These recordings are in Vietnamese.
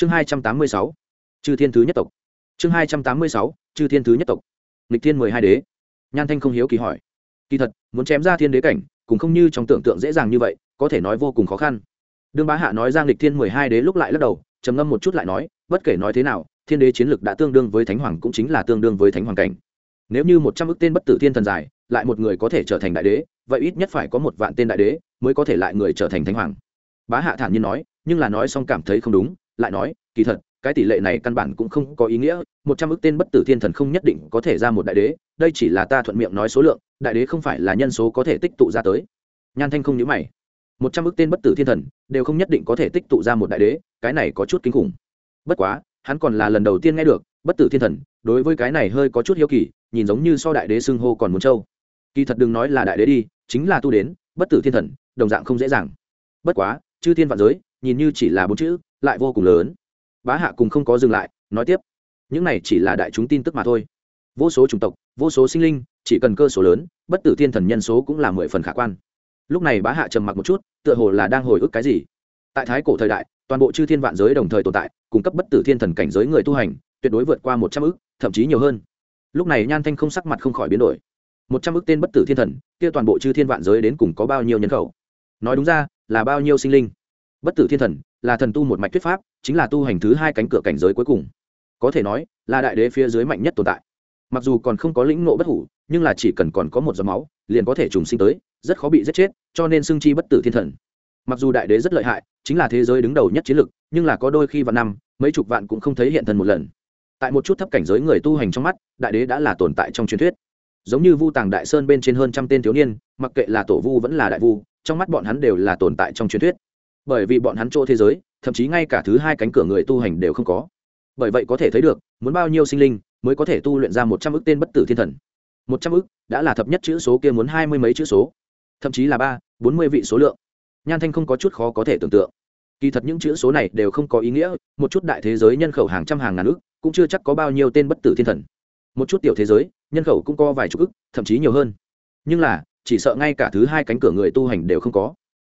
chương hai trăm tám mươi sáu, chư thiên thứ nhất tộc. Chương hai trăm tám mươi sáu, chư thiên thứ nhất tộc. Lịch thiên mười hai đế. Nhan thanh không hiếu kỳ hỏi. Kỳ thật, muốn chém ra thiên đế cảnh, cũng không như trong tưởng tượng dễ dàng như vậy, có thể nói vô cùng khó khăn. Đương bá hạ nói ra lịch thiên mười hai đế lúc lại lắc đầu, trầm ngâm một chút lại nói, bất kể nói thế nào, thiên đế chiến lực đã tương đương với thánh hoàng cũng chính là tương đương với thánh hoàng cảnh. Nếu như một trăm ước tên bất tử thiên thần dài, lại một người có thể trở thành đại đế, vậy ít nhất phải có một vạn tên đại đế mới có thể lại người trở thành thánh hoàng. Bá hạ thản nhiên nói, nhưng là nói xong cảm thấy không đúng lại nói, kỳ thật, cái tỷ lệ này căn bản cũng không có ý nghĩa, một trăm ước tên bất tử thiên thần không nhất định có thể ra một đại đế, đây chỉ là ta thuận miệng nói số lượng, đại đế không phải là nhân số có thể tích tụ ra tới. Nhan thanh không nhớ mày. Một trăm ước tên bất tử thiên thần, đều không nhất định có thể tích tụ ra một đại đế, cái này có chút kinh khủng. Bất quá, hắn còn là lần đầu tiên nghe được, bất tử thiên thần, đối với cái này hơi có chút hiếu kỳ, nhìn giống như so đại đế xưng hô còn muốn trâu. Kỳ thật đừng nói là đại đế đi, chính là tu đến, bất tử thiên thần, đồng dạng không dễ dàng. Bất quá, chư thiên vạn giới, nhìn như chỉ là bốn chữ lại vô cùng lớn. Bá hạ cùng không có dừng lại, nói tiếp, những này chỉ là đại chúng tin tức mà thôi. Vô số chủng tộc, vô số sinh linh, chỉ cần cơ số lớn, bất tử thiên thần nhân số cũng là mười phần khả quan. Lúc này bá hạ trầm mặc một chút, tựa hồ là đang hồi ức cái gì. Tại thái cổ thời đại, toàn bộ chư thiên vạn giới đồng thời tồn tại, cung cấp bất tử thiên thần cảnh giới người tu hành, tuyệt đối vượt qua một trăm ước, thậm chí nhiều hơn. Lúc này nhan thanh không sắc mặt không khỏi biến đổi. Một trăm ước tên bất tử thiên thần, kia toàn bộ chư thiên vạn giới đến cùng có bao nhiêu nhân khẩu? Nói đúng ra, là bao nhiêu sinh linh? Bất tử thiên thần là thần tu một mạch thuyết pháp, chính là tu hành thứ hai cánh cửa cảnh giới cuối cùng. Có thể nói, là đại đế phía dưới mạnh nhất tồn tại. Mặc dù còn không có lĩnh nộ bất hủ, nhưng là chỉ cần còn có một giọt máu, liền có thể trùng sinh tới, rất khó bị giết chết, cho nên xưng chi bất tử thiên thần. Mặc dù đại đế rất lợi hại, chính là thế giới đứng đầu nhất chiến lực, nhưng là có đôi khi vạn năm, mấy chục vạn cũng không thấy hiện thân một lần. Tại một chút thấp cảnh giới người tu hành trong mắt, đại đế đã là tồn tại trong truyền thuyết. Giống như vu tàng đại sơn bên trên hơn trăm tên thiếu niên, mặc kệ là tổ vu vẫn là đại vu, trong mắt bọn hắn đều là tồn tại trong truyền thuyết bởi vì bọn hắn chỗ thế giới, thậm chí ngay cả thứ hai cánh cửa người tu hành đều không có. Bởi vậy có thể thấy được, muốn bao nhiêu sinh linh mới có thể tu luyện ra một trăm ước tên bất tử thiên thần. Một trăm ước đã là thập nhất chữ số kia muốn hai mươi mấy chữ số, thậm chí là ba, bốn mươi vị số lượng. Nhan thanh không có chút khó có thể tưởng tượng. Kỳ thật những chữ số này đều không có ý nghĩa, một chút đại thế giới nhân khẩu hàng trăm hàng ngàn ước, cũng chưa chắc có bao nhiêu tên bất tử thiên thần. Một chút tiểu thế giới, nhân khẩu cũng có vài chục ức thậm chí nhiều hơn. Nhưng là, chỉ sợ ngay cả thứ hai cánh cửa người tu hành đều không có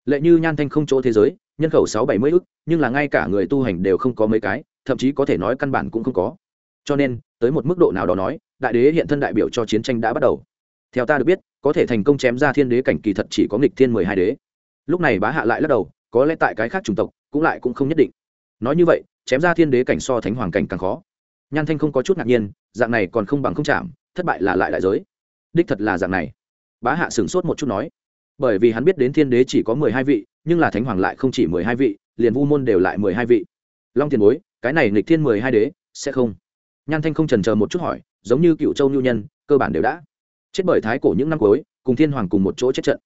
lệ như nhan thanh không chỗ thế giới, nhân khẩu sáu bảy mươi ức, nhưng là ngay cả người tu hành đều không có mấy cái, thậm chí có thể nói căn bản cũng không có. Cho nên, tới một mức độ nào đó nói, đại đế hiện thân đại biểu cho chiến tranh đã bắt đầu. Theo ta được biết, có thể thành công chém ra thiên đế cảnh kỳ thật chỉ có nghịch thiên mười hai đế. Lúc này bá hạ lại lắc đầu, có lẽ tại cái khác chủng tộc, cũng lại cũng không nhất định. Nói như vậy, chém ra thiên đế cảnh so thánh hoàng cảnh càng khó. Nhan thanh không có chút ngạc nhiên, dạng này còn không bằng không chạm, thất bại là lại đại giới. Đích thật là dạng này. Bá hạ sửng sốt một chút nói bởi vì hắn biết đến thiên đế chỉ có mười hai vị, nhưng là thánh hoàng lại không chỉ mười hai vị, liền vu môn đều lại mười hai vị. Long tiền bối, cái này nghịch thiên mười hai đế, sẽ không? Nhan thanh không trần chờ một chút hỏi, giống như cựu châu nhu nhân, cơ bản đều đã chết bởi thái cổ những năm cuối, cùng thiên hoàng cùng một chỗ chết trận.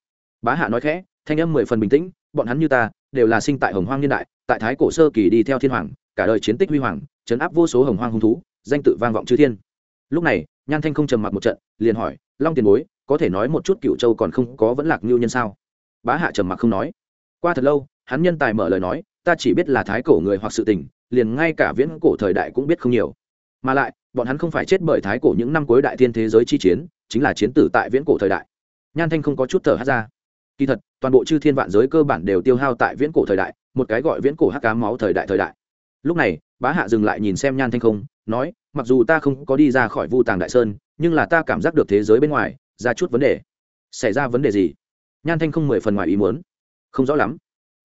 Bá hạ nói khẽ, thanh âm mười phần bình tĩnh, bọn hắn như ta, đều là sinh tại hồng hoang niên đại, tại thái cổ sơ kỳ đi theo thiên hoàng, cả đời chiến tích huy hoàng chấn áp vô số hồng hoang hung thú, danh tự vang vọng chư thiên. Lúc này, nhan thanh không trầm mặc một trận, liền hỏi, long tiền bối có thể nói một chút cựu châu còn không có vẫn lạc ngưu nhân sao? Bá hạ trầm mặc không nói. Qua thật lâu, hắn nhân tài mở lời nói, ta chỉ biết là thái cổ người hoặc sự tình, liền ngay cả viễn cổ thời đại cũng biết không nhiều. Mà lại, bọn hắn không phải chết bởi thái cổ những năm cuối đại thiên thế giới chi chiến, chính là chiến tử tại viễn cổ thời đại. Nhan thanh không có chút thở hát ra. Kỳ thật, toàn bộ chư thiên vạn giới cơ bản đều tiêu hao tại viễn cổ thời đại, một cái gọi viễn cổ hắc cá máu thời đại thời đại. Lúc này, bá hạ dừng lại nhìn xem nhan thanh không, nói, mặc dù ta không có đi ra khỏi vu tàng đại sơn, nhưng là ta cảm giác được thế giới bên ngoài ra chút vấn đề. Xảy ra vấn đề gì? Nhan thanh không mười phần ngoài ý muốn. Không rõ lắm.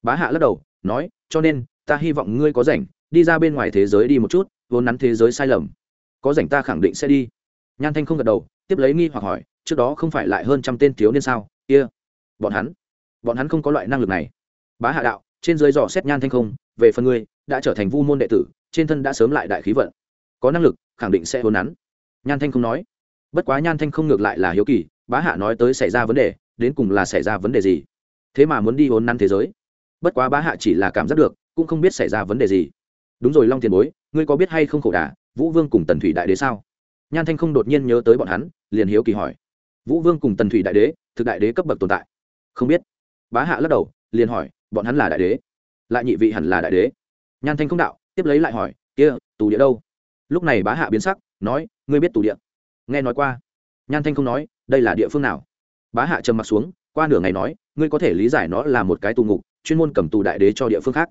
Bá hạ lắc đầu, nói, cho nên, ta hy vọng ngươi có rảnh, đi ra bên ngoài thế giới đi một chút, vốn nắn thế giới sai lầm. Có rảnh ta khẳng định sẽ đi. Nhan thanh không gật đầu, tiếp lấy nghi hoặc hỏi, trước đó không phải lại hơn trăm tên thiếu niên sao? Kia、yeah. bọn hắn bọn hắn không có loại năng lực này. Bá hạ đạo, trên dưới dò xét nhan thanh không, về phần ngươi, đã trở thành vu môn đệ tử, trên thân đã sớm lại đại khí vận. Có năng lực, khẳng định sẽ vốn nắn. Nhan thanh không nói bất quá nhan thanh không ngược lại là hiếu kỳ, bá hạ nói tới xảy ra vấn đề, đến cùng là xảy ra vấn đề gì? Thế mà muốn đi hôn năn thế giới. Bất quá bá hạ chỉ là cảm giác được, cũng không biết xảy ra vấn đề gì. Đúng rồi long tiền bối, ngươi có biết hay không khổ đà vũ vương cùng tần thủy đại đế sao? Nhan thanh không đột nhiên nhớ tới bọn hắn, liền hiếu kỳ hỏi. Vũ vương cùng tần thủy đại đế, thực đại đế cấp bậc tồn tại. Không biết. Bá hạ lắc đầu, liền hỏi, bọn hắn là đại đế? Lại nhị vị hẳn là đại đế? Nhan thanh không đạo, tiếp lấy lại hỏi, kia, tù địa đâu? Lúc này bá hạ biến sắc, nói, ngươi biết tù địa nghe nói qua. Nhan thanh không nói, đây là địa phương nào? Bá hạ trầm m ặ t xuống, qua nửa ngày nói, ngươi có thể lý giải nó là một cái tù ngục, chuyên môn cầm tù đại đế cho địa phương khác.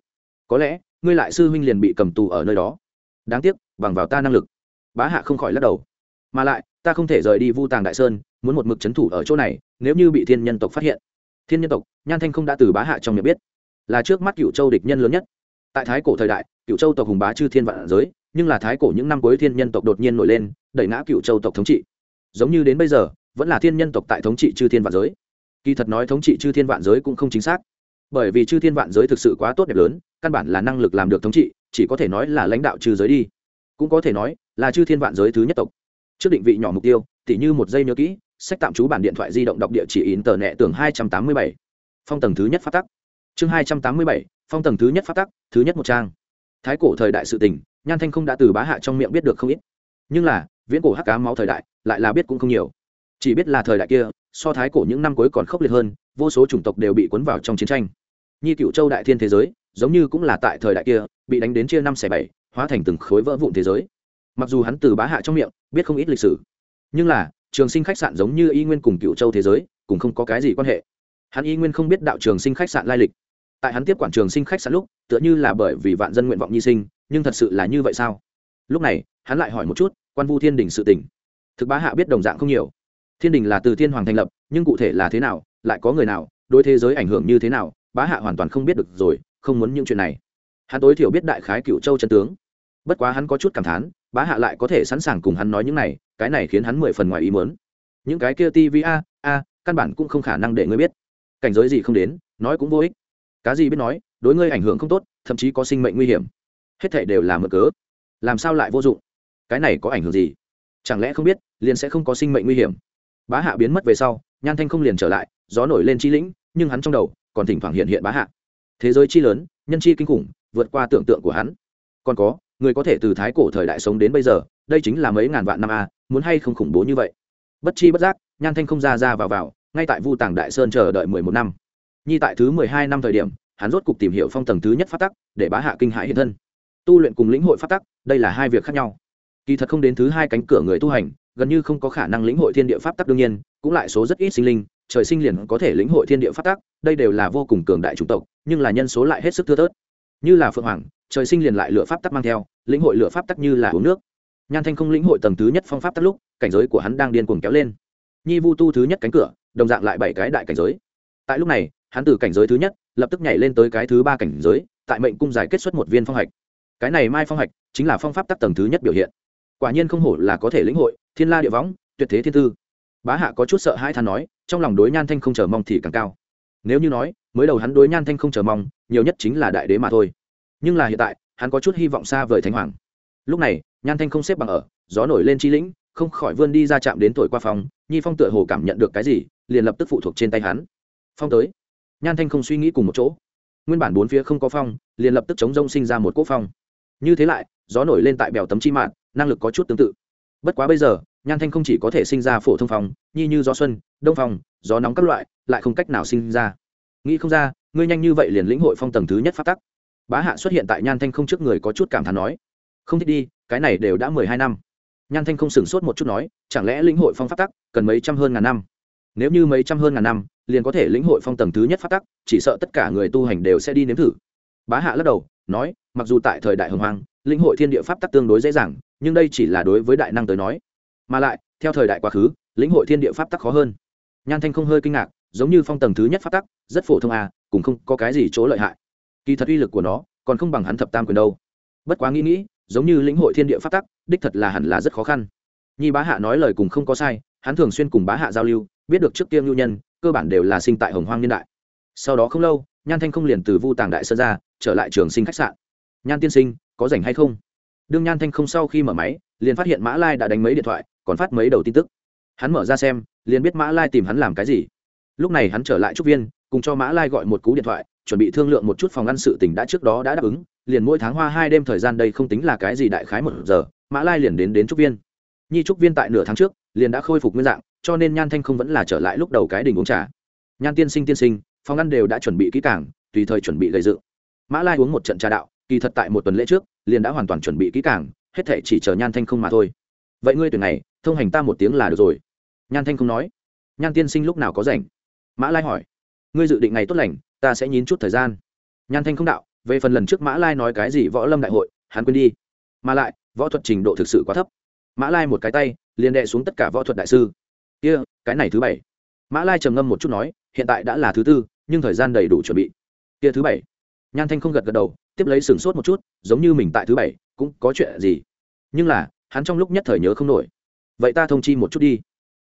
Có lẽ, ngươi lại sư huynh liền bị cầm tù ở nơi đó. Đáng tiếc, bằng vào ta năng lực. Bá hạ không khỏi lắc đầu. Mà lại, ta không thể rời đi vu tàng đại sơn, muốn một mực c h ấ n thủ ở chỗ này, nếu như bị thiên nhân tộc phát hiện. Thiên nhân tộc, nhan thanh không đã từ bá hạ trong miệng biết, là trước mắt cựu châu địch nhân lớn nhất. Tại thái cổ thời đại cựu châu tộc hùng bá chư thiên vạn giới, nhưng là thái cổ những năm cuối thiên nhân tộc đột nhiên nổi lên đẩy ngã cựu châu tộc thống trị. Giống như đến bây giờ, vẫn là thiên nhân tộc tại thống trị chư thiên vạn giới. Kỳ thật nói thống trị chư thiên vạn giới cũng không chính xác. Bởi vì chư thiên vạn giới thực sự quá tốt đẹp lớn, căn bản là năng lực làm được thống trị, chỉ có thể nói là lãnh đạo trừ giới đi. Cũng có thể nói là chư thiên vạn giới thứ nhất tộc. Trước định vị nhỏ mục tiêu, tỉ như một giây nhớ kỹ, sách tạm trú bản điện thoại di động đọc địa chỉ in tờ nẹ tường hai trăm tám mươi bảy. Phong tầng thứ nhất phát tắc. Chương hai trăm tám mươi bảy, phong tầng thứ nhất phát tắc, thứ nhất một trang. Thái cổ thời đại sự tình, nhan thanh không đã từ bá hạ trong miệng biết được không ít nhưng là, viễn cổ hắc cá máu thời đại, lại là biết cũng không nhiều. Chỉ biết là thời đại kia, so thái cổ những năm cuối còn khốc liệt hơn, vô số chủng tộc đều bị cuốn vào trong chiến tranh. Nhi cựu châu đại thiên thế giới, giống như cũng là tại thời đại kia, bị đánh đến chia năm xẻ bảy, hóa thành từng khối vỡ vụn thế giới. Mặc dù hắn từ bá hạ trong miệng, biết không ít lịch sử, nhưng là, trường sinh khách sạn giống như y nguyên cùng cựu châu thế giới, cũng không có cái gì quan hệ. Hắn y nguyên không biết đạo trường sinh khách sạn lai lịch. Tại hắn tiếp quản trường sinh khách sạn lúc, tựa như là bởi vì vạn dân nguyện vọng nhi sinh, nhưng thật sự là như vậy sao? Lúc này, hắn lại hỏi một chút, quan vu thiên đình sự tỉnh thực bá hạ biết đồng dạng không nhiều. Thiên đình là từ thiên hoàng thành lập, nhưng cụ thể là thế nào, lại có người nào, đối thế giới ảnh hưởng như thế nào, bá hạ hoàn toàn không biết được rồi, không muốn những chuyện này. Hắn tối thiểu biết đại khái cựu châu chân tướng. Bất quá hắn có chút cảm thán, bá hạ lại có thể sẵn sàng cùng hắn nói những này, cái này khiến hắn mười phần ngoài ý mớn những cái kia tv a a, căn bản cũng không khả năng để ngươi biết. Cảnh giới gì không đến, nói cũng vô ích. Cá gì biết nói, đối ngươi ảnh hưởng không tốt, thậm chí có sinh mệnh nguy hiểm. Hết thể đều là mở cớ làm sao lại vô dụng? Cái này có ảnh hưởng gì? Chẳng lẽ không biết, liền sẽ không có sinh mệnh nguy hiểm? Bá hạ biến mất về sau, nhan thanh không liền trở lại, gió nổi lên chi lĩnh, nhưng hắn trong đầu còn thỉnh thoảng hiện hiện bá hạ. Thế giới chi lớn, nhân chi kinh khủng, vượt qua tưởng tượng của hắn. Còn có, người có thể từ thái cổ thời đại sống đến bây giờ, đây chính là mấy ngàn vạn năm a, muốn hay không khủng bố như vậy? Bất chi bất giác, nhan thanh không ra ra vào vào, ngay tại vu tàng đại sơn chờ đợi mười một năm. Nhi tại thứ mười hai năm thời điểm, hắn rốt cục tìm hiểu phong tầng thứ nhất phát tắc, để bá hạ kinh hãi hiện thân tu luyện cùng lĩnh hội pháp tắc, đây là hai việc khác nhau. Kỳ thật không đến thứ hai cánh cửa người tu hành, gần như không có khả năng lĩnh hội thiên địa pháp tắc đương nhiên, cũng lại số rất ít sinh linh, trời sinh liền có thể lĩnh hội thiên địa pháp tắc, đây đều là vô cùng cường đại chủng tộc, nhưng là nhân số lại hết sức thưa thớt. Như là phượng hoàng, trời sinh liền lại lựa pháp tắc mang theo, lĩnh hội lựa pháp tắc như là uống nước. Nhan thanh không lĩnh hội tầng thứ nhất phong pháp tắc lúc, cảnh giới của hắn đang điên cuồng kéo lên. Nhi vu tu thứ nhất cánh cửa, đồng dạng lại bảy cái đại cảnh giới. Tại lúc này, hắn từ cảnh giới thứ nhất, lập tức nhảy lên tới cái thứ ba cảnh giới, tại mệnh cung giải kết xuất một viên phong hạch cái này mai phong hạch chính là phong pháp tắc tầng thứ nhất biểu hiện. Quả nhiên không hổ là có thể lĩnh hội, thiên la địa võng, tuyệt thế thiên tư. Bá hạ có chút sợ hai than nói, trong lòng đối nhan thanh không chờ mong thì càng cao. Nếu như nói, mới đầu hắn đối nhan thanh không chờ mong, nhiều nhất chính là đại đế mà thôi. Nhưng là hiện tại, hắn có chút hy vọng xa vời thánh hoàng. Lúc này, nhan thanh không xếp bằng ở, gió nổi lên chi lĩnh, không khỏi vươn đi ra chạm đến thổi qua phòng, nhi phong tựa hồ cảm nhận được cái gì, liền lập tức phụ thuộc trên tay hắn. Phong tới. Nhan thanh không suy nghĩ cùng một chỗ. Nguyên bản bốn phía không có phong, liền lập tức chống rông sinh ra một cỗ phong như thế lại, gió nổi lên tại bèo tấm chi mạn, năng lực có chút tương tự. Bất quá bây giờ, nhan thanh không chỉ có thể sinh ra phổ thông phòng nhi như gió xuân, đông phòng gió nóng các loại, lại không cách nào sinh ra. Nghĩ không ra, ngươi nhanh như vậy liền lĩnh hội phong tầng thứ nhất phát tắc. Bá hạ xuất hiện tại nhan thanh không trước người có chút cảm thán nói, không thích đi, cái này đều đã mười hai năm. Nhan thanh không sửng sốt một chút nói, chẳng lẽ lĩnh hội phong phát tắc cần mấy trăm hơn ngàn năm? Nếu như mấy trăm hơn ngàn năm, liền có thể lĩnh hội phong tầng thứ nhất phát tắc, chỉ sợ tất cả người tu hành đều sẽ đi nếm thử. Bá hạ lắc đầu, nói mặc dù tại thời đại hồng hoang, lĩnh hội thiên địa pháp tắc tương đối dễ dàng, nhưng đây chỉ là đối với đại năng tới nói. Mà lại, theo thời đại quá khứ, lĩnh hội thiên địa pháp tắc khó hơn. Nhan thanh không hơi kinh ngạc, giống như phong tầng thứ nhất pháp tắc, rất phổ thông à cũng không có cái gì chỗ lợi hại. Kỳ thật uy lực của nó, còn không bằng hắn thập tam quyền đâu. Bất quá nghĩ nghĩ, giống như lĩnh hội thiên địa pháp tắc, đích thật là hẳn là rất khó khăn. Nhi bá hạ nói lời cùng không có sai, hắn thường xuyên cùng bá hạ giao lưu, biết được trước tiên lưu nhân, cơ bản đều là sinh tại hồng hoang niên đại. Sau đó không lâu, nhan thanh không liền từ vu tàng đại sơn ra, trở lại trường sinh khách sạn nhan tiên sinh, có rảnh hay không? Đương nhan thanh không sau khi mở máy, liền phát hiện mã lai đã đánh mấy điện thoại, còn phát mấy đầu tin tức. Hắn mở ra xem, liền biết mã lai tìm hắn làm cái gì. Lúc này hắn trở lại trúc viên, cùng cho mã lai gọi một cú điện thoại, chuẩn bị thương lượng một chút phòng ăn sự tình đã trước đó đã đáp ứng, liền mỗi tháng hoa hai đêm thời gian đây không tính là cái gì đại khái một giờ, mã lai liền đến đến trúc viên. Nhi trúc viên tại nửa tháng trước, liền đã khôi phục nguyên dạng, cho nên nhan thanh không vẫn là trở lại lúc đầu cái đình uống trà. Nhan tiên sinh tiên sinh, phòng ăn đều đã chuẩn bị kỹ càng, tùy thời chuẩn bị gây dự. mã lai uống một trận trà đạo kỳ thật tại một tuần lễ trước liền đã hoàn toàn chuẩn bị kỹ càng hết thể chỉ chờ nhan thanh không mà thôi. Vậy ngươi tuyển này thông hành ta một tiếng là được rồi. Nhan thanh không nói. Nhan tiên sinh lúc nào có rảnh? Mã lai hỏi. Ngươi dự định ngày tốt lành ta sẽ nhín chút thời gian. Nhan thanh không đạo về phần lần trước mã lai nói cái gì võ lâm đại hội hắn quên đi. Mà lại võ thuật trình độ thực sự quá thấp. Mã lai một cái tay liền đệ xuống tất cả võ thuật đại sư. Kia、yeah, cái này thứ bảy. Mã lai trầm ngâm một chút nói hiện tại đã là thứ tư nhưng thời gian đầy đủ chuẩn bị. Kia thứ bảy. Nhan thanh không gật gật đầu tiếp lấy sửng sốt một chút, giống như mình tại thứ bảy, cũng có chuyện gì? Nhưng là, hắn trong lúc nhất thời nhớ không nổi. Vậy ta thông chi một chút đi.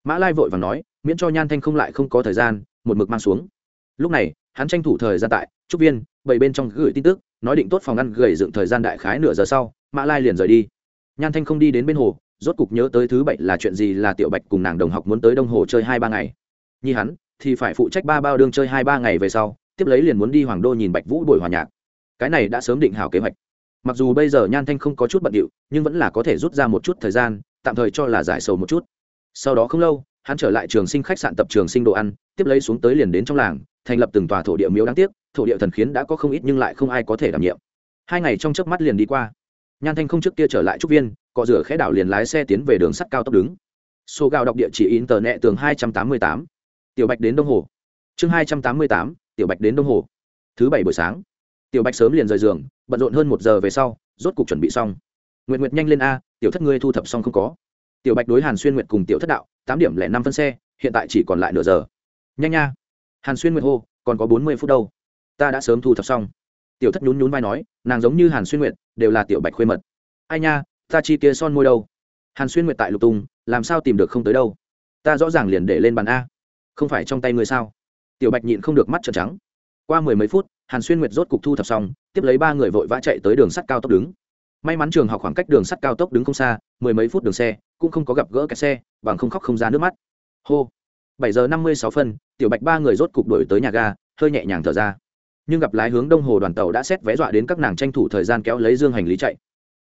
Mã lai vội và nói, miễn cho nhan thanh không lại không có thời gian, một mực mang xuống. Lúc này, hắn tranh thủ thời gian tại, trúc viên, bảy bên trong gửi tin tức, nói định tốt phòng ăn gầy dựng thời gian đại khái nửa giờ sau, mã lai liền rời đi. Nhan thanh không đi đến bên hồ, rốt cục nhớ tới thứ bảy là chuyện gì là tiểu bạch cùng nàng đồng học muốn tới đông hồ chơi hai ba ngày. Như hắn, thì phải phụ trách ba bao đương chơi hai ba ngày về sau, tiếp lấy liền muốn đi hoàng đô nhìn bạch vũ buổi hòa nhạc cái này đã sớm định hảo kế hoạch. Mặc dù bây giờ nhan thanh không có chút bận điệu, nhưng vẫn là có thể rút ra một chút thời gian, tạm thời cho là giải sầu một chút. Sau đó không lâu, hắn trở lại trường sinh khách sạn tập trường sinh đồ ăn, tiếp lấy xuống tới liền đến trong làng, thành lập từng tòa thổ địa miếu đáng tiếc, thổ địa thần khiến đã có không ít nhưng lại không ai có thể đảm nhiệm. Hai ngày trong chớp mắt liền đi qua. Nhan thanh không trước kia trở lại trúc viên, cọ rửa khẽ đảo liền lái xe tiến về đường sắt cao tốc đứng. Số gạo đọc địa chỉ in tờ nẹ tường hai trăm tám mươi tám. Tiểu bạch đến đông hồ. Chương hai trăm tám mươi tám, tiểu bạch đến đông hồ. Thứ bảy buổi sáng tiểu bạch sớm liền rời giường, bận rộn hơn một giờ về sau, rốt cục chuẩn bị xong. Nguyện nguyệt nhanh lên a, tiểu thất ngươi thu thập xong không có? Tiểu bạch đối hàn xuyên nguyệt cùng tiểu thất đạo, tám điểm lẻ năm phân xe, hiện tại chỉ còn lại nửa giờ. Nhanh nha. Hàn xuyên nguyệt hô, còn có bốn mươi phút đâu. Ta đã sớm thu thập xong. Tiểu thất nhún nhún vai nói, nàng giống như hàn xuyên nguyệt, đều là tiểu bạch khuê mật. Ai nha, ta chi kia son môi đâu? Hàn xuyên nguyệt tại lục tung, làm sao tìm được không tới đâu? Ta rõ ràng liền để lên bàn a. Không phải trong tay ngươi sao? Tiểu bạch nhịn không được mắt trợn trắng. Qua mười mấy phút hàn xuyên nguyệt rốt cục thu thập xong, tiếp lấy ba người vội vã chạy tới đường sắt cao tốc đứng. May mắn trường học khoảng cách đường sắt cao tốc đứng không xa, mười mấy phút đường xe, cũng không có gặp gỡ cái xe, bằng không khóc không ra nước mắt. Hô. Bảy giờ năm mươi sáu phân, tiểu bạch ba người rốt cục đổi tới nhà ga, hơi nhẹ nhàng thở ra. Nhưng gặp lái hướng đông hồ đoàn tàu đã xét vé dọa đến các nàng tranh thủ thời gian kéo lấy dương hành lý chạy.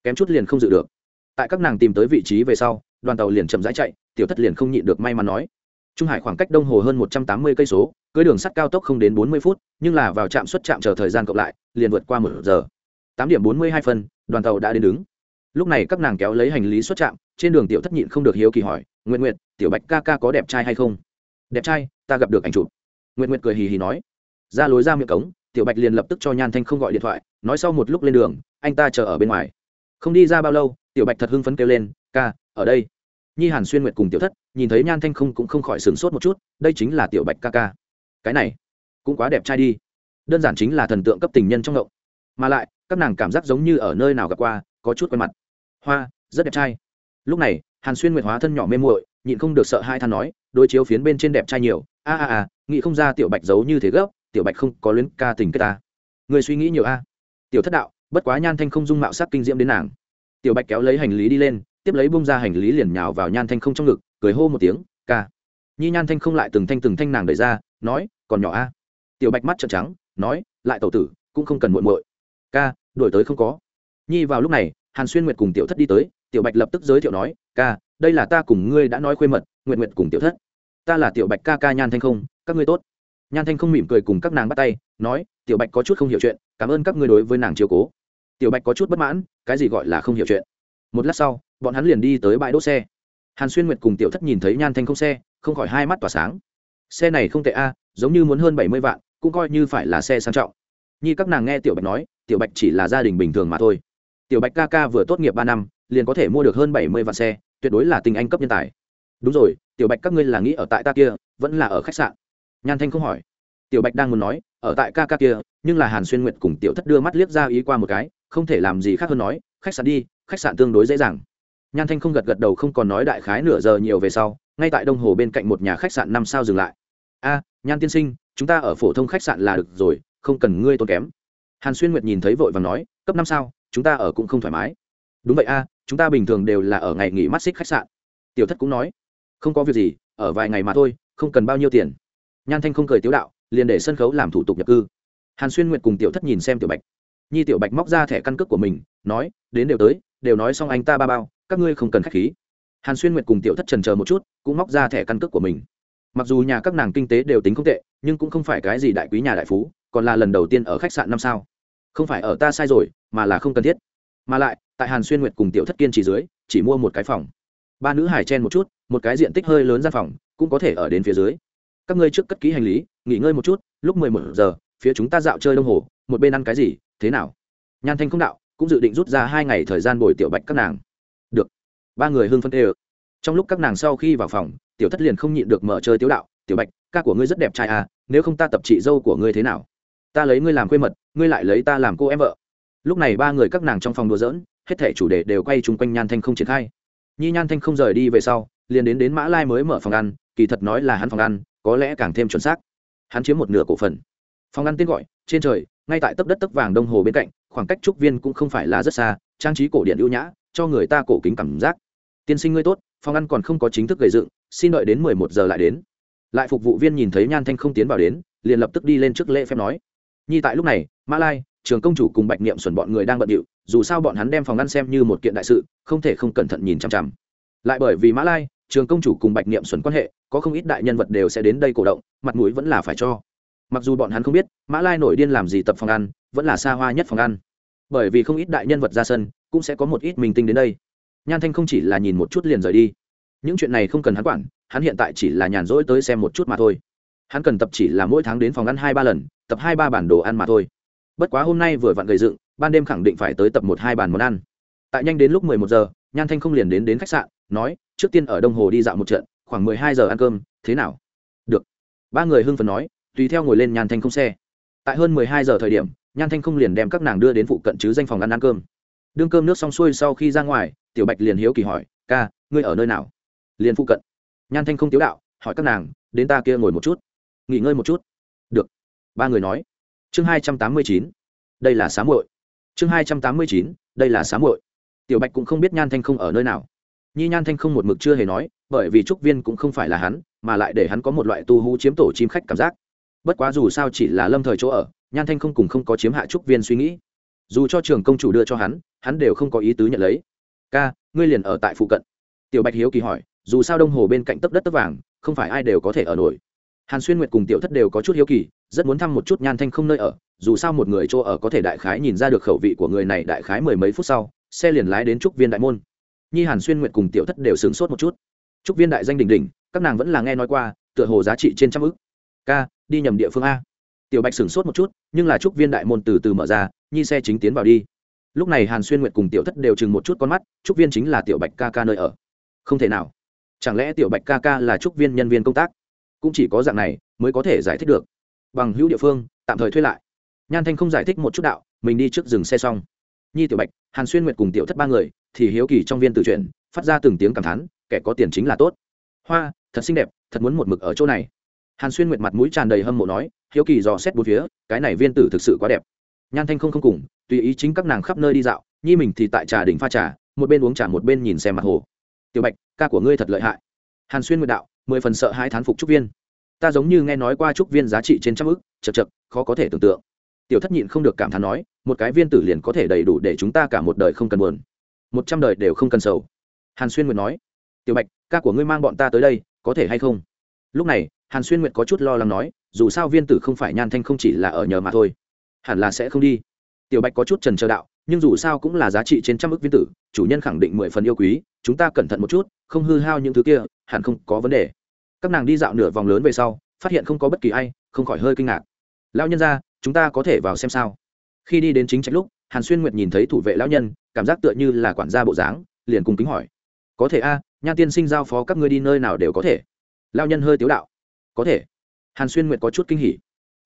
Kém chút liền không dự được. Tại các nàng tìm tới vị trí về sau, đoàn tàu liền chậm rãi chạy, tiểu thất liền không nhịn được may mắn nói. Trung hải khoảng cách đông hồ hơn một trăm tám mươi cây số cưới đường sắt cao tốc không đến bốn mươi phút, nhưng là vào trạm xuất trạm chờ thời gian cộng lại, liền vượt qua một giờ. Tám điểm bốn mươi hai phân, đoàn tàu đã đến đứng. Lúc này các nàng kéo lấy hành lý xuất trạm, trên đường tiểu thất nhịn không được hiếu kỳ hỏi, nguyệt nguyệt, tiểu bạch ca ca có đẹp trai hay không? Đẹp trai, ta gặp được ảnh chụp. Nguyệt nguyệt cười hì hì nói. Ra lối ra miệng cống, tiểu bạch liền lập tức cho nhan thanh không gọi điện thoại, nói sau một lúc lên đường, anh ta chờ ở bên ngoài. Không đi ra bao lâu, tiểu bạch thật hưng phấn kêu lên, ca, ở đây. Nhi hàn xuyên nguyệt cùng tiểu thất, nhìn thấy nhan thanh không cũng không khỏi sửng sốt một chút, đây chính là tiểu bạch ca ca cái này cũng quá đẹp trai đi. Đơn giản chính là thần tượng cấp tình nhân trong ngộng. Mà lại, các nàng cảm giác giống như ở nơi nào gặp qua, có chút quen mặt. Hoa, rất đẹp trai. Lúc này, hàn xuyên nguyệt hóa thân nhỏ mê muội, nhịn không được sợ hai than nói đôi chiếu phiến bên trên đẹp trai nhiều. A a a, nghĩ không ra tiểu bạch giấu như thế gấp, tiểu bạch không có luyến ca tình kết ta. Người suy nghĩ nhiều a. Tiểu thất đạo, bất quá nhan thanh không dung mạo sắc kinh diễm đến nàng. Tiểu bạch kéo lấy hành lý đi lên, tiếp lấy bông ra hành lý liền nhào vào nhan thanh không trong ngực, cười hô một tiếng, ca. Nhi nhan thanh không lại từng thanh từng thanh nàng đẩy ra nói, còn nhỏ a. Tiểu bạch mắt trợn trắng, nói, lại tẩu tử, cũng không cần muộn muội. Ca, đuổi tới không có. Nhi vào lúc này, hàn xuyên nguyệt cùng tiểu thất đi tới, tiểu bạch lập tức giới thiệu nói, ca, đây là ta cùng ngươi đã nói khuê mật nguyện nguyện cùng tiểu thất. Ta là tiểu bạch ca ca nhan thanh không, các ngươi tốt. Nhan thanh không mỉm cười cùng các nàng bắt tay, nói, tiểu bạch có chút không hiểu chuyện, cảm ơn các ngươi đối với nàng chiều cố. Tiểu bạch có chút bất mãn, cái gì gọi là không hiểu chuyện? Một lát sau, bọn hắn liền đi tới bãi đỗ xe. Hàn xuyên nguyệt cùng tiểu thất nhìn thấy nhan thanh không xe, không khỏi hai mắt tỏa sáng xe này không tệ a, giống như muốn hơn bảy mươi vạn, cũng coi như phải là xe sang trọng. Nhi các nàng nghe tiểu bạch nói, tiểu bạch chỉ là gia đình bình thường mà thôi. Tiểu bạch ca ca vừa tốt nghiệp ba năm, liền có thể mua được hơn bảy mươi vạn xe, tuyệt đối là tình anh cấp nhân tài. Đúng rồi, tiểu bạch các ngươi là nghĩ ở tại ta kia, vẫn là ở khách sạn? Nhan thanh không hỏi. Tiểu bạch đang muốn nói, ở tại ca ca kia, nhưng là hàn xuyên nguyệt cùng tiểu thất đưa mắt liếc ra ý qua một cái, không thể làm gì khác hơn nói, khách sạn đi, khách sạn tương đối dễ dàng. Nhan thanh không gật gật đầu không còn nói đại khái nửa giờ nhiều về sau ngay tại đông hồ bên cạnh một nhà khách sạn năm sao dừng lại. A, nhan tiên sinh, chúng ta ở phổ thông khách sạn là được rồi, không cần ngươi tốn kém. Hàn xuyên nguyệt nhìn thấy vội và nói, cấp năm sao, chúng ta ở cũng không thoải mái. Đúng vậy a, chúng ta bình thường đều là ở ngày nghỉ mắt xích khách sạn. Tiểu thất cũng nói, không có việc gì, ở vài ngày mà thôi, không cần bao nhiêu tiền. Nhan thanh không cười tiếu đạo, liền để sân khấu làm thủ tục nhập cư. Hàn xuyên nguyệt cùng tiểu thất nhìn xem tiểu bạch. Nhi tiểu bạch móc ra thẻ căn cước của mình, nói, đến đều tới, đều nói xong anh ta ba bao, các ngươi không cần khách khí. Hàn xuyên nguyệt cùng tiểu thất trần chờ một chút cũng móc ra thẻ căn cước của mình. Mặc dù nhà các nàng kinh tế đều tính không tệ, nhưng cũng không phải cái gì đại quý nhà đại phú, còn là lần đầu tiên ở khách sạn năm sao. Không phải ở ta sai rồi, mà là không cần thiết. Mà lại, tại hàn xuyên nguyệt cùng tiểu thất kiên chỉ dưới, chỉ mua một cái phòng. Ba nữ hải chen một chút, một cái diện tích hơi lớn gian phòng, cũng có thể ở đến phía dưới. Các ngươi trước cất ký hành lý, nghỉ ngơi một chút, lúc mười một giờ, phía chúng ta dạo chơi đông hồ, một bên ăn cái gì, thế nào? Nhan thanh không đạo, cũng dự định rút ra hai ngày thời gian bồi tiểu bạch các nàng. Được. Ba người hưng phân tê ực trong lúc các nàng sau khi vào phòng, tiểu thất liền không nhịn được mở chơi tiếu đạo, tiểu bạch, ca của ngươi rất đẹp trai à nếu không ta tập chị dâu của ngươi thế nào? Ta lấy ngươi làm quê mật, ngươi lại lấy ta làm cô em vợ. Lúc này ba người các nàng trong phòng đùa giỡn, hết thể chủ đề đều quay chung quanh nhan thanh không triển khai. Nhi nhan thanh không rời đi về sau, liền đến đến mã lai mới mở phòng ăn, kỳ thật nói là hắn phòng ăn, có lẽ càng thêm chuẩn xác. Hắn chiếm một nửa cổ phần. Phòng ăn tên gọi, trên trời, ngay tại tấp đất tấp vàng đông hồ bên cạnh, khoảng cách trúc viên cũng không phải là rất xa, trang trí cổ điện ưu nhã, cho người ta cổ kính cảm giác. Tiên sinh ngươi tốt phòng ăn còn không có chính thức gây dựng, xin đợi đến mười một giờ lại đến. Lại phục vụ viên nhìn thấy nhan thanh không tiến vào đến, liền lập tức đi lên trước lễ phép nói. Nhi tại lúc này mã lai, trường công chủ cùng bạch niệm xuẩn bọn người đang bận điệu, dù sao bọn hắn đem phòng ăn xem như một kiện đại sự, không thể không cẩn thận nhìn chằm chằm. Lại bởi vì mã lai, trường công chủ cùng bạch niệm xuẩn quan hệ, có không ít đại nhân vật đều sẽ đến đây cổ động, mặt mũi vẫn là phải cho. Mặc dù bọn hắn không biết mã lai nổi điên làm gì tập phòng ăn, vẫn là xa hoa nhất phòng ăn. Bởi vì không ít đại nhân vật ra sân, cũng sẽ có một ít mình tinh đến đây nhan thanh không chỉ là nhìn một chút liền rời đi. Những chuyện này không cần hắn quản, hắn hiện tại chỉ là nhàn rỗi tới xem một chút mà thôi. Hắn cần tập chỉ là mỗi tháng đến phòng ăn hai ba lần, tập hai ba bản đồ ăn mà thôi. Bất quá hôm nay vừa vặn gầy dựng, ban đêm khẳng định phải tới tập một hai bàn món ăn. Tại nhanh đến lúc mười một giờ, nhan thanh không liền đến đến khách sạn, nói, trước tiên ở đông hồ đi dạo một trận, khoảng mười hai giờ ăn cơm, thế nào? Được. Ba người hưng phần nói, tùy theo ngồi lên nhan thanh không xe. Tại hơn mười hai giờ thời điểm, nhan thanh không liền đem các nàng đưa đến phụ cận chứ danh phòng ăn ăn cơm đương cơm nước xong xuôi sau khi ra ngoài, tiểu bạch liền hiếu kỳ hỏi, ca, ngươi ở nơi nào? Liền phụ cận. Nhan thanh không tiếu đạo, hỏi các nàng, đến ta kia ngồi một chút. Nghỉ ngơi một chút. Được. Ba người nói. Chương hai trăm tám mươi chín. Đây là xá muội. Chương hai trăm tám mươi chín. Đây là xá muội. Tiểu bạch cũng không biết nhan thanh không ở nơi nào. Nhi nhan thanh không một mực chưa hề nói, bởi vì trúc viên cũng không phải là hắn, mà lại để hắn có một loại tu hú chiếm tổ chim khách cảm giác. Bất quá dù sao chỉ là lâm thời chỗ ở, nhan thanh không cùng không có chiếm hạ trúc viên suy nghĩ. Dù cho trường công chủ đưa cho hắn hắn đều không có ý tứ nhận lấy. Ca, ngươi liền ở tại phụ cận. Tiểu bạch hiếu kỳ hỏi, dù sao đông hồ bên cạnh tấp đất tấp vàng, không phải ai đều có thể ở nổi. Hàn xuyên nguyệt cùng tiểu thất đều có chút hiếu kỳ, rất muốn thăm một chút nhan thanh không nơi ở, dù sao một người chỗ ở có thể đại khái nhìn ra được khẩu vị của người này đại khái mười mấy phút sau, xe liền lái đến trúc viên đại môn. Nhi hàn xuyên nguyệt cùng tiểu thất đều sướng sốt một chút. Trúc viên đại danh đỉnh đỉnh, các nàng vẫn là nghe nói qua, tựa hồ giá trị trên trăm ức. Ca, đi nhầm địa phương a. Tiểu bạch sửng sốt một chút, nhưng là trúc viên đại môn từ từ mở ra, nhi xe chính tiến vào đi lúc này hàn xuyên nguyệt cùng tiểu thất đều chừng một chút con mắt, trúc viên chính là tiểu bạch ca ca nơi ở. Không thể nào. Chẳng lẽ tiểu bạch ca ca là trúc viên nhân viên công tác? Cũng chỉ có dạng này mới có thể giải thích được. Bằng hữu địa phương, tạm thời thuê lại. Nhan thanh không giải thích một chút đạo, mình đi trước dừng xe xong. Nhi tiểu bạch, hàn xuyên nguyệt cùng tiểu thất ba người, thì hiếu kỳ trong viên tự chuyển phát ra từng tiếng cảm thán, kẻ có tiền chính là tốt. Hoa, thật xinh đẹp, thật muốn một mực ở chỗ này. Hàn xuyên nguyệt mặt mũi tràn đầy hâm mộ nói, hiếu kỳ dò xét bốn phía, cái này viên tử thực sự quá đẹp nhan thanh không không cùng, tùy ý chính các nàng khắp nơi đi dạo, nhi mình thì tại trà đỉnh pha trà, một bên uống trà một bên nhìn xem mặt hồ. Tiểu bạch, ca của ngươi thật lợi hại. Hàn xuyên nguyệt đạo, mười phần sợ hai thán phục trúc viên. Ta giống như nghe nói qua trúc viên giá trị trên trăm ức, chật chật, khó có thể tưởng tượng. Tiểu thất nhịn không được cảm thán nói, một cái viên tử liền có thể đầy đủ để chúng ta cả một đời không cần buồn. Một trăm đời đều không cần sầu. Hàn xuyên nguyệt nói, tiểu bạch, ca của ngươi mang bọn ta tới đây, có thể hay không? Lúc này, hàn xuyên nguyệt có chút lo lắng nói, dù sao viên tử không phải nhan thanh không chỉ là ở nhờ mà thôi hẳn là sẽ không đi. Tiểu bạch có chút trần chờ đạo nhưng dù sao cũng là giá trị trên trăm ước viên tử chủ nhân khẳng định mười phần yêu quý chúng ta cẩn thận một chút không hư hao những thứ kia hẳn không có vấn đề. Các nàng đi dạo nửa vòng lớn về sau phát hiện không có bất kỳ ai không khỏi hơi kinh ngạc. Lão nhân ra chúng ta có thể vào xem sao? Khi đi đến chính trạch lúc hàn xuyên nguyệt nhìn thấy thủ vệ lão nhân cảm giác tựa như là quản gia bộ dáng liền cùng kính hỏi. Có thể a à, nha tiên sinh giao phó các ngươi đi nơi nào đều có thể. Lão nhân hơi tiếu đạo. Có thể. Hàn xuyên nguyệt có chút kinh hỉ.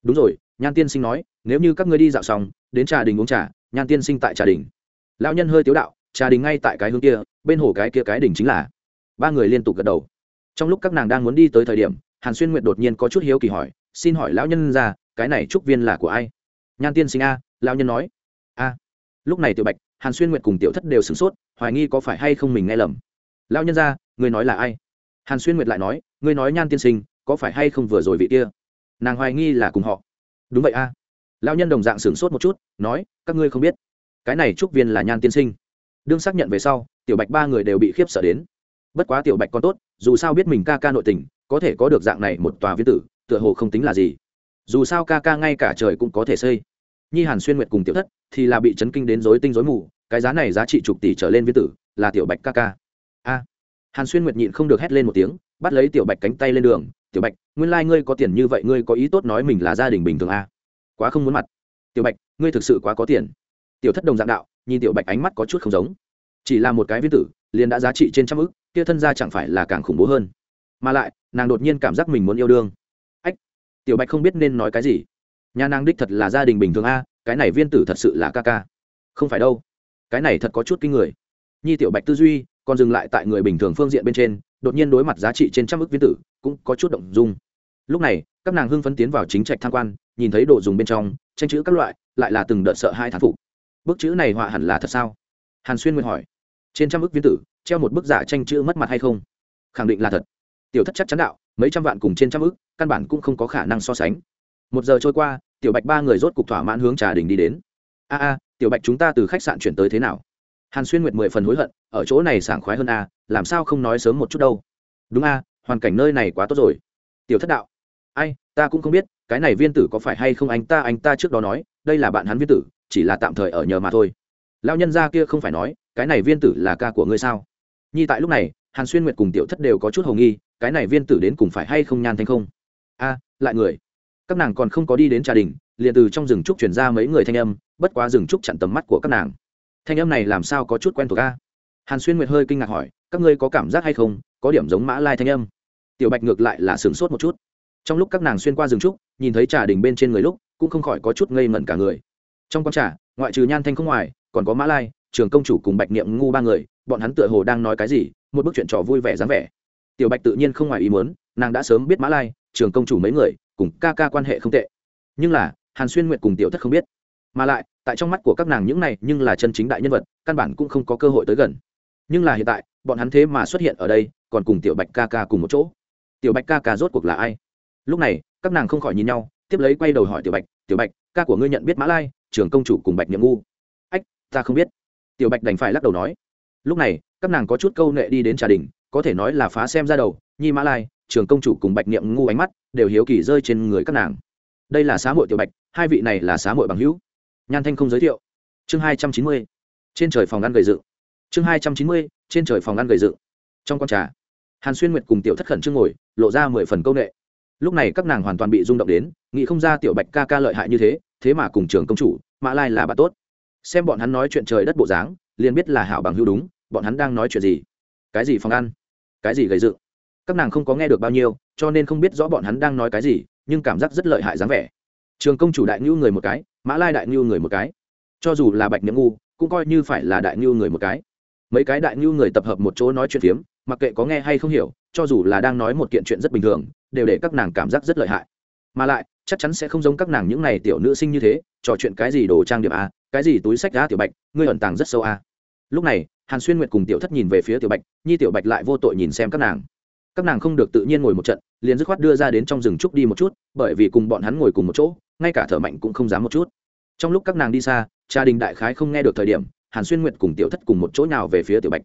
Đúng rồi nhan tiên sinh nói, nếu như các ngươi đi dạo xong, đến trà đình uống trà, nhan tiên sinh tại trà đình. Lão nhân hơi tiếu đạo, trà đình ngay tại cái hướng kia, bên hồ cái kia cái đỉnh chính là. Ba người liên tục gật đầu. Trong lúc các nàng đang muốn đi tới thời điểm, hàn xuyên nguyệt đột nhiên có chút hiếu kỳ hỏi, xin hỏi lão nhân ra, cái này trúc viên là của ai? Nhan tiên sinh a, lão nhân nói, a. Lúc này tiểu bạch, hàn xuyên nguyệt cùng tiểu thất đều sửng sốt, hoài nghi có phải hay không mình nghe lầm. Lão nhân ra người nói là ai? Hàn xuyên nguyệt lại nói, ngươi nói nhan tiên sinh, có phải hay không vừa rồi vị kia? Nàng hoài nghi là cùng họ đúng vậy a. Lão nhân đồng dạng sửng sốt một chút, nói, các ngươi không biết. Cái này trúc viên là nhan tiên sinh. Đương xác nhận về sau, tiểu bạch ba người đều bị khiếp sợ đến. Bất quá tiểu bạch còn tốt, dù sao biết mình ca ca nội tình, có thể có được dạng này một tòa viên tử, tựa hồ không tính là gì. Dù sao ca ca ngay cả trời cũng có thể xây. Nhi hàn xuyên nguyệt cùng tiểu thất thì là bị chấn kinh đến dối tinh dối mù, cái giá này giá trị chục tỷ trở lên viên tử, là tiểu bạch ca ca. A. Hàn xuyên nguyệt nhịn không được hét lên một tiếng, bắt lấy tiểu bạch cánh tay lên đường tiểu bạch, nguyên lai、like、ngươi có tiền như vậy, ngươi có ý tốt nói mình là gia đình bình thường à? quá không muốn mặt. Tiểu bạch, ngươi thực sự quá có tiền. Tiểu thất đồng dạng đạo, nhìn tiểu bạch ánh mắt có chút không giống. Chỉ là một cái viên tử, liền đã giá trị trên trăm ức, kia thân gia chẳng phải là càng khủng bố hơn. Mà lại, nàng đột nhiên cảm giác mình muốn yêu đương. Ách, tiểu bạch không biết nên nói cái gì. Nhà nàng đích thật là gia đình bình thường a, cái này viên tử thật sự là ca ca. Không phải đâu. Cái này thật có chút kinh người. Nhi tiểu bạch tư duy, còn dừng lại tại người bình thường phương diện bên trên đột nhiên đối mặt giá trị trên trăm ước viên tử, cũng có chút động dung. Lúc này, các nàng hưng phấn tiến vào chính trạch tham quan, nhìn thấy đồ dùng bên trong, tranh chữ các loại, lại là từng đợt sợ hai thán phục. Bức chữ này họa hẳn là thật sao? Hàn xuyên nguyện hỏi. Trên trăm ước viên tử, treo một bức giả tranh chữ mất mặt hay không? Khẳng định là thật. Tiểu thất chắc chắn đạo, mấy trăm vạn cùng trên trăm ước, căn bản cũng không có khả năng so sánh. Một giờ trôi qua, tiểu bạch ba người rốt cục thỏa mãn hướng trà đình đi đến. A a, tiểu bạch chúng ta từ khách sạn chuyển tới thế nào? Hàn xuyên nguyệt mười phần hối hận, ở chỗ này sảng khoái hơn a làm sao không nói sớm một chút đâu. Đúng a hoàn cảnh nơi này quá tốt rồi. Tiểu thất đạo. Ai, ta cũng không biết, cái này viên tử có phải hay không anh ta anh ta trước đó nói, đây là bạn hắn viên tử, chỉ là tạm thời ở nhờ mà thôi. Lao nhân gia kia không phải nói, cái này viên tử là ca của ngươi sao? Nhi tại lúc này, hàn xuyên nguyệt cùng tiểu thất đều có chút hầu nghi, cái này viên tử đến cùng phải hay không nhan thanh không? A, lại người. Các nàng còn không có đi đến trà đình, liền từ trong rừng trúc chuyển ra mấy người thanh âm, bất quá rừng trúc chặn tầm mắt của các nàng thanh âm này làm sao có chút quen thuộc a? Hàn xuyên nguyệt hơi kinh ngạc hỏi, các ngươi có cảm giác hay không, có điểm giống mã lai thanh âm? Tiểu bạch ngược lại là sửng sốt một chút. Trong lúc các nàng xuyên qua rừng trúc, nhìn thấy trà đình bên trên người lúc, cũng không khỏi có chút ngây ngẩn cả người. Trong con trà, ngoại trừ nhan thanh không ngoài, còn có mã lai, trường công chủ cùng bạch niệm ngu ba người, bọn hắn tựa hồ đang nói cái gì, một bức chuyện trò vui vẻ dáng vẻ. Tiểu bạch tự nhiên không ngoài ý muốn, nàng đã sớm biết mã lai, trường công chủ mấy người, cùng ca ca quan hệ không tệ. Nhưng là, hàn xuyên nguyện cùng tiểu thất không biết. Mà lại tại trong mắt của các nàng những này nhưng là chân chính đại nhân vật, căn bản cũng không có cơ hội tới gần. Nhưng là hiện tại, bọn hắn thế mà xuất hiện ở đây, còn cùng tiểu bạch ca ca cùng một chỗ. Tiểu bạch ca ca rốt cuộc là ai? Lúc này, các nàng không khỏi nhìn nhau, tiếp lấy quay đầu hỏi tiểu bạch tiểu bạch, ca của ngươi nhận biết mã lai trường công chủ cùng bạch nhậm ngu? Ách, ta không biết. Tiểu bạch đành phải lắc đầu nói. Lúc này, các nàng có chút câu nệ đi đến trà đình có thể nói là phá xem ra đầu, nhi mã lai trường công chủ cùng bạch niệm ngu ánh mắt đều hiếu kỳ rơi trên người các nàng. Đây là xá hội tiểu bạch, hai vị này là xá hội bằng hữu nhan thanh không giới thiệu. Chương hai trăm chín mươi, trên trời phòng ăn gầy dựng. Chương hai trăm chín mươi, trên trời phòng ăn gầy dựng. Trong con trà, hàn xuyên nguyệt cùng tiểu thất khẩn trương ngồi, lộ ra mười phần công nghệ lúc này các nàng hoàn toàn bị rung động đến, nghĩ không ra tiểu bạch ca ca lợi hại như thế thế mà cùng trường công chủ, mã lai là bà tốt. Xem bọn hắn nói chuyện trời đất bộ dáng, liền biết là hảo bằng hữu đúng, bọn hắn đang nói chuyện gì. Cái gì phòng ăn? Cái gì gầy dựng? Các nàng không có nghe được bao nhiêu, cho nên không biết rõ bọn hắn đang nói cái gì, nhưng cảm giác rất lợi hại dáng vẻ. Trường công chủ đại ngữ người một cái mã lai đại ngưu người một cái. Cho dù là bạch nhậm ngu cũng coi như phải là đại ngưu người một cái. Mấy cái đại ngưu người tập hợp một chỗ nói chuyện phiếm mặc kệ có nghe hay không hiểu cho dù là đang nói một kiện chuyện rất bình thường đều để các nàng cảm giác rất lợi hại. Mà lại chắc chắn sẽ không giống các nàng những n à y tiểu nữ sinh như thế trò chuyện cái gì đồ trang điểm a à, cái gì túi sách a tiểu bạch ngươi ẩn tàng rất sâu a. À. lúc này hàn xuyên nguyệt cùng tiểu thất nhìn về phía tiểu bạch nhi tiểu bạch lại vô tội nhìn xem các nàng. Các nàng không được tự nhiên ngồi một trận liền dứt khoát đưa ra đến trong rừng trúc đi một chút bởi vì cùng bọn hắn ngồi cùng một chỗ ngay cả thở mạnh cũng không dám một chút. Trong lúc các nàng đi xa, cha đình đại khái không nghe được thời điểm, hàn xuyên nguyệt cùng tiểu thất cùng một chỗ nào về phía tiểu bạch.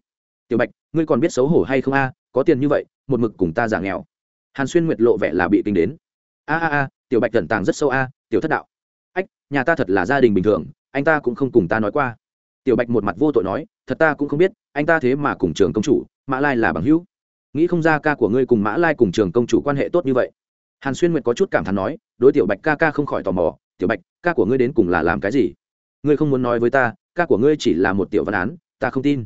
Tiểu bạch, ngươi còn biết xấu hổ hay không a? Có tiền như vậy, một mực cùng ta giả nghèo. Hàn xuyên nguyệt lộ vẻ là bị tính đến. A a a, tiểu bạch cẩn tàng rất sâu a, tiểu thất đạo. Ách, nhà ta thật là gia đình bình thường, anh ta cũng không cùng ta nói qua. Tiểu bạch một mặt vô tội nói, thật ta cũng không biết, anh ta thế mà cùng trường công chủ, mã lai là bằng hữu. Nghĩ không ra ca của ngươi cùng mã lai cùng trường công chủ quan hệ tốt như vậy hàn xuyên nguyệt có chút cảm thán nói, đối tiểu bạch ca ca không khỏi tò mò, tiểu bạch, ca của ngươi đến cùng là làm cái gì? Ngươi không muốn nói với ta, ca của ngươi chỉ là một tiểu văn án, ta không tin.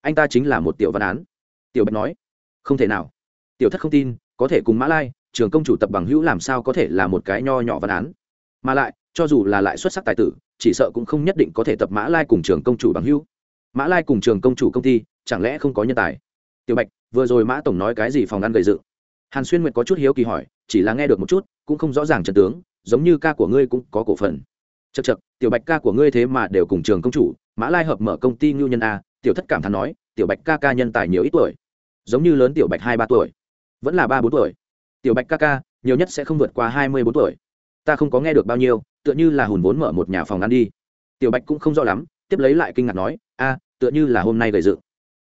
Anh ta chính là một tiểu văn án. Tiểu bạch nói, không thể nào. Tiểu thất không tin, có thể cùng mã lai, trường công chủ tập bằng hữu làm sao có thể là một cái nho nhỏ văn án. Mà lại, cho dù là lại xuất sắc tài tử, chỉ sợ cũng không nhất định có thể tập mã lai cùng trường công chủ bằng hữu. Mã lai cùng trường công chủ công ty, chẳng lẽ không có nhân tài? Tiểu bạch, vừa rồi mã tổng nói cái gì phòng ăn gầy dựng hàn xuyên nguyệt có chút hiếu kỳ hỏi chỉ là nghe được một chút, cũng không rõ ràng trần tướng, giống như ca của ngươi cũng có cổ phần. Chật chật tiểu bạch ca của ngươi thế mà đều cùng trường công chủ, mã lai hợp mở công ty ngưu nhân a, tiểu thất cảm thán nói, tiểu bạch ca ca nhân tài nhiều ít tuổi. Giống như lớn tiểu bạch hai ba tuổi, vẫn là ba bốn tuổi. Tiểu bạch ca ca, nhiều nhất sẽ không vượt qua hai mươi bốn tuổi. Ta không có nghe được bao nhiêu, tựa như là hùn vốn mở một nhà phòng ăn đi. Tiểu bạch cũng không rõ lắm, tiếp lấy lại kinh ngạc nói, a, tựa như là hôm nay gầy dự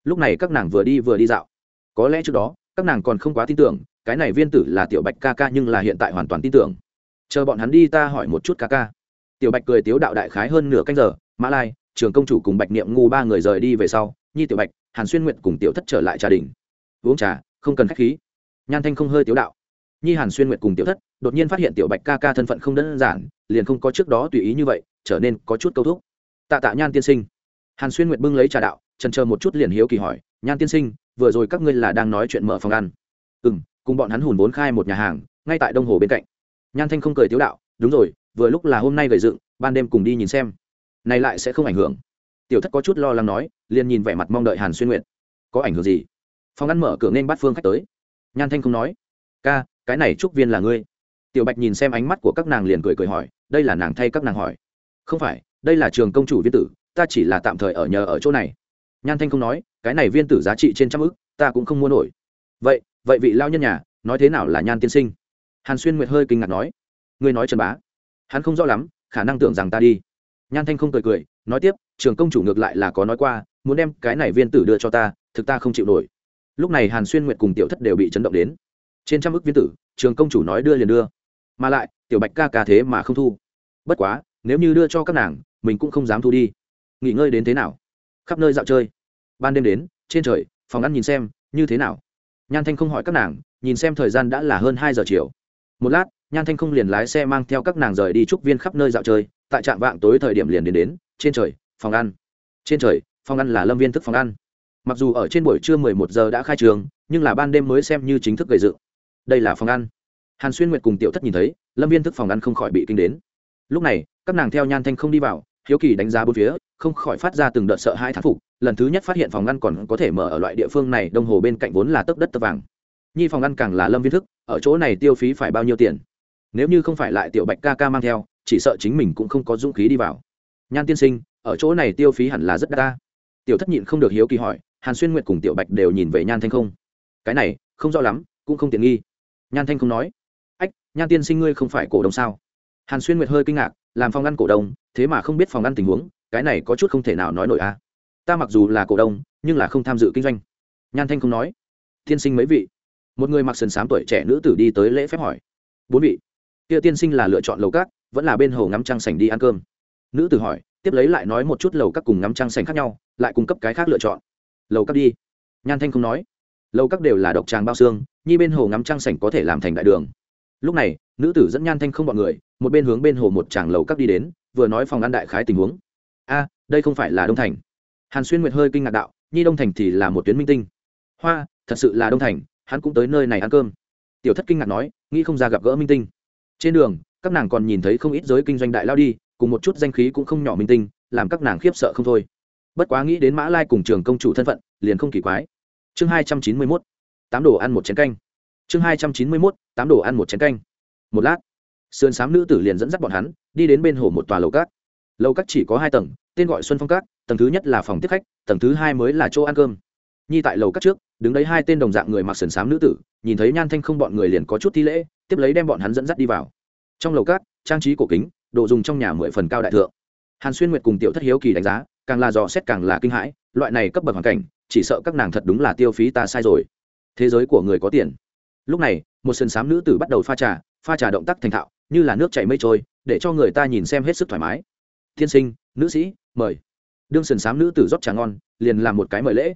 lúc này các nàng vừa đi vừa đi dạo. Có lẽ trước đó, các nàng còn không quá tin tưởng cái này viên tử là tiểu bạch ca ca nhưng là hiện tại hoàn toàn tin tưởng. Chờ bọn hắn đi ta hỏi một chút ca ca. Tiểu bạch cười tiếu đạo đại khái hơn nửa canh giờ, mã lai, trường công chủ cùng bạch niệm ngu ba người rời đi về sau, nhi tiểu bạch, hàn xuyên nguyện cùng tiểu thất trở lại trà đình uống trà, không cần k h á c h khí. Nhan thanh không hơi tiếu đạo. Nhi hàn xuyên nguyện cùng tiểu thất đột nhiên phát hiện tiểu bạch ca ca thân phận không đơn giản, liền không có trước đó tùy ý như vậy, trở nên có chút câu thúc. Tạ tạ nhan tiên sinh. Hàn xuyên nguyệt bưng lấy trà đạo trần chờ một chút liền hiếu kỳ hỏi, nhan tiên sinh, vừa rồi các ngươi là đang nói chuyện mở phòng ăn? Ừ m cùng bọn hắn hùn vốn khai một nhà hàng, ngay tại đông hồ bên cạnh. Nhan thanh không cười tiếu đạo, đúng rồi, vừa lúc là hôm nay gầy dựng, ban đêm cùng đi nhìn xem. Này lại sẽ không ảnh hưởng. Tiểu thất có chút lo lắng nói, liền nhìn vẻ mặt mong đợi hàn xuyên nguyệt. Có ảnh hưởng gì? Phòng ăn mở cửa nên bắt phương khách tới. Nhan thanh không nói, ca, cái này trúc viên là ngươi. Tiểu bạch nhìn xem ánh mắt của các nàng liền cười cười hỏi, đây là nàng thay các nàng hỏi? Không phải, đây là trường công chủ viên tử, ta chỉ là tạm thời ở nhờ ở chỗ này. Nhan thanh không nói, cái này viên tử giá trị trên trăm ức, ta cũng không mua nổi. Vậy vậy vị lao nhân nhà, nói thế nào là nhan tiên sinh? Hàn xuyên nguyệt hơi kinh ngạc nói. Ngươi nói trần bá. Hắn không rõ lắm, khả năng tưởng rằng ta đi. Nhan thanh không cười cười, nói tiếp, trường công chủ ngược lại là có nói qua, muốn đem cái này viên tử đưa cho ta, thực ta không chịu nổi. Lúc này hàn xuyên nguyệt cùng tiểu thất đều bị chấn động đến. Trên trăm ước viên tử, trường công chủ nói đưa liền đưa. Mà lại, tiểu bạch ca ca thế mà không thu. Bất quá, nếu như đưa cho các nàng, mình cũng không dám thu đi. Nghỉ ngơi đến thế nào? Khắp nơi dạo chơi. Ban đêm đến, trên trời, phòng ăn nhìn xem, như thế nào? Nhan thanh không hỏi các nàng, nhìn xem thời gian đã là hơn hai giờ chiều. Một lát, nhan thanh không liền lái xe mang theo các nàng rời đi trúc viên khắp nơi dạo chơi, tại trạm vạng tối thời điểm liền đến đến, trên trời, phòng ăn. Trên trời, phòng ăn là lâm viên thức phòng ăn. Mặc dù ở trên buổi trưa mười một giờ đã khai trường, nhưng là ban đêm mới xem như chính thức gây dựng. Đây là phòng ăn. Hàn xuyên nguyệt cùng tiểu thất nhìn thấy, lâm viên thức phòng ăn không khỏi bị kinh đến. Lúc này, các nàng theo nhan thanh không đi vào, hiếu kỳ đánh giá bốn phía, không khỏi phát ra từng đợt sợ hai thán phục lần thứ nhất phát hiện phòng ngăn còn có thể mở ở loại địa phương này, đồng hồ bên cạnh vốn là tấc đất tấc vàng. Nhi phòng ngăn càng là lâm viên thức, ở chỗ này tiêu phí phải bao nhiêu tiền? Nếu như không phải lại tiểu bạch ca ca mang theo, chỉ sợ chính mình cũng không có dũng khí đi vào. Nhan tiên sinh, ở chỗ này tiêu phí hẳn là rất đắt ta. Tiểu thất nhịn không được hiếu kỳ hỏi, hàn xuyên nguyệt cùng tiểu bạch đều nhìn về nhan thanh không. Cái này, không rõ lắm, cũng không tiện nghi. Nhan thanh không nói, ách, nhan tiên sinh ngươi không phải cổ đông sao? Hàn xuyên nguyệt hơi kinh ngạc, làm phòng ngăn cổ đông, thế mà không biết phòng ngăn tình huống, cái này có chút không thể nào nói nổi a. à ta mặc dù là cổ đông, nhưng là không tham dự kinh doanh. Nhan thanh không nói. Tiên sinh mấy vị? Một người mặc sườn m tuổi trẻ nữ tử đi tới lễ phép hỏi. Bốn vị. Kia tiên sinh là lựa chọn lầu cát vẫn là bên hồ ngắm trăng sành đi ăn cơm. Nữ tử hỏi, tiếp lấy lại nói một chút lầu các cùng ngắm trăng sành khác nhau, lại cung cấp cái khác lựa chọn. Lầu các đi. Nhan thanh không nói. Lầu các đều là độc tràng bao xương, nhi bên hồ ngắm trăng sành có thể làm thành đại đường. Lúc này, nữ tử dẫn nhan thanh không bọn người, một bên hướng bên hồ một tràng lầu các đi đến, vừa nói phòng ăn đại khái tình huống. A, đây không phải là đông thành hàn xuyên nguyệt hơi kinh ngạc đạo, nhi đông thành thì là một tuyến minh tinh. Hoa, thật sự là đông thành, hắn cũng tới nơi này ăn cơm. Tiểu thất kinh ngạc nói, nghĩ không ra gặp gỡ minh tinh. Trên đường, các nàng còn nhìn thấy không ít giới kinh doanh đại lao đi, cùng một chút danh khí cũng không nhỏ minh tinh, làm các nàng khiếp sợ không thôi. Bất quá nghĩ đến mã lai cùng trường công chủ thân phận, liền không kỳ quái. Chương hai trăm chín mươi mốt, tám đồ ăn một chén canh. Chương hai trăm chín mươi mốt, tám đồ ăn một chén canh. Một lát, sườn s á m nữ tử liền dẫn dắt bọn hắn, đi đến bên hồ một tòa lầu cát. Lầu cát chỉ có hai tầng, tên gọi xuân phong cát tầng thứ nhất là phòng tiếp khách, tầng thứ hai mới là chỗ ăn cơm. Nhi tại lầu các trước, đứng đấy hai tên đồng dạng người mặc sườn xám nữ tử, nhìn thấy nhan thanh không bọn người liền có chút thi lễ, tiếp lấy đem bọn hắn dẫn dắt đi vào. Trong lầu các, trang trí cổ kính, đồ dùng trong nhà mười phần cao đại thượng. Hàn xuyên nguyệt cùng tiểu thất hiếu kỳ đánh giá, càng là dò xét càng là kinh hãi, loại này cấp bậc hoàn cảnh, chỉ sợ các nàng thật đúng là tiêu phí ta sai rồi. Thế giới của người có tiền. Lúc này, một sườn xám nữ tử bắt đầu pha trà pha trà động tác thành thạo, như là nước chảy mây trôi, để cho người ta nhìn xem hết sức thoải mái. Thiên sinh, nữ sĩ, mời đương sườn xám nữ tử rót trà ngon, liền làm một cái mời lễ.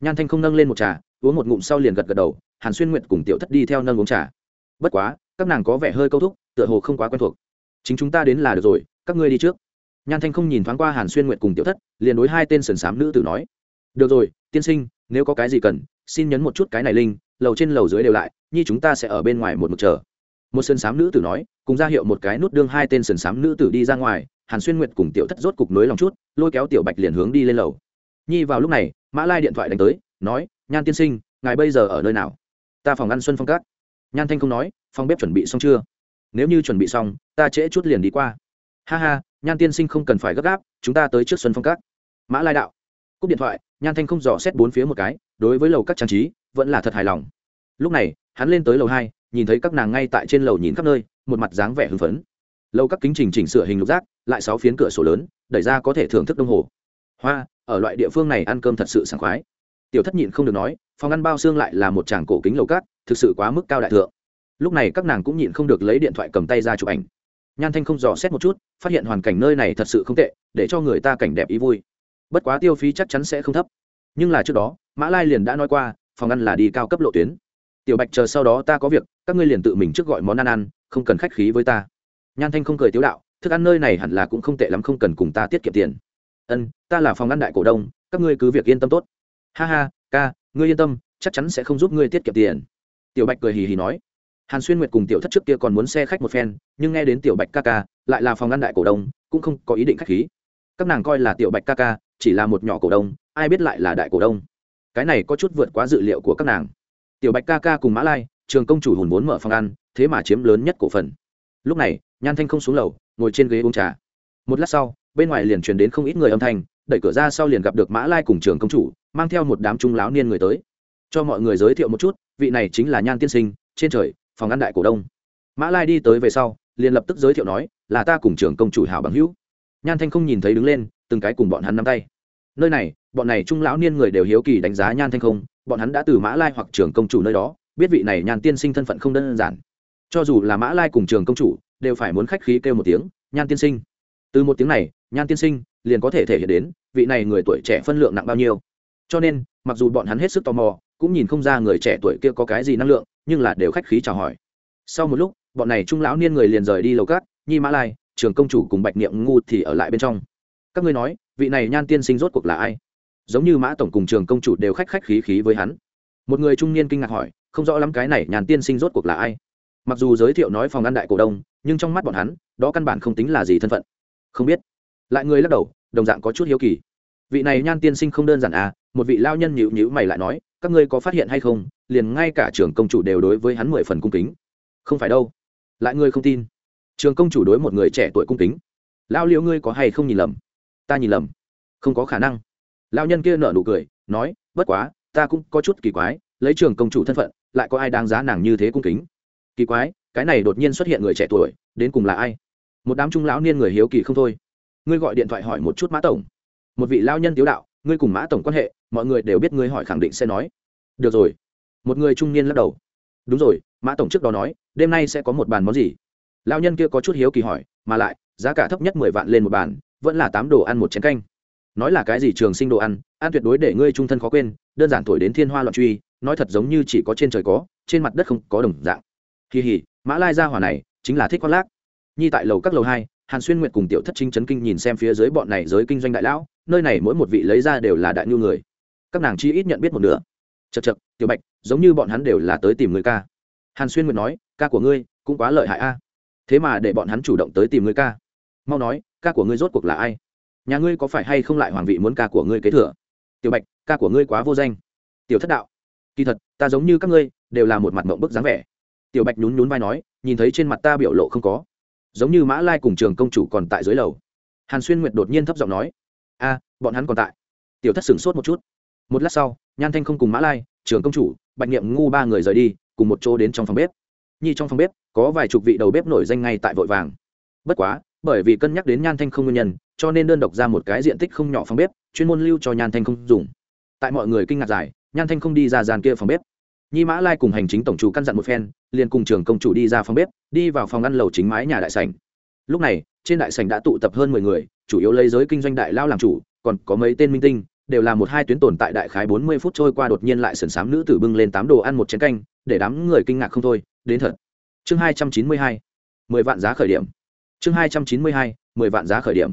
Nhan thanh không nâng lên một trà, uống một ngụm sau liền gật gật đầu, hàn xuyên nguyệt cùng tiểu thất đi theo nâng uống trà. Bất quá, các nàng có vẻ hơi câu thúc, tựa hồ không quá quen thuộc. Chính chúng ta đến là được rồi, các ngươi đi trước. Nhan thanh không nhìn thoáng qua hàn xuyên nguyệt cùng tiểu thất, liền đối hai tên sườn xám nữ tử nói. Được rồi, tiên sinh, nếu có cái gì cần, xin nhấn một chút cái này linh lầu trên lầu dưới đều lại như chúng ta sẽ ở bên ngoài một mực chờ. Một sườn xám nữ tử nói, cùng ra hiệu một cái nút đương hai tên sườn xám nữ tử đi ra ngoài hàn xuyên nguyệt cùng tiểu thất rốt cục nối lòng chút, lôi kéo tiểu bạch liền hướng đi lên lầu. Nhi vào lúc này, mã lai điện thoại đánh tới, nói, nhan tiên sinh, ngài bây giờ ở nơi nào? Ta phòng ăn xuân phong cát nhan thanh không nói, phòng bếp chuẩn bị xong chưa? Nếu như chuẩn bị xong, ta trễ chút liền đi qua. Ha ha, nhan tiên sinh không cần phải gấp gáp, chúng ta tới trước xuân phong cát mã lai đạo. Cúp điện thoại, nhan thanh không dò xét bốn phía một cái, đối với lầu các trang trí, vẫn là thật hài lòng. Lúc này, hắn lên tới lầu hai, nhìn thấy các nàng ngay tại trên lầu nhìn khắp nơi, một mặt dáng vẻ hưng phấn. Lầu các kính trình chỉnh sửa hình lục giác lại sáu phiến cửa sổ lớn, đẩy ra có thể thưởng thức đông hồ. Hoa, ở loại địa phương này ăn cơm thật sự sảng khoái. Tiểu thất nhịn không được nói, phòng ăn bao xương lại là một tràng cổ kính lầu cát, thực sự quá mức cao đại thượng. Lúc này các nàng cũng nhịn không được lấy điện thoại cầm tay ra chụp ảnh. Nhan thanh không dò xét một chút, phát hiện hoàn cảnh nơi này thật sự không tệ, để cho người ta cảnh đẹp ý vui. Bất quá tiêu phí chắc chắn sẽ không thấp. Nhưng là trước đó, mã lai liền đã nói qua, phòng ăn là đi cao cấp lộ tuyến. Tiểu bạch chờ sau đó ta có việc, các ngươi liền tự mình trước gọi món ăn ăn, không cần khách khí với ta. Nhan thanh không cười tiếu đạo thức ăn nơi này hẳn là cũng không tệ lắm, không cần cùng ta tiết kiệm tiền. Ân, ta là phòng ăn đại cổ đông, các ngươi cứ việc yên tâm tốt. Ha ha, ca, ngươi yên tâm, chắc chắn sẽ không giúp ngươi tiết kiệm tiền. Tiểu bạch cười hì hì nói. Hàn xuyên nguyệt cùng tiểu thất trước kia còn muốn xe khách một phen, nhưng nghe đến tiểu bạch ca ca, lại là phòng ăn đại cổ đông, cũng không có ý định khách khí. Các nàng coi là tiểu bạch ca ca, chỉ là một nhỏ cổ đông, ai biết lại là đại cổ đông. Cái này có chút vượt quá dự liệu của các nàng. Tiểu bạch ca ca cùng mã lai, trường công chủ hùn vốn mở phòng ăn, thế mà chiếm lớn nhất cổ phần. Lúc này, nhan thanh không xuống lầu ngồi trên ghế uống trà. Một lát sau, bên ngoài liền truyền đến không ít người âm thanh, đẩy cửa ra sau liền gặp được mã lai cùng trường công chủ, mang theo một đám trung láo niên người tới. Cho mọi người giới thiệu một chút, vị này chính là nhan tiên sinh, trên trời, phòng ăn đại cổ đông. Mã lai đi tới về sau, liền lập tức giới thiệu nói, là ta cùng trường công chủ hảo bằng hữu. Nhan thanh không nhìn thấy đứng lên, từng cái cùng bọn hắn nắm tay. Nơi này, bọn này trung lão niên người đều hiếu kỳ đánh giá nhan thanh không, bọn hắn đã từ mã lai hoặc trường công chủ nơi đó, biết vị này nhan tiên sinh thân phận không đơn giản cho dù là mã lai cùng trường công chủ, đều phải muốn khách khí kêu một tiếng, nhan tiên sinh. Từ một tiếng này, nhan tiên sinh liền có thể thể hiện đến vị này người tuổi trẻ phân lượng nặng bao nhiêu. Cho nên, mặc dù bọn hắn hết sức tò mò, cũng nhìn không ra người trẻ tuổi kia có cái gì năng lượng, nhưng là đều khách khí chào hỏi. Sau một lúc, bọn này trung lão niên người liền rời đi lầu cát nhi mã lai, trường công chủ cùng bạch niệm ngu thì ở lại bên trong. Các ngươi nói, vị này nhan tiên sinh rốt cuộc là ai? Giống như mã tổng cùng trường công chủ đều khách khách khí khí với hắn. Một người trung niên kinh ngạc hỏi, không rõ lắm cái này nhàn tiên sinh rốt cuộc là ai? Mặc dù giới thiệu nói phòng ăn đại cổ đông, nhưng trong mắt bọn hắn, đó căn bản không tính là gì thân phận. Không biết. Lại người lắc đầu, đồng dạng có chút hiếu kỳ. Vị này nhan tiên sinh không đơn giản à một vị lao nhân nhịu nhịu mày lại nói, các ngươi có phát hiện hay không, liền ngay cả trường công chủ đều đối với hắn mười phần cung kính. Không phải đâu. Lại ngươi không tin. Trường công chủ đối một người trẻ tuổi cung kính. Lao liệu ngươi có hay không nhìn lầm? Ta nhìn lầm. Không có khả năng. Lao nhân kia nở nụ cười, nói, bất quá, ta cũng có chút kỳ quái, lấy trường công chủ thân phận, lại có ai đáng giá nàng như thế cung kính? Kỳ quái, cái này đột nhiên xuất hiện người trẻ tuổi, đến cùng là ai? Một đám trung lão niên người hiếu kỳ không thôi. Ngươi gọi điện thoại hỏi một chút mã tổng. Một vị lao nhân tiếu đạo, ngươi cùng mã tổng quan hệ, mọi người đều biết ngươi hỏi khẳng định sẽ nói. Được rồi. Một người trung niên lắc đầu. Đúng rồi, mã tổng trước đó nói, đêm nay sẽ có một bàn món gì? Lao nhân kia có chút hiếu kỳ hỏi, mà lại, giá cả thấp nhất mười vạn lên một bàn, vẫn là tám đồ ăn một chén canh. Nói là cái gì trường sinh đồ ăn ăn tuyệt đối để ngươi trung thân khó quên, đơn giản thổi đến thiên hoa loạn truy, nói thật giống như chỉ có trên trời có, trên mặt đất không có đồng dạng kỳ hỉ, mã lai gia hỏa này chính là thích khoác lác. Nhi tại lầu các lầu hai, hàn xuyên nguyệt cùng tiểu thất trinh chấn kinh nhìn xem phía dưới bọn này giới kinh doanh đại lão, nơi này mỗi một vị lấy ra đều là đại nhu người. Các nàng chi ít nhận biết một nửa. Chật chật tiểu bạch, giống như bọn hắn đều là tới tìm người ca. Hàn xuyên nguyệt nói, ca của ngươi cũng quá lợi hại a. Thế mà để bọn hắn chủ động tới tìm người ca. Mau nói, ca của ngươi rốt cuộc là ai? Nhà ngươi có phải hay không lại hoàng vị muốn ca của ngươi kế thừa? Tiểu bạch, ca của ngươi quá vô danh. Tiểu thất đạo, kỳ thật, ta giống như các ngươi, đều là một mặt mộng bức dáng vẻ tiểu bạch nhún nhún vai nói, nhìn thấy trên mặt ta biểu lộ không có. Giống như mã lai cùng trường công chủ còn tại dưới lầu. Hàn xuyên nguyệt đột nhiên thấp giọng nói, a, bọn hắn còn tại. Tiểu thất sửng sốt một chút. Một lát sau, nhan thanh không cùng mã lai, trường công chủ, bạch niệm ngu ba người rời đi, cùng một chỗ đến trong phòng bếp. Nhi trong phòng bếp, có vài chục vị đầu bếp nổi danh ngay tại vội vàng. Bất quá, bởi vì cân nhắc đến nhan thanh không nguyên nhân, cho nên đơn độc ra một cái diện tích không nhỏ phòng bếp, chuyên môn lưu cho nhan thanh không dùng. Tại mọi người kinh ngạc dài nhan thanh không đi ra dàn kia phòng bếp nhi mã lai cùng hành chính tổng chủ căn dặn một phen, liền cùng trường công chủ đi ra phòng bếp, đi vào phòng ăn lầu chính mái nhà đại sảnh. Lúc này, trên đại sảnh đã tụ tập hơn mười người, chủ yếu lấy giới kinh doanh đại lao làm chủ, còn có mấy tên minh tinh, đều là một hai tuyến tồn tại đại khái bốn mươi phút trôi qua đột nhiên lại sườn sám nữ tử bưng lên tám đồ ăn một chén canh, để đám người kinh ngạc không thôi, đến thật. Chương hai trăm chín mươi hai, mười vạn giá khởi điểm. Chương hai trăm chín mươi hai, mười vạn giá khởi điểm.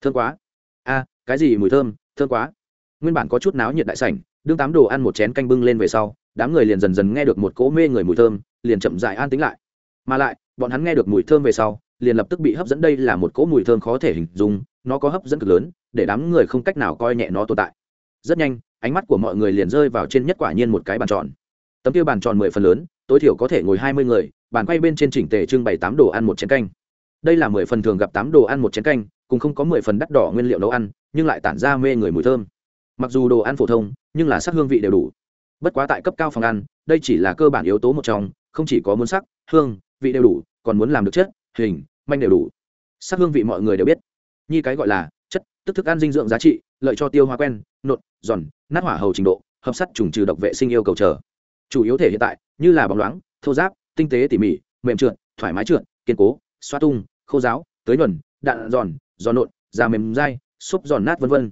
Thơm quá. A, cái gì mùi thơm thơm quá. Nguyên bản có chút náo nhiệt đại sảnh, đương tám đồ ăn một chén canh bưng lên về sau đám người liền dần dần nghe được một cỗ mê người mùi thơm, liền chậm dại an tính lại. Mà lại, bọn hắn nghe được mùi thơm về sau, liền lập tức bị hấp dẫn đây là một cỗ mùi thơm khó thể hình dung, nó có hấp dẫn cực lớn, để đám người không cách nào coi nhẹ nó tồn tại. Rất nhanh, ánh mắt của mọi người liền rơi vào trên nhất quả nhiên một cái bàn tròn. Tấm kia bàn tròn mười phần lớn, tối thiểu có thể ngồi hai mươi người, bàn quay bên trên chỉnh tề trưng bày tám đồ ăn một chén canh. Đây là mười phần thường gặp tám đồ ăn một chén canh, cùng không có mười phần đắt đỏ nguyên liệu nấu ăn, nhưng lại tản ra mê người mùi thơm. Mặc dù đồ ăn phổ thông, nhưng là sắc hương vị đều đủ bất quá tại cấp cao phòng ăn, đây chỉ là cơ bản yếu tố một trong, không chỉ có muốn sắc, hương, vị đều đủ, còn muốn làm được chất, hình, manh đều đủ. Sắc hương vị mọi người đều biết. Như cái gọi là chất, tức thức ăn dinh dưỡng giá trị, lợi cho tiêu hóa quen, nộn, giòn, nát hỏa hầu trình độ, hợp sắt trùng trừ độc vệ sinh yêu cầu chờ. Chủ yếu thể hiện tại, như là bóng loáng, thô giáp, tinh tế tỉ mỉ, mềm trượt, thoải mái trượt, kiên cố, xoa tung, khô giáo tới nhuần, đạn giòn giòn nộn, da mềm dai xúc giòn nát vân vân.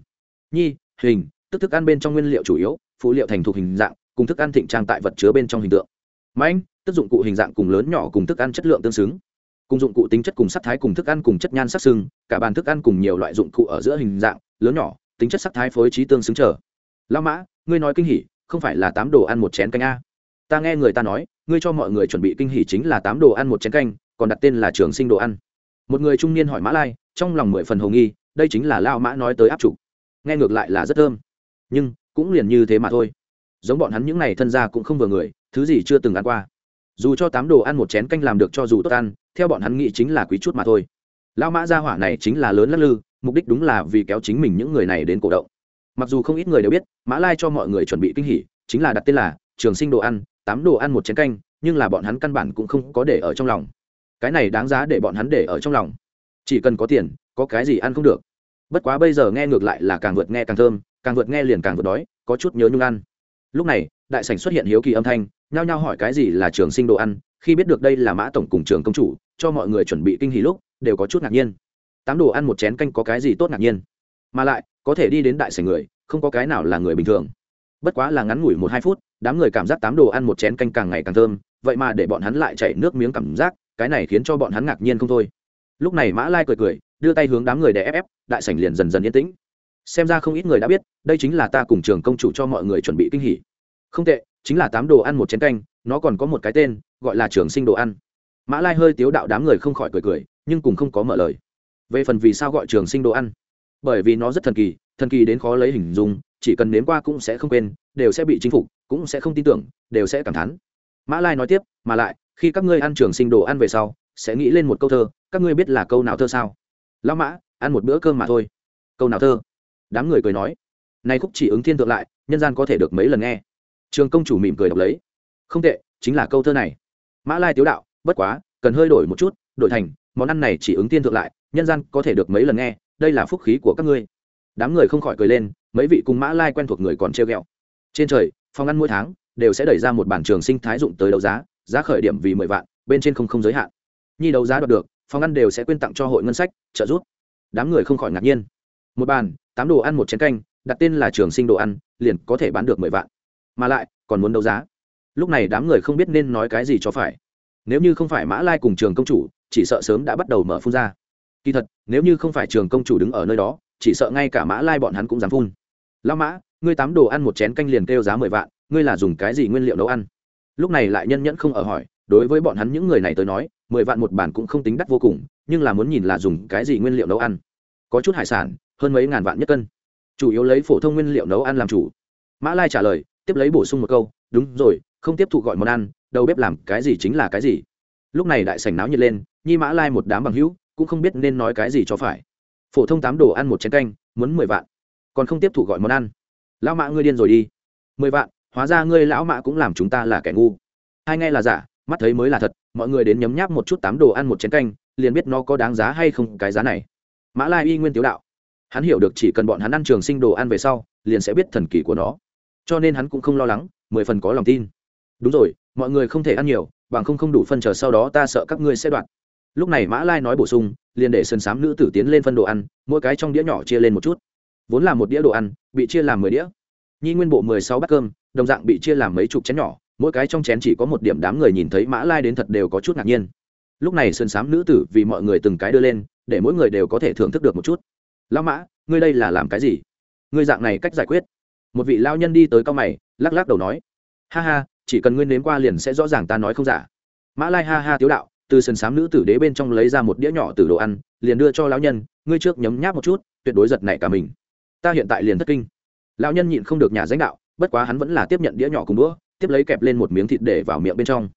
Nhi, hình, tức thức ăn bên trong nguyên liệu chủ yếu phụ liệu thành thuộc hình dạng, cùng thức ăn thịnh trang tại vật chứa bên trong hình tượng. Mãnh tức dụng cụ hình dạng cùng lớn nhỏ cùng thức ăn chất lượng tương xứng. Cùng dụng cụ tính chất cùng sắc thái cùng thức ăn cùng chất nhan sắc sưng cả bàn thức ăn cùng nhiều loại dụng cụ ở giữa hình dạng, lớn nhỏ, tính chất sắc thái phối trí tương xứng trở lao mã, ngươi nói kinh hỉ, không phải là tám đồ ăn một chén canh a? Ta nghe người ta nói, ngươi cho mọi người chuẩn bị kinh hỉ chính là tám đồ ăn một chén canh, còn đặt tên là trường sinh đồ ăn. Một người trung niên hỏi mã lai, trong lòng mười phần hồ nghi, đây chính là lao mã nói tới áp chủ. Nghe ngược lại là rất thơm. Nhưng cũng liền như thế mà thôi. Giống bọn hắn những n à y thân gia cũng không vừa người, thứ gì chưa từng ăn qua. Dù cho tám đồ ăn một chén canh làm được cho dù tốt ăn, theo bọn hắn nghĩ chính là quý chút mà thôi. Lao mã gia hỏa này chính là lớn lắc lư, mục đích đúng là vì kéo chính mình những người này đến cổ động. Mặc dù không ít người đều biết, mã lai cho mọi người chuẩn bị kinh hỉ, chính là đặt tên là trường sinh đồ ăn, tám đồ ăn một chén canh, nhưng là bọn hắn căn bản cũng không có để ở trong lòng. Cái này đáng giá để bọn hắn để ở trong lòng. Chỉ cần có tiền, có cái gì ăn không được. Bất quá bây giờ nghe ngược lại là càng vượt nghe càng thơm càng vượt nghe liền càng vượt đói, có chút nhớ nhung ăn. Lúc này, đại sảnh xuất hiện hiếu kỳ âm thanh, nhao nhao hỏi cái gì là trường sinh đồ ăn, khi biết được đây là mã tổng cùng trường công chủ, cho mọi người chuẩn bị kinh hỉ lúc, đều có chút ngạc nhiên. Tám đồ ăn một chén canh có cái gì tốt ngạc nhiên? Mà lại, có thể đi đến đại sảnh người, không có cái nào là người bình thường. Bất quá là ngắn ngủi một hai phút, đám người cảm giác tám đồ ăn một chén canh càng ngày càng thơm, vậy mà để bọn hắn lại chảy nước miếng cảm giác, cái này khiến cho bọn hắn ngạc nhiên không thôi. Lúc này mã lai cười cười, đưa tay hướng đám người để ép ép, đại sảnh liền dần dần yên tĩnh xem ra không ít người đã biết, đây chính là ta cùng trường công chủ cho mọi người chuẩn bị kinh hỉ. Không tệ, chính là tám đồ ăn một chén canh, nó còn có một cái tên, gọi là trường sinh đồ ăn. Mã lai hơi tiếu đạo đám người không khỏi cười cười, nhưng cùng không có mở lời. Về phần vì sao gọi trường sinh đồ ăn? Bởi vì nó rất thần kỳ thần kỳ đến khó lấy hình dung, chỉ cần nếm qua cũng sẽ không quên, đều sẽ bị chinh phục, cũng sẽ không tin tưởng, đều sẽ cảm thán. Mã lai nói tiếp, mà lại, khi các ngươi ăn trường sinh đồ ăn về sau, sẽ nghĩ lên một câu thơ, các ngươi biết là câu nào thơ sao? Lão mã, ăn một bữa cơm mà thôi. Câu nào thơ? Đám người cười nói nay khúc chỉ ứng thiên thượng lại, nhân gian có thể được mấy lần nghe? Trường công chủ mỉm cười đọc lấy, không tệ, chính là câu thơ này. Mã lai tiếu đạo, bất quá, cần hơi đổi một chút, đổi thành, món ăn này chỉ ứng thiên thượng lại, nhân gian có thể được mấy lần nghe, đây là phúc khí của các ngươi. Đám người không khỏi cười lên, mấy vị cùng mã lai quen thuộc người còn treo ghẹo. Trên trời, phòng ăn mỗi tháng đều sẽ đẩy ra một bản trường sinh thái dụng tới đấu giá giá khởi điểm vì mười vạn, bên trên không không giới hạn. Nhi đấu giá đoạt được, phòng ăn đều sẽ quyên tặng cho hội ngân sách, trợ giúp. Đám người không khỏi ngạc nhiên. Một bàn tám đồ ăn một chén canh, đặt tên là trường sinh đồ ăn, liền có thể bán được mười vạn. Mà lại, còn muốn đấu giá. Lúc này đám người không biết nên nói cái gì cho phải. Nếu như không phải mã lai cùng trường công chủ, chỉ sợ sớm đã bắt đầu mở phun ra. Kỳ thật, nếu như không phải trường công chủ đứng ở nơi đó, chỉ sợ ngay cả mã lai bọn hắn cũng dám phun. Lao mã, ngươi tám đồ ăn một chén canh liền kêu giá mười vạn, ngươi là dùng cái gì nguyên liệu nấu ăn? Lúc này lại nhân nhẫn không ở hỏi, đối với bọn hắn những người này tới nói, mười vạn một bản cũng không tính đắt vô cùng, nhưng là muốn nhìn là dùng cái gì nguyên liệu nấu ăn. Có chút hải sản hơn mấy ngàn vạn nhất cân. Chủ yếu lấy phổ thông nguyên liệu nấu ăn làm chủ. Mã lai trả lời, tiếp lấy bổ sung một câu, đúng rồi, không tiếp thụ gọi món ăn, đầu bếp làm cái gì chính là cái gì. Lúc này đại sảnh náo nhiệt lên, nhi mã lai một đám bằng hữu cũng không biết nên nói cái gì cho phải. Phổ thông tám đồ ăn một chén canh, muốn mười vạn. Còn không tiếp thụ gọi món ăn. Lão mã ngươi điên rồi đi. Mười vạn, hóa ra ngươi lão mã cũng làm chúng ta là kẻ ngu. Hai nghe là giả, mắt thấy mới là thật, mọi người đến nhấm nháp một chút tám đồ ăn một chén canh, liền biết nó có đáng giá hay không cái giá này. Mã lai y nguyên tiếu đạo hắn hiểu được chỉ cần bọn hắn ăn trường sinh đồ ăn về sau, liền sẽ biết thần kỳ của nó. Cho nên hắn cũng không lo lắng, mười phần có lòng tin. Đúng rồi, mọi người không thể ăn nhiều, bằng không không đủ phân chờ sau đó ta sợ các ngươi sẽ đoạt. Lúc này mã lai nói bổ sung, liền để sân sám nữ tử tiến lên phân đồ ăn, mỗi cái trong đĩa nhỏ chia lên một chút. Vốn là một đĩa đồ ăn, bị chia làm mười đĩa. Nhi nguyên bộ mười sáu bát cơm, đồng dạng bị chia làm mấy chục chén nhỏ, mỗi cái trong chén chỉ có một điểm đám người nhìn thấy mã lai đến thật đều có chút ngạc nhiên. Lúc này sơn sám nữ tử vì mọi người từng cái đưa lên, để mỗi người đều có thể thưởng thức được một chút lao mã, ngươi đây là làm cái gì? Ngươi dạng này cách giải quyết. Một vị lao nhân đi tới cao mày, lắc lắc đầu nói, ha ha, chỉ cần ngươi nếm qua liền sẽ rõ ràng ta nói không giả. Mã lai ha ha tiếu đạo, từ sân sám nữ tử đế bên trong lấy ra một đĩa nhỏ từ đồ ăn, liền đưa cho lão nhân, ngươi trước nhấm nháp một chút, tuyệt đối giật nảy cả mình. Ta hiện tại liền thất kinh. Lão nhân nhịn không được nhà danh đạo, bất quá hắn vẫn là tiếp nhận đĩa nhỏ cùng đũa, tiếp lấy kẹp lên một miếng thịt để vào miệng bên trong.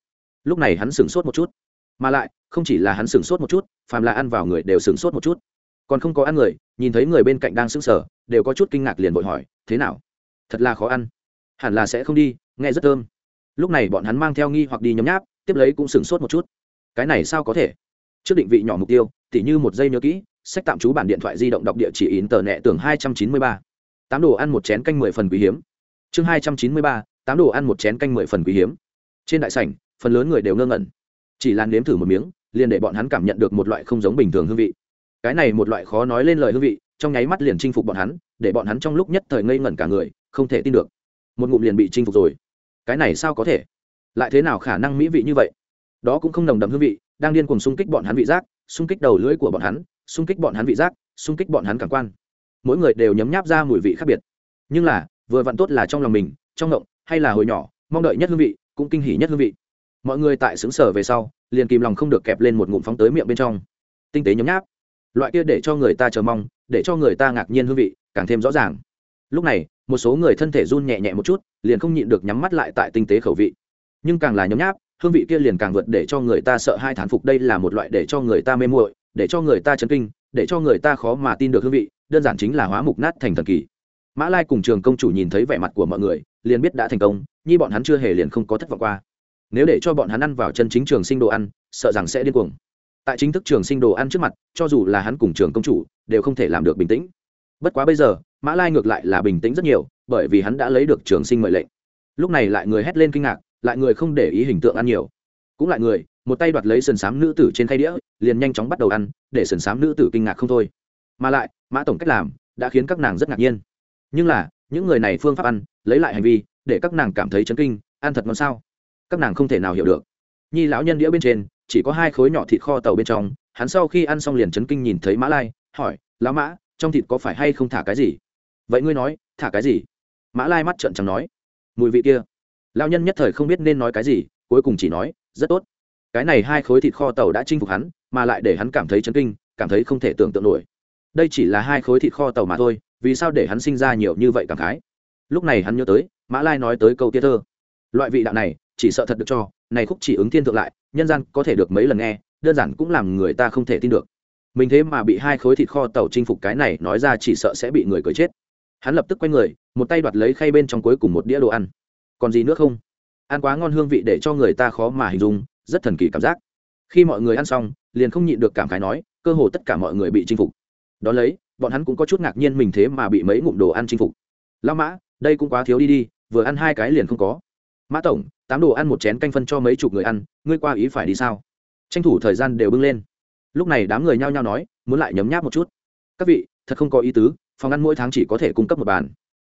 Lúc này hắn sửng sốt một chút. Mà lại, không chỉ là hắn sửng sốt một chút, phàm là ăn vào người đều sửng sốt một chút còn không có ăn người, nhìn thấy người bên cạnh đang sững sờ, đều có chút kinh ngạc liền vội hỏi, thế nào? Thật là khó ăn. Hẳn là sẽ không đi, nghe rất thơm. Lúc này bọn hắn mang theo nghi hoặc đi nhấm nháp, tiếp lấy cũng sửng sốt một chút. Cái này sao có thể? Trước định vị nhỏ mục tiêu, tỉ như một giây nhớ kỹ, sách tạm trú bản điện thoại di động đọc địa chỉ in tờ nẹ tưởng hai trăm chín mươi ba. Tám đồ ăn một chén canh mười phần quý hiếm. Chương hai trăm chín mươi ba, tám đồ ăn một chén canh mười phần quý hiếm. Trên đại sảnh, phần lớn người đều ngơ ngẩn. Chỉ lan nếm thử một miếng, liền để bọn hắn cảm nhận được một loại không giống bình thường hương vị cái này một loại khó nói lên lời hương vị, trong nháy mắt liền chinh phục bọn hắn, để bọn hắn trong lúc nhất thời ngây ngẩn cả người, không thể tin được. Một ngụm liền bị chinh phục rồi. Cái này sao có thể? Lại thế nào khả năng mỹ vị như vậy? Đó cũng không nồng đậm hương vị, đang điên cuồng xung kích bọn hắn vị giác, xung kích đầu lưỡi của bọn hắn, xung kích bọn hắn vị giác, xung kích bọn hắn cảm quan. Mỗi người đều nhấm nháp ra mùi vị khác biệt. Nhưng là, vừa vặn tốt là trong lòng mình, trong ngộng, hay là hồi nhỏ, mong đợi nhất hương vị, cũng kinh hỉ nhất hương vị. Mọi người tại xứng sở về sau, liền kìm lòng không được kẹp lên một ngụm phóng tới miệng bên trong. Tinh tế nhấm nháp loại kia để cho người ta chờ mong, để cho người ta ngạc nhiên hương vị, càng thêm rõ ràng. Lúc này, một số người thân thể run nhẹ nhẹ một chút, liền không nhịn được nhắm mắt lại tại tinh tế khẩu vị. Nhưng càng là nhấm nháp, hương vị kia liền càng vượt để cho người ta sợ hai thán phục. Đây là một loại để cho người ta mê muội, để cho người ta chấn kinh, để cho người ta khó mà tin được hương vị, đơn giản chính là hóa mục nát thành thần kỳ. Mã lai cùng trường công chủ nhìn thấy vẻ mặt của mọi người, liền biết đã thành công, nhi bọn hắn chưa hề liền không có thất vọng qua. Nếu để cho bọn hắn ăn vào chân chính trường sinh đồ ăn, sợ rằng sẽ điên cuồng tại chính thức trường sinh đồ ăn trước mặt, cho dù là hắn cùng trường công chủ, đều không thể làm được bình tĩnh. Bất quá bây giờ, mã lai ngược lại là bình tĩnh rất nhiều, bởi vì hắn đã lấy được trường sinh mệnh lệnh. Lúc này lại người hét lên kinh ngạc, lại người không để ý hình tượng ăn nhiều. Cũng lại người, một tay đoạt lấy sườn m nữ tử trên khay đĩa, liền nhanh chóng bắt đầu ăn, để sườn m nữ tử kinh ngạc không thôi. Mà lại, mã tổng cách làm, đã khiến các nàng rất ngạc nhiên. Nhưng là, những người này phương pháp ăn, lấy lại hành vi, để các nàng cảm thấy chấn kinh, ăn thật ngon sao? Các nàng không thể nào hiểu được. Nhi lão nhân đĩa bên trên chỉ có hai khối nhỏ thịt kho tàu bên trong, hắn sau khi ăn xong liền chấn kinh nhìn thấy mã lai, hỏi, lão mã, trong thịt có phải hay không thả cái gì? Vậy ngươi nói, thả cái gì? Mã lai mắt trợn chẳng nói, mùi vị kia. Lão nhân nhất thời không biết nên nói cái gì, cuối cùng chỉ nói, rất tốt. Cái này hai khối thịt kho tàu đã chinh phục hắn, mà lại để hắn cảm thấy chấn kinh, cảm thấy không thể tưởng tượng nổi. Đây chỉ là hai khối thịt kho tàu mà thôi, vì sao để hắn sinh ra nhiều như vậy cảm khái? Lúc này hắn nhớ tới, mã lai nói tới câu tiết thơ. Loại vị đạo này, chỉ sợ thật được cho, này khúc chỉ ứng thiên thượng lại nhân gian có thể được mấy lần nghe, đơn giản cũng làm người ta không thể tin được. Mình thế mà bị hai khối thịt kho tàu chinh phục cái này, nói ra chỉ sợ sẽ bị người cười chết. Hắn lập tức quay người, một tay đoạt lấy khay bên trong cuối cùng một đĩa đồ ăn. Còn gì nữa không? Ăn quá ngon hương vị để cho người ta khó mà hình dung, rất thần kỳ cảm giác. Khi mọi người ăn xong, liền không nhịn được cảm khái nói, cơ hồ tất cả mọi người bị chinh phục. Đón lấy, bọn hắn cũng có chút ngạc nhiên mình thế mà bị mấy ngụm đồ ăn chinh phục. Lao mã, đây cũng quá thiếu đi đi, vừa ăn hai cái liền không có mã tổng tám đồ ăn một chén canh phân cho mấy chục người ăn ngươi qua ý phải đi sao? Tranh thủ thời gian đều bưng lên. Lúc này đám người nhao nhao nói muốn lại nhấm nháp một chút. Các vị thật không có ý tứ phòng ăn mỗi tháng chỉ có thể cung cấp một bàn.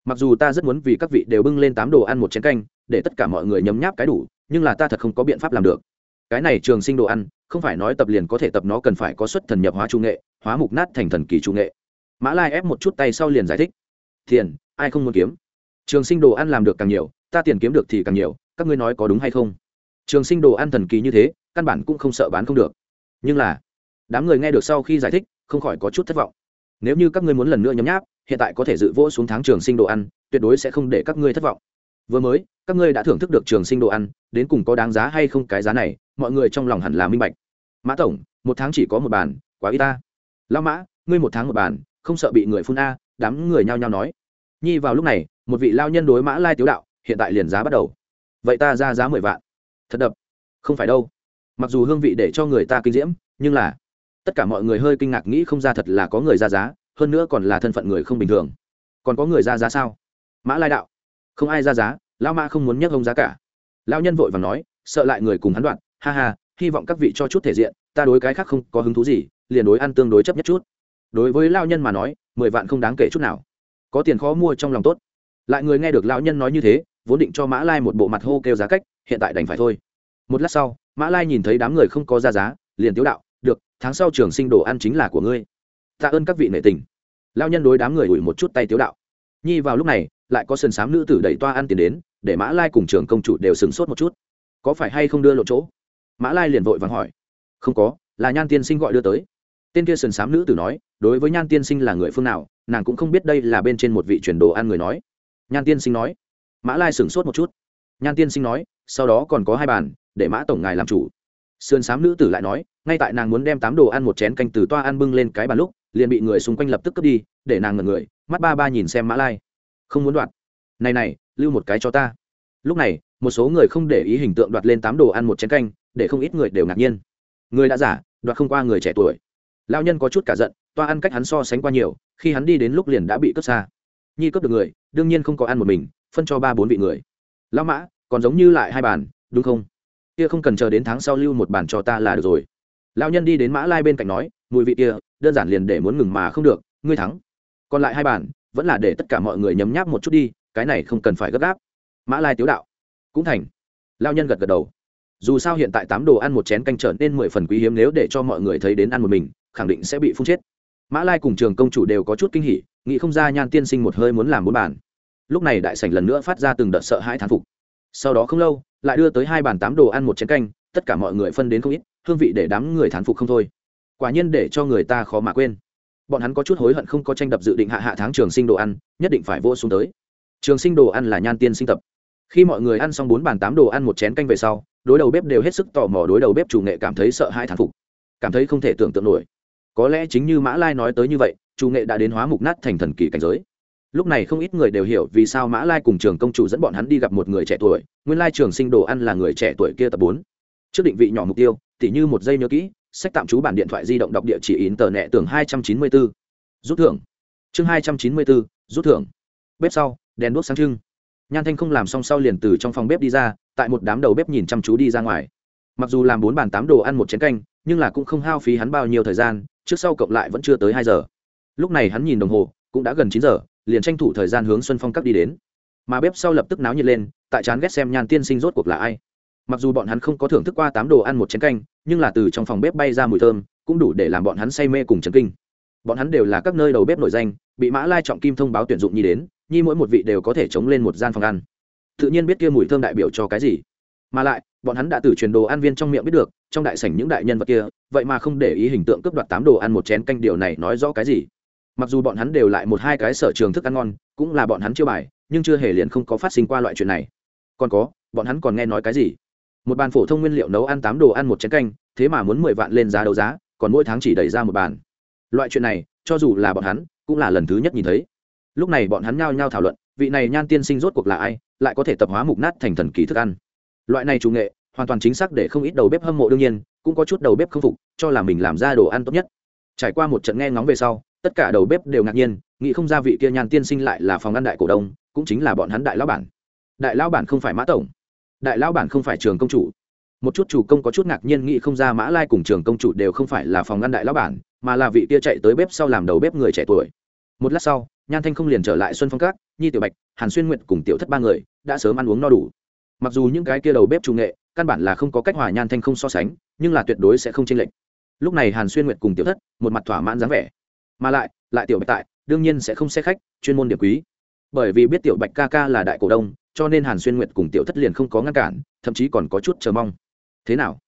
Mặc dù ta rất muốn vì các vị đều bưng lên tám đồ ăn một chén canh để tất cả mọi người nhấm nháp cái đủ nhưng là ta thật không có biện pháp làm được. Cái này trường sinh đồ ăn không phải nói tập liền có thể tập nó cần phải có xuất thần nhập hóa trung nghệ hóa mục nát thành thần kỳ trung nghệ. Mã lai ép một chút tay sau liền giải thích. Thiền, ai không muốn kiếm? Trường sinh đồ ăn làm được càng nhiều ta tiền kiếm được thì càng nhiều, các ngươi nói có đúng hay không? Trường sinh đồ ăn thần kỳ như thế, căn bản cũng không sợ bán không được. Nhưng là, đám người nghe được sau khi giải thích, không khỏi có chút thất vọng. Nếu như các ngươi muốn lần nữa nhấm nháp, hiện tại có thể dự vỗ xuống tháng trường sinh đồ ăn, tuyệt đối sẽ không để các ngươi thất vọng. Vừa mới, các ngươi đã thưởng thức được trường sinh đồ ăn, đến cùng có đáng giá hay không cái giá này, mọi người trong lòng hẳn là minh bạch. Mã tổng, một tháng chỉ có một bàn, quá y ta. Lao mã, ngươi một tháng một bàn, không sợ bị người phun a, đám người nhao nhao nói. Nhi vào lúc này, một vị lao nhân đối mã lai tiếu đạo hiện tại liền giá bắt đầu. Vậy ta ra giá mười vạn. Thật đập. Không phải đâu. Mặc dù hương vị để cho người ta kinh diễm, nhưng là tất cả mọi người hơi kinh ngạc nghĩ không ra thật là có người ra giá, hơn nữa còn là thân phận người không bình thường. Còn có người ra giá sao? Mã lai đạo. Không ai ra giá lao mã không muốn nhắc ông giá cả. Lao nhân vội và nói, sợ lại người cùng hắn đoạn, ha ha, hy vọng các vị cho chút thể diện, ta đối cái khác không có hứng thú gì, liền đối ăn tương đối chấp nhất chút. Đối với lao nhân mà nói, mười vạn không đáng kể chút nào. Có tiền khó mua trong lòng tốt. Lại người nghe được lão nhân nói như thế vốn định cho mã lai một bộ mặt hô kêu giá cách, hiện tại đành phải thôi. Một lát sau, mã lai nhìn thấy đám người không có ra giá, liền tiếu đạo, được, tháng sau trường sinh đồ ăn chính là của ngươi. Tạ ơn các vị nệ tình. Lao nhân đối đám người ủi một chút tay tiếu đạo. Nhi vào lúc này, lại có sườn m nữ tử đẩy toa ăn tiền đến, để mã lai cùng trường công chủ đều sửng sốt một chút. Có phải hay không đưa lộ chỗ? Mã lai liền vội vàng hỏi. Không có, là nhan tiên sinh gọi đưa tới. Tên kia sườn m nữ tử nói, đối với nhan tiên sinh là người phương nào, nàng cũng không biết đây là bên trên một vị truyền đồ ăn người nói. Nhan tiên sinh nói mã lai sửng sốt một chút. Nhan tiên sinh nói, sau đó còn có hai bàn, để mã tổng ngài làm chủ. Sườn xám nữ tử lại nói, ngay tại nàng muốn đem tám đồ ăn một chén canh từ toa ăn bưng lên cái bàn lúc, liền bị người xung quanh lập tức cướp đi, để nàng ngẩn người, mắt ba ba nhìn xem mã lai. Không muốn đoạt. Này này, lưu một cái cho ta. Lúc này, một số người không để ý hình tượng đoạt lên tám đồ ăn một chén canh, để không ít người đều ngạc nhiên. Người đã giả, đoạt không qua người trẻ tuổi. Lao nhân có chút cả giận, toa ăn cách hắn so sánh qua nhiều, khi hắn đi đến lúc liền đã bị cướp xa. Nhi cướp được người, đương nhiên không có ăn một mình phân cho ba bốn vị người. Lão mã, còn giống như lại hai bàn, đúng không? Kia không cần chờ đến tháng sau lưu một bàn cho ta là được rồi. Lão nhân đi đến mã lai bên cạnh nói, mùi vị kia, đơn giản liền để muốn ngừng mà không được, ngươi thắng. Còn lại hai bàn, vẫn là để tất cả mọi người nhấm nháp một chút đi, cái này không cần phải gấp gáp. Mã lai tiếu đạo. Cũng thành. Lao nhân gật gật đầu. Dù sao hiện tại tám đồ ăn một chén canh trở nên mười phần quý hiếm, nếu để cho mọi người thấy đến ăn một mình, khẳng định sẽ bị phun chết. Mã lai cùng trường công chủ đều có chút kinh hỉ, nghĩ không ra nhan tiên sinh một hơi muốn làm bốn bàn lúc này đại sảnh lần nữa phát ra từng đợt sợ hãi thán phục. Sau đó không lâu, lại đưa tới hai bàn tám đồ ăn một chén canh, tất cả mọi người phân đến không ít, hương vị để đám người thán phục không thôi. Quả nhiên để cho người ta khó mà quên. Bọn hắn có chút hối hận không có tranh đập dự định hạ hạ tháng trường sinh đồ ăn, nhất định phải vô xuống tới. Trường sinh đồ ăn là nhan tiên sinh tập. Khi mọi người ăn xong bốn bàn tám đồ ăn một chén canh về sau, đối đầu bếp đều hết sức tò mò đối đầu bếp chủ nghệ cảm thấy sợ hãi thán phục. Cảm thấy không thể tưởng tượng nổi. Có lẽ chính như mã lai nói tới như vậy, chủ nghệ đã đến hóa mục nát thành thần kỳ cảnh giới lúc này không ít người đều hiểu vì sao mã lai cùng trường công chủ dẫn bọn hắn đi gặp một người trẻ tuổi, nguyên lai trường sinh đồ ăn là người trẻ tuổi kia tập bốn. Trước định vị nhỏ mục tiêu, tỉ như một giây nhớ kỹ, sách tạm trú bản điện thoại di động đọc địa chỉ in tờ nẹ tưởng hai trăm chín mươi bốn rút thưởng. Chương hai trăm chín mươi bốn rút thưởng. Bếp sau, đèn đuốc sáng trưng. Nhan thanh không làm xong sau liền từ trong phòng bếp đi ra, tại một đám đầu bếp nhìn chăm chú đi ra ngoài. Mặc dù làm bốn bàn tám đồ ăn một chén canh, nhưng là cũng không hao phí hắn bao nhiêu thời gian, trước sau cộng lại vẫn chưa tới hai giờ. Lúc này hắn nhìn đồng hồ, cũng đã gần chín giờ liền tranh thủ thời gian hướng xuân phong các đi đến. Mà bếp sau lập tức náo nhiệt lên, tại chán ghét xem nhan tiên sinh rốt cuộc là ai. Mặc dù bọn hắn không có thưởng thức qua tám đồ ăn một chén canh, nhưng là từ trong phòng bếp bay ra mùi thơm, cũng đủ để làm bọn hắn say mê cùng chấn kinh. Bọn hắn đều là các nơi đầu bếp nổi danh, bị mã lai trọng kim thông báo tuyển dụng nhi đến, nhi mỗi một vị đều có thể chống lên một gian phòng ăn. Tự nhiên biết kia mùi thơm đại biểu cho cái gì. Mà lại, bọn hắn đã từ truyền đồ ăn viên trong miệng biết được, trong đại sảnh những đại nhân vật kia, vậy mà không để ý hình tượng cướp đoạt tám đồ ăn một chén canh, điều này nói rõ cái gì? Mặc dù bọn hắn đều lại một hai cái sở trường thức ăn ngon, cũng là bọn hắn chưa bài, nhưng chưa hề liền không có phát sinh qua loại chuyện này. Còn có, bọn hắn còn nghe nói cái gì? Một bàn phổ thông nguyên liệu nấu ăn tám đồ ăn một chén canh, thế mà muốn mười vạn lên giá đấu giá, còn mỗi tháng chỉ đẩy ra một bàn. Loại chuyện này, cho dù là bọn hắn, cũng là lần thứ nhất nhìn thấy. Lúc này bọn hắn nhao nhao thảo luận, vị này nhan tiên sinh rốt cuộc là ai, lại có thể tập hóa mục nát thành thần kỳ thức ăn. Loại này chủ nghệ, hoàn toàn chính xác để không ít đầu bếp hâm mộ đương nhiên, cũng có chút đầu bếp không phục, cho là mình làm ra đồ ăn tốt nhất. Trải qua một trận nghe ngóng về sau tất cả đầu bếp đều ngạc nhiên, nghĩ không ra vị kia nhan tiên sinh lại là phòng ăn đại cổ đông, cũng chính là bọn hắn đại lão bản. Đại lão bản không phải mã tổng, đại lão bản không phải trường công chủ. Một chút chủ công có chút ngạc nhiên nghĩ không ra mã lai cùng trường công chủ đều không phải là phòng ngăn đại lão bản, mà là vị kia chạy tới bếp sau làm đầu bếp người trẻ tuổi. Một lát sau, nhan thanh không liền trở lại xuân phong các, nhi tiểu bạch, hàn xuyên nguyện cùng tiểu thất ba người đã sớm ăn uống no đủ. Mặc dù những cái kia đầu bếp chủ nghệ, căn bản là không có cách hòa nhan thanh không so sánh, nhưng là tuyệt đối sẽ không chênh lệch. Lúc này hàn xuyên nguyện cùng tiểu thất, một mặt thỏa mãn dáng vẻ mà lại lại tiểu bạch tại, đương nhiên sẽ không xe khách, chuyên môn điểm quý. Bởi vì biết tiểu bạch ca ca là đại cổ đông, cho nên hàn xuyên nguyệt cùng tiểu thất liền không có ngăn cản, thậm chí còn có chút chờ mong. Thế nào?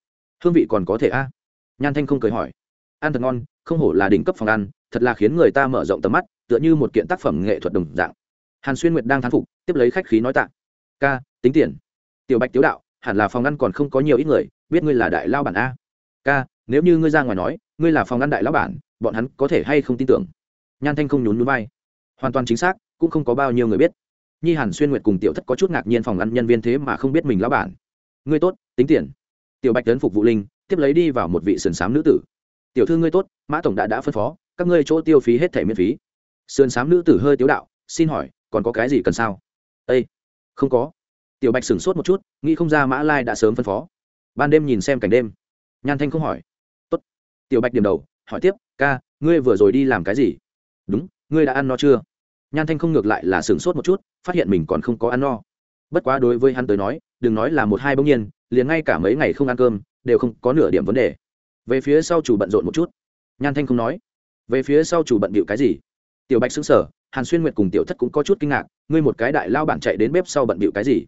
Hương vị còn có thể a? Nhan thanh không cười hỏi. Ăn thật ngon, không hổ là đỉnh cấp phòng ăn, thật là khiến người ta mở rộng tầm mắt, tựa như một kiện tác phẩm nghệ thuật đồng dạng. Hàn xuyên nguyệt đang thán phục, tiếp lấy khách khí nói tạ. Ca, tính tiền. Tiểu bạch tiếu đạo, hẳn là phòng ăn còn không có nhiều ít người, biết ngươi là đại lao bản a. Ca, nếu như ngươi ra ngoài nói, ngươi là phòng ăn đại lao bản bọn hắn có thể hay không tin tưởng. Nhan thanh không nhún núi bay hoàn toàn chính xác, cũng không có bao nhiêu người biết. Nhi hàn xuyên nguyệt cùng tiểu thất có chút ngạc nhiên phòng ăn nhân viên thế mà không biết mình lão bản. Ngươi tốt, tính tiền. Tiểu bạch tấn phục vụ linh, tiếp lấy đi vào một vị sườn xám nữ tử. Tiểu thư ngươi tốt, mã tổng đã đã phân phó, các ngươi chỗ tiêu phí hết thẻ miễn phí. Sườn xám nữ tử hơi tiếu đạo, xin hỏi, còn có cái gì cần sao? Ây không có. Tiểu bạch sửng sốt một chút, nghĩ không ra mã lai đã sớm phân phó. Ban đêm nhìn xem cảnh đêm. Nhan thanh không hỏi. Tốt. Tiểu bạch điểm đầu, hỏi tiếp ca, ngươi vừa rồi đi làm cái gì? Đúng, ngươi đã ăn no chưa? Nhan thanh không ngược lại là sửng sốt một chút, phát hiện mình còn không có ăn no. Bất quá đối với hắn tới nói, đừng nói là một hai bỗng nhiên, liền ngay cả mấy ngày không ăn cơm, đều không có nửa điểm vấn đề. Về phía sau chủ bận rộn một chút. Nhan thanh không nói. Về phía sau chủ bận bịu cái gì? Tiểu bạch xứng sở hàn xuyên nguyệt cùng tiểu thất cũng có chút kinh ngạc, ngươi một cái đại lao bản chạy đến bếp sau bận bịu cái gì?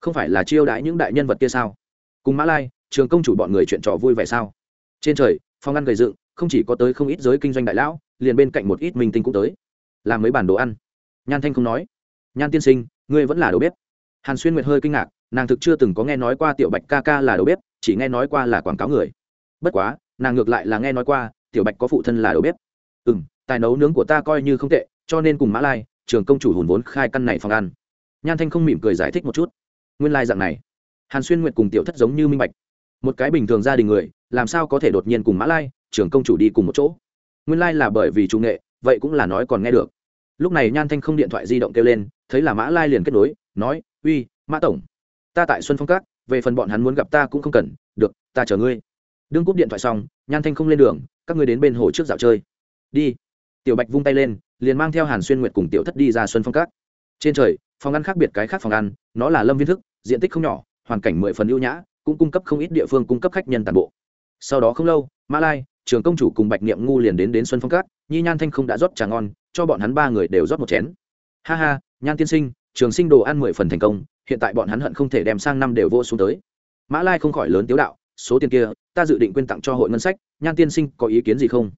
Không phải là chiêu đãi những đại nhân vật kia sao? Cùng mã lai, trường công chủ bọn người chuyện trò vui vẻ sao? Trên trời phong ăn gầy dựng không chỉ có tới không ít giới kinh doanh đại lão, liền bên cạnh một ít minh tinh cũng tới. Làm mấy bản đồ ăn. Nhan thanh không nói. Nhan tiên sinh, ngươi vẫn là đầu bếp. Hàn xuyên nguyệt hơi kinh ngạc, nàng thực chưa từng có nghe nói qua tiểu bạch ca ca là đầu bếp, chỉ nghe nói qua là quảng cáo người. Bất quá, nàng ngược lại là nghe nói qua, tiểu bạch có phụ thân là đầu bếp. Ừ m tài nấu nướng của ta coi như không tệ, cho nên cùng mã lai, trường công chủ hùn vốn khai căn này phòng ăn. Nhan thanh không mỉm cười giải thích một chút. Nguyên lai、like、dạng này. Hàn xuyên nguyệt cùng tiểu thất giống như minh bạch. Một cái bình thường gia đình người, làm sao có thể đột nhiên cùng mã lai trường công chủ đi cùng một chỗ. Nguyên lai、like、là bởi vì chủ nghệ, vậy cũng là nói còn nghe được. Lúc này nhan thanh không điện thoại di động kêu lên, thấy là mã lai liền kết nối, nói, uy, mã tổng, ta tại xuân phong các, về phần bọn hắn muốn gặp ta cũng không cần, được, ta chờ ngươi. Đương cúp điện thoại xong, nhan thanh không lên đường, các ngươi đến bên hồ trước dạo chơi. Đi. Tiểu bạch vung tay lên, liền mang theo hàn xuyên nguyệt cùng tiểu thất đi ra xuân phong các. Trên trời, phòng ăn khác biệt cái khác phòng ăn, nó là lâm viên thức, diện tích không nhỏ, hoàn cảnh mười phần ưu nhã, cũng cung cấp không ít địa phương cung cấp khách nhân toàn bộ. Sau đó không lâu, mã lai trường công chủ cùng bạch niệm ngu liền đến đến xuân phong cát, nhi nhan thanh không đã rót trà ngon, cho bọn hắn ba người đều rót một chén. Ha ha, nhan tiên sinh, trường sinh đồ ăn mười phần thành công, hiện tại bọn hắn hận không thể đem sang năm đều vô xuống tới. Mã lai không khỏi lớn tiếu đạo, số tiền kia, ta dự định quyên tặng cho hội ngân sách, nhan tiên sinh có ý kiến gì không?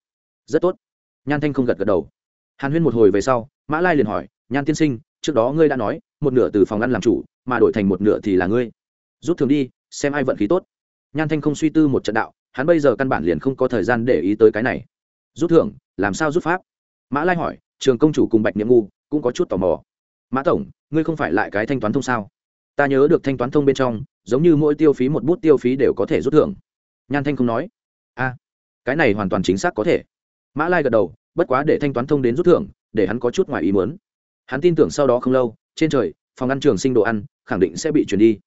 Rất tốt. Nhan thanh không gật gật đầu. Hàn huyên một hồi về sau, mã lai liền hỏi, nhan tiên sinh, trước đó ngươi đã nói, một nửa từ phòng ăn làm chủ, mà đổi thành một nửa thì là ngươi. Rút thường đi, xem ai vận khí tốt. Nhan thanh không suy tư một trận đạo hắn bây giờ căn bản liền không có thời gian để ý tới cái này. Rút thưởng, làm sao rút pháp? Mã lai hỏi, trường công chủ cùng bạch niệm ngu cũng có chút tò mò. Mã tổng, ngươi không phải lại cái thanh toán thông sao? Ta nhớ được thanh toán thông bên trong, giống như mỗi tiêu phí một bút tiêu phí đều có thể rút thưởng. Nhan thanh không nói. A, cái này hoàn toàn chính xác có thể. Mã lai gật đầu, bất quá để thanh toán thông đến rút thưởng, để hắn có chút ngoài ý muốn. Hắn tin tưởng sau đó không lâu, trên trời, phòng ăn trường sinh đồ ăn, khẳng định sẽ bị chuyển đi.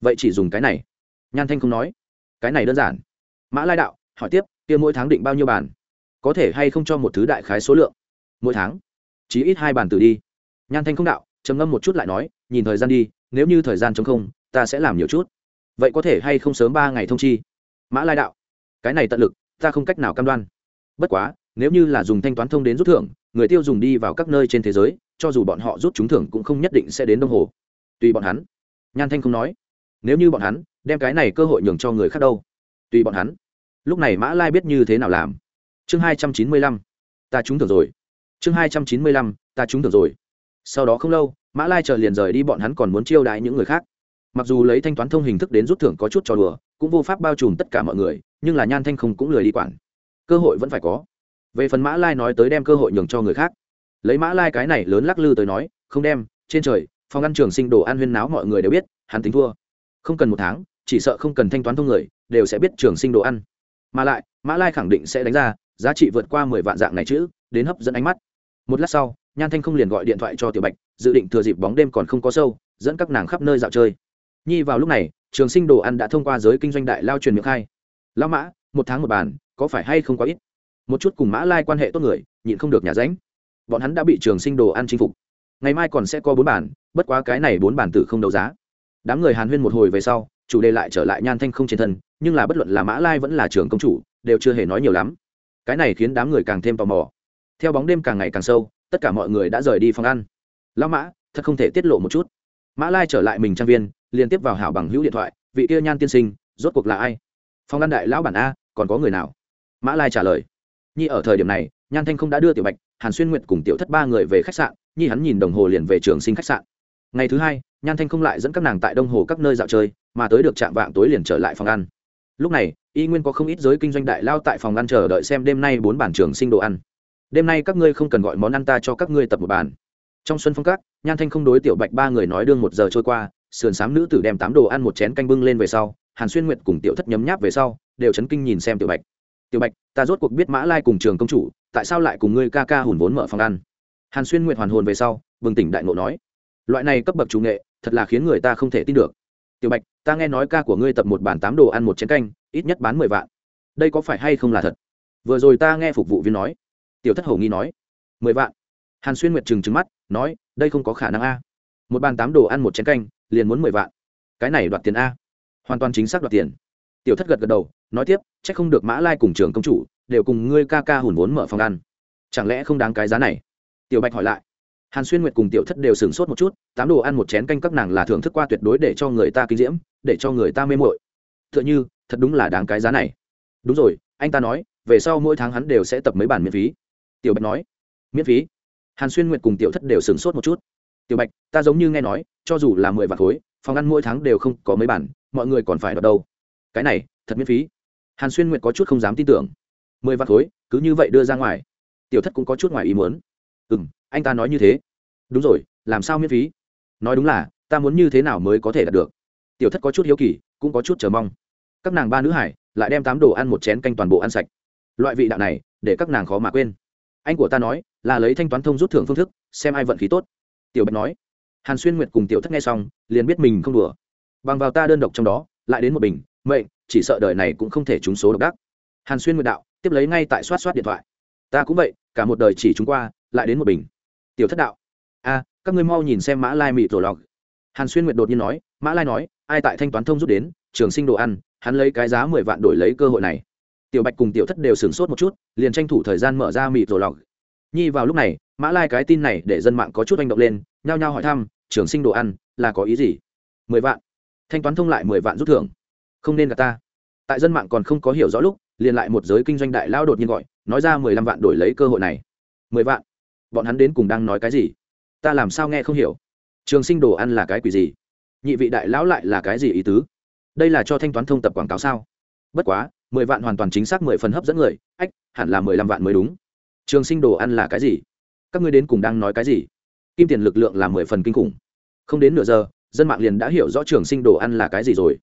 Vậy chỉ dùng cái này. Nhan thanh không nói. Cái này đơn giản mã lai đạo, hỏi tiếp, kia mỗi tháng định bao nhiêu bàn? Có thể hay không cho một thứ đại khái số lượng? Mỗi tháng? Chí ít hai bàn từ đi. Nhan thanh không đạo, trầm ngâm một chút lại nói, nhìn thời gian đi, nếu như thời gian chống không, ta sẽ làm nhiều chút. Vậy có thể hay không sớm ba ngày thông chi? Mã lai đạo, cái này tận lực, ta không cách nào cam đoan. Bất quá, nếu như là dùng thanh toán thông đến rút thưởng, người tiêu dùng đi vào các nơi trên thế giới, cho dù bọn họ rút trúng thưởng cũng không nhất định sẽ đến đông hồ. Tùy bọn hắn. Nhan thanh không nói, nếu như bọn hắn đem cái này cơ hội nhường cho người khác đâu tùy bọn hắn. Lúc này mã lai biết như thế nào làm. Chương hai trăm chín mươi lăm. Ta trúng thưởng rồi. Chương hai trăm chín mươi lăm. Ta trúng thưởng rồi. Sau đó không lâu, mã lai chờ liền rời đi, bọn hắn còn muốn chiêu đãi những người khác. Mặc dù lấy thanh toán thông hình thức đến rút thưởng có chút trò đùa, cũng vô pháp bao trùm tất cả mọi người, nhưng là nhan thanh không cũng lười đi quản. Cơ hội vẫn phải có. Về phần mã lai nói tới đem cơ hội nhường cho người khác. Lấy mã lai cái này lớn lắc lư tới nói, không đem, trên trời, phòng ăn trường sinh đồ ăn huyên náo mọi người đều biết, hắn tính thua. Không cần một tháng, chỉ sợ không cần thanh toán thông người đều sẽ biết trường sinh đồ ăn. Mà lại mã lai khẳng định sẽ đánh ra giá trị vượt qua mười vạn dạng này chứ, đến hấp dẫn ánh mắt. Một lát sau nhan thanh không liền gọi điện thoại cho tiểu bạch dự định thừa dịp bóng đêm còn không có sâu dẫn các nàng khắp nơi dạo chơi. Nhi vào lúc này trường sinh đồ ăn đã thông qua giới kinh doanh đại lao truyền miệng khai. Lao mã một tháng một bàn có phải hay không có ít? Một chút cùng mã lai quan hệ tốt người nhịn không được nhà ránh. Bọn hắn đã bị trường sinh đồ ăn chinh phục. Ngày mai còn sẽ có bốn bản bất quá cái này bốn bản tử không đấu giá. Đám người hàn huyên một hồi về sau chủ đề lại trở lại nhan thanh không trên thân, nhưng là bất luận là mã lai vẫn là trường công chủ, đều chưa hề nói nhiều lắm. Cái này khiến đám người càng thêm tò mò. Theo bóng đêm càng ngày càng sâu, tất cả mọi người đã rời đi phòng ăn. Lão mã, thật không thể tiết lộ một chút. Mã lai trở lại mình trang viên, liên tiếp vào hảo bằng hữu điện thoại, vị kia nhan tiên sinh, rốt cuộc là ai? Phòng ăn đại lão bản a, còn có người nào? Mã lai trả lời. Nhi ở thời điểm này, nhan thanh không đã đưa tiểu bạch, hàn xuyên nguyệt cùng tiểu thất ba người về khách sạn, nhi hắn nhìn đồng hồ liền về trường sinh khách sạn. Ngày thứ hai, nhan thanh không lại dẫn các nàng tại đông hồ các nơi dạo chơi mà tới được trạm vạng tối liền trở lại phòng ăn. Lúc này, y nguyên có không ít giới kinh doanh đại lao tại phòng ăn chờ đợi xem đêm nay bốn bản trường sinh đồ ăn. Đêm nay các ngươi không cần gọi món ăn ta cho các ngươi tập một bàn. Trong xuân phong các, nhan thanh không đối tiểu bạch ba người nói đương một giờ trôi qua, sườn s á m nữ tử đem tám đồ ăn một chén canh bưng lên về sau, hàn xuyên nguyệt cùng tiểu thất nhấm nháp về sau, đều chấn kinh nhìn xem tiểu bạch. Tiểu bạch, ta rốt cuộc biết mã lai cùng trường công chủ, tại sao lại cùng ngươi ca ca hùn vốn mở phòng ăn? Hàn xuyên nguyệt hoàn hồn về sau, bừng tỉnh đại ngộ nói, loại này cấp bậc chủ nghệ, thật là khiến người ta không thể tin được tiểu bạch, ta nghe nói ca của ngươi tập một bản tám đồ ăn một chén canh, ít nhất bán mười vạn. Đây có phải hay không là thật? Vừa rồi ta nghe phục vụ viên nói. Tiểu thất hầu nghi nói. Mười vạn. Hàn xuyên nguyệt trừng trừng mắt, nói, đây không có khả năng a. Một bàn tám đồ ăn một chén canh, liền muốn mười vạn. Cái này đoạt tiền a. Hoàn toàn chính xác đoạt tiền. Tiểu thất gật gật đầu, nói tiếp c h ắ c không được mã lai cùng trường công chủ, đều cùng ngươi ca ca hùn vốn mở phòng ăn. Chẳng lẽ không đáng cái giá này? Tiểu bạch hỏi lại hàn xuyên nguyệt cùng tiểu thất đều sửng sốt một chút, tám đồ ăn một chén canh các nàng là thưởng thức qua tuyệt đối để cho người ta kinh diễm, để cho người ta mê mội t h ư ợ n h ư thật đúng là đáng cái giá này. Đúng rồi, anh ta nói, về sau mỗi tháng hắn đều sẽ tập mấy bản miễn phí. Tiểu bạch nói. Miễn phí? Hàn xuyên nguyệt cùng tiểu thất đều sửng sốt một chút. Tiểu bạch, ta giống như nghe nói, cho dù là mười vạn khối, phòng ăn mỗi tháng đều không có mấy bản, mọi người còn phải đọc đâu. Cái này, thật miễn phí. Hàn xuyên nguyệt có chút không dám tin tưởng. Mười vạn khối, cứ như vậy đưa ra ngoài. Tiểu thất cũng có chút ngoài ý muốn. Ừ m anh ta nói như thế. Đúng rồi, làm sao miễn phí? Nói đúng là, ta muốn như thế nào mới có thể đạt được? Tiểu thất có chút hiếu kỳ, cũng có chút chờ mong. Các nàng ba nữ hải lại đem tám đồ ăn một chén canh toàn bộ ăn sạch. Loại vị đạo này, để các nàng khó mà quên. Anh của ta nói, là lấy thanh toán thông rút thưởng phương thức, xem ai vận khí tốt. Tiểu bạch nói. Hàn xuyên nguyệt cùng tiểu thất nghe xong, liền biết mình không đùa. Bằng vào ta đơn độc trong đó, lại đến một bình, mệnh, chỉ sợ đời này cũng không thể trúng số độc đắc. Hàn xuyên nguyệt đạo, tiếp lấy ngay tại soát soát điện thoại. Ta cũng vậy, cả một đời chỉ trúng qua, lại đến một bình tiểu thất đạo. A các ngươi mau nhìn xem mã lai mịt rồi lọc. Hàn xuyên nguyệt đột nhiên nói, mã lai nói, ai tại thanh toán thông rút đến, trường sinh đồ ăn, hắn lấy cái giá mười vạn đổi lấy cơ hội này. Tiểu bạch cùng tiểu thất đều sửng sốt một chút, liền tranh thủ thời gian mở ra mịt rồi lọc. Nhi vào lúc này, mã lai cái tin này để dân mạng có chút manh động lên, nhao nhao hỏi thăm, trường sinh đồ ăn, là có ý gì? Mười vạn. Thanh toán thông lại mười vạn rút thưởng. Không nên gặp ta. Tại dân mạng còn không có hiểu rõ lúc, liền lại một giới kinh doanh đại lao đột nhiên gọi, nói ra mười lăm vạn đổi lấy cơ hội này. Mười vạn bọn hắn đến cùng đang nói cái gì? Ta làm sao nghe không hiểu? Trường sinh đồ ăn là cái quỷ gì? Nhị vị đại lão lại là cái gì ý tứ? Đây là cho thanh toán thông tập quảng cáo sao? Bất quá, mười vạn hoàn toàn chính xác mười phần hấp dẫn người, ách, hẳn là mười lăm vạn mới đúng. Trường sinh đồ ăn là cái gì? Các ngươi đến cùng đang nói cái gì? Kim tiền lực lượng là mười phần kinh khủng. Không đến nửa giờ, dân mạng liền đã hiểu rõ trường sinh đồ ăn là cái gì rồi.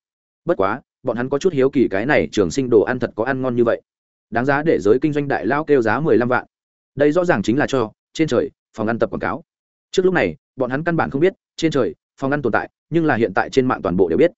Bất quá, bọn hắn có chút hiếu kỳ cái này trường sinh đồ ăn thật có ăn ngon như vậy. Đáng giá để giới kinh doanh đại lao kêu giá mười lăm vạn. Đây rõ ràng chính là cho trên trời, phòng ăn tập quảng cáo. Trước lúc này, bọn hắn căn bản không biết, trên trời, phòng ăn tồn tại, nhưng là hiện tại trên mạng toàn bộ đều biết.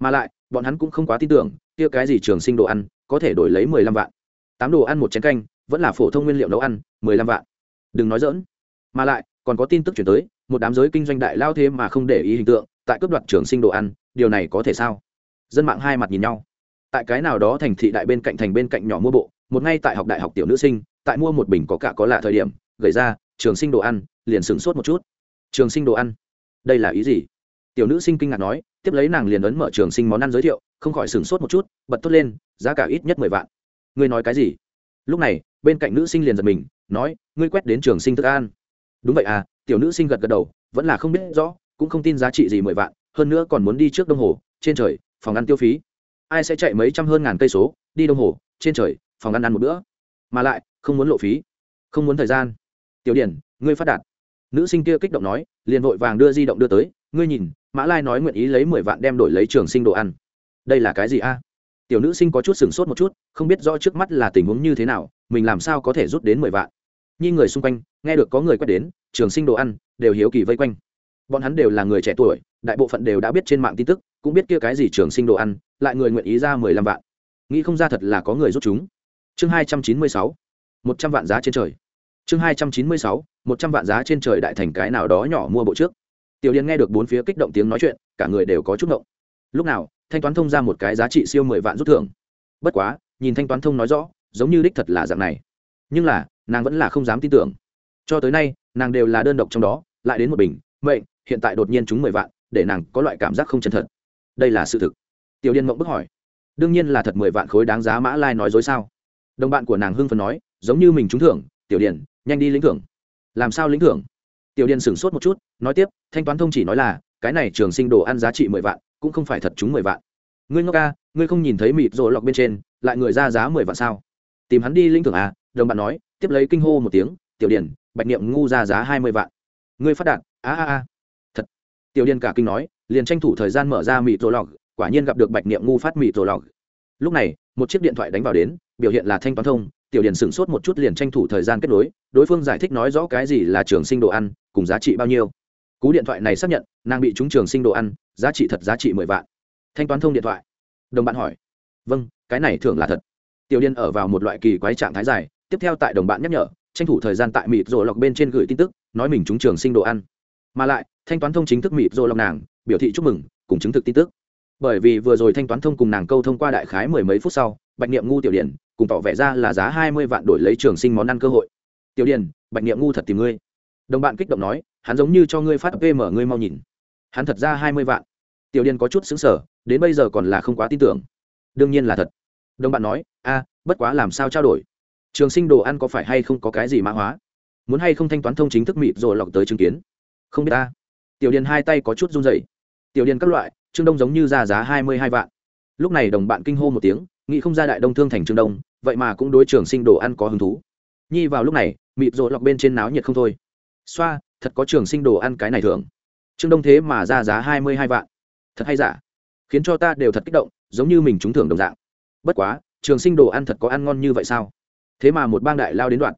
Mà lại, bọn hắn cũng không quá tin tưởng, kia cái gì trường sinh đồ ăn, có thể đổi lấy mười lăm vạn. Tám đồ ăn một chén canh, vẫn là phổ thông nguyên liệu nấu ăn, mười lăm vạn. Đừng nói dỡn mà lại, còn có tin tức chuyển tới, một đám giới kinh doanh đại lao thế mà không để ý hình tượng, tại cướp đoạt trường sinh đồ ăn, điều này có thể sao? Dân mạng hai mặt nhìn nhau. Tại cái nào đó thành thị đại bên cạnh thành bên cạnh nhỏ mua bộ, một ngay tại học đại học tiểu nữ sinh, tại mua một bình có cả có lạ thời điểm gửi ra trường sinh đồ ăn, liền sửng sốt một chút. Trường sinh đồ ăn? Đây là ý gì? Tiểu nữ sinh kinh ngạc nói, tiếp lấy nàng liền ấn mở trường sinh món ăn giới thiệu, không khỏi sửng sốt một chút, bật tốt lên, giá cả ít nhất mười vạn. Ngươi nói cái gì? Lúc này, bên cạnh nữ sinh liền giật mình, nói, ngươi quét đến trường sinh thức ăn. đúng vậy à tiểu nữ sinh gật gật đầu, vẫn là không biết rõ, cũng không tin giá trị gì mười vạn, hơn nữa còn muốn đi trước đông hồ, trên trời, phòng ăn tiêu phí. Ai sẽ chạy mấy trăm hơn ngàn cây số, đi đông hồ, trên trời, phòng ăn ăn một bữa. Mà lại, không muốn lộ phí, không muốn thời gian tiểu điển ngươi phát đạt. Nữ sinh kia kích động nói, liền vội vàng đưa di động đưa tới, ngươi nhìn, mã lai nói nguyện ý lấy mười vạn đem đổi lấy trường sinh đồ ăn. Đây là cái gì a? Tiểu nữ sinh có chút sửng sốt một chút, không biết rõ trước mắt là tình huống như thế nào, mình làm sao có thể rút đến mười vạn. Nhi người xung quanh, nghe được có người quét đến, trường sinh đồ ăn, đều hiếu kỳ vây quanh. Bọn hắn đều là người trẻ tuổi, đại bộ phận đều đã biết trên mạng tin tức, cũng biết kia cái gì trường sinh đồ ăn, lại người nguyện ý ra mười lăm vạn. Nghĩ không ra thật là có người rút chúng. Chương hai trăm chín mươi sáu, một trăm vạn giá trên trời chương hai trăm chín mươi sáu, một trăm vạn giá trên trời đại thành cái nào đó nhỏ mua bộ trước. Tiểu điền nghe được bốn phía kích động tiếng nói chuyện, cả người đều có chút động lúc nào, thanh toán thông ra một cái giá trị siêu mười vạn rút thưởng. Bất quá, nhìn thanh toán thông nói rõ, giống như đích thật là dạng này. Nhưng là, nàng vẫn là không dám tin tưởng. Cho tới nay, nàng đều là đơn độc trong đó, lại đến một bình, mệnh, hiện tại đột nhiên chúng mười vạn, để nàng có loại cảm giác không chân thật. Đây là sự thực. Tiểu điên mộng bức hỏi. Đương nhiên là thật mười vạn khối đáng giá mã lai nói dối sao? Đồng bạn của nàng hưng phần nói, giống như mình trúng thưởng, tiểu điền nhanh đi lĩnh thưởng. Làm sao lĩnh thưởng? Tiểu điền sửng sốt một chút, nói tiếp, thanh toán thông chỉ nói là, cái này trường sinh đồ ăn giá trị mười vạn, cũng không phải thật chúng mười vạn. Ngươi ngốc ca, ngươi không nhìn thấy mịt rồi lọc bên trên, lại người ra giá mười vạn sao? Tìm hắn đi lĩnh thưởng à đồng bạn nói, tiếp lấy kinh hô một tiếng, tiểu điền, bạch niệm ngu ra giá hai mươi vạn. Ngươi phát đạt, a a a. Thật. Tiểu điền cả kinh nói, liền tranh thủ thời gian mở ra mịt rồi lọc, quả nhiên gặp được bạch niệm ngu phát mịt rồi lọc. Lúc này một chiếc điện thoại đánh vào đến, biểu hiện là thanh toán thông, tiểu điền sửng sốt một chút liền tranh thủ thời gian kết nối, đối phương giải thích nói rõ cái gì là trường sinh đồ ăn, cùng giá trị bao nhiêu. Cú điện thoại này xác nhận, nàng bị trúng trường sinh đồ ăn, giá trị thật giá trị mười vạn. Thanh toán thông điện thoại. Đồng bạn hỏi. Vâng cái này thường là thật. Tiểu điền ở vào một loại kỳ quái trạng thái dài, tiếp theo tại đồng bạn nhắc nhở, tranh thủ thời gian tại mịt rồ lọc bên trên gửi tin tức, nói mình trúng trường sinh đồ ăn. Mà lại, thanh toán thông chính thức mịt rồ lọc nàng, biểu thị chúc mừng, cùng chứng thực tin tức bởi vì vừa rồi thanh toán thông cùng nàng câu thông qua đại khái mười mấy phút sau, bạch niệm ngu tiểu điển cùng tỏ vẻ ra là giá hai mươi vạn đổi lấy trường sinh món ăn cơ hội. Tiểu điển, bạch niệm ngu thật tìm ngươi. Đồng bạn kích động nói, hắn giống như cho ngươi phát vm ngươi mau nhìn. Hắn thật ra hai mươi vạn. Tiểu điển có chút xứng sở đến bây giờ còn là không quá tin tưởng. Đương nhiên là thật. Đồng bạn nói, a, bất quá làm sao trao đổi? Trường sinh đồ ăn có phải hay không có cái gì mã hóa? Muốn hay không thanh toán thông chính thức mịt rồi lọc tới chứng kiến? Không biết ta. Tiểu điền hai tay có chút run rẩy. Tiểu điền các loại trương đông giống như ra giá hai mươi hai vạn. Lúc này đồng bạn kinh hô một tiếng, nghĩ không ra đại đông thương thành trương đông, vậy mà cũng đối trường sinh đồ ăn có hứng thú. Nhi vào lúc này mịp rộ lọc bên trên náo nhiệt không thôi. Xoa, thật có trường sinh đồ ăn cái này thường trương đông thế mà ra giá hai mươi hai vạn. Thật hay giả? Khiến cho ta đều thật kích động, giống như mình trúng thưởng đồng dạng. Bất quá, trường sinh đồ ăn thật có ăn ngon như vậy sao? Thế mà một bang đại lao đến đoạn.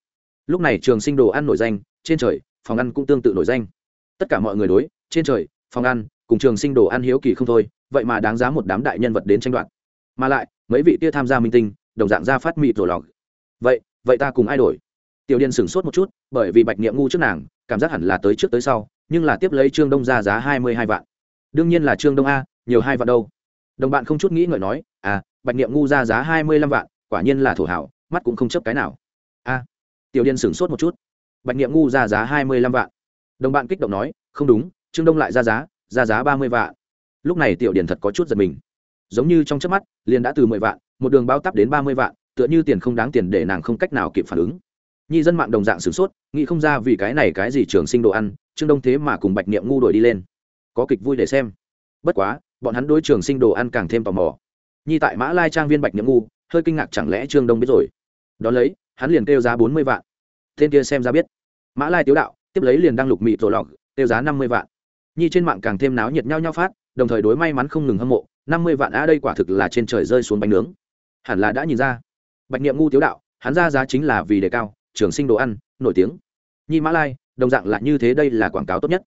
Lúc này trường sinh đồ ăn nổi danh, trên trời, phòng ăn cũng tương tự nổi danh. Tất cả mọi người đối, trên trời, phòng ăn cùng trường sinh đồ ăn hiếu kỳ không thôi, vậy mà đáng giá một đám đại nhân vật đến tranh đoạt. Mà lại, mấy vị kia tham gia minh tinh, đồng dạng ra phát mịt rồi lọc. Vậy vậy ta cùng ai đổi? Tiểu điên sửng sốt một chút, bởi vì bạch niệm ngu trước nàng, cảm giác hẳn là tới trước tới sau, nhưng là tiếp lấy trương đông ra giá hai mươi hai vạn. Đương nhiên là trương đông a, nhiều hai vạn đâu. Đồng bạn không chút nghĩ ngợi nói à bạch niệm ngu ra giá hai mươi lăm vạn, quả nhiên là thổ hảo, mắt cũng không chấp cái nào. A. Tiểu điên sửng sốt một chút. Bạch niệm ngu ra giá hai mươi lăm vạn. Đồng bạn kích động nói, không đúng, trương đông lại ra giá ra giá ba mươi vạn. Lúc này tiểu điền thật có chút giật mình. Giống như trong chớp mắt, liền đã từ mười vạn, một đường bao tắp đến ba mươi vạn, tựa như tiền không đáng tiền để nàng không cách nào kịp phản ứng. Nhi dân mạng đồng dạng sửng sốt, nghĩ không ra vì cái này cái gì trường sinh đồ ăn, trương đông thế mà cùng bạch niệm ngu đổi đi lên. Có kịch vui để xem. Bất quá, bọn hắn đối trường sinh đồ ăn càng thêm tò mò. Nhi tại mã lai trang viên bạch niệm ngu, hơi kinh ngạc chẳng lẽ trương đông biết rồi. Đón lấy, hắn liền kêu giá bốn mươi vạn. Tên kia xem ra biết. Mã lai tiếu đạo, tiếp lấy liền đăng lục mị tổ lọc, kêu giá năm mươi vạn nhi trên mạng càng thêm náo nhiệt nhau nhau phát, đồng thời đối may mắn không ngừng hâm mộ, năm mươi vạn a đây quả thực là trên trời rơi xuống bánh nướng. Hẳn là đã nhìn ra. Bạch niệm ngu tiếu đạo, hắn ra giá chính là vì đề cao, trường sinh đồ ăn, nổi tiếng. Nhi mã lai, đồng dạng là như thế đây là quảng cáo tốt nhất.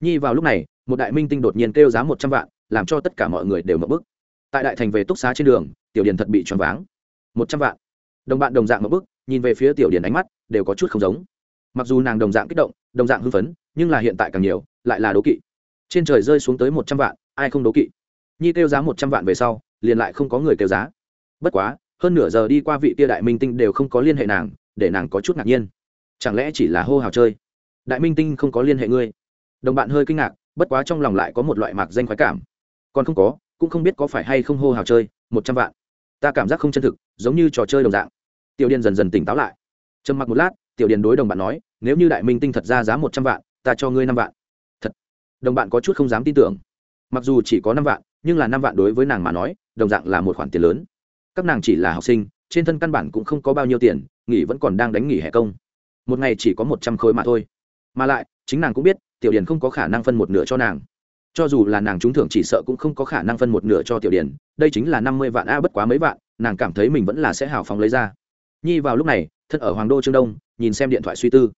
Nhi vào lúc này, một đại minh tinh đột nhiên kêu giá một trăm vạn, làm cho tất cả mọi người đều mập bức. Tại đại thành về túc xá trên đường, tiểu điền thật bị choáng váng. Một trăm vạn. Đồng bạn đồng dạng mập bức, nhìn về phía tiểu điền ánh mắt, đều có chút không giống. Mặc dù nàng đồng dạng kích động, đồng dạng hưng phấn, nhưng là hiện tại càng nhiều, lại là đố kỵ trên trời rơi xuống tới một trăm vạn, ai không đố kỵ? Nhi kêu giá một trăm vạn về sau, liền lại không có người kêu giá. Bất quá, hơn nửa giờ đi qua vị tia đại minh tinh đều không có liên hệ nàng, để nàng có chút ngạc nhiên. Chẳng lẽ chỉ là hô hào chơi? Đại minh tinh không có liên hệ ngươi. Đồng bạn hơi kinh ngạc, bất quá trong lòng lại có một loại mạc danh khoái cảm. Còn không có, cũng không biết có phải hay không hô hào chơi, một trăm vạn. Ta cảm giác không chân thực, giống như trò chơi đồng dạng. Tiểu điền dần dần tỉnh táo lại. Trầm mặc một lát, tiểu điền đối đồng bạn nói, nếu như đại minh tinh thật ra giá một trăm vạn, ta cho ngươi năm vạn đồng bạn có chút không dám tin tưởng. Mặc dù chỉ có năm vạn, nhưng là năm vạn đối với nàng mà nói, đồng dạng là một khoản tiền lớn. Các nàng chỉ là học sinh, trên thân căn bản cũng không có bao nhiêu tiền, nghỉ vẫn còn đang đánh nghỉ hè công. Một ngày chỉ có một trăm khối mà thôi. Mà lại, chính nàng cũng biết, tiểu điền không có khả năng phân một nửa cho nàng. Cho dù là nàng trúng thưởng chỉ sợ cũng không có khả năng phân một nửa cho tiểu điền, đây chính là năm mươi vạn a, bất quá mấy vạn, nàng cảm thấy mình vẫn là sẽ hào phóng lấy ra. Nhi vào lúc này, thân ở hoàng đô trương đông, nhìn xem điện thoại suy tư.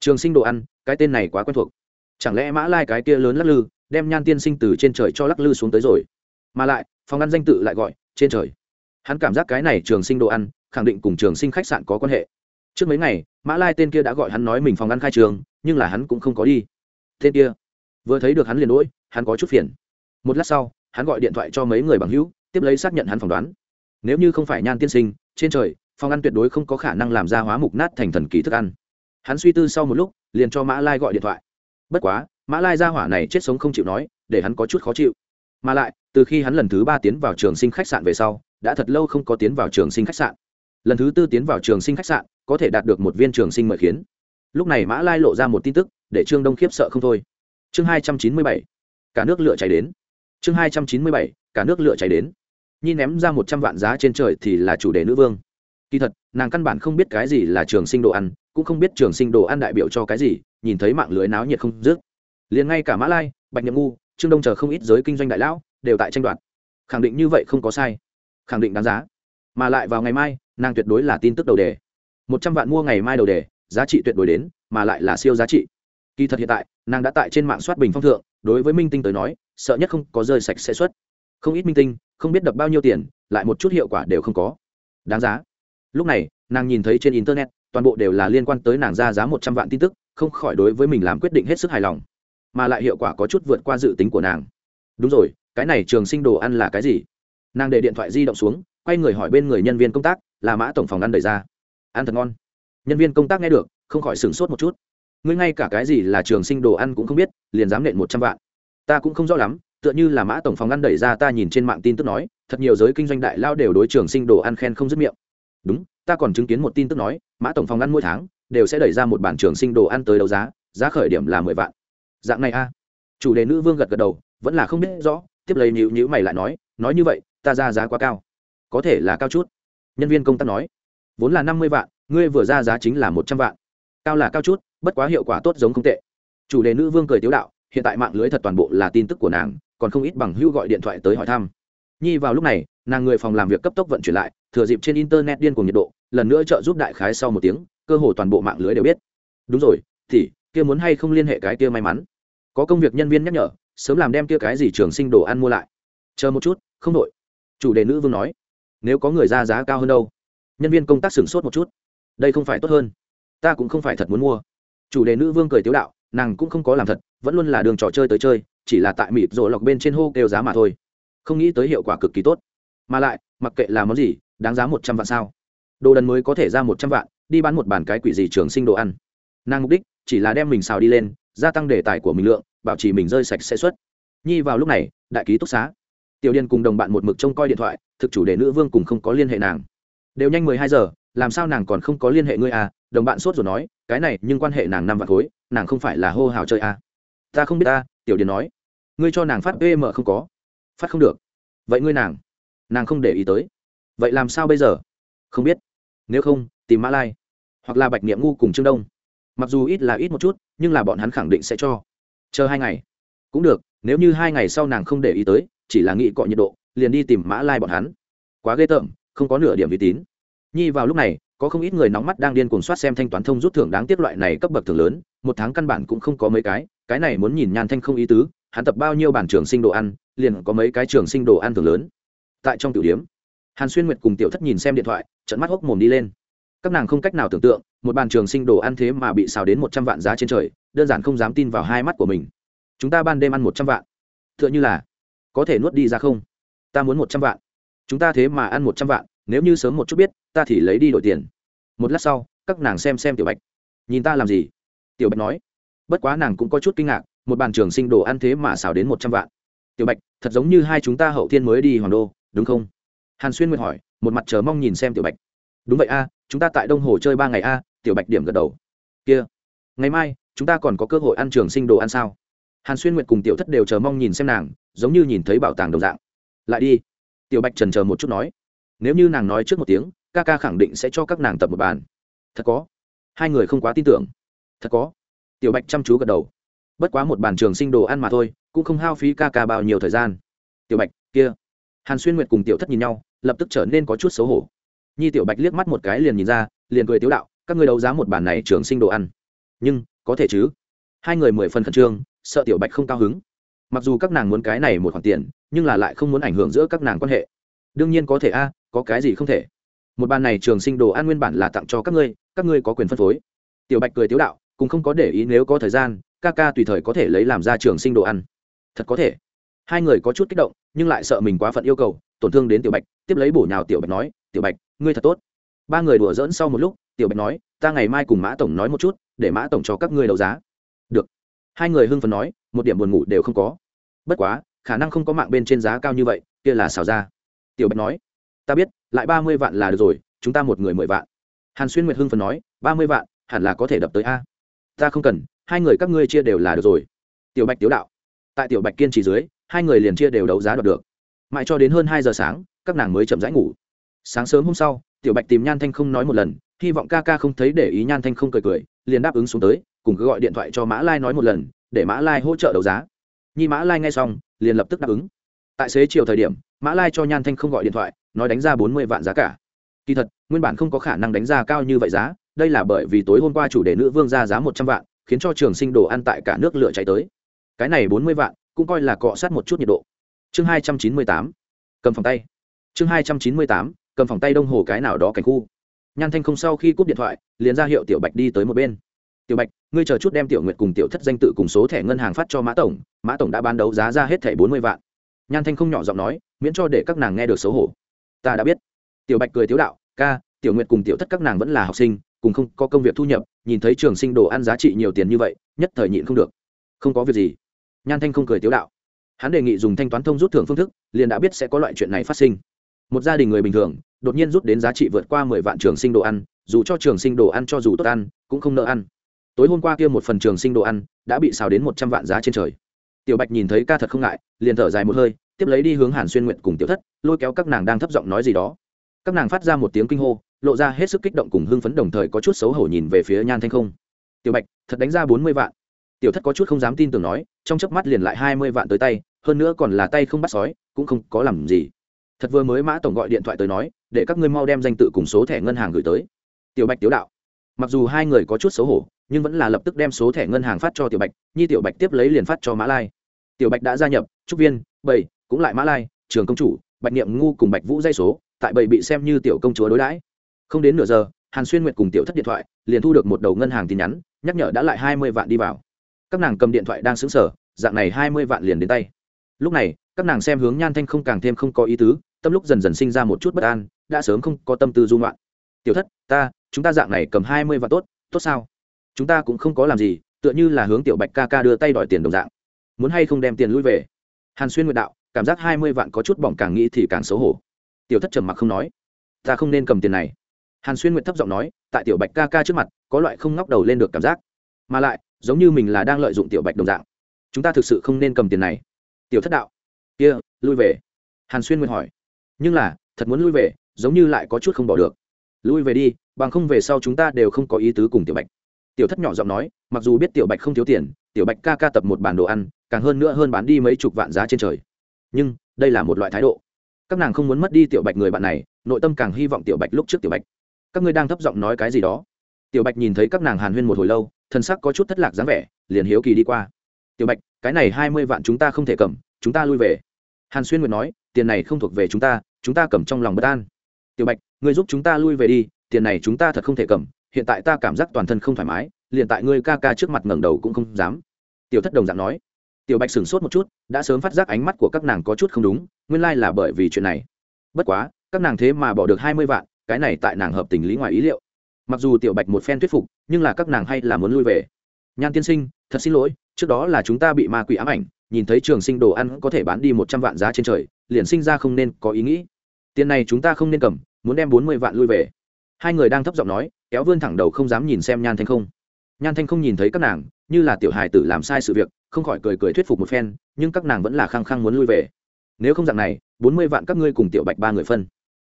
Trường sinh đồ ăn, cái tên này quá quen thuộc chẳng lẽ mã lai cái kia lớn lắc lư, đem nhan tiên sinh từ trên trời cho lắc lư xuống tới rồi? Mà lại, phòng ăn danh tự lại gọi, trên trời. Hắn cảm giác cái này trường sinh đồ ăn, khẳng định cùng trường sinh khách sạn có quan hệ. Trước mấy ngày, mã lai tên kia đã gọi hắn nói mình phòng ăn khai trường, nhưng là hắn cũng không có đi. Tên kia, vừa thấy được hắn liền đỗi hắn có chút phiền. Một lát sau, hắn gọi điện thoại cho mấy người bằng hữu, tiếp lấy xác nhận hắn phỏng đoán. Nếu như không phải nhan tiên sinh, trên trời, phòng ăn tuyệt đối không có khả năng làm ra hóa mục nát thành thần kỳ thức ăn. Hắn suy tư sau một lúc, liền cho mã lai gọi điện thoại bất quá, mã lai gia hỏa này chết sống không chịu nói, để hắn có chút khó chịu. Mà lại, từ khi hắn lần thứ ba tiến vào trường sinh khách sạn về sau, đã thật lâu không có tiến vào trường sinh khách sạn. Lần thứ tư tiến vào trường sinh khách sạn, có thể đạt được một viên trường sinh mời khiến. Lúc này mã lai lộ ra một tin tức, để trương đông khiếp sợ không thôi. Chương hai trăm chín mươi bảy, cả nước lửa cháy đến. Chương hai trăm chín mươi bảy, cả nước lửa cháy đến. Nhi ném ra một trăm vạn giá trên trời thì là chủ đề nữ vương. Kỳ thật, nàng căn bản không biết cái gì là trường sinh đồ ăn, cũng không biết trường sinh đồ ăn đại biểu cho cái gì nhìn thấy mạng lưới náo nhiệt không dứt. Liền ngay cả mã lai, bạch nhậm ngu, trương đông chờ không ít giới kinh doanh đại lão đều tại tranh đoạt. Khẳng định như vậy không có sai. Khẳng định đáng giá. Mà lại vào ngày mai, nàng tuyệt đối là tin tức đầu đề. Một trăm vạn mua ngày mai đầu đề, giá trị tuyệt đối đến, mà lại là siêu giá trị. Kỳ thật hiện tại, nàng đã tại trên mạng soát bình phong thượng, đối với minh tinh tới nói, sợ nhất không có rơi sạch sẽ xuất không ít minh tinh, không biết đập bao nhiêu tiền, lại một chút hiệu quả đều không có. Đáng giá. Lúc này, nàng nhìn thấy trên internet, toàn bộ đều là liên quan tới nàng ra giá một trăm vạn tin tức không khỏi đối với mình làm quyết định hết sức hài lòng, mà lại hiệu quả có chút vượt qua dự tính của nàng. Đúng rồi, cái này trường sinh đồ ăn là cái gì? Nàng để điện thoại di động xuống, quay người hỏi bên người nhân viên công tác, là mã tổng phòng ăn đẩy ra. Ăn thật ngon. Nhân viên công tác nghe được, không khỏi sửng sốt một chút. Ngươi ngay cả cái gì là trường sinh đồ ăn cũng không biết, liền dám nện một trăm vạn. Ta cũng không rõ lắm, tựa như là mã tổng phòng ăn đẩy ra ta nhìn trên mạng tin tức nói, thật nhiều giới kinh doanh đại lao đều đối trường sinh đồ ăn khen không dứt miệng. Đúng, ta còn chứng kiến một tin tức nói, mã tổng phòng ăn mỗi tháng đều sẽ đẩy ra một bản trường sinh đồ ăn tới đấu giá giá khởi điểm là mười vạn. Dạng này a. Chủ đề nữ vương gật gật đầu, vẫn là không biết rõ, tiếp lấy nhữ nhữ mày lại nói nói như vậy, ta ra giá quá cao. Có thể là cao chút. Nhân viên công tác nói, vốn là năm mươi vạn, ngươi vừa ra giá chính là một trăm vạn. Cao là cao chút, bất quá hiệu quả tốt giống không tệ. Chủ đề nữ vương cười tiếu đạo, hiện tại mạng lưới thật toàn bộ là tin tức của nàng, còn không ít bằng hữu gọi điện thoại tới hỏi thăm. Nhi vào lúc này, nàng người phòng làm việc cấp tốc vận chuyển lại, thừa dịp trên internet điên cùng nhiệt độ, lần nữa trợ giúp đại khái sau một tiếng cơ hồ toàn bộ mạng lưới đều biết. Đúng rồi, thì, kia muốn hay không liên hệ cái kia may mắn? Có công việc nhân viên nhắc nhở, sớm làm đem kia cái gì trường sinh đồ ăn mua lại. Chờ một chút, không đội chủ đề nữ vương nói, nếu có người ra giá cao hơn đâu? Nhân viên công tác sửng sốt một chút. Đây không phải tốt hơn. Ta cũng không phải thật muốn mua. Chủ đề nữ vương cười tiếu đạo, nàng cũng không có làm thật, vẫn luôn là đường trò chơi tới chơi, chỉ là tại mịt rồi lọc bên trên hô kêu giá mà thôi. Không nghĩ tới hiệu quả cực kỳ tốt. Mà lại, mặc kệ là món gì, đáng giá một trăm vạn sao? Đồ đần mới có thể ra một trăm vạn đi bán một bàn cái quỷ gì trường sinh đồ ăn. Nàng mục đích chỉ là đem mình xào đi lên, gia tăng đề tài của mình lượng, bảo trì mình rơi sạch sẽ xuất nhi vào lúc này, đại ký túc xá. Tiểu điền cùng đồng bạn một mực trông coi điện thoại, thực chủ đề nữ vương cùng không có liên hệ nàng. Đều nhanh mười hai giờ, làm sao nàng còn không có liên hệ ngươi à? Đồng bạn sốt rồi nói, cái này nhưng quan hệ nàng năm vạn khối, nàng không phải là hô hào chơi à. ta không biết ta, tiểu điền nói. Ngươi cho nàng phát pm không có. Phát không được. Vậy ngươi nàng nàng không để ý tới. Vậy làm sao bây giờ? Không biết. Nếu không, tìm mã lai hoặc là bạch niệm ngu cùng trương đông. Mặc dù ít là ít một chút, nhưng là bọn hắn khẳng định sẽ cho. Chờ hai ngày. Cũng được, nếu như hai ngày sau nàng không để ý tới, chỉ là nghĩ cọ nhiệt độ, liền đi tìm mã lai bọn hắn. Quá ghê tởm, không có nửa điểm uy tín. Nhi vào lúc này, có không ít người nóng mắt đang điên cuồng soát xem thanh toán thông rút thưởng đáng tiếc loại này cấp bậc thưởng lớn, một tháng căn bản cũng không có mấy cái cái này muốn nhìn nhàn thanh không ý tứ, hắn tập bao nhiêu bản trường sinh đồ ăn, liền có mấy cái trường sinh đồ ăn thưởng lớn. Tại trong tiểu điếm hàn xuyên nguyệt cùng tiểu thất nhìn xem điện thoại trận mắt hốc mồm đi lên các nàng không cách nào tưởng tượng, một bàn trường sinh đồ ăn thế mà bị xào đến một trăm vạn giá trên trời, đơn giản không dám tin vào hai mắt của mình. Chúng ta ban đêm ăn một trăm vạn. T h ư ợ n h ư là, có thể nuốt đi ra không? Ta muốn một trăm vạn. Chúng ta thế mà ăn một trăm vạn, nếu như sớm một chút biết, ta thì lấy đi đổi tiền. Một lát sau, các nàng xem xem tiểu bạch. Nhìn ta làm gì? Tiểu bạch nói. Bất quá nàng cũng có chút kinh ngạc, một bàn trường sinh đồ ăn thế mà xào đến một trăm vạn. Tiểu bạch, thật giống như hai chúng ta hậu thiên mới đi hoàng đô, đúng không? Hàn xuyên nguyệt hỏi, một mặt chờ mong nhìn xem tiểu bạch. Đúng vậy a chúng ta tại đông hồ chơi ba ngày a, tiểu bạch điểm gật đầu. Kia, ngày mai, chúng ta còn có cơ hội ăn trường sinh đồ ăn sao? Hàn xuyên nguyệt cùng tiểu thất đều chờ mong nhìn xem nàng, giống như nhìn thấy bảo tàng đồng dạng. Lại đi. Tiểu bạch trần chờ một chút nói. Nếu như nàng nói trước một tiếng, ca ca khẳng định sẽ cho các nàng tập một bàn. Thật có. Hai người không quá tin tưởng. Thật có. Tiểu bạch chăm chú gật đầu. Bất quá một bàn trường sinh đồ ăn mà thôi, cũng không hao phí ca ca bao nhiêu thời gian. Tiểu bạch, kia. Hàn xuyên nguyệt cùng tiểu thất nhìn nhau, lập tức trở nên có chút xấu hổ nhi tiểu bạch liếc mắt một cái liền nhìn ra, liền cười tiếu đạo, các người đấu giá một bản này trường sinh đồ ăn. Nhưng, có thể chứ? Hai người mười phần khẩn trương, sợ tiểu bạch không cao hứng. Mặc dù các nàng muốn cái này một khoản tiền, nhưng là lại không muốn ảnh hưởng giữa các nàng quan hệ. Đương nhiên có thể a, có cái gì không thể? Một bàn này trường sinh đồ ăn nguyên bản là tặng cho các ngươi các ngươi có quyền phân phối. Tiểu bạch cười tiếu đạo, cũng không có để ý nếu có thời gian, ca ca tùy thời có thể lấy làm ra trường sinh đồ ăn. Thật có thể. Hai người có chút kích động, nhưng lại sợ mình quá phận yêu cầu, tổn thương đến tiểu bạch, tiếp lấy bổ nhào tiểu bạch nói, tiểu bạch ngươi thật tốt. Ba người đùa dỡn sau một lúc, tiểu bạch nói, ta ngày mai cùng mã tổng nói một chút, để mã tổng cho các ngươi đấu giá. Được. Hai người hưng phấn nói, một điểm buồn ngủ đều không có. Bất quá, khả năng không có mạng bên trên giá cao như vậy, kia là xào ra. Tiểu bạch nói, ta biết, lại ba mươi vạn là được rồi, chúng ta một người mười vạn. Hàn xuyên nguyệt hưng phấn nói, ba mươi vạn, hẳn là có thể đập tới a. Ta không cần, hai người các ngươi chia đều là được rồi. Tiểu bạch tiếu đạo. Tại tiểu bạch kiên trì dưới, hai người liền chia đều đấu giá đoạt được. Mãi cho đến hơn hai giờ sáng, các nàng mới chậm rãi ngủ sáng sớm hôm sau, tiểu bạch tìm nhan thanh không nói một lần, hy vọng ca ca không thấy để ý nhan thanh không cười cười, liền đáp ứng xuống tới, cùng cứ gọi điện thoại cho mã lai nói một lần, để mã lai hỗ trợ đấu giá. Nhi mã lai nghe xong, liền lập tức đáp ứng. Tại xế chiều thời điểm, mã lai cho nhan thanh không gọi điện thoại, nói đánh ra bốn mươi vạn giá cả. Kỳ thật, nguyên bản không có khả năng đánh ra cao như vậy giá, đây là bởi vì tối hôm qua chủ đề nữ vương ra giá một trăm vạn, khiến cho trường sinh đồ ăn tại cả nước lửa cháy tới. Cái này bốn mươi vạn, cũng coi là cọ sát một chút nhiệt độ. Chương hai trăm chín mươi tám. Cầm phòng tay. Chương hai trăm chín mươi tám cầm phòng tay đông hồ cái nào đó cảnh khu. Nhan thanh không sau khi cúp điện thoại, liền ra hiệu tiểu bạch đi tới một bên. Tiểu bạch, ngươi chờ chút đem tiểu nguyệt cùng tiểu thất danh tự cùng số thẻ ngân hàng phát cho mã tổng mã tổng đã bán đấu giá ra hết thẻ bốn mươi vạn. Nhan thanh không nhỏ giọng nói, miễn cho để các nàng nghe được xấu hổ. Ta đã biết. Tiểu bạch cười tiếu đạo, ca, tiểu nguyệt cùng tiểu thất các nàng vẫn là học sinh, cùng không có công việc thu nhập, nhìn thấy trường sinh đồ ăn giá trị nhiều tiền như vậy, nhất thời nhịn không được. Không có việc gì. Nhan thanh không cười tiếu đạo. Hắn đề nghị dùng thanh toán thông rút thưởng phương thức, liền đã biết sẽ có loại chuyện này phát sinh một gia đình người bình thường, đột nhiên rút đến giá trị vượt qua mười vạn trường sinh đồ ăn, dù cho trường sinh đồ ăn cho dù tốt ăn, cũng không nợ ăn. Tối hôm qua kia một phần trường sinh đồ ăn đã bị xào đến một trăm vạn giá trên trời. Tiểu bạch nhìn thấy ca thật không ngại, liền thở dài một hơi, tiếp lấy đi hướng hàn xuyên nguyện cùng tiểu thất, lôi kéo các nàng đang thấp giọng nói gì đó. Các nàng phát ra một tiếng kinh hô, lộ ra hết sức kích động cùng hưng phấn đồng thời có chút xấu hổ nhìn về phía nhan thanh không. Tiểu bạch, thật đánh ra bốn mươi vạn. Tiểu thất có chút không dám tin tưởng nói, trong chớp mắt liền lại hai mươi vạn tới tay, hơn nữa còn là tay không bắt sói, cũng không có làm gì thật vừa mới mã tổng gọi điện thoại tới nói, để các ngươi mau đem danh tự cùng số thẻ ngân hàng gửi tới. Tiểu bạch, tiểu đạo. Mặc dù hai người có chút xấu hổ, nhưng vẫn là lập tức đem số thẻ ngân hàng phát cho tiểu bạch, nhi tiểu bạch tiếp lấy liền phát cho mã lai. Tiểu bạch đã gia nhập, trúc viên, bảy, cũng lại mã lai, trường công chủ, bạch niệm ngu cùng bạch vũ dây số, tại bảy bị xem như tiểu công chúa đối đãi. Không đến nửa giờ, hàn xuyên nguyệt cùng tiểu thất điện thoại liền thu được một đầu ngân hàng tin nhắn, nhắc nhở đã lại hai mươi vạn đi vào. Các nàng cầm điện thoại đang xứng sở dạng này hai mươi vạn liền đến tay. Lúc này, các nàng xem hướng nhan thanh không càng thêm không có ý tứ tâm lúc dần dần sinh ra một chút bất an, đã sớm không có tâm tư dung loạn tiểu thất, ta, chúng ta dạng này cầm hai mươi vạn tốt tốt sao? Chúng ta cũng không có làm gì, tựa như là hướng tiểu bạch ca ca đưa tay đòi tiền đồng dạng. Muốn hay không đem tiền lui về? Hàn xuyên nguyện đạo, cảm giác hai mươi vạn có chút bỏng càng nghĩ thì càng xấu hổ. Tiểu thất trầm mặc không nói, ta không nên cầm tiền này. Hàn xuyên nguyện thấp giọng nói, tại tiểu bạch ca ca trước mặt, có loại không ngóc đầu lên được cảm giác. Mà lại, giống như mình là đang lợi dụng tiểu bạch đồng dạng. Chúng ta thực sự không nên cầm tiền này. Tiểu thất đạo, kia, lui về. Hàn xuyên nguyện hỏi nhưng là, thật muốn lui về, giống như lại có chút không bỏ được. Lui về đi, bằng không về sau chúng ta đều không có ý tứ cùng tiểu bạch. Tiểu thất nhỏ giọng nói, mặc dù biết tiểu bạch không thiếu tiền, tiểu bạch ca ca tập một bản đồ ăn, càng hơn nữa hơn bán đi mấy chục vạn giá trên trời. Nhưng, đây là một loại thái độ. Các nàng không muốn mất đi tiểu bạch người bạn này, nội tâm càng hy vọng tiểu bạch lúc trước tiểu bạch. Các ngươi đang thấp giọng nói cái gì đó. Tiểu bạch nhìn thấy các nàng hàn huyên một hồi lâu thân sắc có chút thất lạc dáng vẻ, liền hiếu kỳ đi qua. Tiểu bạch, cái này hai mươi vạn chúng ta không thể cầm, chúng ta lui về. Hàn xuyên nguyệt nói, tiền này không thuộc về chúng ta chúng ta cầm trong lòng bất an. Tiểu bạch, ngươi giúp chúng ta lui về đi, tiền này chúng ta thật không thể cầm, hiện tại ta cảm giác toàn thân không thoải mái, liền tại ngươi ca ca trước mặt ngẩng đầu cũng không dám. Tiểu thất đồng dạng nói. Tiểu bạch sửng sốt một chút, đã sớm phát giác ánh mắt của các nàng có chút không đúng, nguyên lai là bởi vì chuyện này. Bất quá, các nàng thế mà bỏ được hai mươi vạn, cái này tại nàng hợp tình lý ngoài ý liệu. Mặc dù tiểu bạch một phen thuyết phục, nhưng là các nàng hay là muốn lui về. Nhan tiên sinh, thật xin lỗi, trước đó là chúng ta bị ma quỷ ám ảnh, nhìn thấy trường sinh đồ ăn có thể bán đi một trăm vạn giá trên trời liền sinh ra không nên có ý nghĩ. Tiền này chúng ta không nên cầm, muốn đem bốn mươi vạn lui về. Hai người đang thấp giọng nói, kéo vươn thẳng đầu không dám nhìn xem nhan thanh không. Nhan thanh không nhìn thấy các nàng, như là tiểu hài tử làm sai sự việc, không khỏi cười cười thuyết phục một phen, nhưng các nàng vẫn là khăng khăng muốn lui về. Nếu không dạng này, bốn mươi vạn các ngươi cùng tiểu bạch ba người phân.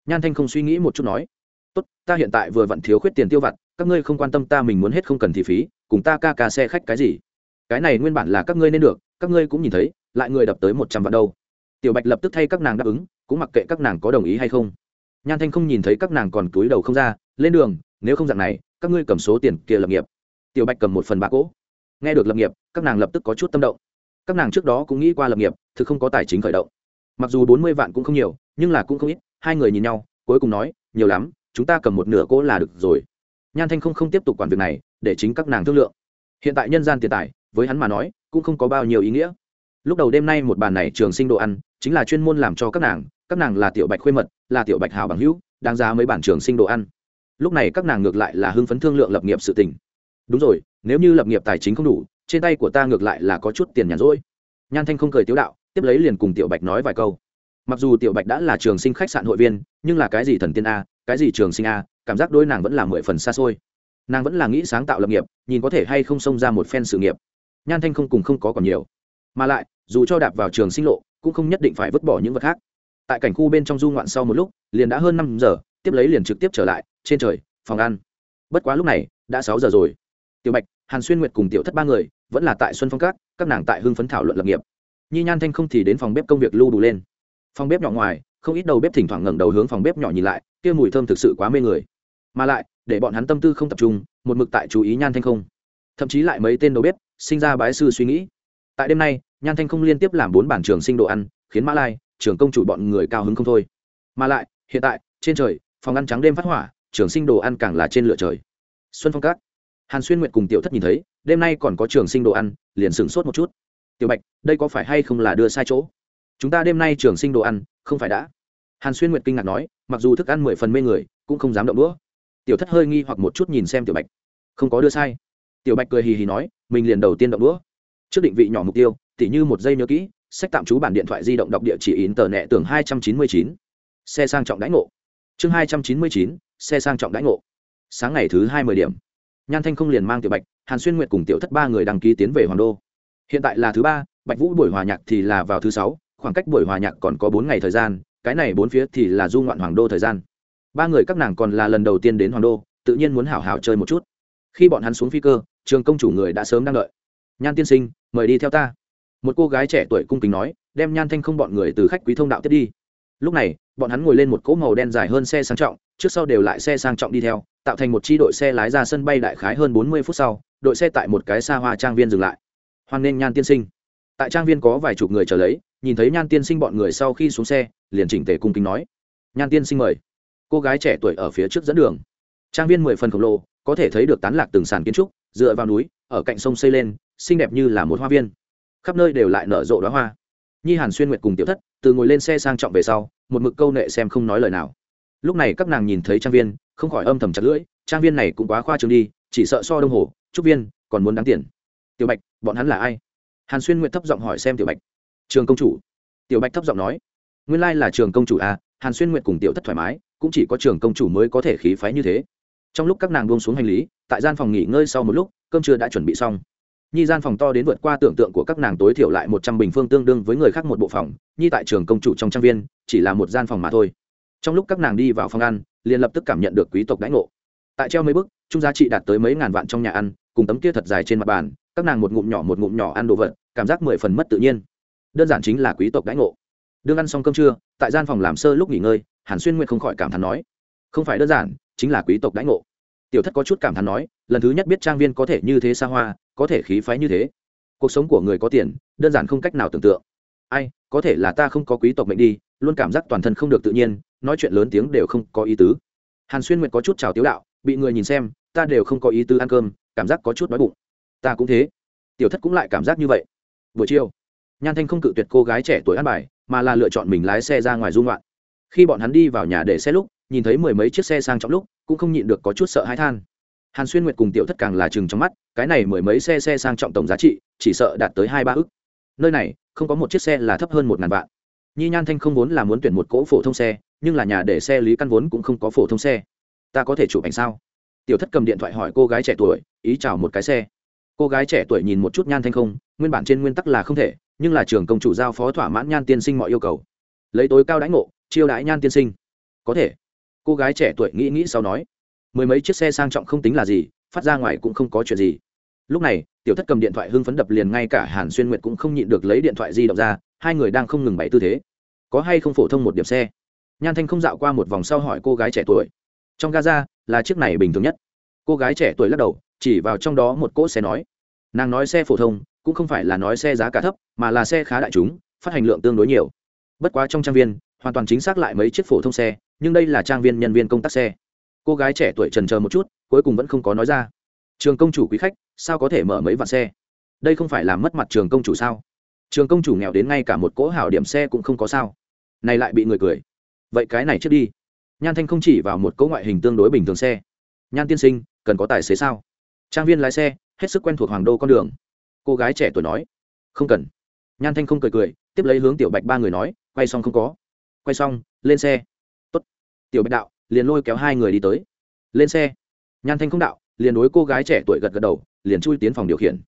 Nhan thanh không suy nghĩ một chút nói, tốt, ta hiện tại vừa vặn thiếu khuyết tiền tiêu vặt, các ngươi không quan tâm ta mình muốn hết không cần thì phí, cùng ta ca ca xe khách cái gì? Cái này nguyên bản là các ngươi nên được, các ngươi cũng nhìn thấy, lại người đập tới một trăm vạn đâu tiểu bạch lập tức thay các nàng đáp ứng, cũng mặc kệ các nàng có đồng ý hay không. Nhan thanh không nhìn thấy các nàng còn túi đầu không ra, lên đường, nếu không dạng này, các ngươi cầm số tiền kia lập nghiệp. Tiểu bạch cầm một phần bạc gỗ. nghe được lập nghiệp, các nàng lập tức có chút tâm động. Các nàng trước đó cũng nghĩ qua lập nghiệp, thực không có tài chính khởi động. Mặc dù bốn mươi vạn cũng không nhiều, nhưng là cũng không ít, hai người nhìn nhau, cuối cùng nói, nhiều lắm, chúng ta cầm một nửa cỗ là được rồi. Nhan thanh không không tiếp tục quản việc này, để chính các nàng thương lượng. Hiện tại nhân gian tiền tài, với hắn mà nói, cũng không có bao nhiêu ý nghĩa lúc đầu đêm nay một bàn này trường sinh đồ ăn, chính là chuyên môn làm cho các nàng các nàng là tiểu bạch khuê mật, là tiểu bạch hào bằng hữu, đáng giá mấy bản trường sinh đồ ăn. Lúc này các nàng ngược lại là hưng phấn thương lượng lập nghiệp sự tình. Đúng rồi, nếu như lập nghiệp tài chính không đủ, trên tay của ta ngược lại là có chút tiền nhàn rỗi. Nhan thanh không cười tiếu đạo, tiếp lấy liền cùng tiểu bạch nói vài câu. Mặc dù tiểu bạch đã là trường sinh khách sạn hội viên, nhưng là cái gì thần tiên a, cái gì trường sinh a, cảm giác đôi nàng vẫn là mười phần xa xôi. Nàng vẫn là nghĩ sáng tạo lập nghiệp, nhìn có thể hay không xông ra một phen sự nghiệp. Nhan thanh không cùng không có còn nhiều mà lại, dù cho đạp vào trường sinh lộ, cũng không nhất định phải vứt bỏ những vật khác. Tại cảnh khu bên trong du ngoạn sau một lúc, liền đã hơn năm giờ, tiếp lấy liền trực tiếp trở lại, trên trời, phòng ăn. Bất quá lúc này, đã sáu giờ rồi. Tiểu bạch, hàn xuyên nguyệt cùng tiểu thất ba người, vẫn là tại xuân phong các các nàng tại hưng phấn thảo luận lập nghiệp. Nhi nhan thanh không thì đến phòng bếp công việc lưu đủ lên. Phòng bếp nhỏ ngoài, không ít đầu bếp thỉnh thoảng ngẩng đầu hướng phòng bếp nhỏ nhìn lại, kia mùi thơm thực sự quá mê người. Mà lại, để bọn hắn tâm tư không tập trung, một mực tại chú ý nhan thanh không. Thậm chí lại mấy tên đầu bếp, sinh ra bái sư suy nghĩ tại đêm nay, nhan thanh không liên tiếp làm bốn bản trường sinh đồ ăn, khiến mã lai, trường công chủ bọn người cao hứng không thôi. Mà lại, hiện tại, trên trời, phòng ăn trắng đêm phát hỏa, trường sinh đồ ăn càng là trên lửa trời. Xuân phong các, hàn xuyên nguyện cùng tiểu thất nhìn thấy, đêm nay còn có trường sinh đồ ăn, liền sửng sốt một chút. Tiểu bạch, đây có phải hay không là đưa sai chỗ? Chúng ta đêm nay trường sinh đồ ăn, không phải đã. Hàn xuyên nguyệt kinh ngạc nói, mặc dù thức ăn mười phần mê người, cũng không dám động đũa. Tiểu thất hơi nghi hoặc một chút nhìn xem tiểu bạch. Không có đưa sai. Tiểu bạch cười hì hì nói, mình liền đầu tiên động đũa trước định vị nhỏ mục tiêu, tỉ như một giây nhớ kỹ, sách tạm trú bản điện thoại di động đọc địa chỉ in tờ nẹ tường hai trăm chín mươi chín. Xe sang trọng đãi ngộ. Chương hai trăm chín mươi chín, xe sang trọng đãi ngộ. Sáng ngày thứ hai mươi điểm. Nhan thanh không liền mang tiểu bạch, hàn xuyên nguyệt cùng tiểu thất ba người đăng ký tiến về hoàng đô. Hiện tại là thứ ba, bạch vũ buổi hòa nhạc thì là vào thứ sáu, khoảng cách buổi hòa nhạc còn có bốn ngày thời gian, cái này bốn phía thì là du ngoạn hoàng đô thời gian. Ba người các nàng còn là lần đầu tiên đến hoàng đô, tự nhiên muốn hảo hảo chơi một chút. Khi bọn hắn xuống phi cơ, trường công chủ người đã sớm đang đợi nhan tiên sinh, mời đi theo ta. Một cô gái trẻ tuổi cung kính nói, đem nhan thanh không bọn người từ khách quý thông đạo tiếp đi. Lúc này, bọn hắn ngồi lên một cỗ màu đen dài hơn xe sang trọng, trước sau đều lại xe sang trọng đi theo, tạo thành một chi đội xe lái ra sân bay đại khái hơn bốn mươi phút sau, đội xe tại một cái xa hoa trang viên dừng lại. Hoan nghênh nhan tiên sinh. Tại trang viên có vài chục người chờ lấy, nhìn thấy nhan tiên sinh bọn người sau khi xuống xe, liền chỉnh tề cung kính nói, nhan tiên sinh mời. Cô gái trẻ tuổi ở phía trước dẫn đường. Trang viên mười phần khổng lồ, có thể thấy được tán lạc từng sàn kiến trúc dựa vào núi, ở cạnh sông xây lên, xinh đẹp như là một hoa viên. Khắp nơi đều lại nở rộ đoá hoa. Nhi hàn xuyên nguyệt cùng tiểu thất, từ ngồi lên xe sang trọng về sau, một mực câu nệ xem không nói lời nào. Lúc này các nàng nhìn thấy trang viên, không khỏi âm thầm chặt lưỡi, trang viên này cũng quá khoa trương đi, chỉ sợ so đông hồ, trúc viên còn muốn đáng tiền. Tiểu bạch, bọn hắn là ai? Hàn xuyên nguyệt thấp giọng hỏi xem tiểu bạch. Trường công chủ. Tiểu bạch thấp giọng nói. Nguyên lai là trường công chủ à hàn xuyên nguyệt cùng tiểu thất thoải mái, cũng chỉ có trường công chủ mới có thể khí phái như thế. Trong lúc các nàng buông xuống hành lý tại gian phòng nghỉ ngơi sau một lúc, cơm trưa đã chuẩn bị xong. Nhi gian phòng to đến vượt qua tưởng tượng của các nàng tối thiểu lại một trăm bình phương tương đương với người khác một bộ phòng, nhi tại trường công chủ trong trang viên, chỉ là một gian phòng mà thôi. Trong lúc các nàng đi vào phòng ăn, liền lập tức cảm nhận được quý tộc đãi ngộ. Tại treo mấy bức trung giá trị đạt tới mấy ngàn vạn trong nhà ăn, cùng tấm kia thật dài trên mặt bàn, các nàng một ngụm nhỏ một ngụm nhỏ ăn đồ vật, cảm giác mười phần mất tự nhiên. Đơn giản chính là quý tộc đãi ngộ. Đương ăn xong cơm trưa, tại gian phòng làm sơ lúc nghỉ ngơi, hàn xuyên nguyện không khỏi cảm thán nói, không phải đơn giản, chính là quý tộc đãi ngộ tiểu thất có chút cảm thán nói, lần thứ nhất biết trang viên có thể như thế xa hoa, có thể khí phái như thế. Cuộc sống của người có tiền, đơn giản không cách nào tưởng tượng. Ai, có thể là ta không có quý tộc mệnh đi, luôn cảm giác toàn thân không được tự nhiên, nói chuyện lớn tiếng đều không có ý tứ. Hàn xuyên nguyệt có chút chào tiếu đạo, bị người nhìn xem, ta đều không có ý tứ ăn cơm, cảm giác có chút đói bụng. Ta cũng thế. Tiểu thất cũng lại cảm giác như vậy. Buổi chiều, nhan thanh không cự tuyệt cô gái trẻ tuổi ăn bài, mà là lựa chọn mình lái xe ra ngoài dung loạn khi bọn hắn đi vào nhà để xe lúc, nhìn thấy mười mấy chiếc xe sang trọng lúc cũng không nhịn được có chút sợ hãi than. Hàn xuyên nguyệt cùng tiểu thất càng là chừng trong mắt, cái này mười mấy xe xe sang trọng tổng giá trị, chỉ sợ đạt tới hai ba ức. Nơi này, không có một chiếc xe là thấp hơn một ngàn vạn. Nhi nhan thanh không vốn là muốn tuyển một cỗ phổ thông xe, nhưng là nhà để xe lý căn vốn cũng không có phổ thông xe. Ta có thể chụp ảnh sao? Tiểu thất cầm điện thoại hỏi cô gái trẻ tuổi, ý chào một cái xe. Cô gái trẻ tuổi nhìn một chút nhan thanh không, nguyên bản trên nguyên tắc là không thể, nhưng là trường công chủ giao phó thỏa mãn nhan tiên sinh mọi yêu cầu. Lấy tối cao đãi ngộ, chiêu đãi nhan tiên sinh. Có thể cô gái trẻ tuổi nghĩ nghĩ sau nói, mười mấy chiếc xe sang trọng không tính là gì, phát ra ngoài cũng không có chuyện gì. Lúc này, tiểu thất cầm điện thoại hưng phấn đập liền ngay cả hàn xuyên nguyệt cũng không nhịn được lấy điện thoại di động ra, hai người đang không ngừng bày tư thế. Có hay không phổ thông một điểm xe? Nhan thanh không dạo qua một vòng sau hỏi cô gái trẻ tuổi. Trong gaza là chiếc này bình thường nhất. Cô gái trẻ tuổi lắc đầu, chỉ vào trong đó một cỗ xe nói, nàng nói xe phổ thông, cũng không phải là nói xe giá cả thấp, mà là xe khá đại chúng, phát hành lượng tương đối nhiều. Bất quá trong trang viên, hoàn toàn chính xác lại mấy chiếc phổ thông xe nhưng đây là trang viên nhân viên công tác xe. Cô gái trẻ tuổi trần chờ một chút, cuối cùng vẫn không có nói ra. Trường công chủ quý khách, sao có thể mở mấy vạn xe? Đây không phải là mất mặt trường công chủ sao? Trường công chủ nghèo đến ngay cả một cỗ hảo điểm xe cũng không có sao. Này lại bị người cười. Vậy cái này trước đi. Nhan thanh không chỉ vào một cỗ ngoại hình tương đối bình thường xe. Nhan tiên sinh, cần có tài xế sao? Trang viên lái xe, hết sức quen thuộc hoàng đô con đường. Cô gái trẻ tuổi nói. Không cần. Nhan thanh không cười cười, tiếp lấy hướng tiểu bạch ba người nói, quay xong không có. Quay xong, lên xe tiểu bạch đạo, liền lôi kéo hai người đi tới. Lên xe. Nhan thanh không đạo, liền đối cô gái trẻ tuổi gật gật đầu, liền chui tiến phòng điều khiển.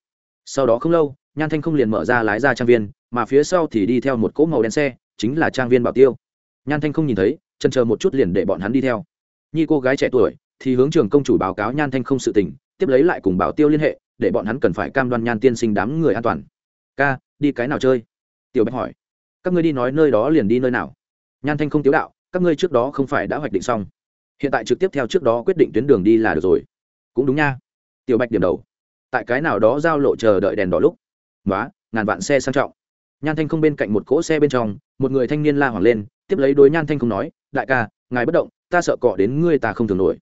Sau đó không lâu, nhan thanh không liền mở ra lái ra trang viên, mà phía sau thì đi theo một cỗ màu đen xe, chính là trang viên bảo tiêu. Nhan thanh không nhìn thấy chân chờ một chút liền để bọn hắn đi theo. Nhi cô gái trẻ tuổi thì hướng trường công chủ báo cáo nhan thanh không sự tình, tiếp lấy lại cùng bảo tiêu liên hệ, để bọn hắn cần phải cam đoan nhan tiên sinh đám người an toàn. Ca, đi cái nào chơi? Tiểu bạch hỏi. Các ngươi đi nói nơi đó liền đi nơi nào? Nhan thanh không tiếu đạo các ngươi trước đó không phải đã hoạch định xong. Hiện tại trực tiếp theo trước đó quyết định tuyến đường đi là được rồi. Cũng đúng nha. Tiểu bạch điểm đầu. Tại cái nào đó giao lộ chờ đợi đèn đỏ lúc. Nói ngàn vạn xe sang trọng. Nhan thanh không bên cạnh một cỗ xe bên trong, một người thanh niên la hoảng lên, tiếp lấy đối nhan thanh không nói, đại ca, ngài bất động, ta sợ cọ đến ngươi ta không thường nổi.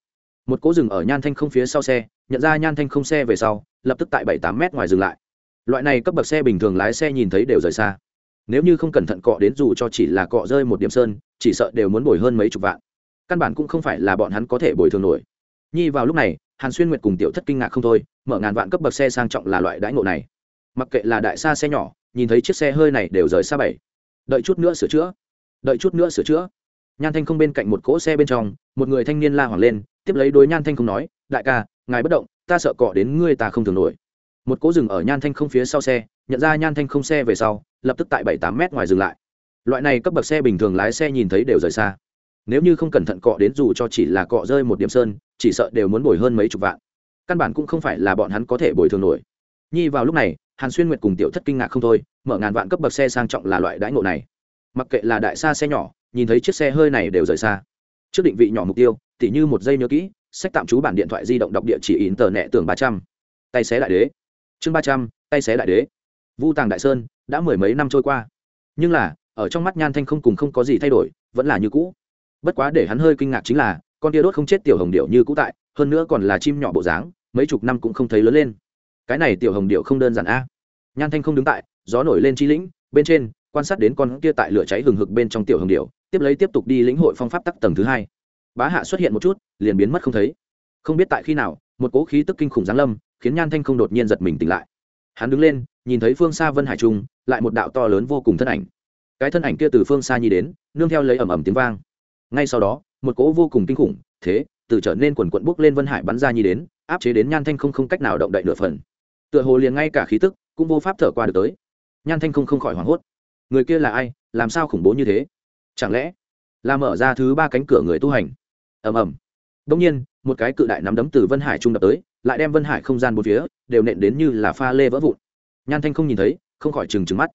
Một cỗ dừng ở nhan thanh không phía sau xe, nhận ra nhan thanh không xe về sau, lập tức tại bảy tám mét ngoài dừng lại. Loại này cấp bậc xe bình thường lái xe nhìn thấy đều rời xa nếu như không cẩn thận cọ đến dù cho chỉ là cọ rơi một điểm sơn, chỉ sợ đều muốn bồi hơn mấy chục vạn. Căn bản cũng không phải là bọn hắn có thể bồi thường nổi. Nhi vào lúc này, hàn xuyên nguyệt cùng tiểu thất kinh ngạc không thôi, mở ngàn vạn cấp bậc xe sang trọng là loại đãi ngộ này. Mặc kệ là đại xa xe nhỏ, nhìn thấy chiếc xe hơi này đều rời xa bảy. Đợi chút nữa sửa chữa. Đợi chút nữa sửa chữa. Nhan thanh không bên cạnh một cỗ xe bên trong, một người thanh niên la hoảng lên, tiếp lấy đối nhan thanh không nói, đại ca, ngài bất động, ta sợ cọ đến ngươi ta không thường nổi. Một cỗ rừng ở nhan thanh không phía sau xe nhận ra nhan thanh không xe về sau, lập tức tại bảy tám mét ngoài dừng lại. Loại này cấp bậc xe bình thường lái xe nhìn thấy đều rời xa. Nếu như không cẩn thận cọ đến dù cho chỉ là cọ rơi một điểm sơn, chỉ sợ đều muốn bồi hơn mấy chục vạn. Căn bản cũng không phải là bọn hắn có thể bồi thường nổi. Nhi vào lúc này, hàn xuyên nguyệt cùng tiểu thất kinh ngạc không thôi, mở ngàn vạn cấp bậc xe sang trọng là loại đãi ngộ này. Mặc kệ là đại xa xe nhỏ, nhìn thấy chiếc xe hơi này đều rời xa. Trước định vị nhỏ mục tiêu, tỉ như một giây nhớ kỹ, sách tạm trú bản điện thoại di động đọc địa chỉ in tờ nẹ tưởng ba trăm. Tay xé đại đế. Chương ba trăm, tay xé đại đế vu tàng đại sơn đã mười mấy năm trôi qua. Nhưng là, ở trong mắt nhan thanh không cùng không có gì thay đổi, vẫn là như cũ. Bất quá để hắn hơi kinh ngạc chính là, con tia đốt không chết tiểu hồng điệu như cũ tại, hơn nữa còn là chim nhỏ bộ dáng, mấy chục năm cũng không thấy lớn lên. Cái này tiểu hồng điệu không đơn giản a. Nhan thanh không đứng tại, gió nổi lên chi lĩnh, bên trên, quan sát đến con kia tại lửa cháy hừng hực bên trong tiểu hồng điệu tiếp lấy tiếp tục đi lĩnh hội phong pháp tắc tầng thứ hai. Bá hạ xuất hiện một chút, liền biến mất không thấy. Không biết tại khi nào, một cỗ khí tức kinh khủng giáng lâm, khiến nhan thanh không đột nhiên giật mình tỉnh lại. Hắn đứng lên nhìn thấy phương xa vân hải trung, lại một đạo to lớn vô cùng thân ảnh. Cái thân ảnh kia từ phương xa nhi đến, nương theo lấy ầm ầm tiếng vang. Ngay sau đó, một cỗ vô cùng kinh khủng, thế, từ trở nên quần quận bốc lên vân hải bắn ra nhi đến, áp chế đến nhan thanh không không cách nào động đậy nửa phần. Tựa hồ liền ngay cả khí tức, cũng vô pháp thở qua được tới. Nhan thanh không không khỏi hoảng hốt. Người kia là ai, làm sao khủng bố như thế? Chẳng lẽ là mở ra thứ ba cánh cửa người tu hành? Ầm ầm. Đông nhiên, một cái cự đại nắm đấm từ vân hải trung đập tới, lại đem vân hải không gian bốn phía, đều nện đến như là pha lê vỡ vụn nhan thanh không nhìn thấy, không khỏi trừng trừng mắt.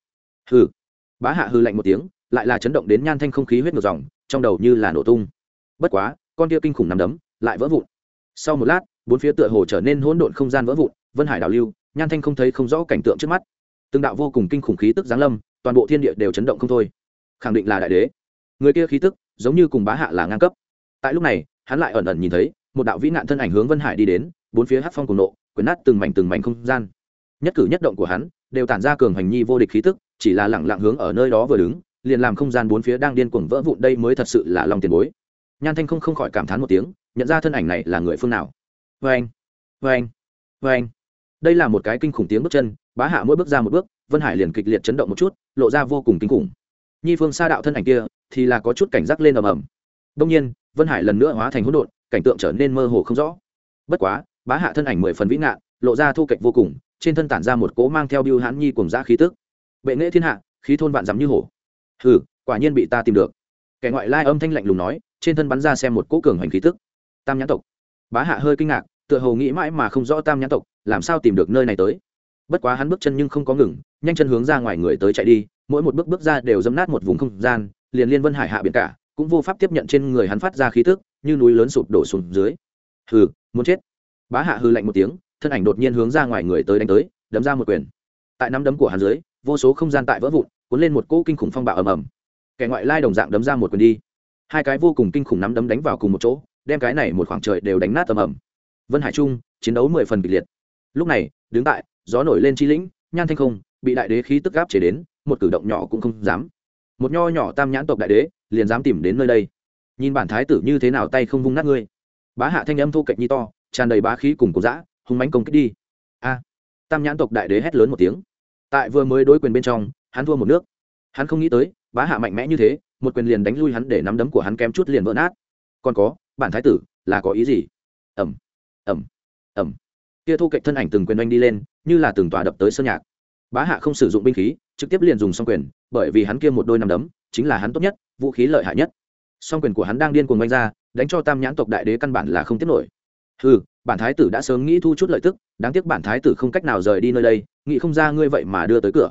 Hừ. Bá hạ hư lạnh một tiếng, lại là chấn động đến nhan thanh không khí huyết ngược dòng, trong đầu như là nổ tung. Bất quá, con kia kinh khủng nằm đấm lại vỡ vụn. Sau một lát, bốn phía tựa hồ trở nên hỗn độn không gian vỡ vụn, vân hải đảo lưu, nhan thanh không thấy không rõ cảnh tượng trước mắt. Từng đạo vô cùng kinh khủng khí tức giáng lâm, toàn bộ thiên địa đều chấn động không thôi. Khẳng định là đại đế. Người kia khí tức, giống như cùng bá hạ là ngang cấp. Tại lúc này, hắn lại ẩn ẩn nhìn thấy, một đạo vĩ nạn thân ảnh hướng vân hải đi đến, bốn phía hát phong cùng nộ quyền nát từng mảnh từng mảnh không gian nhất cử nhất động của hắn, đều tản ra cường hành nhi vô địch khí tức, chỉ là lẳng lặng hướng ở nơi đó vừa đứng, liền làm không gian bốn phía đang điên cuồng vỡ vụn đây mới thật sự là lòng tiền bối. Nhan thanh không không khỏi cảm thán một tiếng, nhận ra thân ảnh này là người phương nào. Vê anh vê anh vê anh. Đây là một cái kinh khủng tiếng bước chân, bá hạ mỗi bước ra một bước, vân hải liền kịch liệt chấn động một chút, lộ ra vô cùng kinh khủng. Nhi phương xa đạo thân ảnh kia, thì là có chút cảnh giác lên ầm ầm. Đông nhiên, vân hải lần nữa hóa thành hỗn độn, cảnh tượng trở nên mơ hồ không rõ. Bất quá, bá hạ thân ảnh mười phần vĩ ngạn lộ ra thu kệch vô cùng, trên thân tản ra một cỗ mang theo biêu hãn nhi cùng giã khí tức. Bệ nghệ thiên hạ, khí thôn vạn dắm như hổ. Hừ, quả nhiên bị ta tìm được. Kẻ ngoại lai âm thanh lạnh lùng nói, trên thân bắn ra xem một cỗ cường hành khí tức. Tam nhãn tộc. Bá hạ hơi kinh ngạc, tựa hồ nghĩ mãi mà không rõ tam nhãn tộc, làm sao tìm được nơi này tới. Bất quá hắn bước chân nhưng không có ngừng, nhanh chân hướng ra ngoài người tới chạy đi, mỗi một bước bước ra đều dấm nát một vùng không gian, liền liên vân hải hạ biển cả, cũng vô pháp tiếp nhận trên người hắn phát ra khí tức, như núi lớn sụp đổ xuống dưới. Hừ, muốn chết. Bá hạ hư lạnh một tiếng thân ảnh đột nhiên hướng ra ngoài người tới đánh tới, đấm ra một quyền. Tại nắm đấm của hắn dưới, vô số không gian tại vỡ vụn, cuốn lên một cỗ kinh khủng phong bạo ầm ầm. Kẻ ngoại lai đồng dạng đấm ra một quyền đi. Hai cái vô cùng kinh khủng nắm đấm đánh vào cùng một chỗ, đem cái này một khoảng trời đều đánh nát ầm ầm. Vân hải trung, chiến đấu mười phần kịch liệt. Lúc này, đứng tại, gió nổi lên chi lĩnh, nhan thanh không, bị đại đế khí tức gáp chế đến, một cử động nhỏ cũng không dám. Một nho nhỏ tam nhãn tộc đại đế, liền dám tìm đến nơi đây. Nhìn bản thái tử như thế nào tay không vung nát ngươi. Bá hạ thanh âm thu cạnh nhi to, tràn đầy bá khí cùng cổ dã hung mánh công kích đi. A. Tam nhãn tộc đại đế hét lớn một tiếng. Tại vừa mới đối quyền bên trong, hắn thua một nước. Hắn không nghĩ tới, bá hạ mạnh mẽ như thế, một quyền liền đánh lui hắn để nắm đấm của hắn kém chút liền vỡ nát. Còn có, bản thái tử, là có ý gì? Ẩm ẩm ẩm kia thu cạnh thân ảnh từng quyền oanh đi lên, như là từng tòa đập tới sơn nhạc. Bá hạ không sử dụng binh khí, trực tiếp liền dùng song quyền, bởi vì hắn kia một đôi nằm đấm, chính là hắn tốt nhất, vũ khí lợi hại nhất. Song quyền của hắn đang điên cuồng oanh ra, đánh cho tam nhãn tộc đại đế căn bản là không tiếp nổi ừ bản thái tử đã sớm nghĩ thu chút lợi tức, đáng tiếc bản thái tử không cách nào rời đi nơi đây, nghĩ không ra ngươi vậy mà đưa tới cửa.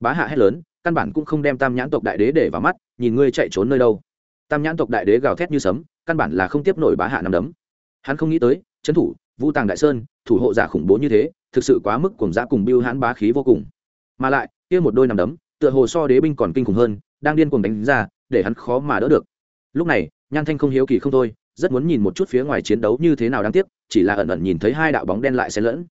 Bá hạ hét lớn, căn bản cũng không đem tam nhãn tộc đại đế để vào mắt, nhìn ngươi chạy trốn nơi đâu. Tam nhãn tộc đại đế gào thét như sấm, căn bản là không tiếp nổi bá hạ nằm đấm. Hắn không nghĩ tới, trấn thủ vũ tàng đại sơn, thủ hộ giả khủng bố như thế, thực sự quá mức cùng dã cùng biêu hãn bá khí vô cùng. Mà lại, kia một đôi nằm đấm, tựa hồ so đế binh còn kinh khủng hơn, đang điên cuồng đánh ra, để hắn khó mà đỡ được. Lúc này, nhan thanh không hiếu kỳ không thôi rất muốn nhìn một chút phía ngoài chiến đấu như thế nào đáng tiếc, chỉ là ẩn ẩn nhìn thấy hai đạo bóng đen lại xen lẫn.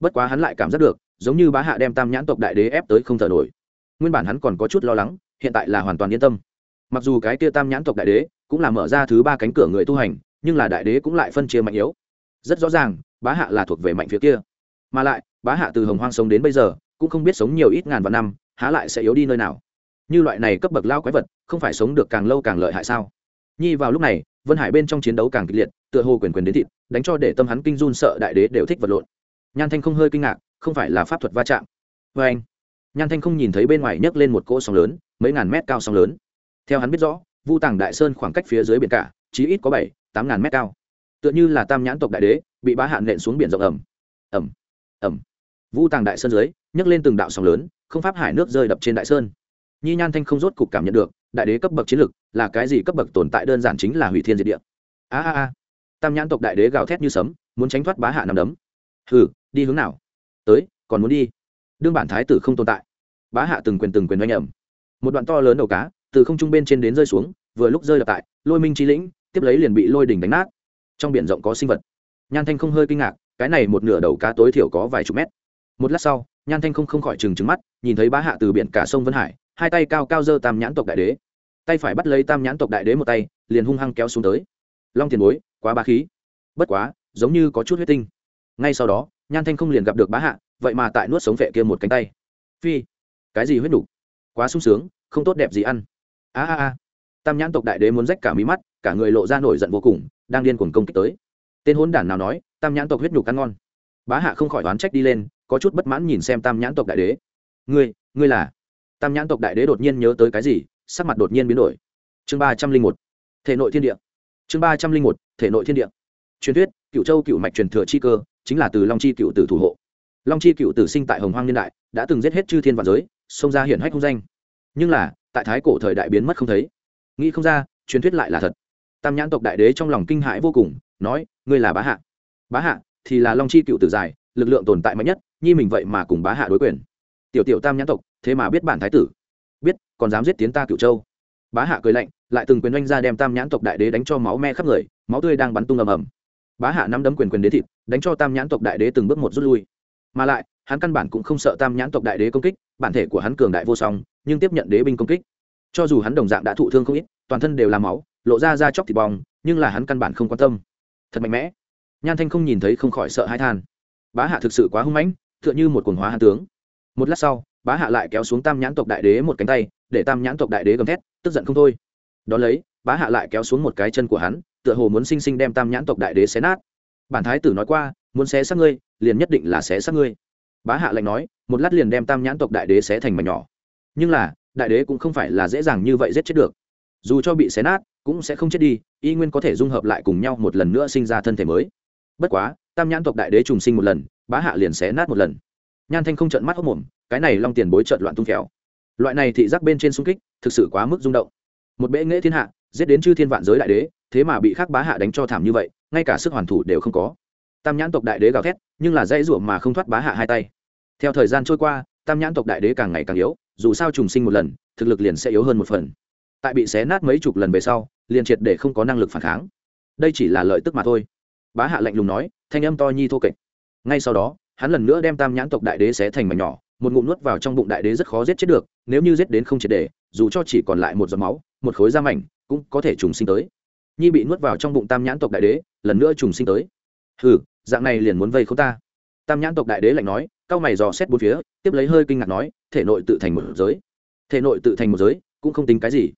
Bất quá hắn lại cảm giác được, giống như bá hạ đem tam nhãn tộc đại đế ép tới không thở nổi. Nguyên bản hắn còn có chút lo lắng, hiện tại là hoàn toàn yên tâm. Mặc dù cái kia tam nhãn tộc đại đế cũng là mở ra thứ ba cánh cửa người tu hành, nhưng là đại đế cũng lại phân chia mạnh yếu. Rất rõ ràng, bá hạ là thuộc về mạnh phía kia. Mà lại, bá hạ từ hồng hoang sống đến bây giờ, cũng không biết sống nhiều ít ngàn vạn năm, há lại sẽ yếu đi nơi nào. Như loại này cấp bậc lao quái vật, không phải sống được càng lâu càng lợi hại sao? Nhi vào lúc này vân hải bên trong chiến đấu càng kịch liệt, tựa hồ quyền quyền đến thịt, đánh cho để tâm hắn kinh run sợ đại đế đều thích vật lộn. Nhan thanh không hơi kinh ngạc, không phải là pháp thuật va chạm. Vê anh, nhan thanh không nhìn thấy bên ngoài nhấc lên một cỗ sóng lớn, mấy ngàn mét cao sóng lớn. Theo hắn biết rõ, vu tàng đại sơn khoảng cách phía dưới biển cả chỉ ít có bảy, tám ngàn mét cao. Tựa như là tam nhãn tộc đại đế, bị bá hạn nện xuống biển rộng ẩm ẩm ẩm vu tàng đại sơn dưới, nhấc lên từng đạo sóng lớn, không pháp hải nước rơi đập trên đại sơn. Nhi nhan thanh không rốt cục cảm nhận được, đại đế cấp bậc chiến lực là cái gì cấp bậc tồn tại đơn giản chính là hủy thiên diệt địa. A a a. Tam nhãn tộc đại đế gào thét như sấm, muốn tránh thoát bá hạ nằm đấm. Hừ, đi hướng nào? Tới, còn muốn đi. Đương bản thái tử không tồn tại. Bá hạ từng quyền từng quyền oanh ẩm. Một đoạn to lớn đầu cá, từ không trung bên trên đến rơi xuống, vừa lúc rơi đập tại, lôi minh trí lĩnh, tiếp lấy liền bị lôi đỉnh đánh nát. Trong biển rộng có sinh vật. Nhan thanh không hơi kinh ngạc, cái này một nửa đầu cá tối thiểu có vài chục mét. Một lát sau, nhan thanh không không khỏi trừng trừng mắt, nhìn thấy bá hạ từ biển cả sông vân hải, hai tay cao cao giơ tam nhãn tộc đại đế tay phải bắt lấy tam nhãn tộc đại đế một tay, liền hung hăng kéo xuống tới. Long tiền bối, quá ba khí. Bất quá, giống như có chút huyết tinh. Ngay sau đó, nhan thanh không liền gặp được bá hạ, vậy mà tại nuốt sống vệ kia một cánh tay. Phi, cái gì huyết đủ quá sung sướng, không tốt đẹp gì ăn. A a a. Tam nhãn tộc đại đế muốn rách cả mí mắt, cả người lộ ra nổi giận vô cùng, đang điên cuồng công kích tới. Tên hôn đản nào nói, tam nhãn tộc huyết nhục ăn ngon. Bá hạ không khỏi oán trách đi lên, có chút bất mãn nhìn xem tam nhãn tộc đại đế. Ngươi ngươi là? Tam nhãn tộc đại đế đột nhiên nhớ tới cái gì sắc mặt đột nhiên biến đổi. Chương ba trăm linh một, thể nội thiên địa. Chương ba trăm linh một, thể nội thiên địa. Truyền thuyết cựu châu cựu mạch truyền thừa chi cơ, chính là từ long chi cựu tử thủ hộ. Long chi cựu tử sinh tại hồng hoang niên đại, đã từng giết hết chư thiên và giới, xông ra hiển hách không danh. Nhưng là, tại thái cổ thời đại biến mất không thấy. Nghĩ không ra, truyền thuyết lại là thật. Tam nhãn tộc đại đế trong lòng kinh hãi vô cùng, nói, ngươi là bá hạ. Bá hạ thì là long chi cựu tử dài, lực lượng tồn tại mạnh nhất, nhi mình vậy mà cùng bá hạ đối quyền. Tiểu tiểu tam nhãn tộc, thế mà biết bản thái tử biết, còn dám giết tiến ta cựu châu. Bá hạ cười lạnh, lại từng quyền oanh ra đem tam nhãn tộc đại đế đánh cho máu me khắp người, máu tươi đang bắn tung ầm ầm. Bá hạ nắm đấm quyền quyền đế thịt, đánh cho tam nhãn tộc đại đế từng bước một rút lui. Mà lại, hắn căn bản cũng không sợ tam nhãn tộc đại đế công kích, bản thể của hắn cường đại vô song, nhưng tiếp nhận đế binh công kích. Cho dù hắn đồng dạng đã thụ thương không ít, toàn thân đều là máu, lộ ra ra chóc thịt bong, nhưng là hắn căn bản không quan tâm. Thật mạnh mẽ. Nhan thanh không nhìn thấy không khỏi sợ hãi than. Bá hạ thực sự quá hung mãnh, tựa như một quần hóa hàn tướng. Một lát sau bá hạ lại kéo xuống tam nhãn tộc đại đế một cánh tay, để tam nhãn tộc đại đế gầm thét, tức giận không thôi. Đón lấy, bá hạ lại kéo xuống một cái chân của hắn, tựa hồ muốn sinh sinh đem tam nhãn tộc đại đế xé nát. Bản thái tử nói qua, muốn xé xác ngươi, liền nhất định là xé xác ngươi. Bá hạ lạnh nói, một lát liền đem tam nhãn tộc đại đế xé thành mảnh nhỏ. Nhưng là, đại đế cũng không phải là dễ dàng như vậy giết chết được. Dù cho bị xé nát, cũng sẽ không chết đi, y nguyên có thể dung hợp lại cùng nhau một lần nữa sinh ra thân thể mới. Bất quá, tam nhãn tộc đại đế trùng sinh một lần, bá hạ liền xé nát một lần. Nhan thanh không trận mắt hốc mồm cái này long tiền bối trợn loạn tung khéo loại này thị giác bên trên xung kích, thực sự quá mức rung động. Một bệ nghệ thiên hạ, giết đến chư thiên vạn giới đại đế, thế mà bị khắc bá hạ đánh cho thảm như vậy, ngay cả sức hoàn thủ đều không có. Tam nhãn tộc đại đế gào thét, nhưng là dãy ruộng mà không thoát bá hạ hai tay. Theo thời gian trôi qua, tam nhãn tộc đại đế càng ngày càng yếu, dù sao trùng sinh một lần, thực lực liền sẽ yếu hơn một phần. Tại bị xé nát mấy chục lần về sau, liền triệt để không có năng lực phản kháng. Đây chỉ là lợi tức mà thôi. Bá hạ lạnh lùng nói, thanh âm to nhi thô kệch. Ngay sau đó, hắn lần nữa đem tam nhãn tộc đại đế xé thành mảnh nhỏ một ngụm nuốt vào trong bụng đại đế rất khó giết chết được, nếu như giết đến không triệt để, dù cho chỉ còn lại một giọt máu, một khối da mảnh, cũng có thể trùng sinh tới. Nhi bị nuốt vào trong bụng tam nhãn tộc đại đế, lần nữa trùng sinh tới. Hừ, dạng này liền muốn vây không ta. Tam nhãn tộc đại đế lạnh nói cao mày dò xét bốn phía, tiếp lấy hơi kinh ngạc nói, thể nội tự thành một giới. Thể nội tự thành một giới, cũng không tính cái gì.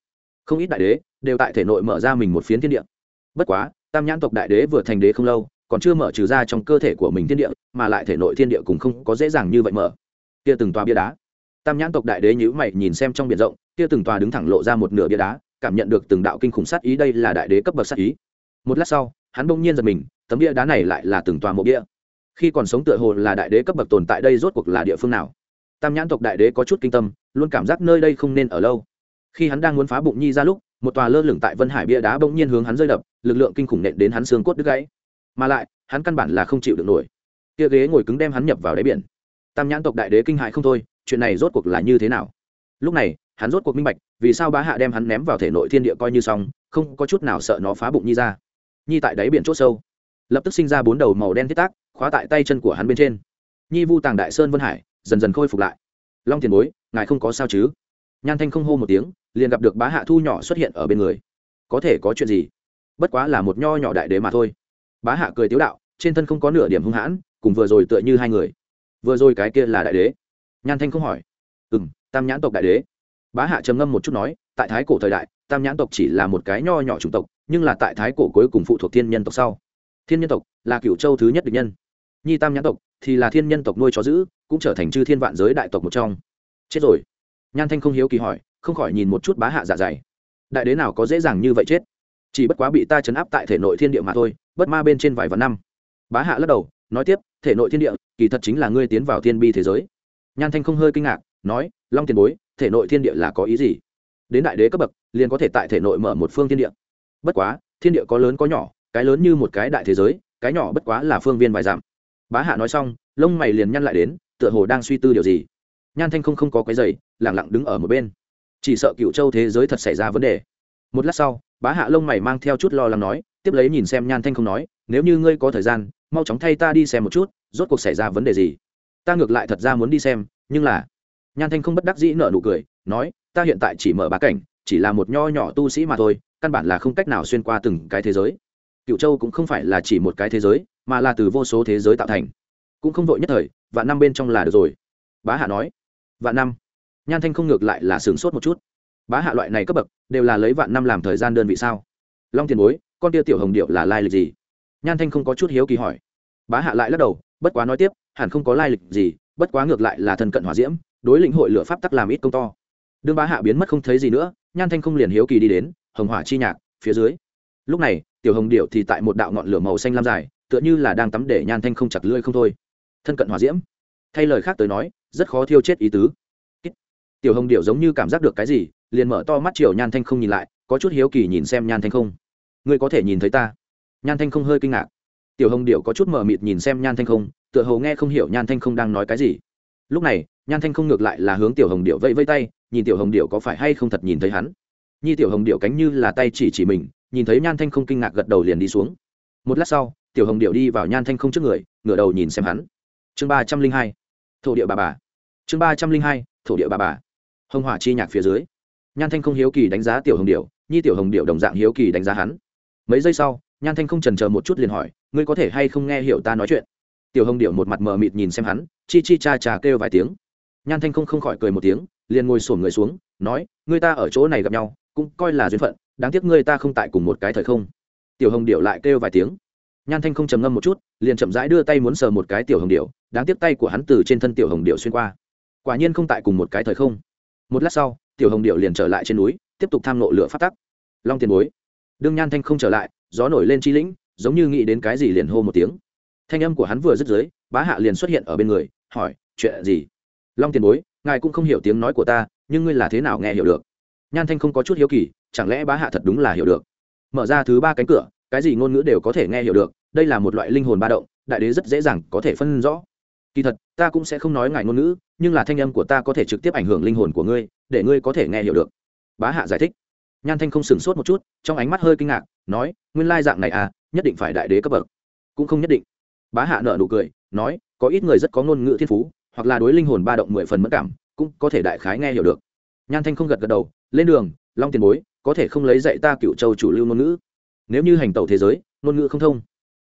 Không ít đại đế, đều tại thể nội mở ra mình một phiến thiên địa. Bất quá, tam nhãn tộc đại đế vừa thành đế không lâu, còn chưa mở trừ ra trong cơ thể của mình thiên địa, mà lại thể nội thiên địa cũng không có dễ dàng như vậy mở kia từng tòa bia đá. Tam nhãn tộc đại đế nhữ mày nhìn xem trong biển rộng, kia từng tòa đứng thẳng lộ ra một nửa bia đá, cảm nhận được từng đạo kinh khủng sát ý đây là đại đế cấp bậc sát ý. Một lát sau, hắn bỗng nhiên giật mình, tấm bia đá này lại là từng tòa mộ bia. Khi còn sống tựa hồ là đại đế cấp bậc tồn tại đây rốt cuộc là địa phương nào? Tam nhãn tộc đại đế có chút kinh tâm, luôn cảm giác nơi đây không nên ở lâu. Khi hắn đang muốn phá bụng nhi ra lúc, một tòa lơ lửng tại vân hải bia đá bỗng nhiên hướng hắn rơi đập, lực lượng kinh khủng nện đến hắn xương cốt đứt gãy. Mà lại, hắn căn bản là không chịu được nổi. Kia ghế ngồi cứng đem hắn nhập vào đáy biển tam nhãn tộc đại đế kinh hại không thôi, chuyện này rốt cuộc là như thế nào? Lúc này, hắn rốt cuộc minh bạch, vì sao bá hạ đem hắn ném vào thể nội thiên địa coi như xong, không có chút nào sợ nó phá bụng nhi ra. Nhi tại đáy biển c h sâu, lập tức sinh ra bốn đầu màu đen thiết tác, khóa tại tay chân của hắn bên trên. Nhi vu tàng đại sơn vân hải, dần dần khôi phục lại. Long tiền bối, ngài không có sao chứ? Nhan thanh không hô một tiếng, liền gặp được bá hạ thu nhỏ xuất hiện ở bên người. Có thể có chuyện gì? Bất quá là một nho nhỏ đại đế mà thôi. Bá hạ cười tiếu đạo, trên thân không có nửa điểm hung hãn, cùng vừa rồi tựa như hai người vừa rồi cái kia là đại đế. Nhan thanh không hỏi. Ừ m tam nhãn tộc đại đế. Bá hạ trầm ngâm một chút nói, tại thái cổ thời đại, tam nhãn tộc chỉ là một cái nho nhỏ chủng tộc, nhưng là tại thái cổ cuối cùng phụ thuộc thiên nhân tộc sau. Thiên nhân tộc là cựu châu thứ nhất địch nhân. Nhi tam nhãn tộc thì là thiên nhân tộc nuôi chó giữ, cũng trở thành chư thiên vạn giới đại tộc một trong. Chết rồi. Nhan thanh không hiếu kỳ hỏi, không khỏi nhìn một chút bá hạ dạ dày. Đại đế nào có dễ dàng như vậy chết? Chỉ bất quá bị ta chấn áp tại thể nội thiên địa mà thôi, bất ma bên trên vài vạn năm. Bá hạ lắc đầu, nói tiếp thể nội thiên địa, kỳ thật chính là ngươi tiến vào thiên bi thế giới. Nhan thanh không hơi kinh ngạc, nói, long tiền bối, thể nội thiên địa là có ý gì? Đến đại đế cấp bậc, liền có thể tại thể nội mở một phương thiên địa. Bất quá, thiên địa có lớn có nhỏ, cái lớn như một cái đại thế giới, cái nhỏ bất quá là phương viên vài dặm. Bá hạ nói xong, lông mày liền nhăn lại đến, tựa hồ đang suy tư điều gì. Nhan thanh không không có cái giày, lẳng lặng đứng ở một bên. Chỉ sợ cựu châu thế giới thật xảy ra vấn đề. Một lát sau, bá hạ lông mày mang theo chút lo lắng nói, tiếp lấy nhìn xem nhan thanh không nói nếu như ngươi có thời gian, mau chóng thay ta đi xem một chút, rốt cuộc xảy ra vấn đề gì. Ta ngược lại thật ra muốn đi xem, nhưng là, nhan thanh không bất đắc dĩ nợ nụ cười, nói, ta hiện tại chỉ mở bá cảnh, chỉ là một nho nhỏ tu sĩ mà thôi, căn bản là không cách nào xuyên qua từng cái thế giới. Cựu châu cũng không phải là chỉ một cái thế giới, mà là từ vô số thế giới tạo thành. Cũng không vội nhất thời, vạn năm bên trong là được rồi. Bá hạ nói, vạn năm. Nhan thanh không ngược lại là sửng sốt một chút. Bá hạ loại này cấp bậc, đều là lấy vạn năm làm thời gian đơn vị sao? Long tiền bối, con tia tiểu hồng điệu là lai lịch gì? Nhan thanh không có chút hiếu kỳ hỏi. Bá hạ lại lắc đầu, bất quá nói tiếp, hẳn không có lai lịch gì, bất quá ngược lại là thần cận hỏa diễm, đối lĩnh hội lửa pháp tắc làm ít công to. Đương bá hạ biến mất không thấy gì nữa, nhan thanh không liền hiếu kỳ đi đến, hồng hỏa chi nhạc, phía dưới. Lúc này, tiểu hồng điệu thì tại một đạo ngọn lửa màu xanh lam dài, tựa như là đang tắm để nhan thanh không chặt lưỡi không thôi. Thân cận hỏa diễm. Thay lời khác tới nói, rất khó thiêu chết ý tứ. Tiểu hồng điệu giống như cảm giác được cái gì, liền mở to mắt chiều nhan thanh không nhìn lại, có chút hiếu kỳ nhìn xem nhan thanh không. Ngươi có thể nhìn thấy ta nhan thanh không hơi kinh ngạc. Tiểu hồng điệu có chút mờ mịt nhìn xem nhan thanh không, tựa hồ nghe không hiểu nhan thanh không đang nói cái gì. Lúc này, nhan thanh không ngược lại là hướng tiểu hồng điệu vẫy vây tay, nhìn tiểu hồng điệu có phải hay không thật nhìn thấy hắn. Nhi tiểu hồng điệu cánh như là tay chỉ chỉ mình, nhìn thấy nhan thanh không kinh ngạc gật đầu liền đi xuống. Một lát sau, tiểu hồng điệu đi vào nhan thanh không trước người, ngửa đầu nhìn xem hắn. Chương ba trăm linh hai, thổ địa bà bà. Chương ba trăm linh hai, thổ địa bà bà. Hồng hỏa chi nhạc phía dưới. Nhan thanh không hiếu kỳ đánh giá tiểu hồng điệu nhi tiểu hồng điệu đồng dạng hiếu kỳ đánh giá hắn. Mấy giây sau nhan thanh không trần chờ một chút liền hỏi, ngươi có thể hay không nghe hiểu ta nói chuyện? Tiểu hồng điệu một mặt mờ mịt nhìn xem hắn, chi chi cha cha kêu vài tiếng. Nhan thanh không không khỏi cười một tiếng, liền ngồi sổm người xuống, nói, ngươi ta ở chỗ này gặp nhau, cũng coi là duyên phận, đáng tiếc ngươi ta không tại cùng một cái thời không. Tiểu hồng điệu lại kêu vài tiếng. Nhan thanh không trầm ngâm một chút, liền chậm rãi đưa tay muốn sờ một cái tiểu hồng điệu đáng tiếc tay của hắn từ trên thân tiểu hồng điệu xuyên qua. Quả nhiên không tại cùng một cái thời không. Một lát sau, tiểu hồng điệu liền trở lại trên núi, tiếp tục tham nộ lửa phát tắc. Long tiền bối. Đương nhan thanh không trở lại gió nổi lên chi lĩnh, giống như nghĩ đến cái gì liền hô một tiếng. Thanh âm của hắn vừa dứt dưới, bá hạ liền xuất hiện ở bên người, hỏi, chuyện gì? Long tiền bối, ngài cũng không hiểu tiếng nói của ta, nhưng ngươi là thế nào nghe hiểu được? Nhan thanh không có chút hiếu kỳ, chẳng lẽ bá hạ thật đúng là hiểu được? Mở ra thứ ba cánh cửa, cái gì ngôn ngữ đều có thể nghe hiểu được, đây là một loại linh hồn ba động, đại đế rất dễ dàng có thể phân rõ. Kỳ thật, ta cũng sẽ không nói ngài ngôn ngữ, nhưng là thanh âm của ta có thể trực tiếp ảnh hưởng linh hồn của ngươi, để ngươi có thể nghe hiểu được. Bá hạ giải thích. Nhan thanh không sửng sốt một chút, trong ánh mắt hơi kinh ngạc nói, nguyên lai dạng này à nhất định phải đại đế cấp bậc. Cũng không nhất định. Bá hạ nợ nụ cười, nói, có ít người rất có ngôn ngữ thiên phú, hoặc là đối linh hồn ba động mười phần mất cảm, cũng có thể đại khái nghe hiểu được. Nhan thanh không gật gật đầu, lên đường, long tiền bối, có thể không lấy dạy ta cựu châu chủ lưu ngôn ngữ. Nếu như hành tẩu thế giới, ngôn ngữ không thông.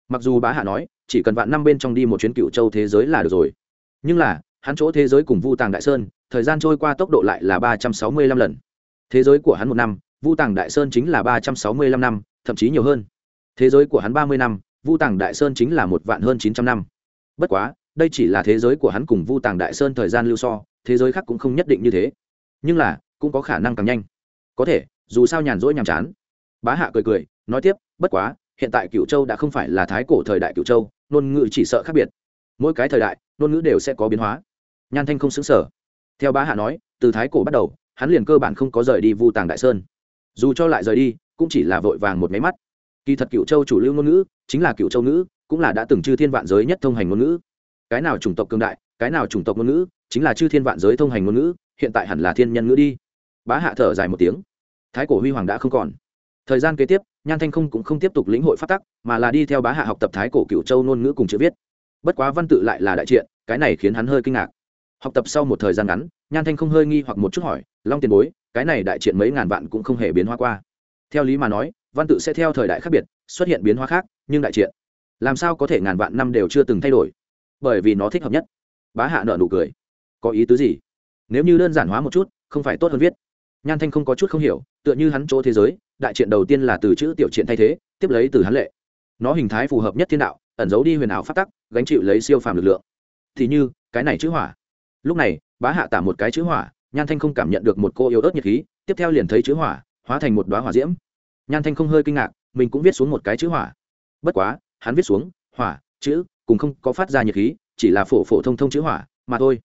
Mặc dù bá hạ nói, chỉ cần vạn năm bên trong đi một chuyến cựu châu thế giới là được rồi. Nhưng là, hắn chỗ thế giới cùng vu tàng đại sơn, thời gian trôi qua tốc độ lại là ba trăm sáu mươi lăm lần. Thế giới của hắn một năm, vu tàng đại sơn chính là ba trăm sáu mươi lăm năm thậm chí nhiều hơn. Thế giới của hắn ba mươi năm, vu tàng đại sơn chính là một vạn hơn chín trăm năm. Bất quá, đây chỉ là thế giới của hắn cùng vu tàng đại sơn thời gian lưu so, thế giới khác cũng không nhất định như thế. Nhưng là, cũng có khả năng càng nhanh. Có thể, dù sao nhàn rỗi nhàm chán. Bá hạ cười cười, nói tiếp, bất quá, hiện tại cựu châu đã không phải là thái cổ thời đại cựu châu, ngôn ngữ chỉ sợ khác biệt. Mỗi cái thời đại, ngôn ngữ đều sẽ có biến hóa. Nhan thanh không xứng sở theo bá hạ nói, từ thái cổ bắt đầu, hắn liền cơ bản không có rời đi vu tàng đại sơn dù cho lại rời đi, cũng chỉ là vội vàng một máy mắt. Kỳ thật cựu châu chủ lưu ngôn ngữ chính là cựu châu ngữ, cũng là đã từng chư thiên vạn giới nhất thông hành ngôn ngữ. Cái nào chủng tộc cương đại, cái nào chủng tộc ngôn ngữ chính là chư thiên vạn giới thông hành ngôn ngữ, hiện tại hẳn là thiên nhân ngữ đi. Bá hạ thở dài một tiếng. Thái cổ huy hoàng đã không còn. Thời gian kế tiếp, nhan thanh không cũng không tiếp tục lĩnh hội phát tắc, mà là đi theo bá hạ học tập thái cổ cựu châu ngôn ngữ cùng chữ viết. Bất quá văn tự lại là đại triện cái này khiến hắn hơi kinh ngạc. Học tập sau một thời gian ngắn, nhan thanh không hơi nghi hoặc một chút hỏi, long tiền bối cái này đại triện mấy ngàn vạn cũng không hề biến hóa qua. Theo lý mà nói, văn tự sẽ theo thời đại khác biệt, xuất hiện biến hóa khác, nhưng đại triện, làm sao có thể ngàn vạn năm đều chưa từng thay đổi? Bởi vì nó thích hợp nhất. Bá hạ nợ nụ cười. Có ý tứ gì? Nếu như đơn giản hóa một chút, không phải tốt hơn viết. Nhan thanh không có chút không hiểu, tựa như hắn chỗ thế giới, đại triện đầu tiên là từ chữ tiểu triện thay thế, tiếp lấy từ hắn lệ. Nó hình thái phù hợp nhất thiên đạo, ẩn giấu đi huyền ảo phát tắc, gánh chịu lấy siêu phàm lực lượng. Thì như, cái này chữ hỏa. Lúc này, bá hạ tả một cái chữ hỏa nhan thanh không cảm nhận được một cô yếu ớt nhiệt khí, tiếp theo liền thấy chữ hỏa, hóa thành một đoá hỏa diễm. Nhan thanh không hơi kinh ngạc, mình cũng viết xuống một cái chữ hỏa. Bất quá, hắn viết xuống, hỏa, chữ, cùng không có phát ra nhiệt khí, chỉ là phổ phổ thông thông chữ hỏa, mà thôi.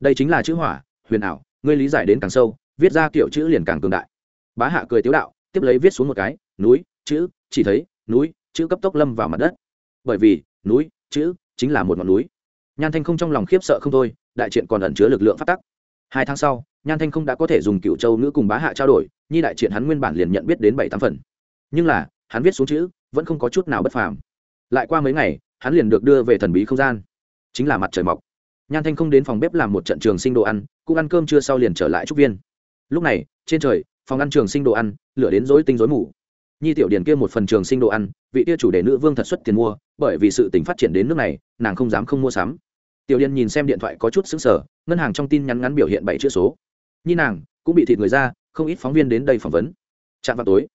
Đây chính là chữ hỏa, huyền ảo, ngươi lý giải đến càng sâu, viết ra kiểu chữ liền càng cường đại. Bá hạ cười tiếu đạo, tiếp lấy viết xuống một cái, núi, chữ, chỉ thấy, núi, chữ cấp tốc lâm vào mặt đất. Bởi vì, núi, chữ, chính là một ngọn núi. Nhan thanh không trong lòng khiếp sợ không thôi, đại triện còn ẩn chứa lực lượng phát tắc. Hai tháng sau nhan thanh không đã có thể dùng cựu châu ngữ cùng bá hạ trao đổi, nhi đại triện hắn nguyên bản liền nhận biết đến bảy tám phần. Nhưng là, hắn viết xuống chữ, vẫn không có chút nào bất phàm. Lại qua mấy ngày, hắn liền được đưa về thần bí không gian. Chính là mặt trời mọc. Nhan thanh không đến phòng bếp làm một trận trường sinh đồ ăn, cũng ăn cơm trưa sau liền trở lại trúc viên. Lúc này, trên trời, phòng ăn trường sinh đồ ăn, lửa đến dối tinh dối mù. Nhi tiểu điền kia một phần trường sinh đồ ăn, vị tia chủ đề nữ vương thật xuất tiền mua, bởi vì sự tỉnh phát triển đến nước này, nàng không dám không mua sắm. Tiểu điền nhìn xem điện thoại có chút xứng sở ngân hàng trong tin nhắn ngắn biểu hiện bảy chữ số nhi nàng cũng bị thịt người ra, không ít phóng viên đến đây phỏng vấn. Chạm vào tối,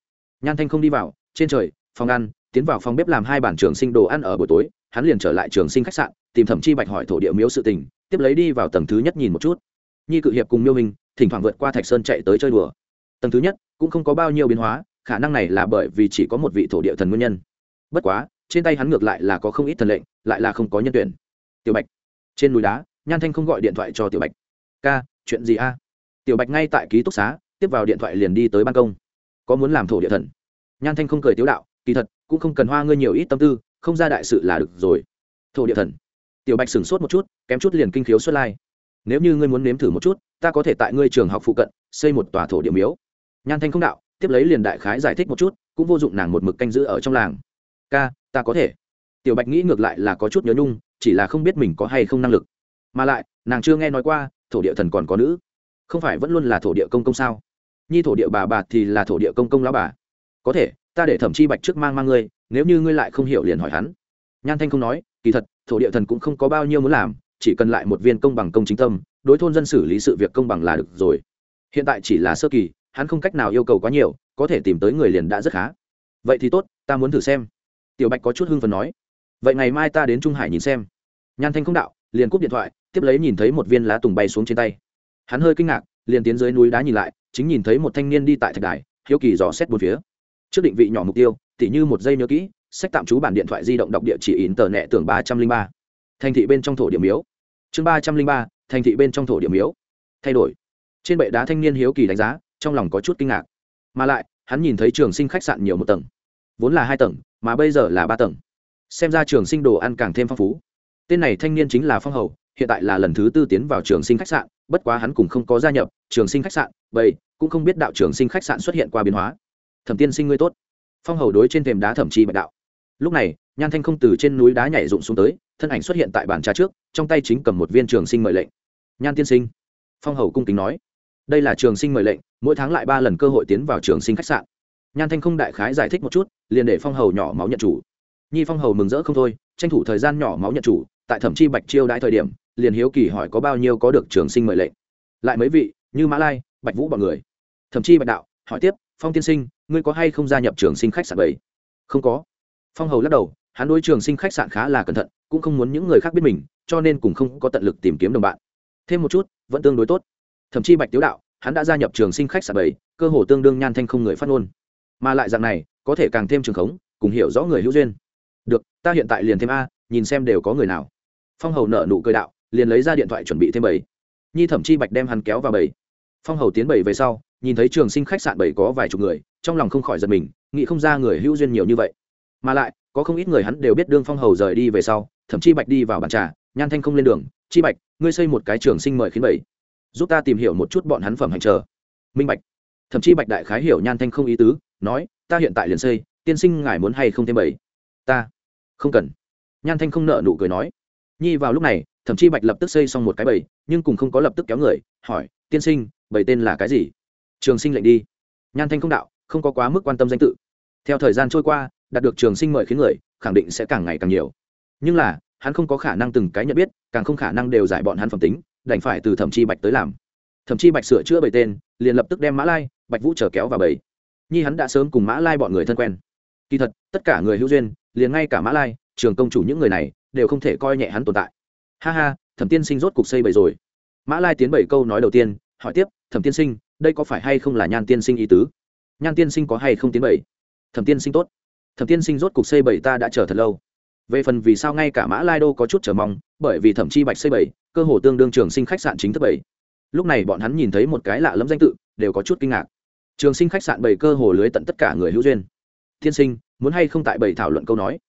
nhan thanh không đi vào, trên trời, phòng ăn, tiến vào phòng bếp làm hai bản trường sinh đồ ăn ở buổi tối, hắn liền trở lại trường sinh khách sạn, tìm thẩm chi bạch hỏi thổ địa miếu sự tình, tiếp lấy đi vào tầng thứ nhất nhìn một chút. Nhi cự hiệp cùng miêu minh, thỉnh thoảng vượt qua thạch sơn chạy tới chơi đùa. Tầng thứ nhất, cũng không có bao nhiêu biến hóa, khả năng này là bởi vì chỉ có một vị thổ địa thần nguyên nhân. Bất quá, trên tay hắn ngược lại là có không ít thần lệnh, lại là không có nhân tuyển. Tiểu bạch, trên núi đá, nhan thanh không gọi điện thoại cho tiểu bạch. Ca, chuyện gì a? Tiểu bạch ngay tại ký túc xá, tiếp vào điện thoại liền đi tới ban công. Có muốn làm thổ địa thần? Nhan thanh không cười tiếu đạo, kỳ thật, cũng không cần hoa ngươi nhiều ít tâm tư, không ra đại sự là được rồi. Thổ địa thần. Tiểu bạch sửng sốt một chút, kém chút liền kinh khiếu xuất lai. Nếu như ngươi muốn nếm thử một chút, ta có thể tại ngươi trường học phụ cận, xây một tòa thổ địa miếu. Nhan thanh không đạo, tiếp lấy liền đại khái giải thích một chút, cũng vô dụng nàng một mực canh giữ ở trong làng. Ca, ta có thể. Tiểu bạch nghĩ ngược lại là có chút nhớ nhung, chỉ là không biết mình có hay không năng lực. Mà lại, nàng chưa nghe nói qua, thổ địa thần còn có nữ không phải vẫn luôn là thổ địa công công sao? Nhi thổ địa bà bà thì là thổ địa công công lão bà. Có thể, ta để thẩm chi bạch trước mang mang ngươi, nếu như ngươi lại không hiểu liền hỏi hắn. Nhan thanh không nói, kỳ thật, thổ địa thần cũng không có bao nhiêu muốn làm, chỉ cần lại một viên công bằng công chính tâm, đối thôn dân xử lý sự việc công bằng là được rồi. Hiện tại chỉ là sơ kỳ, hắn không cách nào yêu cầu quá nhiều, có thể tìm tới người liền đã rất khá. Vậy thì tốt, ta muốn thử xem. Tiểu bạch có chút hưng phần nói, vậy ngày mai ta đến trung hải nhìn xem. Nhan thanh không đạo, liền cúp điện thoại, tiếp lấy nhìn thấy một viên lá tùng bay xuống trên tay hắn hơi kinh ngạc, liền tiến dưới núi đá nhìn lại, chính nhìn thấy một thanh niên đi tại thạch đài, hiếu kỳ dò xét bốn phía. Trước định vị nhỏ mục tiêu, tỉ như một giây nhớ kỹ, sách tạm trú bản điện thoại di động đọc địa chỉ in tờ nẹ tưởng ba trăm linh ba. Thành thị bên trong thổ điểm miếu chương ba trăm linh ba, thành thị bên trong thổ điểm miếu thay đổi. Trên bệ đá thanh niên hiếu kỳ đánh giá, trong lòng có chút kinh ngạc. Mà lại, hắn nhìn thấy trường sinh khách sạn nhiều một tầng. Vốn là hai tầng, mà bây giờ là ba tầng. Xem ra trường sinh đồ ăn càng thêm phong phú. Tên này thanh niên chính là phong hầu hiện tại là lần thứ tư tiến vào trường sinh khách sạn, bất quá hắn cùng không có gia nhập trường sinh khách sạn vậy cũng không biết đạo trường sinh khách sạn xuất hiện qua biến hóa. Thẩm tiên sinh ngươi tốt. Phong hầu đối trên thềm đá thẩm chi bạch đạo. Lúc này, nhan thanh không từ trên núi đá nhảy rụng xuống tới, thân ảnh xuất hiện tại bàn trà trước, trong tay chính cầm một viên trường sinh mời lệnh. Nhan tiên sinh. Phong hầu cung kính nói. Đây là trường sinh mời lệnh, mỗi tháng lại ba lần cơ hội tiến vào trường sinh khách sạn. Nhan thanh không đại khái giải thích một chút, liền để phong hầu nhỏ máu nhận chủ. Nhi phong hầu mừng rỡ không thôi, tranh thủ thời gian nhỏ máu nhận chủ tại thẩm chi bạch chiêu đãi thời điểm, liền hiếu kỳ hỏi có bao nhiêu có được trường sinh mời lệnh. Lại mấy vị, như mã lai, bạch vũ b ọ n người. Thậm chi bạch đạo, hỏi tiếp, phong tiên sinh, ngươi có hay không gia nhập trường sinh khách sạn bảy không có. Phong hầu lắc đầu, hắn đối trường sinh khách sạn khá là cẩn thận, cũng không muốn những người khác biết mình, cho nên cũng không có tận lực tìm kiếm đồng bạn. Thêm một chút, vẫn tương đối tốt. Thậm chí bạch tiếu đạo, hắn đã gia nhập trường sinh khách sạn bảy cơ hồ tương đương nhan thanh không người phát ngôn. Mà lại dạng này, có thể càng thêm trường khống, cùng hiểu rõ người hữu duyên. Được, ta hiện tại liền thêm a, nhìn xem đều có người nào phong hầu nợ nụ cười đạo, liền lấy ra điện thoại chuẩn bị thêm bảy nhi thẩm chi bạch đem hắn kéo vào bảy phong hầu tiến bảy về sau, nhìn thấy trường sinh khách sạn bảy có vài chục người, trong lòng không khỏi giật mình, nghĩ không ra người hữu duyên nhiều như vậy. Mà lại, có không ít người hắn đều biết đương phong hầu rời đi về sau thậm chi bạch đi vào bàn trà, nhan thanh không lên đường, chi bạch, ngươi xây một cái trường sinh mời khiến bảy giúp ta tìm hiểu một chút bọn hắn phẩm hành chờ minh bạch. Thậm chí bạch đại khái hiểu nhan thanh không ý tứ, nói, ta hiện tại liền xây, tiên sinh ngài muốn hay không thêm bảy ta. Không cần. Nhan thanh không nợ nụ cười nói nhi vào lúc này, thậm chí bạch lập tức xây xong một cái bầy, nhưng cùng không có lập tức kéo người, hỏi, tiên sinh, bầy tên là cái gì? Trường sinh lệnh đi. Nhan thanh không đạo, không có quá mức quan tâm danh tự. Theo thời gian trôi qua, đạt được trường sinh mời khiến người, khẳng định sẽ càng ngày càng nhiều. Nhưng là, hắn không có khả năng từng cái nhận biết, càng không khả năng đều giải bọn hắn phẩm tính, đành phải từ thẩm chi bạch tới làm. Thẩm chi bạch sửa chữa bảy tên, liền lập tức đem mã lai, bạch vũ trở kéo vào bảy nhi hắn đã sớm cùng mã lai bọn người thân quen. Kỳ thật, tất cả người hữu duyên, liền ngay cả mã lai trường công chủ những người này đều không thể coi nhẹ hắn tồn tại. Ha ha, thẩm tiên sinh rốt cục xây bảy rồi. Mã lai tiến bảy câu nói đầu tiên, hỏi tiếp, thẩm tiên sinh, đây có phải hay không là nhan tiên sinh ý tứ? Nhan tiên sinh có hay không tiến bảy thẩm tiên sinh tốt. Thẩm tiên sinh rốt cục xây bảy ta đã chờ thật lâu. Về phần vì sao ngay cả mã lai đô có chút chờ mong, bởi vì thẩm chi bạch xây bảy cơ hồ tương đương trường sinh khách sạn chính thức bảy lúc này bọn hắn nhìn thấy một cái lạ lẫm danh tự, đều có chút kinh ngạc. Trường sinh khách sạn bảy cơ hồ lưới tận tất cả người hữu duyên. Tiên sinh, muốn hay không tại bảy thảo luận câu nói?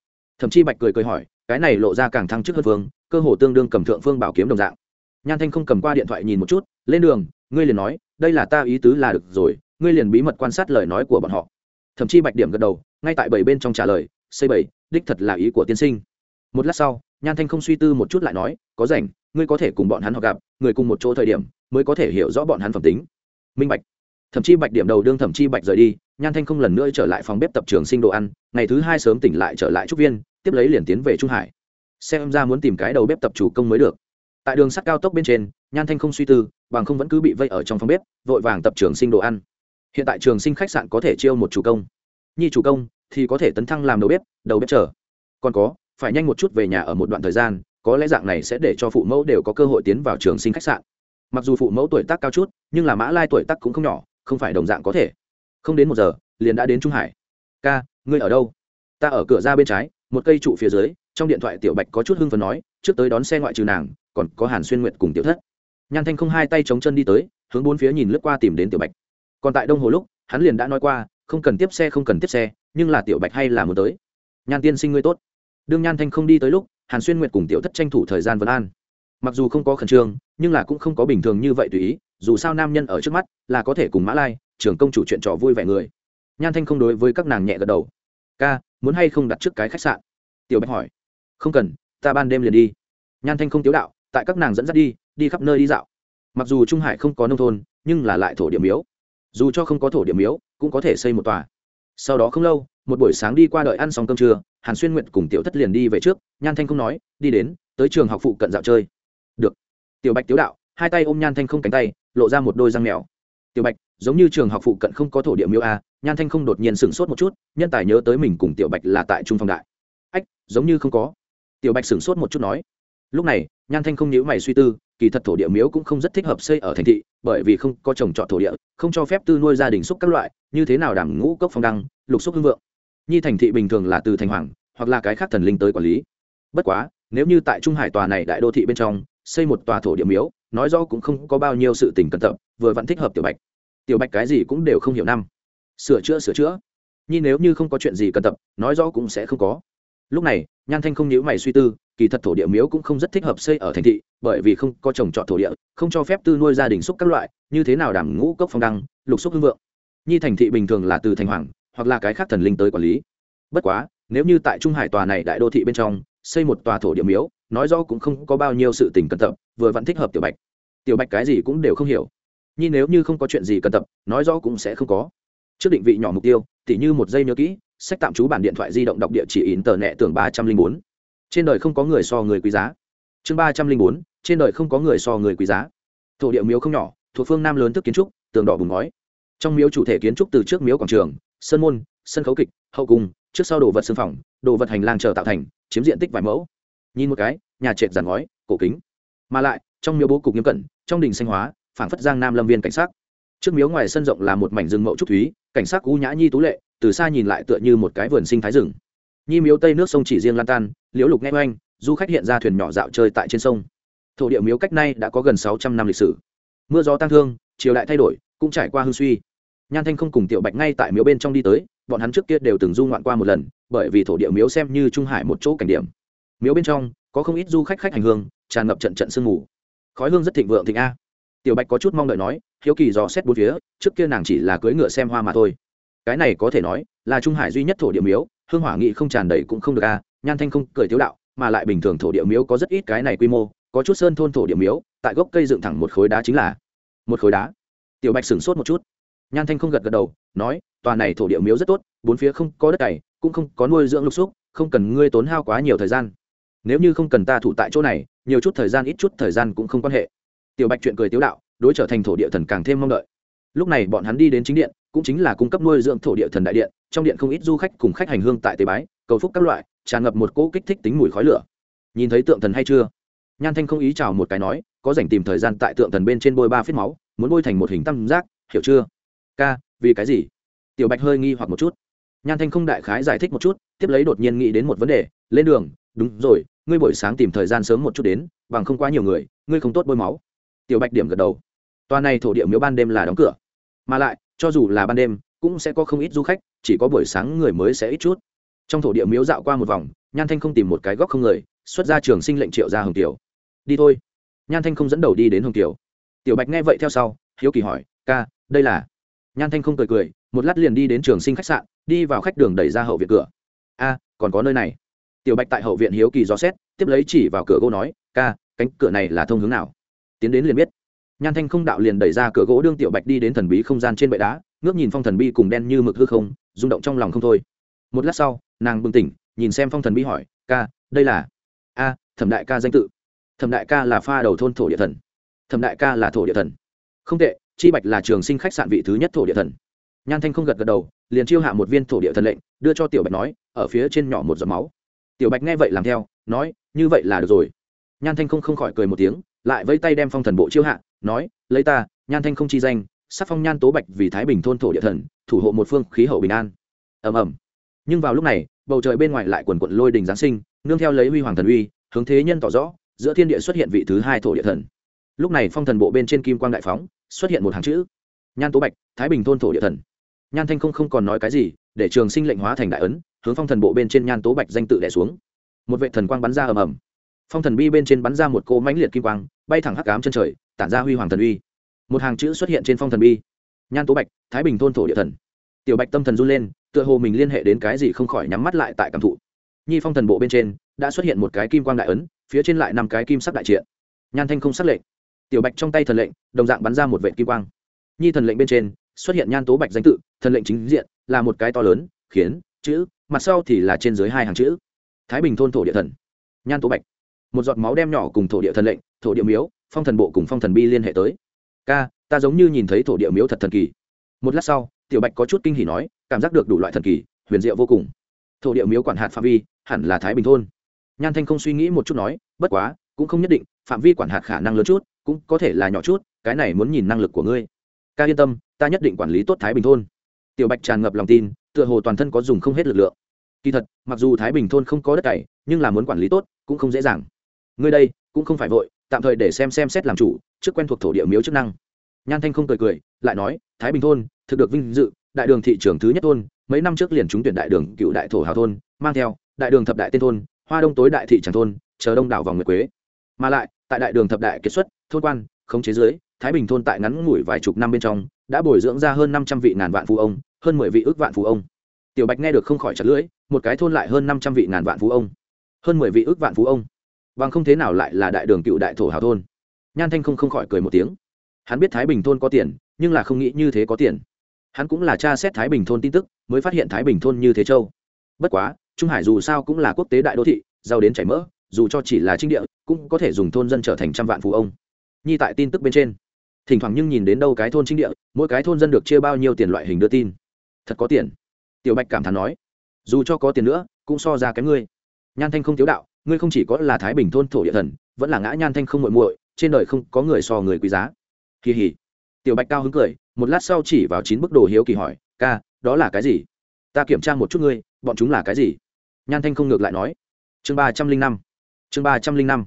Thậm chi bạch cười cười hỏi, cái này lộ ra càng thăng chức hơn phương, cơ hồ tương đương cầm thượng phương bảo kiếm đồng dạng. Nhan thanh không cầm qua điện thoại nhìn một chút, lên đường, ngươi liền nói, đây là ta ý tứ là được rồi, ngươi liền bí mật quan sát lời nói của bọn họ. Thậm chí bạch điểm gật đầu, ngay tại bảy bên trong trả lời, xây bảy, đích thật là ý của tiên sinh. Một lát sau, nhan thanh không suy tư một chút lại nói, có rảnh, ngươi có thể cùng bọn hắn họ gặp, người cùng một chỗ thời điểm, mới có thể hiểu rõ bọn hắn phẩm tính. Minh bạch thậm chí bạch điểm đầu đương thậm chí bạch rời đi, nhan thanh không lần nữa trở lại phòng bếp tập trường sinh đồ ăn, ngày thứ hai sớm tỉnh lại trở lại trúc viên, tiếp lấy liền tiến về trung hải. Xem ra muốn tìm cái đầu bếp tập chủ công mới được. Tại đường sắt cao tốc bên trên, nhan thanh không suy tư, bằng không vẫn cứ bị vây ở trong phòng bếp, vội vàng tập trường sinh đồ ăn. Hiện tại trường sinh khách sạn có thể chiêu một chủ công. Nhi chủ công thì có thể tấn thăng làm đầu bếp đầu bếp chờ. Còn có, phải nhanh một chút về nhà ở một đoạn thời gian, có lẽ dạng này sẽ để cho phụ mẫu đều có cơ hội tiến vào trường sinh khách sạn. Mặc dù phụ mẫu tuổi tác cao chút, nhưng là mã lai tuổi tác cũng không nhỏ không phải đồng dạng có thể. Không đến một giờ, liền đã đến trung hải. Ca, ngươi ở đâu? Ta ở cửa ra bên trái, một cây trụ phía dưới. Trong điện thoại tiểu bạch có chút hưng phấn nói, trước tới đón xe ngoại trừ nàng, còn có hàn xuyên nguyệt cùng tiểu thất. Nhan thanh không hai tay chống chân đi tới, hướng bốn phía nhìn lướt qua tìm đến tiểu bạch. Còn tại đông hồ lúc, hắn liền đã nói qua, không cần tiếp xe, không cần tiếp xe, nhưng là tiểu bạch hay là muốn tới. Nhan tiên sinh ngươi tốt. Đương nhan thanh không đi tới lúc, hàn xuyên nguyệt cùng tiểu thất tranh thủ thời gian vấn an. Mặc dù không có khẩn trương, nhưng là cũng không có bình thường như vậy tùy ý dù sao nam nhân ở trước mắt là có thể cùng mã lai, trưởng công chủ chuyện trò vui vẻ người. Nhan thanh không đối với các nàng nhẹ gật đầu. Ca, muốn hay không đặt trước cái khách sạn? Tiểu bạch hỏi. Không cần, ta ban đêm liền đi. Nhan thanh không tiếu đạo, tại các nàng dẫn dắt đi đi khắp nơi đi dạo. Mặc dù trung hải không có nông thôn, nhưng là lại thổ điểm miếu. Dù cho không có thổ điểm miếu, cũng có thể xây một tòa. Sau đó không lâu, một buổi sáng đi qua đợi ăn xong cơm trưa, hàn xuyên nguyện cùng tiểu thất liền đi về trước. Nhan thanh không nói, đi đến, tới trường học phụ cận dạo chơi. Được. Tiểu bạch tiếu đạo, hai tay ôm nhan thanh không cánh tay lộ ra một đôi răng mèo. Tiểu bạch, giống như trường học phụ cận không có thổ địa miêu a, nhan thanh không đột nhiên sửng sốt một chút, nhân tài nhớ tới mình cùng tiểu bạch là tại trung phong đại. Ách, giống như không có. Tiểu bạch sửng sốt một chút nói. Lúc này, nhan thanh không nhíu mày suy tư, kỳ thật thổ địa miếu cũng không rất thích hợp xây ở thành thị, bởi vì không có trồng trọt thổ địa, không cho phép tư nuôi gia đình xúc các loại, như thế nào đảm ngũ cốc phong đăng, lục xúc hưng vượng. Nhi thành thị bình thường là từ thành hoàng, hoặc là cái khác thần linh tới quản lý. Bất quá, nếu như tại trung hải tòa này đại đô thị bên trong, xây một tòa thổ địa miếu nói rõ cũng không có bao nhiêu sự tình cẩn thận, vừa vẫn thích hợp tiểu bạch. Tiểu bạch cái gì cũng đều không hiểu năm. Sửa chữa sửa chữa. Nhi nếu như không có chuyện gì cần tập nói rõ cũng sẽ không có. Lúc này, nhan thanh không nhíu mày suy tư, kỳ thật thổ địa miếu cũng không rất thích hợp xây ở thành thị, bởi vì không có trồng trọt thổ địa, không cho phép tư nuôi gia đình xúc các loại, như thế nào đảm ngũ cốc phong đăng, lục xúc hương vượng. Nhi thành thị bình thường là từ thành hoàng, hoặc là cái khác thần linh tới quản lý. Bất quá, nếu như tại trung hải tòa này đại đô thị bên trong xây một tòa thổ địa miếu, nói rõ cũng không có bao nhiêu sự tình cẩn thận vừa vẫn thích hợp tiểu bạch. Tiểu bạch cái gì cũng đều không hiểu. Nhi nếu như không có chuyện gì cẩn thận nói rõ cũng sẽ không có. Trước định vị nhỏ mục tiêu, tỉ như một giây nhớ kỹ, sách tạm trú bản điện thoại di động đọc địa chỉ in tờ nẹ tưởng ba trăm linh bốn. Trên đời không có người so người quý giá. Chương ba trăm linh bốn, trên đời không có người so người quý giá. Thổ địa miếu không nhỏ, thuộc phương nam lớn thức kiến trúc, tường đỏ bùng ngói. Trong miếu chủ thể kiến trúc từ trước miếu quảng trường sân môn, sân khấu kịch, hậu cung, trước sau đồ vật sưng phòng, đồ vật hành lang chờ tạo thành chiếm diện tích vài mẫu. Nhìn một cái, nhà trệt giàn ngói, cổ kính. Mà lại, trong miếu bố cục nghiêm cẩn, trong đình xanh hóa, phảng phất giang nam lâm viên cảnh sát trước miếu ngoài sân rộng là một mảnh rừng mậu trúc thúy, cảnh sát cú nhã nhi tú lệ, từ xa nhìn lại tựa như một cái vườn sinh thái rừng. Nhi miếu tây nước sông chỉ riêng lan tan, liễu lục nghe oanh, du khách hiện ra thuyền nhỏ dạo chơi tại trên sông. Thổ địa miếu cách nay đã có gần sáu trăm năm lịch sử. Mưa gió tăng thương, triều đại thay đổi, cũng trải qua hư suy. Nhan thanh không cùng tiểu bạch ngay tại miếu bên trong đi tới, bọn hắn trước kia đều từng du ngoạn qua một lần bởi vì thổ địa miếu xem như trung hải một chỗ cảnh điểm. Miếu bên trong, có không ít du khách khách hành hương, tràn ngập trận trận sương mù. Khói hương rất thịnh vượng thịnh a. Tiểu bạch có chút mong đợi nói, hiếu kỳ dò xét bốn phía, trước kia nàng chỉ là cưỡi ngựa xem hoa mà thôi. Cái này có thể nói, là trung hải duy nhất thổ địa miếu, hương hỏa nghị không tràn đầy cũng không được a. Nhan thanh không cười tiếu đạo, mà lại bình thường thổ địa miếu có rất ít cái này quy mô, có chút sơn thôn thổ địa miếu, tại gốc cây dựng thẳng một khối đá chính là một khối đá. Tiểu bạch sửng sốt một chút. Nhan thanh không gật gật đầu, nói, tòa này thổ địa miếu rất tốt, bốn phía không có đất cày cũng không có nuôi dưỡng lục xúc, không cần ngươi tốn hao quá nhiều thời gian. Nếu như không cần ta thủ tại chỗ này, nhiều chút thời gian, ít chút thời gian cũng không quan hệ. Tiểu bạch chuyện cười tiếu đạo, đối trở thành thổ địa thần càng thêm mong đợi. Lúc này bọn hắn đi đến chính điện, cũng chính là cung cấp nuôi dưỡng thổ địa thần đại điện, trong điện không ít du khách cùng khách hành hương tại tế bái, cầu phúc các loại, tràn ngập một cỗ kích thích tính mùi khói lửa. Nhìn thấy tượng thần hay chưa? Nhan thanh không ý chào một cái nói, có dành tìm thời gian tại tượng thần bên trên bôi ba phết máu, muốn bôi thành một hình tam giác, hiểu chưa? Ca, vì cái gì? Tiểu bạch hơi nghi hoặc một chút nhan thanh không đại khái giải thích một chút, tiếp lấy đột nhiên nghĩ đến một vấn đề, lên đường, đúng rồi, ngươi buổi sáng tìm thời gian sớm một chút đến, bằng không quá nhiều người, ngươi không tốt bôi máu. Tiểu bạch điểm gật đầu. Toa này thổ địa miếu ban đêm là đóng cửa, mà lại, cho dù là ban đêm, cũng sẽ có không ít du khách, chỉ có buổi sáng người mới sẽ ít chút. Trong thổ địa miếu dạo qua một vòng, nhan thanh không tìm một cái góc không người, xuất ra trường sinh lệnh triệu ra hồng tiểu đi thôi. Nhan thanh không dẫn đầu đi đến hồng tiểu tiểu bạch nghe vậy theo sau, hiếu kỳ hỏi, ca, đây là nhan thanh không cười cười, một lát liền đi đến trường sinh khách sạn đi vào khách đường đẩy ra hậu viện cửa. A, còn có nơi này. Tiểu bạch tại hậu viện hiếu kỳ gió xét, tiếp lấy chỉ vào cửa gỗ nói, ca, cánh cửa này là thông hướng nào? Tiến đến liền biết. Nhan thanh không đạo liền đẩy ra cửa gỗ đương tiểu bạch đi đến thần bí không gian trên bệ đá, ngước nhìn phong thần bi cùng đen như mực hư không, rung động trong lòng không thôi. Một lát sau, nàng bừng tỉnh, nhìn xem phong thần bi hỏi, ca, đây là? A, thẩm đại ca danh tự. Thẩm đại ca là pha đầu thôn thổ địa thần. Thẩm đại ca là thổ địa thần. Không tệ, chi bạch là trường sinh khách sạn vị thứ nhất thổ địa thần nhan thanh không gật gật đầu, liền chiêu hạ một viên thổ địa thần lệnh, đưa cho tiểu bạch nói, ở phía trên nhỏ một giọt máu. Tiểu bạch nghe vậy làm theo, nói, như vậy là được rồi. Nhan thanh không không khỏi cười một tiếng, lại vẫy tay đem phong thần bộ chiêu hạ, nói, lấy ta, nhan thanh không chi danh sắc phong nhan tố bạch vì thái bình thôn thổ địa thần, thủ hộ một phương khí hậu bình an. Ầm ầm. Nhưng vào lúc này, bầu trời bên ngoài lại quần quận lôi đình giáng sinh, nương theo lấy huy hoàng thần uy, hướng thế nhân tỏ rõ, giữa thiên địa xuất hiện vị thứ hai thổ địa thần. Lúc này phong thần bộ bên trên kim quang đại phóng, xuất hiện một hàng chữ, nhan tố bạch, thái bình thôn thổ địa thần nhan thanh không không còn nói cái gì, để trường sinh lệnh hóa thành đại ấn, hướng phong thần bộ bên trên nhan tố bạch danh tự đẻ xuống. Một vệ thần quang bắn ra ầm ầm. Phong thần bi bên trên bắn ra một cô mãnh liệt kim quang, bay thẳng hắc cám chân trời, tản ra huy hoàng thần uy. Một hàng chữ xuất hiện trên phong thần bi. Nhan tố bạch, thái bình thôn thổ địa thần. Tiểu bạch tâm thần run lên, tựa hồ mình liên hệ đến cái gì không khỏi nhắm mắt lại tại cảm thụ. Nhi phong thần bộ bên trên, đã xuất hiện một cái kim quang đại ấn, phía trên lại năm cái kim sắc đại triện nhan thanh không sắc lệnh. Tiểu bạch trong tay thần lệnh, đồng dạng bắn ra một vệ kim quang. Nhi thần lệnh bên trên xuất hiện nhan tố bạch danh tự, thần lệnh chính diện, là một cái to lớn, khiến, chữ, mặt sau thì là trên dưới hai hàng chữ. Thái bình thôn thổ địa thần. Nhan tố bạch. Một giọt máu đem nhỏ cùng thổ địa thần lệnh, thổ địa miếu, phong thần bộ cùng phong thần bi liên hệ tới. Ca, ta giống như nhìn thấy thổ địa miếu thật thần kỳ. Một lát sau, tiểu bạch có chút kinh hỉ nói, cảm giác được đủ loại thần kỳ, huyền diệu vô cùng. Thổ địa miếu quản hạt phạm vi, hẳn là thái bình thôn. Nhan thanh không suy nghĩ một chút nói, bất quá, cũng không nhất định, phạm vi quản hạt khả năng lớn chút, cũng có thể là nhỏ chút, cái này muốn nhìn năng lực của ngươi. Ca yên tâm ta nhất định quản lý tốt thái bình thôn. Tiểu bạch tràn ngập lòng tin, tựa hồ toàn thân có dùng không hết lực lượng. Kỳ thật, mặc dù thái bình thôn không có đất cày, nhưng là muốn quản lý tốt cũng không dễ dàng. Ngươi đây, cũng không phải vội, tạm thời để xem xem xét làm chủ, trước quen thuộc thổ địa miếu chức năng. Nhan thanh không cười cười, lại nói, thái bình thôn, thực được vinh dự, đại đường thị trường thứ nhất thôn, mấy năm trước liền trúng tuyển đại đường cựu đại thổ hào thôn, mang theo, đại đường thập đại tên thôn, hoa đông tối đại thị tràng thôn, chờ đông đảo vòng nguyệt quế. Mà lại, tại đại đường thập đại kiệt xuất, thôn quan, khống chế dưới thái bình thôn tại ngắn ngủi vài chục năm bên trong, đã bồi dưỡng ra hơn năm trăm vị ngàn vạn phú ông, hơn mười vị ước vạn phú ông. Tiểu bạch nghe được không khỏi chặt lưỡi, một cái thôn lại hơn năm trăm vị ngàn vạn phú ông. Hơn mười vị ước vạn phú ông. Bằng không thế nào lại là đại đường cựu đại thổ hào thôn. Nhan thanh không không khỏi cười một tiếng. Hắn biết thái bình thôn có tiền, nhưng là không nghĩ như thế có tiền. Hắn cũng là cha xét thái bình thôn tin tức, mới phát hiện thái bình thôn như thế châu bất quá, trung hải dù sao cũng là quốc tế đại đô thị, giàu đến chảy mỡ, dù cho chỉ là trinh địa, cũng có thể dùng thôn dân trở thành trăm vạn phú ông. Nhi tại tin tức bên trên thỉnh thoảng nhưng nhìn đến đâu cái thôn trinh địa, mỗi cái thôn dân được chia bao nhiêu tiền loại hình đưa tin. Thật có tiền. Tiểu bạch cảm thán nói, dù cho có tiền nữa, cũng so ra cái ngươi. Nhan thanh không thiếu đạo, ngươi không chỉ có là thái bình thôn thổ địa thần, vẫn là ngã nhan thanh không muội muội, trên đời không có người so người quý giá. Kỳ hỉ. Tiểu bạch cao hứng cười, một lát sau chỉ vào chín bức đồ hiếu kỳ hỏi, ca, đó là cái gì? Ta kiểm tra một chút ngươi, bọn chúng là cái gì? Nhan thanh không ngược lại nói, chương ba trăm linh năm. Chương ba trăm linh năm.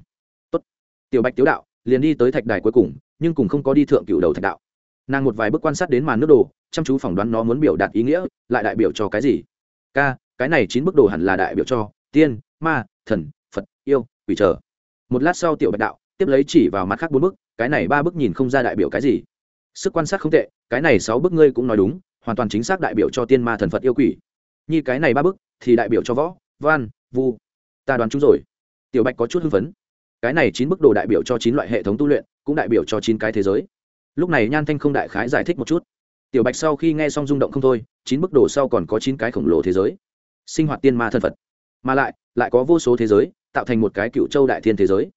Tốt. Tiểu bạch tiếu đạo, liền đi tới thạch đài cuối cùng nhưng cùng không có đi thượng cựu đầu thạch đạo. Nàng một vài bước quan sát đến màn nước đồ, chăm chú phỏng đoán nó muốn biểu đạt ý nghĩa, lại đại biểu cho cái gì? Ca, cái này chín bức đồ hẳn là đại biểu cho tiên, ma, thần, phật, yêu, quỷ trở. Một lát sau tiểu bạch đạo, tiếp lấy chỉ vào mặt khác bốn bức cái này ba bức nhìn không ra đại biểu cái gì. Sức quan sát không tệ, cái này sáu bức ngươi cũng nói đúng, hoàn toàn chính xác đại biểu cho tiên, ma, thần, phật, yêu, quỷ. Như cái này ba bức thì đại biểu cho võ, văn, vu. Ta đoán chúng rồi. Tiểu bạch có chút hưng phấn. Cái này chín bức đồ đại biểu cho chín loại hệ thống tu luyện cũng đại biểu cho chín cái thế giới. Lúc này nhan thanh không đại khái giải thích một chút. Tiểu bạch sau khi nghe xong rung động không thôi, chín bức đồ sau còn có chín cái khổng lồ thế giới. Sinh hoạt tiên ma thân phật. Mà lại lại có vô số thế giới, tạo thành một cái cựu châu đại thiên thế giới.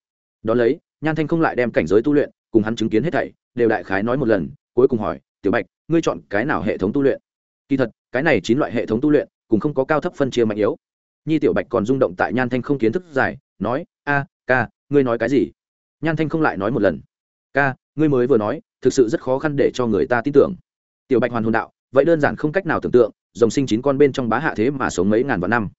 Đ ó lấy, nhan thanh không lại đem cảnh giới tu luyện, cùng hắn chứng kiến hết thảy, đều đại khái nói một lần, cuối cùng hỏi, tiểu bạch, ngươi chọn cái nào hệ thống tu luyện? Kỳ thật, cái này chín loại hệ thống tu luyện, cùng không có cao thấp phân chia mạnh yếu. Nhi tiểu bạch còn rung động tại nhan thanh không kiến thức dài nói, a, ca, ngươi nói cái gì? Nhan thanh không lại nói một lần ca, ngươi mới vừa nói, thực sự rất khó khăn để cho người ta tin tưởng. Tiểu bạch hoàn hồn đạo, vậy đơn giản không cách nào tưởng tượng, dòng sinh chín con bên trong bá hạ thế mà sống mấy ngàn vạn năm.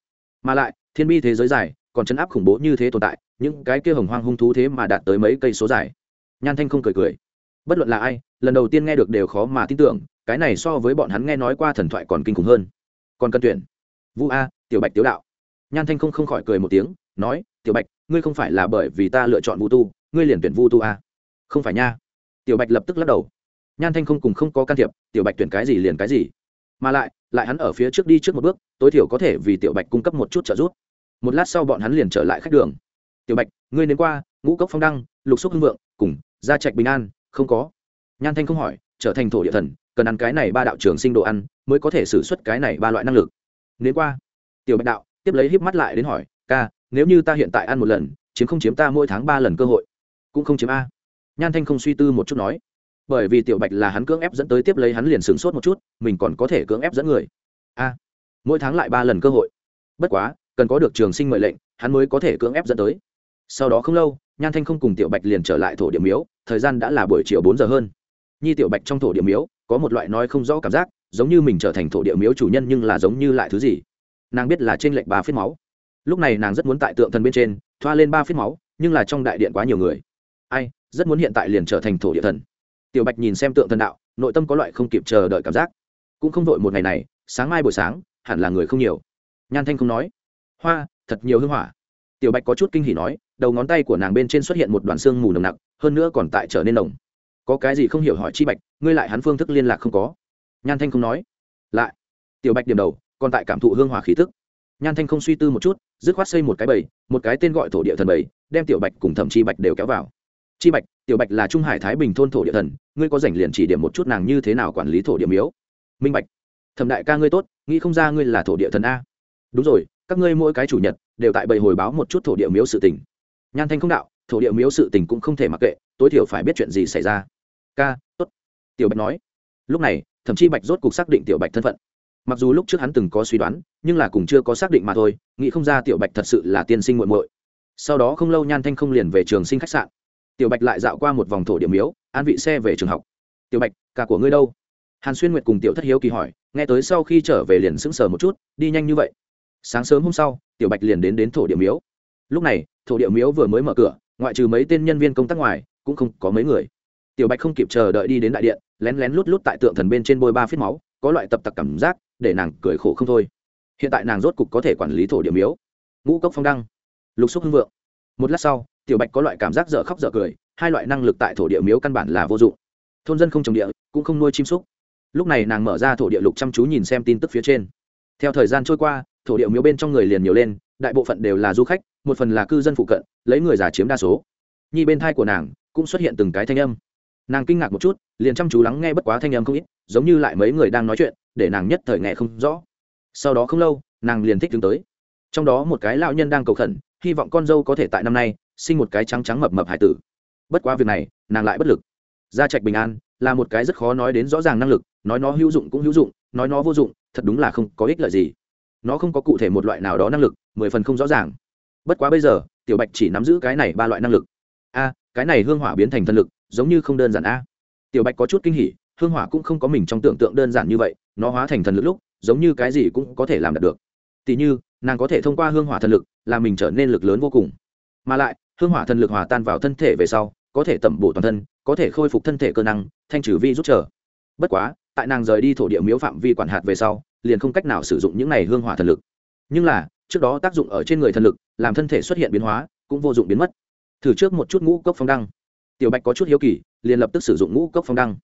Mà lại, thiên bi thế giới dài, còn chấn áp khủng bố như thế tồn tại, những cái kia hồng hoang hung thú thế mà đạt tới mấy cây số dài. Nhan thanh không cười cười. Bất luận là ai, lần đầu tiên nghe được đều khó mà tin tưởng, cái này so với bọn hắn nghe nói qua thần thoại còn kinh khủng hơn. Còn cân tuyển. Vũ a, tiểu bạch tiểu đạo. Nhan thanh không không khỏi cười một tiếng, nói, tiểu bạch, ngươi không phải là bởi vì ta lựa chọn vu tu, ngươi liền tuyển vu tu a không phải nha. Tiểu bạch lập tức lắc đầu. Nhan thanh không cùng không có can thiệp, tiểu bạch tuyển cái gì liền cái gì. Mà lại lại hắn ở phía trước đi trước một bước, tối thiểu có thể vì tiểu bạch cung cấp một chút trợ giúp. Một lát sau bọn hắn liền trở lại khách đường. Tiểu bạch, ngươi đến qua, ngũ cốc phong đăng, lục xúc hưng vượng, cùng gia trạch bình an, không có. Nhan thanh không hỏi, trở thành thổ địa thần, cần ăn cái này ba đạo trường sinh đồ ăn mới có thể xử suất cái này ba loại năng lực. Đến qua. Tiểu bạch đạo, tiếp lấy híp mắt lại đến hỏi, ca, nếu như ta hiện tại ăn một lần, chiếm không chiếm ta mỗi tháng ba lần cơ hội? Cũng không chiếm a nhan thanh không suy tư một chút nói, bởi vì tiểu bạch là hắn cưỡng ép dẫn tới tiếp lấy hắn liền sửng sốt một chút, mình còn có thể cưỡng ép dẫn người. A, mỗi tháng lại ba lần cơ hội. Bất quá, cần có được trường sinh mệnh lệnh, hắn mới có thể cưỡng ép dẫn tới. Sau đó không lâu, nhan thanh không cùng tiểu bạch liền trở lại thổ điểm miếu, thời gian đã là buổi chiều bốn giờ hơn. Nhi tiểu bạch trong thổ điểm miếu, có một loại nói không rõ cảm giác, giống như mình trở thành thổ địa miếu chủ nhân nhưng là giống như lại thứ gì. Nàng biết là trên lệnh ba phết máu. Lúc này nàng rất muốn tại tượng thần bên trên, thoa lên ba phết máu, nhưng là trong đại điện quá nhiều người. Ai rất muốn hiện tại liền trở thành thổ địa thần. Tiểu bạch nhìn xem tượng thần đạo, nội tâm có loại không kịp chờ đợi cảm giác. Cũng không vội một ngày này, sáng mai buổi sáng, hẳn là người không nhiều. Nhan thanh không nói. Hoa, thật nhiều hương hỏa. Tiểu bạch có chút kinh hỉ nói, đầu ngón tay của nàng bên trên xuất hiện một đoàn xương mù nồng nặc, hơn nữa còn tại trở nên nồng. Có cái gì không hiểu hỏi chi bạch, ngươi lại hắn phương thức liên lạc không có. Nhan thanh không nói. Lại, tiểu bạch điểm đầu, còn tại cảm thụ hương hỏa khí thức nhan thanh không suy tư một chút, dứt khoát xây một cái bầy, một cái tên gọi thổ địa thần bầy, đem tiểu bạch cùng thẩm chi bạch đều kéo vào chi bạch, tiểu bạch là trung hải thái bình thôn thổ địa thần, ngươi có rảnh liền chỉ điểm một chút nàng như thế nào quản lý thổ địa miếu. Minh bạch, thẩm đại ca ngươi tốt, nghĩ không ra ngươi là thổ địa thần a. Đúng rồi, các ngươi mỗi cái chủ nhật, đều tại bầy hồi báo một chút thổ địa miếu sự tình. Nhan thanh không đạo, thổ địa miếu sự tình cũng không thể mặc kệ, tối thiểu phải biết chuyện gì xảy ra. Ca, tốt. Tiểu bạch nói. Lúc này thậm chí bạch rốt cuộc xác định tiểu bạch thân phận. Mặc dù lúc trước hắn từng có suy đoán, nhưng là cùng chưa có xác định mà thôi, nghĩ không ra tiểu bạch thật sự là tiên sinh muộn muội. Sau đó không lâu nhan thanh không liền về trường sinh khách sạn tiểu bạch lại dạo qua một vòng thổ điểm miếu, an vị xe về trường học. Tiểu bạch, cả của ngươi đâu? Hàn xuyên nguyệt cùng tiểu thất hiếu kỳ hỏi, nghe tới sau khi trở về liền sững sờ một chút, đi nhanh như vậy. Sáng sớm hôm sau, tiểu bạch liền đến đến thổ điểm miếu. Lúc này, thổ địa miếu vừa mới mở cửa, ngoại trừ mấy tên nhân viên công tác ngoài, cũng không có mấy người. Tiểu bạch không kịp chờ đợi đi đến đại điện, lén lén lút lút tại tượng thần bên trên bôi ba phiết máu, có loại tập tặc cảm giác, để nàng cười khổ không thôi. Hiện tại nàng rốt cục có thể quản lý thổ điểm miếu. Ngũ cốc phong đăng. Lục xúc hưng vượng. Một lát sau tiểu bạch có loại cảm giác dở khóc dở cười, hai loại năng lực tại thổ địa miếu căn bản là vô dụng. Thôn dân không trồng địa, cũng không nuôi chim súc. Lúc này nàng mở ra thổ địa lục chăm chú nhìn xem tin tức phía trên. Theo thời gian trôi qua, thổ địa miếu bên trong người liền nhiều lên, đại bộ phận đều là du khách, một phần là cư dân phụ cận, lấy người già chiếm đa số. Nhi bên thai của nàng cũng xuất hiện từng cái thanh âm. Nàng kinh ngạc một chút, liền chăm chú lắng nghe bất quá thanh âm không ít, giống như lại mấy người đang nói chuyện, để nàng nhất thời nghe không rõ. Sau đó không lâu, nàng liền thích đứng tới. Trong đó một cái lão nhân đang cầu khẩn hy vọng con dâu có thể tại năm nay sinh một cái trắng trắng mập mập hải tử. Bất quá việc này, nàng lại bất lực. Gia trạch bình an là một cái rất khó nói đến rõ ràng năng lực, nói nó hữu dụng cũng hữu dụng, nói nó vô dụng, thật đúng là không có ích lợi gì. Nó không có cụ thể một loại nào đó năng lực, mười phần không rõ ràng. Bất quá bây giờ, tiểu bạch chỉ nắm giữ cái này ba loại năng lực. A, cái này hương hỏa biến thành thân lực, giống như không đơn giản a. Tiểu bạch có chút kinh hỉ, hương hỏa cũng không có mình trong tưởng tượng đơn giản như vậy, nó hóa thành thần lực lúc, giống như cái gì cũng có thể làm được tỉ như, nàng có thể thông qua hương hỏa thần lực làm mình trở nên lực lớn vô cùng. Mà lại, hương hỏa thần lực hòa tan vào thân thể về sau, có thể tẩm bổ toàn thân, có thể khôi phục thân thể cơ năng, thanh trừ vi rút trở. Bất quá, tại nàng rời đi thổ địa miếu phạm vi quản hạt về sau, liền không cách nào sử dụng những này hương hỏa thần lực. Nhưng là, trước đó tác dụng ở trên người thần lực, làm thân thể xuất hiện biến hóa, cũng vô dụng biến mất. Thử trước một chút ngũ cốc phong đăng. Tiểu bạch có chút hiếu kỳ, liền lập tức sử dụng ngũ cốc phong đăng.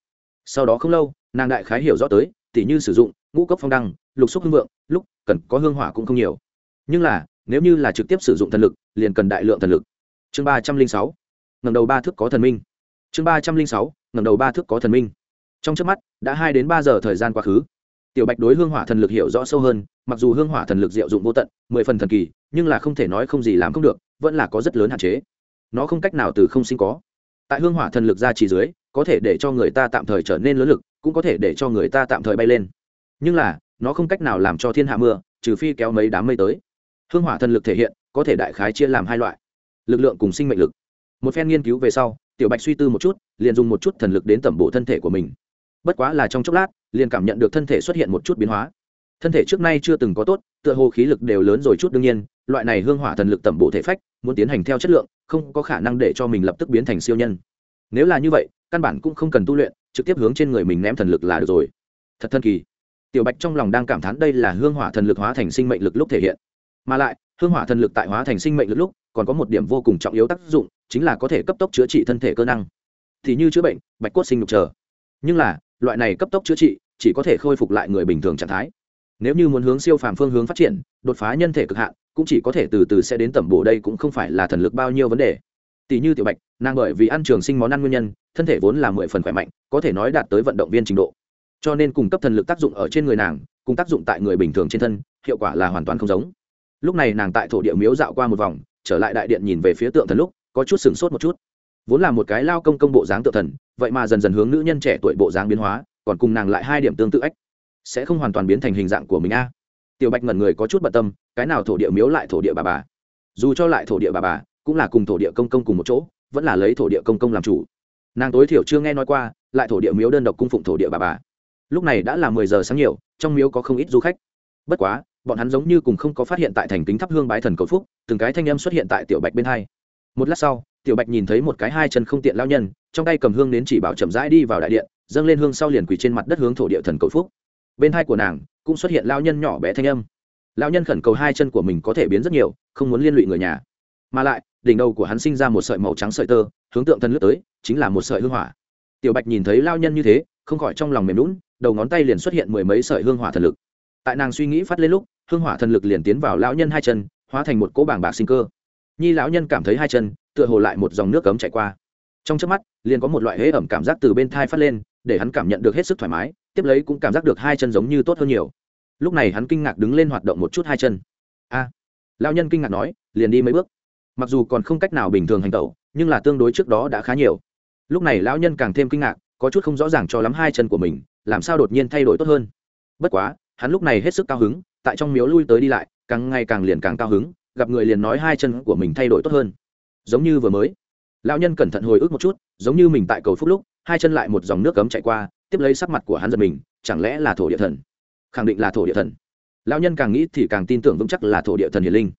Sau đó không lâu, nàng đại khái hiểu rõ tới, tỉ như sử dụng ngũ cốc phong đăng, lục xúc hưng vượng, lúc cần có hương hỏa cũng không nhiều. Nhưng là, nếu như là trực tiếp sử dụng thần lực, liền cần đại lượng thần lực. Chương ba trăm linh sáu ngầm đầu ba thước có thần minh. Chương ba trăm linh sáu ngầm đầu ba thước có thần minh. Trong trước mắt, đã hai đến ba giờ thời gian quá khứ. Tiểu bạch đối hương hỏa thần lực hiểu rõ sâu hơn, mặc dù hương hỏa thần lực diệu dụng vô tận, mười phần thần kỳ, nhưng là không thể nói không gì làm không được, vẫn là có rất lớn hạn chế. Nó không cách nào từ không sinh có. Tại hương hỏa thần lực ra chỉ dưới, có thể để cho người ta tạm thời trở nên lớn lực, cũng có thể để cho người ta tạm thời bay lên. Nhưng là nó không cách nào làm cho thiên hạ mưa, trừ phi kéo mấy đám mây tới. Hương hỏa thần lực thể hiện, có thể đại khái chia làm hai loại. Lực lượng cùng sinh mệnh lực. Một phen nghiên cứu về sau, tiểu bạch suy tư một chút, liền dùng một chút thần lực đến tẩm bổ thân thể của mình. Bất quá là trong chốc lát, liền cảm nhận được thân thể xuất hiện một chút biến hóa. Thân thể trước nay chưa từng có tốt, tựa hồ khí lực đều lớn rồi chút đương nhiên, loại này hương hỏa thần lực tẩm bổ thể phách, muốn tiến hành theo chất lượng, không có khả năng để cho mình lập tức biến thành siêu nhân. Nếu là như vậy, căn bản cũng không cần tu luyện, trực tiếp hướng trên người mình ném thần lực là được rồi. Thật thần kỳ tiểu bạch trong lòng đang cảm thán đây là hương hỏa thần lực hóa thành sinh mệnh lực lúc thể hiện. Mà lại, hương hỏa thần lực tại hóa thành sinh mệnh lực lúc, còn có một điểm vô cùng trọng yếu tác dụng, chính là có thể cấp tốc chữa trị thân thể cơ năng. Thì như chữa bệnh, bạch cốt sinh nhục chờ. Nhưng là, loại này cấp tốc chữa trị, chỉ có thể khôi phục lại người bình thường trạng thái. Nếu như muốn hướng siêu phàm phương hướng phát triển, đột phá nhân thể cực hạn, cũng chỉ có thể từ từ sẽ đến tẩm bổ đây cũng không phải là thần lực bao nhiêu vấn đề. Tỷ như tiểu bạch, nàng bởi vì ăn trường sinh món ăn nguyên nhân, thân thể vốn là mười phần khỏe mạnh, có thể nói đạt tới vận động viên trình độ cho nên cung cấp thần lực tác dụng ở trên người nàng, cùng tác dụng tại người bình thường trên thân, hiệu quả là hoàn toàn không giống. Lúc này nàng tại thổ địa miếu dạo qua một vòng, trở lại đại điện nhìn về phía tượng thần lúc, có chút sửng sốt một chút. Vốn là một cái lao công công bộ dáng tượng thần, vậy mà dần dần hướng nữ nhân trẻ tuổi bộ dáng biến hóa, còn cùng nàng lại hai điểm tương tự ếch sẽ không hoàn toàn biến thành hình dạng của mình a. Tiểu bạch ngẩn người có chút bận tâm, cái nào thổ địa miếu lại thổ địa bà bà? Dù cho lại thổ địa bà bà, cũng là cùng thổ địa công công cùng một chỗ, vẫn là lấy thổ địa công công làm chủ. Nàng tối thiểu chưa nghe nói qua, lại thổ địa miếu đơn độc cung phụng thổ địa bà bà lúc này đã là mười giờ sáng nhiều, trong miếu có không ít du khách. Bất quá, bọn hắn giống như cùng không có phát hiện tại thành kính thắp hương bái thần cầu phúc, từng cái thanh âm xuất hiện tại tiểu bạch bên hai. Một lát sau, tiểu bạch nhìn thấy một cái hai chân không tiện lao nhân, trong tay cầm hương đến chỉ bảo chậm rãi đi vào đại điện, dâng lên hương sau liền quỳ trên mặt đất hướng thổ địa thần cầu phúc. Bên hai của nàng, cũng xuất hiện lao nhân nhỏ bé thanh âm. Lao nhân khẩn cầu hai chân của mình có thể biến rất nhiều, không muốn liên lụy người nhà. Mà lại, đỉnh đầu của hắn sinh ra một sợi màu trắng sợi tơ, hướng tượng thần lướt tới, chính là một sợi hương hỏa. Tiểu bạch nhìn thấy lao nhân như thế, không khỏi trong lòng mềm lún đầu ngón tay liền xuất hiện mười mấy sợi hương hỏa thần lực. Tại nàng suy nghĩ phát lên lúc hương hỏa thần lực liền tiến vào lão nhân hai chân hóa thành một cỗ bảng bạc sinh cơ. Nhi lão nhân cảm thấy hai chân tựa hồ lại một dòng nước cấm chạy qua. Trong trước mắt liền có một loại hế ẩm cảm giác từ bên thai phát lên để hắn cảm nhận được hết sức thoải mái tiếp lấy cũng cảm giác được hai chân giống như tốt hơn nhiều. Lúc này hắn kinh ngạc đứng lên hoạt động một chút hai chân. A! À, lão nhân kinh ngạc nói liền đi mấy bước. Mặc dù còn không cách nào bình thường hành tẩu nhưng là tương đối trước đó đã khá nhiều. Lúc này lão nhân càng thêm kinh ngạc có chút không rõ ràng cho lắm hai chân của mình làm sao đột nhiên thay đổi tốt hơn? Bất quá, hắn lúc này hết sức cao hứng, tại trong miếu lui tới đi lại, càng ngày càng liền càng cao hứng, gặp người liền nói hai chân của mình thay đổi tốt hơn. Giống như vừa mới, lão nhân cẩn thận hồi ức một chút, giống như mình tại cầu phúc lúc, hai chân lại một dòng nước cấm chạy qua, tiếp lấy sắc mặt của hắn giật mình, chẳng lẽ là thổ địa thần? Khẳng định là thổ địa thần. Lão nhân càng nghĩ thì càng tin tưởng vững chắc là thổ địa thần hiền linh.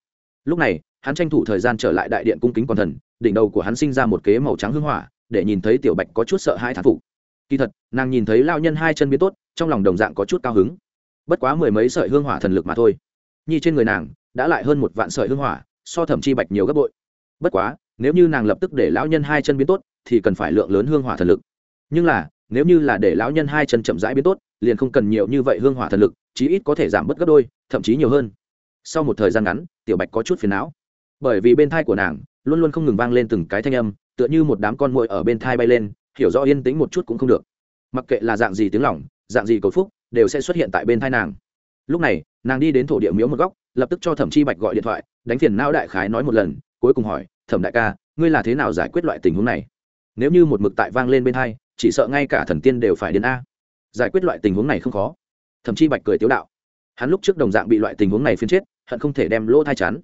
Lúc này, hắn tranh thủ thời gian trở lại đại điện cung kính quan thần, đỉnh đầu của hắn sinh ra một kế màu trắng hưng hỏa, để nhìn thấy tiểu bạch có chút sợ hai thán phục kỳ thật, nàng nhìn thấy lao nhân hai chân biến tốt, trong lòng đồng dạng có chút cao hứng. Bất quá mười mấy sợi hương hỏa thần lực mà thôi. Nhi trên người nàng, đã lại hơn một vạn sợi hương hỏa, so thẩm chi bạch nhiều gấp bội. Bất quá, nếu như nàng lập tức để lão nhân hai chân biến tốt, thì cần phải lượng lớn hương hỏa thần lực. Nhưng là, nếu như là để lão nhân hai chân chậm rãi biến tốt, liền không cần nhiều như vậy hương hỏa thần lực, chí ít có thể giảm bớt gấp đôi, thậm chí nhiều hơn. Sau một thời gian ngắn, tiểu bạch có chút phiền não. Bởi vì bên thai của nàng, luôn luôn không ngừng vang lên từng cái thanh âm, tựa như một đám con muội ở bên thai bay lên hiểu rõ yên tĩnh một chút cũng không được. Mặc kệ là dạng gì tiếng lỏng dạng gì cầu phúc, đều sẽ xuất hiện tại bên thai nàng. Lúc này, nàng đi đến thổ địa miếu một góc, lập tức cho thẩm chi bạch gọi điện thoại, đánh phiền não đại khái nói một lần, cuối cùng hỏi, thẩm đại ca, ngươi là thế nào giải quyết loại tình huống này? Nếu như một mực tại vang lên bên thai, chỉ sợ ngay cả thần tiên đều phải đến a. Giải quyết loại tình huống này không khó. Thậm chi bạch cười tiếu đạo. Hắn lúc trước đồng dạng bị loại tình huống này phiên chết, hận không thể đem lỗ thai chắn.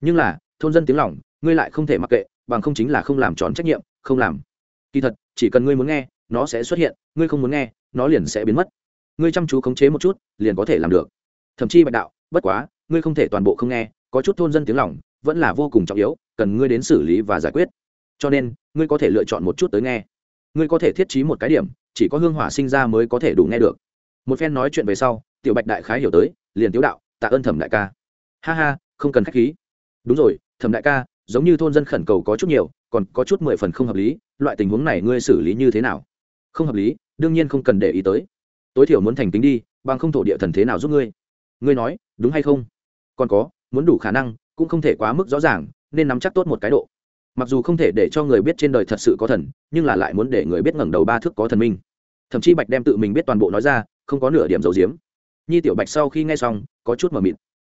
Nhưng là, thôn dân tiếng lỏng ngươi lại không thể mặc kệ, bằng không chính là không làm tròn trách nhiệm, không làm kỳ thật, chỉ cần ngươi muốn nghe, nó sẽ xuất hiện, ngươi không muốn nghe, nó liền sẽ biến mất. Ngươi chăm chú khống chế một chút, liền có thể làm được. Thậm chí bạch đạo, bất quá, ngươi không thể toàn bộ không nghe, có chút thôn dân tiếng lỏng vẫn là vô cùng trọng yếu, cần ngươi đến xử lý và giải quyết. Cho nên, ngươi có thể lựa chọn một chút tới nghe. Ngươi có thể thiết trí một cái điểm, chỉ có hương hỏa sinh ra mới có thể đủ nghe được. Một phen nói chuyện về sau, tiểu bạch đại khái hiểu tới, liền tiếu đạo, tạ ơn thẩm đại ca. Ha ha, không cần k h á c h khí. Đúng rồi, thẩm đại ca giống như thôn dân khẩn cầu có chút nhiều, còn có chút mười phần không hợp lý, loại tình huống này ngươi xử lý như thế nào? Không hợp lý, đương nhiên không cần để ý tới. Tối thiểu muốn thành tính đi, bằng không thổ địa thần thế nào giúp ngươi? Ngươi nói, đúng hay không? Còn có, muốn đủ khả năng, cũng không thể quá mức rõ ràng, nên nắm chắc tốt một cái độ. Mặc dù không thể để cho người biết trên đời thật sự có thần, nhưng là lại muốn để người biết ngẩng đầu ba thước có thần minh. Thậm chí bạch đem tự mình biết toàn bộ nói ra, không có nửa điểm dầu diếm. Nhi tiểu bạch sau khi nghe xong, có chút mờ mịt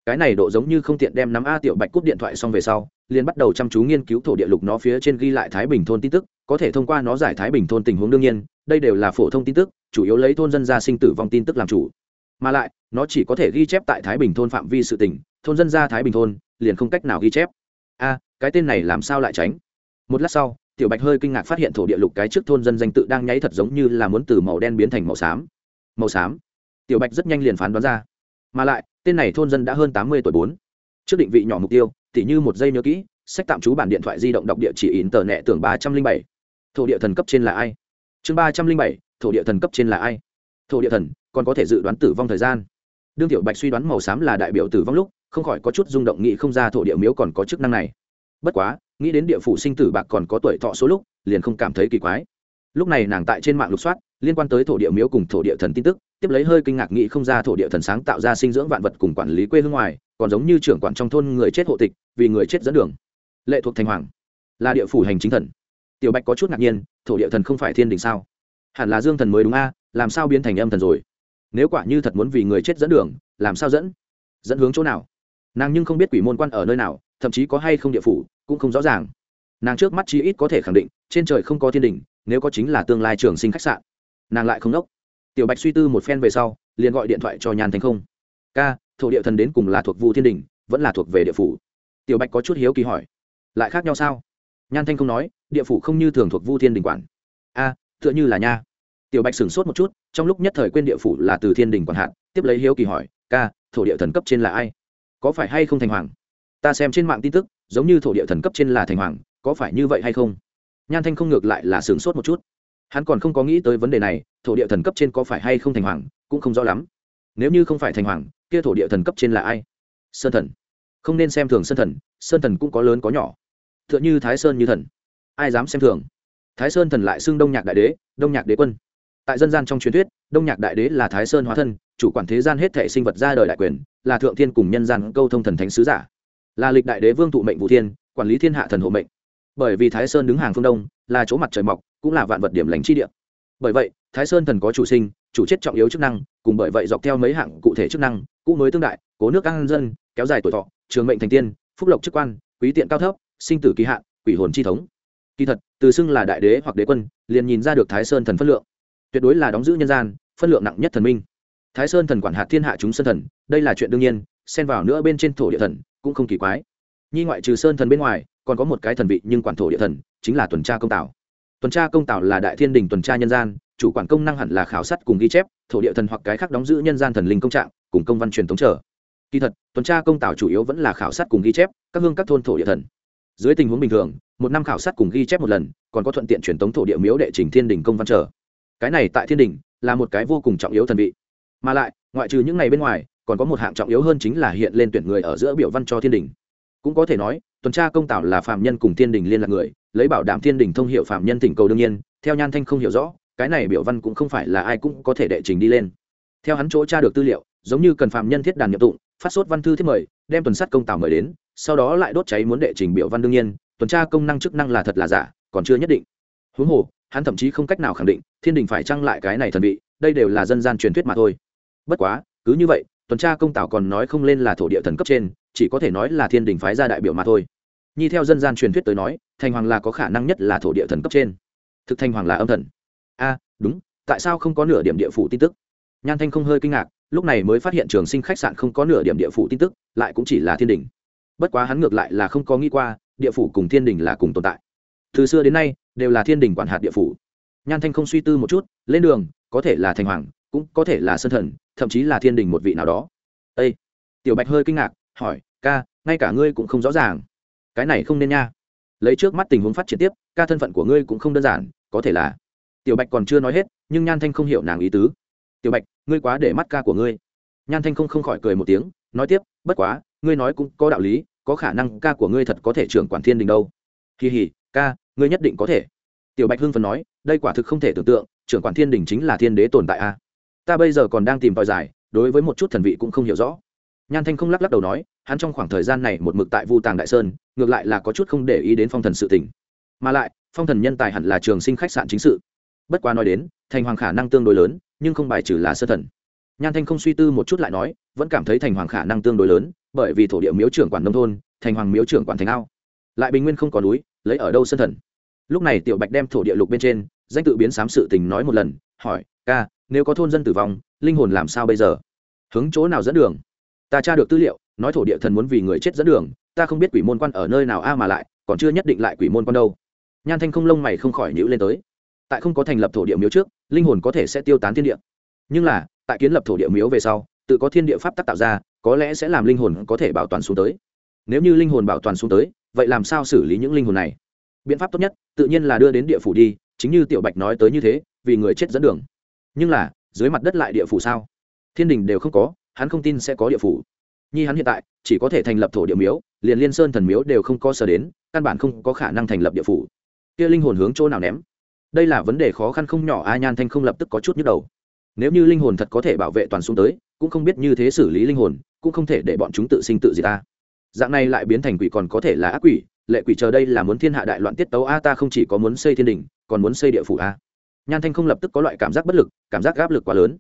cái này độ giống như không tiện đem nắm a tiểu bạch cúp điện thoại xong về sau, liền bắt đầu chăm chú nghiên cứu thổ địa lục nó phía trên ghi lại thái bình thôn tin tức, có thể thông qua nó giải thái bình thôn tình huống đương nhiên, đây đều là phổ thông tin tức, chủ yếu lấy thôn dân gia sinh tử vong tin tức làm chủ. Mà lại, nó chỉ có thể ghi chép tại thái bình thôn phạm vi sự tỉnh thôn dân gia thái bình thôn, liền không cách nào ghi chép. A, cái tên này làm sao lại tránh? Một lát sau, tiểu bạch hơi kinh ngạc phát hiện thổ địa lục cái trước thôn dân danh tự đang nháy thật giống như là muốn từ màu đen biến thành màu xám. Màu xám? Tiểu bạch rất nhanh liền phán đoán ra. Mà lại tên này thôn dân đã hơn tám mươi tuổi bốn. Trước định vị nhỏ mục tiêu, tỉ như một giây nhớ kỹ, sách tạm trú bản điện thoại di động đọc địa chỉ in tờ nẹ tưởng ba trăm linh bảy. Thổ địa thần cấp trên là ai? Chương ba trăm linh bảy, thổ địa thần cấp trên là ai? Thổ địa thần, còn có thể dự đoán tử vong thời gian. Đương tiểu bạch suy đoán màu xám là đại biểu tử vong lúc, không khỏi có chút rung động nghĩ không ra thổ địa miếu còn có chức năng này. Bất quá, nghĩ đến địa phủ sinh tử bạc còn có tuổi thọ số lúc, liền không cảm thấy kỳ quái. Lúc này nàng tại trên mạng lục soát, liên quan tới thổ địa miếu cùng thổ địa thần tin tức tiếp lấy hơi kinh ngạc nghĩ không ra thổ địa thần sáng tạo ra sinh dưỡng vạn vật cùng quản lý quê hương ngoài, còn giống như trưởng quản trong thôn người chết hộ tịch, vì người chết dẫn đường. Lệ thuộc thành hoàng, là địa phủ hành chính thần. Tiểu bạch có chút ngạc nhiên, thổ địa thần không phải thiên đình sao? Hẳn là dương thần mới đúng a, làm sao biến thành âm thần rồi? Nếu quả như thật muốn vì người chết dẫn đường, làm sao dẫn? Dẫn hướng chỗ nào? Nàng nhưng không biết quỷ môn quan ở nơi nào, thậm chí có hay không địa phủ, cũng không rõ ràng. Nàng trước mắt chí ít có thể khẳng định, trên trời không có thiên đình, nếu có chính là tương lai trường sinh khách sạn. Nàng lại không đốc tiểu bạch suy tư một phen về sau, liền gọi điện thoại cho nhàn thành không. Ca, thổ địa thần đến cùng là thuộc vụ thiên đình, vẫn là thuộc về địa phủ? Tiểu bạch có chút hiếu kỳ hỏi. Lại khác nhau sao? Nhan thanh không nói, địa phủ không như thường thuộc vu thiên đình quản. A, tựa như là nha. Tiểu bạch sửng sốt một chút, trong lúc nhất thời quên địa phủ là từ thiên đình quản hạn tiếp lấy hiếu kỳ hỏi, ca, thổ địa thần cấp trên là ai? Có phải hay không thành hoàng? Ta xem trên mạng tin tức, giống như thổ địa thần cấp trên là thành hoàng, có phải như vậy hay không? Nhan thanh không ngược lại là sửng sốt một chút hắn còn không có nghĩ tới vấn đề này, thổ địa thần cấp trên có phải hay không thành hoàng, cũng không rõ lắm. Nếu như không phải thành hoàng, kia thổ địa thần cấp trên là ai? Sơn thần. Không nên xem thường sơn thần sơn thần cũng có lớn có nhỏ. T h ư ợ n h ư thái sơn như thần. Ai dám xem thường? Thái sơn thần lại xưng đông nhạc đại đế, đông nhạc đế quân. Tại dân gian trong truyền thuyết, đông nhạc đại đế là thái sơn hóa thân, chủ quản thế gian hết thể sinh vật ra đời đại quyền, là thượng thiên cùng nhân gian câu thông thần thánh sứ giả. Là lịch đại đế vương thụ mệnh vũ thiên, quản lý thiên hạ thần hộ mệnh. Bởi vì thái sơn đứng hàng phương đông là chỗ mặt trời mọc, cũng là vạn vật điểm lành chi địa. Bởi vậy, thái sơn thần có chủ sinh, chủ chết trọng yếu chức năng, cùng bởi vậy dọc theo mấy hạng cụ thể chức năng, cũ mới tương đại, cố nước an dân, kéo dài tuổi thọ, trường mệnh thành tiên, phúc lộc chức quan, quý tiện cao thấp, sinh tử kỳ hạn, quỷ hồn chi thống. Kỳ thật, từ xưng là đại đế hoặc đế quân, liền nhìn ra được thái sơn thần phân lượng. Tuyệt đối là đóng giữ nhân gian, phân lượng nặng nhất thần minh. Thái sơn thần quản hạt thiên hạ chúng sơn thần, đây là chuyện đương nhiên, xen vào nữa bên trên thổ địa thần, cũng không kỳ quái. Nhi ngoại trừ sơn thần bên ngoài, còn có một cái thần vị nhưng quản thổ địa thần chính là tuần tra công tảo. Tuần tra công tảo là đại thiên đình tuần tra nhân gian, chủ quản công năng hẳn là khảo sát cùng ghi chép, thổ địa thần hoặc cái khác đóng giữ nhân gian thần linh công trạng, cùng công văn truyền thống trở kỳ thật, tuần tra công tảo chủ yếu vẫn là khảo sát cùng ghi chép, các hương các thôn thổ địa thần. Dưới tình huống bình thường, một năm khảo sát cùng ghi chép một lần, còn có thuận tiện truyền thống thổ địa miếu đệ trình thiên đình công văn trở cái này tại thiên đình, là một cái vô cùng trọng yếu thần vị. Mà lại, ngoại trừ những ngày bên ngoài, còn có một hạng trọng yếu hơn chính là hiện lên tuyển người ở giữa biểu văn cho thiên đình. Cũng có thể nói, tuần tra công tảo là phạm nhân cùng thiên đình liên lạc người lấy bảo đảm thiên đình thông hiệu phạm nhân tỉnh cầu đương nhiên, theo nhan thanh không hiểu rõ, cái này biểu văn cũng không phải là ai cũng có thể đệ trình đi lên. Theo hắn chỗ tra được tư liệu, giống như cần phạm nhân thiết đàn nhập tụng, phát sốt văn thư thiết mời, đem tuần sát công tào mời đến, sau đó lại đốt cháy muốn đệ trình biểu văn đương nhiên, tuần tra công năng chức năng là thật là giả, còn chưa nhất định. Huống hồ, hắn thậm chí không cách nào khẳng định, thiên đình phải trăng lại cái này thần vị, đây đều là dân gian truyền thuyết mà thôi. Bất quá, cứ như vậy, tuần tra công tào còn nói không lên là thổ địa thần cấp trên, chỉ có thể nói là thiên đình phái ra đại biểu mà thôi nhi theo dân gian truyền thuyết tới nói, thành hoàng là có khả năng nhất là thổ địa thần cấp trên. Thực thành hoàng là âm thần. A, đúng, tại sao không có nửa điểm địa phủ tin tức? Nhan thanh không hơi kinh ngạc, lúc này mới phát hiện trường sinh khách sạn không có nửa điểm địa phủ tin tức, lại cũng chỉ là thiên đình. Bất quá hắn ngược lại là không có nghĩ qua, địa phủ cùng thiên đình là cùng tồn tại. Từ xưa đến nay, đều là thiên đình quản hạt địa phủ. Nhan thanh không suy tư một chút, lên đường, có thể là thành hoàng, cũng có thể là sân thần, thậm chí là thiên đình một vị nào đó. Â tiểu bạch hơi kinh ngạc, hỏi, ca, ngay cả ngươi cũng không rõ ràng cái này không nên nha. Lấy trước mắt tình huống phát triển tiếp, ca thân phận của ngươi cũng không đơn giản, có thể là tiểu bạch còn chưa nói hết, nhưng nhan thanh không hiểu nàng ý tứ. Tiểu bạch, ngươi quá để mắt ca của ngươi. Nhan thanh không không khỏi cười một tiếng, nói tiếp, bất quá, ngươi nói cũng có đạo lý, có khả năng ca của ngươi thật có thể trưởng quản thiên đình đâu. Kỳ hỉ, ca, ngươi nhất định có thể. Tiểu bạch hưng phần nói, đây quả thực không thể tưởng tượng, trưởng quản thiên đình chính là thiên đế tồn tại a. Ta bây giờ còn đang tìm tòi giải, đối với một chút thần vị cũng không hiểu rõ nhan thanh không lắc lắc đầu nói hắn trong khoảng thời gian này một mực tại vu tàng đại sơn ngược lại là có chút không để ý đến phong thần sự Tỉnh, mà lại phong thần nhân tài hẳn là trường sinh khách sạn chính sự. Bất quá nói đến thành hoàng khả năng tương đối lớn nhưng không bài trừ là sơ thần. Nhan thanh không suy tư một chút lại nói vẫn cảm thấy thành hoàng khả năng tương đối lớn bởi vì thổ địa miếu trưởng quản nông thôn thành hoàng miếu trưởng quản thành ao. Lại bình nguyên không có núi lấy ở đâu sân thần? Lúc này tiểu bạch đem thổ địa lục bên trên danh tự biến sám sự tình nói một lần hỏi ca nếu có thôn dân tử vong linh hồn làm sao bây giờ? Hướng chỗ nào dẫn đường? Ta tra được tư liệu, nói thổ địa thần muốn vì người chết dẫn đường, ta không biết quỷ môn quan ở nơi nào a mà lại, còn chưa nhất định lại quỷ môn quan đâu. Nhan thanh không lông mày không khỏi nhữ lên tới. Tại không có thành lập thổ địa miếu trước, linh hồn có thể sẽ tiêu tán thiên địa. Nhưng là, tại kiến lập thổ địa miếu về sau, tự có thiên địa pháp tắc tạo ra, có lẽ sẽ làm linh hồn có thể bảo toàn xuống tới. Nếu như linh hồn bảo toàn xuống tới, vậy làm sao xử lý những linh hồn này? Biện pháp tốt nhất, tự nhiên là đưa đến địa phủ đi, chính như tiểu bạch nói tới như thế, vì người chết dẫn đường. Nhưng là, dưới mặt đất lại địa phủ sao? Thiên đình đều không có hắn không tin sẽ có địa phủ. Nhi hắn hiện tại chỉ có thể thành lập thổ địa miếu, liền liên sơn thần miếu đều không có sở đến, căn bản không có khả năng thành lập địa phủ. Kia linh hồn hướng chỗ nào ném? Đây là vấn đề khó khăn không nhỏ, a nhan thanh không lập tức có chút nhức đầu. Nếu như linh hồn thật có thể bảo vệ toàn xuống tới, cũng không biết như thế xử lý linh hồn, cũng không thể để bọn chúng tự sinh tự diệt ta. Dạng này lại biến thành quỷ còn có thể là ác quỷ, lệ quỷ chờ đây là muốn thiên hạ đại loạn tiết tấu a, ta không chỉ có muốn xây thiên đình, còn muốn xây địa phủ a. Nhan thanh không lập tức có loại cảm giác bất lực, cảm giác gáp lực quá lớn.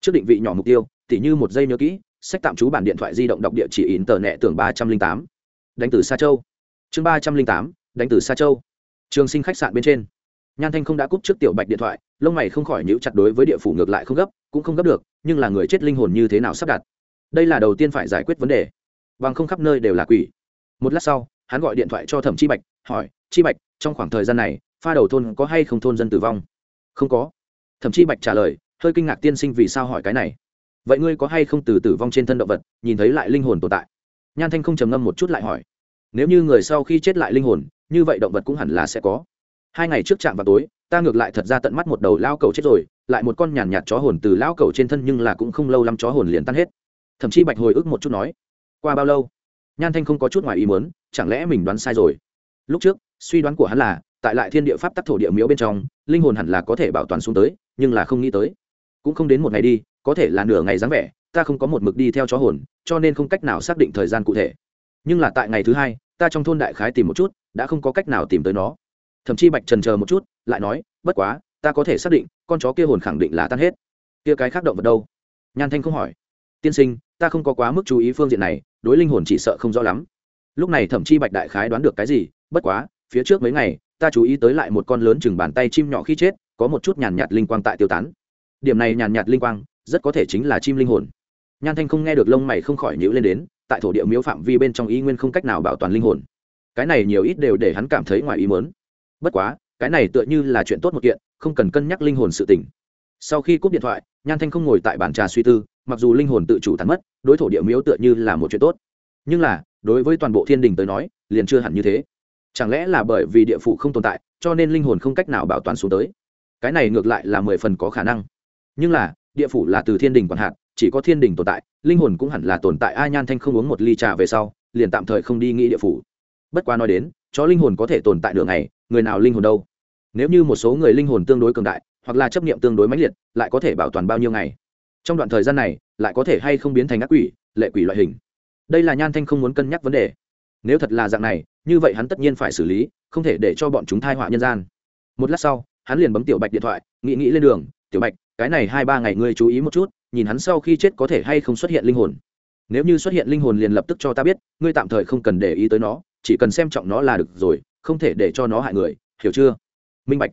Trước định vị nhỏ mục tiêu tỉ như một giây nhớ kỹ, sách tạm trú bản điện thoại di động đọc địa chỉ in tờ nẹ tưởng ba trăm linh tám, đánh từ xa châu. Chương ba trăm linh tám, đánh từ xa châu. Trường sinh khách sạn bên trên. Nhan thanh không đã cúp trước tiểu bạch điện thoại, lông mày không khỏi nhíu chặt đối với địa phủ ngược lại không gấp, cũng không gấp được, nhưng là người chết linh hồn như thế nào sắp đặt. Đây là đầu tiên phải giải quyết vấn đề. Bằng không khắp nơi đều là quỷ. Một lát sau, hắn gọi điện thoại cho thẩm chi bạch, hỏi, chi bạch, trong khoảng thời gian này, pha đầu thôn có hay không thôn dân tử vong? Không có. Thẩm chi bạch trả lời, hơi kinh ngạc tiên sinh vì sao hỏi cái này vậy ngươi có hay không từ tử vong trên thân động vật, nhìn thấy lại linh hồn tồn tại? Nhan thanh không trầm ngâm một chút lại hỏi. Nếu như người sau khi chết lại linh hồn, như vậy động vật cũng hẳn là sẽ có. Hai ngày trước chạm vào tối, ta ngược lại thật ra tận mắt một đầu lao cầu chết rồi, lại một con nhàn nhạt chó hồn từ lao cầu trên thân nhưng là cũng không lâu lắm chó hồn liền tan hết. Thậm chí bạch hồi ức một chút nói. Qua bao lâu? Nhan thanh không có chút ngoài ý muốn, chẳng lẽ mình đoán sai rồi? Lúc trước, suy đoán của hắn là, tại lại thiên địa pháp tắc thổ địa miếu bên trong, linh hồn hẳn là có thể bảo toàn xuống tới, nhưng là không nghĩ tới. Cũng không đến một ngày đi có thể là nửa ngày dáng vẻ, ta không có một mực đi theo chó hồn, cho nên không cách nào xác định thời gian cụ thể. Nhưng là tại ngày thứ hai, ta trong thôn đại khái tìm một chút, đã không có cách nào tìm tới nó. Thậm chí bạch trần chờ một chút, lại nói, bất quá, ta có thể xác định, con chó kia hồn khẳng định là tan hết. Kia cái khác động vật đâu? Nhan thanh không hỏi. Tiên sinh, ta không có quá mức chú ý phương diện này, đối linh hồn chỉ sợ không rõ lắm. Lúc này thậm chí bạch đại khái đoán được cái gì, bất quá, phía trước mấy ngày, ta chú ý tới lại một con lớn chừng bàn tay chim nhỏ khi chết, có một chút nhàn nhạt linh quang tại tiêu tán. Điểm này nhàn nhạt linh quang rất có thể chính là chim linh hồn. Nhan thanh không nghe được lông mày không khỏi nhữ lên đến, tại thổ địa miếu phạm vi bên trong ý nguyên không cách nào bảo toàn linh hồn. Cái này nhiều ít đều để hắn cảm thấy ngoài ý mớn bất quá, cái này tựa như là chuyện tốt một kiện, không cần cân nhắc linh hồn sự tình. sau khi cúp điện thoại, nhan thanh không ngồi tại bàn trà suy tư, mặc dù linh hồn tự chủ tàn mất, đối thổ địa miếu tựa như là một chuyện tốt. Nhưng là, đối với toàn bộ thiên đình tới nói, liền chưa hẳn như thế. Chẳng lẽ là bởi vì địa phủ không tồn tại, cho nên linh hồn không cách nào bảo toàn xuống tới? Cái này ngược lại là mười phần có khả năng. Nhưng là địa phủ là từ thiên đình còn hạn chỉ có thiên đình tồn tại, linh hồn cũng hẳn là tồn tại. A nhan thanh không uống một ly trà về sau, liền tạm thời không đi nghĩ địa phủ. Bất quá nói đến, chó linh hồn có thể tồn tại được ngày, người nào linh hồn đâu? Nếu như một số người linh hồn tương đối cường đại, hoặc là chấp niệm tương đối mãnh liệt, lại có thể bảo toàn bao nhiêu ngày? Trong đoạn thời gian này, lại có thể hay không biến thành ác quỷ, lệ quỷ loại hình? Đây là nhan thanh không muốn cân nhắc vấn đề. Nếu thật là dạng này, như vậy hắn tất nhiên phải xử lý, không thể để cho bọn chúng thai họa nhân gian. Một lát sau, hắn liền bấm tiểu bạch điện thoại, nghĩ nghĩ lên đường, tiểu bạch cái này hai ba ngày ngươi chú ý một chút, nhìn hắn sau khi chết có thể hay không xuất hiện linh hồn. Nếu như xuất hiện linh hồn liền lập tức cho ta biết, ngươi tạm thời không cần để ý tới nó, chỉ cần xem trọng nó là được rồi, không thể để cho nó hại người, hiểu chưa? Minh bạch.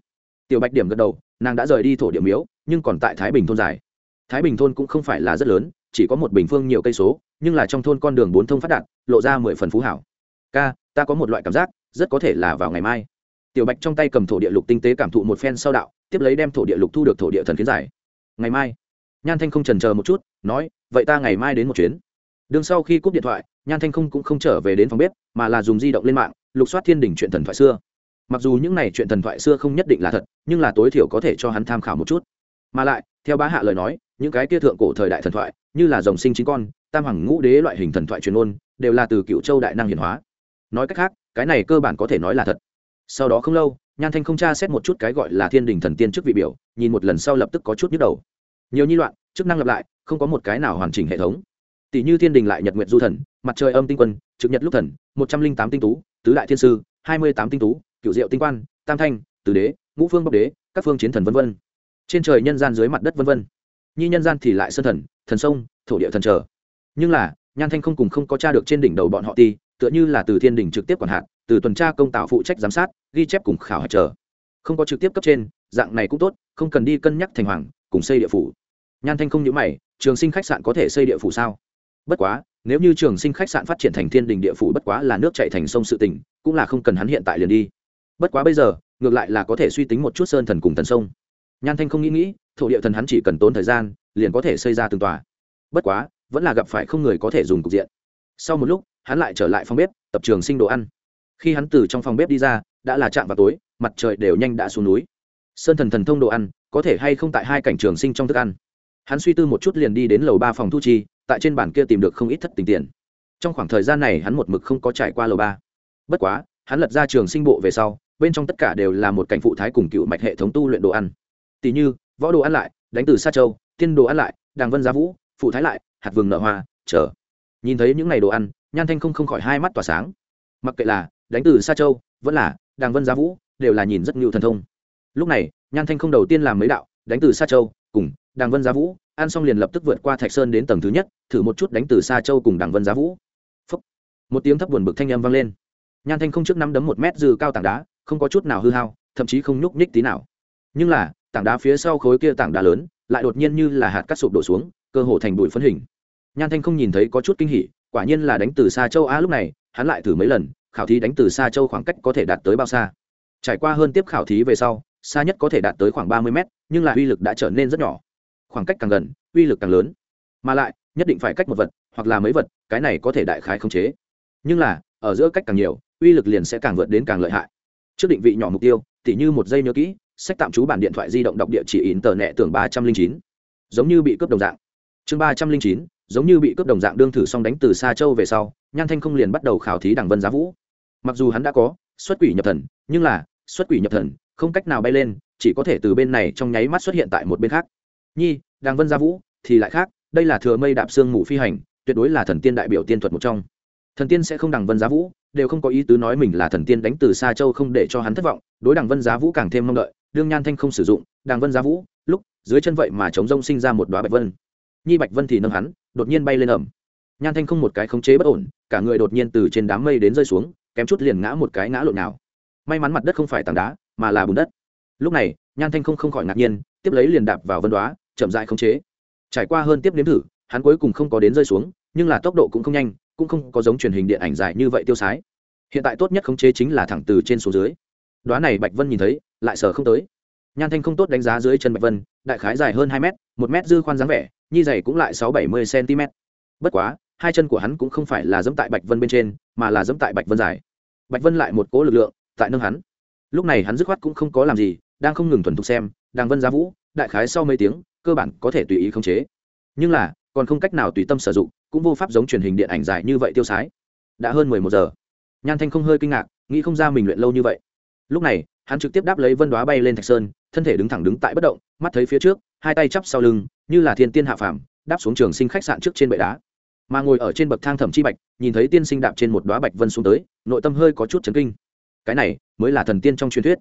Tiểu bạch điểm gật đầu, nàng đã rời đi thổ điểm miếu, nhưng còn tại thái bình thôn dài. Thái bình thôn cũng không phải là rất lớn, chỉ có một bình phương nhiều cây số, nhưng là trong thôn con đường bốn thông phát đạt, lộ ra mười phần phú hảo. Ca, ta có một loại cảm giác, rất có thể là vào ngày mai. Tiểu bạch trong tay cầm thổ địa lục tinh tế cảm thụ một phen sau đạo tiếp lấy đem thổ địa lục thu được thổ địa thần kiến giải. Ngày mai, nhan thanh không trần chờ một chút, nói, vậy ta ngày mai đến một chuyến. Đương sau khi cúp điện thoại, nhan thanh không cũng không trở về đến phòng bếp, mà là dùng di động lên mạng, lục soát thiên đình chuyện thần thoại xưa. Mặc dù những này chuyện thần thoại xưa không nhất định là thật, nhưng là tối thiểu có thể cho hắn tham khảo một chút. Mà lại, theo bá hạ lời nói, những cái kia thượng cổ thời đại thần thoại, như là dòng sinh chính con, tam hoàng ngũ đế loại hình thần thoại truyền ôn đều là từ cựu châu đại năng hiển hóa. Nói cách khác, cái này cơ bản có thể nói là thật. Sau đó không lâu nhan thanh không tra xét một chút cái gọi là thiên đình thần tiên trước vị biểu, nhìn một lần sau lập tức có chút nhức đầu. Nhiều nhi loạn, chức năng lặp lại, không có một cái nào hoàn chỉnh hệ thống. Tỷ như thiên đình lại nhật nguyện du thần, mặt trời âm tinh quân, trực nhật lúc thần, một trăm linh tám tinh tú, tứ đại thiên sư, hai mươi tám tinh tú cựu diệu tinh quan, tam thanh, tứ đế, ngũ phương bắc đế, các phương chiến thần v v trên trời nhân gian dưới mặt đất v v nhi nhân gian thì lại sơn thần thần sông, thổ địa thần trở. Nhưng là, nhan thanh không cùng không có t r a được trên đỉnh đầu bọn họ ti, tựa như là từ thiên đình trực tiếp quản hạt từ tuần tra công tạo phụ trách giám sát, ghi chép cùng khảo hạch chờ. Không có trực tiếp cấp trên, dạng này cũng tốt, không cần đi cân nhắc thành hoàng, cùng xây địa phủ. Nhan thanh không nhớ mày, trường sinh khách sạn có thể xây địa phủ sao? Bất quá, nếu như trường sinh khách sạn phát triển thành thiên đình địa phủ bất quá là nước chạy thành sông sự tỉnh cũng là không cần hắn hiện tại liền đi. Bất quá bây giờ, ngược lại là có thể suy tính một chút sơn thần cùng thần sông. Nhan thanh không nghĩ nghĩ, thổ địa thần hắn chỉ cần tốn thời gian, liền có thể xây ra từng tòa. Bất quá, vẫn là gặp phải không người có thể dùng cục diện. Sau một lúc, hắn lại trở lại phòng bếp, tập trường sinh đồ ăn khi hắn từ trong phòng bếp đi ra, đã là chạm vào tối, mặt trời đều nhanh đã xuống núi. Sơn thần thần thông đồ ăn, có thể hay không tại hai cảnh trường sinh trong thức ăn? Hắn suy tư một chút liền đi đến lầu ba phòng thu chi, tại trên bàn kia tìm được không ít thất tình tiền. Trong khoảng thời gian này hắn một mực không có trải qua lầu ba. Bất quá, hắn lật ra trường sinh bộ về sau, bên trong tất cả đều là một cảnh phụ thái cùng cựu mạch hệ thống tu luyện đồ ăn. Tỷ như, võ đồ ăn lại, đánh từ xa châu, tiên đồ ăn lại, đàng vân gia vũ, phụ thái lại, hạt vừng nở hoa, chờ. Nhìn thấy những ngày đồ ăn, nhan thanh không không khỏi hai mắt tỏa sáng. Mặc kệ là đánh từ xa châu, vẫn là đàng vân giá vũ, đều là nhìn rất nhiều thần thông. Lúc này, nhan thanh không đầu tiên làm mấy đạo, đánh từ xa châu cùng đàng vân giá vũ An xong liền lập tức vượt qua thạch sơn đến tầng thứ nhất, thử một chút đánh từ xa châu cùng đàng vân giá vũ. Phúc. một tiếng thấp buồn bực thanh âm vang lên. Nhan thanh không trước năm đấm một mét dư cao tảng đá, không có chút nào hư hao, thậm chí không nhúc nhích tí nào. Nhưng là, tảng đá phía sau khối kia tảng đá lớn, lại đột nhiên như là hạt cắt sụp đổ xuống, cơ hồ thành bụi phấn hình. Nhan thanh không nhìn thấy có chút kinh hỉ, quả nhiên là đánh từ xa châu á lúc này, hắn lại thử mấy lần khảo thí đánh từ xa châu khoảng cách có thể đạt tới bao xa. Trải qua hơn tiếp khảo thí về sau, xa nhất có thể đạt tới khoảng ba mươi mét, nhưng là uy lực đã trở nên rất nhỏ. Khoảng cách càng gần, uy lực càng lớn. Mà lại, nhất định phải cách một vật, hoặc là mấy vật, cái này có thể đại khái khống chế. Nhưng là, ở giữa cách càng nhiều, uy lực liền sẽ càng vượt đến càng lợi hại. Trước định vị nhỏ mục tiêu, tỉ như một giây nhớ kỹ, sách tạm trú bản điện thoại di động đọc địa chỉ in tờ nẹ tưởng ba trăm linh chín. Giống như bị cướp đồng dạng. Chương ba trăm linh chín, giống như bị cướp đồng dạng đương thử xong đánh từ xa châu về sau, nhan thanh không liền bắt đầu khảo thí đằng vân giá vũ mặc dù hắn đã có xuất quỷ nhập thần, nhưng là xuất quỷ nhập thần không cách nào bay lên, chỉ có thể từ bên này trong nháy mắt xuất hiện tại một bên khác. Nhi, đàng vân gia vũ thì lại khác, đây là thừa mây đạp xương mù phi hành, tuyệt đối là thần tiên đại biểu tiên thuật một trong. Thần tiên sẽ không đằng vân giá vũ, đều không có ý tứ nói mình là thần tiên đánh từ xa châu không để cho hắn thất vọng, đối đằng vân giá vũ càng thêm mong đợi, đương nhan thanh không sử dụng đằng vân giá vũ, lúc dưới chân vậy mà chống rông sinh ra một đoá bạch vân. Nhi bạch vân thì nâng hắn, đột nhiên bay lên ẩm nhan thanh không một cái khống chế bất ổn, cả người đột nhiên từ trên đám mây đến rơi xuống kém chút liền ngã một cái ngã lộn nào. May mắn mặt đất không phải tảng đá, mà là bùn đất. Lúc này, nhan thanh không không khỏi ngạc nhiên, tiếp lấy liền đạp vào vân đoá, chậm dại khống chế. Trải qua hơn tiếp nếm thử, hắn cuối cùng không có đến rơi xuống, nhưng là tốc độ cũng không nhanh, cũng không có giống truyền hình điện ảnh dài như vậy tiêu sái. Hiện tại tốt nhất khống chế chính là thẳng từ trên xuống dưới. Đoá này bạch vân nhìn thấy, lại sờ không tới. Nhan thanh không tốt đánh giá dưới chân bạch vân, đại khái dài hơn hai m một m dư khoan dáng vẻ, nhi dày cũng lại sáu bảy mươi cm bất quá hai chân của hắn cũng không phải là dẫm tại bạch vân bên trên, mà là dẫm tại bạch vân dài. Bạch vân lại một cố lực lượng, tại nâng hắn. Lúc này hắn dứt khoát cũng không có làm gì, đang không ngừng thuần thục xem, đang vân giá vũ, đại khái sau mấy tiếng, cơ bản có thể tùy ý khống chế. Nhưng là, còn không cách nào tùy tâm sử dụng, cũng vô pháp giống truyền hình điện ảnh dài như vậy tiêu sái. Đã hơn mười một giờ. Nhan thanh không hơi kinh ngạc, nghĩ không ra mình luyện lâu như vậy. Lúc này, hắn trực tiếp đáp lấy vân đoá bay lên thạch sơn, thân thể đứng thẳng đứng tại bất động, mắt thấy phía trước, hai tay chắp sau lưng, như là thiên tiên hạ phàm, đáp xuống trường sinh khách sạn trước trên bệ đá mà ngồi ở trên bậc thang thẩm chi bạch, nhìn thấy tiên sinh đạp trên một đoá bạch vân xuống tới, nội tâm hơi có chút chấn kinh. Cái này mới là thần tiên trong truyền thuyết.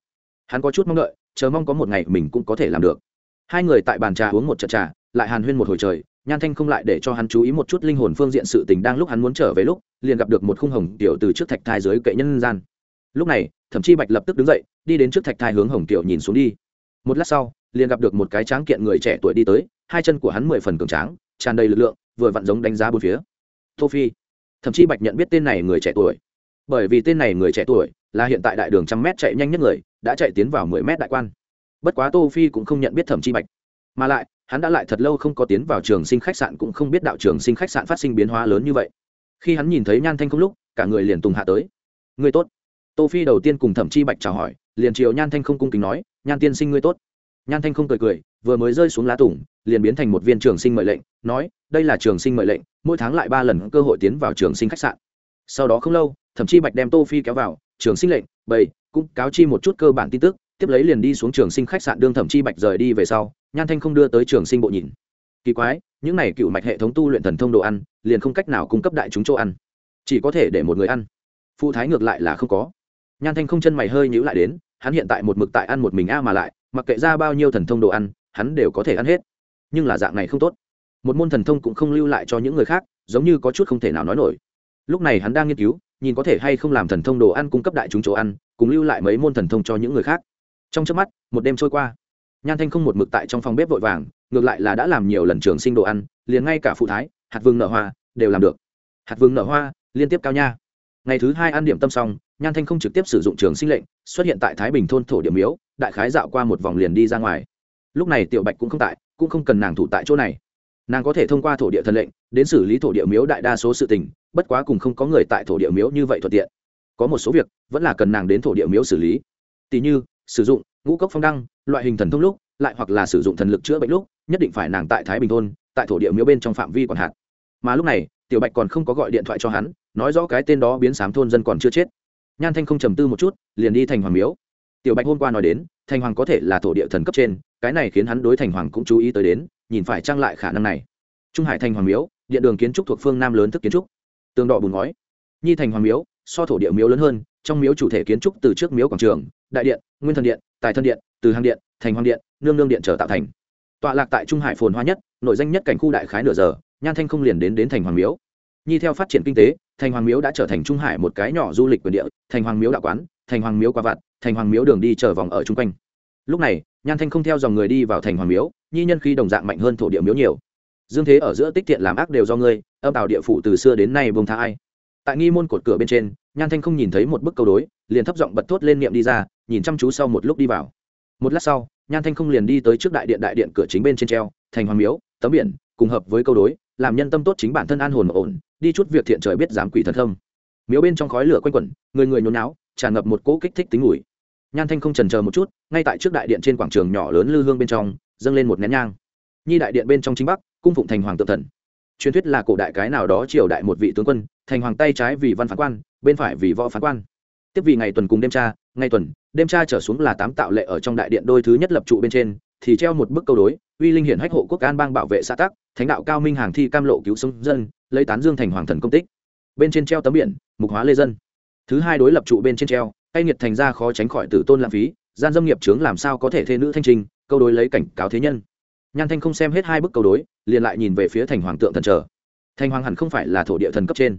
Hắn có chút mong đợi, chờ mong có một ngày mình cũng có thể làm được. Hai người tại bàn trà uống một trận trà, lại hàn huyên một hồi trời, nhan thanh không lại để cho hắn chú ý một chút linh hồn phương diện sự tình đang lúc hắn muốn trở về lúc, liền gặp được một khung hồng tiểu từ trước thạch thai dưới kệ nhân gian. Lúc này, thẩm chi bạch lập tức đứng dậy, đi đến trước thạch thai hướng hồng tiểu nhìn xuống đi. Một lát sau, liền gặp được một cái tráng kiện người trẻ tuổi đi tới, hai chân của hắn mười phần cường tráng, tràn đầy lực lượng vừa vặn giống đánh giá bốn phía. Tô phi, thậm chí bạch nhận biết tên này người trẻ tuổi. Bởi vì tên này người trẻ tuổi là hiện tại đại đường trăm mét chạy nhanh nhất người, đã chạy tiến vào mười mét đại quan. Bất quá tô phi cũng không nhận biết thẩm chi bạch. Mà lại, hắn đã lại thật lâu không có tiến vào trường sinh khách sạn cũng không biết đạo trường sinh khách sạn phát sinh biến hóa lớn như vậy. Khi hắn nhìn thấy nhan thanh không lúc, cả người liền tùng hạ tới. Người tốt. Tô phi đầu tiên cùng thẩm chi bạch chào hỏi, liền chiều nhan thanh không cung kính nói, nhan tiên sinh ngươi tốt. Nhan thanh không cười cười vừa mới rơi xuống lá tùng, liền biến thành một viên trường sinh mệnh lệnh, nói, đây là trường sinh mệnh lệnh, mỗi tháng lại ba lần cơ hội tiến vào trường sinh khách sạn. Sau đó không lâu thậm chí bạch đem tô phi kéo vào, trường sinh lệnh bầy cũng cáo chi một chút cơ bản tin tức, tiếp lấy liền đi xuống trường sinh khách sạn đương thẩm chi bạch rời đi về sau, nhan thanh không đưa tới trường sinh bộ nhìn. Kỳ quái, những này cựu mạch hệ thống tu luyện thần thông đồ ăn, liền không cách nào cung cấp đại chúng chỗ ăn. Chỉ có thể để một người ăn. Phụ thái ngược lại là không có. Nhan thanh không chân mày hơi nhíu lại đến, hắn hiện tại một mực tại ăn một mình a mà lại, mặc kệ ra bao nhiêu thần thông đồ ăn hắn đều có thể ăn hết. Nhưng là dạng này không tốt. Một môn thần thông cũng không lưu lại cho những người khác, giống như có chút không thể nào nói nổi. Lúc này hắn đang nghiên cứu, nhìn có thể hay không làm thần thông đồ ăn cung cấp đại chúng chỗ ăn, cùng lưu lại mấy môn thần thông cho những người khác. Trong trước mắt, một đêm trôi qua. Nhan thanh không một mực tại trong phòng bếp vội vàng, ngược lại là đã làm nhiều lần trường sinh đồ ăn, liền ngay cả phụ thái, hạt vương nở hoa, đều làm được. Hạt vương nở hoa, liên tiếp cao nha. Ngày thứ hai ăn điểm tâm xong, nhan thanh không trực tiếp sử dụng trường sinh lệnh, xuất hiện tại thái bình thôn thổ điểm miếu, đại khái dạo qua một vòng liền đi ra ngoài lúc này tiểu bạch cũng không tại, cũng không cần nàng thủ tại chỗ này. Nàng có thể thông qua thổ địa thần lệnh, đến xử lý thổ địa miếu đại đa số sự tình, bất quá cùng không có người tại thổ địa miếu như vậy thuận tiện. Có một số việc, vẫn là cần nàng đến thổ địa miếu xử lý. Tỷ như, sử dụng ngũ cốc phong đăng, loại hình thần thông lúc, lại hoặc là sử dụng thần lực chữa bệnh lúc, nhất định phải nàng tại thái bình thôn, tại thổ địa miếu bên trong phạm vi còn hạt mà lúc này, tiểu bạch còn không có gọi điện thoại cho hắn, nói rõ cái tên đó biến sám thôn dân còn chưa chết. Nhan thanh không trầm tư một chút, liền đi thành hoàng miếu tiểu bạch hôm qua nói đến, thành hoàng có thể là thổ địa thần cấp trên, cái này khiến hắn đối thành hoàng cũng chú ý tới đến, nhìn phải trang lại khả năng này. Trung hải thành hoàng miếu điện đường kiến trúc thuộc phương nam lớn thức kiến trúc. Tường đỏ bùn ngói. Nhi thành hoàng miếu, so thổ địa miếu lớn hơn, trong miếu chủ thể kiến trúc từ trước miếu quảng trường, đại điện, nguyên thần điện, tài thân điện, từ hàng điện, thành hoàng điện, nương nương điện trở tạo thành. Tọa lạc tại trung hải phồn hoa nhất, nội danh nhất cảnh khu đại khái nửa giờ, nhan thanh không liền đến đến thành hoàng miếu. Nhi theo phát triển kinh tế, thành hoàng miếu đã trở thành trung hải một cái nhỏ du lịch quyền địa, thành hoàng miếu đạo quán, thành hoàng miếu qua vặt thành hoàng miếu đường đi chờ vòng ở chung quanh. Lúc này, nhan thanh không theo dòng người đi vào thành hoàng miếu, nhi nhân khi đồng dạng mạnh hơn thổ địa miếu nhiều. Dương thế ở giữa tích thiện làm ác đều do ngươi, âm tạo địa phủ từ xưa đến nay bông tha ai. Tại nghi môn cột cửa bên trên, nhan thanh không nhìn thấy một bức câu đối, liền thấp giọng bật thốt lên niệm đi ra, nhìn chăm chú sau một lúc đi vào. Một lát sau, nhan thanh không liền đi tới trước đại điện đại điện cửa chính bên trên treo, thành hoàng miếu, tấm biển, cùng hợp với câu đối, làm nhân tâm tốt chính bản thân an hồn ổn, đi chút việc thiện trời biết dám quỷ thật không miếu bên trong khói lửa quanh quẩn, người người nhốn náo tràn ngập một cỗ kích thích tính ngủi. Nhan thanh không trần chờ một chút, ngay tại trước đại điện trên quảng trường nhỏ lớn lư hương bên trong, dâng lên một nén nhang. Nhi đại điện bên trong chính bắc, cung phụng thành hoàng tự thần. Truyền thuyết là cổ đại cái nào đó triều đại một vị tướng quân, thành hoàng tay trái vì văn phán quan, bên phải vì võ phán quan. Tiếp vì ngày tuần cùng đêm tra, ngày tuần, đêm tra trở xuống là tám tạo lệ ở trong đại điện đôi thứ nhất lập trụ bên trên, thì treo một bức câu đối, uy linh hiển hách hộ quốc an bang bảo vệ xã tắc, thánh đạo cao minh hàng thi cam lộ cứu sống dân, lấy tán dương thành hoàng thần công tích. Bên trên treo tấm biển, mục hóa lê dân thứ hai đối lập trụ bên trên treo, tay nghiệt thành ra khó tránh khỏi tử tôn lãng phí, gian dâm nghiệp trướng làm sao có thể thê nữ thanh trình câu đối lấy cảnh cáo thế nhân. Nhan thanh không xem hết hai bức câu đối, liền lại nhìn về phía thành hoàng tượng thần trở thành hoàng hẳn không phải là thổ địa thần cấp trên.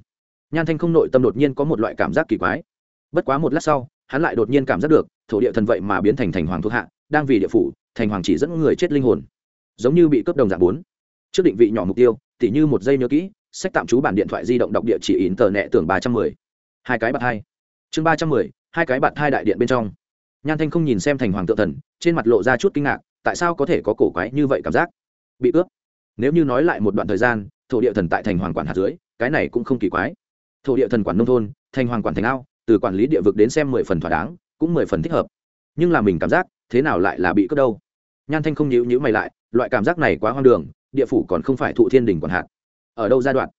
Nhan thanh không nội tâm đột nhiên có một loại cảm giác kỳ quái. Bất quá một lát sau, hắn lại đột nhiên cảm giác được, thổ địa thần vậy mà biến thành thành hoàng thuộc hạ, đang vì địa phủ, thành hoàng chỉ dẫn người chết linh hồn. Giống như bị cướp đồng dạng bốn. Trước định vị nhỏ mục tiêu, tỉ như một giây nhớ kỹ, sách tạm trú bản điện thoại di động đọc địa chỉ in tờ nẹ tưởng ba trăm mười hai cái bạt hai. Chương ba trăm mười, hai cái bạt hai đại điện bên trong. Nhan thanh không nhìn xem thành hoàng tự thần, trên mặt lộ ra chút kinh ngạc, tại sao có thể có cổ quái như vậy cảm giác? Bị cướp. Nếu như nói lại một đoạn thời gian, thổ địa thần tại thành hoàng quản hạt dưới, cái này cũng không kỳ quái. Thổ địa thần quản nông thôn, thành hoàng quản thành ao, từ quản lý địa vực đến xem mười phần thỏa đáng, cũng mười phần thích hợp. Nhưng là mình cảm giác, thế nào lại là bị cướp đâu? Nhan thanh không nhíu nhíu mày lại, loại cảm giác này quá hoang đường, địa phủ còn không phải thụ thiên đình quản hạt. Ở đâu giai đoạn?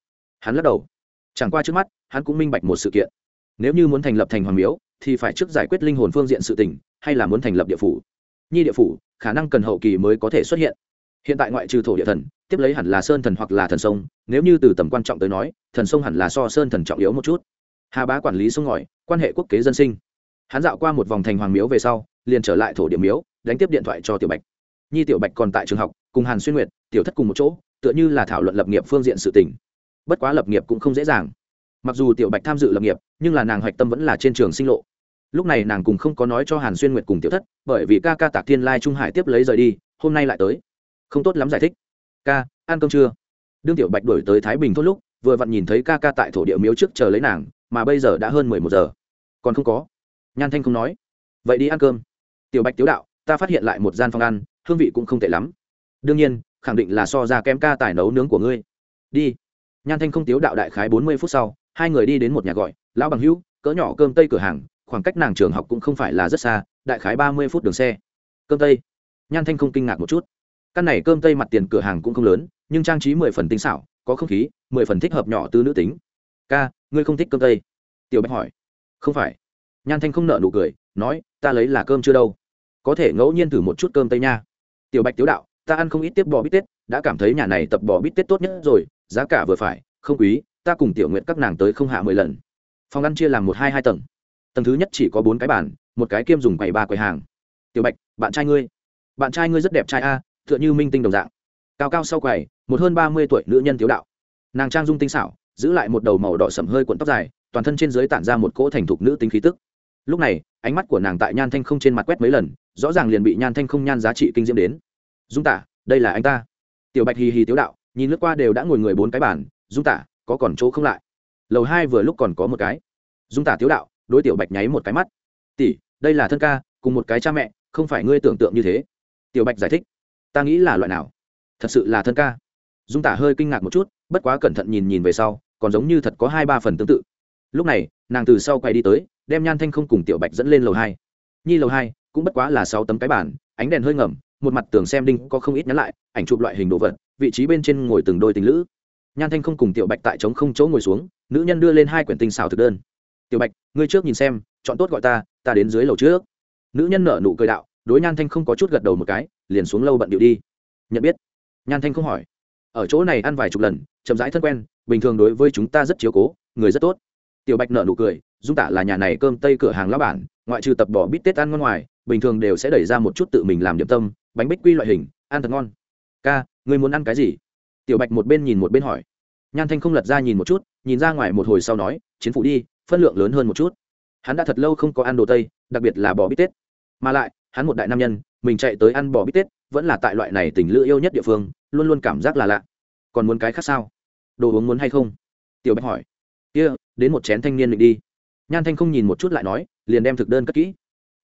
Hắn lắc đầu. Chẳng qua trước mắt, hắn cũng minh bạch một sự kiện nếu như muốn thành lập thành hoàng miếu, thì phải trước giải quyết linh hồn phương diện sự tình, hay là muốn thành lập địa phủ? Nhi địa phủ, khả năng cần hậu kỳ mới có thể xuất hiện. Hiện tại ngoại trừ thổ địa thần, tiếp lấy hẳn là sơn thần hoặc là thần sông. Nếu như từ tầm quan trọng tới nói, thần sông hẳn là so sơn thần trọng yếu một chút. Hà bá quản lý sông ngòi, quan hệ quốc kế dân sinh. Hắn dạo qua một vòng thành hoàng miếu về sau, liền trở lại thổ địa miếu, đánh tiếp điện thoại cho tiểu bạch. Nhi tiểu bạch còn tại trường học, cùng hàn xuyên nguyệt, tiểu thất cùng một chỗ, tựa như là thảo luận lập nghiệp phương diện sự tình. Bất quá lập nghiệp cũng không dễ dàng mặc dù tiểu bạch tham dự lập nghiệp nhưng là nàng hoạch tâm vẫn là trên trường sinh lộ lúc này nàng cùng không có nói cho hàn xuyên nguyệt cùng tiểu thất bởi vì ca ca tạc thiên lai trung hải tiếp lấy rời đi hôm nay lại tới không tốt lắm giải thích ca ăn cơm chưa đương tiểu bạch đổi tới thái bình thốt lúc vừa vặn nhìn thấy ca ca tại thổ địa miếu trước chờ lấy nàng mà bây giờ đã hơn mười một giờ còn không có nhan thanh không nói vậy đi ăn cơm tiểu bạch tiếu đạo ta phát hiện lại một gian phòng ăn hương vị cũng không tệ lắm đương nhiên khẳng định là so ra kém ca tài nấu nướng của ngươi đi nhan thanh không tiếu đạo đại khái bốn mươi phút sau hai người đi đến một nhà gọi, lão bằng hữu, cỡ nhỏ cơm tây cửa hàng, khoảng cách nàng trường học cũng không phải là rất xa, đại khái ba mươi phút đường xe. Cơm tây. Nhan thanh không kinh ngạc một chút. Căn này cơm tây mặt tiền cửa hàng cũng không lớn, nhưng trang trí mười phần tinh xảo, có không khí, mười phần thích hợp nhỏ tư nữ tính. Ca, ngươi không thích cơm tây? Tiểu bạch hỏi. Không phải. Nhan thanh không nợ nụ cười, nói, ta lấy là cơm chưa đâu. Có thể ngẫu nhiên thử một chút cơm tây nha. Tiểu bạch tiếu đạo, ta ăn không ít tiếp bò bít tết, đã cảm thấy nhà này tập bò bít tết tốt nhất rồi, giá cả vừa phải, không quý ta cùng tiểu nguyện các nàng tới không hạ mười lần. Phòng ăn chia làm một hai hai tầng. Tầng thứ nhất chỉ có bốn cái bàn, một cái kiêm dùng quầy ba quầy hàng. Tiểu bạch, bạn trai ngươi. Bạn trai ngươi rất đẹp trai a, tựa như minh tinh đồng dạng. Cao cao sau quầy, một hơn ba mươi tuổi nữ nhân thiếu đạo. Nàng trang dung tinh xảo, giữ lại một đầu màu đỏ sầm hơi cuộn tóc dài, toàn thân trên dưới tản ra một cỗ thành thục nữ tính khí tức. Lúc này, ánh mắt của nàng tại nhan thanh không trên mặt quét mấy lần, rõ ràng liền bị nhan thanh không nhan giá trị kinh diễm đến. Dung tả, đây là anh ta. Tiểu bạch hì hì tiếu đạo, nhìn lướt qua đều đã ngồi người bốn cái bản dung tả có còn chỗ không lại. Lầu hai vừa lúc còn có một cái. Dung tả tiếu đạo, đối tiểu bạch nháy một cái mắt. Tỷ, đây là thân ca, cùng một cái cha mẹ, không phải ngươi tưởng tượng như thế. Tiểu bạch giải thích, ta nghĩ là loại nào? Thật sự là thân ca. Dung tả hơi kinh ngạc một chút, bất quá cẩn thận nhìn nhìn về sau, còn giống như thật có hai ba phần tương tự. Lúc này, nàng từ sau quay đi tới, đem nhan thanh không cùng tiểu bạch dẫn lên lầu hai. Nhi lầu hai, cũng bất quá là sáu tấm cái bản ánh đèn hơi ngầm, một mặt tường xem đinh có không ít nhắn lại, ảnh chụp loại hình đồ vật, vị trí bên trên ngồi từng đôi tình lữ nhan thanh không cùng tiểu bạch tại trống không chỗ ngồi xuống, nữ nhân đưa lên hai quyển tinh xào thực đơn. Tiểu bạch, ngươi trước nhìn xem, chọn tốt gọi ta ta đến dưới lầu trước. Nữ nhân nở nụ cười đạo, đối nhan thanh không có chút gật đầu một cái, liền xuống lâu bận điệu đi. Nhận biết. Nhan thanh không hỏi. Ở chỗ này ăn vài chục lần, chậm rãi thân quen, bình thường đối với chúng ta rất chiếu cố, người rất tốt. Tiểu bạch nở nụ cười, dung tả là nhà này cơm tây cửa hàng lão bản, ngoại trừ tập bỏ bít tết ăn ngon ngoài, bình thường đều sẽ đẩy ra một chút tự mình làm điểm tâm, bánh bích quy loại hình, ăn thật ngon. Ca, ngươi muốn ăn cái gì? Tiểu bạch một bên nhìn một bên hỏi. Nhan thanh không lật ra nhìn một chút nhìn ra ngoài một hồi sau nói chiến phủ đi phân lượng lớn hơn một chút. Hắn đã thật lâu không có ăn đồ tây đặc biệt là bò bít tết. Mà lại hắn một đại nam nhân mình chạy tới ăn bò bít tết vẫn là tại loại này tình lữ yêu nhất địa phương luôn luôn cảm giác là lạ. Còn muốn cái khác sao? Đồ uống muốn hay không? Tiểu bạch hỏi. Kia、yeah, đến một chén thanh niên định đi. Nhan thanh không nhìn một chút lại nói liền đem thực đơn cất kỹ.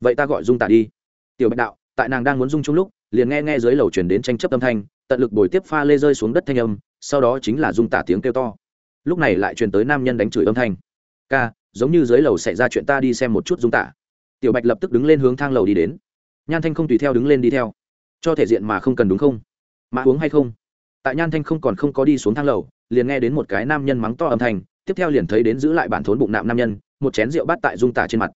Vậy ta gọi dung tả đi. Tiểu bạch đạo tại nàng đang muốn dung chung lúc liền nghe nghe dưới lầu chuyển đến tranh chấp âm thanh tận lực bồi tiếp pha lê rơi xuống đất thanh âm, sau đó chính là dung tả tiếng kêu to. Lúc này lại truyền tới nam nhân đánh chửi âm thanh. Ca, giống như dưới lầu xảy ra chuyện ta đi xem một chút dung tả. Tiểu bạch lập tức đứng lên hướng thang lầu đi đến. Nhan thanh không tùy theo đứng lên đi theo. Cho thể diện mà không cần đúng không? Mà uống hay không? Tại nhan thanh không còn không có đi xuống thang lầu, liền nghe đến một cái nam nhân mắng to âm thanh, tiếp theo liền thấy đến giữ lại bản thốn bụng nạm nam nhân, một chén rượu bát tại dung tả trên mặt.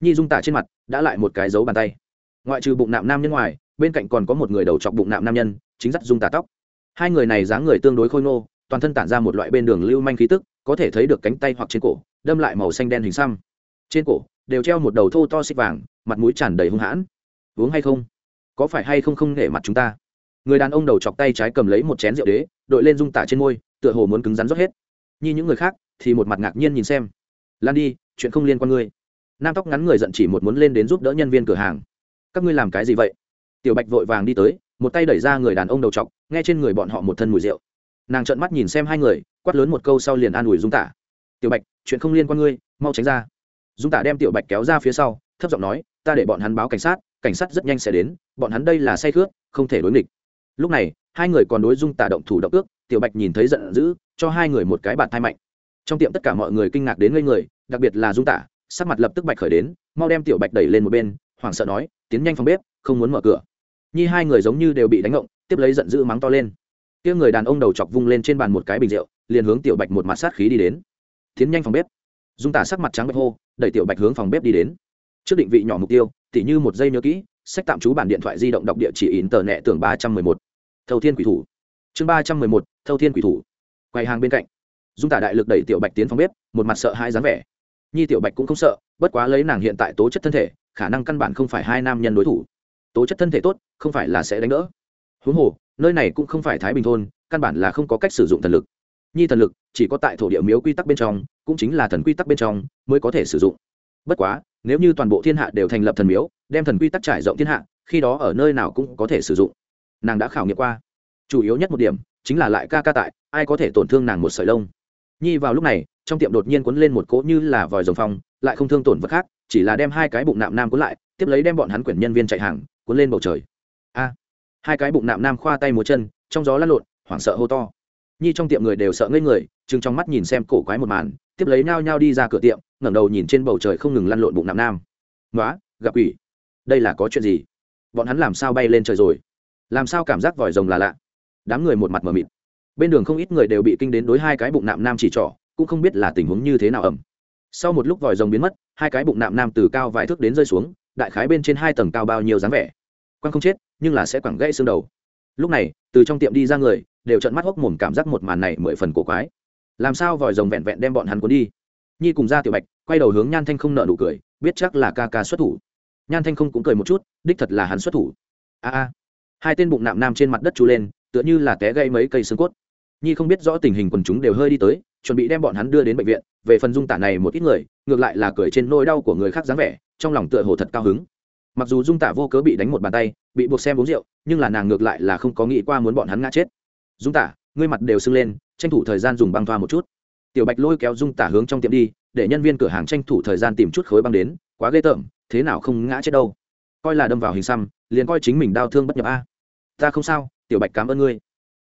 Nhi dung tả trên mặt đã lại một cái dấu bàn tay. Ngoại trừ bụng nạm nam nhân ngoài, bên cạnh còn có một người đầu chọc bụng nạm nam nhân chính dắt dung tả tóc. Hai người này dáng người tương đối khôi ngô, toàn thân tản ra một loại bên đường lưu manh khí tức, có thể thấy được cánh tay hoặc trên cổ, đâm lại màu xanh đen hình xăm. Trên cổ, đều treo một đầu thô to xích vàng, mặt mũi tràn đầy hung hãn. Uống hay không? Có phải hay không không nể mặt chúng ta? Người đàn ông đầu chọc tay trái cầm lấy một chén rượu đế, đội lên dung tả trên môi, tựa hồ muốn cứng rắn rót hết. Như những người khác, thì một mặt ngạc nhiên nhìn xem. Lan đi, chuyện không liên quan ngươi. Nam tóc ngắn người giận chỉ một muốn lên đến giúp đỡ nhân viên cửa hàng. Các ngươi làm cái gì vậy? Tiểu bạch vội vàng đi tới một tay đẩy ra người đàn ông đầu chọc nghe trên người bọn họ một thân mùi rượu. Nàng trợn mắt nhìn xem hai người, quát lớn một câu sau liền an ủi dung tả. Tiểu bạch, chuyện không liên quan ngươi, mau tránh ra. Dung tả đem tiểu bạch kéo ra phía sau, thấp giọng nói, ta để bọn hắn báo cảnh sát cảnh sát rất nhanh sẽ đến, bọn hắn đây là say khướt không thể đối nghịch. Lúc này, hai người còn đối dung tả động thủ động ước, tiểu bạch nhìn thấy giận dữ, cho hai người một cái bạt thai mạnh. Trong tiệm tất cả mọi người kinh ngạc đến ngây người, đặc biệt là dung tả, sắc mặt lập tức bạch khởi đến, mau đem tiểu bạch đẩy lên một bên, hoảng sợ nói, tiến nhanh phòng bếp, không muốn mở cửa nhi hai người giống như đều bị đánh ngộng, tiếp lấy giận dữ mắng to lên. Kia người đàn ông đầu chọc vung lên trên bàn một cái bình rượu, liền hướng tiểu bạch một mặt sát khí đi đến. Tiến nhanh phòng bếp. Dung tả sắc mặt trắng bạch hô, đẩy tiểu bạch hướng phòng bếp đi đến. Trước định vị nhỏ mục tiêu, tỉ như một giây nhớ kỹ, sách tạm trú bản điện thoại di động đọc địa chỉ in tờ nẹ tưởng ba trăm mười một. Thâu thiên quỷ thủ. Chương ba trăm mười một, thâu thiên quỷ thủ. Quầy hàng bên cạnh. Dung tả đại lực đẩy tiểu bạch tiến phòng bếp, một mặt sợ hai dáng vẻ. Nhi tiểu bạch cũng không sợ, bất quá lấy nàng hiện tại tố chất thân thể, khả năng căn bản không phải hai nam nhân đối thủ tố chất thân thể tốt, không phải là sẽ đánh đỡ. Huống hồ, nơi này cũng không phải thái bình thôn, căn bản là không có cách sử dụng thần lực. Nhi thần lực chỉ có tại thổ địa miếu quy tắc bên trong, cũng chính là thần quy tắc bên trong mới có thể sử dụng. Bất quá, nếu như toàn bộ thiên hạ đều thành lập thần miếu, đem thần quy tắc trải rộng thiên hạ, khi đó ở nơi nào cũng có thể sử dụng. Nàng đã khảo nghiệm qua. Chủ yếu nhất một điểm, chính là lại ca ca tại, ai có thể tổn thương nàng một sợi lông. Nhi vào lúc này, trong tiệm đột nhiên cuốn lên một cỗ như là vòi rồng phong, lại không thương tổn vật khác, chỉ là đem hai cái bụng nạm nam cuốn lại, tiếp lấy đem bọn hắn quyển nhân viên chạy hàng cuốn lên bầu trời. A, hai cái bụng nạm nam khoa tay múa chân, trong gió lăn lộn, hoảng sợ hô to. Nhi trong tiệm người đều sợ ngây người chừng trong mắt nhìn xem cổ quái một màn, tiếp lấy nhao nhao đi ra cửa tiệm, ngẩng đầu nhìn trên bầu trời không ngừng lăn lộn bụng nạm nam. Nói gặp quỷ. Đây là có chuyện gì? Bọn hắn làm sao bay lên trời rồi? Làm sao cảm giác vòi rồng là lạ? Đám người một mặt mờ mịt. Bên đường không ít người đều bị kinh đến đối hai cái bụng nạm nam chỉ trỏ, cũng không biết là tình huống như thế nào ẩm sau một lúc vòi rồng biến mất, hai cái bụng nạm nam từ cao vài thước đến rơi xuống đại khái bên trên hai tầng cao bao nhiêu dáng vẻ. Quan không chết, nhưng là sẽ quẳng gãy xương đầu. Lúc này, từ trong tiệm đi ra người, đều trận mắt hốc mồm cảm giác một màn này mười phần cổ quái. Làm sao vòi rồng vẹn vẹn đem bọn hắn cuốn đi? Nhi cùng ra tiểu bạch, quay đầu hướng nhan thanh không nợ nụ cười, biết chắc là ca ca xuất thủ. Nhan thanh không cũng cười một chút, đích thật là hắn xuất thủ. A a. Hai tên bụng nạm nam trên mặt đất trú lên, tựa như là té gây mấy cây xương cốt. Nhi không biết rõ tình hình quần chúng đều hơi đi tới, chuẩn bị đem bọn hắn đưa đến bệnh viện, về phần dung tả này một ít người, ngược lại là cười trên nỗi đau của người khác dáng vẻ trong lòng tựa hồ thật cao hứng. Mặc dù dung tả vô cớ bị đánh một bàn tay, bị buộc xem uống rượu, nhưng là nàng ngược lại là không có nghĩ qua muốn bọn hắn ngã chết. Dung tả, ngươi mặt đều sưng lên, tranh thủ thời gian dùng băng thoa một chút. Tiểu bạch lôi kéo dung tả hướng trong tiệm đi, để nhân viên cửa hàng tranh thủ thời gian tìm chút khối băng đến, quá ghê tởm, thế nào không ngã chết đâu. Coi là đâm vào hình xăm, liền coi chính mình đau thương bất nhập a. Ta không sao, tiểu bạch cảm ơn ngươi.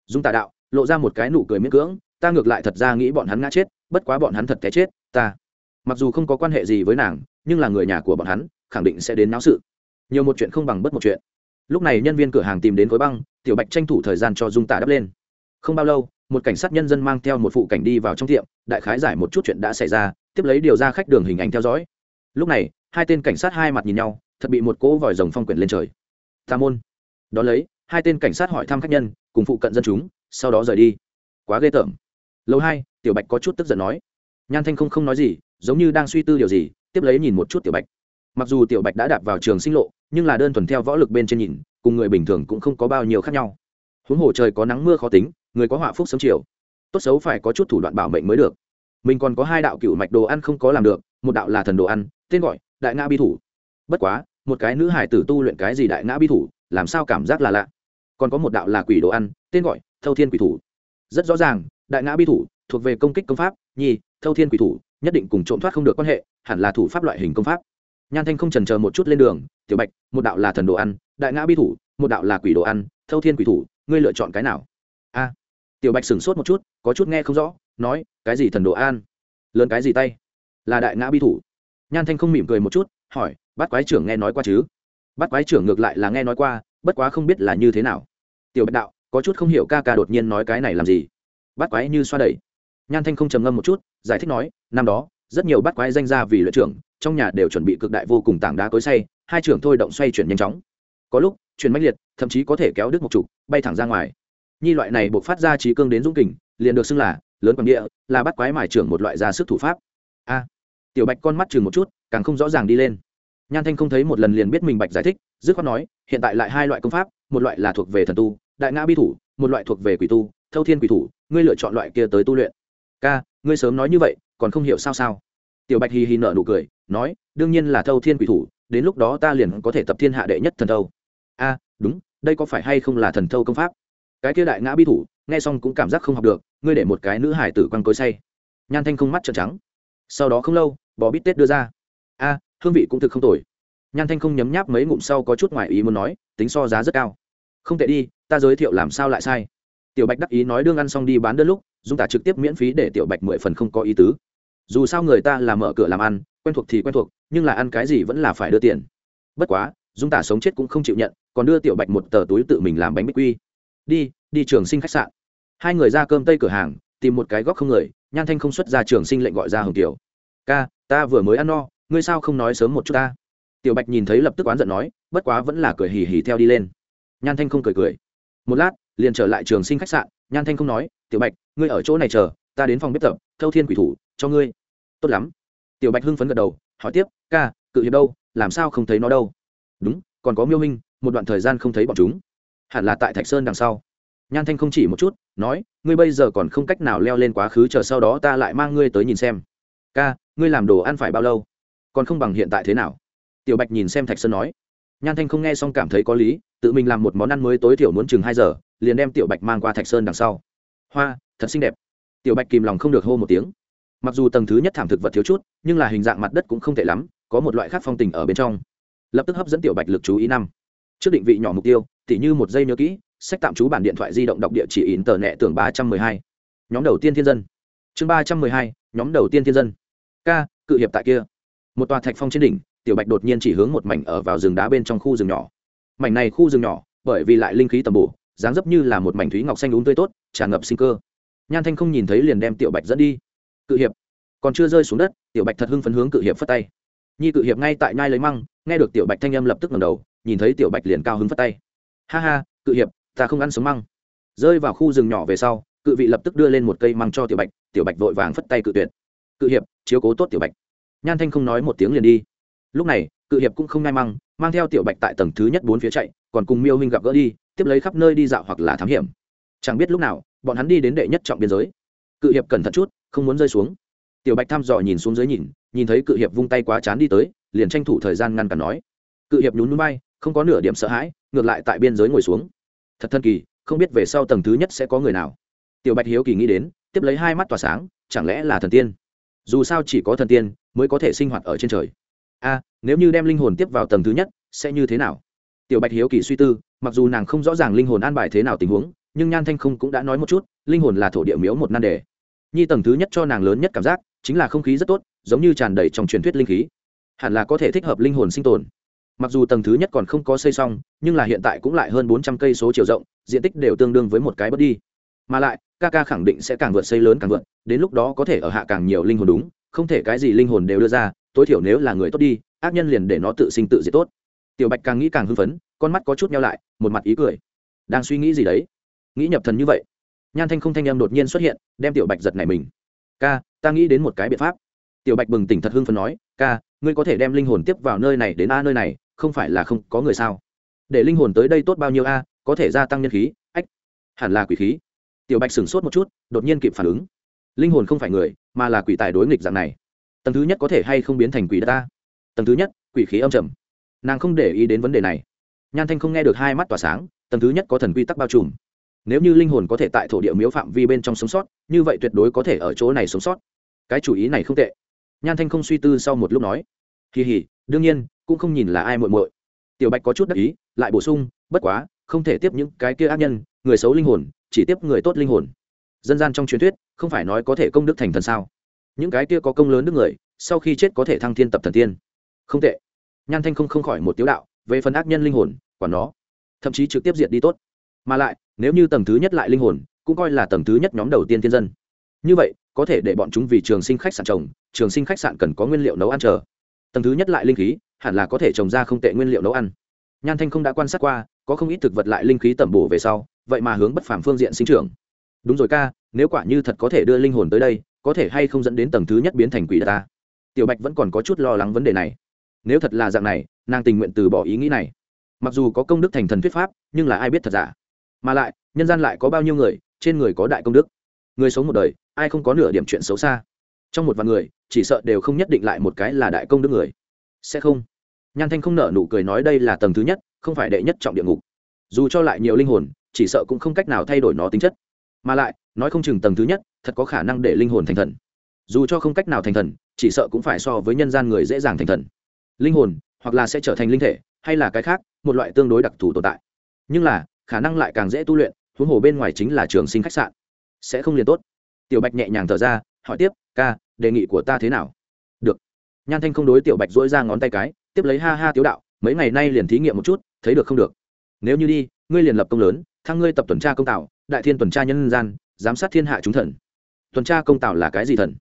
Dung tả đạo, lộ ra một cái nụ cười miễn cưỡng, ta ngược lại thật ra nghĩ bọn hắn ngã chết, bất quá bọn hắn thật té chết, ta mặc dù không có quan hệ gì với nàng, nhưng là người nhà của bọn hắn khẳng định sẽ đến náo sự. Nhiều một chuyện không bằng bất một chuyện. Lúc này nhân viên cửa hàng tìm đến khối băng, tiểu bạch tranh thủ thời gian cho dung tả đắp lên. Không bao lâu, một cảnh sát nhân dân mang theo một phụ cảnh đi vào trong tiệm, đại khái giải một chút chuyện đã xảy ra, tiếp lấy điều ra khách đường hình ảnh theo dõi. Lúc này, hai tên cảnh sát hai mặt nhìn nhau, thật bị một cỗ vòi rồng phong quyển lên trời. Tà môn. Đón lấy, hai tên cảnh sát hỏi thăm khách nhân, cùng phụ cận dân chúng, sau đó rời đi. Quá ghê tởm. Lâu hai, tiểu bạch có chút tức giận nói. Nhan thanh không không nói gì giống như đang suy tư điều gì, tiếp lấy nhìn một chút tiểu bạch. Mặc dù tiểu bạch đã đạp vào trường sinh lộ, nhưng là đơn thuần theo võ lực bên trên nhìn, cùng người bình thường cũng không có bao nhiêu khác nhau. Huống hồ trời có nắng mưa khó tính, người có họa phúc sớm chiều. Tốt xấu phải có chút thủ đoạn bảo mệnh mới được. Mình còn có hai đạo cựu mạch đồ ăn không có làm được, một đạo là thần đồ ăn, tên gọi, đại ngã bi thủ. Bất quá, một cái nữ hải tử tu luyện cái gì đại ngã bi thủ, làm sao cảm giác là lạ. Còn có một đạo là quỷ đồ ăn, tên gọi, thâu thiên quỷ thủ. Rất rõ ràng, đại ngã bi thủ thuộc về công kích công pháp nhi thâu thiên quỷ thủ nhất định cùng trộm thoát không được quan hệ, hẳn là thủ pháp loại hình công pháp. Nhan thanh không trần chờ một chút lên đường, tiểu bạch, một đạo là thần đồ ăn, đại ngã bi thủ, một đạo là quỷ đồ ăn, thâu thiên quỷ thủ, ngươi lựa chọn cái nào? A. Tiểu bạch sửng sốt một chút, có chút nghe không rõ, nói, cái gì thần đồ ăn? Lớn cái gì tay? Là đại ngã bi thủ. Nhan thanh không mỉm cười một chút, hỏi bắt quái trưởng nghe nói qua chứ? Bắt quái trưởng ngược lại là nghe nói qua, bất quá không biết là như thế nào. Tiểu bạch đạo, có chút không hiểu ca ca đột nhiên nói cái này làm gì? Bắt quái như xoa đẩy. Nhan thanh không trầm ngâm một chút giải thích nói, năm đó, rất nhiều bắt quái danh ra vì luyện trưởng, trong nhà đều chuẩn bị cực đại vô cùng tảng đá cối say hai trưởng thôi động xoay chuyển nhanh chóng. Có lúc, chuyển mãnh liệt, thậm chí có thể kéo đứt một trục, bay thẳng ra ngoài. Nhi loại này buộc phát ra trí cương đến dũng kình, liền được xưng là lớn quảng địa, là bắt quái mài trưởng một loại ra sức thủ pháp. A. Tiểu bạch con mắt chừng một chút, càng không rõ ràng đi lên. Nhan thanh không thấy một lần liền biết mình bạch giải thích, dứt khoát nói, hiện tại lại hai loại công pháp, một loại là thuộc về thần tu, đại ngã bi thủ, một loại thuộc về quỷ tu, thâu thiên quỷ thủ, ngươi lựa chọn loại kia tới tu luyện. Ca ngươi sớm nói như vậy, còn không hiểu sao sao? Tiểu bạch hì hì nở nụ cười, nói, đương nhiên là thâu thiên quỷ thủ, đến lúc đó ta liền có thể tập thiên hạ đệ nhất thần thâu. A, đúng, đây có phải hay không là thần thâu công pháp? Cái kia đại ngã bi thủ, nghe xong cũng cảm giác không học được, ngươi để một cái nữ hải tử quăng cối say. Nhan thanh không mắt trợn trắng. Sau đó không lâu, bò bít tết đưa ra. A, hương vị cũng thực không tồi. Nhan thanh không nhấm nháp mấy ngụm sau có chút ngoài ý muốn nói, tính so giá rất cao. Không tệ đi, ta giới thiệu làm sao lại sai. Tiểu bạch đắc ý nói, đương ăn xong đi bán đơn lúc dung tả trực tiếp miễn phí để tiểu bạch mười phần không có ý tứ. Dù sao người ta là mở cửa làm ăn, quen thuộc thì quen thuộc, nhưng là ăn cái gì vẫn là phải đưa tiền. Bất quá, dung tả sống chết cũng không chịu nhận, còn đưa tiểu bạch một tờ túi tự mình làm bánh bích quy. Đi đi trường sinh khách sạn. Hai người ra cơm tây cửa hàng, tìm một cái góc không người, nhan thanh không xuất ra trường sinh lệnh gọi ra hồng tiểu ca, ta vừa mới ăn no, ngươi sao không nói sớm một chút ta? Tiểu bạch nhìn thấy lập tức oán giận nói, bất quá vẫn là cười hì hì theo đi lên. Nhan thanh không cười cười. Một lát, liền trở lại trường sinh khách sạn, nhan thanh không nói tiểu bạch, ngươi ở chỗ này chờ, ta đến phòng bếp tập, thâu thiên quỷ thủ, cho ngươi. Tốt lắm. Tiểu bạch hưng phấn gật đầu, hỏi tiếp, ca, cự hiệp đâu, làm sao không thấy nó đâu? Đúng, còn có miêu minh một đoạn thời gian không thấy bọn chúng. Hẳn là tại thạch sơn đằng sau. Nhan thanh không chỉ một chút, nói, ngươi bây giờ còn không cách nào leo lên quá khứ, chờ sau đó ta lại mang ngươi tới nhìn xem. Ca, ngươi làm đồ ăn phải bao lâu? Còn không bằng hiện tại thế nào? Tiểu bạch nhìn xem thạch sơn nói. Nhan thanh không nghe xong cảm thấy có lý, tự mình làm một món ăn mới tối thiểu muốn chừng hai giờ, liền đem tiểu bạch mang qua thạch sơn đằng sau hoa, thật xinh đẹp. Tiểu bạch kìm lòng không được hô một tiếng. Mặc dù tầng thứ nhất thảm thực vật thiếu chút, nhưng là hình dạng mặt đất cũng không tệ lắm, có một loại khác phong tình ở bên trong. Lập tức hấp dẫn tiểu bạch lực chú ý năm. Trước định vị nhỏ mục tiêu, tỉ như một giây nhớ kỹ, sách tạm trú bản điện thoại di động đọc địa chỉ in tờ nẹ tưởng ba trăm mười hai. Nhóm đầu tiên thiên dân. Chương ba trăm mười hai, nhóm đầu tiên thiên dân. K, cự hiệp tại kia. Một tòa thạch phong trên đỉnh, tiểu bạch đột nhiên chỉ hướng một mảnh ở vào rừng đá bên trong khu rừng nhỏ. Mảnh này khu rừng nhỏ, bởi vì lại linh khí tầm bổ dáng dấp như là một mảnh thúy ngọc xanh đúng tươi tốt, tràn ngập sinh cơ. Nhan thanh không nhìn thấy liền đem tiểu bạch dẫn đi. Cự hiệp, còn chưa rơi xuống đất, tiểu bạch thật hưng phấn hướng cự hiệp phất tay. Nhi cự hiệp ngay tại nhai lấy măng, nghe được tiểu bạch thanh âm lập tức ngầm đầu, nhìn thấy tiểu bạch liền cao hứng phất tay. Ha ha, cự hiệp, ta không ăn sống măng. Rơi vào khu rừng nhỏ về sau, cự vị lập tức đưa lên một cây măng cho tiểu bạch tiểu bạch vội vàng phất tay cự tuyệt. Cự hiệp, chiếu cố tốt tiểu bạch. Nhan thanh không nói một tiếng liền đi. Lúc này, cự hiệp cũng không nai măng, mang theo tiểu bạch tại tầng thứ nhất bốn phía chạy, còn cùng miêu huynh gặp gỡ đi tiếp lấy khắp nơi đi dạo hoặc là thám hiểm. Chẳng biết lúc nào, bọn hắn đi đến đệ nhất trọng biên giới. Cự hiệp cẩn thận chút, không muốn rơi xuống. Tiểu bạch thăm dò nhìn xuống dưới nhìn nhìn thấy cự hiệp vung tay quá chán đi tới, liền tranh thủ thời gian ngăn cản nói. Cự hiệp nhún núi bay, không có nửa điểm sợ hãi, ngược lại tại biên giới ngồi xuống. Thật thân kỳ, không biết về sau tầng thứ nhất sẽ có người nào. Tiểu bạch hiếu kỳ nghĩ đến, tiếp lấy hai mắt tỏa sáng, chẳng lẽ là thần tiên? Dù sao chỉ có thần tiên mới có thể sinh hoạt ở trên trời. A, nếu như đem linh hồn tiếp vào tầng thứ nhất, sẽ như thế nào? Tiểu bạch hiếu kỳ suy tư mặc dù nàng không rõ ràng linh hồn an bài thế nào tình huống, nhưng nhan thanh không cũng đã nói một chút, linh hồn là thổ địa miếu một nan đề. Nhi tầng thứ nhất cho nàng lớn nhất cảm giác, chính là không khí rất tốt, giống như tràn đầy trong truyền thuyết linh khí. Hẳn là có thể thích hợp linh hồn sinh tồn. Mặc dù tầng thứ nhất còn không có xây xong, nhưng là hiện tại cũng lại hơn bốn trăm cây số chiều rộng, diện tích đều tương đương với một cái bớt đi. Mà lại, ca ca khẳng định sẽ càng vượt xây lớn càng vượt, đến lúc đó có thể ở hạ càng nhiều linh hồn đúng, không thể cái gì linh hồn đều đưa ra, tối thiểu nếu là người tốt đi, ác nhân liền để nó tự sinh tự diệt tốt. Tiểu bạch càng nghĩ càng hưng phấn con mắt có chút nhau lại, một mặt ý cười. Đang suy nghĩ gì đấy? Nghĩ nhập thần như vậy. Nhan thanh không thanh em đột nhiên xuất hiện, đem tiểu bạch giật này mình. Ca, ta nghĩ đến một cái biện pháp. Tiểu bạch bừng tỉnh thật hưng phần nói, ca, ngươi có thể đem linh hồn tiếp vào nơi này đến a nơi này, không phải là không có người sao? Để linh hồn tới đây tốt bao nhiêu a, có thể gia tăng nhân khí, ách, hẳn là quỷ khí. Tiểu bạch sửng sốt một chút, đột nhiên kịp phản ứng. Linh hồn không phải người, mà là quỷ tài đối nghịch dạng này. Tầng thứ nhất có thể hay không biến thành quỷ đất ta tầng thứ nhất, quỷ khí âm trầm. Nàng không để ý đến vấn đề này nhan thanh không nghe được hai mắt tỏa sáng, tầng thứ nhất có thần quy tắc bao trùm. Nếu như linh hồn có thể tại thổ địa miếu phạm vi bên trong sống sót, như vậy tuyệt đối có thể ở chỗ này sống sót. Cái chủ ý này không tệ. Nhan thanh không suy tư sau một lúc nói. Kỳ hỉ, đương nhiên, cũng không nhìn là ai muội muội. Tiểu bạch có chút đắc ý, lại bổ sung, bất quá, không thể tiếp những cái kia ác nhân, người xấu linh hồn, chỉ tiếp người tốt linh hồn. Dân gian trong truyền thuyết, không phải nói có thể công đức thành thần sao? Những cái kia có công lớn đức người, sau khi chết có thể thăng thiên tập thần tiên. Không tệ. Nhan thanh không không khỏi một tiếu đạo về phần ác nhân linh hồn, quả nó, thậm chí trực tiếp diệt đi tốt. Mà lại, nếu như tầng thứ nhất lại linh hồn, cũng coi là tầng thứ nhất nhóm đầu tiên thiên dân. Như vậy, có thể để bọn chúng vì trường sinh khách sạn trồng, trường sinh khách sạn cần có nguyên liệu nấu ăn chờ. Tầng thứ nhất lại linh khí, hẳn là có thể trồng ra không tệ nguyên liệu nấu ăn. Nhan thanh không đã quan sát qua, có không ít thực vật lại linh khí tẩm bổ về sau, vậy mà hướng bất phàm phương diện sinh trưởng. Đúng rồi ca, nếu quả như thật có thể đưa linh hồn tới đây, có thể hay không dẫn đến tầng thứ nhất biến thành quỷ đất ta? Tiểu bạch vẫn còn có chút lo lắng vấn đề này nếu thật là dạng này, nàng tình nguyện từ bỏ ý nghĩ này. Mặc dù có công đức thành thần thuyết pháp, nhưng là ai biết thật giả? Mà lại, nhân gian lại có bao nhiêu người, trên người có đại công đức? Người sống một đời, ai không có nửa điểm chuyện xấu xa? Trong một vài người, chỉ sợ đều không nhất định lại một cái là đại công đức người. Sẽ không. Nhan thanh không nở nụ cười nói đây là tầng thứ nhất, không phải đệ nhất trọng địa ngục. Dù cho lại nhiều linh hồn, chỉ sợ cũng không cách nào thay đổi nó tính chất. Mà lại, nói không chừng tầng thứ nhất, thật có khả năng để linh hồn thành thần. Dù cho không cách nào thành thần, chỉ sợ cũng phải so với nhân gian người dễ dàng thành thần linh hồn, hoặc là sẽ trở thành linh thể, hay là cái khác, một loại tương đối đặc thù tồn tại. Nhưng là, khả năng lại càng dễ tu luyện, huống hồ bên ngoài chính là trường sinh khách sạn. Sẽ không liền tốt. Tiểu bạch nhẹ nhàng thở ra, hỏi tiếp, ca, đề nghị của ta thế nào? Được. Nhan thanh không đối tiểu bạch dỗi ra ngón tay cái, tiếp lấy ha ha tiếu đạo, mấy ngày nay liền thí nghiệm một chút, thấy được không được. Nếu như đi, ngươi liền lập công lớn, thăng ngươi tập tuần tra công tạo, đại thiên tuần tra nhân gian, giám sát thiên hạ chúng thần. Tuần tra công tạo là cái gì thần?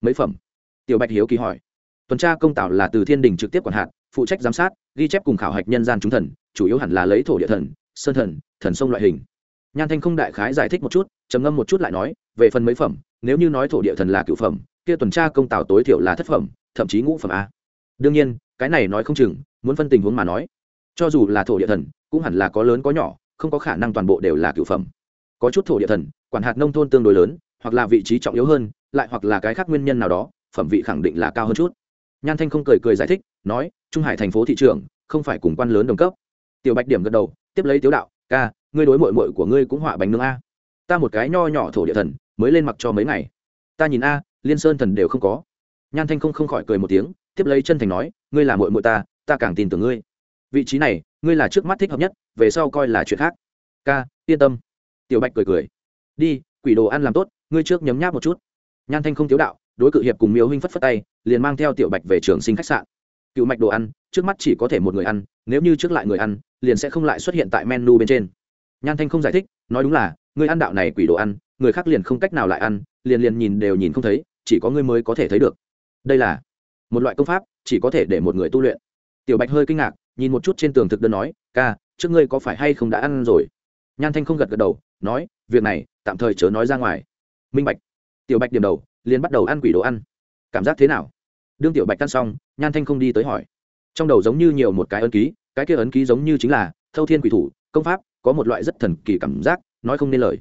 Mấy phẩm. Tiểu bạch hiếu kỳ hỏi tuần tra công tạo là từ thiên đình trực tiếp quản hạt, phụ trách giám sát, ghi chép cùng khảo hạch nhân gian chúng thần, chủ yếu hẳn là lấy thổ địa thần, sơn thần thần sông loại hình. Nhan thanh không đại khái giải thích một chút, trầm ngâm một chút lại nói, về phần mấy phẩm, nếu như nói thổ địa thần là cựu phẩm, kia tuần tra công tạo tối thiểu là thất phẩm, thậm chí ngũ phẩm a. Đương nhiên, cái này nói không chừng, muốn phân tình huống mà nói. Cho dù là thổ địa thần, cũng hẳn là có lớn có nhỏ, không có khả năng toàn bộ đều là cựu phẩm. Có chút thổ địa thần, quản hạt nông thôn tương đối lớn, hoặc là vị trí trọng yếu hơn, lại hoặc là cái khác nguyên nhân nào đó, phẩm vị khẳng định là cao hơn chút nhan thanh không cười cười giải thích, nói, trung hải thành phố thị trường, không phải cùng quan lớn đồng cấp. Tiểu bạch điểm gật đầu, tiếp lấy tiếu đạo, ca, ngươi đối mội mội của ngươi cũng họa bánh nướng a. Ta một cái nho nhỏ thổ địa thần, mới lên mặc cho mấy ngày. Ta nhìn a, liên sơn thần đều không có. Nhan thanh không không khỏi cười một tiếng, tiếp lấy chân thành nói, ngươi là mội mội ta ta càng tin tưởng ngươi. Vị trí này, ngươi là trước mắt thích hợp nhất, về sau coi là chuyện khác. Ca, yên tâm. Tiểu bạch cười cười, đi, quỷ đồ ăn làm tốt, ngươi trước nhấm nháp một chút. Nhan thanh không tiếu đạo đối cự hiệp cùng miếu huynh phất phất tay, liền mang theo tiểu bạch về trường sinh khách sạn. Cựu mạch đồ ăn, trước mắt chỉ có thể một người ăn, nếu như trước lại người ăn, liền sẽ không lại xuất hiện tại menu bên trên. Nhan thanh không giải thích, nói đúng là, người ăn đạo này quỷ đồ ăn, người khác liền không cách nào lại ăn, liền liền nhìn đều nhìn không thấy, chỉ có ngươi mới có thể thấy được. Đây là một loại công pháp, chỉ có thể để một người tu luyện. Tiểu bạch hơi kinh ngạc, nhìn một chút trên tường thực đơn nói, ca, trước ngươi có phải hay không đã ăn rồi? Nhan thanh không gật gật đầu, nói, việc này, tạm thời chớ nói ra ngoài. Minh bạch. Tiểu bạch điểm đầu liền bắt đầu ăn quỷ đồ ăn. Cảm giác thế nào? Đương tiểu bạch ăn xong, nhan thanh không đi tới hỏi. Trong đầu giống như nhiều một cái ấn ký, cái kia ấn ký giống như chính là thâu thiên quỷ thủ, công pháp, có một loại rất thần kỳ cảm giác, nói không nên lời.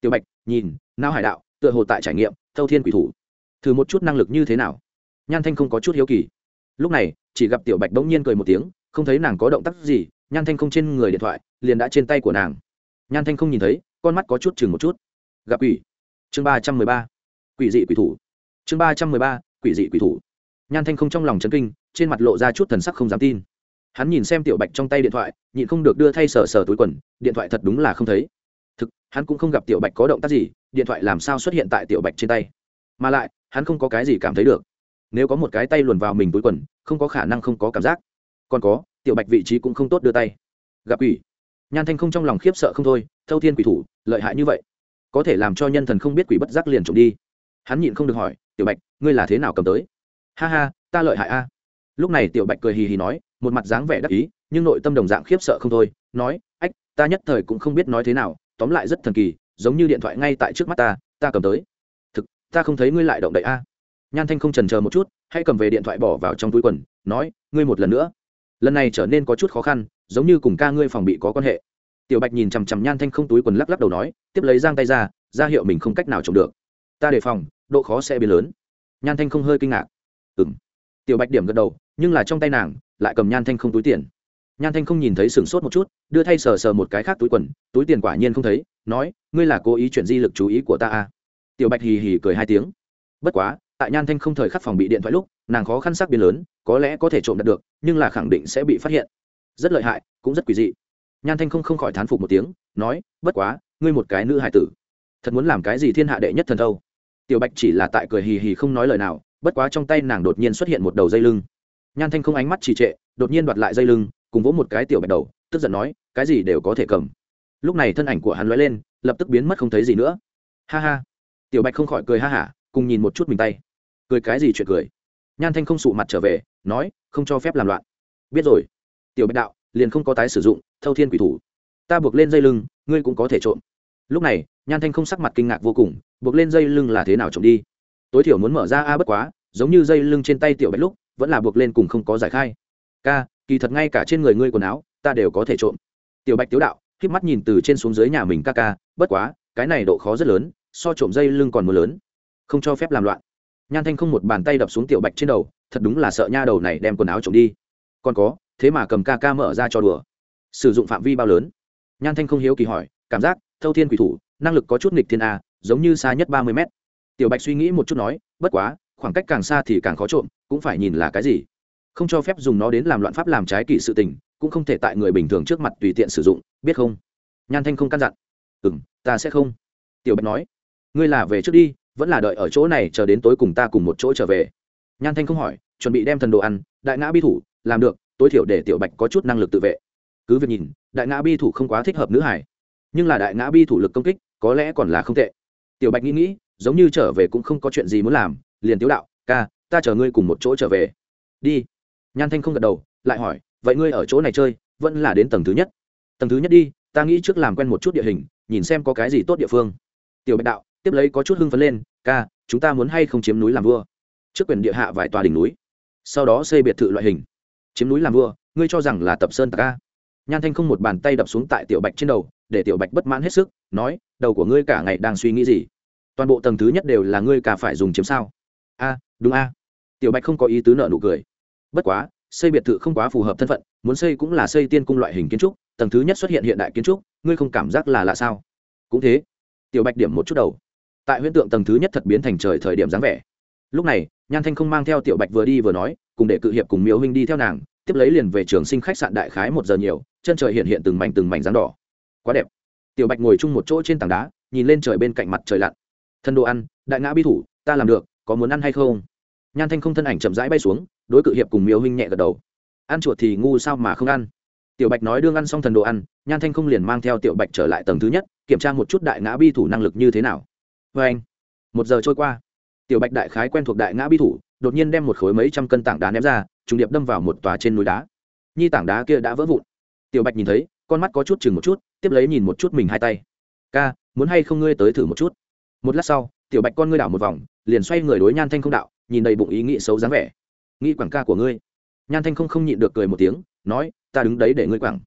Tiểu bạch, nhìn, nao hải đạo, tựa hồ tại trải nghiệm thâu thiên quỷ thủ. Thử một chút năng lực như thế nào? Nhan thanh không có chút hiếu kỳ. Lúc này, chỉ gặp tiểu bạch bỗng nhiên cười một tiếng, không thấy nàng có động tác gì, nhan thanh không trên người điện thoại, liền đã trên tay của nàng. Nhan thanh không nhìn thấy, con mắt có chút chừng một chút. Gặp quỷ. Chương ba trăm mười ba quỷ dị quỷ thủ. Chương ba trăm mười ba, quỷ dị quỷ thủ. Nhan thanh không trong lòng chấn kinh, trên mặt lộ ra chút thần sắc không dám tin. Hắn nhìn xem tiểu bạch trong tay điện thoại, nhịn không được đưa thay sờ sờ túi quần, điện thoại thật đúng là không thấy. Thực, hắn cũng không gặp tiểu bạch có động tác gì, điện thoại làm sao xuất hiện tại tiểu bạch trên tay. Mà lại, hắn không có cái gì cảm thấy được. Nếu có một cái tay luồn vào mình túi quần, không có khả năng không có cảm giác. Còn có, tiểu bạch vị trí cũng không tốt đưa tay. Gặp quỷ. Nhan thanh không trong lòng khiếp sợ không thôi, thâu thiên quỷ thủ, lợi hại như vậy. Có thể làm cho nhân thần không biết quỷ bất giác liền trộm đi hắn nhịn không được hỏi, tiểu bạch, ngươi là thế nào cầm tới? Ha ha, ta lợi hại a. Lúc này tiểu bạch cười hì hì nói, một mặt dáng vẻ đắc ý, nhưng nội tâm đồng dạng khiếp sợ không thôi, nói, ách, ta nhất thời cũng không biết nói thế nào, tóm lại rất thần kỳ, giống như điện thoại ngay tại trước mắt ta ta cầm tới. Thực, ta không thấy ngươi lại động đậy a. Nhan thanh không trần chờ một chút, hãy cầm về điện thoại bỏ vào trong túi quần, nói, ngươi một lần nữa. Lần này trở nên có chút khó khăn, giống như cùng ca ngươi phòng bị có quan hệ. Tiểu bạch nhìn chằm chằm nhan thanh không túi quần lắc lắc đầu nói, tiếp lấy giang tay ra ra hiệu mình không cách nào trồng được ta đề phòng, độ khó sẽ biến lớn. Nhan thanh không hơi kinh ngạc. Ừ m tiểu bạch điểm gật đầu, nhưng là trong tay nàng, lại cầm nhan thanh không túi tiền. Nhan thanh không nhìn thấy sửng sốt một chút, đưa thay sờ sờ một cái khác túi quần, túi tiền quả nhiên không thấy, nói, ngươi là cố ý chuyển di lực chú ý của ta à. tiểu bạch hì hì cười hai tiếng. Bất quá, tại nhan thanh không thời khắc phòng bị điện thoại lúc, nàng khó khăn sắc biến lớn, có lẽ có thể trộm đặt được, nhưng là khẳng định sẽ bị phát hiện. Rất lợi hại, cũng rất quỷ dị. Nhan thanh không không khỏi thán phục một tiếng, nói, bất quá, ngươi một cái nữ hải tử, thật muốn làm cái gì thiên hạ đệ nhất thần thâu? Tiểu bạch chỉ là tại cười hì hì không nói lời nào, bất quá trong tay nàng đột nhiên xuất hiện một đầu dây lưng. Nhan thanh không ánh mắt trì trệ, đột nhiên đoạt lại dây lưng, cùng vỗ một cái tiểu bạch đầu, tức giận nói, cái gì đều có thể cầm. Lúc này thân ảnh của hắn lóe lên, lập tức biến mất không thấy gì nữa. Ha ha. Tiểu bạch không khỏi cười ha hả, cùng nhìn một chút mình tay. Cười cái gì chuyện cười? Nhan thanh không sụ mặt trở về, nói, không cho phép làm loạn. Biết rồi. Tiểu bạch đạo, liền không có tái sử dụng, thâu thiên quỷ thủ. Ta buộc lên dây lưng, ngươi cũng có thể trộm. Lúc này, nhan thanh không sắc mặt kinh ngạc vô cùng buộc lên dây lưng là thế nào trộm đi. Tối thiểu muốn mở ra a bất quá, giống như dây lưng trên tay tiểu bạch lúc, vẫn là buộc lên cùng không có giải khai. Ca, kỳ thật ngay cả trên người ngươi quần áo, ta đều có thể trộm. Tiểu bạch tiếu đạo k mắt nhìn từ trên xuống dưới nhà mình ca ca, bất quá, cái này độ khó rất lớn, so trộm dây lưng còn mưa lớn. Không cho phép làm loạn. Nhan thanh không một bàn tay đập xuống tiểu bạch trên đầu, thật đúng là sợ nha đầu này đem quần áo trộm đi. Còn có, thế mà cầm ca ca mở ra cho đùa. Sử dụng phạm vi bao lớn. Nhan thanh không hiếu kỳ hỏi, cảm giác, thâu thiên quỷ thủ, năng lực có chút nghịch thiên a giống như xa nhất ba mươi mét. Tiểu bạch suy nghĩ một chút nói, bất quá, khoảng cách càng xa thì càng khó trộm, cũng phải nhìn là cái gì. Không cho phép dùng nó đến làm loạn pháp làm trái kỷ sự tình, cũng không thể tại người bình thường trước mặt tùy tiện sử dụng, biết không? Nhan thanh không căn dặn. Ừ m ta sẽ không. Tiểu bạch nói. Ngươi là về trước đi, vẫn là đợi ở chỗ này chờ đến tối cùng ta cùng một chỗ trở về. Nhan thanh không hỏi, chuẩn bị đem thần đồ ăn, đại ngã bi thủ, làm được, tối thiểu để tiểu bạch có chút năng lực tự vệ. Cứ việc nhìn, đại ngã bi thủ không quá thích hợp nữ hải. Nhưng là đại ngã bi thủ lực công kích, có lẽ còn là không tệ tiểu bạch nghĩ nghĩ, giống như trở về cũng không có chuyện gì muốn làm, liền tiếu đạo, ca, ta chờ ngươi cùng một chỗ trở về. Đi. Nhan thanh không gật đầu, lại hỏi, vậy ngươi ở chỗ này chơi, vẫn là đến tầng thứ nhất? Tầng thứ nhất đi, ta nghĩ trước làm quen một chút địa hình, nhìn xem có cái gì tốt địa phương. Tiểu bạch đạo, tiếp lấy có chút hưng phấn lên, ca, chúng ta muốn hay không chiếm núi làm vua? Trước quyền địa hạ vài tòa đỉnh núi, sau đó xây biệt thự loại hình. Chiếm núi làm vua, ngươi cho rằng là tập sơn tạc ca nhan thanh không một bàn tay đập xuống tại tiểu bạch trên đầu để tiểu bạch bất mãn hết sức, nói, đầu của ngươi cả ngày đang suy nghĩ gì? Toàn bộ tầng thứ nhất đều là ngươi cả phải dùng chiếm sao? A, đúng a. Tiểu bạch không có ý tứ nợ nụ cười. Bất quá, xây biệt thự không quá phù hợp thân phận, muốn xây cũng là xây tiên cung loại hình kiến trúc, tầng thứ nhất xuất hiện hiện đại kiến trúc, ngươi không cảm giác là lạ sao? Cũng thế. Tiểu bạch điểm một chút đầu. Tại huyễn tượng tầng thứ nhất thật biến thành trời thời điểm dáng vẻ. Lúc này, nhan thanh không mang theo tiểu bạch vừa đi vừa nói, cùng để cự hiệp cùng miêu huynh đi theo nàng, tiếp lấy liền về trường sinh khách sạn đại khái một giờ nhiều, chân trời hiện hiện từng mảnh từng mảnh dáng đỏ quá đẹp. Tiểu bạch ngồi chung một chỗ trên tảng đá, nhìn lên trời bên cạnh mặt trời lặn. Thân đồ ăn, đại ngã bi thủ, ta làm được, có muốn ăn hay không? Nhan thanh không thân ảnh chậm rãi bay xuống, đối cự hiệp cùng miêu huynh nhẹ gật đầu. Ăn chuột thì ngu sao mà không ăn? Tiểu bạch nói đương ăn xong thần đồ ăn, nhan thanh không liền mang theo tiểu bạch trở lại tầng thứ nhất, kiểm tra một chút đại ngã bi thủ năng lực như thế nào. Vê anh, một giờ trôi qua. Tiểu bạch đại khái quen thuộc đại ngã bi thủ, đột nhiên đem một khối mấy trăm cân tảng đá ném ra, trùng điệp đâm vào một tòa trên núi đá. Nhi tảng đá kia đã vỡ vụn. Tiểu bạch nhìn thấy con mắt có chút chừng một chút, tiếp lấy nhìn một chút mình hai tay. Ca, muốn hay không ngươi tới thử một chút? Một lát sau, tiểu bạch con ngươi đảo một vòng, liền xoay người đối nhan thanh không đạo, nhìn đầy bụng ý nghĩ xấu dáng vẻ. Nghĩ quảng ca của ngươi. Nhan thanh không không nhịn được cười một tiếng, nói, ta đứng đấy để ngươi quảng.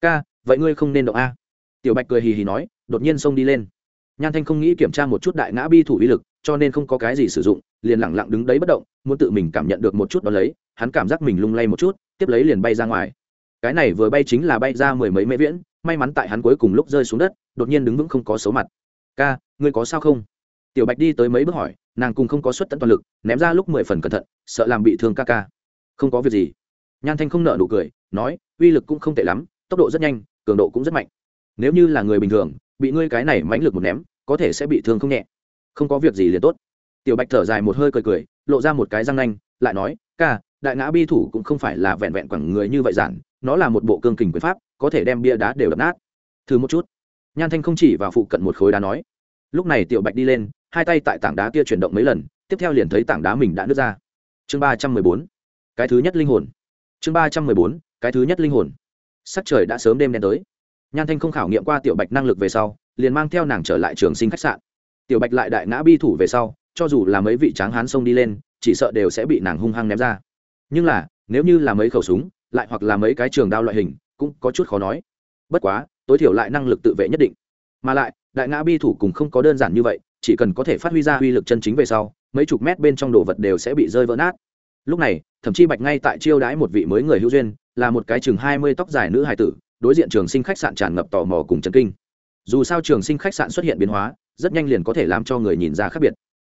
Ca, vậy ngươi không nên động a. Tiểu bạch cười hì hì nói, đột nhiên xông đi lên. Nhan thanh không nghĩ kiểm tra một chút đại ngã bi thủ uy lực, cho nên không có cái gì sử dụng, liền lẳng lặng đứng đấy bất động, muốn tự mình cảm nhận được một chút đó lấy, hắn cảm giác mình lung lay một chút, tiếp lấy liền bay ra ngoài cái này vừa bay chính là bay ra mười mấy mễ viễn, may mắn tại hắn cuối cùng lúc rơi xuống đất, đột nhiên đứng vững không có xấu mặt. Ca, ngươi có sao không? Tiểu bạch đi tới mấy bước hỏi, nàng cùng không có suất tận toàn lực, ném ra lúc mười phần cẩn thận, sợ làm bị thương ca ca. Không có việc gì. Nhan thanh không nợ nụ cười, nói, uy lực cũng không tệ lắm, tốc độ rất nhanh, cường độ cũng rất mạnh. Nếu như là người bình thường, bị ngươi cái này mãnh lực một ném, có thể sẽ bị thương không nhẹ. Không có việc gì liền tốt. Tiểu bạch thở dài một hơi cười cười, lộ ra một cái răng nanh, lại nói, ca đại ngã bi thủ cũng không phải là vẹn vẹn quẳng người như vậy giản, nó là một bộ cương kình quyền pháp, có thể đem bia đá đều đập nát. Thử một chút. Nhan thanh không chỉ vào phụ cận một khối đá nói. Lúc này tiểu bạch đi lên, hai tay tại tảng đá kia chuyển động mấy lần, tiếp theo liền thấy tảng đá mình đã nứt ra. Chương ba trăm mười bốn. Cái thứ nhất linh hồn. Chương ba trăm mười bốn, cái thứ nhất linh hồn. Sắc trời đã sớm đêm đen tới. Nhan thanh không khảo nghiệm qua tiểu bạch năng lực về sau, liền mang theo nàng trở lại trường sinh khách sạn. Tiểu bạch lại đại ngã bi thủ về sau, cho dù là mấy vị tráng hán sông đi lên, chỉ sợ đều sẽ bị nàng hung hăng ném ra nhưng là, nếu như là mấy khẩu súng, lại hoặc là mấy cái trường đao loại hình, cũng có chút khó nói. Bất quá, tối thiểu lại năng lực tự vệ nhất định. Mà lại, đại ngã bi thủ cùng không có đơn giản như vậy, chỉ cần có thể phát huy ra uy lực chân chính về sau, mấy chục mét bên trong đồ vật đều sẽ bị rơi vỡ nát. Lúc này, thậm chí bạch ngay tại chiêu đãi một vị mới người hữu duyên, là một cái chừng hai mươi tóc dài nữ hài tử, đối diện trường sinh khách sạn tràn ngập tò mò cùng chấn kinh. Dù sao trường sinh khách sạn xuất hiện biến hóa, rất nhanh liền có thể làm cho người nhìn ra khác biệt.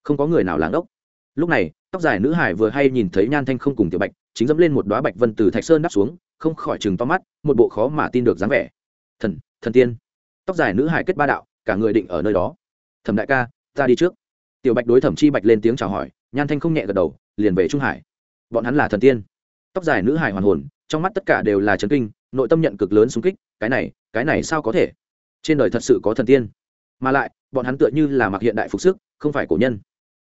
Không có người nào làng ốc lúc này, tóc dài nữ hải vừa hay nhìn thấy nhan thanh không cùng tiểu bạch, chính dẫm lên một đoá bạch vân từ thạch sơn đắp xuống, không khỏi chừng to mắt, một bộ khó mà tin được dáng vẻ. Thần thần tiên. Tóc dài nữ hải kết ba đạo, cả người định ở nơi đó. Thẩm đại ca, ta đi trước. Tiểu bạch đối thẩm chi bạch lên tiếng chào hỏi, nhan thanh không nhẹ gật đầu, liền về trung hải. Bọn hắn là thần tiên. Tóc dài nữ hải hoàn hồn, trong mắt tất cả đều là trấn kinh, nội tâm nhận cực lớn xung kích, cái này cái này sao có thể? Trên đời thật sự có thần tiên. Mà lại, bọn hắn tựa như là mặc hiện đại phục sức, không phải cổ nhân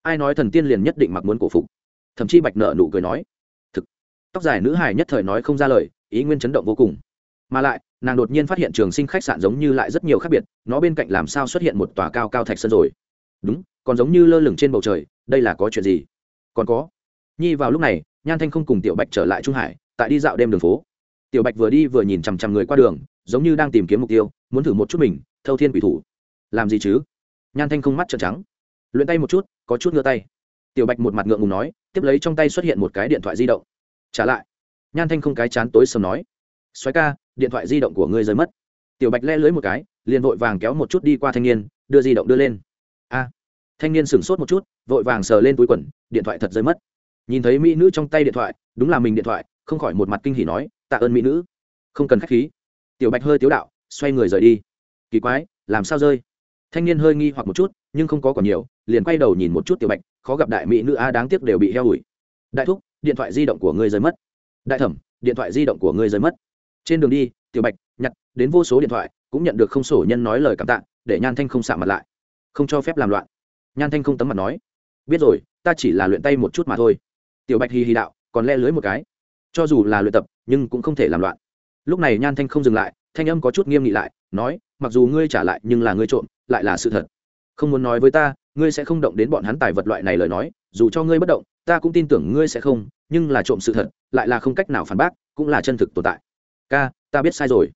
ai nói thần tiên liền nhất định mặc muốn cổ phục? Thậm chí bạch nợ nụ cười nói, thực. Tóc dài nữ hải nhất thời nói không ra lời, ý nguyên chấn động vô cùng. Mà lại, nàng đột nhiên phát hiện trường sinh khách sạn giống như lại rất nhiều khác biệt, nó bên cạnh làm sao xuất hiện một tòa cao cao thạch sân rồi? Đúng, còn giống như lơ lửng trên bầu trời, đây là có chuyện gì? Còn có. Nhi vào lúc này, nhan thanh không cùng tiểu bạch trở lại trung hải, tại đi dạo đêm đường phố. Tiểu bạch vừa đi vừa nhìn chằm chằm người qua đường, giống như đang tìm kiếm mục tiêu, muốn thử một chút mình, thâu thiên quỷ thủ. Làm gì chứ? Nhan thanh không mắt trợn trắng luyện tay một chút, có chút ngơ tay. Tiểu bạch một mặt ngượng ngùng nói, tiếp lấy trong tay xuất hiện một cái điện thoại di động. Trả lại. Nhan thanh không cái chán tối sầm nói. Xoáy ca, điện thoại di động của ngươi rơi mất. Tiểu bạch le lưới một cái, liền vội vàng kéo một chút đi qua thanh niên, đưa di động đưa lên. A. Thanh niên sửng sốt một chút, vội vàng sờ lên túi quần, điện thoại thật rơi mất. Nhìn thấy mỹ nữ trong tay điện thoại, đúng là mình điện thoại, không khỏi một mặt kinh hỉ nói, tạ ơn mỹ nữ. Không cần k h á c h khí. Tiểu bạch hơi tiếu đạo, xoay người rời đi. Kỳ quái, làm sao rơi? Thanh niên hơi nghi hoặc một chút, nhưng không có còn nhiều liền quay đầu nhìn một chút tiểu bạch, khó gặp đại mỹ nữ a đáng tiếc đều bị heo ủi. Đại thúc, điện thoại di động của ngươi rơi mất. Đại thẩm, điện thoại di động của ngươi rơi mất. Trên đường đi, tiểu bạch, nhặt, đến vô số điện thoại, cũng nhận được không sổ nhân nói lời cảm tạ, để nhan thanh không xạ mặt lại. Không cho phép làm loạn. Nhan thanh không tấm mặt nói. Biết rồi, ta chỉ là luyện tay một chút mà thôi. Tiểu bạch hì hì đạo, còn le lưới một cái. Cho dù là luyện tập, nhưng cũng không thể làm loạn. Lúc này nhan thanh không dừng lại, thanh âm có chút nghiêm nghị lại, nói, mặc dù ngươi trả lại nhưng là ngươi trộm, lại là sự thật. Không muốn nói với ta ngươi sẽ không động đến bọn hắn tài vật loại này lời nói, dù cho ngươi bất động, ta cũng tin tưởng ngươi sẽ không, nhưng là trộm sự thật, lại là không cách nào phản bác, cũng là chân thực tồn tại. Ca, ta biết sai rồi.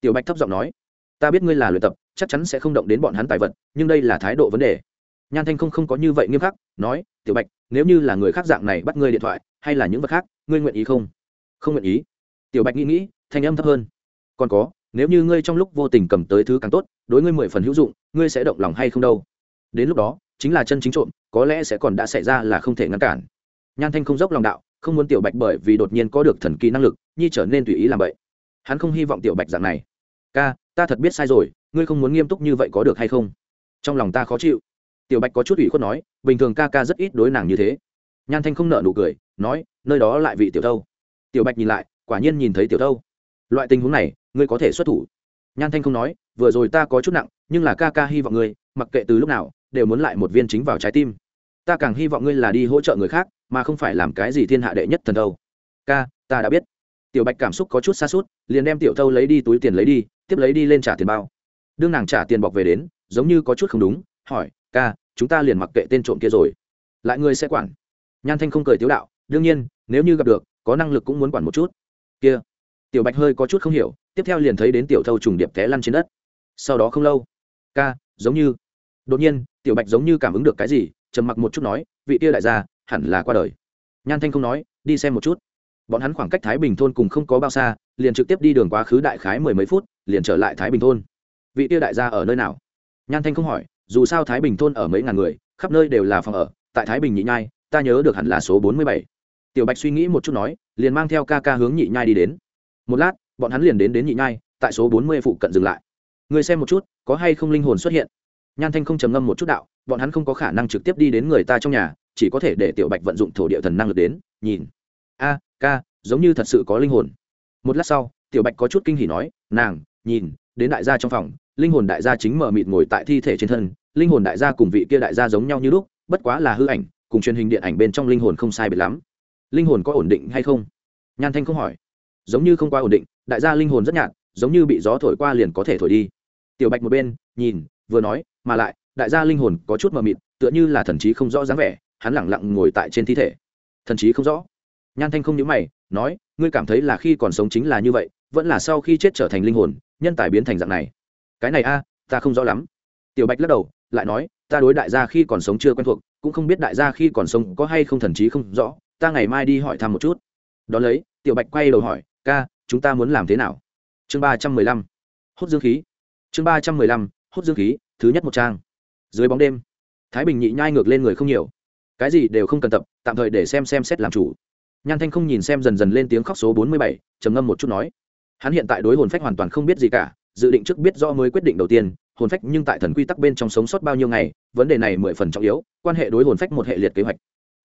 Tiểu bạch thấp giọng nói. Ta biết ngươi là luyện tập, chắc chắn sẽ không động đến bọn hắn tài vật, nhưng đây là thái độ vấn đề. Nhan thanh không không có như vậy nghiêm khắc, nói, tiểu bạch, nếu như là người khác dạng này bắt ngươi điện thoại, hay là những vật khác, ngươi nguyện ý không? Không nguyện ý. Tiểu bạch nghĩ nghĩ, thanh âm thấp hơn. Còn có, nếu như ngươi trong lúc vô tình cầm tới thứ càng tốt, đối ngươi mười phần hữu dụng, ngươi sẽ động lòng hay không đâu? Đến lúc đó chính là chân chính trộm, có lẽ sẽ còn đã xảy ra là không thể ngăn cản. Nhan thanh không dốc lòng đạo, không muốn tiểu bạch bởi vì đột nhiên có được thần kỳ năng lực, nhi trở nên tùy ý làm vậy. Hắn không hy vọng tiểu bạch dạng này. Ca, ta thật biết sai rồi, ngươi không muốn nghiêm túc như vậy có được hay không? Trong lòng ta khó chịu. Tiểu bạch có chút ủy khuất nói, bình thường ca ca rất ít đối nàng như thế. Nhan thanh không nợ nụ cười, nói, nơi đó lại vị tiểu thâu. Tiểu bạch nhìn lại, quả nhiên nhìn thấy tiểu thâu. Loại tình huống này, ngươi có thể xuất thủ. Nhan thanh không nói, vừa rồi ta có chút nặng, nhưng là ca ca hy vọng ngươi, mặc kệ từ lúc nào đều muốn lại một viên chính vào trái tim. Ta càng hy vọng ngươi là đi hỗ trợ người khác, mà không phải làm cái gì thiên hạ đệ nhất thần đâu. Ca, ta đã biết. Tiểu bạch cảm xúc có chút xa suốt liền đem tiểu thâu lấy đi túi tiền lấy đi, tiếp lấy đi lên trả tiền bao. Đương nàng trả tiền bọc về đến, giống như có chút không đúng, hỏi, ca, chúng ta liền mặc kệ tên trộm kia rồi. Lại ngươi sẽ quản. Nhan thanh không cười tiếu đạo, đương nhiên, nếu như gặp được, có năng lực cũng muốn quản một chút. Kia. Tiểu bạch hơi có chút không hiểu, tiếp theo liền thấy đến tiểu thâu trùng điệp té lăn trên đất. Sau đó không lâu, ca, giống như, đột nhiên tiểu bạch giống như cảm ứng được cái gì, trầm mặc một chút nói, vị tia đại gia, hẳn là qua đời. Nhan thanh không nói, đi xem một chút. Bọn hắn khoảng cách thái bình thôn cùng không có bao xa, liền trực tiếp đi đường quá khứ đại khái mười mấy phút, liền trở lại thái bình thôn. Vị tia đại gia ở nơi nào? Nhan thanh không hỏi, dù sao thái bình thôn ở mấy ngàn người, khắp nơi đều là phòng ở, tại thái bình nhị nhai, ta nhớ được hẳn là số bốn mươi bảy. Tiểu bạch suy nghĩ một chút nói, liền mang theo ca ca hướng nhị nhai đi đến. Một lát, bọn hắn liền đến đến nhị nhai, tại số bốn mươi phụ cận dừng lại. Người xem một chút, có hay không linh hồn xuất hiện? Nhan thanh không trầm ngâm một chút đạo, bọn hắn không có khả năng trực tiếp đi đến người ta trong nhà, chỉ có thể để tiểu bạch vận dụng thổ địa thần năng lực đến, nhìn. A, ca, giống như thật sự có linh hồn. Một lát sau, tiểu bạch có chút kinh hỉ nói, nàng, nhìn, đến đại gia trong phòng, linh hồn đại gia chính mở mịt ngồi tại thi thể trên thân, linh hồn đại gia cùng vị kia đại gia giống nhau như lúc, bất quá là hư ảnh, cùng truyền hình điện ảnh bên trong linh hồn không sai biệt lắm. Linh hồn có ổn định hay không? Nhan thanh không hỏi. Giống như không quá ổn định, đại gia linh hồn rất nhạt, giống như bị gió thổi qua liền có thể thổi đi. Tiểu bạch một bên, nhìn vừa nói, mà lại, đại gia linh hồn có chút mờ mịt, tựa như là thần trí không rõ dáng vẻ, hắn lẳng lặng ngồi tại trên thi thể. Thần chí không rõ. Nhan thanh không nhớ mày, nói, ngươi cảm thấy là khi còn sống chính là như vậy, vẫn là sau khi chết trở thành linh hồn, nhân tài biến thành dạng này. Cái này a, ta không rõ lắm. Tiểu bạch lắc đầu, lại nói, ta đối đại gia khi còn sống chưa quen thuộc, cũng không biết đại gia khi còn sống có hay không thần trí không rõ, ta ngày mai đi hỏi thăm một chút. Đón lấy, tiểu bạch quay đầu hỏi, ca, chúng ta muốn làm thế nào? Chương ba trăm mười lăm. Hút dương khí. Chương ba trăm mười lăm hút dương khí, thứ nhất một trang. Dưới bóng đêm, thái bình nhị nhai ngược lên người không nhiều. Cái gì đều không cần tập, tạm thời để xem xem xét làm chủ. Nhan thanh không nhìn xem dần dần lên tiếng khóc số bốn mươi bảy, trầm ngâm một chút nói. Hắn hiện tại đối hồn phách hoàn toàn không biết gì cả, dự định trước biết rõ mới quyết định đầu tiên, hồn phách nhưng tại thần quy tắc bên trong sống sót bao nhiêu ngày, vấn đề này mười phần trọng yếu, quan hệ đối hồn phách một hệ liệt kế hoạch.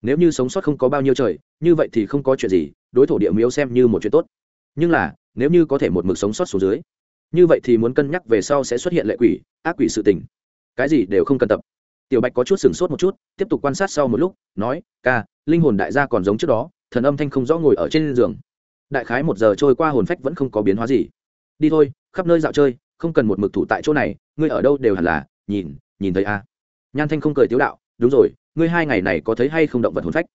Nếu như sống sót không có bao nhiêu trời, như vậy thì không có chuyện gì, đối thủ địa miếu xem như một chuyện tốt. Nhưng là, nếu như có thể một mực sống sót xuống dưới như vậy thì muốn cân nhắc về sau sẽ xuất hiện lệ quỷ, ác quỷ sự tình. Cái gì đều không cần tập. Tiểu bạch có chút sửng sốt một chút, tiếp tục quan sát sau một lúc, nói, ca, linh hồn đại gia còn giống trước đó, thần âm thanh không rõ ngồi ở trên giường. Đại khái một giờ trôi qua hồn phách vẫn không có biến hóa gì. Đi thôi, khắp nơi dạo chơi, không cần một mực thủ tại chỗ này, ngươi ở đâu đều hẳn là, nhìn nhìn thấy a. À. nhan thanh không cười tiếu đạo, đúng rồi, ngươi hai ngày này có thấy hay không động vật hồn phách?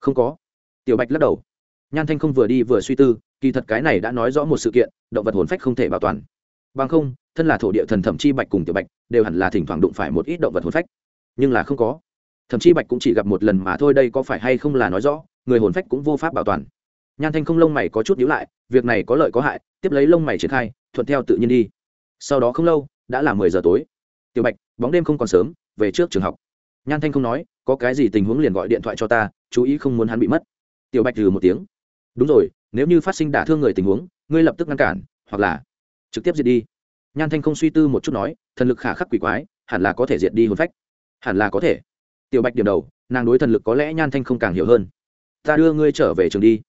Không có. Tiểu bạch lắc đầu. Nhan thanh không vừa đi vừa suy tư, kỳ thật cái này đã nói rõ một sự kiện, động vật hồn phách không thể bảo toàn bằng không, thân là thổ địa thần thẩm chi bạch cùng tiểu bạch, đều hẳn là thỉnh thoảng đụng phải một ít động vật hồn phách. Nhưng là không có. Thậm chí bạch cũng chỉ gặp một lần mà thôi, đây có phải hay không là nói rõ, người hồn phách cũng vô pháp bảo toàn. Nhan thanh không lông mày có chút nhíu lại, việc này có lợi có hại, tiếp lấy lông mày triển khai, thuận theo tự nhiên đi. Sau đó không lâu, đã là mười giờ tối. Tiểu bạch, bóng đêm không còn sớm, về trước trường học. Nhan thanh không nói, có cái gì tình huống liền gọi điện thoại cho ta, chú ý không muốn hắn bị mất. Tiểu bạch từ một tiếng. Đúng rồi, nếu như phát sinh đả thương người tình huống, ngươi lập tức ngăn cản, hoặc là trực tiếp diệt đi. Nhan thanh không suy tư một chút nói, thần lực khả khắc quỷ quái, hẳn là có thể diệt đi hồn phách. Hẳn là có thể. Tiểu bạch điểm đầu, nàng đối thần lực có lẽ nhan thanh không càng hiểu hơn. Ta đưa ngươi trở về trường đi.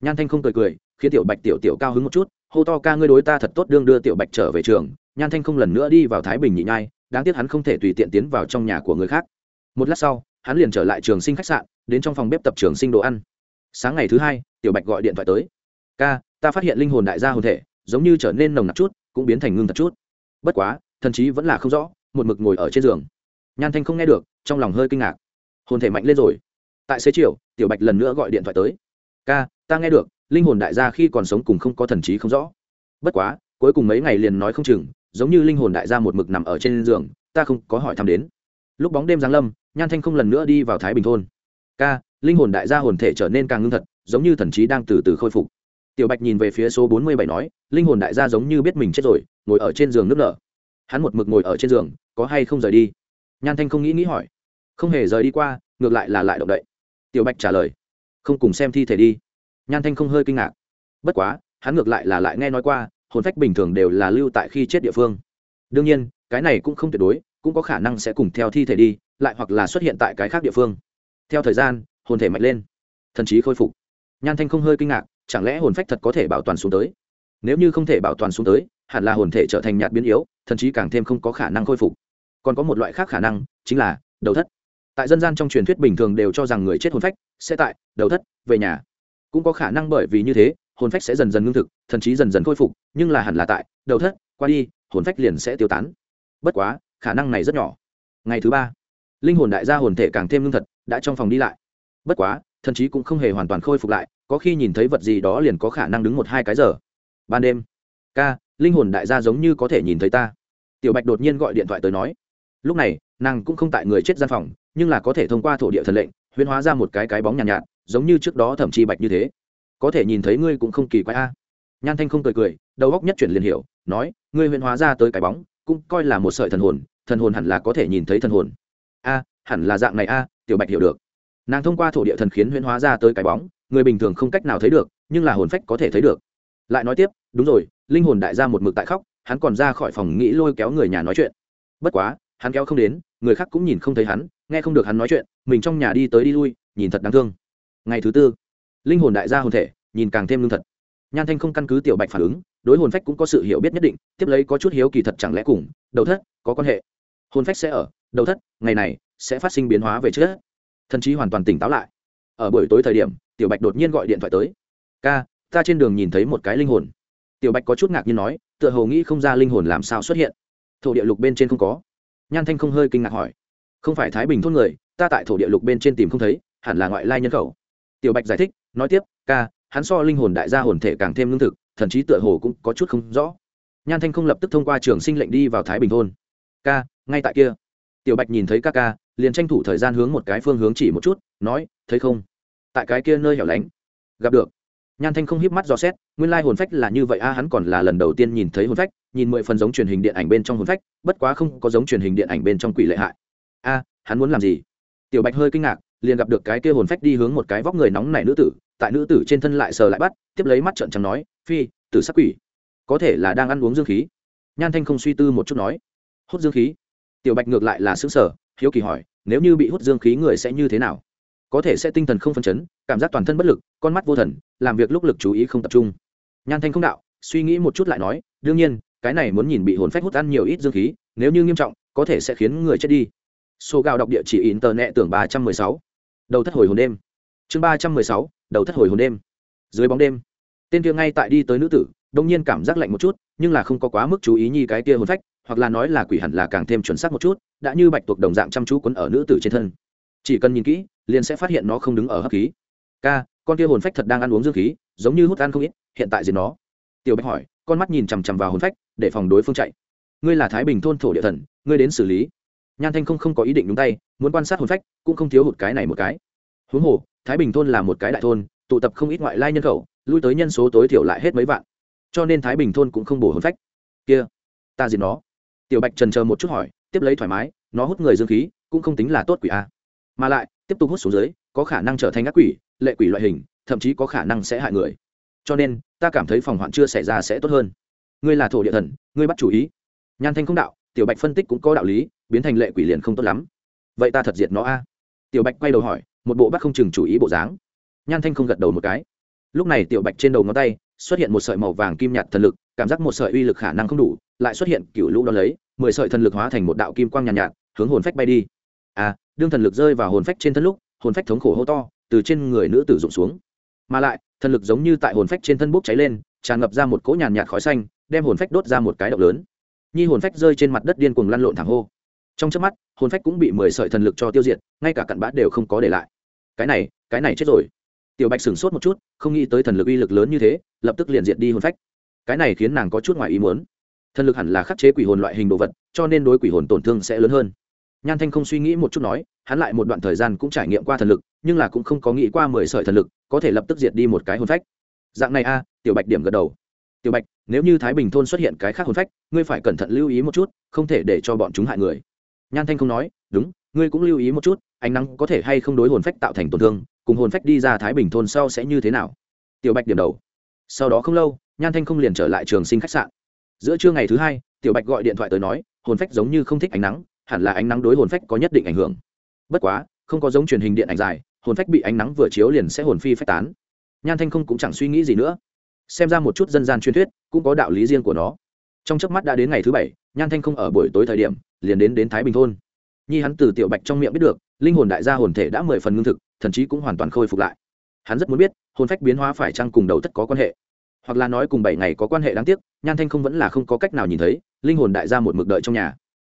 Nhan thanh không cười cười, khiến tiểu bạch tiểu tiểu cao hứng một chút, hô to ca ngươi đối ta thật tốt đương đưa tiểu bạch trở về trường. Nhan thanh không lần nữa đi vào thái bình nhị nhai, đáng tiếc hắn không thể tùy tiện tiến vào trong nhà của người khác. Một lát sau, hắn liền trở lại trường sinh khách sạn, đến trong phòng bếp tập trường sinh đồ ăn. Sáng ngày thứ hai, tiểu bạch gọi điện thoại tới. Ca, ta phát hiện linh hồn đại gia hồn thể giống như trở nên nồng nặc chút, cũng biến thành ngưng thật chút. Bất quá, thần chí vẫn là không rõ, một mực ngồi ở trên giường. Nhan thanh không nghe được, trong lòng hơi kinh ngạc. Hồn thể mạnh lên rồi. Tại xế chiều, tiểu bạch lần nữa gọi điện thoại tới. Ca, ta nghe được, linh hồn đại gia khi còn sống cùng không có thần trí không rõ. Bất quá, cuối cùng mấy ngày liền nói không chừng, giống như linh hồn đại gia một mực nằm ở trên giường, ta không có hỏi thăm đến. Lúc bóng đêm giáng lâm, nhan thanh không lần nữa đi vào thái bình thôn. Ca, linh hồn đại gia hồn thể trở nên càng ngưng thật, giống như thần trí đang từ từ khôi phục tiểu bạch nhìn về phía số bốn mươi bảy nói, linh hồn đại gia giống như biết mình chết rồi, ngồi ở trên giường nước nở. Hắn một mực ngồi ở trên giường, có hay không rời đi? Nhan thanh không nghĩ nghĩ hỏi. Không hề rời đi qua, ngược lại là lại động đậy. Tiểu bạch trả lời. Không cùng xem thi thể đi. Nhan thanh không hơi kinh ngạc. Bất quá, hắn ngược lại là lại nghe nói qua, hồn phách bình thường đều là lưu tại khi chết địa phương. Đương nhiên, cái này cũng không tuyệt đối, cũng có khả năng sẽ cùng theo thi thể đi, lại hoặc là xuất hiện tại cái khác địa phương. Theo thời gian, hồn thể mạnh lên. Thần trí khôi phục. Nhan thanh không hơi kinh ngạc chẳng lẽ hồn phách thật có thể bảo toàn xuống tới? Nếu như không thể bảo toàn xuống tới, hẳn là hồn thể trở thành nhạt biến yếu thần trí càng thêm không có khả năng khôi phục. Còn có một loại khác khả năng, chính là đầu thất. Tại dân gian trong truyền thuyết bình thường đều cho rằng người chết hồn phách sẽ tại đầu thất, về nhà. Cũng có khả năng bởi vì như thế, hồn phách sẽ dần dần ngưng thực thần trí dần dần khôi phục, nhưng là hẳn là tại đầu thất, qua đi, hồn phách liền sẽ tiêu tán. Bất quá, khả năng này rất nhỏ. Ngày thứ ba, linh hồn đại gia hồn thể càng thêm ngưng thật, đã trong phòng đi lại. Bất quá, thần trí cũng không hề hoàn toàn khôi phục lại có khi nhìn thấy vật gì đó liền có khả năng đứng một hai cái giờ. Ban đêm ca linh hồn đại gia giống như có thể nhìn thấy ta. Tiểu bạch đột nhiên gọi điện thoại tới nói. Lúc này nàng cũng không tại người chết gian phòng nhưng là có thể thông qua thổ địa thần lệnh huyễn hóa ra một cái cái bóng nhàn nhạt, nhạt giống như trước đó thẩm chi bạch như thế. Có thể nhìn thấy ngươi cũng không kỳ quái a. Nhan thanh không cười cười đầu góc nhất chuyển liền hiểu nói ngươi huyễn hóa ra tới cái bóng cũng coi là một sợi thần hồn thần hồn hẳn là có thể nhìn thấy thần hồn. A hẳn là dạng này a tiểu bạch hiểu được nàng thông qua thổ địa thần khiến huyễn hóa ra tới cái bóng, người bình thường không cách nào thấy được, nhưng là hồn phách có thể thấy được. Lại nói tiếp, đúng rồi, linh hồn đại gia một mực tại khóc, hắn còn ra khỏi phòng nghĩ lôi kéo người nhà nói chuyện. Bất quá, hắn kéo không đến, người khác cũng nhìn không thấy hắn, nghe không được hắn nói chuyện, mình trong nhà đi tới đi lui, nhìn thật đáng thương. Ngày thứ tư, linh hồn đại gia hồn thể, nhìn càng thêm lương thật. Nhan thanh không căn cứ tiểu bạch phản ứng, đối hồn phách cũng có sự hiểu biết nhất định, tiếp lấy có chút hiếu kỳ thật chẳng lẽ cùng, đầu thất, có quan hệ. Hồn phách sẽ ở, đầu thất, ngày này, sẽ phát sinh biến hóa về trước thần trí hoàn toàn tỉnh táo lại. Ở buổi tối thời điểm, tiểu bạch đột nhiên gọi điện thoại tới. Ca, ta trên đường nhìn thấy một cái linh hồn. Tiểu bạch có chút ngạc nhiên nói, tựa hồ nghĩ không ra linh hồn làm sao xuất hiện. Thổ địa lục bên trên không có. Nhan thanh không hơi kinh ngạc hỏi, không phải thái bình thôn người, ta tại thổ địa lục bên trên tìm không thấy, hẳn là ngoại lai nhân khẩu. Tiểu bạch giải thích, nói tiếp, ca, hắn so linh hồn đại gia hồn thể càng thêm lương thực thậm chí tựa hồ cũng có chút không rõ. Nhan thanh không lập tức thông qua trường sinh lệnh đi vào thái bình thôn. Ca, ngay tại kia. Tiểu bạch nhìn thấy ca ca liền tranh thủ thời gian hướng một cái phương hướng chỉ một chút, nói, thấy không? Tại cái kia nơi hẻo lánh, gặp được. Nhan thanh không híp mắt dò xét, nguyên lai hồn phách là như vậy a, hắn còn là lần đầu tiên nhìn thấy hồn phách, nhìn mười phần giống truyền hình điện ảnh bên trong hồn phách, bất quá không có giống truyền hình điện ảnh bên trong quỷ lệ hại. A, hắn muốn làm gì? Tiểu bạch hơi kinh ngạc, liền gặp được cái kia hồn phách đi hướng một cái vóc người nóng này nữ tử, tại nữ tử trên thân lại sờ lại bắt, tiếp lấy mắt trợn trắng nói, phi, tử sắc quỷ, có thể là đang ăn uống dương khí. Nhan thanh không suy tư một chút nói, hút dương khí? Tiểu bạch ngược lại là xứng sở hiếu kỳ hỏi, nếu như bị hút dương khí người sẽ như thế nào? Có thể sẽ tinh thần không phân chấn, cảm giác toàn thân bất lực, con mắt vô thần, làm việc lúc lực chú ý không tập trung. Nhan thanh không đạo, suy nghĩ một chút lại nói, đương nhiên, cái này muốn nhìn bị hồn phách hút ăn nhiều ít dương khí, nếu như nghiêm trọng, có thể sẽ khiến người chết đi. Số gạo đọc địa chỉ in tờ nẹ tưởng ba trăm mười sáu. Đầu thất hồi hồn đêm. Chương ba trăm mười sáu, đầu thất hồi hồn đêm. Dưới bóng đêm, tên kia ngay tại đi tới nữ tử, đông nhiên cảm giác lạnh một chút, nhưng là không có quá mức chú ý nhi cái kia hồn phách hoặc là nói là quỷ hẳn là càng thêm chuẩn xác một chút, đã như bạch tuộc đồng dạng chăm chú quấn ở nữ tử trên thân. Chỉ cần nhìn kỹ, liền sẽ phát hiện nó không đứng ở hấp khí. Ca, con kia hồn phách thật đang ăn uống dương khí, giống như hút ăn không ít, hiện tại diệt nó. Tiểu bạch hỏi, con mắt nhìn chằm chằm vào hồn phách, để phòng đối phương chạy. Ngươi là thái bình thôn thổ địa thần, ngươi đến xử lý. Nhan thanh không không có ý định đúng tay, muốn quan sát hồn phách, cũng không thiếu hụt cái này một cái. Huống hồ, thái bình thôn là một cái đại thôn, tụ tập không ít ngoại lai nhân khẩu, lui tới nhân số tối thiểu lại hết mấy vạn. Cho nên thái bình thôn cũng không bổ hồn phách. Kia, ta diệt nó tiểu bạch trần chờ một chút hỏi, tiếp lấy thoải mái, nó hút người dương khí, cũng không tính là tốt quỷ a. Mà lại, tiếp tục hút xuống dưới, có khả năng trở thành ác quỷ, lệ quỷ loại hình, thậm chí có khả năng sẽ hại người. Cho nên, ta cảm thấy phòng hoạn chưa xảy ra sẽ tốt hơn. Ngươi là thổ địa thần, ngươi bắt chủ ý. Nhan thanh không đạo, tiểu bạch phân tích cũng có đạo lý, biến thành lệ quỷ liền không tốt lắm. Vậy ta thật diệt nó a. Tiểu bạch quay đầu hỏi, một bộ bắt không chừng chủ ý bộ dáng. Nhan thanh không gật đầu một cái. Lúc này tiểu bạch trên đầu ngón tay xuất hiện một sợi màu vàng kim nhạt thần lực cảm giác một sợi uy lực khả năng không đủ lại xuất hiện cựu lũ đ ó lấy mười sợi thần lực hóa thành một đạo kim quang nhàn nhạt, nhạt hướng hồn phách bay đi. À đương thần lực rơi vào hồn phách trên thân lúc hồn phách thống khổ hô to từ trên người nữ tử rụng xuống. Mà lại thần lực giống như tại hồn phách trên thân bốc cháy lên tràn ngập ra một cỗ nhàn nhạt khói xanh đem hồn phách đốt ra một cái động lớn. Nhi hồn phách rơi trên mặt đất điên cuồng lăn lộn thẳng hô. Trong trước mắt hồn phách cũng bị mười sợi thần lực cho tiêu diệt ngay cả cặn bã đều không có để lại. Cái này cái này chết rồi. Tiểu bạch sửng sốt một chút không nghĩ tới thần lực uy lực lớn như thế lập tức liền diệt đi hồn phách cái này khiến nàng có chút ngoài ý muốn. Thần lực hẳn là khắc chế quỷ hồn loại hình đồ vật, cho nên đối quỷ hồn tổn thương sẽ lớn hơn. Nhan thanh không suy nghĩ một chút nói, hắn lại một đoạn thời gian cũng trải nghiệm qua thần lực, nhưng là cũng không có nghĩ qua mười sợi thần lực có thể lập tức diệt đi một cái hồn phách. Dạng này a, tiểu bạch điểm gật đầu. Tiểu bạch, nếu như thái bình thôn xuất hiện cái khác hồn phách, ngươi phải cẩn thận lưu ý một chút, không thể để cho bọn chúng hại người. Nhan thanh không nói, đúng, ngươi cũng lưu ý một chút, ánh nắng có thể hay không đối hồn phách tạo thành tổn thương, cùng hồn phách đi ra thái bình thôn sau sẽ như thế nào? Tiểu bạch điểm đầu sau đó không lâu, nhan thanh không liền trở lại trường sinh khách sạn. Giữa trưa ngày thứ hai, tiểu bạch gọi điện thoại tới nói, hồn phách giống như không thích ánh nắng, hẳn là ánh nắng đối hồn phách có nhất định ảnh hưởng. Bất quá, không có giống truyền hình điện ảnh dài, hồn phách bị ánh nắng vừa chiếu liền sẽ hồn phi phách tán. Nhan thanh không cũng chẳng suy nghĩ gì nữa. Xem ra một chút dân gian truyền thuyết, cũng có đạo lý riêng của nó. Trong chớp mắt đã đến ngày thứ bảy, nhan thanh không ở buổi tối thời điểm, liền đến đến thái bình thôn. Nhi hắn từ tiểu bạch trong miệng biết được, linh hồn đại gia hồn thể đã mười phần ngưng thực, thần chí cũng hoàn toàn khôi phục lại hắn rất muốn biết, hồn phách biến hóa phải chăng cùng đầu tất có quan hệ? Hoặc là nói cùng bảy ngày có quan hệ đáng tiếc, nhan thanh không vẫn là không có cách nào nhìn thấy, linh hồn đại gia một mực đợi trong nhà.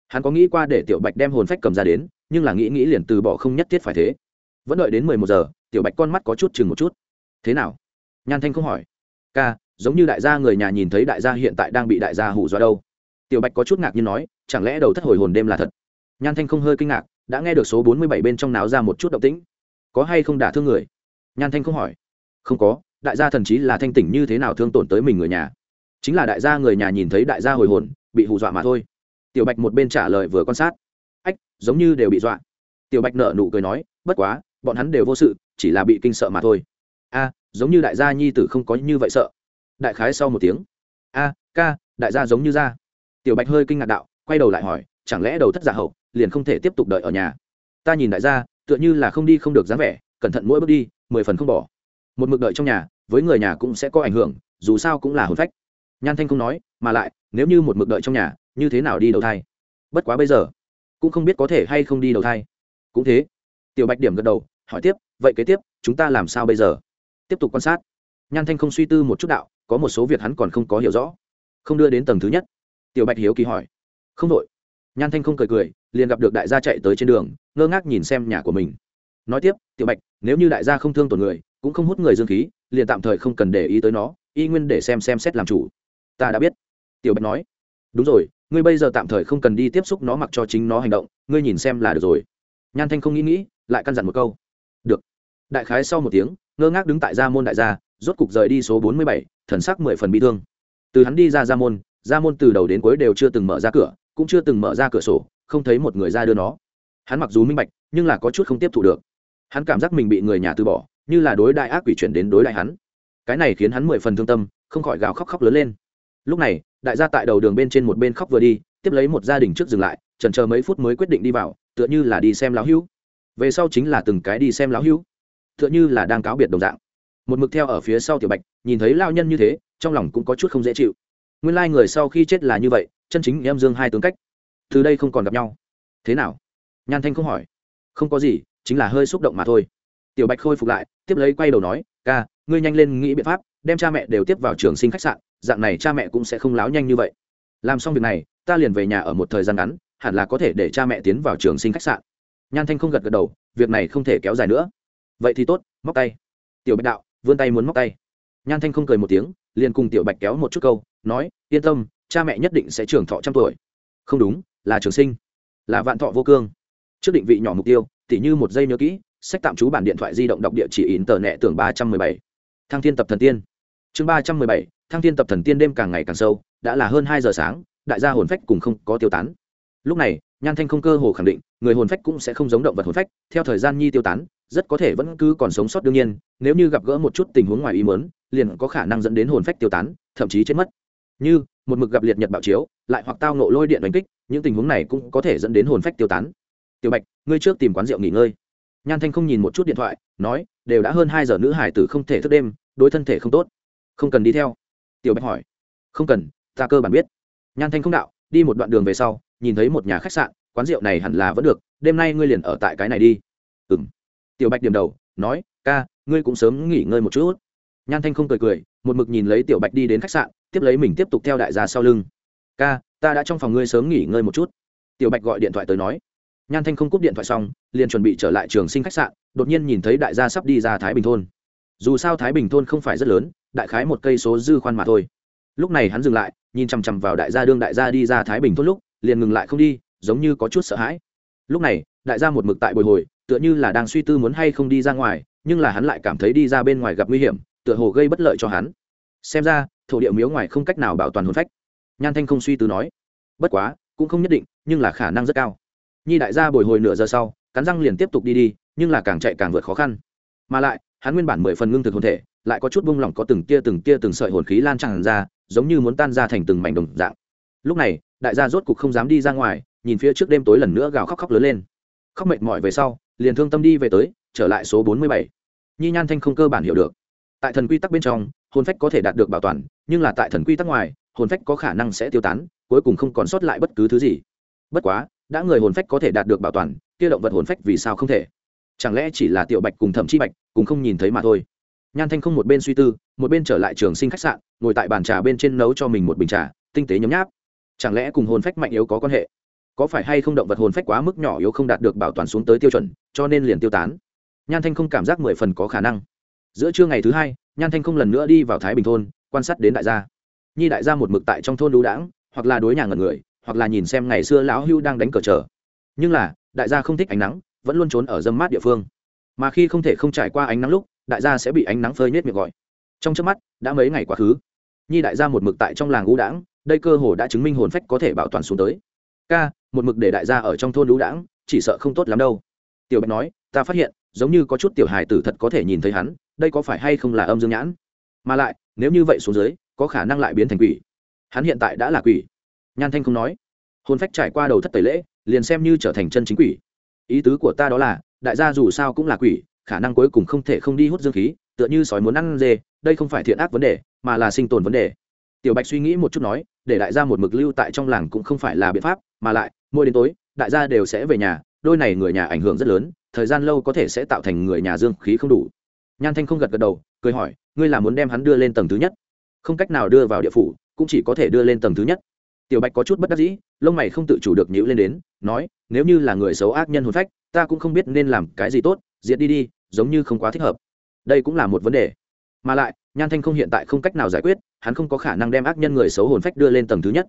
Hắn có nghĩ qua để tiểu bạch đem hồn phách cầm ra đến, nhưng là nghĩ nghĩ liền từ bỏ không nhất thiết phải thế. Vẫn đợi đến mười một giờ, tiểu bạch con mắt có chút chừng một chút. Thế nào? Nhan thanh không hỏi. Ca, giống như đại gia người nhà nhìn thấy đại gia hiện tại đang bị đại gia hủ do đâu. Tiểu bạch có chút ngạc nhiên nói, chẳng lẽ đầu thất hồi hồn đêm là thật? Nhan thanh không hơi kinh ngạc, đã nghe được số bốn mươi bảy bên trong náo ra một chút động tĩnh. Có hay không đả thương người? Nhan thanh không hỏi. Không có, đại gia thần chí là thanh tỉnh như thế nào thương tổn tới mình người nhà? Chính là đại gia người nhà nhìn thấy đại gia hồi hồn, bị hù dọa mà thôi. Tiểu bạch một bên trả lời vừa quan sát. Ách, giống như đều bị dọa. Tiểu bạch nợ nụ cười nói, bất quá, bọn hắn đều vô sự, chỉ là bị kinh sợ mà thôi. A, giống như đại gia nhi tử không có như vậy sợ. Đại khái sau một tiếng. A, ca, đại gia giống như ra. Tiểu bạch hơi kinh ngạc đạo, quay đầu lại hỏi, chẳng lẽ đầu thất giả hậu, liền không thể tiếp tục đợi ở nhà? Ta nhìn đại gia, tựa như là không đi không được dáng vẻ cẩn thận mỗi bước đi, mười phần không bỏ. Một mực đợi trong nhà, với người nhà cũng sẽ có ảnh hưởng, dù sao cũng là hồn phách. Nhan thanh không nói, mà lại, nếu như một mực đợi trong nhà, như thế nào đi đầu thai? Bất quá bây giờ, cũng không biết có thể hay không đi đầu thai. Cũng thế. Tiểu bạch điểm gật đầu, hỏi tiếp, vậy kế tiếp, chúng ta làm sao bây giờ? Tiếp tục quan sát. Nhan thanh không suy tư một chút đạo, có một số việc hắn còn không có hiểu rõ. Không đưa đến tầng thứ nhất. Tiểu bạch hiếu kỳ hỏi, không đội nhan thanh không cười cười, liền gặp được đại gia chạy tới trên đường, ngơ ngác nhìn xem nhà của mình nói tiếp, tiểu bạch, nếu như đại gia không thương tổn người, cũng không hút người dương khí, liền tạm thời không cần để ý tới nó, y nguyên để xem xem xét làm chủ. Ta đã biết. Tiểu bạch nói. Đúng rồi, ngươi bây giờ tạm thời không cần đi tiếp xúc nó mặc cho chính nó hành động, ngươi nhìn xem là được rồi. Nhan thanh không nghĩ nghĩ, lại căn dặn một câu. Được. Đại khái sau một tiếng, ngơ ngác đứng tại gia môn đại gia, rốt cục rời đi số bốn mươi bảy, thần sắc mười phần bị thương. Từ hắn đi ra gia môn gia môn từ đầu đến cuối đều chưa từng mở ra cửa, cũng chưa từng mở ra cửa sổ, không thấy một người ra đưa nó. Hắn mặc dù minh bạch, nhưng là có chút không tiếp thu được hắn cảm giác mình bị người nhà từ bỏ, như là đối đại ác quỷ chuyển đến đối đại hắn. Cái này khiến hắn mười phần thương tâm, không khỏi gào khóc khóc lớn lên. Lúc này, đại gia tại đầu đường bên trên một bên khóc vừa đi, tiếp lấy một gia đình trước dừng lại trần chờ mấy phút mới quyết định đi vào, tựa như là đi xem lão hữu. Về sau chính là từng cái đi xem lão hữu, tựa như là đang cáo biệt đồng dạng. Một mực theo ở phía sau tiểu bạch, nhìn thấy lao nhân như thế, trong lòng cũng có chút không dễ chịu. Nguyên lai、like、người sau khi chết là như vậy, chân chính em dương hai tướng cách. Từ đây không còn gặp nhau. Thế nào? Nhan thanh không hỏi. Không có gì chính là hơi xúc động mà thôi. Tiểu bạch khôi phục lại, tiếp lấy quay đầu nói, ca, ngươi nhanh lên nghĩ biện pháp, đem cha mẹ đều tiếp vào trường sinh khách sạn, dạng này cha mẹ cũng sẽ không láo nhanh như vậy. Làm xong việc này, ta liền về nhà ở một thời gian ngắn, hẳn là có thể để cha mẹ tiến vào trường sinh khách sạn. Nhan thanh không gật gật đầu, việc này không thể kéo dài nữa. Vậy thì tốt, móc tay. Tiểu bạch đạo, vươn tay muốn móc tay. Nhan thanh không cười một tiếng, liền cùng tiểu bạch kéo một chút câu, nói, yên tâm, cha mẹ nhất định sẽ trưởng thọ trăm tuổi. Không đúng, là trường sinh, là vạn thọ vô cương. Trước định vị nhỏ mục tiêu tỉ như một giây nhớ kỹ, sách tạm trú bản điện thoại di động đọc địa chỉ in tờ nẹ tưởng ba trăm mười bảy. Thăng thiên tập thần tiên. Chương ba trăm mười bảy, thăng thiên tập thần tiên đêm càng ngày càng sâu, đã là hơn hai giờ sáng, đại gia hồn phách cùng không có tiêu tán. Lúc này, nhan thanh không cơ hồ khẳng định, người hồn phách cũng sẽ không giống động vật hồn phách, theo thời gian nhi tiêu tán, rất có thể vẫn cứ còn sống sót đương nhiên, nếu như gặp gỡ một chút tình huống ngoài ý mớn liền có khả năng dẫn đến hồn phách tiêu tán, thậm chí chết mất. Như, một mực gặp liệt nhật bạo chiếu, lại hoặc tao nộ lôi điện đánh kích, những tình huống này cũng có thể dẫn đến hồn phách tiêu tán tiểu bạch, ngươi trước tìm quán rượu nghỉ ngơi. Nhan thanh không nhìn một chút điện thoại, nói, đều đã hơn hai giờ nữ hải tử không thể thức đêm, đối thân thể không tốt. Không cần đi theo. Tiểu bạch hỏi. Không cần, ta cơ bản biết. Nhan thanh không đạo, đi một đoạn đường về sau, nhìn thấy một nhà khách sạn, quán rượu này hẳn là vẫn được, đêm nay ngươi liền ở tại cái này đi. Ừ m tiểu bạch điểm đầu, nói, ca, ngươi cũng sớm nghỉ ngơi một chút. Nhan thanh không cười cười, một mực nhìn lấy tiểu bạch đi đến khách sạn, tiếp lấy mình tiếp tục theo đại gia sau lưng. Ca, ta đã trong phòng ngươi sớm nghỉ ngơi một chút. Tiểu bạch gọi điện thoại tới nói nhan thanh không cúp điện thoại xong, liền chuẩn bị trở lại trường sinh khách sạn, đột nhiên nhìn thấy đại gia sắp đi ra thái bình thôn. Dù sao thái bình thôn không phải rất lớn, đại khái một cây số dư khoan mà thôi. Lúc này hắn dừng lại, nhìn chằm chằm vào đại gia đương đại gia đi ra thái bình thôn lúc, liền ngừng lại không đi, giống như có chút sợ hãi. Lúc này, đại gia một mực tại bồi hồi, tựa như là đang suy tư muốn hay không đi ra ngoài, nhưng là hắn lại cảm thấy đi ra bên ngoài gặp nguy hiểm, tựa hồ gây bất lợi cho hắn. Xem ra, thổ địa miếu ngoài không cách nào bảo toàn hồn phách. Nhan thanh không suy tư nói, bất quá, cũng không nhất định, nhưng là khả năng rất cao nhi đại gia bồi hồi nửa giờ sau, cắn răng liền tiếp tục đi đi, nhưng là càng chạy càng vượt khó khăn. Mà lại, hắn nguyên bản mười phần ngưng thực hồn thể, lại có chút bung lỏng có từng tia từng tia từng sợi hồn khí lan tràn ra, giống như muốn tan ra thành từng mảnh đồng dạng. Lúc này, đại gia rốt cục không dám đi ra ngoài, nhìn phía trước đêm tối lần nữa gào khóc khóc lớn lên. Khóc mệt mỏi về sau, liền thương tâm đi về tới, trở lại số bốn mươi bảy. Nhi nhan thanh không cơ bản hiểu được. Tại thần quy tắc bên trong, hồn phách có thể đạt được bảo toàn, nhưng là tại thần quy tắc ngoài, hồn phách có khả năng sẽ tiêu tán, cuối cùng không còn sót lại bất cứ thứ gì. Bất quá đã người hồn phách có thể đạt được bảo toàn, kia động vật hồn phách vì sao không thể? Chẳng lẽ chỉ là tiểu bạch cùng thẩm chi bạch, cùng không nhìn thấy mà thôi? Nhan thanh không một bên suy tư, một bên trở lại trường sinh khách sạn, ngồi tại bàn trà bên trên nấu cho mình một bình trà, tinh tế nhấm nháp. Chẳng lẽ cùng hồn phách mạnh yếu có quan hệ? Có phải hay không động vật hồn phách quá mức nhỏ yếu không đạt được bảo toàn xuống tới tiêu chuẩn, cho nên liền tiêu tán? Nhan thanh không cảm giác mười phần có khả năng. Giữa trưa ngày thứ hai, nhan thanh không lần nữa đi vào thái bình thôn, quan sát đến đại gia. Nhi đại gia một mực tại trong thôn đũ đãng hoặc là đối nhà ngần người hoặc là nhìn xem ngày xưa lão hưu đang đánh cờ trở nhưng là, đại gia không thích ánh nắng, vẫn luôn trốn ở dâm mát địa phương. Mà khi không thể không trải qua ánh nắng lúc, đại gia sẽ bị ánh nắng phơi nết miệng gọi. Trong trước mắt, đã mấy ngày quá khứ. Nhi đại gia một mực tại trong làng ngũ đãng, đây cơ hồ đã chứng minh hồn phách có thể bảo toàn xuống tới. Ca, một mực để đại gia ở trong thôn lũ đãng, chỉ sợ không tốt lắm đâu. Tiểu bạch nói, ta phát hiện, giống như có chút tiểu hài tử thật có thể nhìn thấy hắn, đây có phải hay không là âm dương nhãn? Mà lại, nếu như vậy xuống dưới, có khả năng lại biến thành quỷ. Hắn hiện tại đã là quỷ nhan thanh không nói. Hồn phách trải qua đầu thất tẩy lễ, liền xem như trở thành chân chính quỷ. Ý tứ của ta đó là, đại gia dù sao cũng là quỷ, khả năng cuối cùng không thể không đi hút dương khí, tựa như sói muốn ăn dê, đây không phải thiện ác vấn đề, mà là sinh tồn vấn đề. Tiểu bạch suy nghĩ một chút nói, để đại gia một mực lưu tại trong làng cũng không phải là biện pháp, mà lại, mỗi đến tối, đại gia đều sẽ về nhà, đôi này người nhà ảnh hưởng rất lớn, thời gian lâu có thể sẽ tạo thành người nhà dương khí không đủ. Nhan thanh không gật gật đầu, cười hỏi, ngươi là muốn đem hắn đưa lên tầng thứ nhất? Không cách nào đưa vào địa phủ, cũng chỉ có thể đưa lên tầng thứ nhất tiểu bạch có chút bất đắc dĩ, lông mày không tự chủ được nhữ lên đến, nói, nếu như là người xấu ác nhân hồn phách, ta cũng không biết nên làm cái gì tốt, diệt đi đi, giống như không quá thích hợp. Đây cũng là một vấn đề. Mà lại, nhan thanh không hiện tại không cách nào giải quyết, hắn không có khả năng đem ác nhân người xấu hồn phách đưa lên tầng thứ nhất.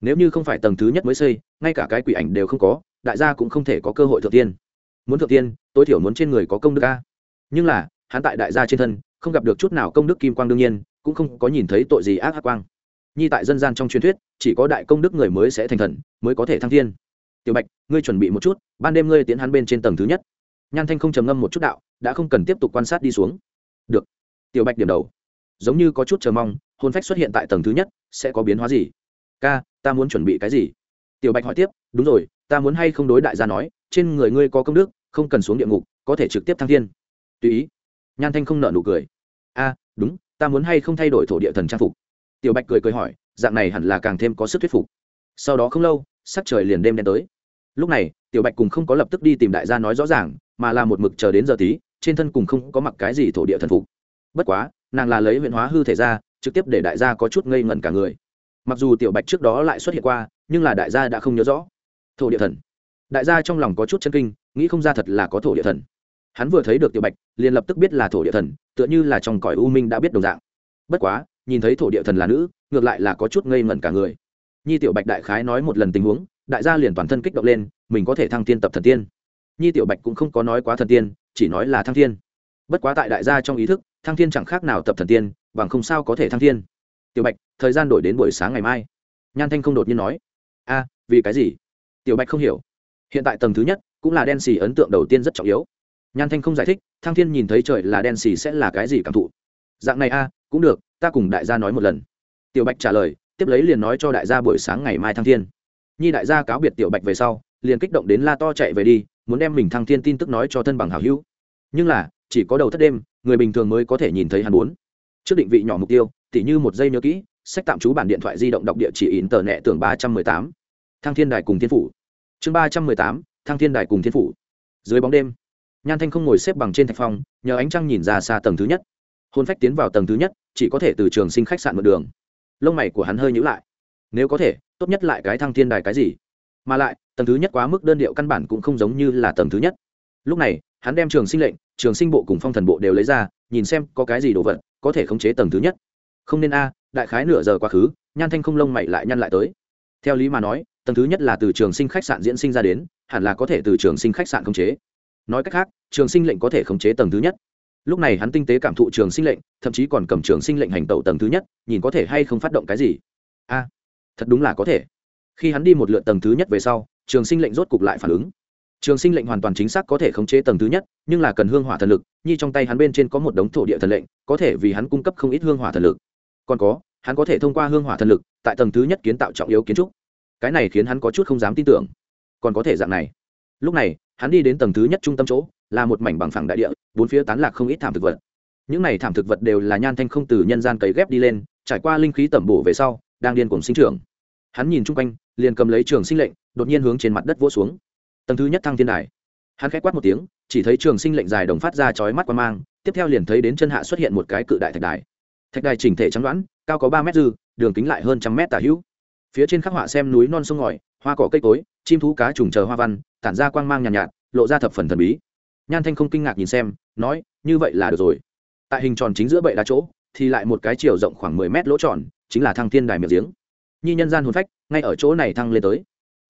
Nếu như không phải tầng thứ nhất mới xây, ngay cả cái quỷ ảnh đều không có, đại gia cũng không thể có cơ hội thượng tiên. Muốn thượng tiên, tối thiểu muốn trên người có công đức ca nhưng là, hắn tại đại gia trên thân, không gặp được chút nào công đức kim quang đương nhiên, cũng không có nhìn thấy tội gì ác ác quang nhi tại dân gian trong truyền thuyết, chỉ có đại công đức người mới sẽ thành thần, mới có thể thăng thiên. Tiểu bạch, ngươi chuẩn bị một chút, ban đêm ngươi tiến hắn bên trên tầng thứ nhất. Nhan thanh không trầm ngâm một chút đạo, đã không cần tiếp tục quan sát đi xuống. Được. Tiểu bạch điểm đầu. Giống như có chút chờ mong hôn phách xuất hiện tại tầng thứ nhất, sẽ có biến hóa gì? Ca, ta muốn chuẩn bị cái gì? Tiểu bạch hỏi tiếp, đúng rồi, ta muốn hay không đối đại gia nói, trên người ngươi có công đức, không cần xuống địa ngục, có thể trực tiếp thăng thiên. Tùy ý. Nhan thanh không nợ nụ cười. A, đúng, ta muốn hay không thay đổi thổ địa thần trang phục? Tiểu bạch cười cười hỏi, dạng này hẳn là càng thêm có sức thuyết phục. Sau đó không lâu, sắc trời liền đêm đen tới. Lúc này, tiểu bạch cùng không có lập tức đi tìm đại gia nói rõ ràng, mà là một mực chờ đến giờ tí, trên thân cùng không có mặc cái gì thổ địa thần phục. Bất quá, nàng là lấy huyện hóa hư thể ra, trực tiếp để đại gia có chút ngây ngẩn cả người. Mặc dù tiểu bạch trước đó lại xuất hiện qua, nhưng là đại gia đã không nhớ rõ. Thổ địa thần. Đại gia trong lòng có chút chân kinh, nghĩ không ra thật là có thổ địa thần. Hắn vừa thấy được tiểu bạch, liền lập tức biết là thổ địa thần, tựa như là trong cõi u minh đã biết đồng dạng. Bất quá nhìn thấy thổ địa thần là nữ, ngược lại là có chút ngây ngẩn cả người. Nhi tiểu bạch đại khái nói một lần tình huống, đại gia liền toàn thân kích động lên, mình có thể thăng tiên tập thần tiên. Nhi tiểu bạch cũng không có nói quá thần tiên, chỉ nói là thăng tiên. Bất quá tại đại gia trong ý thức, thăng tiên chẳng khác nào tập thần tiên, bằng không sao có thể thăng tiên. Tiểu bạch, thời gian đổi đến buổi sáng ngày mai. Nhan thanh không đột nhiên nói, a, vì cái gì? Tiểu bạch không hiểu. Hiện tại tầng thứ nhất cũng là đen xì ấn tượng đầu tiên rất trọng yếu. Nhan thanh không giải thích, thăng thiên nhìn thấy trời là đen xì sẽ là cái gì cảm thụ. Dạng này a cũng được, ta cùng đại gia nói một lần. Tiểu bạch trả lời, tiếp lấy liền nói cho đại gia buổi sáng ngày mai thăng thiên. Nhi đại gia cáo biệt tiểu bạch về sau, liền kích động đến la to chạy về đi, muốn đem mình thăng thiên tin tức nói cho thân bằng hảo hữu. Nhưng là, chỉ có đầu thất đêm, người bình thường mới có thể nhìn thấy hắn muốn. Trước định vị nhỏ mục tiêu, tỉ như một giây nhớ kỹ, sách tạm trú bản điện thoại di động đọc địa chỉ in tờ nẹ tưởng ba trăm mười tám. Thăng thiên đài cùng thiên phủ. Chương ba trăm mười tám, thăng thiên đài cùng thiên phủ. Dưới bóng đêm, nhan thanh không ngồi xếp bằng trên thạch phong, nhờ ánh trăng nhìn ra xa tầng thứ nhất. Hôn phách tiến vào tầng thứ nhất chỉ có thể từ trường sinh khách sạn mượn đường. Lông mày của hắn hơi nhữ lại. Nếu có thể, tốt nhất lại cái thăng thiên đài cái gì? Mà lại, tầng thứ nhất quá mức đơn điệu căn bản cũng không giống như là tầng thứ nhất. Lúc này, hắn đem trường sinh lệnh, trường sinh bộ cùng phong thần bộ đều lấy ra, nhìn xem có cái gì đồ vật có thể khống chế tầng thứ nhất. Không nên a, đại khái nửa giờ quá khứ, nhan thanh không lông mày lại nhăn lại tới. Theo lý mà nói, tầng thứ nhất là từ trường sinh khách sạn diễn sinh ra đến, hẳn là có thể từ trường sinh khách sạn khống chế. Nói cách khác, trường sinh lệnh có thể khống chế tầng thứ nhất lúc này hắn tinh tế cảm thụ trường sinh lệnh, thậm chí còn cầm trường sinh lệnh hành tẩu tầng thứ nhất, nhìn có thể hay không phát động cái gì. A, thật đúng là có thể. Khi hắn đi một lượt tầng thứ nhất về sau, trường sinh lệnh rốt cục lại phản ứng. Trường sinh lệnh hoàn toàn chính xác có thể khống chế tầng thứ nhất, nhưng là cần hương hỏa thần lực như trong tay hắn bên trên có một đống thổ địa thần lệnh, có thể vì hắn cung cấp không ít hương hỏa thần lực. Còn có, hắn có thể thông qua hương hỏa thần lực, tại tầng thứ nhất kiến tạo trọng yếu kiến trúc. Cái này khiến hắn có chút không dám tin tưởng. Còn có thể dạng này. Lúc này, hắn đi đến tầng thứ nhất trung tâm chỗ là một mảnh bằng phẳng đại địa bốn phía tán lạc không ít thảm thực vật. Những này thảm thực vật đều là nhan thanh không từ nhân gian cấy ghép đi lên trải qua linh khí tẩm bổ về sau đang điên cùng sinh trưởng. Hắn nhìn chung quanh liền cầm lấy trường sinh lệnh đột nhiên hướng trên mặt đất vỗ xuống. Tầng thứ nhất thăng thiên đài. Hắn k h á quát một tiếng chỉ thấy trường sinh lệnh dài đồng phát ra chói mắt qua mang tiếp theo liền thấy đến chân hạ xuất hiện một cái cự đại thạch đài. Thạch đài chỉnh thể trắng đoán cao có ba mét dư đường kính lại hơn trăm mét tả hữu. Phía trên khắc họa xem núi non sông ngòi hoa cỏ cây cối chim thú cá trùng chờ hoa văn tản ra quang mang nhàn nhạt, nhạt lộ ra thập phần thần bí nhan thanh không kinh ngạc nhìn xem, nói, như vậy là được rồi. Tại hình tròn chính giữa bệ đá chỗ, thì lại một cái chiều rộng khoảng mười mét lỗ tròn, chính là thăng thiên đài miệng giếng. Nhi nhân gian hồn phách, ngay ở chỗ này thăng lên tới.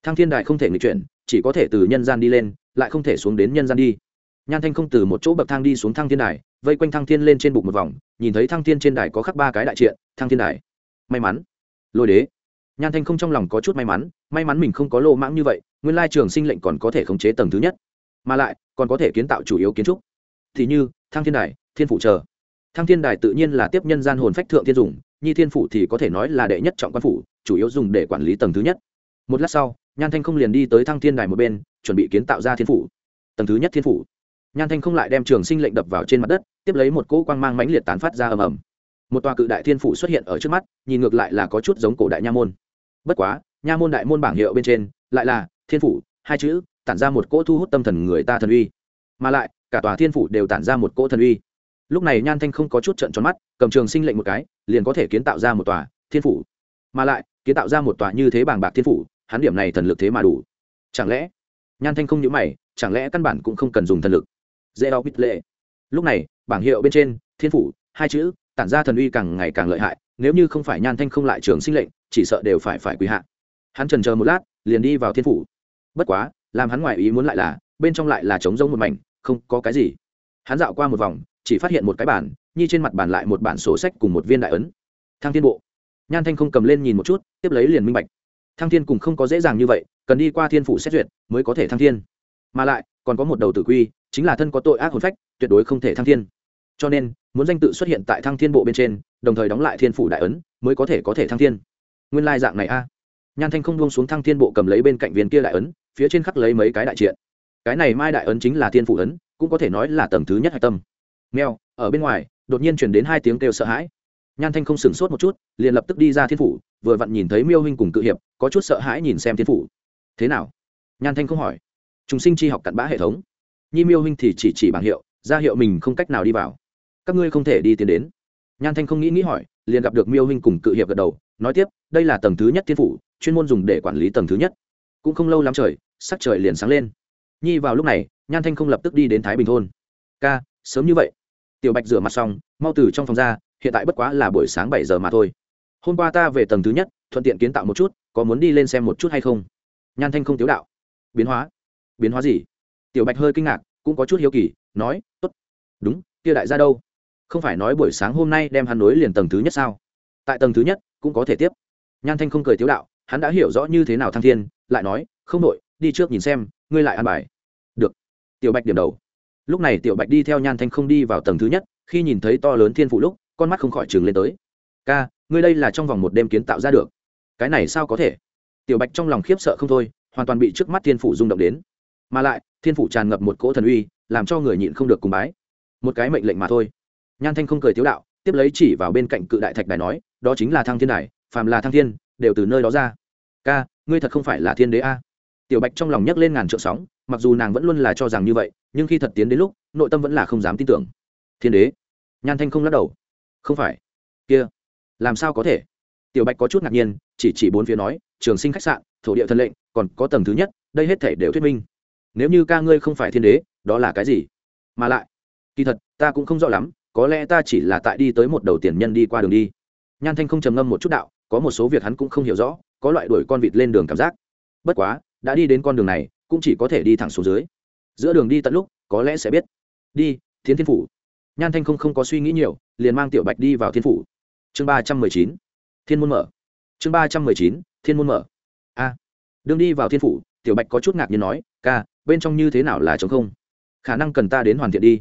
Thăng thiên đài không thể nghịch chuyển, chỉ có thể từ nhân gian đi lên, lại không thể xuống đến nhân gian đi. Nhan thanh không từ một chỗ bậc thang đi xuống thăng thiên đài, vây quanh thăng thiên lên trên bụng một vòng, nhìn thấy thăng thiên trên đài có khắc ba cái đại triện, thăng thiên đài, may mắn. Lôi đế. Nhan thanh không trong lòng có chút may mắn may mắn mình không có lô mãng như vậy, nguyên lai trường sinh lệnh còn có thể khống chế tầng thứ nhất mà lại còn có thể kiến tạo chủ yếu kiến trúc. Thì như, thăng thiên đài, thiên phủ chờ. Thăng thiên đài tự nhiên là tiếp nhân gian hồn phách thượng thiên dùng, nhi thiên phủ thì có thể nói là đệ nhất trọng quan phủ, chủ yếu dùng để quản lý tầng thứ nhất. Một lát sau, nhan thanh không liền đi tới thăng thiên đài một bên, chuẩn bị kiến tạo ra thiên phủ. Tầng thứ nhất thiên phủ. Nhan thanh không lại đem trường sinh lệnh đập vào trên mặt đất, tiếp lấy một cỗ quang mang mãnh liệt tán phát ra ầm ầm. Một tòa cự đại thiên phủ xuất hiện ở trước mắt, nhìn ngược lại là có chút giống cổ đại nha môn. Bất quá, nha môn đại môn bảng hiệu bên trên lại là thiên phủ, hai chữ tản ra một cỗ thu hút tâm thần người ta thần uy. Mà lại, cả tòa thiên phủ đều tản ra một cỗ thần uy. Lúc này nhan thanh không có chút trận tròn mắt, cầm trường sinh lệnh một cái, liền có thể kiến tạo ra một tòa thiên phủ. Mà lại, kiến tạo ra một tòa như thế bàng bạc thiên phủ, hắn điểm này thần lực thế mà đủ. Chẳng lẽ, nhan thanh không nhữ mày, chẳng lẽ căn bản cũng không cần dùng thần lực? Dễ đau bít lệ. Lúc này, bảng hiệu bên trên, thiên phủ, hai chữ, tản ra thần uy càng ngày càng lợi hại, nếu như không phải nhan thanh không lại trường sinh lệnh, chỉ sợ đều phải phải quý hạ. Hắn trần chờ một lát, liền đi vào thiên phủ. Bất quá làm hắn ngoài ý muốn lại là, bên trong lại là trống rỗng một mảnh, không có cái gì. Hắn dạo qua một vòng, chỉ phát hiện một cái bản nhi trên mặt bản lại một bản sổ sách cùng một viên đại ấn. Thăng thiên bộ. Nhan thanh không cầm lên nhìn một chút, tiếp lấy liền minh bạch. Thăng thiên cùng không có dễ dàng như vậy, cần đi qua thiên phủ xét duyệt mới có thể thăng thiên. Mà lại, còn có một đầu tử quy, chính là thân có tội ác hồn phách, tuyệt đối không thể thăng thiên. Cho nên, muốn danh tự xuất hiện tại thăng thiên bộ bên trên, đồng thời đóng lại thiên phủ đại ấn, mới có thể có thể thăng thiên. Nguyên lai dạng này a. Nhan thanh không buông xuống thăng thiên bộ cầm lấy bên cạnh viên kia đại ấn phía trên khắc lấy mấy cái đại triện. Cái này mai đại ấn chính là thiên phủ ấn, cũng có thể nói là tầng thứ nhất hạch tâm. Mèo, ở bên ngoài, đột nhiên chuyển đến hai tiếng kêu sợ hãi. Nhan thanh không sửng sốt một chút, liền lập tức đi ra thiên phủ, vừa vặn nhìn thấy miêu huynh cùng cự hiệp, có chút sợ hãi nhìn xem thiên phủ. Thế nào? Nhan thanh không hỏi. Chúng sinh chi học cặn bã hệ thống. Nhi miêu huynh thì chỉ chỉ bảng hiệu, ra hiệu mình không cách nào đi vào. Các ngươi không thể đi tiến đến. Nhan thanh không nghĩ nghĩ hỏi, liền gặp được miêu huynh cùng cự hiệp gật đầu, nói tiếp, đây là tầng thứ nhất thiên phủ, chuyên môn dùng để quản lý tầng thứ nhất cũng không lâu lắm trời, sắc trời liền sáng lên. Nhi vào lúc này, nhan thanh không lập tức đi đến thái bình thôn. Ca, sớm như vậy. Tiểu bạch rửa mặt xong, mau từ trong phòng ra, hiện tại bất quá là buổi sáng bảy giờ mà thôi. Hôm qua ta về tầng thứ nhất, thuận tiện kiến tạo một chút, có muốn đi lên xem một chút hay không? Nhan thanh không tiếu đạo. Biến hóa? Biến hóa gì? Tiểu bạch hơi kinh ngạc, cũng có chút hiếu kỳ, nói, tốt. Đúng, kia đại gia đâu? Không phải nói buổi sáng hôm nay đem hắn nối liền tầng thứ nhất sao? Tại tầng thứ nhất, cũng có thể tiếp. Nhan thanh không cười tiếu đạo hắn đã hiểu rõ như thế nào thăng thiên, lại nói, không đội đi trước nhìn xem, ngươi lại ăn bài. Được. Tiểu bạch điểm đầu. Lúc này tiểu bạch đi theo nhan thanh không đi vào tầng thứ nhất, khi nhìn thấy to lớn thiên phụ lúc, con mắt không khỏi chừng lên tới. Ca, ngươi đây là trong vòng một đêm kiến tạo ra được. Cái này sao có thể? Tiểu bạch trong lòng khiếp sợ không thôi, hoàn toàn bị trước mắt thiên phủ rung động đến. Mà lại, thiên phủ tràn ngập một cỗ thần uy, làm cho người nhịn không được cùng bái. Một cái mệnh lệnh mà thôi. Nhan thanh không cười tiếu đạo, tiếp lấy chỉ vào bên cạnh cự đại thạch đài nói, đó chính là thăng thiên đài, phàm là thăng thiên, đều từ nơi đó ra ca, ngươi thật không phải là thiên đế a. Tiểu bạch trong lòng nhấc lên ngàn trượng sóng, mặc dù nàng vẫn luôn là cho rằng như vậy, nhưng khi thật tiến đến lúc, nội tâm vẫn là không dám tin tưởng. Thiên đế? Nhan thanh không lắc đầu. Không phải. Kia, làm sao có thể? Tiểu bạch có chút ngạc nhiên, chỉ chỉ bốn phía nói, trường sinh khách sạn, thổ địa thần lệnh, còn có tầng thứ nhất, đây hết thể đều thuyết minh. Nếu như ca ngươi không phải thiên đế, đó là cái gì? Mà lại, kỳ thật, ta cũng không rõ lắm, có lẽ ta chỉ là tại đi tới một đầu tiền nhân đi qua đường đi. Nhan thanh không trầm ngâm một chút đạo có một số việc hắn cũng không hiểu rõ có loại đuổi con vịt lên đường cảm giác. Bất quá đã đi đến con đường này cũng chỉ có thể đi thẳng xuống dưới. Giữa đường đi tận lúc có lẽ sẽ biết. Đi thiến thiên phủ. Nhan thanh không không có suy nghĩ nhiều liền mang tiểu bạch đi vào thiên phủ. Chương ba trăm mười chín. Thiên môn mở. Chương ba trăm mười chín thiên môn mở. A. À, đương đi vào thiên phủ tiểu bạch có chút ngạc nhiên nói ca bên trong như thế nào là chống không? Khả năng cần ta đến hoàn thiện đi.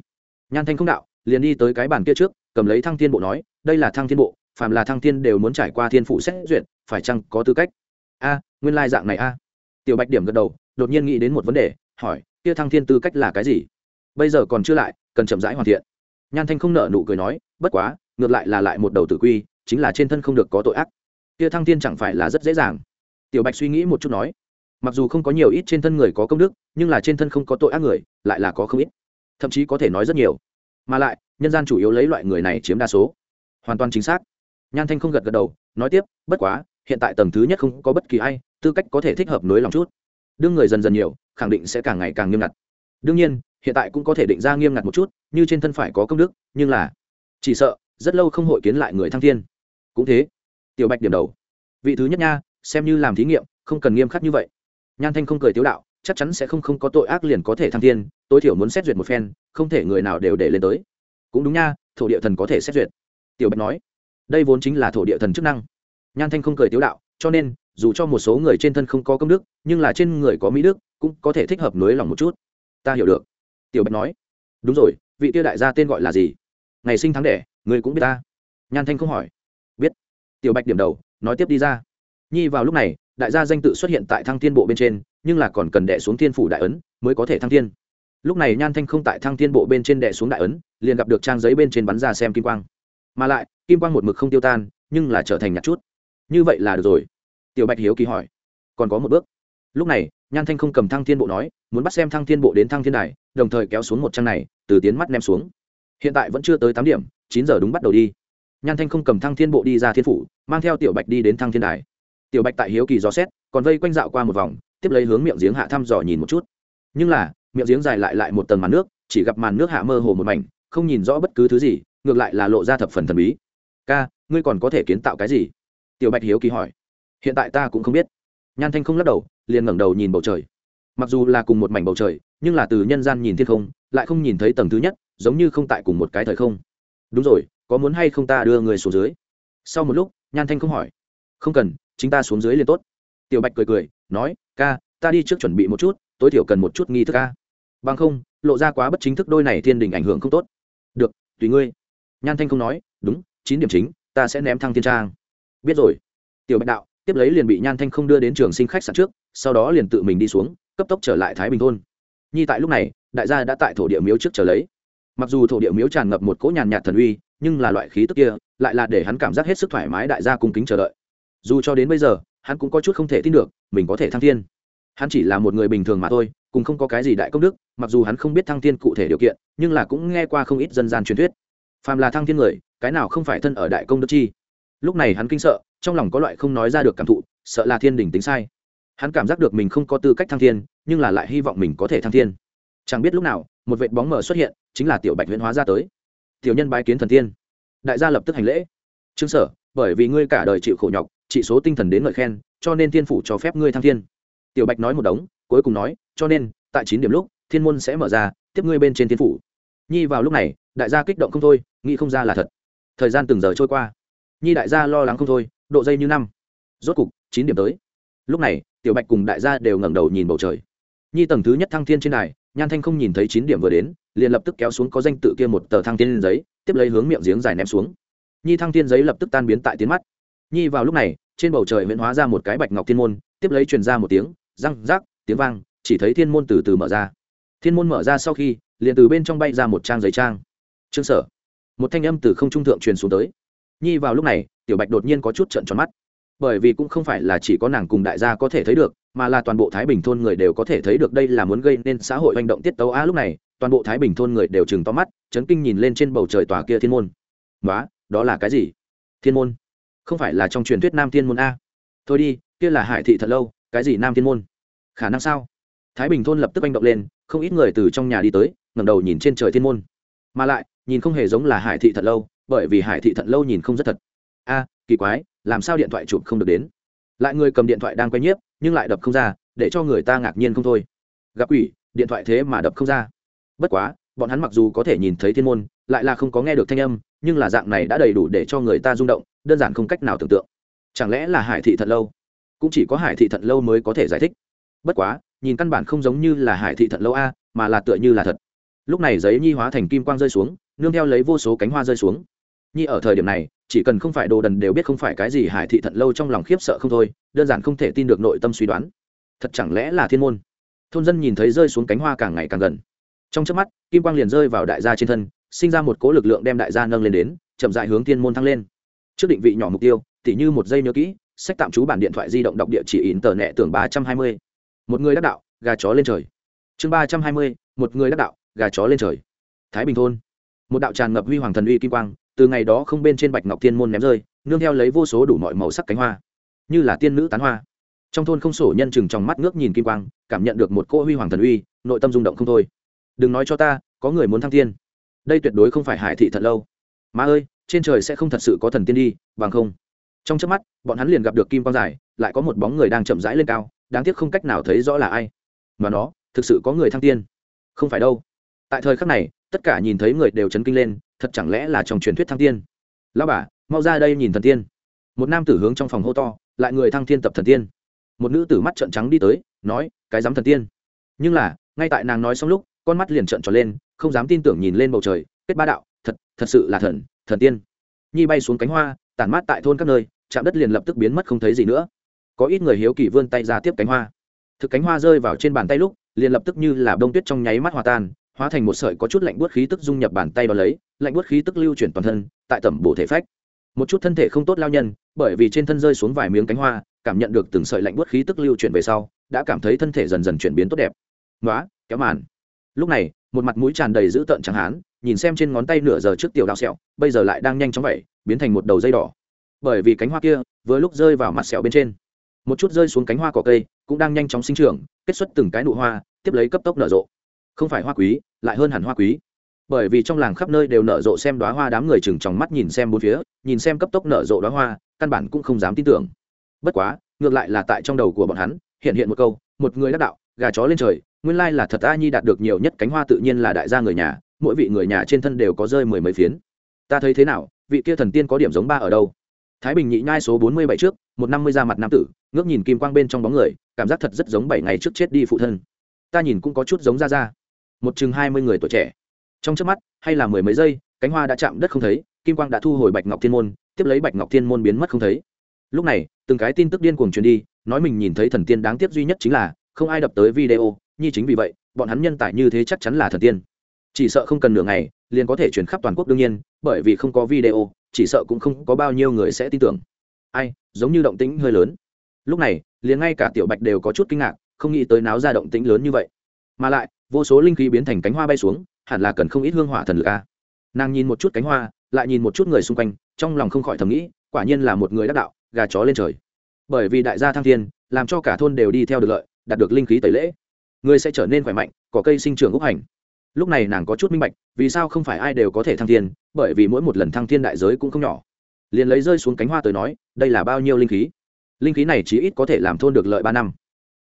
Nhan thanh không đạo liền đi tới cái bàn kia trước cầm lấy thăng thiên bộ nói đây là thăng thiên bộ phàm là thăng thiên đều muốn trải qua thiên phủ xét duyệt, phải chăng có tư cách? A, nguyên lai dạng này a. Tiểu bạch điểm gật đầu, đột nhiên nghĩ đến một vấn đề, hỏi, kia thăng thiên tư cách là cái gì? Bây giờ còn chưa lại, cần chậm rãi hoàn thiện. Nhan thanh không nợ nụ cười nói, bất quá, ngược lại là lại một đầu tử quy, chính là trên thân không được có tội ác. Kia thăng thiên chẳng phải là rất dễ dàng. Tiểu bạch suy nghĩ một chút nói, mặc dù không có nhiều ít trên thân người có công đức, nhưng là trên thân không có tội ác người, lại là có không ít. Thậm chí có thể nói rất nhiều. Mà lại, nhân gian chủ yếu lấy loại người này chiếm đa số. Hoàn toàn chính xác nhan thanh không gật gật đầu, nói tiếp, bất quá, hiện tại tầng thứ nhất không có bất kỳ ai, tư cách có thể thích hợp nối lòng chút. Đương người dần dần nhiều, khẳng định sẽ càng ngày càng nghiêm ngặt. Đương nhiên, hiện tại cũng có thể định ra nghiêm ngặt một chút, như trên thân phải có công đức, nhưng là chỉ sợ rất lâu không hội kiến lại người thăng thiên. Cũng thế. Tiểu bạch điểm đầu. Vị thứ nhất nha, xem như làm thí nghiệm, không cần nghiêm khắc như vậy. Nhan thanh không cười tiếu đạo, chắc chắn sẽ không không có tội ác liền có thể thăng thiên, tối thiểu muốn xét duyệt một phen, không thể người nào đều để lên tới. Cũng đúng nha, thổ địa thần có thể xét duyệt. Tiểu bạch nói đây vốn chính là thổ địa thần chức năng. Nhan thanh không cười tiếu đạo, cho nên, dù cho một số người trên thân không có công đức, nhưng là trên người có mỹ đức, cũng có thể thích hợp nới lòng một chút. Ta hiểu được. Tiểu bạch nói. Đúng rồi, vị tiêu đại gia tên gọi là gì? Ngày sinh tháng đẻ, người cũng biết ta. Nhan thanh không hỏi. Biết. Tiểu bạch điểm đầu, nói tiếp đi ra. Nhi vào lúc này, đại gia danh tự xuất hiện tại thăng thiên bộ bên trên, nhưng là còn cần đẻ xuống thiên phủ đại ấn, mới có thể thăng thiên. Lúc này nhan thanh không tại thăng thiên bộ bên trên đẻ xuống đại ấn, liền gặp được trang giấy bên trên bắn ra xem kim quang mà lại, kim quang một mực không tiêu tan, nhưng là trở thành nhạt chút. Như vậy là được rồi. Tiểu bạch hiếu kỳ hỏi. Còn có một bước. Lúc này, nhan thanh không cầm thăng thiên bộ nói, muốn bắt xem thăng thiên bộ đến thăng thiên đài, đồng thời kéo xuống một trang này, từ tiến mắt ném xuống. Hiện tại vẫn chưa tới tám điểm, chín giờ đúng bắt đầu đi. Nhan thanh không cầm thăng thiên bộ đi ra thiên phủ, mang theo tiểu bạch đi đến thăng thiên đài. Tiểu bạch tại hiếu kỳ gió xét, còn vây quanh dạo qua một vòng, tiếp lấy hướng miệng giếng hạ thăm dò nhìn một chút. Nhưng là, miệng giếng dài lại lại một tầng màn nước, chỉ gặp màn nước hạ mơ hồ một mảnh, không nhìn rõ bất cứ thứ gì ngược lại là lộ ra thập phần thần bí. Ca, ngươi còn có thể kiến tạo cái gì? Tiểu bạch hiếu kỳ hỏi. Hiện tại ta cũng không biết. Nhan thanh không lắc đầu, liền ngẩng đầu nhìn bầu trời. Mặc dù là cùng một mảnh bầu trời, nhưng là từ nhân gian nhìn thiên không, lại không nhìn thấy tầng thứ nhất, giống như không tại cùng một cái thời không. Đúng rồi, có muốn hay không ta đưa người xuống dưới? Sau một lúc, nhan thanh không hỏi. Không cần, chính ta xuống dưới liền tốt. Tiểu bạch cười cười, nói, ca, ta đi trước chuẩn bị một chút, tối thiểu cần một chút nghi thức ca. Bằng không, lộ ra quá bất chính thức đôi này thiên đình ảnh hưởng không tốt. Được, tùy ngươi nhan thanh không nói, đúng, chín điểm chính, ta sẽ ném thăng thiên trang. Biết rồi. Tiểu bạch đạo tiếp lấy liền bị nhan thanh không đưa đến trường sinh khách sạn trước, sau đó liền tự mình đi xuống, cấp tốc trở lại thái bình thôn. Nhi tại lúc này, đại gia đã tại thổ địa miếu trước trở lấy. Mặc dù thổ địa miếu tràn ngập một cỗ nhàn nhạt thần uy, nhưng là loại khí tức kia lại là để hắn cảm giác hết sức thoải mái đại gia cung kính chờ đợi. Dù cho đến bây giờ, hắn cũng có chút không thể tin được, mình có thể thăng thiên. Hắn chỉ là một người bình thường mà thôi, cùng không có cái gì đại công đức, mặc dù hắn không biết thăng thiên cụ thể điều kiện, nhưng là cũng nghe qua không ít dân gian truyền thuyết phàm là thăng thiên người, cái nào không phải thân ở đại công đức chi? Lúc này hắn kinh sợ, trong lòng có loại không nói ra được cảm thụ, sợ là thiên đình tính sai. Hắn cảm giác được mình không có tư cách thăng thiên, nhưng là lại hy vọng mình có thể thăng thiên. Chẳng biết lúc nào, một vệt bóng mờ xuất hiện, chính là tiểu bạch huyễn hóa ra tới. Tiểu nhân bái kiến thần tiên. Đại gia lập tức hành lễ. Trương sở, bởi vì ngươi cả đời chịu khổ nhọc trị số tinh thần đến ngợi khen, cho nên thiên phủ cho phép ngươi thăng thiên. Tiểu bạch nói một đống, cuối cùng nói, cho nên, tại chín điểm lúc, thiên môn sẽ mở ra, tiếp ngươi bên trên thiên phủ nhi vào lúc này, đại gia kích động không thôi, nghĩ không ra là thật. Thời gian từng giờ trôi qua. Nhi đại gia lo lắng không thôi, độ dây như năm. Rốt cục, chín điểm tới. Lúc này, tiểu bạch cùng đại gia đều ngẩng đầu nhìn bầu trời. Nhi tầng thứ nhất thăng thiên trên này nhan thanh không nhìn thấy chín điểm vừa đến, liền lập tức kéo xuống có danh tự kia một tờ thăng thiên giấy, tiếp lấy hướng miệng giếng dài ném xuống. Nhi thăng thiên giấy lập tức tan biến tại tiến mắt. Nhi vào lúc này, trên bầu trời huyễn hóa ra một cái bạch ngọc thiên môn, tiếp lấy truyền ra một tiếng, răng rác, tiếng vang, chỉ thấy thiên môn từ từ mở ra thiên môn mở ra sau khi, liền từ bên trong bay ra một trang giấy trang. Trương sở. Một thanh âm từ không trung thượng truyền xuống tới. Nhi vào lúc này, tiểu bạch đột nhiên có chút trận tròn mắt. Bởi vì cũng không phải là chỉ có nàng cùng đại gia có thể thấy được, mà là toàn bộ thái bình thôn người đều có thể thấy được đây là muốn gây nên xã hội hành động tiết tấu a lúc này, toàn bộ thái bình thôn người đều chừng to mắt, chấn kinh nhìn lên trên bầu trời tòa kia thiên môn. Đó đó là cái gì? Thiên môn? Không phải là trong truyền thuyết nam thiên môn a? Thôi đi, kia là hải thị thật lâu, cái gì nam thiên môn? Khả năng sao? Thái bình thôn lập tức anh động lên không ít người từ trong nhà đi tới, ngẩng đầu nhìn trên trời thiên môn. Mà lại, nhìn không hề giống là hải thị thật lâu, bởi vì hải thị thật lâu nhìn không rất thật. A, kỳ quái, làm sao điện thoại chụp không được đến? Lại người cầm điện thoại đang quay nhiếp, nhưng lại đập không ra, để cho người ta ngạc nhiên không thôi. Gặp quỷ, điện thoại thế mà đập không ra. Bất quá, bọn hắn mặc dù có thể nhìn thấy thiên môn, lại là không có nghe được thanh âm, nhưng là dạng này đã đầy đủ để cho người ta rung động, đơn giản không cách nào tưởng tượng. Chẳng lẽ là hải thị thật lâu? Cũng chỉ có hải thị thận lâu mới có thể giải thích. Bất quá nhìn căn bản không giống như là hải thị thận lâu a, mà là tựa như là thật. Lúc này giấy nhi hóa thành kim quang rơi xuống, nương theo lấy vô số cánh hoa rơi xuống. Nhi ở thời điểm này, chỉ cần không phải đồ đần đều biết không phải cái gì hải thị thận lâu trong lòng khiếp sợ không thôi, đơn giản không thể tin được nội tâm suy đoán. Thật chẳng lẽ là thiên môn? Thôn dân nhìn thấy rơi xuống cánh hoa càng ngày càng gần. Trong chớp mắt, kim quang liền rơi vào đại gia trên thân, sinh ra một cố lực lượng đem đại gia nâng lên đến, chậm dại hướng thiên môn thăng lên. Trước định vị nhỏ mục tiêu, tỉ như một giây nhớ kỹ, sách tạm trú bản điện thoại di động đọc địa chỉ in tờ nẹ tưởng ba trăm hai mươi một người đắc đạo, gà chó lên trời. Chương ba trăm hai mươi, một người đắc đạo, gà chó lên trời. Thái bình thôn. Một đạo tràn ngập huy hoàng thần uy kim quang, từ ngày đó không bên trên bạch ngọc thiên môn ném rơi, nương theo lấy vô số đủ mọi màu sắc cánh hoa. Như là tiên nữ tán hoa. Trong thôn không sổ nhân chừng trong mắt ngước nhìn kim quang, cảm nhận được một cô huy hoàng thần uy, nội tâm rung động không thôi. Đừng nói cho ta, có người muốn thăng thiên. Đây tuyệt đối không phải hải thị thật lâu. Má ơi, trên trời sẽ không thật sự có thần tiên đi, bằng không. Trong trước mắt, bọn hắn liền gặp được kim quang dài, lại có một bóng người đang chậm rãi lên cao đáng tiếc không cách nào thấy rõ là ai. Mà nó, thực sự có người thăng tiên. Không phải đâu. Tại thời khắc này, tất cả nhìn thấy người đều chấn kinh lên, thật chẳng lẽ là trong truyền thuyết thăng tiên? Lao bà, mau ra đây nhìn thần tiên. Một nam tử hướng trong phòng hô to, lại người thăng thiên tập thần tiên. Một nữ tử mắt trợn trắng đi tới, nói, cái dám thần tiên. Nhưng là, ngay tại nàng nói xong lúc, con mắt liền trợn tròn lên, không dám tin tưởng nhìn lên bầu trời, kết ba đạo, thật thật sự là thần thần tiên. Nhi bay xuống cánh hoa, tản mát tại thôn các nơi chạm đất liền lập tức biến mất không thấy gì nữa có ít người hiếu kỳ vươn tay ra tiếp cánh hoa. Thực cánh hoa rơi vào trên bàn tay lúc, liền lập tức như là bông tuyết trong nháy mắt hòa tan, hóa thành một sợi có chút lạnh buốt khí tức dung nhập bàn tay đó lấy, lạnh buốt khí tức lưu chuyển toàn thân, tại tẩm bổ thể phách. Một chút thân thể không tốt lao nhân, bởi vì trên thân rơi xuống vài miếng cánh hoa, cảm nhận được từng sợi lạnh buốt khí tức lưu chuyển về sau, đã cảm thấy thân thể dần dần chuyển biến tốt đẹp. Nói kéo màn. Lúc này, một mặt mũi tràn đầy dữ tợn chẳng hán, nhìn xem trên ngón tay nửa giờ trước tiểu đạo sẹo, bây giờ lại đang nhanh chóng vậy, biến thành một đầu dây đỏ. Bởi vì cánh hoa kia, vừa lúc rơi vào mặt sẹo bên trên một chút rơi xuống cánh hoa cỏ cây, cũng đang nhanh chóng sinh trưởng, kết xuất từng cái nụ hoa, tiếp lấy cấp tốc nở rộ. Không phải hoa quý, lại hơn hẳn hoa quý. Bởi vì trong làng khắp nơi đều nở rộ xem đoá hoa, đám người chừng trong mắt nhìn xem bốn phía, nhìn xem cấp tốc nở rộ đoá hoa, căn bản cũng không dám tin tưởng. Bất quá, ngược lại là tại trong đầu của bọn hắn, hiện hiện một câu, một người đắc đạo, gà chó lên trời, nguyên lai là thật a nhi đạt được nhiều nhất cánh hoa tự nhiên là đại gia người nhà, mỗi vị người nhà trên thân đều có rơi mười mấy phiến. Ta thấy thế nào, vị kia thần tiên có điểm giống ba ở đâu? Thái bình nhị nhai số bốn mươi bảy trước một năm mươi da mặt nam tử, ngước nhìn kim quang bên trong bóng người, cảm giác thật rất giống bảy ngày trước chết đi phụ thân. Ta nhìn cũng có chút giống ra ra một chừng hai mươi người tuổi trẻ. Trong trước mắt, hay là mười mấy giây, cánh hoa đã chạm đất không thấy, kim quang đã thu hồi bạch ngọc thiên môn, tiếp lấy bạch ngọc thiên môn biến mất không thấy. Lúc này, từng cái tin tức điên cuồng truyền đi, nói mình nhìn thấy thần tiên đáng tiếc duy nhất chính là, không ai đập tới video như chính vì vậy, bọn hắn nhân tài như thế chắc chắn là thần tiên. Chỉ sợ không cần nửa ngày, liền có thể chuyển khắp toàn quốc đương nhiên, bởi vì không có video, chỉ sợ cũng không có bao nhiêu người sẽ tin tưởng ai, giống như động tĩnh hơi lớn. Lúc này, liền ngay cả tiểu bạch đều có chút kinh ngạc, không nghĩ tới náo ra động tĩnh lớn như vậy. Mà lại, vô số linh khí biến thành cánh hoa bay xuống, hẳn là cần không ít hương hỏa thần lực a. Nàng nhìn một chút cánh hoa, lại nhìn một chút người xung quanh, trong lòng không khỏi thầm nghĩ, quả nhiên là một người đắc đạo, gà chó lên trời. Bởi vì đại gia thăng thiên, làm cho cả thôn đều đi theo được lợi, đạt được linh khí tẩy lễ. Người sẽ trở nên khỏe mạnh, có cây sinh trưởng ốc hành. Lúc này nàng có chút minh bạch, vì sao không phải ai đều có thể thăng thiên, bởi vì mỗi một lần thăng thiên đại giới cũng không nhỏ liền lấy rơi xuống cánh hoa tới nói, đây là bao nhiêu linh khí? Linh khí này chỉ ít có thể làm thôn được lợi ba năm.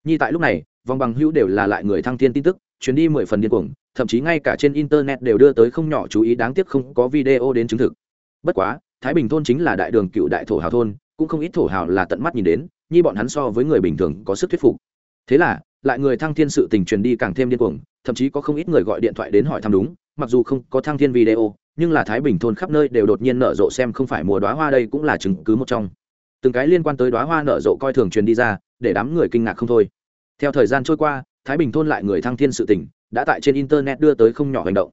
Nhi tại lúc này, vòng bằng hữu đều là lại người thăng thiên tin tức chuyến đi mười phần điên cuồng, thậm chí ngay cả trên internet đều đưa tới không nhỏ chú ý, đáng tiếc không có video đến chứng thực. Bất quá, thái bình thôn chính là đại đường cựu đại thổ hào thôn, cũng không ít thổ hào là tận mắt nhìn đến, nhi bọn hắn so với người bình thường có sức thuyết phục. Thế là, lại người thăng thiên sự tình truyền đi càng thêm điên cuồng, thậm chí có không ít người gọi điện thoại đến hỏi thăm đúng, mặc dù không có thăng thiên video nhưng là thái bình thôn khắp nơi đều đột nhiên nở rộ xem không phải mùa đoá hoa đây cũng là chứng cứ một trong. Từng cái liên quan tới đoá hoa nở rộ coi thường truyền đi ra, để đám người kinh ngạc không thôi. Theo thời gian trôi qua, thái bình thôn lại người thăng thiên sự tình, đã tại trên internet đưa tới không nhỏ hành động.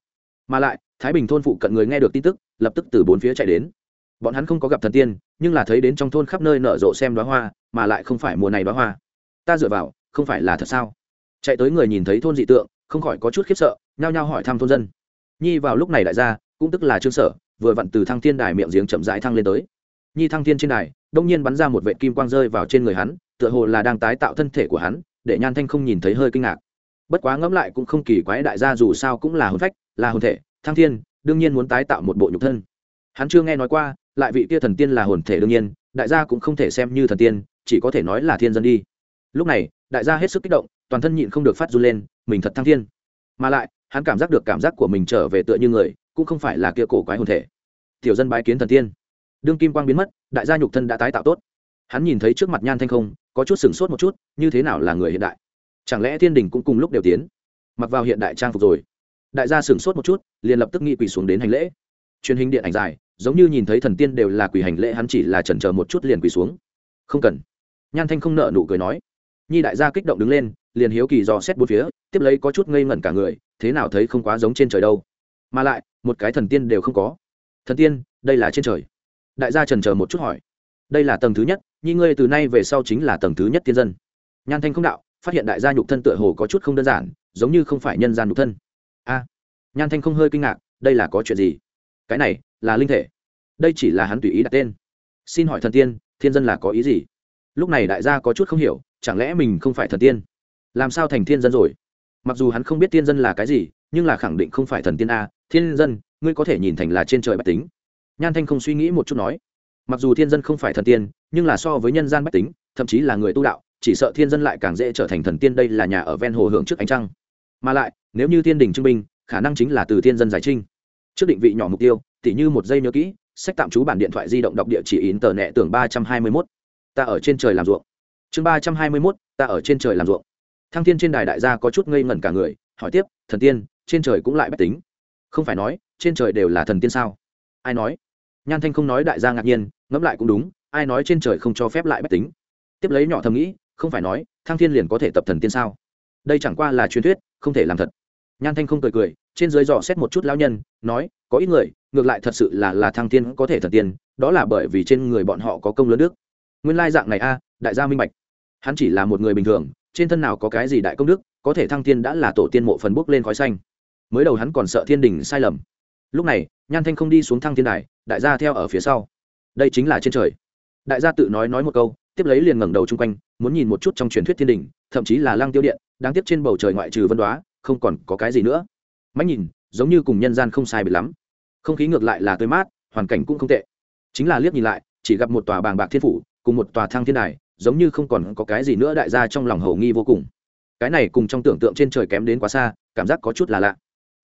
Mà lại, thái bình thôn phụ cận người nghe được tin tức, lập tức từ bốn phía chạy đến. Bọn hắn không có gặp thần tiên, nhưng là thấy đến trong thôn khắp nơi nở rộ xem đoá hoa, mà lại không phải mùa này đoá hoa. Ta dựa vào, không phải là thật sao? Chạy tới người nhìn thấy thôn dị tượng, không khỏi có chút khiếp sợ, nhao nhao hỏi thăm thôn dân. Nhi vào lúc này đại gia cũng tức là trương sở, vừa vặn từ thăng thiên đài miệng giếng chậm rãi thăng lên tới. Nhi thăng thiên trên đài, đông nhiên bắn ra một vệ kim quang rơi vào trên người hắn, tựa hồ là đang tái tạo thân thể của hắn, để nhan thanh không nhìn thấy hơi kinh ngạc. Bất quá ngẫm lại cũng không kỳ quái đại gia dù sao cũng là hồn phách, là hồn thể, thăng thiên, đương nhiên muốn tái tạo một bộ nhục thân. Hắn chưa nghe nói qua, lại vị kia thần tiên là hồn thể đương nhiên, đại gia cũng không thể xem như thần tiên, chỉ có thể nói là thiên dân đi. Lúc này, đại gia hết sức kích động, toàn thân nhịn không được phát run lên, mình thật thăng thiên. Mà lại, hắn cảm giác được cảm giác của mình trở về tựa như người cũng không phải là kia cổ quái hồn thể. Tiểu dân bái kiến thần tiên. Đương kim quang biến mất, đại gia nhục thân đã tái tạo tốt. Hắn nhìn thấy trước mặt nhan thanh không, có chút sửng sốt một chút, như thế nào là người hiện đại? Chẳng lẽ thiên đình cũng cùng lúc đều tiến? Mặc vào hiện đại trang phục rồi. Đại gia sửng sốt một chút, liền lập tức nghi quỳ xuống đến hành lễ. Truyền hình điện ảnh dài, giống như nhìn thấy thần tiên đều là quỳ hành lễ, hắn chỉ là chần chờ một chút liền quỳ xuống. Không cần. Nhan thanh không nợ nụ cười nói. Nhi đại gia kích động đứng lên, liền hiếu kỳ dò xét bốn phía, tiếp lấy có chút ngây ngẩn cả người, thế nào thấy không quá giống trên trời đâu? Mà lại, một cái thần tiên đều không có. Thần tiên, đây là trên trời. Đại gia trần chờ một chút hỏi. Đây là tầng thứ nhất, nhi ngươi từ nay về sau chính là tầng thứ nhất tiên dân. Nhan thanh không đạo, phát hiện đại gia nhục thân tựa hồ có chút không đơn giản, giống như không phải nhân gian nhục thân. A. Nhan thanh không hơi kinh ngạc, đây là có chuyện gì? Cái này, là linh thể. Đây chỉ là hắn tùy ý đặt tên. Xin hỏi thần tiên, thiên dân là có ý gì? Lúc này đại gia có chút không hiểu, chẳng lẽ mình không phải thần tiên? Làm sao thành thiên dân rồi? Mặc dù hắn không biết thiên dân là cái gì nhưng là khẳng định không phải thần tiên a, thiên dân, ngươi có thể nhìn thành là trên trời bách tính. Nhan thanh không suy nghĩ một chút nói, mặc dù thiên dân không phải thần tiên, nhưng là so với nhân gian bách tính, thậm chí là người tu đạo, chỉ sợ thiên dân lại càng dễ trở thành thần tiên đây là nhà ở ven hồ hưởng trước ánh trăng. Mà lại, nếu như thiên đình trưng binh khả năng chính là từ thiên dân giải trinh. Trước định vị nhỏ mục tiêu, tỉ như một giây nhớ kỹ, sách tạm trú bản điện thoại di động đọc địa chỉ in tờ nẹ tưởng ba trăm hai mươi mốt. Ta ở trên trời làm ruộng. Chương ba trăm hai mươi mốt, ta ở trên trời làm ruộng. Thăng thiên trên đài đại gia có chút ngây ngẩn cả người, hỏi tiếp, thần tiên trên trời cũng lại bách tính. Không phải nói, trên trời đều là thần tiên sao? Ai nói? Nhan thanh không nói đại gia ngạc nhiên, ngẫm lại cũng đúng, ai nói trên trời không cho phép lại bách tính? Tiếp lấy nhỏ thầm nghĩ, không phải nói, thăng thiên liền có thể tập thần tiên sao? Đây chẳng qua là truyền thuyết, không thể làm thật. Nhan thanh không cười cười, trên dưới dò xét một chút lão nhân, nói, có ít người, ngược lại thật sự là là thăng thiên có thể thần tiên, đó là bởi vì trên người bọn họ có công lớn đức. Nguyên lai dạng này a, đại gia minh bạch. Hắn chỉ là một người bình thường, trên thân nào có cái gì đại công đức, có thể thăng thiên đã là tổ tiên mộ phần bốc lên khói xanh mới đầu hắn còn sợ thiên đình sai lầm. Lúc này, nhan thanh không đi xuống thăng thiên đài, đại gia theo ở phía sau. Đây chính là trên trời. Đại gia tự nói nói một câu, tiếp lấy liền ngẩng đầu chung quanh, muốn nhìn một chút trong truyền thuyết thiên đình, thậm chí là lang tiêu điện, đáng tiếc trên bầu trời ngoại trừ vân đoá, không còn có cái gì nữa. Máy nhìn, giống như cùng nhân gian không sai biệt lắm. Không khí ngược lại là tươi mát, hoàn cảnh cũng không tệ. Chính là liếc nhìn lại, chỉ gặp một tòa bàng bạc thiên phủ, cùng một tòa thang thiên đài, giống như không còn có cái gì nữa đại gia trong lòng hầu nghi vô cùng. Cái này cùng trong tưởng tượng trên trời kém đến quá xa, cảm giác có chút là lạ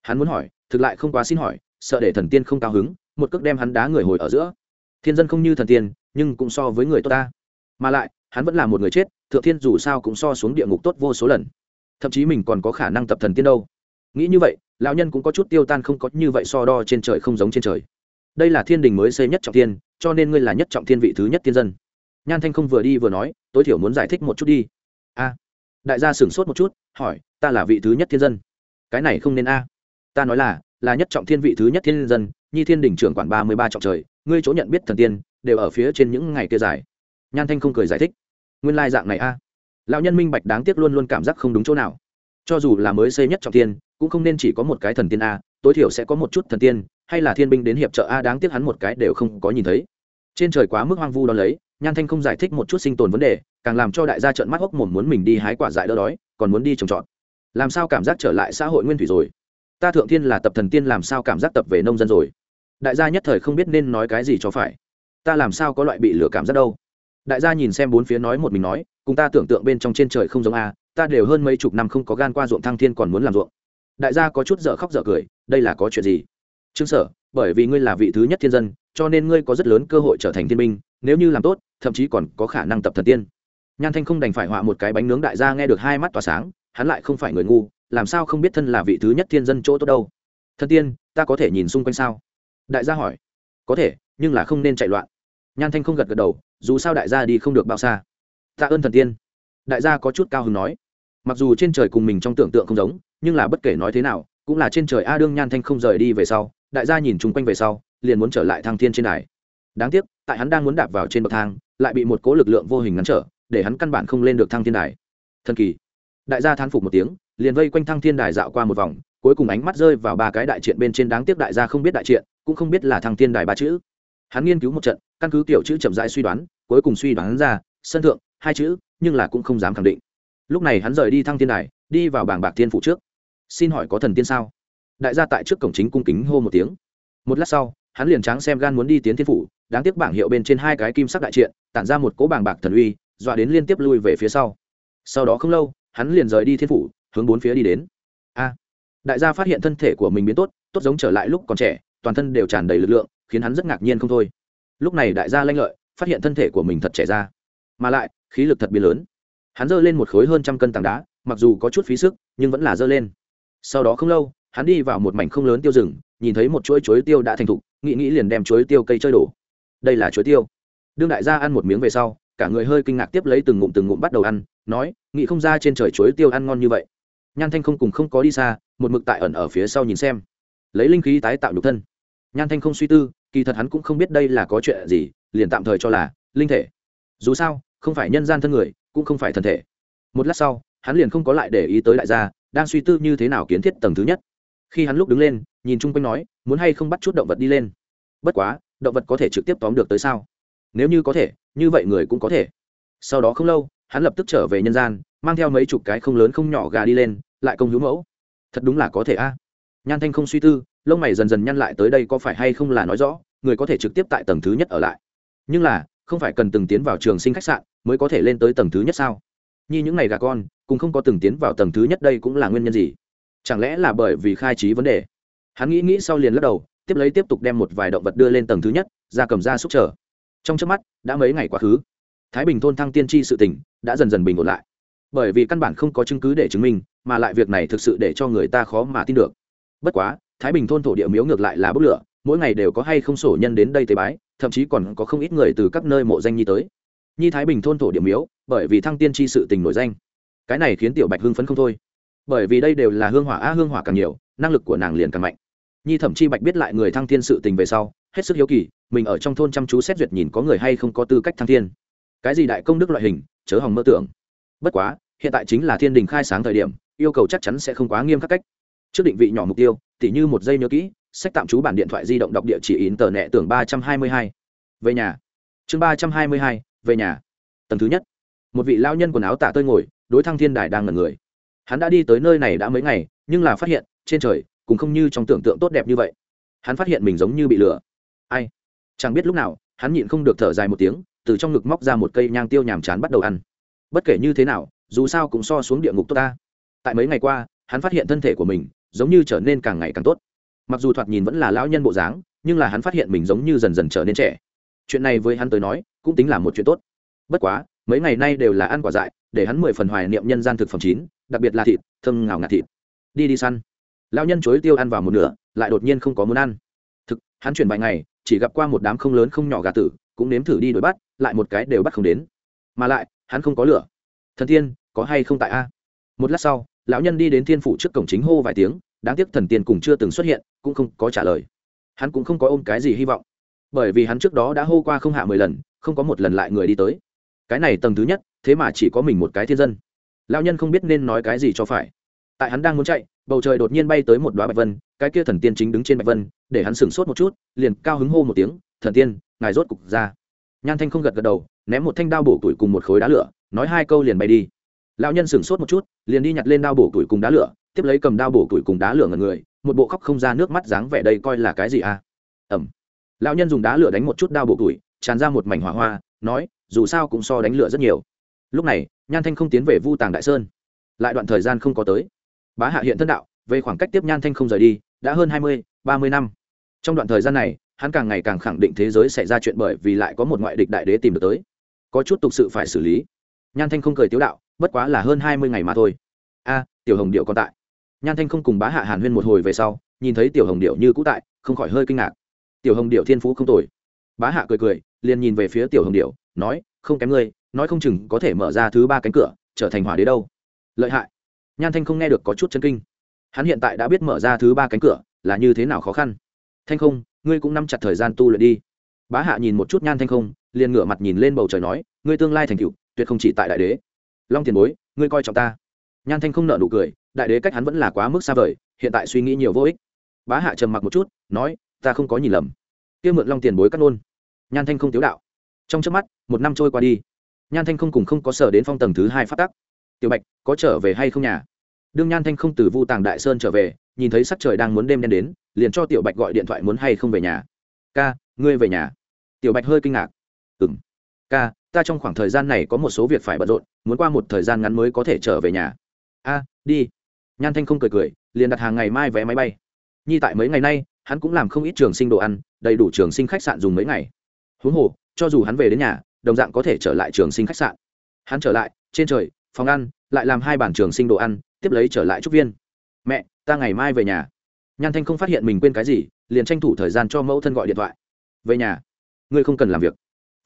hắn muốn hỏi, thực lại không quá xin hỏi, sợ để thần tiên không cao hứng, một cước đem hắn đá người hồi ở giữa. Thiên dân không như thần tiên, nhưng cũng so với người tốt ta. Mà lại, hắn vẫn là một người chết, thượng thiên dù sao cũng so xuống địa ngục tốt vô số lần. Thậm chí mình còn có khả năng tập thần tiên đâu. Nghĩ như vậy, lão nhân cũng có chút tiêu tan không có như vậy so đo trên trời không giống trên trời. Đây là thiên đình mới xây nhất trọng tiên cho nên ngươi là nhất trọng thiên vị thứ nhất tiên dân. Nhan thanh không vừa đi vừa nói, tối thiểu muốn giải thích một chút đi. A. Đại gia sửng sốt một chút, hỏi, ta là vị thứ nhất thiên dân. Cái này không nên a ta nói là là nhất trọng thiên vị thứ nhất thiên dân, nhi thiên đình trưởng quản ba mươi ba trọng trời, ngươi chỗ nhận biết thần tiên, đều ở phía trên những ngày kia dài. Nhan thanh không cười giải thích. Nguyên lai dạng này a. Lão nhân minh bạch đáng tiếc luôn luôn cảm giác không đúng chỗ nào. Cho dù là mới xây nhất trọng tiên cũng không nên chỉ có một cái thần tiên a, tối thiểu sẽ có một chút thần tiên, hay là thiên binh đến hiệp trợ a, đáng tiếc hắn một cái đều không có nhìn thấy. Trên trời quá mức hoang vu đ ó lấy, nhan thanh không giải thích một chút sinh tồn vấn đề, càng làm cho đại gia trận mắt hốc mồm muốn mình đi hái quả dại đỡ đói, còn muốn đi trồng trọt. Làm sao cảm giác trở lại xã hội nguyên thủy rồi? Ta thượng thiên là tập thần tiên làm sao cảm giác tập về nông dân rồi? Đại gia nhất thời không biết nên nói cái gì cho phải. Ta làm sao có loại bị lửa cảm giác đâu? Đại gia nhìn xem bốn phía nói một mình nói, cùng ta tưởng tượng bên trong trên trời không giống a, ta đều hơn mấy chục năm không có gan qua ruộng thăng thiên còn muốn làm ruộng. Đại gia có chút dở khóc dở cười, đây là có chuyện gì? Trương sở, bởi vì ngươi là vị thứ nhất thiên dân, cho nên ngươi có rất lớn cơ hội trở thành thiên minh nếu như làm tốt, thậm chí còn có khả năng tập thần tiên. Nhan thanh không đành phải họa một cái bánh nướng đại gia nghe được hai mắt tỏa sáng hắn lại không phải người ngu, làm sao không biết thân là vị thứ nhất thiên dân chỗ tốt đâu? Thần tiên, ta có thể nhìn xung quanh sao? Đại gia hỏi. Có thể, nhưng là không nên chạy loạn. Nhan thanh không gật gật đầu, dù sao đại gia đi không được bao xa. Tạ ơn thần tiên. Đại gia có chút cao hứng nói. Mặc dù trên trời cùng mình trong tưởng tượng không giống, nhưng là bất kể nói thế nào, cũng là trên trời a đương nhan thanh không rời đi về sau, đại gia nhìn chung quanh về sau, liền muốn trở lại thang thiên trên đài. Đáng tiếc, tại hắn đang muốn đạp vào trên bậc thang, lại bị một cố lực lượng vô hình ngăn trở, để hắn căn bản không lên được thang thiên đài. Thần kỳ đại gia thán phục một tiếng, liền vây quanh Thăng thiên đài dạo qua một vòng, cuối cùng ánh mắt rơi vào ba cái đại triện bên trên đáng tiếc đại gia không biết đại triện, cũng không biết là Thăng thiên đài ba chữ. Hắn nghiên cứu một trận, căn cứ kiểu chữ chậm rãi suy đoán, cuối cùng suy đoán ra, sân thượng, hai chữ, nhưng là cũng không dám khẳng định. Lúc này hắn rời đi thăng thiên đài, đi vào bảng bạc thiên phủ trước. Xin hỏi có thần tiên sao? Đại gia tại trước cổng chính cung kính hô một tiếng. Một lát sau, hắn liền tráng xem gan muốn đi tiến thiên phủ, đáng tiếc bảng hiệu bên trên hai cái kim sắc đại triện, tản ra một cỗ bảng bạc thần uy, dọa đến liên tiếp lui về phía sau. Sau đó không lâu hắn liền rời đi thiên phủ, hướng bốn phía đi đến. A, đại gia phát hiện thân thể của mình biến tốt tốt giống trở lại lúc còn trẻ, toàn thân đều tràn đầy lực lượng, khiến hắn rất ngạc nhiên không thôi. Lúc này đại gia lanh lợi, phát hiện thân thể của mình thật trẻ ra, mà lại, khí lực thật biến lớn. Hắn giơ lên một khối hơn trăm cân tảng đá, mặc dù có chút phí sức, nhưng vẫn là giơ lên. Sau đó không lâu, hắn đi vào một mảnh không lớn tiêu rừng, nhìn thấy một chuỗi chuối tiêu đã thành thục, nghĩ nghĩ liền đem chuối tiêu cây chơi đổ. Đây là chuối tiêu. Đương đại gia ăn một miếng về sau cả người hơi kinh ngạc tiếp lấy từng ngụm từng ngụm bắt đầu ăn, nói, nghĩ không ra trên trời chuối tiêu ăn ngon như vậy. Nhan thanh không cùng không có đi xa, một mực tại ẩn ở phía sau nhìn xem. Lấy linh khí tái tạo nhục thân. Nhan thanh không suy tư, kỳ thật hắn cũng không biết đây là có chuyện gì, liền tạm thời cho là linh thể. Dù sao, không phải nhân gian thân người, cũng không phải thân thể. Một lát sau, hắn liền không có lại để ý tới đại gia, đang suy tư như thế nào kiến thiết tầng thứ nhất. Khi hắn lúc đứng lên, nhìn chung quanh nói, muốn hay không bắt chút động vật đi lên? Bất quá, động vật có thể trực tiếp tóm được tới sao? Nếu như có thể như vậy người cũng có thể. Sau đó không lâu, hắn lập tức trở về nhân gian, mang theo mấy chục cái không lớn không nhỏ gà đi lên, lại công hữu mẫu. Thật đúng là có thể a. Nhan thanh không suy tư, lông mày dần dần nhăn lại tới đây có phải hay không là nói rõ, người có thể trực tiếp tại tầng thứ nhất ở lại. Nhưng là, không phải cần từng tiến vào trường sinh khách sạn mới có thể lên tới tầng thứ nhất sao? Như những ngày gà con, cũng không có từng tiến vào tầng thứ nhất đây cũng là nguyên nhân gì? Chẳng lẽ là bởi vì khai trí vấn đề? Hắn nghĩ nghĩ sau liền lắc đầu, tiếp lấy tiếp tục đem một vài động vật đưa lên tầng thứ nhất, ra cầm ra xúc trở trong trước mắt, đã mấy ngày quá khứ. Thái bình thôn thăng tiên tri sự tình đã dần dần bình ổn lại. Bởi vì căn bản không có chứng cứ để chứng minh, mà lại việc này thực sự để cho người ta khó mà tin được. Bất quá, thái bình thôn thổ địa miếu ngược lại là bốc lửa, mỗi ngày đều có hay không sổ nhân đến đây tế bái, thậm chí còn có không ít người từ các nơi mộ danh nhi tới. Nhi thái bình thôn thổ địa miếu, bởi vì thăng tiên tri sự tình nổi danh. Cái này khiến tiểu bạch hưng phấn không thôi. Bởi vì đây đều là hương hỏa a hương hỏa càng nhiều, năng lực của nàng liền càng mạnh. Nhi thậm chi bạch biết lại người thăng Tiên sự tình về sau hết sức hiếu kỳ, mình ở trong thôn chăm chú xét duyệt nhìn có người hay không có tư cách thăng thiên. Cái gì đại công đức loại hình, chớ hòng mơ tưởng. Bất quá, hiện tại chính là thiên đình khai sáng thời điểm, yêu cầu chắc chắn sẽ không quá nghiêm khắc cách. Trước định vị nhỏ mục tiêu, tỉ như một giây nhớ kỹ, sách tạm trú bản điện thoại di động đọc địa chỉ in tờ nẹ tưởng ba trăm hai mươi hai. Về nhà. Chương ba trăm hai mươi hai, về nhà. Tầng thứ nhất. Một vị lao nhân quần áo tả tơi ngồi, đối thăng thiên đài đang ngần người. Hắn đã đi tới nơi này đã mấy ngày, nhưng là phát hiện, trên trời, cũng không như trong tưởng tượng tốt đẹp như vậy. Hắn phát hiện mình giống như bị lừa ai? Chẳng biết lúc nào, hắn nhịn không được thở dài một tiếng, từ trong ngực móc ra một cây nhang tiêu nhàm chán bắt đầu ăn. Bất kể như thế nào, dù sao cũng so xuống địa ngục tốt ta. Tại mấy ngày qua, hắn phát hiện thân thể của mình giống như trở nên càng ngày càng tốt. Mặc dù thoạt nhìn vẫn là lão nhân bộ dáng, nhưng là hắn phát hiện mình giống như dần dần trở nên trẻ. Chuyện này với hắn tới nói, cũng tính là một chuyện tốt. Bất quá, mấy ngày nay đều là ăn quả dại, để hắn mười phần hoài niệm nhân gian thực phẩm chín, đặc biệt là thịt, thơm ngào ngạt thịt. Đi đi săn. Lão nhân chối tiêu ăn vào một nửa, lại đột nhiên không có muốn ăn. Thực, hắn chuyển vài ngày chỉ gặp qua một đám không lớn không nhỏ gà tử, cũng nếm thử đi đuổi bắt, lại một cái đều bắt không đến. Mà lại, hắn không có lửa. Thần tiên, có hay không tại a? Một lát sau, lão nhân đi đến thiên phủ trước cổng chính hô vài tiếng, đáng tiếc thần tiên cùng chưa từng xuất hiện, cũng không có trả lời. Hắn cũng không có ôm cái gì hy vọng. Bởi vì hắn trước đó đã hô qua không hạ mười lần, không có một lần lại người đi tới. Cái này tầng thứ nhất, thế mà chỉ có mình một cái thiên dân. Lão nhân không biết nên nói cái gì cho phải. Tại hắn đang muốn chạy bầu trời đột nhiên bay tới một đoá bạch vân, cái kia thần tiên chính đứng trên bạch vân, để hắn sửng sốt một chút, liền cao hứng hô một tiếng, thần tiên, ngài rốt cục ra. Nhan thanh không gật gật đầu, ném một thanh đao bổ tuổi cùng một khối đá lửa, nói hai câu liền bay đi. Lão nhân sửng sốt một chút, liền đi nhặt lên đao bổ tuổi cùng đá lửa, tiếp lấy cầm đao bổ tuổi cùng đá lửa ngần người, một bộ khóc không ra nước mắt dáng vẻ đây coi là cái gì à? Ẩm lão nhân dùng đá lửa đánh một chút đao bổ tuổi, tràn ra một mảnh hỏa hoa, nói, dù sao cũng so đánh lửa rất nhiều. Lúc này, nhan thanh không tiến về vu tàng đại sơn. Lại đoạn thời gian không có tới bá hạ hiện thân đạo, về khoảng cách tiếp nhan thanh không rời đi, đã hơn hai mươi, ba mươi năm. Trong đoạn thời gian này, hắn càng ngày càng khẳng định thế giới xảy ra chuyện bởi vì lại có một ngoại địch đại đế tìm được tới. Có chút tục sự phải xử lý. Nhan thanh không cười tiếu đạo, bất quá là hơn hai mươi ngày mà thôi. A, tiểu hồng điệu còn tại. Nhan thanh không cùng bá hạ hàn huyên một hồi về sau, nhìn thấy tiểu hồng điệu như cũ tại, không khỏi hơi kinh ngạc. Tiểu hồng điệu thiên phú không tồi. Bá hạ cười cười, liền nhìn về phía tiểu hồng điệu nói, không kém ngươi, nói không chừng có thể mở ra thứ ba cánh cửa, trở thành hỏa đế đâu. Lợi hại nhan thanh không nghe được có chút chân kinh. Hắn hiện tại đã biết mở ra thứ ba cánh cửa là như thế nào khó khăn. Thanh không, ngươi cũng nắm chặt thời gian tu luyện đi. Bá hạ nhìn một chút nhan thanh không, liền ngửa mặt nhìn lên bầu trời nói, ngươi tương lai thành cựu tuyệt không chỉ tại đại đế. Long tiền bối, ngươi coi trọng ta. Nhan thanh không nợ nụ cười, đại đế cách hắn vẫn là quá mức xa vời, hiện tại suy nghĩ nhiều vô ích. Bá hạ trầm mặc một chút, nói, ta không có nhìn lầm. Kia mượn long tiền bối cắt nôn nhan thanh không tiếu đạo. Trong trước mắt, một năm trôi qua đi. Nhan thanh không cùng không có sở đến phong tầng thứ hai phát tắc tiểu bạch, có trở về hay không nhà? Đương nhan thanh không từ vu tàng đại sơn trở về, nhìn thấy sắc trời đang muốn đêm đen đến, liền cho tiểu bạch gọi điện thoại muốn hay không về nhà. Ca, ngươi về nhà. Tiểu bạch hơi kinh ngạc. Ừ m ca, ta trong khoảng thời gian này có một số việc phải bận rộn, muốn qua một thời gian ngắn mới có thể trở về nhà. A, đi. Nhan thanh không cười cười, liền đặt hàng ngày mai vé máy bay. Nhi tại mấy ngày nay, hắn cũng làm không ít trường sinh đồ ăn, đầy đủ trường sinh khách sạn dùng mấy ngày. Huống hồ, cho dù hắn về đến nhà, đồng dạng có thể trở lại trường sinh khách sạn. Hắn trở lại, trên trời phòng ăn, lại làm hai bản trường sinh đồ ăn, tiếp lấy trở lại trúc viên. Mẹ, ta ngày mai về nhà. Nhan thanh không phát hiện mình quên cái gì, liền tranh thủ thời gian cho mẫu thân gọi điện thoại. Về nhà, ngươi không cần làm việc.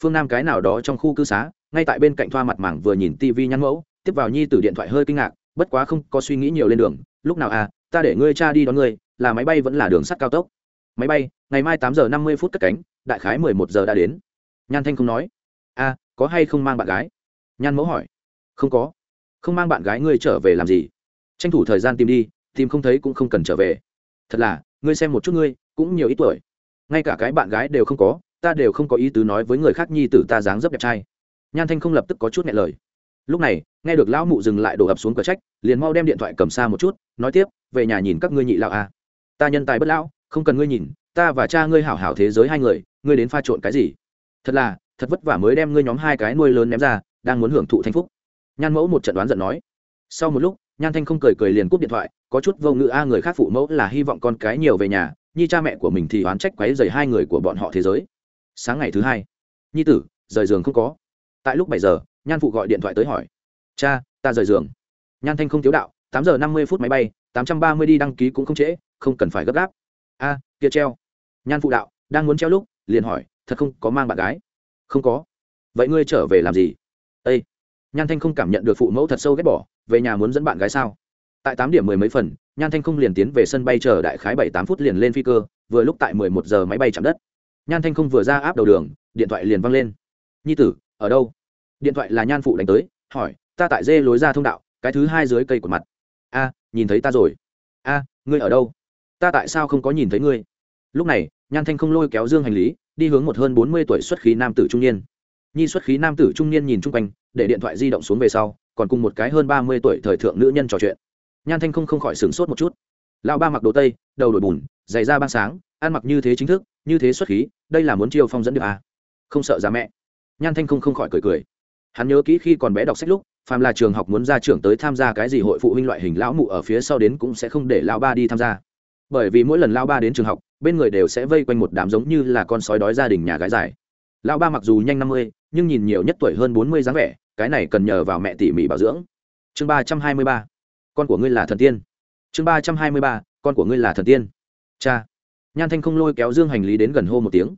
Phương nam cái nào đó trong khu cư xá, ngay tại bên cạnh thoa mặt mảng vừa nhìn tivi nhắn mẫu, tiếp vào nhi từ điện thoại hơi kinh ngạc, bất quá không có suy nghĩ nhiều lên đường. Lúc nào à ta để ngươi cha đi đón ngươi, là máy bay vẫn là đường sắt cao tốc? Máy bay, ngày mai tám giờ năm mươi phút cất cánh, đại khái mười một giờ đã đến. Nhan thanh không nói. A có hay không mang bạn gái? Nhan mẫu hỏi. Không có không mang bạn gái ngươi trở về làm gì? Tranh thủ thời gian tìm đi, tìm không thấy cũng không cần trở về. Thật là, ngươi xem một chút ngươi, cũng nhiều ít tuổi. Ngay cả cái bạn gái đều không có, ta đều không có ý tứ nói với người khác nhi tử ta dáng dấp đẹp trai. Nhan thanh không lập tức có chút nhẹ lời. Lúc này, nghe được lão mụ dừng lại đổ ập xuống cửa trách, liền mau đem điện thoại cầm xa một chút, nói tiếp, về nhà nhìn các ngươi nhị lão à. ta nhân tài bất lão, không cần ngươi nhìn, ta và cha ngươi hảo hảo thế giới hai người, ngươi đến pha trộn cái gì? Thật là, thật vất vả mới đem ngươi nhóm hai cái nuôi lớn ném ra, đang muốn hưởng thụ thanh phúc nhan mẫu một trận đoán giận nói. Sau một lúc, nhan thanh không cười cười liền cúp điện thoại, có chút vô ngữ, a, người khác phụ mẫu là hy vọng con cái nhiều về nhà, nhi cha mẹ của mình thì oán trách quấy dày hai người của bọn họ thế giới. Sáng ngày thứ hai, nhi tử, rời giường không có. Tại lúc bảy giờ, nhan phụ gọi điện thoại tới hỏi. Cha, ta rời giường. Nhan thanh không thiếu đạo, tám giờ năm mươi phút máy bay, tám trăm ba mươi đi đăng ký cũng không trễ, không cần phải gấp gáp. A, kia treo. Nhan phụ đạo, đang muốn treo lúc, liền hỏi, thật không có mang bạn gái? Không có. Vậy ngươi trở về làm gì? Ây nhan thanh không cảm nhận được phụ mẫu thật sâu ghét bỏ, về nhà muốn dẫn bạn gái sao? Tại tám điểm mười mấy phần, nhan thanh không liền tiến về sân bay chờ đại khái bảy tám phút liền lên phi cơ, vừa lúc tại mười một giờ máy bay chạm đất. Nhan thanh không vừa ra áp đầu đường, điện thoại liền văng lên. Nhi tử, ở đâu? Điện thoại là nhan phụ đánh tới, hỏi, ta tại dê lối ra thông đạo, cái thứ hai dưới cây của mặt. A, nhìn thấy ta rồi. A, ngươi ở đâu? Ta tại sao không có nhìn thấy ngươi? Lúc này, nhan thanh không lôi kéo dương hành lý, đi hướng một hơn bốn mươi tuổi xuất khí nam tử trung niên nhi xuất khí nam tử trung niên nhìn chung quanh, để điện thoại di động xuống về sau, còn cùng một cái hơn ba mươi tuổi thời thượng nữ nhân trò chuyện. Nhan thanh không không khỏi sửng sốt một chút. Lão ba mặc đồ tây, đầu đội bùn, giày da ban sáng, ăn mặc như thế chính thức, như thế xuất khí, đây là muốn chiêu phong dẫn được à. không sợ già mẹ. Nhan thanh không không khỏi cười cười. Hắn nhớ kỹ khi còn bé đọc sách lúc, phàm là trường học muốn ra trường tới tham gia cái gì hội phụ huynh loại hình lão mụ ở phía sau đến cũng sẽ không để lão ba đi tham gia. Bởi vì mỗi lần lão ba đến trường học, bên người đều sẽ vây quanh một đám giống như là con sói đói gia đình nhà gái dài lão ba mặc dù nhanh năm mươi, nhưng nhìn nhiều nhất tuổi hơn bốn mươi dáng vẻ, cái này cần nhờ vào mẹ tỉ mỉ bảo dưỡng. Chương ba trăm hai mươi ba. Con của ngươi là thần tiên. Chương ba trăm hai mươi ba, con của ngươi là thần tiên. Cha. Nhan thanh không lôi kéo dương hành lý đến gần hô một tiếng.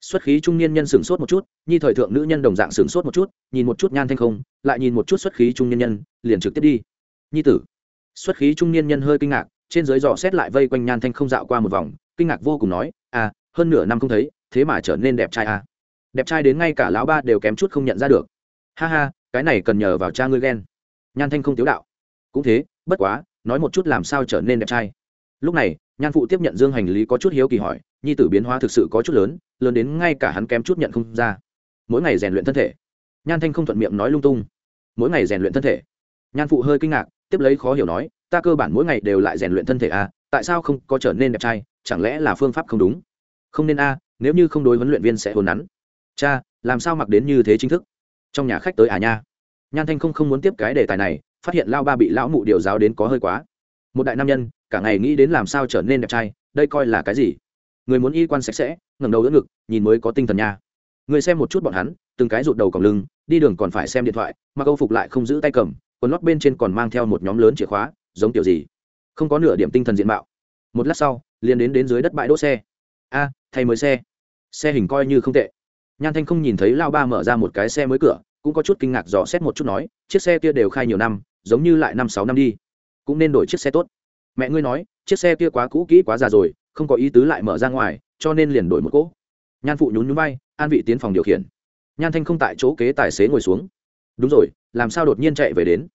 Xuất khí trung niên nhân sửng sốt một chút, nhi thời thượng nữ nhân đồng dạng sửng sốt một chút, nhìn một chút nhan thanh không, lại nhìn một chút xuất khí trung niên nhân, liền trực tiếp đi. Nhi tử. Xuất khí trung niên nhân hơi kinh ngạc, trên dưới dò xét lại vây quanh nhan thanh không dạo qua một vòng, kinh ngạc vô cùng nói à hơn nửa năm không thấy, thế mà trở nên đẹp trai à đẹp trai đến ngay cả lão ba đều kém chút không nhận ra được. Ha ha, cái này cần nhờ vào cha ngươi ghen. Nhan thanh không tiếu đạo. Cũng thế, bất quá, nói một chút làm sao trở nên đẹp trai. Lúc này, nhan phụ tiếp nhận dương hành lý có chút hiếu kỳ hỏi, nhi tử biến hóa thực sự có chút lớn lớn đến ngay cả hắn kém chút nhận không ra. Mỗi ngày rèn luyện thân thể. Nhan thanh không thuận miệng nói lung tung. Mỗi ngày rèn luyện thân thể. Nhan phụ hơi kinh ngạc, tiếp lấy khó hiểu nói, ta cơ bản mỗi ngày đều lại rèn luyện thân thể à tại sao không có trở nên đẹp trai, chẳng lẽ là phương pháp không đúng? Không nên a, nếu như không đối huấn luyện viên sẽ hồn nắn cha, làm sao mặc đến như thế chính thức? Trong nhà khách tới à nha? Nhan thanh không không muốn tiếp cái đề tài này, phát hiện lao ba bị lão mụ điều giáo đến có hơi quá. Một đại nam nhân, cả ngày nghĩ đến làm sao trở nên đẹp trai, đây coi là cái gì? Người muốn y quan sạch sẽ, ngẩng đầu đỡ ngực, nhìn mới có tinh thần nha. Người xem một chút bọn hắn, từng cái rụt đầu còng lưng, đi đường còn phải xem điện thoại mà câu phục lại không giữ tay cầm, quần lót bên trên còn mang theo một nhóm lớn chìa khóa, giống kiểu gì? Không có nửa điểm tinh thần diện mạo. Một lát sau, liền đến đến dưới đất bãi đỗ xe. A, thay mới xe. Xe hình coi như không tệ nhan thanh không nhìn thấy lao ba mở ra một cái xe mới cửa, cũng có chút kinh ngạc dò xét một chút nói, chiếc xe kia đều khai nhiều năm, giống như lại năm sáu năm đi. Cũng nên đổi chiếc xe tốt. Mẹ ngươi nói, chiếc xe kia quá cũ kỹ quá già rồi, không có ý tứ lại mở ra ngoài, cho nên liền đổi một cỗ. Nhan phụ nhún nhún bay an vị tiến phòng điều khiển. Nhan thanh không tại chỗ kế tài xế ngồi xuống. Đúng rồi, làm sao đột nhiên chạy về đến?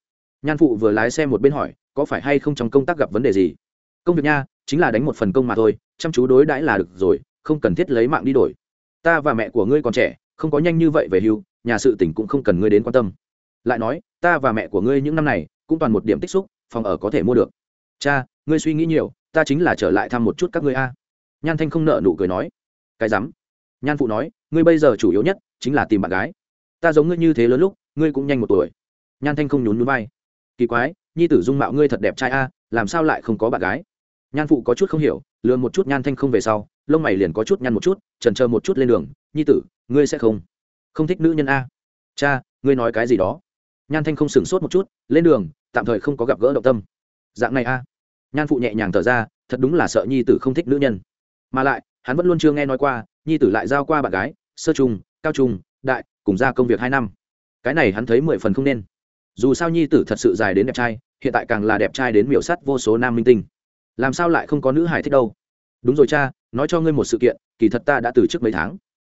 Nhan phụ vừa lái xe một bên hỏi, có phải hay không trong công tác gặp vấn đề gì? Công việc nha, chính là đánh một phần công mà thôi, chăm chú đối đãi là được rồi, không cần thiết lấy mạng đi đổi ta và mẹ của ngươi còn trẻ, không có nhanh như vậy về hưu, nhà sự tỉnh cũng không cần ngươi đến quan tâm. Lại nói, ta và mẹ của ngươi những năm này, cũng toàn một điểm tích xúc, phòng ở có thể mua được. Cha, ngươi suy nghĩ nhiều, ta chính là trở lại thăm một chút các ngươi a. Nhan thanh không nợ nụ cười nói. Cái rắm. Nhan phụ nói, ngươi bây giờ chủ yếu nhất chính là tìm bạn gái. Ta giống ngươi như thế lớn lúc, ngươi cũng nhanh một tuổi. Nhan thanh không nhún núi bay kỳ quái, nhi tử dung mạo ngươi thật đẹp trai a, làm sao lại không có bạn gái? Nhan phụ có chút không hiểu lườn một chút nhan thanh không về sau, lông mày liền có chút nhăn một chút, trần chờ một chút lên đường, nhi tử, ngươi sẽ không? Không thích nữ nhân a. Cha, ngươi nói cái gì đó? Nhan thanh không sửng sốt một chút, lên đường, tạm thời không có gặp gỡ động tâm. Dạng này a. Nhan phụ nhẹ nhàng thở ra, thật đúng là sợ nhi tử không thích nữ nhân. Mà lại, hắn vẫn luôn chưa nghe nói qua, nhi tử lại giao qua bạn gái, sơ trung, cao trung, đại, cùng ra công việc hai năm. Cái này hắn thấy mười phần không nên. Dù sao nhi tử thật sự dài đến đẹp trai, hiện tại càng là đẹp trai đến miểu sắt vô số nam minh tinh làm sao lại không có nữ hải thích đâu? Đúng rồi cha, nói cho ngươi một sự kiện, kỳ thật ta đã từ trước mấy tháng.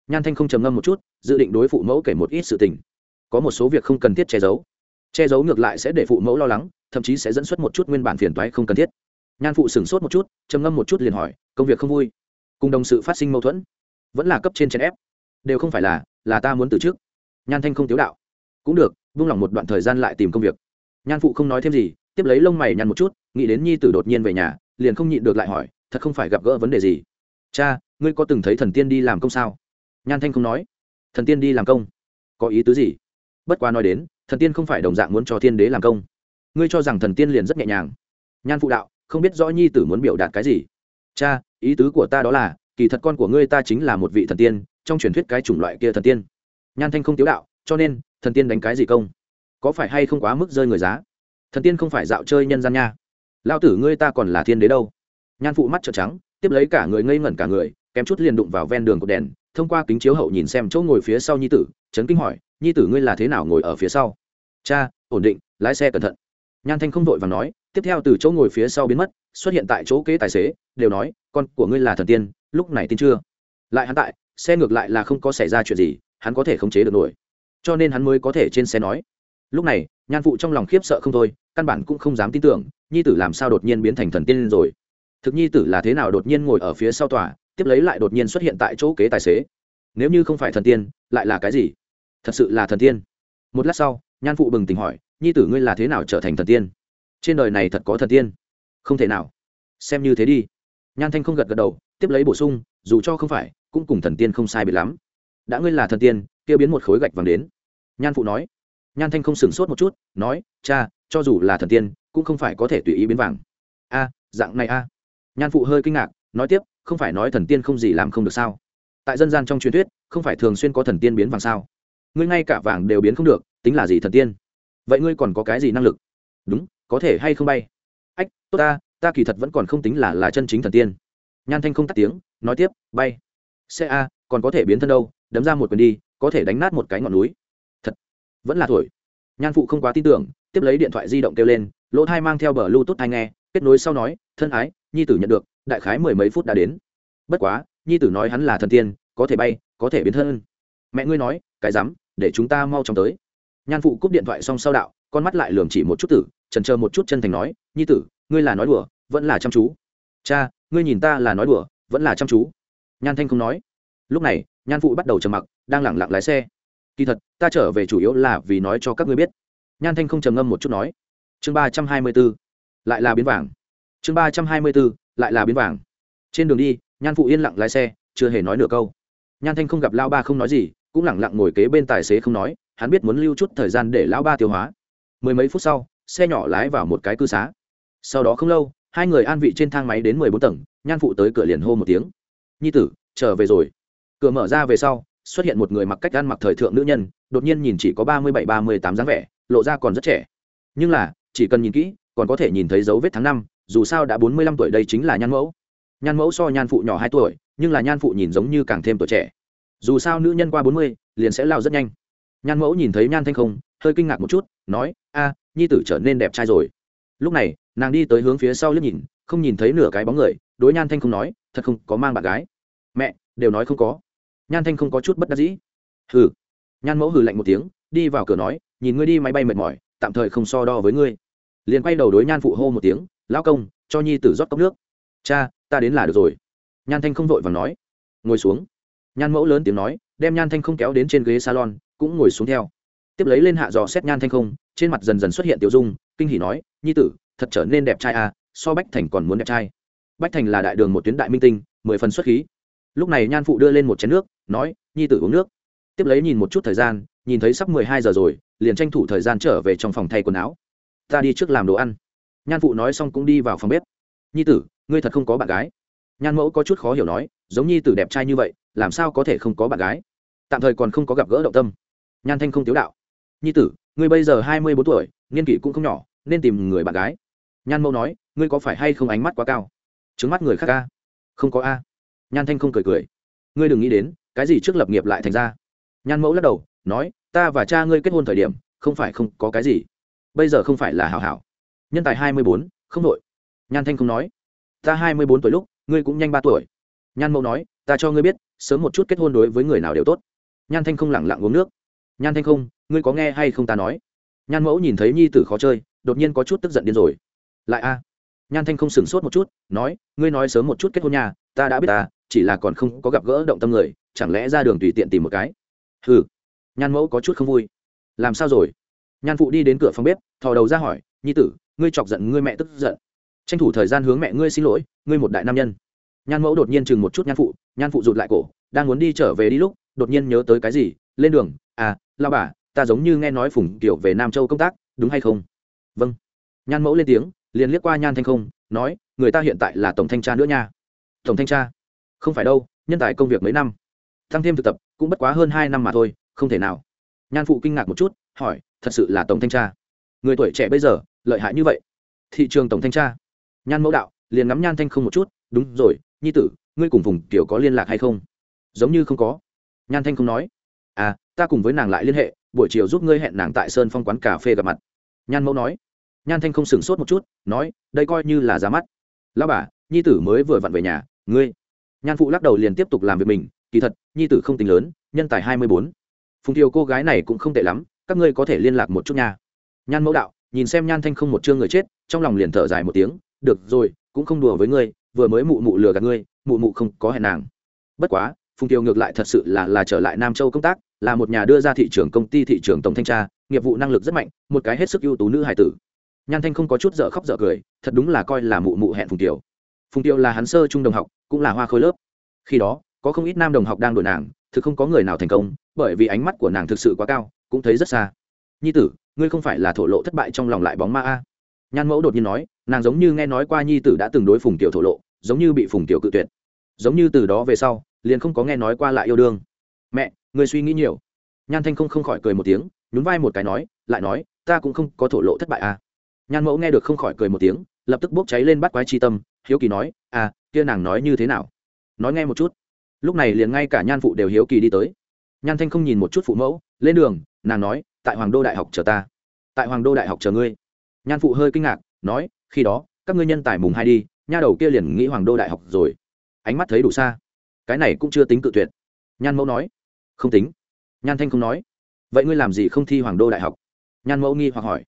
Nhan thanh không trầm ngâm một chút, dự định đối phụ mẫu kể một ít sự tình. Có một số việc không cần thiết che giấu. Che giấu ngược lại sẽ để phụ mẫu lo lắng, thậm chí sẽ dẫn xuất một chút nguyên bản phiền toái không cần thiết. Nhan phụ sửng sốt một chút, trầm ngâm một chút liền hỏi, công việc không vui? Cùng đồng sự phát sinh mâu thuẫn? Vẫn là cấp trên chèn ép? Đều không phải là là ta muốn từ trước. Nhan thanh không tiếu đạo. Cũng được, vung lòng một đoạn thời gian lại tìm công việc. Nhan phụ không nói thêm gì, tiếp lấy lông mày nhăn một chút, nghĩ đến nhi tử đột nhiên về nhà liền không nhịn được lại hỏi, thật không phải gặp gỡ vấn đề gì? Cha, ngươi có từng thấy thần tiên đi làm công sao? Nhan thanh không nói. Thần tiên đi làm công? Có ý tứ gì? Bất qua nói đến, thần tiên không phải đồng dạng muốn cho thiên đế làm công. Ngươi cho rằng thần tiên liền rất nhẹ nhàng? Nhan phụ đạo, không biết rõ nhi tử muốn biểu đạt cái gì. Cha, ý tứ của ta đó là, kỳ thật con của ngươi ta chính là một vị thần tiên, trong truyền thuyết cái chủng loại kia thần tiên. Nhan thanh không tiếu đạo, cho nên, thần tiên đánh cái gì công? Có phải hay không quá mức rơi người giá? Thần tiên không phải dạo chơi nhân gian nha lao tử ngươi ta còn là thiên đế đâu? Nhan phụ mắt trợn trắng, tiếp lấy cả người ngây ngẩn cả người, kém chút liền đụng vào ven đường của đèn, thông qua kính chiếu hậu nhìn xem chỗ ngồi phía sau nhi tử trấn kinh hỏi, nhi tử ngươi là thế nào ngồi ở phía sau? Cha, ổn định, lái xe cẩn thận. Nhan thanh không vội và nói, tiếp theo từ chỗ ngồi phía sau biến mất, xuất hiện tại chỗ kế tài xế, đều nói, con của ngươi là thần tiên, lúc này tin chưa? Lại hắn tại, xe ngược lại là không có xảy ra chuyện gì, hắn có thể khống chế được nổi. Cho nên hắn mới có thể trên xe nói lúc này, nhan phụ trong lòng khiếp sợ không thôi, căn bản cũng không dám tin tưởng, nhi tử làm sao đột nhiên biến thành thần tiên rồi. Thực nhi tử là thế nào đột nhiên ngồi ở phía sau tòa, tiếp lấy lại đột nhiên xuất hiện tại chỗ kế tài xế? Nếu như không phải thần tiên, lại là cái gì? Thật sự là thần tiên. Một lát sau, nhan phụ bừng tỉnh hỏi, nhi tử ngươi là thế nào trở thành thần tiên? Trên đời này thật có thần tiên? Không thể nào. Xem như thế đi. Nhan thanh không gật gật đầu, tiếp lấy bổ sung, dù cho không phải, cũng cùng thần tiên không sai biệt lắm. Đã ngươi là thần tiên, kia biến một khối gạch vàng đến. Nhan phụ nói nhan thanh không sửng sốt một chút, nói, cha, cho dù là thần tiên, cũng không phải có thể tùy ý biến vàng. A, dạng này a? Nhan phụ hơi kinh ngạc, nói tiếp, không phải nói thần tiên không gì làm không được sao? Tại dân gian trong truyền thuyết, không phải thường xuyên có thần tiên biến vàng sao? Ngươi ngay cả vàng đều biến không được, tính là gì thần tiên? Vậy ngươi còn có cái gì năng lực? Đúng, có thể hay không bay? Ách, tốt ta ta kỳ thật vẫn còn không tính là là chân chính thần tiên. Nhan thanh không tắt tiếng, nói tiếp, bay. Xe a, còn có thể biến thân đâu, đấm ra một quyền đi, có thể đánh nát một cái ngọn núi vẫn là thổi. Nhan phụ không quá tin tưởng, tiếp lấy điện thoại di động kêu lên, lỗ thai mang theo bờ lưu tốt thai nghe, kết nối sau nói, thân ái, nhi tử nhận được, đại khái mười mấy phút đã đến. Bất quá, nhi tử nói hắn là thần tiên, có thể bay, có thể biến thân. Mẹ ngươi nói, cái rắm, để chúng ta mau chóng tới. Nhan phụ cúp điện thoại xong sau đạo, con mắt lại lườm chỉ một chút tử trần chờ một chút chân thành nói, nhi tử, ngươi là nói đùa, vẫn là chăm chú. Cha, ngươi nhìn ta là nói đùa, vẫn là chăm chú. Nhan thanh không nói. Lúc này, nhan phụ bắt đầu trầm mặc, đang lẳng lặng lái xe kỳ thật, ta trở về chủ yếu là vì nói cho các ngươi biết. Nhan thanh không trầm ngâm một chút nói. Chương ba trăm hai mươi b ố lại là biến vàng. Chương ba trăm hai mươi b ố lại là biến vàng. Trên đường đi, nhan phụ yên lặng lái xe, chưa hề nói nửa câu. Nhan thanh không gặp lao ba không nói gì, cũng lẳng lặng ngồi kế bên tài xế không nói, hắn biết muốn lưu chút thời gian để lão ba tiêu hóa. Mười mấy phút sau, xe nhỏ lái vào một cái cư xá. Sau đó không lâu, hai người an vị trên thang máy đến mười bốn tầng, nhan phụ tới cửa liền hô một tiếng. Nhi tử, trở về rồi. Cửa mở ra về sau xuất hiện một người mặc cách ăn mặc thời thượng nữ nhân, đột nhiên nhìn chỉ có ba mươi bảy, ba mươi tám dáng vẻ, lộ ra còn rất trẻ. Nhưng là, chỉ cần nhìn kỹ, còn có thể nhìn thấy dấu vết tháng năm, dù sao đã bốn mươi lăm tuổi đây chính là nhan mẫu. Nhan mẫu so nhan phụ nhỏ hai tuổi, nhưng là nhan phụ nhìn giống như càng thêm tuổi trẻ. Dù sao nữ nhân qua bốn mươi, liền sẽ lao rất nhanh. Nhan mẫu nhìn thấy nhan thanh không, hơi kinh ngạc một chút, nói, a, nhi tử trở nên đẹp trai rồi. Lúc này, nàng đi tới hướng phía sau liếc nhìn, không nhìn thấy nửa cái bóng người, đối nhan thanh không nói, thật không có mang bạn gái. Mẹ, đều nói không có nhan thanh không có chút bất đắc dĩ. Hừ. Nhan mẫu hừ lạnh một tiếng, đi vào cửa nói, nhìn ngươi đi máy bay mệt mỏi, tạm thời không so đo với ngươi. Liền quay đầu đối nhan phụ hô một tiếng, lão công, cho nhi tử rót cốc nước. Cha, ta đến là được rồi. Nhan thanh không vội và nói. Ngồi xuống. Nhan mẫu lớn tiếng nói, đem nhan thanh không kéo đến trên ghế salon, cũng ngồi xuống theo. Tiếp lấy lên hạ dò xét nhan thanh không, trên mặt dần dần xuất hiện tiểu dung, kinh hỉ nói, nhi tử, thật trở nên đẹp trai à so bách thành còn muốn đẹp trai. Bách thành là đại đường một tuyến đại minh tinh, mười phần xuất khí lúc này nhan phụ đưa lên một chén nước, nói, nhi tử uống nước. Tiếp lấy nhìn một chút thời gian, nhìn thấy sắp mười hai giờ rồi, liền tranh thủ thời gian trở về trong phòng thay quần áo. Ta đi trước làm đồ ăn. Nhan phụ nói xong cũng đi vào phòng bếp. Nhi tử, ngươi thật không có bạn gái. Nhan mẫu có chút khó hiểu nói, giống nhi tử đẹp trai như vậy, làm sao có thể không có bạn gái? Tạm thời còn không có gặp gỡ động tâm. Nhan thanh không tiếu đạo, nhi tử, ngươi bây giờ hai mươi bốn tuổi, niên kỷ cũng không nhỏ, nên tìm người bạn gái. Nhan mẫu nói, ngươi có phải hay không ánh mắt quá cao? Trứng mắt người khác ca không có a nhan thanh không cười cười. Ngươi đừng nghĩ đến, cái gì trước lập nghiệp lại thành ra. Nhan mẫu lắc đầu, nói, ta và cha ngươi kết hôn thời điểm, không phải không có cái gì. Bây giờ không phải là hảo hảo. Nhân tài hai mươi bốn, không đội nhan thanh không nói, ta hai mươi bốn tuổi lúc, ngươi cũng nhanh ba tuổi. Nhan mẫu nói, ta cho ngươi biết, sớm một chút kết hôn đối với người nào đều tốt. Nhan thanh không lẳng lặng uống nước. Nhan thanh không, ngươi có nghe hay không ta nói? Nhan mẫu nhìn thấy nhi tử khó chơi, đột nhiên có chút tức giận điên rồi. Lại a. Nhan thanh không sửng sốt một chút, nói, ngươi nói sớm một chút kết hôn nhà, ta đã biết ta chỉ là còn không có gặp gỡ động tâm người, chẳng lẽ ra đường tùy tiện tìm một cái? Ừ nhan mẫu có chút không vui. Làm sao rồi? Nhan phụ đi đến cửa phòng bếp, thò đầu ra hỏi, nhi tử, ngươi chọc giận ngươi mẹ tức giận. Tranh thủ thời gian hướng mẹ ngươi xin lỗi, ngươi một đại nam nhân. Nhan mẫu đột nhiên chừng một chút nhan phụ nhan phụ rụt lại cổ, đang muốn đi trở về đi lúc, đột nhiên nhớ tới cái gì, lên đường à lao bà, ta giống như nghe nói phùng kiểu về nam châu công tác, đúng hay không? Vâng. Nhan mẫu lên tiếng, liền liếc qua nhan thanh không, nói, người ta hiện tại là tổng thanh tra nữa nha. Tổng thanh tra? Không phải đâu, nhân tài công việc mấy năm. Tăng thêm thực tập, cũng bất quá hơn hai năm mà thôi, không thể nào. Nhan phụ kinh ngạc một chút, hỏi, thật sự là tổng thanh tra? Người tuổi trẻ bây giờ, lợi hại như vậy? Thị trường tổng thanh tra? Nhan mẫu đạo, liền ngắm nhan thanh không một chút, đúng rồi, nhi tử, ngươi cùng vùng kiểu có liên lạc hay không? Giống như không có. Nhan thanh không nói à ta cùng với nàng lại liên hệ, buổi chiều giúp ngươi hẹn nàng tại sơn phong quán cà phê gặp mặt. Nhan mẫu nói. Nhan thanh không sửng sốt một chút, nói, đây coi như là ra mắt. Lao bà, nhi tử mới vừa vặn về nhà, ngươi nhan phụ lắc đầu liền tiếp tục làm việc mình, kỳ thật, nhi tử không tính lớn, nhân tài hai mươi bốn. Phùng thiều cô gái này cũng không tệ lắm, các ngươi có thể liên lạc một chút nha. Nhan mẫu đạo, nhìn xem nhan thanh không một chương người chết, trong lòng liền thở dài một tiếng, được rồi, cũng không đùa với ngươi, vừa mới mụ mụ lừa gạt ngươi, mụ mụ không có hẹn nàng. Bất quá, phùng tiêu ngược lại thật sự là là trở lại nam châu công tác, là một nhà đưa ra thị trường công ty thị trường tổng thanh tra, nghiệp vụ năng lực rất mạnh, một cái hết sức ưu tú nữ hải tử. Nhan thanh không có chút dở khóc dở cười, thật đúng là coi là mụ mụ hẹn phùng tiêu phùng tiêu là hắn sơ trung đồng học, cũng là hoa khôi lớp. Khi đó, có không ít nam đồng học đang đổi nàng, thực không có người nào thành công, bởi vì ánh mắt của nàng thực sự quá cao, cũng thấy rất xa. Nhi tử, ngươi không phải là thổ lộ thất bại trong lòng lại bóng ma a? Nhan mẫu đột nhiên nói, nàng giống như nghe nói qua nhi tử đã từng đối phùng tiểu thổ lộ, giống như bị phùng tiểu cự tuyệt. Giống như từ đó về sau, liền không có nghe nói qua lại yêu đương. Mẹ người suy nghĩ nhiều. Nhan thanh không không khỏi cười một tiếng, nhún vai một cái nói, lại nói, ta cũng không có thổ lộ thất bại à nhan mẫu nghe được không khỏi cười một tiếng, lập tức bốc cháy lên bắt quái chi tâm hiếu kỳ nói à kia nàng nói như thế nào? Nói nghe một chút. Lúc này liền ngay cả nhan phụ đều hiếu kỳ đi tới. Nhan thanh không nhìn một chút phụ mẫu, lên đường, nàng nói, tại hoàng đô đại học chờ ta. Tại hoàng đô đại học chờ ngươi? Nhan phụ hơi kinh ngạc, nói, khi đó, các ngươi nhân tài mùng hai đi, nha đầu kia liền nghĩ hoàng đô đại học rồi. Ánh mắt thấy đủ xa. Cái này cũng chưa tính cự tuyệt. Nhan mẫu nói, không tính. Nhan thanh không nói, vậy ngươi làm gì không thi hoàng đô đại học? Nhan mẫu nghi hoặc hỏi,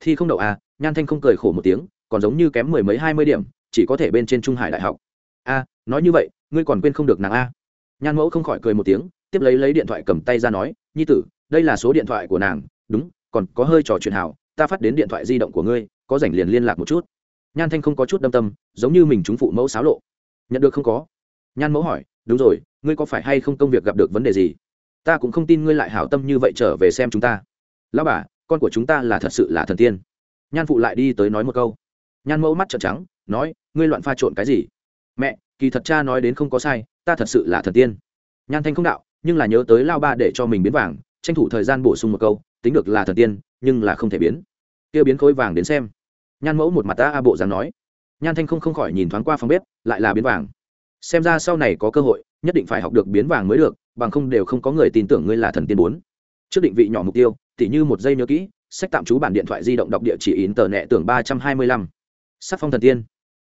thi không đậu à? Nhan thanh không cười khổ một tiếng, còn giống như kém mười mấy hai mươi điểm chỉ có thể bên trên trung hải đại học. A, nói như vậy, ngươi còn quên không được nàng a. Nhan mẫu không khỏi cười một tiếng, tiếp lấy lấy điện thoại cầm tay ra nói, nhi tử, đây là số điện thoại của nàng, đúng, còn có hơi trò chuyện hảo, ta phát đến điện thoại di động của ngươi, có rảnh liền liên lạc một chút. Nhan thanh không có chút đâm tâm, giống như mình chúng phụ mẫu xáo lộ. Nhận được không có. Nhan mẫu hỏi, đúng rồi, ngươi có phải hay không công việc gặp được vấn đề gì? Ta cũng không tin ngươi lại hảo tâm như vậy trở về xem chúng ta. Lão bà, con của chúng ta là thật sự là thần tiên. Nhan phụ lại đi tới nói một câu. Nhan mẫu mắt trợn trắng, nói ngươi loạn pha trộn cái gì? Mẹ, kỳ thật cha nói đến không có sai, ta thật sự là thần tiên. Nhan thanh không đạo, nhưng là nhớ tới lao ba để cho mình biến vàng, tranh thủ thời gian bổ sung một câu, tính được là thần tiên, nhưng là không thể biến. Kia biến khối vàng đến xem. Nhan mẫu một mặt ta a bộ dáng nói. Nhan thanh không không khỏi nhìn thoáng qua phòng bếp, lại là biến vàng. Xem ra sau này có cơ hội, nhất định phải học được biến vàng mới được, bằng không đều không có người tin tưởng ngươi là thần tiên bốn. Trước định vị nhỏ mục tiêu, tỉ như một giây nhớ kỹ, sách tạm trú bản điện thoại di động đọc địa chỉ in tờ nẹ tưởng ba trăm hai mươi lăm. Sắc phong thần tiên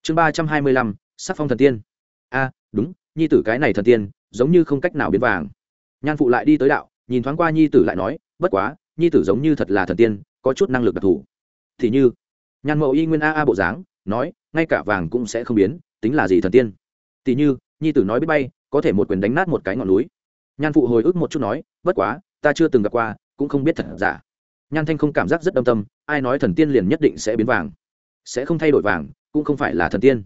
chương ba trăm hai mươi lăm, sắc phong thần tiên. A, đúng, nhi tử cái này thần tiên, giống như không cách nào biến vàng. Nhan phụ lại đi tới đạo, nhìn thoáng qua nhi tử lại nói, bất quá, nhi tử giống như thật là thần tiên, có chút năng lực đặc thù. Thì như, nhan mẫu y nguyên a a bộ dáng, nói, ngay cả vàng cũng sẽ không biến, tính là gì thần tiên? Tỷ như, nhi tử nói biết bay, có thể một quyền đánh nát một cái ngọn núi. Nhan phụ hồi ức một chút nói, bất quá, ta chưa từng gặp qua, cũng không biết thật giả. Nhan thanh không cảm giác rất đâm tâm, ai nói thần tiên liền nhất định sẽ biến vàng, sẽ không thay đổi vàng cũng không phải là thần tiên.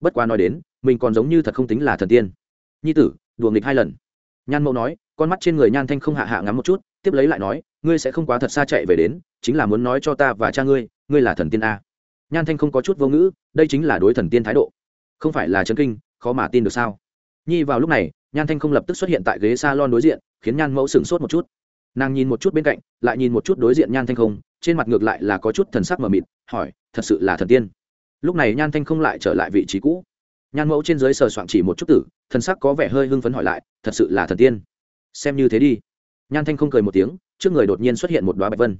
Bất quá nói đến, mình còn giống như thật không tính là thần tiên. Nhi tử, đùa nghịch hai lần. Nhan mẫu nói, con mắt trên người nhan thanh không hạ hạ ngắm một chút, tiếp lấy lại nói, ngươi sẽ không quá thật xa chạy về đến, chính là muốn nói cho ta và cha ngươi ngươi là thần tiên a. Nhan thanh không có chút vô ngữ, đây chính là đối thần tiên thái độ. Không phải là chấn kinh, khó mà tin được sao? Nhi vào lúc này, nhan thanh không lập tức xuất hiện tại ghế s a lon đối diện, khiến nhan mẫu sửng sốt một chút. Nàng nhìn một chút bên cạnh, lại nhìn một chút đối diện nhan thanh không, trên mặt ngược lại là có chút thần sắc mờ mịt, hỏi, thật sự là thần tiên? Lúc này nhan thanh không lại trở lại vị trí cũ. Nhan mẫu trên dưới sờ soạn chỉ một chút tử, thần sắc có vẻ hơi hưng phấn hỏi lại, thật sự là thần tiên? Xem như thế đi. Nhan thanh không cười một tiếng, trước người đột nhiên xuất hiện một đoá bạch vân.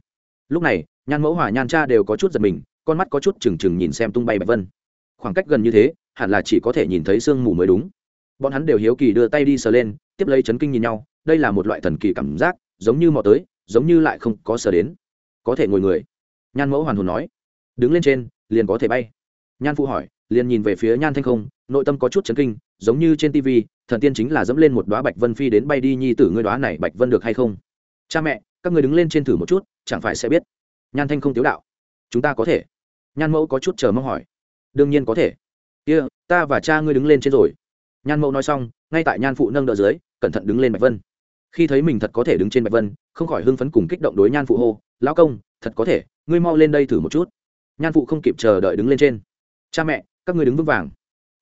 Lúc này, nhan mẫu hòa nhan cha đều có chút giật mình, con mắt có chút trừng trừng nhìn xem tung bay bạch vân. Khoảng cách gần như thế, hẳn là chỉ có thể nhìn thấy sương mù mới đúng. Bọn hắn đều hiếu kỳ đưa tay đi sờ lên, tiếp lấy chấn kinh nhìn nhau, đây là một loại thần kỳ cảm giác, giống như mò tới, giống như lại không có sờ đến. Có thể ngồi người. Nhan mẫu hoàn hồn nói, đứng lên trên, liền có thể bay nhan phụ hỏi liền nhìn về phía nhan thanh không nội tâm có chút chấn kinh giống như trên tv thần tiên chính là dẫm lên một đoá bạch vân phi đến bay đi nhi tử ngươi đoá này bạch vân được hay không? Cha mẹ các người đứng lên trên thử một chút chẳng phải sẽ biết. Nhan thanh không tiếu đạo chúng ta có thể. Nhan mẫu có chút chờ mong hỏi đương nhiên có thể. Kia、yeah, ta và cha ngươi đứng lên trên rồi. Nhan mẫu nói xong ngay tại nhan phụ nâng đỡ dưới cẩn thận đứng lên bạch vân. Khi thấy mình thật có thể đứng trên bạch vân không khỏi hưng phấn cùng kích động đối nhan phụ hô lão công thật có thể ngươi mau lên đây thử một chút. Nhan phụ không kịp chờ đợi đứng lên trên cha mẹ, các ngươi đứng vững vàng.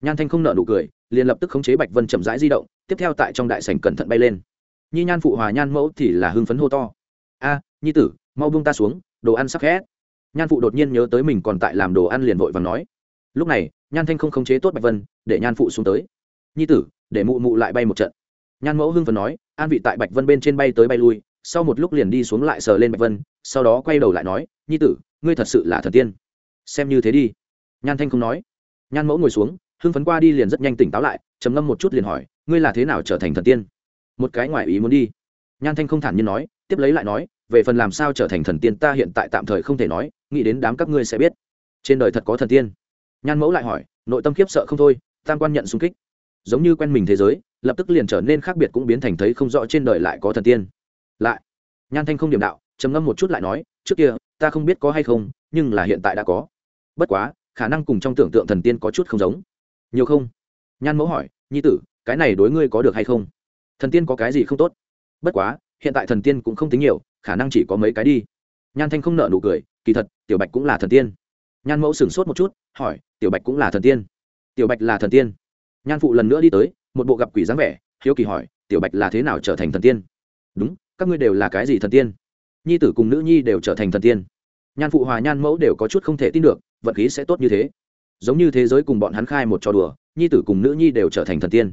Nhan thanh không nợ nụ cười, liền lập tức khống chế bạch vân chậm rãi di động, tiếp theo tại trong đại sảnh cẩn thận bay lên. Nhi nhan phụ hòa nhan mẫu thì là hưng phấn hô to. A, nhi tử, mau buông ta xuống, đồ ăn sắp khét nhan phụ đột nhiên nhớ tới mình còn tại làm đồ ăn liền vội và nói. Lúc này, nhan thanh không khống chế tốt bạch vân, để nhan phụ xuống tới. Nhi tử, để mụ mụ lại bay một trận. Nhan mẫu hưng phấn nói, an vị tại bạch vân bên trên bay tới bay lui, sau một lúc liền đi xuống lại sờ lên bạch vân, sau đó quay đầu lại nói, nhi tử, ngươi thật sự là thần tiên. Xem như thế đi nhan thanh không nói. Nhan mẫu ngồi xuống, hưng phấn qua đi liền rất nhanh tỉnh táo lại, trầm ngâm một chút liền hỏi, ngươi là thế nào trở thành thần tiên? Một cái ngoài ý muốn đi. Nhan thanh không thản nhiên nói, tiếp lấy lại nói, về phần làm sao trở thành thần tiên ta hiện tại tạm thời không thể nói, nghĩ đến đám các ngươi sẽ biết. Trên đời thật có thần tiên? Nhan mẫu lại hỏi, nội tâm khiếp sợ không thôi, tam quan nhận xung kích. Giống như quen mình thế giới, lập tức liền trở nên khác biệt cũng biến thành thấy không rõ trên đời lại có thần tiên. Lại, nhan thanh không điểm đạo, trầm ngâm một chút lại nói, trước kia, ta không biết có hay không, nhưng là hiện tại đã có. Bất quá khả năng cùng trong tưởng tượng thần tiên có chút không giống. Nhiều không? Nhan mẫu hỏi, nhi tử, cái này đối ngươi có được hay không? Thần tiên có cái gì không tốt? Bất quá, hiện tại thần tiên cũng không tính nhiều, khả năng chỉ có mấy cái đi. Nhan thanh không nợ nụ cười, kỳ thật, tiểu bạch cũng là thần tiên. Nhan mẫu sửng sốt một chút, hỏi, tiểu bạch cũng là thần tiên? Tiểu bạch là thần tiên. Nhan phụ lần nữa đi tới, một bộ gặp quỷ dáng vẻ, hiếu kỳ hỏi, tiểu bạch là thế nào trở thành thần tiên? Đúng, các ngươi đều là cái gì thần tiên? Nhi tử cùng nữ nhi đều trở thành thần tiên. Nhan phụ hòa nhan mẫu đều có chút không thể tin được vận khí sẽ tốt như thế. Giống như thế giới cùng bọn hắn khai một trò đùa, nhi tử cùng nữ nhi đều trở thành thần tiên.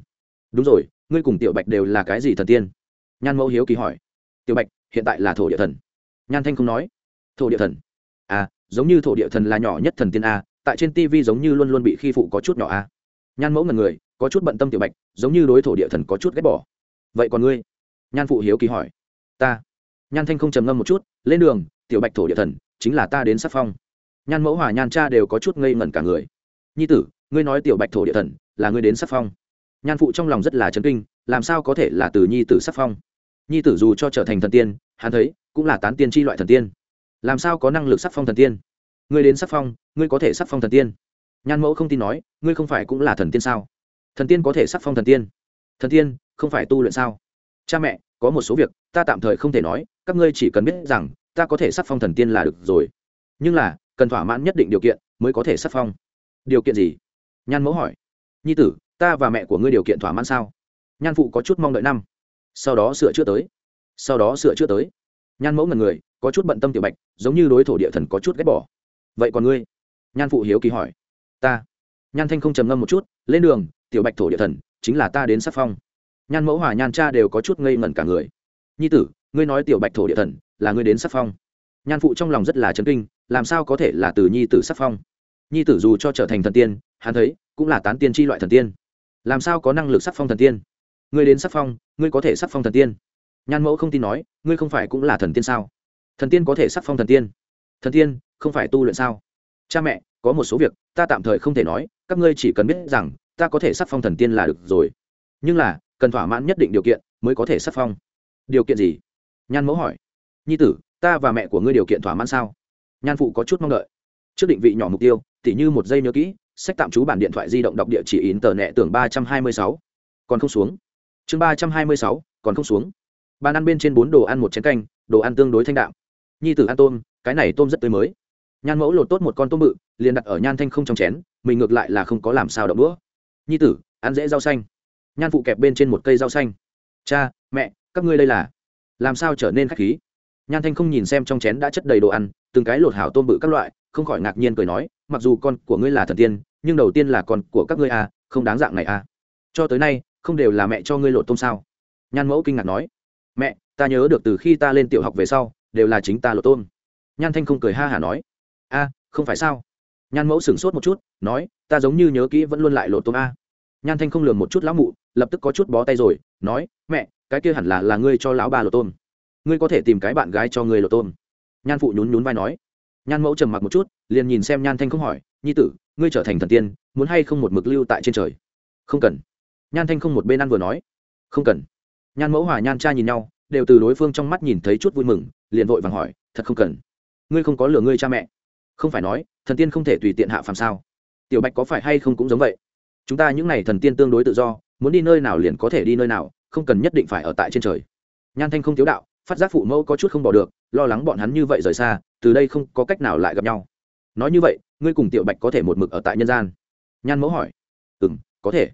Đúng rồi, ngươi cùng tiểu bạch đều là cái gì thần tiên? Nhan mẫu hiếu kỳ hỏi. Tiểu bạch, hiện tại là thổ địa thần. Nhan thanh không nói. Thổ địa thần? À giống như thổ địa thần là nhỏ nhất thần tiên a, tại trên tv giống như luôn luôn bị khi phụ có chút nhỏ a. Nhan mẫu ngần người, có chút bận tâm tiểu bạch, giống như đối thổ địa thần có chút ghét bỏ. Vậy còn ngươi? Nhan phụ hiếu kỳ hỏi. Ta. Nhan thanh không trầm ngâm một chút, lên đường, tiểu bạch thổ địa thần, chính là ta đến sắc phong nhan mẫu hòa nhan cha đều có chút ngây ngẩn cả người. Nhi tử, ngươi nói tiểu bạch thổ địa thần, là ngươi đến sắc phong. Nhan phụ trong lòng rất là chấn kinh, làm sao có thể là từ nhi tử sắc phong? Nhi tử dù cho trở thành thần tiên, hắn thấy, cũng là tán tiên tri loại thần tiên. Làm sao có năng lực sắc phong thần tiên? Ngươi đến sắc phong, ngươi có thể sắc phong thần tiên. Nhan mẫu không tin nói, ngươi không phải cũng là thần tiên sao? Thần tiên có thể sắc phong thần tiên. Thần tiên, không phải tu luyện sao? Cha mẹ, có một số việc, ta tạm thời không thể nói, các ngươi chỉ cần biết rằng, ta có thể sắc phong thần tiên là được rồi. Nhưng là cần thỏa mãn nhất định điều kiện mới có thể sắc phong. Điều kiện gì? Nhan mẫu hỏi. Nhi tử, ta và mẹ của ngươi điều kiện thỏa mãn sao? Nhan phụ có chút mong đợi năm. Sau đó sửa chữa tới. Sau đó sửa chữa tới. Nhan mẫu ngần người, có chút bận tâm tiểu bạch, giống như đối thổ địa thần có chút ghét bỏ. Vậy còn ngươi? Nhan phụ hiếu kỳ hỏi. Ta. Nhan thanh không trầm ngâm một chút, lên đường, tiểu bạch thổ địa thần, chính là ta đến sắc phong. Nhan mẫu hòa nhan cha đều có chút ngây ngẩn cả người. Nhi tử, ngươi nói tiểu bạch thổ địa thần, là ngươi đến sắc phong. Nhan phụ trong lòng rất là chấn kinh làm sao có thể là từ nhi tử sắc phong? Nhi tử dù cho trở thành thần tiên, hắn thấy, cũng là tán tiên tri loại thần tiên. Làm sao có năng lực sắc phong thần tiên? Ngươi đến sắc phong, ngươi có thể sắc phong thần tiên. Nhan mẫu không tin nói, ngươi không phải cũng là thần tiên sao? Thần tiên có thể sắc phong thần tiên? Thần tiên, không phải tu luyện sao? Cha mẹ, có một số việc, ta tạm thời không thể nói, các ngươi chỉ cần biết rằng, ta có thể sắc phong thần tiên là được rồi. Nhưng là, cần thỏa mãn nhất định điều kiện, mới có thể sắc phong. Điều kiện gì? Nhan mẫu hỏi. Nhi tử, ta và mẹ của ngươi điều kiện thỏa mãn sao? Nhan phụ có chút mong đợi. Trước định vị nhỏ mục tiêu, tỉ như một giây nhớ kỹ, sách tạm trú bản điện thoại di động đọc địa chỉ in tờ nẹ tưởng ba trăm hai mươi sáu. Còn không xuống. Chương ba trăm hai mươi sáu, còn không xuống. Bàn ăn bên trên bốn đồ ăn một chén canh, đồ ăn tương đối thanh đạm. Nhi tử ăn tôm, cái này tôm rất tươi mới. Nhan mẫu lột tốt một con tôm bự, liền đặt ở nhan thanh không trong chén, mình ngược lại là không có làm sao đậu đũa. Nhi tử, ăn dễ rau xanh. Nhan phụ kẹp bên trên một cây rau xanh. Cha, mẹ, các ngươi đây là làm sao trở nên k h á c h khí? Nhan thanh không nhìn xem trong chén đã chất đầy đồ ăn, từng cái lột hảo tôm bự các loại, không khỏi ngạc nhiên cười nói, mặc dù con của ngươi là thần tiên, nhưng đầu tiên là con của các ngươi à không đáng dạng này à. Cho tới nay, không đều là mẹ cho ngươi lột tôm sao? Nhan mẫu kinh ngạc nói, mẹ, ta nhớ được từ khi ta lên tiểu học về sau, đều là chính ta lột tôm. Nhan thanh không cười ha hả nói, a, không phải sao? Nhan mẫu sửng sốt một chút, nói, ta giống như nhớ kỹ vẫn luôn lại lột tôm a. Nhan thanh không lường một chút lão mụ, lập tức có chút bó tay rồi, nói, mẹ, cái kia hẳn là là ngươi cho lão bà lột tôm ngươi có thể tìm cái bạn gái cho ngươi lột tôm. Nhan phụ nhún nhún vai nói. Nhan mẫu trầm mặc một chút, liền nhìn xem nhan thanh không hỏi, nhi tử, ngươi trở thành thần tiên, muốn hay không một mực lưu tại trên trời? Không cần. Nhan thanh không một bên ăn vừa nói. Không cần. Nhan mẫu hòa nhan cha nhìn nhau, đều từ đối phương trong mắt nhìn thấy chút vui mừng, liền vội vàng hỏi, thật không cần? Ngươi không có lừa ngươi cha mẹ? Không phải nói, thần tiên không thể tùy tiện hạ phàm sao? Tiểu bạch có phải hay không cũng giống vậy? Chúng ta những n à y thần tiên tương đối tự do, muốn đi nơi nào liền có thể đi nơi nào, không cần nhất định phải ở tại trên trời. Nhan thanh không thiếu đạo phát giác phụ mẫu có chút không bỏ được, lo lắng bọn hắn như vậy rời xa, từ đây không có cách nào lại gặp nhau. Nói như vậy, ngươi cùng tiểu bạch có thể một mực ở tại nhân gian? Nhan mẫu hỏi. Ừ m có thể.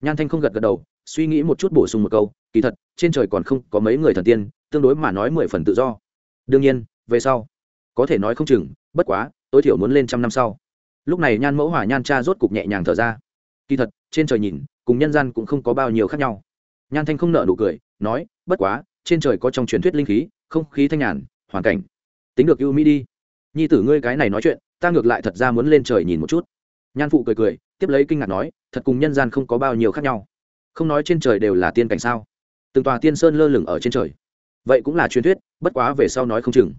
Nhan thanh không gật gật đầu, suy nghĩ một chút bổ sung một câu, kỳ thật, trên trời còn không có mấy người thần tiên, tương đối mà nói mười phần tự do. Đương nhiên, về sau, có thể nói không chừng, bất quá, tối thiểu muốn lên trăm năm sau. Lúc này nhan mẫu hỏa nhan cha rốt cục nhẹ nhàng thở ra. Kỳ thật, trên trời nhìn, cùng nhân gian cũng không có bao nhiêu khác nhau. Nhan thanh không nợ nụ cười, nói, bất quá trên trời có trong truyền thuyết linh khí, không khí thanh nhàn, hoàn cảnh. Tính được ưu mỹ đi. Nhi tử ngươi cái này nói chuyện, ta ngược lại thật ra muốn lên trời nhìn một chút. Nhan phụ cười cười, tiếp lấy kinh ngạc nói, thật cùng nhân gian không có bao nhiêu khác nhau. Không nói trên trời đều là tiên cảnh sao? Từng tòa tiên sơn lơ lửng ở trên trời. Vậy cũng là truyền thuyết, bất quá về sau nói không chừng.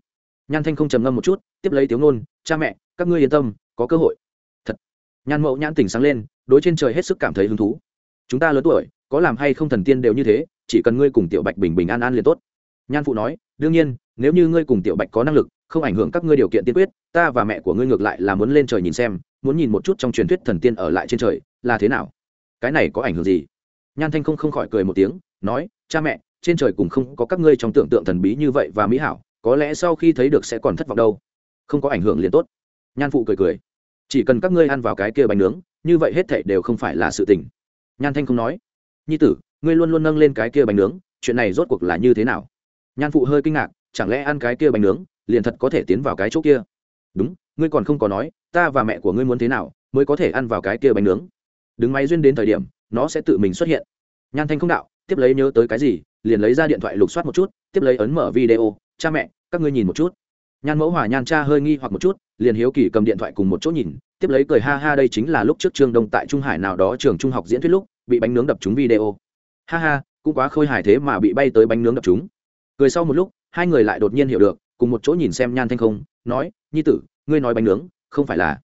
Nhan thanh không trầm ngâm một chút, tiếp lấy tiếng nôn cha mẹ, các ngươi yên tâm, có cơ hội. Thật. Nhan mẫu nhãn tỉnh sáng lên, đối trên trời hết sức cảm thấy hứng thú. Chúng ta lớn tuổi, có làm hay không thần tiên đều như thế chỉ cần ngươi cùng tiểu bạch bình bình an an liền tốt. Nhan phụ nói, đương nhiên, nếu như ngươi cùng tiểu bạch có năng lực, không ảnh hưởng các ngươi điều kiện tiên quyết, ta và mẹ của ngươi ngược lại là muốn lên trời nhìn xem, muốn nhìn một chút trong truyền thuyết thần tiên ở lại trên trời là thế nào. Cái này có ảnh hưởng gì? Nhan thanh không không khỏi cười một tiếng, nói, cha mẹ, trên trời cùng không có các ngươi trong tưởng tượng thần bí như vậy và mỹ hảo, có lẽ sau khi thấy được sẽ còn thất vọng đâu. Không có ảnh hưởng liền tốt. Nhan phụ cười cười, chỉ cần các ngươi ăn vào cái kia bánh nướng, như vậy hết thảy đều không phải là sự tình. Nhan thanh không nói, nhi tử ngươi luôn luôn nâng lên cái kia bánh nướng, chuyện này rốt cuộc là như thế nào? Nhan phụ hơi kinh ngạc, chẳng lẽ ăn cái kia bánh nướng, liền thật có thể tiến vào cái chỗ kia? Đúng, ngươi còn không có nói, ta và mẹ của ngươi muốn thế nào mới có thể ăn vào cái kia bánh nướng? Đứng máy duyên đến thời điểm, nó sẽ tự mình xuất hiện. Nhan thanh không đạo, tiếp lấy nhớ tới cái gì, liền lấy ra điện thoại lục soát một chút, tiếp lấy ấn mở video, cha mẹ, các ngươi nhìn một chút. Nhan mẫu hòa nhan cha hơi nghi hoặc một chút, liền hiếu kỳ cầm điện thoại cùng một chỗ nhìn, tiếp lấy cười ha ha đây chính là lúc trước trương đông tại trung hải nào đó trường trung học diễn thuyết lúc, bị bánh nướng đập trúng video ha ha, cũng quá khôi hài thế mà bị bay tới bánh nướng đập chúng. cười sau một lúc, hai người lại đột nhiên hiểu được, cùng một chỗ nhìn xem nhan thanh không, nói, nhi tử, ngươi nói bánh nướng, không phải là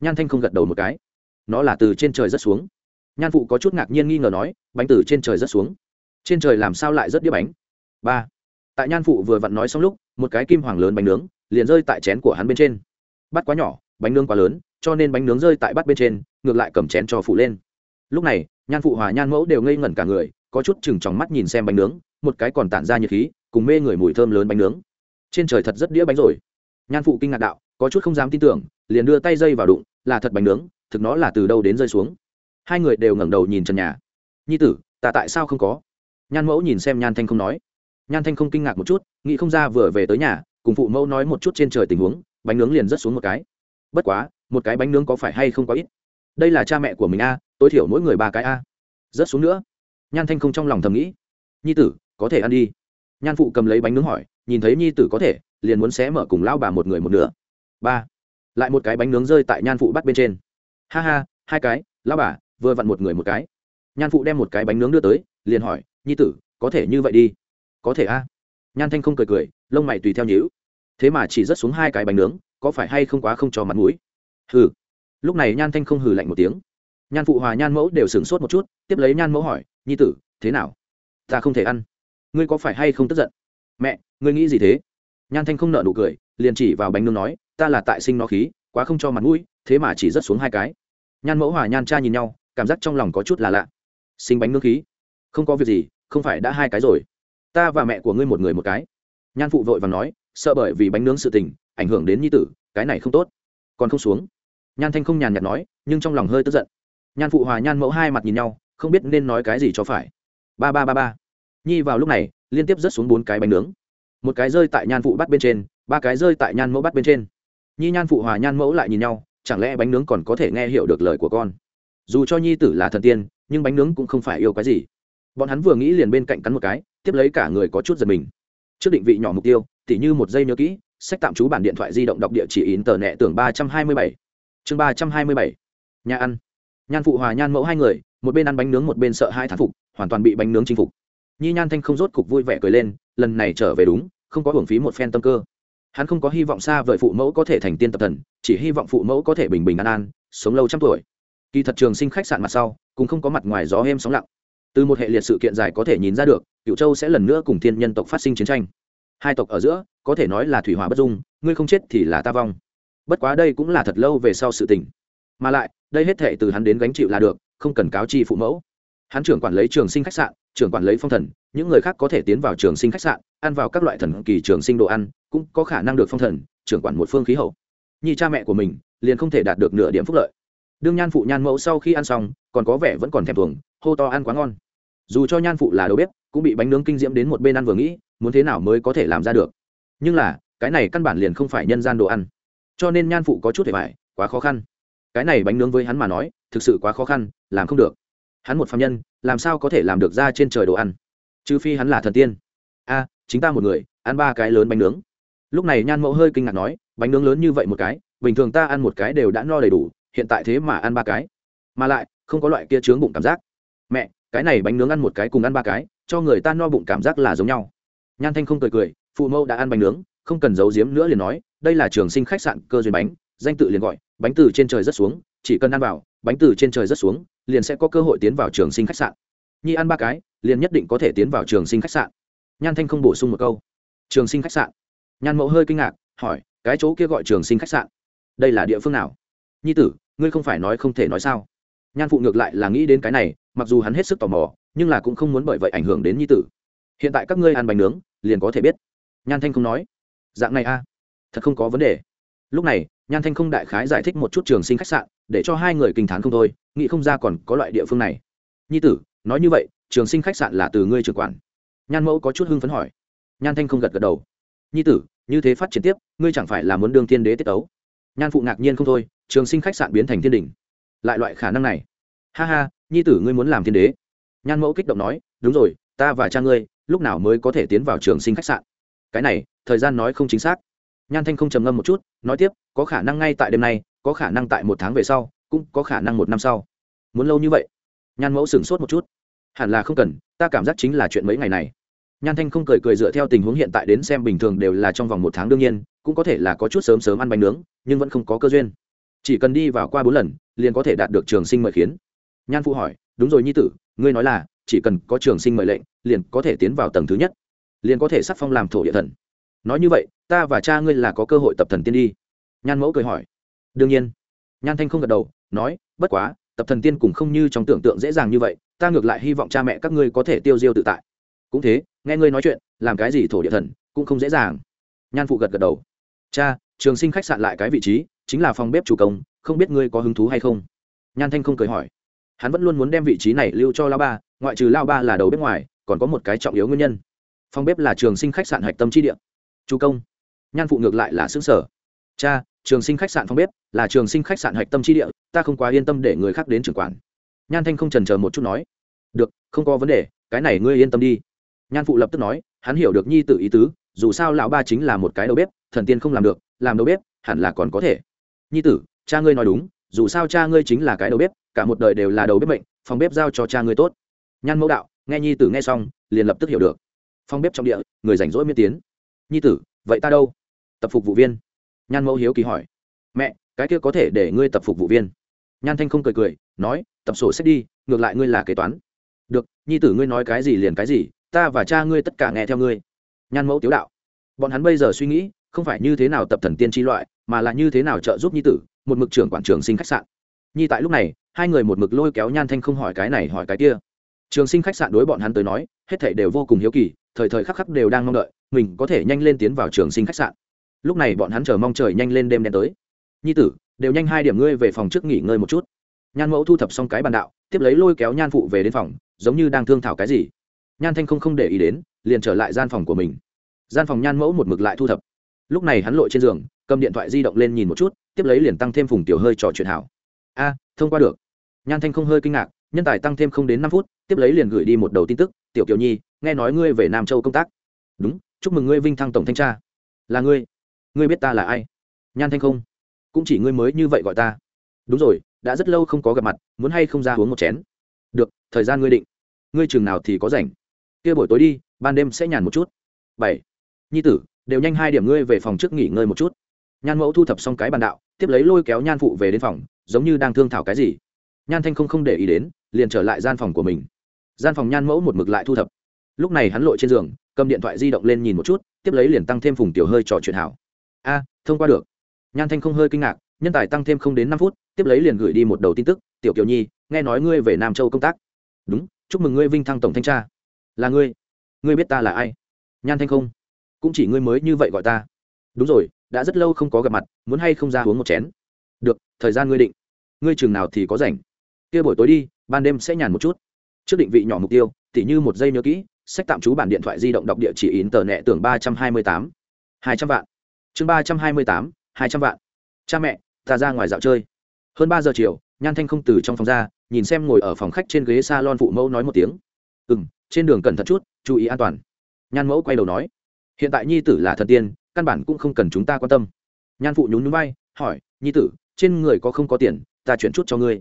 nhan thanh không gật đầu một cái. Nó là từ trên trời rất xuống. Nhan phụ có chút ngạc nhiên nghi ngờ nói, bánh từ trên trời rất xuống? Trên trời làm sao lại rất đĩa bánh? Ba. Tại nhan phụ vừa vặn nói xong lúc, một cái kim hoàng lớn bánh nướng liền rơi tại chén của hắn bên trên. Bắt quá nhỏ, bánh nướng quá lớn, cho nên bánh nướng rơi tại bắt bên trên, ngược lại cầm chén cho phụ lên. Lúc này nhan phụ hòa nhan mẫu đều ngây ngẩn cả người, có chút chừng chóng mắt nhìn xem bánh nướng, một cái còn tản ra nhiệt khí, cùng mê người mùi thơm lớn bánh nướng. Trên trời thật rất đĩa bánh rồi. Nhan phụ kinh ngạc đạo, có chút không dám tin tưởng, liền đưa tay dây vào đụng, là thật bánh nướng, thực nó là từ đâu đến rơi xuống. Hai người đều ngẩng đầu nhìn trần nhà. Nhi tử, ta tại sao không có? Nhan mẫu nhìn xem nhan thanh không nói. Nhan thanh không kinh ngạc một chút, nghĩ không ra vừa về tới nhà, cùng phụ mẫu nói một chút trên trời tình huống, bánh nướng liền rớt xuống một cái. Bất quá, một cái bánh nướng có phải hay không có ít? Đây là cha mẹ của mình a tối thiểu mỗi người ba cái a. Rớt xuống nữa. Nhan thanh không trong lòng thầm nghĩ. Nhi tử, có thể ăn đi. Nhan phụ cầm lấy bánh nướng hỏi, nhìn thấy nhi tử có thể, liền muốn xé mở cùng lao bà một người một nửa. Ba. Lại một cái bánh nướng rơi tại nhan phụ bắt bên trên. Ha ha, hai cái lao bà, vừa vặn một người một cái. Nhan phụ đem một cái bánh nướng đưa tới, liền hỏi, nhi tử, có thể như vậy đi? Có thể a. Nhan thanh không cười cười, lông mày tùy theo nhữ thế mà chỉ rớt xuống hai cái bánh nướng, có phải hay không quá không cho mặt mũi? Hừ. Lúc này nhan thanh không hừ lạnh một tiếng nhan phụ hòa nhan mẫu đều sửng sốt một chút, tiếp lấy nhan mẫu hỏi, nhi tử, thế nào? Ta không thể ăn. Ngươi có phải hay không tức giận? Mẹ, ngươi nghĩ gì thế? Nhan thanh không nợ nụ cười, liền chỉ vào bánh nướng nói, ta là tại sinh nó khí, quá không cho mặt mũi, thế mà chỉ rớt xuống hai cái. Nhan mẫu hòa nhan cha nhìn nhau, cảm giác trong lòng có chút là lạ. Sinh bánh nướng khí? Không có việc gì, không phải đã hai cái rồi. Ta và mẹ của ngươi một người một cái. Nhan phụ vội và nói, sợ bởi vì bánh nướng sự tình, ảnh hưởng đến nhi tử, cái này không tốt. Còn không xuống. Nhan thanh không nhàn nhạt nói, nhưng trong lòng hơi tức giận nhan phụ hòa nhan mẫu hai mặt nhìn nhau, không biết nên nói cái gì cho phải. Ba ba ba ba. Nhi vào lúc này, liên tiếp rớt xuống bốn cái bánh nướng. Một cái rơi tại nhan phụ bắt bên trên, ba cái rơi tại nhan mẫu bắt bên trên. Nhi nhan phụ hòa nhan mẫu lại nhìn nhau, chẳng lẽ bánh nướng còn có thể nghe hiểu được lời của con? Dù cho nhi tử là thần tiên, nhưng bánh nướng cũng không phải yêu cái gì. Bọn hắn vừa nghĩ liền bên cạnh cắn một cái, tiếp lấy cả người có chút giật mình. Trước định vị nhỏ mục tiêu, tỉ như một giây nhớ kỹ, sách tạm trú bản điện thoại di động đọc địa chỉ in tờ nẹ tưởng ba trăm hai mươi bảy. Chương ba trăm hai mươi bảy. Nhà ăn nhan phụ hòa nhan mẫu hai người, một bên ăn bánh nướng một bên sợ hai thán phục, hoàn toàn bị bánh nướng chinh phục. Nhi nhan thanh không rốt cục vui vẻ cười lên, lần này trở về đúng, không có hưởng phí một phen tâm cơ. Hắn không có hy vọng xa vời phụ mẫu có thể thành tiên tập thần, chỉ hy vọng phụ mẫu có thể bình bình an an, sống lâu trăm tuổi. Kỳ thật trường sinh khách sạn mặt sau, cũng không có mặt ngoài gió êm sóng lặng. Từ một hệ liệt sự kiện dài có thể nhìn ra được cựu châu sẽ lần nữa cùng thiên nhân tộc phát sinh chiến tranh. Hai tộc ở giữa, có thể nói là thủy hòa bất dung, ngươi không chết thì là ta vong. Bất quá đây cũng là thật lâu về sau sự tình mà lại đây hết thệ từ hắn đến gánh chịu là được không cần cáo chi phụ mẫu. Hắn trưởng quản lấy trường sinh khách sạn trưởng quản lấy phong thần những người khác có thể tiến vào trường sinh khách sạn ăn vào các loại thần kỳ trường sinh đồ ăn cũng có khả năng được phong thần trưởng quản một phương khí hậu. Nhi cha mẹ của mình liền không thể đạt được nửa điểm phúc lợi. Đương nhan phụ nhan mẫu sau khi ăn xong còn có vẻ vẫn còn thèm thuồng hô to ăn quá ngon. Dù cho nhan phụ là đầu bếp cũng bị bánh nướng kinh diễm đến một bên ăn vừa nghĩ muốn thế nào mới có thể làm ra được. Nhưng là cái này căn bản liền không phải nhân gian đồ ăn. Cho nên nhan phụ có chút để vải, quá khó khăn cái này bánh nướng với hắn mà nói, thực sự quá khó khăn, làm không được. Hắn một phạm nhân, làm sao có thể làm được ra trên trời đồ ăn? Trừ phi hắn là thần tiên. A, chính ta một người, ăn ba cái lớn bánh nướng. Lúc này nhan mẫu hơi kinh ngạc nói, bánh nướng lớn như vậy một cái, bình thường ta ăn một cái đều đã no đầy đủ, hiện tại thế mà ăn ba cái. Mà lại, không có loại kia chướng bụng cảm giác. Mẹ, cái này bánh nướng ăn một cái cùng ăn ba cái, cho người ta no bụng cảm giác là giống nhau. Nhan thanh không cười cười, phụ mẫu đã ăn bánh nướng, không cần giấu giếm nữa liền nói, đây là trường sinh khách sạn cơ duyên bánh, danh tự liền gọi bánh từ trên trời rất xuống, chỉ cần ăn vào, bánh từ trên trời rất xuống, liền sẽ có cơ hội tiến vào trường sinh khách sạn. Nhi ăn ba cái, liền nhất định có thể tiến vào trường sinh khách sạn. Nhan thanh không bổ sung một câu. Trường sinh khách sạn. Nhan mẫu hơi kinh ngạc, hỏi, cái chỗ kia gọi trường sinh khách sạn? Đây là địa phương nào? Nhi tử, ngươi không phải nói không thể nói sao? Nhan phụ ngược lại là nghĩ đến cái này, mặc dù hắn hết sức tò mò, nhưng là cũng không muốn bởi vậy ảnh hưởng đến nhi tử. Hiện tại các ngươi ăn bánh nướng, liền có thể biết. Nhan thanh không nói. Dạng này a, thật không có vấn đề. Lúc này nhan thanh không đại khái giải thích một chút trường sinh khách sạn, để cho hai người kinh t h á n không thôi, nghĩ không ra còn có loại địa phương này. Nhi tử, nói như vậy, trường sinh khách sạn là từ ngươi trưởng quản. Nhan mẫu có chút hưng phấn hỏi. Nhan thanh không gật gật đầu. Nhi tử, như thế phát triển tiếp, ngươi chẳng phải là muốn đương thiên đế tiết tấu? Nhan phụ ngạc nhiên không thôi, trường sinh khách sạn biến thành thiên đình lại loại khả năng này. Ha ha, nhi tử ngươi muốn làm thiên đế. Nhan mẫu kích động nói, đúng rồi, ta và cha ngươi, lúc nào mới có thể tiến vào trường sinh khách sạn? Cái này, thời gian nói không chính xác nhan thanh không trầm ngâm một chút, nói tiếp, có khả năng ngay tại đêm nay, có khả năng tại một tháng về sau, cũng có khả năng một năm sau. Muốn lâu như vậy? Nhan mẫu sửng sốt một chút. Hẳn là không cần, ta cảm giác chính là chuyện mấy ngày này. Nhan thanh không cười cười dựa theo tình huống hiện tại đến xem bình thường đều là trong vòng một tháng đương nhiên, cũng có thể là có chút sớm sớm ăn bánh nướng, nhưng vẫn không có cơ duyên. Chỉ cần đi vào qua bốn lần, liền có thể đạt được trường sinh mời khiến. Nhan phụ hỏi, đúng rồi nhi tử, ngươi nói là, chỉ cần có trường sinh mời lệnh, liền có thể tiến vào tầng thứ nhất, liền có thể sắc phong làm thổ địa thần nói như vậy, ta và cha ngươi là có cơ hội tập thần tiên đi. Nhan mẫu cười hỏi. Đương nhiên. Nhan thanh không gật đầu, nói, bất quá, tập thần tiên cũng không như trong tưởng tượng dễ dàng như vậy, ta ngược lại hy vọng cha mẹ các ngươi có thể tiêu diêu tự tại. Cũng thế, nghe ngươi nói chuyện, làm cái gì thổ địa thần, cũng không dễ dàng. Nhan phụ gật gật đầu. Cha, trường sinh khách sạn lại cái vị trí, chính là phòng bếp chủ công, không biết ngươi có hứng thú hay không? Nhan thanh không cười hỏi. Hắn vẫn luôn muốn đem vị trí này lưu cho lao ba, ngoại trừ lao ba là đầu bếp ngoài, còn có một cái trọng yếu nguyên nhân. Phòng bếp là trường sinh khách sạn hạch tâm trí địa. Chú công. Nhan phụ ngược lại là xứng sở cha, trường sinh khách sạn phong bếp, là trường sinh khách sạn hạch tâm trí địa, ta không quá yên tâm để người khác đến trưởng quản. Nhan thanh không trần chờ một chút nói. Được, không có vấn đề, cái này ngươi yên tâm đi. Nhan phụ lập tức nói, hắn hiểu được nhi tự ý tứ, dù sao lão ba chính là một cái đầu bếp, thần tiên không làm được, làm đầu bếp, hẳn là còn có thể. Nhi tử, cha ngươi nói đúng, dù sao cha ngươi chính là cái đầu bếp, cả một đời đều là đầu bếp bệnh phòng bếp giao cho cha ngươi tốt. Nhan mẫu đạo, nghe nhi tử nghe xong, liền lập tức hiểu được. Phòng bếp trong địa, người rảnh rỗi miết tiến nhi tử, vậy ta đâu? Tập phục vụ viên. Nhan mẫu hiếu kỳ hỏi. Mẹ, cái kia có thể để ngươi tập phục vụ viên. Nhan thanh không cười cười, nói, tập sổ sách đi, ngược lại ngươi là kế toán. Được, nhi tử ngươi nói cái gì liền cái gì, ta và cha ngươi tất cả nghe theo ngươi. Nhan mẫu tiếu đạo. Bọn hắn bây giờ suy nghĩ, không phải như thế nào tập thần tiên tri loại, mà là như thế nào trợ giúp nhi tử, một mực trưởng quản trường sinh khách sạn. Nhi tại lúc này, hai người một mực lôi kéo nhan thanh không hỏi cái này hỏi cái kia. Trường sinh khách sạn đối bọn hắn tới nói, hết thảy đều vô cùng hiếu kỳ thời thời khắc khắc đều đang mong đợi, mình có thể nhanh lên tiến vào trường sinh khách sạn. Lúc này bọn hắn chờ mong trời nhanh lên đêm đen tới. Nhi tử, đều nhanh hai điểm ngươi về phòng trước nghỉ ngơi một chút. Nhan mẫu thu thập xong cái bàn đạo, tiếp lấy lôi kéo nhan phụ về đến phòng, giống như đang thương thảo cái gì. Nhan thanh không không để ý đến, liền trở lại gian phòng của mình. Gian phòng nhan mẫu một mực lại thu thập. Lúc này hắn lội trên giường, cầm điện thoại di động lên nhìn một chút, tiếp lấy liền tăng thêm phùng tiểu hơi trò chuyện hảo. A, thông qua được. Nhan thanh không hơi kinh ngạc, nhân tài tăng thêm không đến năm phút tiếp lấy liền gửi đi một đầu tin tức, tiểu kiều nhi, nghe nói ngươi về nam châu công tác. Đúng, chúc mừng ngươi vinh thăng tổng thanh tra. Là ngươi? Ngươi biết ta là ai? Nhan thanh không. Cũng chỉ ngươi mới như vậy gọi ta. Đúng rồi, đã rất lâu không có gặp mặt, muốn hay không ra uống một chén? Được, thời gian ngươi định. Ngươi chừng nào thì có rảnh. Kia buổi tối đi, ban đêm sẽ nhàn một chút. Bảy. Nhi tử, đều nhanh hai điểm ngươi về phòng trước nghỉ ngơi một chút. Nhan mẫu thu thập xong cái bàn đạo, tiếp lấy lôi kéo nhan phụ về đến phòng, giống như đang thương thảo cái gì. Nhan thanh không không để ý đến, liền trở lại gian phòng của mình gian phòng nhan mẫu một mực lại thu thập. Lúc này hắn lội trên giường, cầm điện thoại di động lên nhìn một chút, tiếp lấy liền tăng thêm phùng tiểu hơi trò chuyện hảo. A, thông qua được. Nhan thanh không hơi kinh ngạc, nhân tài tăng thêm không đến năm phút, tiếp lấy liền gửi đi một đầu tin tức, tiểu kiều nhi, nghe nói ngươi về nam châu công tác. Đúng, chúc mừng ngươi vinh thăng tổng thanh tra. Là ngươi ngươi biết ta là ai? Nhan thanh không. Cũng chỉ ngươi mới như vậy gọi ta. Đúng rồi, đã rất lâu không có gặp mặt, muốn hay không ra uống một chén? Được, thời gian ngươi định. Ngươi chừng nào thì có rảnh? Kia buổi tối đi, ban đêm sẽ nhàn một chút trước định vị nhỏ mục tiêu, tỉ như một giây nhớ kỹ, sách tạm trú bản điện thoại di động đọc địa chỉ in tờ nẹ tưởng ba trăm hai mươi tám. hai trăm vạn. Chương ba trăm hai mươi tám, hai trăm vạn. Cha mẹ, ta ra ngoài dạo chơi. Hơn ba giờ chiều, nhan thanh không từ trong phòng ra, nhìn xem ngồi ở phòng khách trên ghế s a lon phụ mẫu nói một tiếng. Ừ m trên đường cẩn thận chút, chú ý an toàn. Nhan mẫu quay đầu nói. Hiện tại nhi tử là thần tiên, căn bản cũng không cần chúng ta quan tâm. Nhan phụ nhún núi bay hỏi, nhi tử, trên người có không có tiền, ta chuyển chút cho ngươi.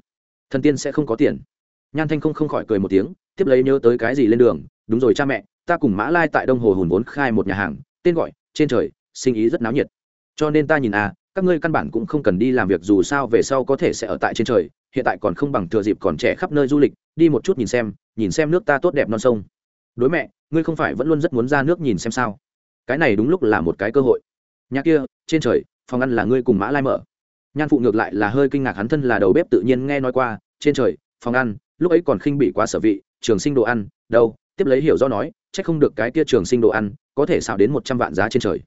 Thần tiên sẽ không có tiền nhan thanh không không khỏi cười một tiếng, tiếp lấy nhớ tới cái gì lên đường, đúng rồi cha mẹ, ta cùng mã lai tại đông hồ hùn vốn khai một nhà hàng, tên gọi, trên trời, sinh ý rất náo nhiệt. Cho nên ta nhìn à các ngươi căn bản cũng không cần đi làm việc dù sao về sau có thể sẽ ở tại trên trời, hiện tại còn không bằng thừa dịp còn trẻ khắp nơi du lịch, đi một chút nhìn xem nhìn xem nước ta tốt đẹp non sông. Đối mẹ, ngươi không phải vẫn luôn rất muốn ra nước nhìn xem sao? Cái này đúng lúc là một cái cơ hội. Nhà kia, trên trời, phòng ăn là ngươi cùng mã lai mở. Nhan phụ ngược lại là hơi kinh ngạc, hắn thân là đầu bếp tự nhiên nghe nói qua, trên trời, phòng ăn lúc ấy còn khinh bị quá sở vị, trường sinh đồ ăn, đâu, tiếp lấy hiểu do nói c h ắ c không được cái kia trường sinh đồ ăn có thể xào đến một trăm vạn giá trên trời.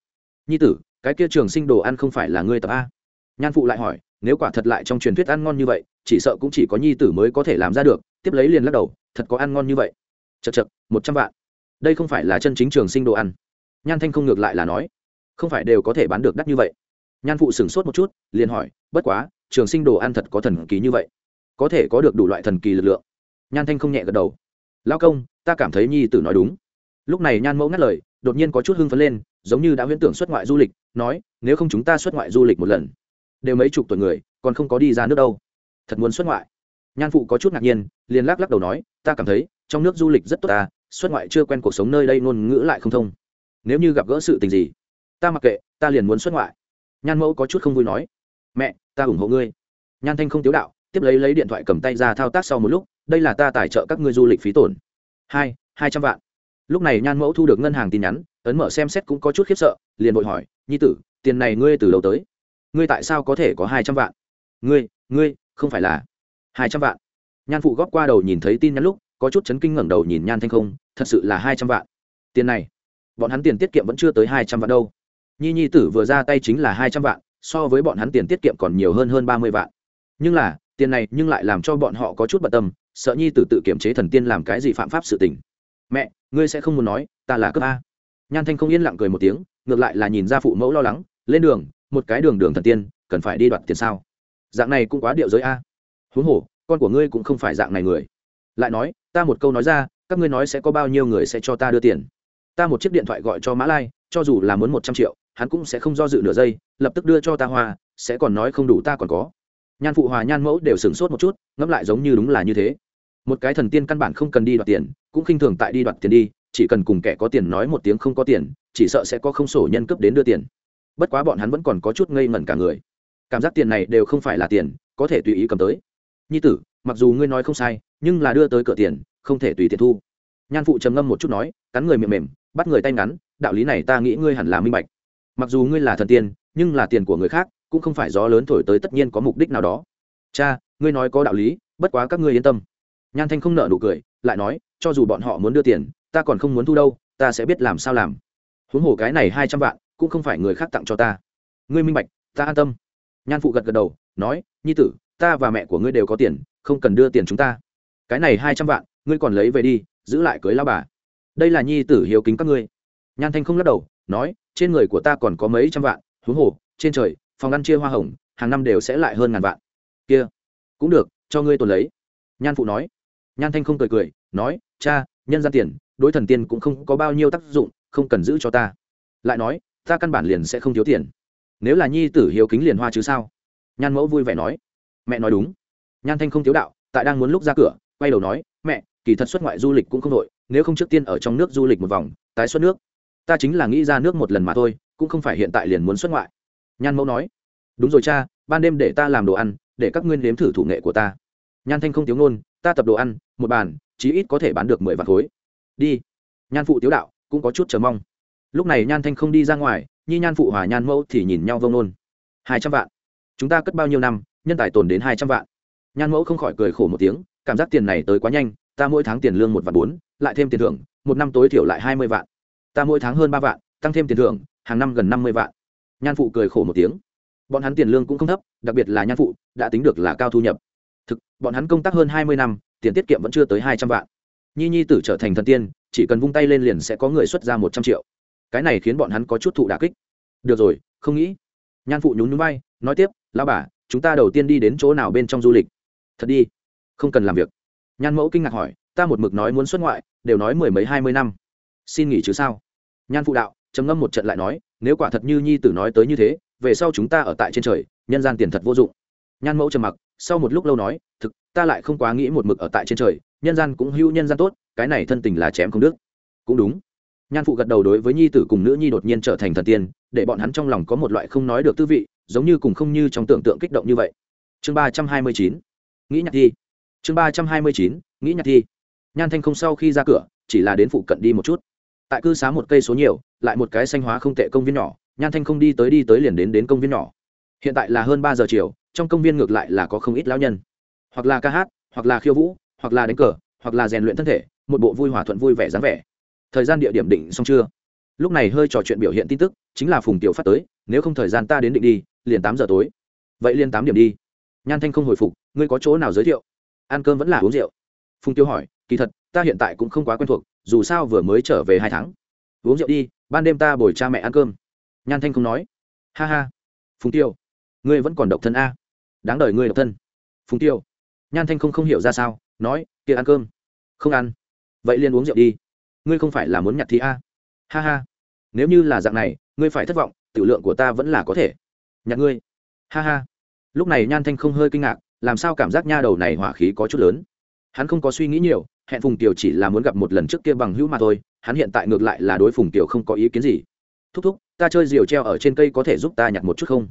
Nhi tử, cái kia trường sinh đồ ăn không phải là ngươi tập a? Nhan phụ lại hỏi, nếu quả thật lại trong truyền thuyết ăn ngon như vậy, chỉ sợ cũng chỉ có nhi tử mới có thể làm ra được, tiếp lấy liền lắc đầu, thật có ăn ngon như vậy. Chật chật một trăm vạn. Đây không phải là chân chính trường sinh đồ ăn. Nhan thanh không ngược lại là nói, không phải đều có thể bán được đắt như vậy. Nhan phụ sửng sốt một chút, liền hỏi, bất quá, trường sinh đồ ăn thật có thần kỳ như vậy. Có thể có được đủ loại thần kỳ lực lượng nhan thanh không nhẹ gật đầu. Lao công, ta cảm thấy nhi tử nói đúng. Lúc này nhan mẫu ngắt lời, đột nhiên có chút hưng phấn lên, giống như đã huyễn tưởng xuất ngoại du lịch, nói, nếu không chúng ta xuất ngoại du lịch một lần, đều mấy chục tuổi người, còn không có đi ra nước đâu. Thật muốn xuất ngoại. Nhan phụ có chút ngạc nhiên, liền lắc lắc đầu nói, ta cảm thấy, trong nước du lịch rất tốt ta, xuất ngoại chưa quen cuộc sống nơi đây ngôn ngữ lại không thông. Nếu như gặp gỡ sự tình gì, ta mặc kệ, ta liền muốn xuất ngoại. Nhan mẫu có chút không vui nói, mẹ, ta ủng hộ ngươi. Nhan thanh không tiếu đạo, tiếp lấy lấy điện thoại cầm tay ra thao tác sau một lúc đây là ta tài trợ các ngươi du lịch phí tổn. Hai hai trăm vạn. Lúc này nhan mẫu thu được ngân hàng tin nhắn, ấn mở xem xét cũng có chút khiếp sợ, liền vội hỏi, nhi tử, tiền này ngươi từ đầu tới? Ngươi tại sao có thể có hai trăm vạn? Ngươi ngươi, không phải là. Hai trăm vạn. Nhan phụ góp qua đầu nhìn thấy tin nhắn lúc, có chút chấn kinh ngẩng đầu nhìn nhan thanh không, thật sự là hai trăm vạn. Tiền này, bọn hắn tiền tiết kiệm vẫn chưa tới hai trăm vạn đâu. Nhi nhi tử vừa ra tay chính là hai trăm vạn, so với bọn hắn tiền tiết kiệm còn nhiều hơn hơn ba mươi vạn. Nhưng là, tiền này nhưng lại làm cho bọn họ có chút bận tâm sợ nhi tử tự kiểm chế thần tiên làm cái gì phạm pháp sự tình. Mẹ, ngươi sẽ không muốn nói, ta là cấp a. Nhan thanh không yên lặng cười một tiếng, ngược lại là nhìn ra phụ mẫu lo lắng, lên đường, một cái đường đường thần tiên, cần phải đi đoạt tiền sao? Dạng này cũng quá điệu giới a. Huống hồ, con của ngươi cũng không phải dạng này người. Lại nói, ta một câu nói ra, các ngươi nói sẽ có bao nhiêu người sẽ cho ta đưa tiền. Ta một chiếc điện thoại gọi cho mã lai, cho dù là muốn một trăm triệu, hắn cũng sẽ không do dự nửa giây, lập tức đưa cho ta hoa, sẽ còn nói không đủ ta còn có. Nhan phụ hòa nhan mẫu đều sửng sốt một chút, ngẫm lại giống như đúng là như thế một cái thần tiên căn bản không cần đi đoạt tiền, cũng khinh thường tại đi đoạt tiền đi, chỉ cần cùng kẻ có tiền nói một tiếng không có tiền, chỉ sợ sẽ có không sổ nhân cấp đến đưa tiền. Bất quá bọn hắn vẫn còn có chút ngây ngẩn cả người. Cảm giác tiền này đều không phải là tiền, có thể tùy ý cầm tới. Nhi tử, mặc dù ngươi nói không sai, nhưng là đưa tới cửa tiền, không thể tùy tiện thu. Nhan phụ trầm ngâm một chút nói, cắn người mềm mềm, bắt người tay ngắn, đạo lý này ta nghĩ ngươi hẳn là minh bạch. Mặc dù ngươi là thần tiên, nhưng là tiền của người khác, cũng không phải gió lớn thổi tới tất nhiên có mục đích nào đó. Cha, ngươi nói có đạo lý, bất quá các ngươi yên tâm nhan thanh không nợ nụ cười, lại nói, cho dù bọn họ muốn đưa tiền, ta còn không muốn thu đâu, ta sẽ biết làm sao làm. Huống hồ cái này hai trăm vạn, cũng không phải người khác tặng cho ta. Ngươi minh bạch, ta an tâm. Nhan phụ gật gật đầu, nói, nhi tử, ta và mẹ của ngươi đều có tiền, không cần đưa tiền chúng ta. Cái này hai trăm vạn, ngươi còn lấy về đi, giữ lại cưới lao bà. Đây là nhi tử hiếu kính các ngươi. Nhan thanh không lắc đầu, nói, trên người của ta còn có mấy trăm vạn, huống hồ, trên trời, phòng ăn chia hoa hồng, hàng năm đều sẽ lại hơn ngàn vạn. Kia, cũng được, cho ngươi tồn lấy. Nhan phụ nói nhan thanh không cười cười, nói, cha, nhân gian tiền, đối thần tiên cũng không có bao nhiêu tác dụng, không cần giữ cho ta. Lại nói, ta căn bản liền sẽ không thiếu tiền. Nếu là nhi tử hiếu kính liền hoa chứ sao? Nhan mẫu vui vẻ nói. Mẹ nói đúng. Nhan thanh không thiếu đạo, tại đang muốn lúc ra cửa, quay đầu nói, mẹ, kỳ thật xuất ngoại du lịch cũng không đội nếu không trước tiên ở trong nước du lịch một vòng, tái xuất nước. Ta chính là nghĩ ra nước một lần mà thôi, cũng không phải hiện tại liền muốn xuất ngoại. Nhan mẫu nói. Đúng rồi cha, ban đêm để ta làm đồ ăn, để các nguyên nếm thử thủ nghệ của ta. Nhan thanh không thiếu ngôn ta tập đồ ăn, một bàn, chí ít có thể bán được mười vạn khối. Đi. Nhan phụ tiếu đạo, cũng có chút chờ mong. Lúc này nhan thanh không đi ra ngoài, nhi nhan phụ hòa nhan mẫu thì nhìn nhau vông nôn hai trăm vạn. Chúng ta cất bao nhiêu năm, nhân tài tồn đến hai trăm vạn. Nhan mẫu không khỏi cười khổ một tiếng, cảm giác tiền này tới quá nhanh, ta mỗi tháng tiền lương một vạn bốn, lại thêm tiền thưởng, một năm tối thiểu lại hai mươi vạn. Ta mỗi tháng hơn ba vạn, tăng thêm tiền thưởng, hàng năm gần năm mươi vạn. Nhan phụ cười khổ một tiếng. Bọn hắn tiền lương cũng không thấp, đặc biệt là nhan phụ, đã tính được là cao thu nhập thực, bọn hắn công tác hơn hai mươi năm, tiền tiết kiệm vẫn chưa tới hai trăm vạn. Nhi nhi tử trở thành thần tiên, chỉ cần vung tay lên liền sẽ có người xuất ra một trăm triệu. Cái này khiến bọn hắn có chút thụ đà kích. Được rồi, không nghĩ. Nhan phụ nhún nhún bay nói tiếp lao bà, chúng ta đầu tiên đi đến chỗ nào bên trong du lịch? Thật đi, không cần làm việc. Nhan mẫu kinh ngạc hỏi, ta một mực nói muốn xuất ngoại, đều nói mười mấy, hai mươi năm. Xin nghỉ chứ sao? Nhan phụ đạo, trầm ngâm một trận lại nói, nếu quả thật như nhi tử nói tới như thế, về sau chúng ta ở tại trên trời, nhân gian tiền thật vô dụng. Nhan mẫu trầm mặc sau một lúc lâu nói, thực, ta lại không quá nghĩ một mực ở tại trên trời, nhân gian cũng hữu nhân gian tốt, cái này thân tình là chém không đức cũng đúng. Nhan phụ gật đầu đối với nhi tử cùng nữ nhi đột nhiên trở thành thần tiên, để bọn hắn trong lòng có một loại không nói được tư vị, giống như cùng không như trong tưởng tượng kích động như vậy. Chương ba trăm hai mươi chín. Nghĩ nhạc thi chương ba trăm hai mươi chín. Nghĩ nhạc thi nhan thanh không sau khi ra cửa, chỉ là đến phụ cận đi một chút. Tại cư xá một cây số nhiều, lại một cái xanh hóa không tệ công viên nhỏ, nhan thanh không đi tới đi tới liền đến đến công viên nhỏ. Hiện tại là hơn ba giờ chiều trong công viên ngược lại là có không ít lão nhân. Hoặc là ca hát, hoặc là khiêu vũ, hoặc là đánh cờ, hoặc là rèn luyện thân thể, một bộ vui hòa thuận vui vẻ dáng vẻ. Thời gian địa điểm định xong chưa? Lúc này hơi trò chuyện biểu hiện tin tức, chính là phùng tiểu phát tới, nếu không thời gian ta đến định đi, liền tám giờ tối. Vậy liền tám điểm đi. Nhan thanh không hồi phục, ngươi có chỗ nào giới thiệu? Ăn cơm vẫn là uống rượu. Phùng tiêu hỏi, kỳ thật, ta hiện tại cũng không quá quen thuộc, dù sao vừa mới trở về hai tháng. Uống rượu đi, ban đêm ta bồi cha mẹ ăn cơm. Nhan thanh không nói. Ha ha. Phùng tiêu ngươi vẫn còn độc thân a đáng đời ngươi độc thân. Phùng tiêu. Nhan thanh không không hiểu ra sao, nói, kia ăn cơm. Không ăn. Vậy liền uống rượu đi. Ngươi không phải là muốn nhặt thì a? Ha ha. Nếu như là dạng này, ngươi phải thất vọng, tiểu lượng của ta vẫn là có thể. Nhặt ngươi. Ha ha. Lúc này nhan thanh không hơi kinh ngạc, làm sao cảm giác nha đầu này hỏa khí có chút lớn. Hắn không có suy nghĩ nhiều, hẹn phùng tiểu chỉ là muốn gặp một lần trước kia bằng hữu mà thôi, hắn hiện tại ngược lại là đối phùng tiểu không có ý kiến gì. Thúc thúc, ta chơi diều treo ở trên cây có thể giúp ta nhặt một chút không?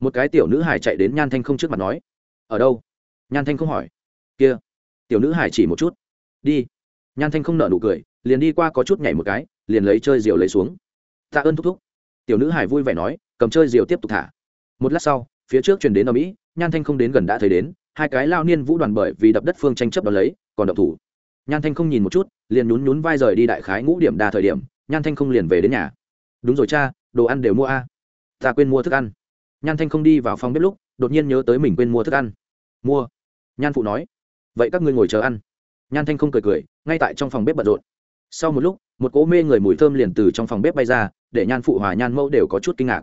Một cái tiểu nữ hải chạy đến nhan thanh không trước mặt nói, ở đâu? Nhan thanh không hỏi, kia, tiểu nữ hải chỉ một chút, đi. Nhan thanh không nợ nụ cười, liền đi qua có chút nhảy một cái, liền lấy chơi diều lấy xuống. Tạ ơn thúc thúc. Tiểu nữ hải vui vẻ nói, cầm chơi diều tiếp tục thả. Một lát sau, phía trước chuyển đến ở mỹ nhan thanh không đến gần đã thấy đến, hai cái lao niên vũ đoàn bởi vì đập đất phương tranh chấp đó lấy, còn đập thủ. Nhan thanh không nhìn một chút, liền nhún nhún vai rời đi đại khái ngũ điểm đa thời điểm, nhan thanh không liền về đến nhà. Đúng rồi cha, đồ ăn đều mua a. À. ta quên mua thức ăn nhan thanh không đi vào phòng bếp lúc, đột nhiên nhớ tới mình quên mua thức ăn. Mua. Nhan phụ nói. Vậy các ngươi ngồi chờ ăn. Nhan thanh không cười cười, ngay tại trong phòng bếp bận rộn. Sau một lúc, một cỗ mê người mùi thơm liền từ trong phòng bếp bay ra, để nhan phụ hòa nhan mẫu đều có chút kinh ngạc.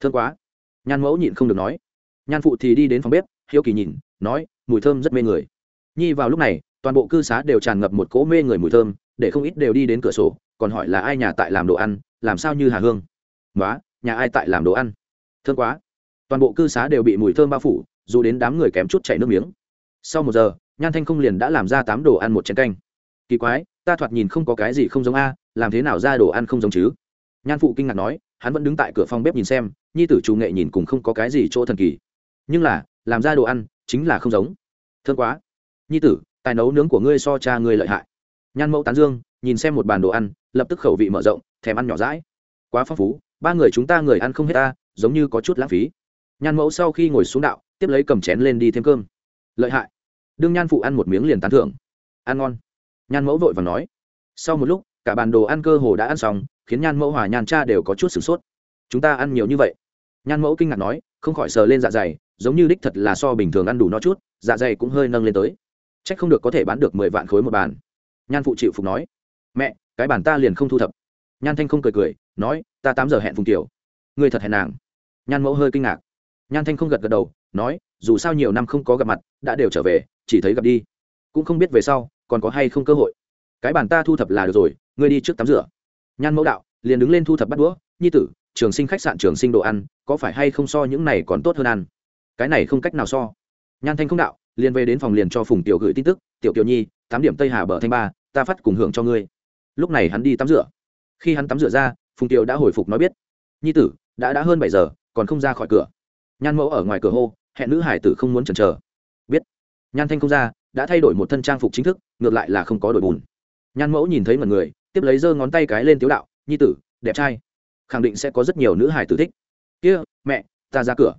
Thơm quá. Nhan mẫu nhịn không được nói. Nhan phụ thì đi đến phòng bếp, hiếu kỳ nhìn, nói, mùi thơm rất mê người. Nhi vào lúc này, toàn bộ cư xá đều tràn ngập một cỗ mê người mùi thơm, để không ít đều đi đến cửa sổ, còn hỏi là ai nhà tại làm đồ ăn, làm sao như hà hương? Nói nhà ai tại làm đồ ăn? Thơm quá toàn bộ cư xá đều bị mùi thơm bao phủ, dù đến đám người kém chút chảy nước miếng. Sau một giờ, nhan thanh không liền đã làm ra tám đồ ăn một chén canh. Kỳ quái, ta thoạt nhìn không có cái gì không giống a, làm thế nào ra đồ ăn không giống chứ? Nhan phụ kinh ngạc nói, hắn vẫn đứng tại cửa phòng bếp nhìn xem, nhi tử chủ nghệ nhìn cùng không có cái gì chỗ thần kỳ. Nhưng là, làm ra đồ ăn, chính là không giống. Thương quá. Nhi tử, tài nấu nướng của ngươi so cha ngươi lợi hại. Nhan mẫu tán dương, nhìn xem một bàn đồ ăn, lập tức khẩu vị mở rộng, thèm ăn nhỏ rãi quá phong phú, ba người chúng ta người ăn không hết ta, giống như có chút lãng phí nhan mẫu sau khi ngồi xuống đạo, tiếp lấy cầm chén lên đi thêm cơm. Lợi hại. Đương nhan phụ ăn một miếng liền tán thưởng. Ăn ngon. Nhan mẫu vội và nói. Sau một lúc, cả bàn đồ ăn cơ hồ đã ăn xong, khiến nhan mẫu hòa nhan cha đều có chút sửng sốt. Chúng ta ăn nhiều như vậy. Nhan mẫu kinh ngạc nói, không khỏi sờ lên dạ dày, giống như đích thật là so bình thường ăn đủ no chút dạ dày cũng hơi nâng lên tới. C h ắ c không được có thể bán được mười vạn khối một bàn. Nhan phụ chịu phục nói. Mẹ, cái bàn ta liền không thu thập. Nhan thanh không cười cười, nói, ta tám giờ hẹn phùng tiểu. Người thật hẹn nàng. Nhan mẫu hơi kinh ngạc nhan thanh không gật gật đầu, nói, dù sao nhiều năm không có gặp mặt, đã đều trở về, chỉ thấy gặp đi. Cũng không biết về sau, còn có hay không cơ hội. Cái bàn ta thu thập là được rồi, ngươi đi trước tắm rửa. Nhan mẫu đạo, liền đứng lên thu thập bắt đũa. Nhi tử, trường sinh khách sạn, trường sinh đồ ăn, có phải hay không so những này còn tốt hơn ăn? Cái này không cách nào so. Nhan thanh không đạo, liền về đến phòng liền cho phùng tiểu gửi tin tức. Tiểu kiều nhi, tám điểm tây hà bờ thanh ba, ta phát cùng hưởng cho ngươi. Lúc này hắn đi tắm rửa. Khi hắn tắm rửa ra, phùng tiểu đã hồi phục nói biết. Nhi tử, đã đã hơn bảy giờ, còn không ra khỏi cửa nhan mẫu ở ngoài cửa hô, hẹn nữ hải tử không muốn chần chờ. Biết. Nhan thanh không ra, đã thay đổi một thân trang phục chính thức, ngược lại là không có đổi bùn. Nhan mẫu nhìn thấy mọi người, tiếp lấy giơ ngón tay cái lên tiếu đạo, nhi tử, đẹp trai. Khẳng định sẽ có rất nhiều nữ hải tử thích. Kia, mẹ, ta ra cửa.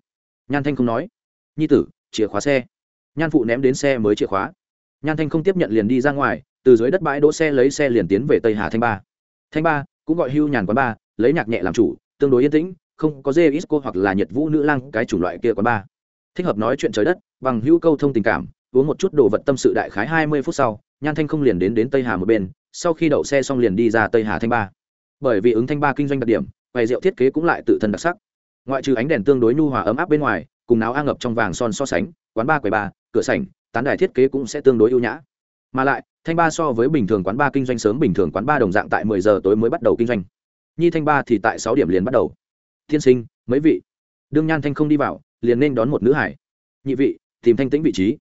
Nhan thanh không nói. Nhi tử, chìa khóa xe. Nhan phụ ném đến xe mới chìa khóa. Nhan thanh không tiếp nhận liền đi ra ngoài, từ dưới đất bãi đỗ xe lấy xe liền tiến về tây hà thanh ba. Thanh ba, cũng gọi hưu nhàn quán ba, lấy nhạc nhẹ làm chủ, tương đối yên tĩnh không có dê isco hoặc là nhiệt vũ nữ lang cái chủng loại kia quán ba thích hợp nói chuyện trời đất, bằng hữu câu thông tình cảm, uống một chút đồ vật tâm sự đại khái hai mươi phút sau, nhan thanh không liền đến đến tây hà một bên, sau khi đậu xe xong liền đi ra tây hà thanh ba. Bởi vì ứng thanh ba kinh doanh đặc điểm, quầy rượu thiết kế cũng lại tự thân đặc sắc. Ngoại trừ ánh đèn tương đối nhu hòa ấm áp bên ngoài, cùng náo a ngập trong vàng son so sánh, quán ba quầy ba cửa sảnh, tán đài thiết kế cũng sẽ tương đối ưu nhã. Mà lại, thanh ba so với bình thường quán ba kinh doanh sớm bình thường quán ba đồng dạng tại mười giờ tối mới bắt đầu kinh doanh. Nhi thanh ba thì tại sáu điểm liền bắt đầu thiên sinh, mấy vị. Đương nhan thanh không đi vào, liền nên đón một nữ hải. Nhị vị, tìm thanh tĩnh vị trí.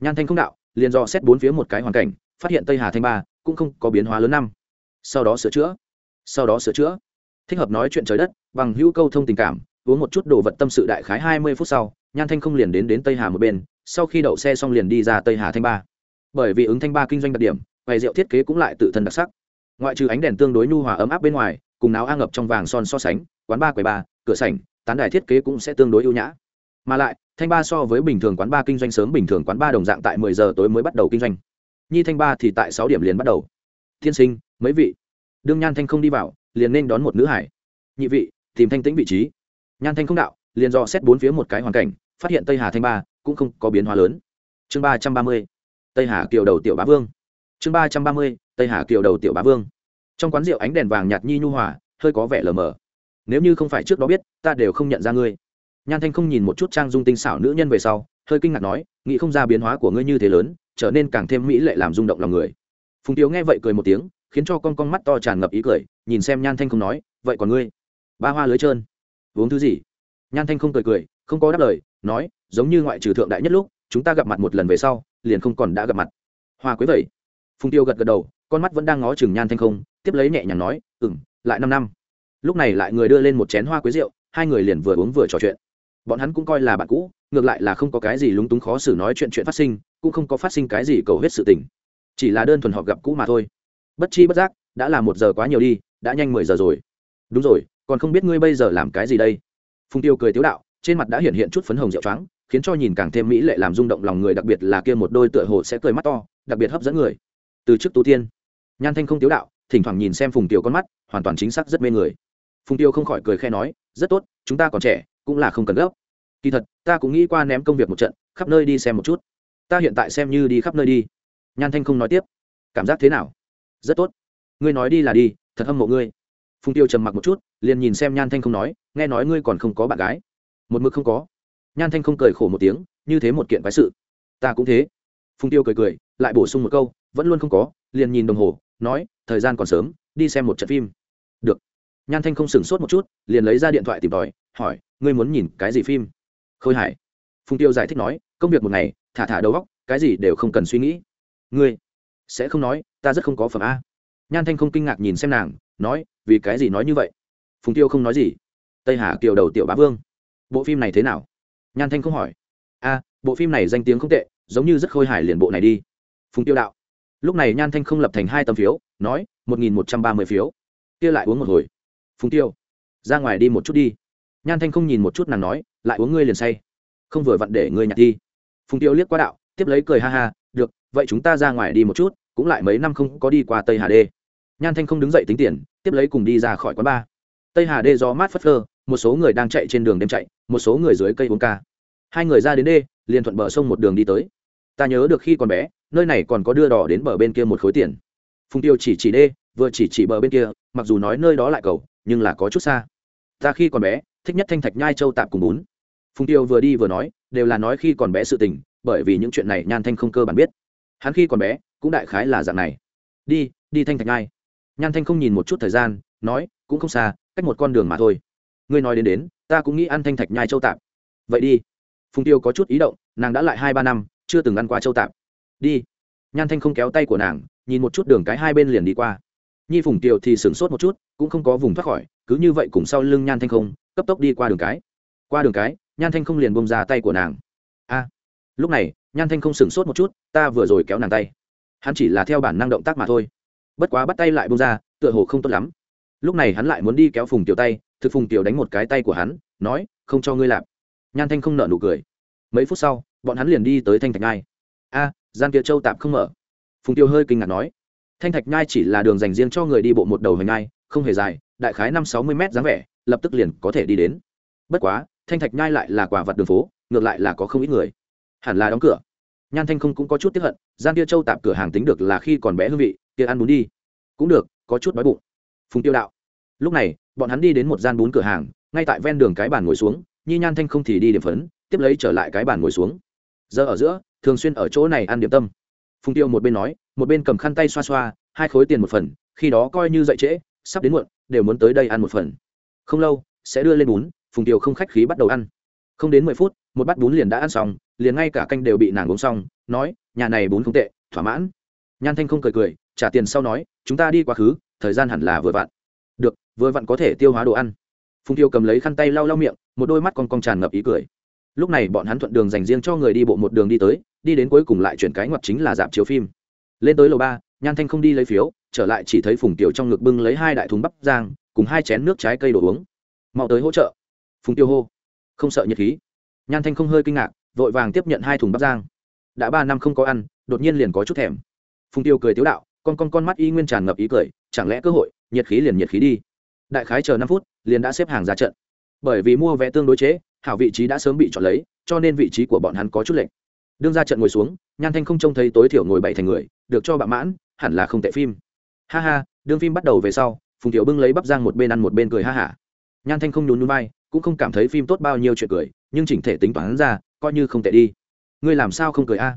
Nhan thanh không đạo, liền dò xét bốn phía một cái hoàn cảnh, phát hiện tây hà thanh ba cũng không có biến hóa lớn năm. Sau đó sửa chữa. Sau đó sửa chữa. Thích hợp nói chuyện trời đất, bằng hữu câu thông tình cảm, uống một chút đồ vật tâm sự đại khái hai mươi phút sau, nhan thanh không liền đến đến tây hà một bên, sau khi đậu xe xong liền đi ra tây hà thanh ba. Bởi vì ứng thanh ba kinh doanh đặc điểm, quầy rượu thiết kế cũng lại tự thân đặc sắc. Ngoại trừ ánh đèn tương đối nhu hòa ấm áp bên ngoài, cùng náo a ngập trong vàng son so sánh quán ba quầy ba, cửa sảnh, tán đài thiết kế cũng sẽ tương đối ưu nhã. Mà lại, thanh ba so với bình thường quán ba kinh doanh sớm bình thường quán ba đồng dạng tại mười giờ tối mới bắt đầu kinh doanh. Nhi thanh ba thì tại sáu điểm liền bắt đầu. Thiên sinh, mấy vị? Đương nhan thanh không đi vào, liền nên đón một nữ hải. Nhị vị, tìm thanh tĩnh vị trí. Nhan thanh không đạo, liền dò xét bốn phía một cái hoàn cảnh, phát hiện tây hà thanh ba cũng không có biến hóa lớn. Chương ba trăm ba mươi, tây hà kiều đầu tiểu bá vương. Chương ba trăm ba mươi, tây hà kiều đầu tiểu bá vương. Trong quán rượu ánh đèn vàng nhạt nhi nhu hòa, hơi có vẻ lờ mờ nếu như không phải trước đó biết, ta đều không nhận ra ngươi. Nhan thanh không nhìn một chút trang dung tinh xảo nữ nhân về sau, hơi kinh ngạc nói, nghĩ không ra biến hóa của ngươi như thế lớn, trở nên càng thêm mỹ lệ làm rung động lòng người. Phùng tiếu nghe vậy cười một tiếng, khiến cho con con mắt to tràn ngập ý cười, nhìn xem nhan thanh không nói, vậy còn ngươi? Ba hoa lưới trơn. Uống thứ gì? Nhan thanh không cười cười, không có đáp lời, nói, giống như ngoại trừ thượng đại nhất lúc, chúng ta gặp mặt một lần về sau, liền không còn đã gặp mặt. Hoa quế vậy. Phùng tiêu gật gật đầu, con mắt vẫn đang ngó chừng nhan thanh không, tiếp lấy nhẹ nhàng nói ừ m lại năm năm lúc này lại người đưa lên một chén hoa quế rượu, hai người liền vừa uống vừa trò chuyện. Bọn hắn cũng coi là bạn cũ, ngược lại là không có cái gì lúng túng khó xử nói chuyện chuyện phát sinh, cũng không có phát sinh cái gì cầu hết sự tình. Chỉ là đơn thuần họp gặp cũ mà thôi. Bất chi bất giác, đã là một giờ quá nhiều đi, đã nhanh mười giờ rồi. Đúng rồi, còn không biết ngươi bây giờ làm cái gì đây? Phùng tiêu cười tiếu đạo, trên mặt đã hiện hiện chút phấn hồng rượu trắng khiến cho nhìn càng thêm mỹ lệ làm rung động lòng người, đặc biệt là kia một đôi tựa hồ sẽ cười mắt to, đặc biệt hấp dẫn người. Từ trước tu tiên. Nhan thanh không tiếu đạo, thỉnh thoảng nhìn xem phùng tiêu con mắt, hoàn toàn chính xác rất mê người phùng tiêu không khỏi cười khe nói, rất tốt, chúng ta còn trẻ, cũng là không cần gấp. Kỳ thật, ta cũng nghĩ qua ném công việc một trận, khắp nơi đi xem một chút. Ta hiện tại xem như đi khắp nơi đi. Nhan thanh không nói tiếp. Cảm giác thế nào? Rất tốt. Ngươi nói đi là đi, thật hâm mộ ngươi. Phùng tiêu trầm mặc một chút, liền nhìn xem nhan thanh không nói, nghe nói ngươi còn không có bạn gái. Một mực không có. Nhan thanh không cười khổ một tiếng, như thế một kiện quái sự. Ta cũng thế. Phùng tiêu cười cười, lại bổ sung một câu, vẫn luôn không có. Liền nhìn đồng hồ, nói, thời gian còn sớm, đi xem một trận phim nhan thanh không sửng sốt một chút, liền lấy ra điện thoại tìm tòi, hỏi, ngươi muốn nhìn cái gì phim? Khôi hải. Phùng tiêu giải thích nói, công việc một ngày, thả thả đầu góc cái gì đều không cần suy nghĩ. Ngươi sẽ không nói, ta rất không có phẩm a. Nhan thanh không kinh ngạc nhìn xem nàng, nói, vì cái gì nói như vậy? Phùng tiêu không nói gì. Tây hà kiều đầu tiểu bá vương, bộ phim này thế nào? Nhan thanh không hỏi. A, bộ phim này danh tiếng không tệ, giống như rất khôi hài liền bộ này đi. Phùng tiêu đạo. Lúc này nhan thanh không lập thành hai tấm phiếu, nói, một nghìn một trăm ba mươi phiếu. Kia lại uống một hồi phùng tiêu, ra ngoài đi một chút đi. Nhan thanh không nhìn một chút nàng nói, lại uống ngươi liền say. Không vừa vặn để ngươi nhặt đi. Phùng tiêu liếc qua đạo, tiếp lấy cười ha ha, được, vậy chúng ta ra ngoài đi một chút, cũng lại mấy năm không có đi qua tây hà đê. Nhan thanh không đứng dậy tính tiền, tiếp lấy cùng đi ra khỏi quán bar. Tây hà đê gió mát phất phơ, một số người đang chạy trên đường đêm chạy, một số người dưới cây uống ca. Hai người ra đến đê, liền thuận bờ sông một đường đi tới. Ta nhớ được khi còn bé, nơi này còn có đưa đỏ đến bờ bên kia một khối tiền. Phùng tiêu chỉ chỉ đê, vừa chỉ chỉ bờ bên kia, mặc dù nói nơi đó lại cầu nhưng là có chút xa. Ta khi còn bé, thích nhất thanh thạch nhai châu tạm cùng bún. Phùng tiêu vừa đi vừa nói, đều là nói khi còn bé sự tình, bởi vì những chuyện này nhan thanh không cơ bản biết. Hắn khi còn bé, cũng đại khái là dạng này. Đi đi thanh thạch nhai. Nhan thanh không nhìn một chút thời gian, nói, cũng không xa, cách một con đường mà thôi. Ngươi nói đến đến, ta cũng nghĩ ăn thanh thạch nhai châu tạp. Vậy đi. Phùng tiêu có chút ý động, nàng đã lại hai ba năm, chưa từng ăn qua châu tạp. Đi. Nhan thanh không kéo tay của nàng, nhìn một chút đường cái hai bên liền đi qua nhi phùng tiêu thì sửng sốt một chút, cũng không có vùng thoát khỏi, cứ như vậy cùng sau lưng nhan thanh không, cấp tốc đi qua đường cái. Qua đường cái, nhan thanh không liền bông ra tay của nàng. A! Lúc này, nhan thanh không sửng sốt một chút, ta vừa rồi kéo nàng tay. Hắn chỉ là theo bản năng động tác mà thôi. Bất quá bắt tay lại bông ra, tựa hồ không tốt lắm. Lúc này hắn lại muốn đi kéo phùng tiểu tay, thực phùng tiểu đánh một cái tay của hắn, nói, không cho ngươi lạp nhan thanh không nợ nụ cười. Mấy phút sau, bọn hắn liền đi tới thanh thạch ngai. A, gian kia châu tạp không mở. Phùng tiêu hơi kinh ngạc nói thanh thạch nhai chỉ là đường dành riêng cho người đi bộ một đầu hành nhai, không hề dài, đại khái năm sáu mươi m dáng vẻ, lập tức liền có thể đi đến. Bất quá, thanh thạch nhai lại là quả vật đường phố, ngược lại là có không ít người. Hẳn là đóng cửa. Nhan thanh không cũng có chút tiếp hận gian kia châu tạp cửa hàng tính được là khi còn bé hương vị, kia ăn bún đi. Cũng được, có chút đói bụng. Phùng tiêu đạo. Lúc này, bọn hắn đi đến một gian bún cửa hàng, ngay tại ven đường cái bàn ngồi xuống, nhi nhan thanh không thì đi điểm phấn, tiếp lấy trở lại cái bàn ngồi xuống. Giờ ở giữa, thường xuyên ở chỗ này ăn điểm tâm. Phùng tiêu một bên nói một bên cầm khăn tay xoa xoa, hai khối tiền một phần, khi đó coi như dậy trễ, sắp đến muộn, đều muốn tới đây ăn một phần. Không lâu, sẽ đưa lên bún, phùng tiêu không khách khí bắt đầu ăn. Không đến mười phút, một bát bún liền đã ăn xong, liền ngay cả canh đều bị nàng uống xong, nói, nhà này bún không tệ, thỏa mãn. Nhan thanh không cười cười, trả tiền sau nói, chúng ta đi quá khứ, thời gian hẳn là vừa vặn. Được, vừa vặn có thể tiêu hóa đồ ăn. Phùng tiêu cầm lấy khăn tay lau lau miệng, một đôi mắt con con tràn ngập ý cười. Lúc này bọn hắn thuận đường dành riêng cho người đi bộ một đường đi tới, đi đến cuối cùng lại chuyển cái ngoặt chính là dạp chiếu phim lên tới lầu ba, nhan thanh không đi lấy phiếu, trở lại chỉ thấy phùng tiểu trong ngực bưng lấy hai đại thùng bắp giang cùng hai chén nước trái cây đồ uống. Mau tới hỗ trợ. Phùng tiêu hô. Không sợ nhiệt khí. Nhan thanh không hơi kinh ngạc, vội vàng tiếp nhận hai thùng bắp giang đã ba năm không có ăn, đột nhiên liền có chút thèm. Phùng tiêu cười tiếu đạo, con con con mắt y nguyên tràn ngập ý cười, chẳng lẽ cơ hội, nhiệt khí liền nhiệt khí đi. Đại khái chờ năm phút, liền đã xếp hàng ra trận. Bởi vì mua vé tương đối chế, hảo vị trí đã sớm bị chọn lấy, cho nên vị trí của bọn hắn có chút lệnh đương ra trận ngồi xuống, nhan thanh không trông thấy tối thiểu ngồi bảy thành người, được cho bạn mãn, hẳn là không tệ phim. Ha ha, đương phim bắt đầu về sau, phùng tiểu bưng lấy bắp giang một bên ăn một bên cười ha hả. Nhan thanh không nhún nhún vai, cũng không cảm thấy phim tốt bao nhiêu chuyện cười, nhưng chỉnh thể tính toán ra, coi như không tệ đi. Ngươi làm sao không cười a?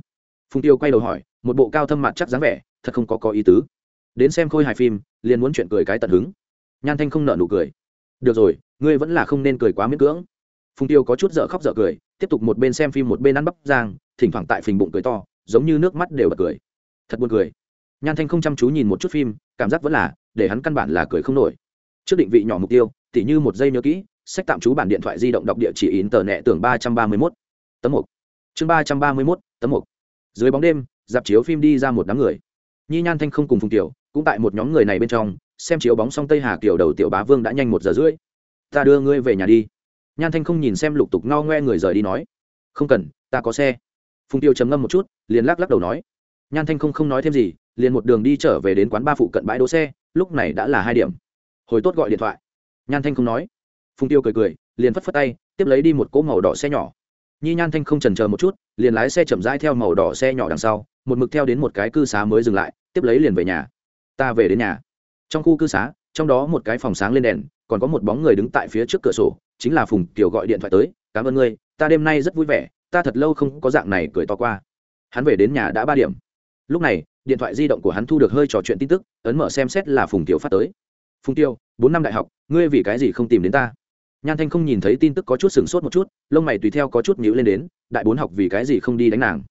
Phùng tiêu quay đầu hỏi, một bộ cao thâm mặt chắc dáng vẻ, thật không có có ý tứ. Đến xem khôi hài phim, liền muốn chuyện cười cái tận hứng. Nhan thanh không nợ nụ cười. Được rồi, ngươi vẫn là không nên cười quá miễn cưỡng. Phùng tiêu có chút dở khóc dở cười, tiếp tục một bên xem phim một bên ăn bắp giang thỉnh thoảng tại phình bụng cười to, giống như nước mắt đều bật cười. Thật buồn cười. Nhan thanh không chăm chú nhìn một chút phim, cảm giác vẫn là, để hắn căn bản là cười không nổi. Trước định vị nhỏ mục tiêu, tỉ như một giây nhớ kỹ, sách tạm trú bản điện thoại di động đọc địa chỉ in tờ nẹ tưởng ba trăm ba mươi mốt. Tấm một chương ba trăm ba mươi mốt, tấm một dưới bóng đêm, dạp chiếu phim đi ra một đám người. Nhi nhan thanh không cùng phùng tiểu cũng tại một nhóm người này bên trong, xem chiếu bóng xong tây hà kiểu đầu tiểu bá vương đã nhanh một giờ rưỡi. Ta đưa ngươi về nhà đi. Nhan thanh không nhìn xem lục tục ngao ngoe người rời đi nói. Không cần, ta có xe phùng tiêu trầm ngâm một chút, liền lắc lắc đầu nói, nhan thanh không không nói thêm gì, liền một đường đi trở về đến quán ba phụ cận bãi đỗ xe, lúc này đã là hai điểm. Hồi tốt gọi điện thoại. Nhan thanh không nói. Phùng tiêu cười cười, liền phất phất tay, tiếp lấy đi một cỗ màu đỏ xe nhỏ. Nhi nhan thanh không trần chờ một chút, liền lái xe chậm rãi theo màu đỏ xe nhỏ đằng sau, một mực theo đến một cái cư xá mới dừng lại, tiếp lấy liền về nhà. Ta về đến nhà. Trong khu cư xá, trong đó một cái phòng sáng lên đèn, còn có một bóng người đứng tại phía trước cửa sổ, chính là phùng kiều gọi điện thoại tới, cảm ơn ngươi, ta đêm nay rất vui vẻ ta thật lâu không có dạng này cười to qua. Hắn về đến nhà đã ba điểm. Lúc này, điện thoại di động của hắn thu được hơi trò chuyện tin tức, ấn mở xem xét là phùng tiểu phát tới. Phùng tiêu bốn năm đại học, ngươi vì cái gì không tìm đến ta? Nhan thanh không nhìn thấy tin tức có chút sửng sốt một chút, lông mày tùy theo có chút nhíu lên đến, đại bốn học vì cái gì không đi đánh nàng?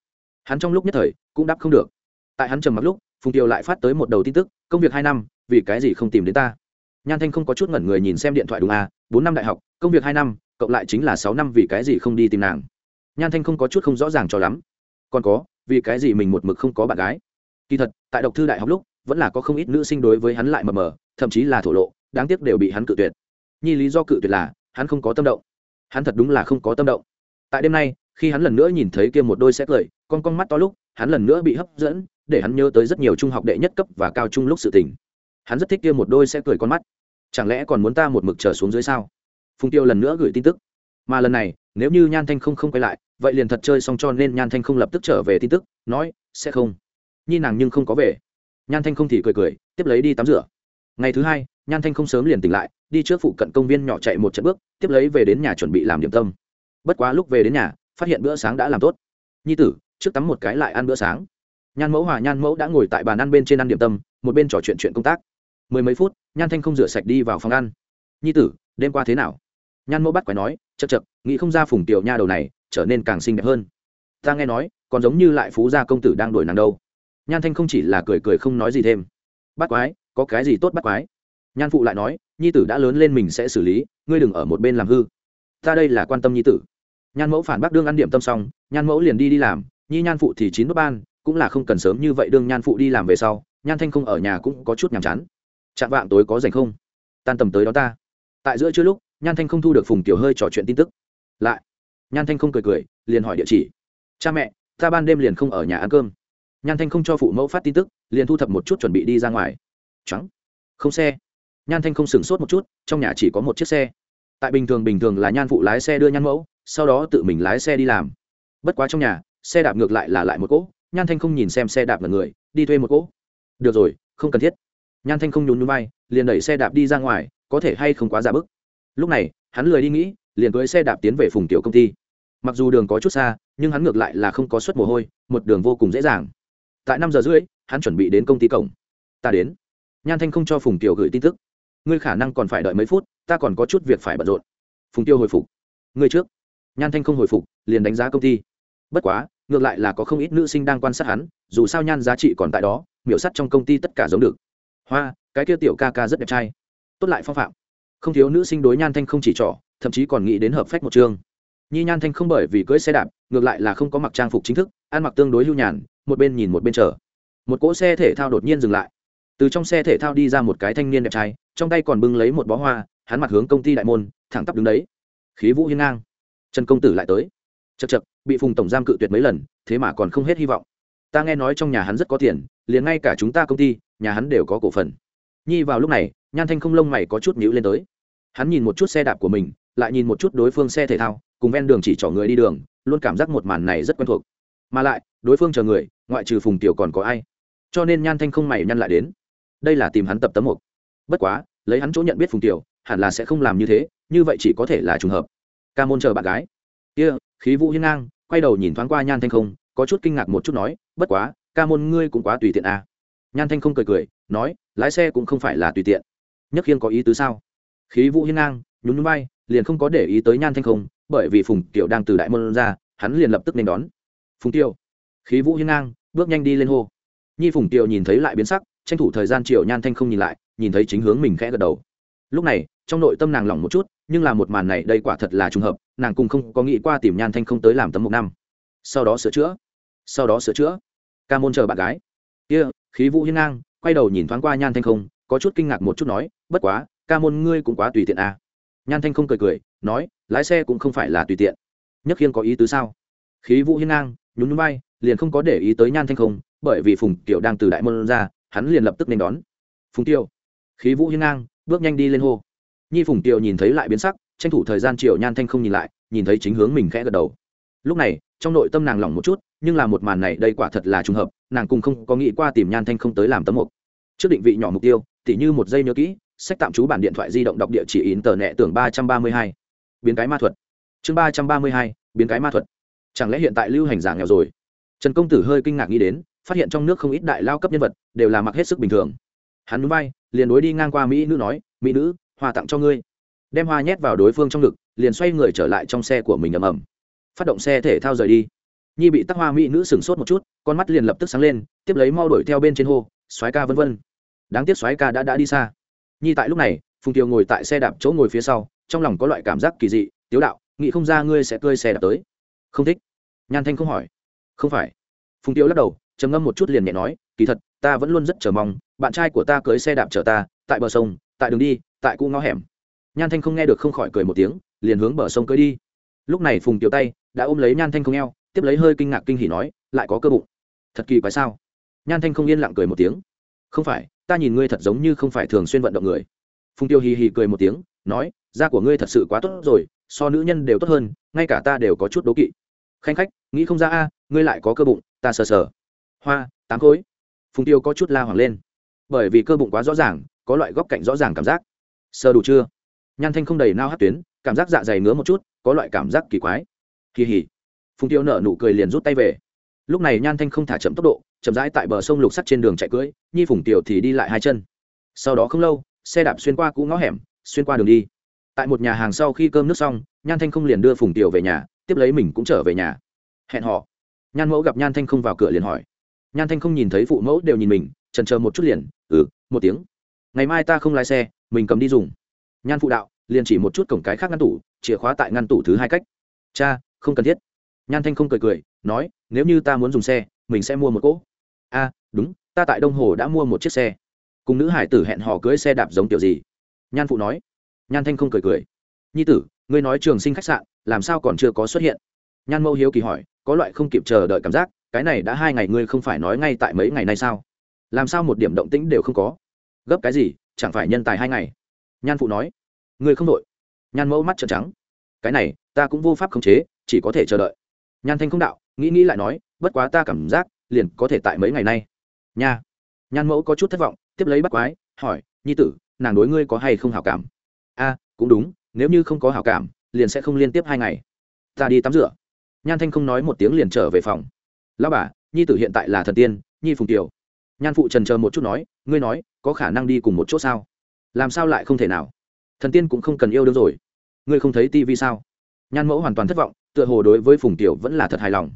Hắn trong lúc nhất thời, cũng đáp không được. Tại hắn trầm mặc lúc, phùng tiêu lại phát tới một đầu tin tức, công việc hai năm, vì cái gì không tìm đến ta? Nhan thanh không có chút ngẩn người nhìn xem điện thoại đúng à bốn năm đại học, công việc hai năm, cộng lại chính là sáu năm vì cái gì không đi tìm nàng? Nhan thanh không có chút không rõ ràng cho lắm. Còn có, vì cái gì mình một mực không có bạn gái? Kỳ thật, tại độc thư đại học lúc, vẫn là có không ít nữ sinh đối với hắn lại mờ mờ, thậm chí là thổ lộ, đáng tiếc đều bị hắn cự tuyệt. Nhi lý do cự tuyệt là, hắn không có tâm động. Hắn thật đúng là không có tâm động. Tại đêm nay, khi hắn lần nữa nhìn thấy kia một đôi xe cười con con mắt to lúc, hắn lần nữa bị hấp dẫn, để hắn nhớ tới rất nhiều trung học đệ nhất cấp và cao trung lúc sự tình. Hắn rất thích kia một đôi xét cười con mắt. Chẳng lẽ còn muốn ta một mực trở xuống dưới sao? Phùng tiêu lần nữa gửi tin tức. Mà lần này, nếu như nhan thanh không không quay lại vậy liền thật chơi xong cho nên nhan thanh không lập tức trở về tin tức, nói, sẽ không. Nhi nàng nhưng không có về. Nhan thanh không thì cười cười, tiếp lấy đi tắm rửa. Ngày thứ hai, nhan thanh không sớm liền tỉnh lại, đi trước phụ cận công viên nhỏ chạy một trận bước, tiếp lấy về đến nhà chuẩn bị làm điểm tâm. Bất quá lúc về đến nhà, phát hiện bữa sáng đã làm tốt. Nhi tử, trước tắm một cái lại ăn bữa sáng. Nhan mẫu hòa nhan mẫu đã ngồi tại bàn ăn bên trên ăn điểm tâm, một bên trò chuyện chuyện công tác. Mười mấy phút, nhan thanh không rửa sạch đi vào phòng ăn. Nhi tử, đêm qua thế nào? Nhan mẫu bắt quái nói chật chật nghĩ không ra phùng tiểu nha đầu này trở nên càng xinh đẹp hơn. Ta nghe nói, còn giống như lại phú gia công tử đang đuổi nàng đâu. Nhan thanh không chỉ là cười cười không nói gì thêm. Bắt quái, có cái gì tốt bắt quái? Nhan phụ lại nói, nhi tử đã lớn lên mình sẽ xử lý, ngươi đừng ở một bên làm hư. Ta đây là quan tâm nhi tử. Nhan mẫu phản bác đương ăn điểm tâm xong, nhan mẫu liền đi đi làm, nhi nhan phụ thì chín bước ban, cũng là không cần sớm như vậy đương nhan phụ đi làm về sau, nhan thanh không ở nhà cũng có chút nhàm chán. Chạm vạng tối có dành không? Tan tầm tới đó ta. Tại giữa chưa lúc, nhan thanh không thu được phùng tiểu hơi trò chuyện tin tức. Lại nhan thanh không cười cười, liền hỏi địa chỉ. Cha mẹ, ta ban đêm liền không ở nhà ăn cơm. Nhan thanh không cho phụ mẫu phát tin tức, liền thu thập một chút chuẩn bị đi ra ngoài. Trắng, không xe. Nhan thanh không sửng sốt một chút, trong nhà chỉ có một chiếc xe. Tại bình thường bình thường là nhan phụ lái xe đưa nhan mẫu, sau đó tự mình lái xe đi làm. Bất quá trong nhà, xe đạp ngược lại là lại một cỗ, nhan thanh không nhìn xem xe đạp là người, đi thuê một cỗ. Được rồi, không cần thiết. Nhan thanh không nhún nhún bay liền đẩy xe đạp đi ra ngoài, có thể hay không quá giả bức. Lúc này, hắn lười đi nghĩ liền cưới xe đạp tiến về phùng tiểu công ty. Mặc dù đường có chút xa, nhưng hắn ngược lại là không có suất mồ hôi, một đường vô cùng dễ dàng. Tại năm giờ rưỡi, hắn chuẩn bị đến công ty cổng. Ta đến. Nhan thanh không cho phùng tiểu gửi tin tức. Ngươi khả năng còn phải đợi mấy phút, ta còn có chút việc phải bận rộn. Phùng tiêu hồi phục. Ngươi trước. Nhan thanh không hồi phục, liền đánh giá công ty. Bất quá, ngược lại là có không ít nữ sinh đang quan sát hắn, dù sao nhan giá trị còn tại đó, miểu sắt trong công ty tất cả giống được. Hoa, cái kia tiểu ca ca rất đẹp trai. Tốt lại phong phạm. Không thiếu nữ sinh đối nhan thanh không chỉ trỏ thậm chí còn nghĩ đến hợp phách một chương. Nhi nhan thanh không bởi vì cưỡi xe đạp, ngược lại là không có mặc trang phục chính thức, ăn mặc tương đối lưu nhàn, một bên nhìn một bên chờ. Một cỗ xe thể thao đột nhiên dừng lại. Từ trong xe thể thao đi ra một cái thanh niên đẹp trai, trong tay còn bưng lấy một bó hoa, hắn mặt hướng công ty đại môn, thẳng tắp đứng đấy. Khí vũ hiên ngang. Trần công tử lại tới. Chật chật bị phùng tổng giam cự tuyệt mấy lần, thế mà còn không hết hy vọng. Ta nghe nói trong nhà hắn rất có tiền, liền ngay cả chúng ta công ty, nhà hắn đều có cổ phần. Nhi vào lúc này, nhan thanh không lông mày có chút nhữ lên tới. Hắn nhìn một chút xe đạp của mình lại nhìn một chút đối phương xe thể thao cùng ven đường chỉ trỏ người đi đường luôn cảm giác một màn này rất quen thuộc. Mà lại đối phương chờ người ngoại trừ phùng tiểu còn có ai? Cho nên nhan thanh không mày nhăn lại đến. Đây là tìm hắn tập tấm một. bất quá lấy hắn chỗ nhận biết phùng tiểu hẳn là sẽ không làm như thế như vậy chỉ có thể là trùng hợp. Ca môn chờ bạn gái. Kia、yeah, khí vũ hiên ngang quay đầu nhìn thoáng qua nhan thanh không có chút kinh ngạc một chút nói bất quá ca môn ngươi cũng quá tùy tiện à. nhan thanh không cười cười nói lái xe cũng không phải là tùy tiện. Nhất khiên có ý tứ sao? Khí vũ hiên ngang nhún núi bay liền không có để ý tới nhan thanh không bởi vì phùng kiều đang từ đại môn ra hắn liền lập tức nên đón. Phùng tiêu khí vũ hiên ngang bước nhanh đi lên hô. Nhi phùng tiêu nhìn thấy lại biến sắc tranh thủ thời gian triệu nhan thanh không nhìn lại nhìn thấy chính hướng mình khẽ gật đầu. Lúc này trong nội tâm nàng lỏng một chút nhưng là một màn này đây quả thật là trùng hợp nàng cùng không có nghĩ qua tìm nhan thanh không tới làm tấm một năm. Sau đó sửa chữa. Sau đó sửa chữa. Ca môn chờ bạn gái. Kia、yeah, khí vũ hiên ngang quay đầu nhìn thoáng qua nhan thanh không có chút kinh ngạc một chút nói bất quá ca môn ngươi cũng quá tùy tiện à nhan thanh không cười cười, nói, lái xe cũng không phải là tùy tiện. Nhất khiên có ý tứ sao? Khí vũ hiên ngang, nhún núi bay liền không có để ý tới nhan thanh không, bởi vì phùng tiểu đang từ đại môn ra, hắn liền lập tức nên đón. Phùng tiêu khí vũ hiên ngang, bước nhanh đi lên hô. Nhi phùng tiêu nhìn thấy lại biến sắc, tranh thủ thời gian triệu nhan thanh không nhìn lại, nhìn thấy chính hướng mình khẽ gật đầu. Lúc này, trong nội tâm nàng lỏng một chút, nhưng là một màn này đây quả thật là trùng hợp, nàng cũng không có nghĩ qua tìm nhan thanh không tới làm tấm mục. Trước định vị nhỏ mục tiêu, tỉ như một giây nhớ kỹ sách tạm trú bản điện thoại di động đọc địa chỉ in tờ nẹ tưởng ba trăm ba mươi hai. Biến cái ma thuật. Chương ba trăm ba mươi hai, biến cái ma thuật. Chẳng lẽ hiện tại lưu hành giả nghèo rồi? Trần công tử hơi kinh ngạc nghĩ đến, phát hiện trong nước không ít đại lao cấp nhân vật, đều là mặc hết sức bình thường. Hắn núi bay liền đối đi ngang qua mỹ nữ nói, mỹ nữ, hoa tặng cho ngươi. Đem hoa nhét vào đối phương trong ngực, liền xoay người trở lại trong xe của mình ầm ầm. Phát động xe thể thao rời đi. Nhi bị tắc hoa mỹ nữ sửng sốt một chút, con mắt liền lập tức sáng lên, tiếp lấy mau đuổi theo bên trên hô, soái ca vân vân. Đáng tiếc soái ca đã đã đi xa nhi tại lúc này, phùng tiêu ngồi tại xe đạp chỗ ngồi phía sau, trong lòng có loại cảm giác kỳ dị, tiếu đạo, nghĩ không ra ngươi sẽ cơi xe đạp tới. Không thích. Nhan thanh không hỏi. Không phải. Phùng tiêu lắc đầu, trầm ngâm một chút liền nhẹ nói, kỳ thật, ta vẫn luôn rất chờ mong, bạn trai của ta cưới xe đạp chở ta, tại bờ sông, tại đường đi, tại cũ ngõ hẻm. Nhan thanh không nghe được không khỏi cười một tiếng, liền hướng bờ sông cưới đi. Lúc này phùng tiêu tay đã ôm lấy nhan thanh không eo, tiếp lấy hơi kinh ngạc kinh hỉ nói, lại có cơ bụng. Thật kỳ quái sao? Nhan thanh không yên lặng cười một tiếng. Không phải ta nhìn ngươi thật giống như không phải thường xuyên vận động người. Phùng tiêu hì hì cười một tiếng, nói, da của ngươi thật sự quá tốt rồi, so nữ nhân đều tốt hơn, ngay cả ta đều có chút đố kỵ. Khanh khách, nghĩ không ra a, ngươi lại có cơ bụng, ta sờ sờ. Hoa, tám khối. Phùng tiêu có chút la hoàng lên. Bởi vì cơ bụng quá rõ ràng, có loại góc cạnh rõ ràng cảm giác. Sờ đủ chưa? Nhan thanh không đầy nao hát tuyến, cảm giác dạ dày ngứa một chút, có loại cảm giác kỳ quái. Kỳ hỉ. Phùng tiêu nở nụ cười liền rút tay về. Lúc này nhan thanh không thả chậm tốc độ chậm rãi tại bờ sông lục sắt trên đường chạy cưỡi, nhi phùng tiểu thì đi lại hai chân. Sau đó không lâu, xe đạp xuyên qua cũ ngõ hẻm, xuyên qua đường đi. Tại một nhà hàng sau khi cơm nước xong, nhan thanh không liền đưa phùng tiểu về nhà, tiếp lấy mình cũng trở về nhà. Hẹn họ nhan mẫu gặp nhan thanh không vào cửa liền hỏi. Nhan thanh không nhìn thấy phụ mẫu đều nhìn mình trần chờ một chút liền ừ một tiếng. Ngày mai ta không lái xe, mình cầm đi dùng. Nhan phụ đạo, liền chỉ một chút cổng cái khác ngăn tủ, chìa khóa tại ngăn tủ thứ hai cách. Cha, không cần thiết. Nhan thanh không cười cười, nói, nếu như ta muốn dùng xe, mình sẽ mua một cỗ a, đúng, ta tại đông hồ đã mua một chiếc xe. Cùng nữ hải tử hẹn hò cưới xe đạp giống kiểu gì? Nhan phụ nói. Nhan thanh không cười cười. Nhi tử, ngươi nói trường sinh khách sạn, làm sao còn chưa có xuất hiện? Nhan mẫu hiếu kỳ hỏi, có loại không kịp chờ đợi cảm giác, cái này đã hai ngày ngươi không phải nói ngay tại mấy ngày nay sao? Làm sao một điểm động tĩnh đều không có? Gấp cái gì, chẳng phải nhân tài hai ngày? Nhan phụ nói. Ngươi không đội nhan mẫu mắt trợn trắng. Cái này, ta cũng vô pháp khống chế, chỉ có thể chờ đợi. Nhan thanh không đạo, nghĩ nghĩ lại nói, bất quá ta cảm giác liền có thể tại mấy ngày nay. Nha. Nhan mẫu có chút thất vọng, tiếp lấy bắt quái, hỏi, nhi tử, nàng đối ngươi có hay không hảo cảm? A, cũng đúng, nếu như không có hảo cảm, liền sẽ không liên tiếp hai ngày. Ta đi tắm rửa. Nhan thanh không nói một tiếng liền trở về phòng. Lao bà, nhi tử hiện tại là thần tiên, nhi phùng tiểu nhan phụ trần chờ một chút nói, ngươi nói, có khả năng đi cùng một chỗ sao? Làm sao lại không thể nào? Thần tiên cũng không cần yêu đương rồi. Ngươi không thấy tivi sao? Nhan mẫu hoàn toàn thất vọng, tựa hồ đối với phùng tiểu vẫn là thật hài lòng.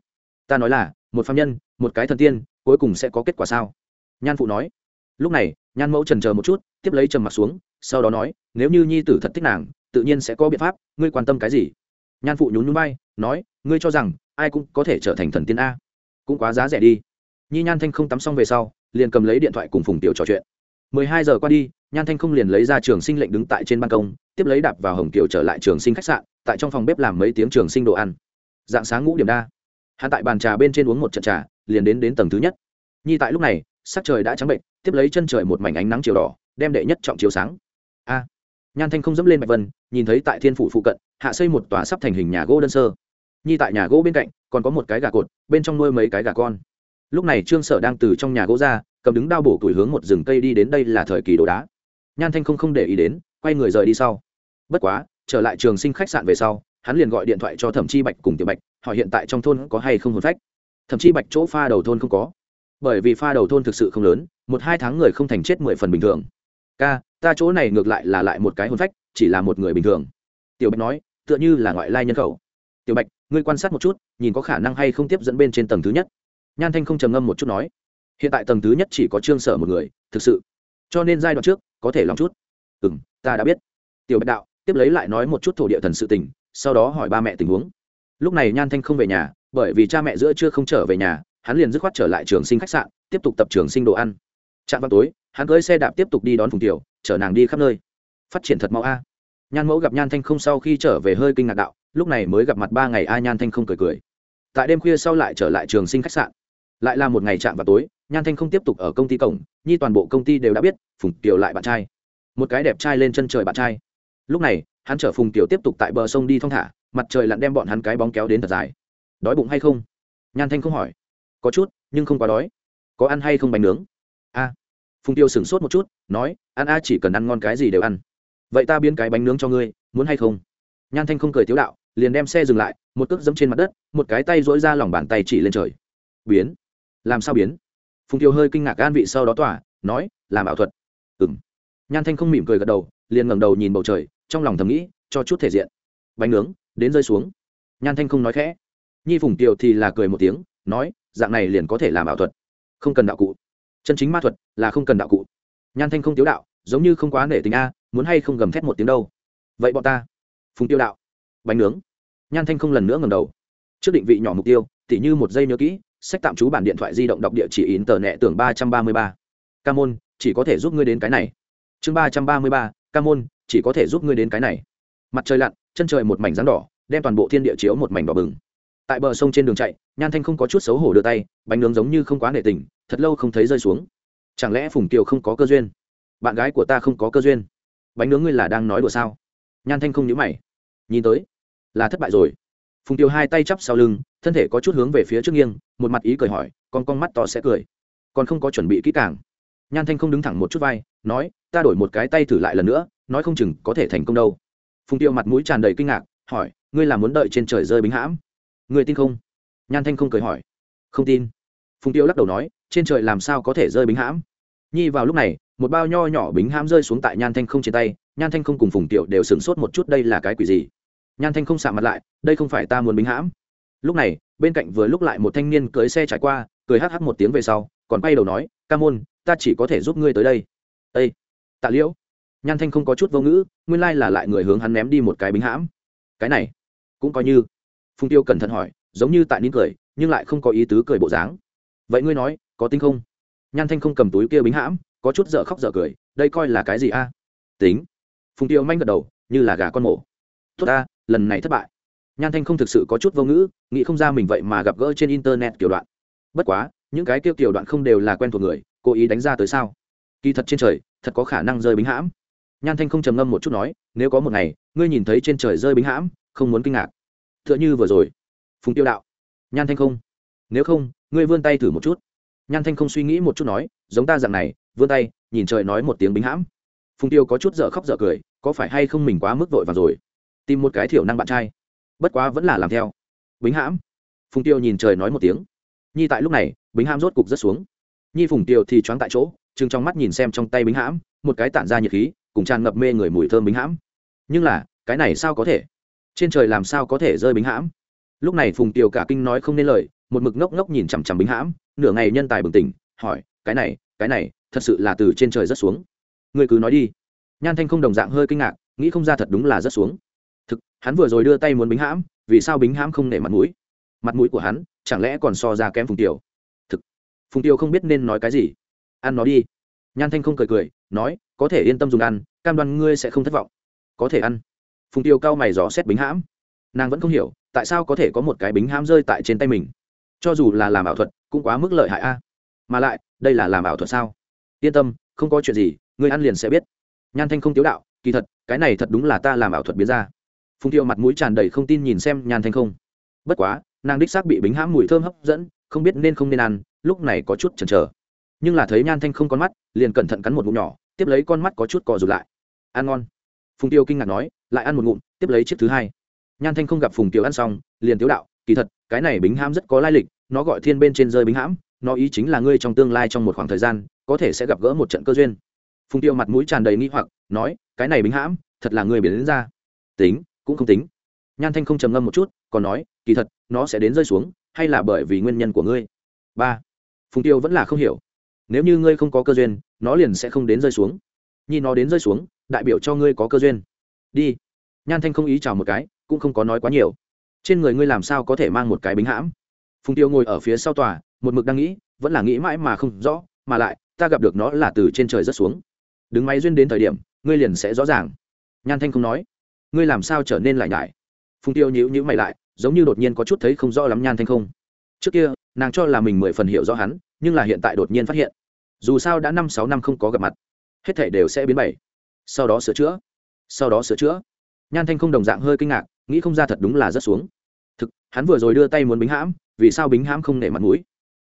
Ta nói là một phạm nhân, một cái thần tiên, cuối cùng sẽ có kết quả sao? Nhan phụ nói. Lúc này, nhan mẫu trần chờ một chút, tiếp lấy trầm mặt xuống, sau đó nói, nếu như nhi tử thật thích nàng, tự nhiên sẽ có biện pháp, ngươi quan tâm cái gì? Nhan phụ nhún nhún bay nói, ngươi cho rằng, ai cũng có thể trở thành thần tiên a. Cũng quá giá rẻ đi. Nhi nhan thanh không tắm xong về sau, liền cầm lấy điện thoại cùng phùng tiểu trò chuyện. Mười hai giờ qua đi, nhan thanh không liền lấy ra trường sinh lệnh đứng tại trên ban công, tiếp lấy đạp vào hồng kiều trở lại trường sinh khách sạn, tại trong phòng bếp làm mấy tiếng trường sinh đồ ăn. Dạng sáng ngũ điểm đa hắn tại bàn trà bên trên uống một trận trà, liền đến đến tầng thứ nhất. Nhi tại lúc này, sắc trời đã trắng bệnh, tiếp lấy chân trời một mảnh ánh nắng chiều đỏ, đem đệ nhất trọng chiếu sáng. A! Nhan thanh không dẫm lên bạch vân, nhìn thấy tại thiên phủ phụ cận, hạ xây một tòa sắp thành hình nhà gỗ đơn sơ. Nhi tại nhà gỗ bên cạnh, còn có một cái gà cột, bên trong nuôi mấy cái gà con. Lúc này trương sở đang từ trong nhà gỗ ra, cầm đứng đao bổ tuổi hướng một rừng cây đi đến đây là thời kỳ đồ đá. Nhan thanh không không để ý đến, quay người rời đi sau. Bất quá, trở lại trường sinh khách sạn về sau, hắn liền gọi điện thoại cho thẩm chi bạch cùng tiểu bạch hỏi hiện tại trong thôn có hay không hồn phách. Thậm chí bạch chỗ pha đầu thôn không có. Bởi vì pha đầu thôn thực sự không lớn, một hai tháng người không thành chết mười phần bình thường. Ca, ta chỗ này ngược lại là lại một cái hồn phách, chỉ là một người bình thường. Tiểu bạch nói, tựa như là ngoại lai nhân khẩu. Tiểu bạch, ngươi quan sát một chút, nhìn có khả năng hay không tiếp dẫn bên trên tầng thứ nhất. Nhan thanh không trầm ngâm một chút nói, hiện tại tầng thứ nhất chỉ có trương sở một người, thực sự. Cho nên giai đoạn trước, có thể lòng chút. Ừ m ta đã biết. Tiểu bạch đạo, tiếp lấy lại nói một chút thổ địa thần sự tình, sau đó hỏi ba mẹ tình huống lúc này nhan thanh không về nhà, bởi vì cha mẹ giữa chưa không trở về nhà, hắn liền dứt khoát trở lại trường sinh khách sạn, tiếp tục tập trường sinh đồ ăn. Trạm vào tối, hắn cưới xe đạp tiếp tục đi đón phùng tiểu, chở nàng đi khắp nơi. Phát triển thật mau a. Nhan mẫu gặp nhan thanh không sau khi trở về hơi kinh ngạc đạo, lúc này mới gặp mặt ba ngày a, nhan thanh không cười cười. Tại đêm khuya sau lại trở lại trường sinh khách sạn. Lại là một ngày chạm vào tối, nhan thanh không tiếp tục ở công ty cổng nhi toàn bộ công ty đều đã biết, phùng tiểu lại bạn trai. Một cái đẹp trai lên chân trời bạn trai. Lúc này, hắn chở phùng tiểu tiếp tục tại bờ sông đi thong thả mặt trời lặn đem bọn hắn cái bóng kéo đến thật dài. Đói bụng hay không? Nhan thanh không hỏi. Có chút, nhưng không quá đói. Có ăn hay không bánh nướng? A. Phùng tiêu sửng sốt một chút, nói, ăn a, chỉ cần ăn ngon cái gì đều ăn. Vậy ta biến cái bánh nướng cho ngươi, muốn hay không? Nhan thanh không cười thiếu đạo, liền đem xe dừng lại, một cước dẫm trên mặt đất, một cái tay dỗi ra lòng bàn tay chỉ lên trời. Biến. Làm sao biến? Phùng tiêu hơi kinh ngạc an vị sau đó tỏa, nói, làm ảo thuật. Ừng nhan thanh không mỉm cười gật đầu, liền ngẩng đầu nhìn bầu trời, trong lòng thầm nghĩ, cho chút thể diện. Bánh nướng đến rơi xuống. Nhan thanh không nói khẽ. Nhi phùng tiều thì là cười một tiếng, nói, dạng này liền có thể làm ảo thuật. Không cần đạo cụ. Chân chính ma thuật là không cần đạo cụ. Nhan thanh không tiếu đạo, giống như không quá nể tình a, muốn hay không gầm thét một tiếng đâu? Vậy bọn ta. Phùng tiêu đạo, bánh nướng. Nhan thanh không lần nữa ngầm đầu. Trước định vị nhỏ mục tiêu, tỉ như một giây nhớ kỹ, sách tạm trú bản điện thoại di động đọc địa chỉ in tờ nẹ tưởng ba trăm ba mươi ba. Ca môn, chỉ có thể giúp ngươi đến cái này. Chương ba trăm ba mươi ba, ca môn, chỉ có thể giúp ngươi đến cái này. Mặt trời lặn chân trời một mảnh rắn đỏ, đem toàn bộ thiên địa chiếu một mảnh đỏ bừng. Tại bờ sông trên đường chạy, nhan thanh không có chút xấu hổ đưa tay, bánh nướng giống như không quá nể tình, thật lâu không thấy rơi xuống. Chẳng lẽ phùng kiều không có cơ duyên? Bạn gái của ta không có cơ duyên. Bánh nướng ngươi là đang nói đùa sao? Nhan thanh không nhớ mày. Nhìn tới, là thất bại rồi. Phùng kiều hai tay chắp sau lưng, thân thể có chút hướng về phía trước nghiêng, một mặt ý cười hỏi, con con mắt to sẽ cười. Còn không có chuẩn bị kỹ càng. Nhan thanh không đứng thẳng một chút vai, nói, ta đổi một cái tay thử lại lần nữa, nói không chừng có thể thành công đâu phùng tiêu mặt mũi tràn đầy kinh ngạc, hỏi, ngươi là muốn đợi trên trời rơi bính hãm? Ngươi tin không? Nhan thanh không cười hỏi. Không tin. Phùng tiêu lắc đầu nói, trên trời làm sao có thể rơi bính hãm? Nhi vào lúc này, một bao nho nhỏ bính hãm rơi xuống tại nhan thanh không trên tay, nhan thanh không cùng phùng Tiêu đều sửng sốt một chút đây là cái quỷ gì? Nhan thanh không sạ mặt lại, đây không phải ta muốn bính hãm. Lúc này, bên cạnh vừa lúc lại một thanh niên cưới xe trải qua, cười hh một tiếng về sau, còn bay đầu nói, ca môn, ta chỉ có thể giúp ngươi tới đây. Ây tạ liễu nhan thanh không có chút vô ngữ, nguyên lai là lại người hướng hắn ném đi một cái bính hãm. Cái này, cũng coi như. Phùng tiêu cẩn thận hỏi, giống như tại nín cười, nhưng lại không có ý tứ cười bộ dáng. Vậy ngươi nói, có tính không? Nhan thanh không cầm túi kia bính hãm, có chút dở khóc dở cười, đây coi là cái gì a? Tính. Phùng tiêu manh gật đầu, như là gà con mổ. Tốt ta, lần này thất bại. Nhan thanh không thực sự có chút vô ngữ, nghĩ không ra mình vậy mà gặp gỡ trên internet kiểu đoạn. Bất quá, những cái kia kiểu đoạn không đều là quen thuộc người, cố ý đánh ra tới sao? Kỳ thật trên trời, thật có khả năng rơi bính hãm nhan thanh không trầm ngâm một chút nói, nếu có một ngày, ngươi nhìn thấy trên trời rơi bính hãm, không muốn kinh ngạc. T h ư ợ n h ư vừa rồi. Phùng tiêu đạo. Nhan thanh không. Nếu không, ngươi vươn tay thử một chút. Nhan thanh không suy nghĩ một chút nói, giống ta dạng này, vươn tay, nhìn trời nói một tiếng bính hãm. Phùng tiêu có chút dở khóc dở cười, có phải hay không mình quá mức vội vàng rồi? Tìm một cái thiểu năng bạn trai. Bất quá vẫn là làm theo. Bính hãm? Phùng tiêu nhìn trời nói một tiếng. Nhi tại lúc này, bính hãm rốt cục rất xuống. Nhi phùng tiêu thì choáng tại chỗ chừng trong mắt nhìn xem trong tay bính hãm, một cái tản ra nhiệt khí cùng tràn ngập mê người mùi thơm bính hãm. Nhưng là, cái này sao có thể? Trên trời làm sao có thể rơi bính hãm? Lúc này phùng tiều cả kinh nói không nên lời, một mực ngốc ngốc nhìn chằm chằm bính hãm, nửa ngày nhân tài bừng tỉnh, hỏi, cái này cái này, thật sự là từ trên trời rất xuống? Người cứ nói đi. Nhan thanh không đồng dạng hơi kinh ngạc, nghĩ không ra thật đúng là rất xuống. Thực, hắn vừa rồi đưa tay muốn bính hãm, vì sao bính hãm không nể mặt mũi? Mặt mũi của hắn, chẳng lẽ còn so ra kém phùng tiều thực, phùng tiều không biết nên nói cái gì. Ăn nó đi. Nhan thanh không cười cười, nói có thể yên tâm dùng ăn, cam đoan ngươi sẽ không thất vọng. Có thể ăn. Phùng tiêu cao mày dò xét bính hãm. Nàng vẫn không hiểu, tại sao có thể có một cái bính hãm rơi tại trên tay mình. Cho dù là làm ảo thuật, cũng quá mức lợi hại a. Mà lại, đây là làm ảo thuật sao? Yên tâm, không có chuyện gì, ngươi ăn liền sẽ biết. Nhan thanh không tiếu đạo, kỳ thật, cái này thật đúng là ta làm ảo thuật biến ra. Phùng tiêu mặt mũi tràn đầy không tin nhìn xem nhan thanh không. Bất quá, nàng đích xác bị bính hãm mùi thơm hấp dẫn, không biết nên không nên ăn, lúc này có chút chần chờ. Nhưng là thấy nhan thanh không con mắt, liền cẩn thận cắn một ngụm nhỏ tiếp lấy con mắt có chút cò rụt lại. Ăn ngon. Phùng tiêu kinh ngạc nói, lại ăn một ngụm, tiếp lấy chiếc thứ hai. Nhan thanh không gặp phùng tiêu ăn xong, liền tiếu đạo, kỳ thật, cái này bính hãm rất có lai lịch, nó gọi thiên bên trên rơi bính hãm, nó ý chính là ngươi trong tương lai trong một khoảng thời gian, có thể sẽ gặp gỡ một trận cơ duyên. Phùng tiêu mặt mũi tràn đầy nghi hoặc, nói, cái này bính hãm, thật là người biến đến ra. Tính, cũng không tính. Nhan thanh không trầm ngâm một chút, còn nói, kỳ thật, nó sẽ đến rơi xuống, hay là bởi vì nguyên nhân của ngươi? Ba. Phùng tiêu vẫn là không hiểu nếu như ngươi không có cơ duyên, nó liền sẽ không đến rơi xuống. Nhi nó đến rơi xuống, đại biểu cho ngươi có cơ duyên. Đi. Nhan thanh không ý chào một cái, cũng không có nói quá nhiều. Trên người ngươi làm sao có thể mang một cái bính hãm? Phùng tiêu ngồi ở phía sau tòa, một mực đang nghĩ, vẫn là nghĩ mãi mà không rõ, mà lại, ta gặp được nó là từ trên trời rất xuống. Đứng máy duyên đến thời điểm, ngươi liền sẽ rõ ràng. Nhan thanh không nói. Ngươi làm sao trở nên lại nhải? Phùng tiêu nhữ nhữ mày lại, giống như đột nhiên có chút thấy không rõ lắm nhan thanh không. Trước kia, nàng cho là mình mười phần hiểu rõ hắn, nhưng là hiện tại đột nhiên phát hiện dù sao đã năm sáu năm không có gặp mặt, hết thể đều sẽ biến bảy. Sau đó sửa chữa. Sau đó sửa chữa. Nhan thanh không đồng dạng hơi kinh ngạc, nghĩ không ra thật đúng là rất xuống. Thực, hắn vừa rồi đưa tay muốn bính hãm, vì sao bính hãm không nể mặt mũi?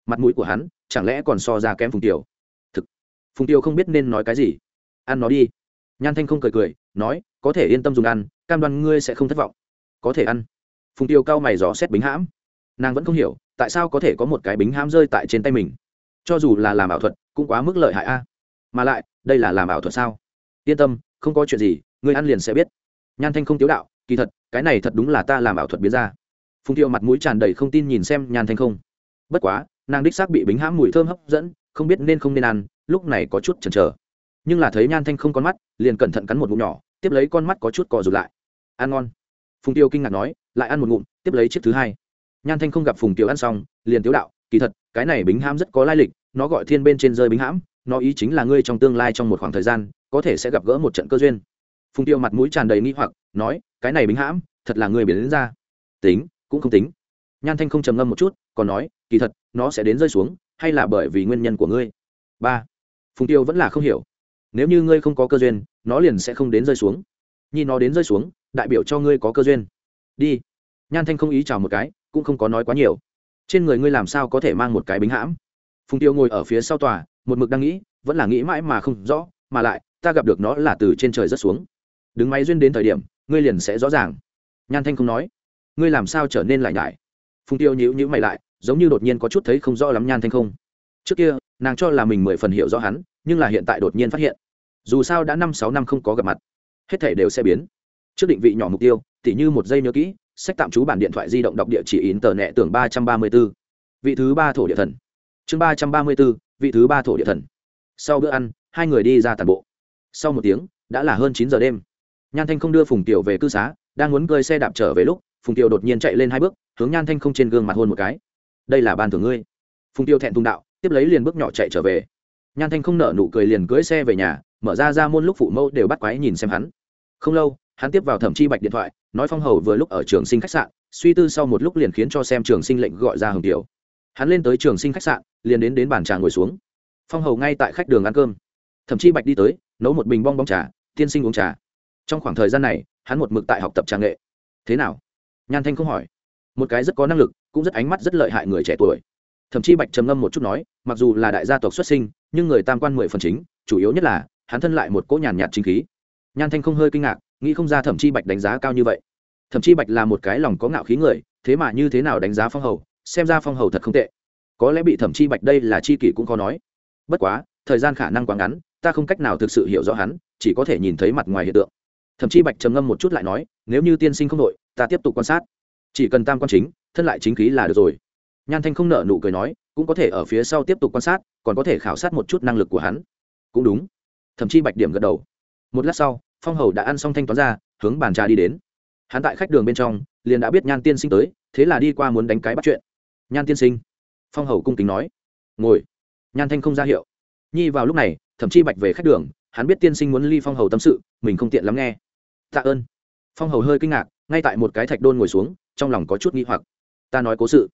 Mặt mũi của hắn, chẳng lẽ còn so ra kém phùng tiểu thực, phùng tiêu không biết nên nói cái gì. Ăn nó đi. Nhan thanh không cười cười, nói, có thể yên tâm dùng ăn, cam đoan ngươi sẽ không thất vọng. Có thể ăn. Phùng tiêu cao mày dò xét bính hãm. Nàng vẫn không hiểu, tại sao có thể có một cái bính hãm rơi tại trên tay mình cho dù là làm ảo thuật, cũng quá mức lợi hại a. Mà lại, đây là làm ảo thuật sao? Yên tâm, không có chuyện gì người ăn liền sẽ biết. Nhan thanh không tiếu đạo, kỳ thật, cái này thật đúng là ta làm ảo thuật biến ra. Phùng tiêu mặt mũi tràn đầy không tin nhìn xem nhan thanh không. Bất quá, nàng đích xác bị bính hãm mùi thơm hấp dẫn, không biết nên không nên ăn, lúc này có chút chần chờ. Nhưng là thấy nhan thanh không con mắt, liền cẩn thận cắn một ngụm nhỏ, tiếp lấy con mắt có chút cò rụt lại. Ăn ngon. Phùng tiêu kinh ngạc nói, lại ăn một ngụm, tiếp lấy chiếc thứ hai. Nhan thanh không gặp phùng tiêu ăn xong, liền tiếu đạo, kỳ thật cái này bính hãm rất có lai lịch, nó gọi thiên bên trên rơi bính hãm, nó ý chính là ngươi trong tương lai trong một khoảng thời gian, có thể sẽ gặp gỡ một trận cơ duyên. Phùng tiêu mặt mũi tràn đầy nghi hoặc, nói, cái này bính hãm, thật là người biến đến ra. Tính, cũng không tính. Nhan thanh không trầm ngâm một chút, còn nói, kỳ thật, nó sẽ đến rơi xuống, hay là bởi vì nguyên nhân của ngươi? Ba. Phùng tiêu vẫn là không hiểu. Nếu như ngươi không có cơ duyên, nó liền sẽ không đến rơi xuống. Nhi nó đến rơi xuống, đại biểu cho ngươi có cơ duyên. Đi. Nhan thanh không ý chào một cái, cũng không có nói quá nhiều trên người ngươi làm sao có thể mang một cái bính hãm? Phùng tiêu ngồi ở phía sau tòa, một mực đang nghĩ, vẫn là nghĩ mãi mà không rõ, mà lại, ta gặp được nó là từ trên trời rất xuống. Đứng máy duyên đến thời điểm, ngươi liền sẽ rõ ràng. Nhan thanh không nói. Ngươi làm sao trở nên lại nhải? Phùng tiêu nhữ nhữ mày lại, giống như đột nhiên có chút thấy không rõ lắm nhan thanh không. Trước kia, nàng cho là mình mười phần hiểu rõ hắn, nhưng là hiện tại đột nhiên phát hiện. Dù sao đã năm sáu năm không có gặp mặt, hết thể đều sẽ biến. Trước định vị nhỏ mục tiêu, tỉ như một giây nhớ kỹ sách tạm trú bản điện thoại di động đọc địa chỉ in tờ nẹ tưởng ba trăm ba mươi b ố vị thứ ba thổ địa thần. Chương ba trăm ba mươi b ố vị thứ ba thổ địa thần. Sau bữa ăn, hai người đi ra tàn bộ. Sau một tiếng, đã là hơn chín giờ đêm. Nhan thanh không đưa phùng tiểu về cư xá, đang muốn cơi xe đạp trở về lúc, phùng tiểu đột nhiên chạy lên hai bước, hướng nhan thanh không trên gương mặt hôn một cái. Đây là ban thưởng ngươi. Phùng tiêu thẹn thùng đạo, tiếp lấy liền bước nhỏ chạy trở về. Nhan thanh không nở nụ cười liền cưỡi xe về nhà, mở ra ra môn lúc phụ mẫu đều bắt quái nhìn xem hắn. Không lâu hắn tiếp vào thẩm chi bạch điện thoại, nói phong hầu vừa lúc ở trường sinh khách sạn, suy tư sau một lúc liền khiến cho xem trường sinh lệnh gọi ra hồng tiểu. Hắn lên tới trường sinh khách sạn, liền đến đến bàn trà ngồi xuống. Phong hầu ngay tại khách đường ăn cơm. Thẩm chi bạch đi tới, nấu một bình bong bóng trà, tiên sinh uống trà. Trong khoảng thời gian này, hắn một mực tại học tập trà nghệ. Thế nào? Nhan thanh không hỏi. Một cái rất có năng lực, cũng rất ánh mắt rất lợi hại người trẻ tuổi. Thậm chí bạch trầm ngâm một chút nói, mặc dù là đại gia tộc xuất sinh, nhưng người tam quan mười phần chính, chủ yếu nhất là, hắn thân lại một cỗ nhàn nhạt chính khí nhan thanh không hơi kinh ngạc, nghĩ không ra thẩm chi bạch đánh giá cao như vậy. Thẩm chi bạch là một cái lòng có ngạo khí người, thế mà như thế nào đánh giá phong hầu, xem ra phong hầu thật không tệ. Có lẽ bị thẩm chi bạch đây là chi kỷ cũng khó nói. Bất quá, thời gian khả năng quá ngắn, ta không cách nào thực sự hiểu rõ hắn, chỉ có thể nhìn thấy mặt ngoài hiện tượng. Thậm chí bạch trầm ngâm một chút lại nói, nếu như tiên sinh không đội, ta tiếp tục quan sát. Chỉ cần tam quan chính, thân lại chính khí là được rồi. Nhan thanh không nợ nụ cười nói, cũng có thể ở phía sau tiếp tục quan sát, còn có thể khảo sát một chút năng lực của hắn. Cũng đúng. Thậm chí bạch điểm gật đầu. Một lát sau phong hầu đã ăn xong thanh toán ra, hướng bàn trà đi đến. Hắn tại khách đường bên trong, liền đã biết nhan tiên sinh tới, thế là đi qua muốn đánh cái bắt chuyện. Nhan tiên sinh, phong hầu cung kính nói. Ngồi. Nhan thanh không ra hiệu. Nhi vào lúc này, thậm chí bạch về khách đường, hắn biết tiên sinh muốn ly phong hầu tâm sự, mình không tiện lắm nghe. Tạ ơn. Phong hầu hơi kinh ngạc, ngay tại một cái thạch đôn ngồi xuống, trong lòng có chút nghi hoặc. Ta nói cố sự.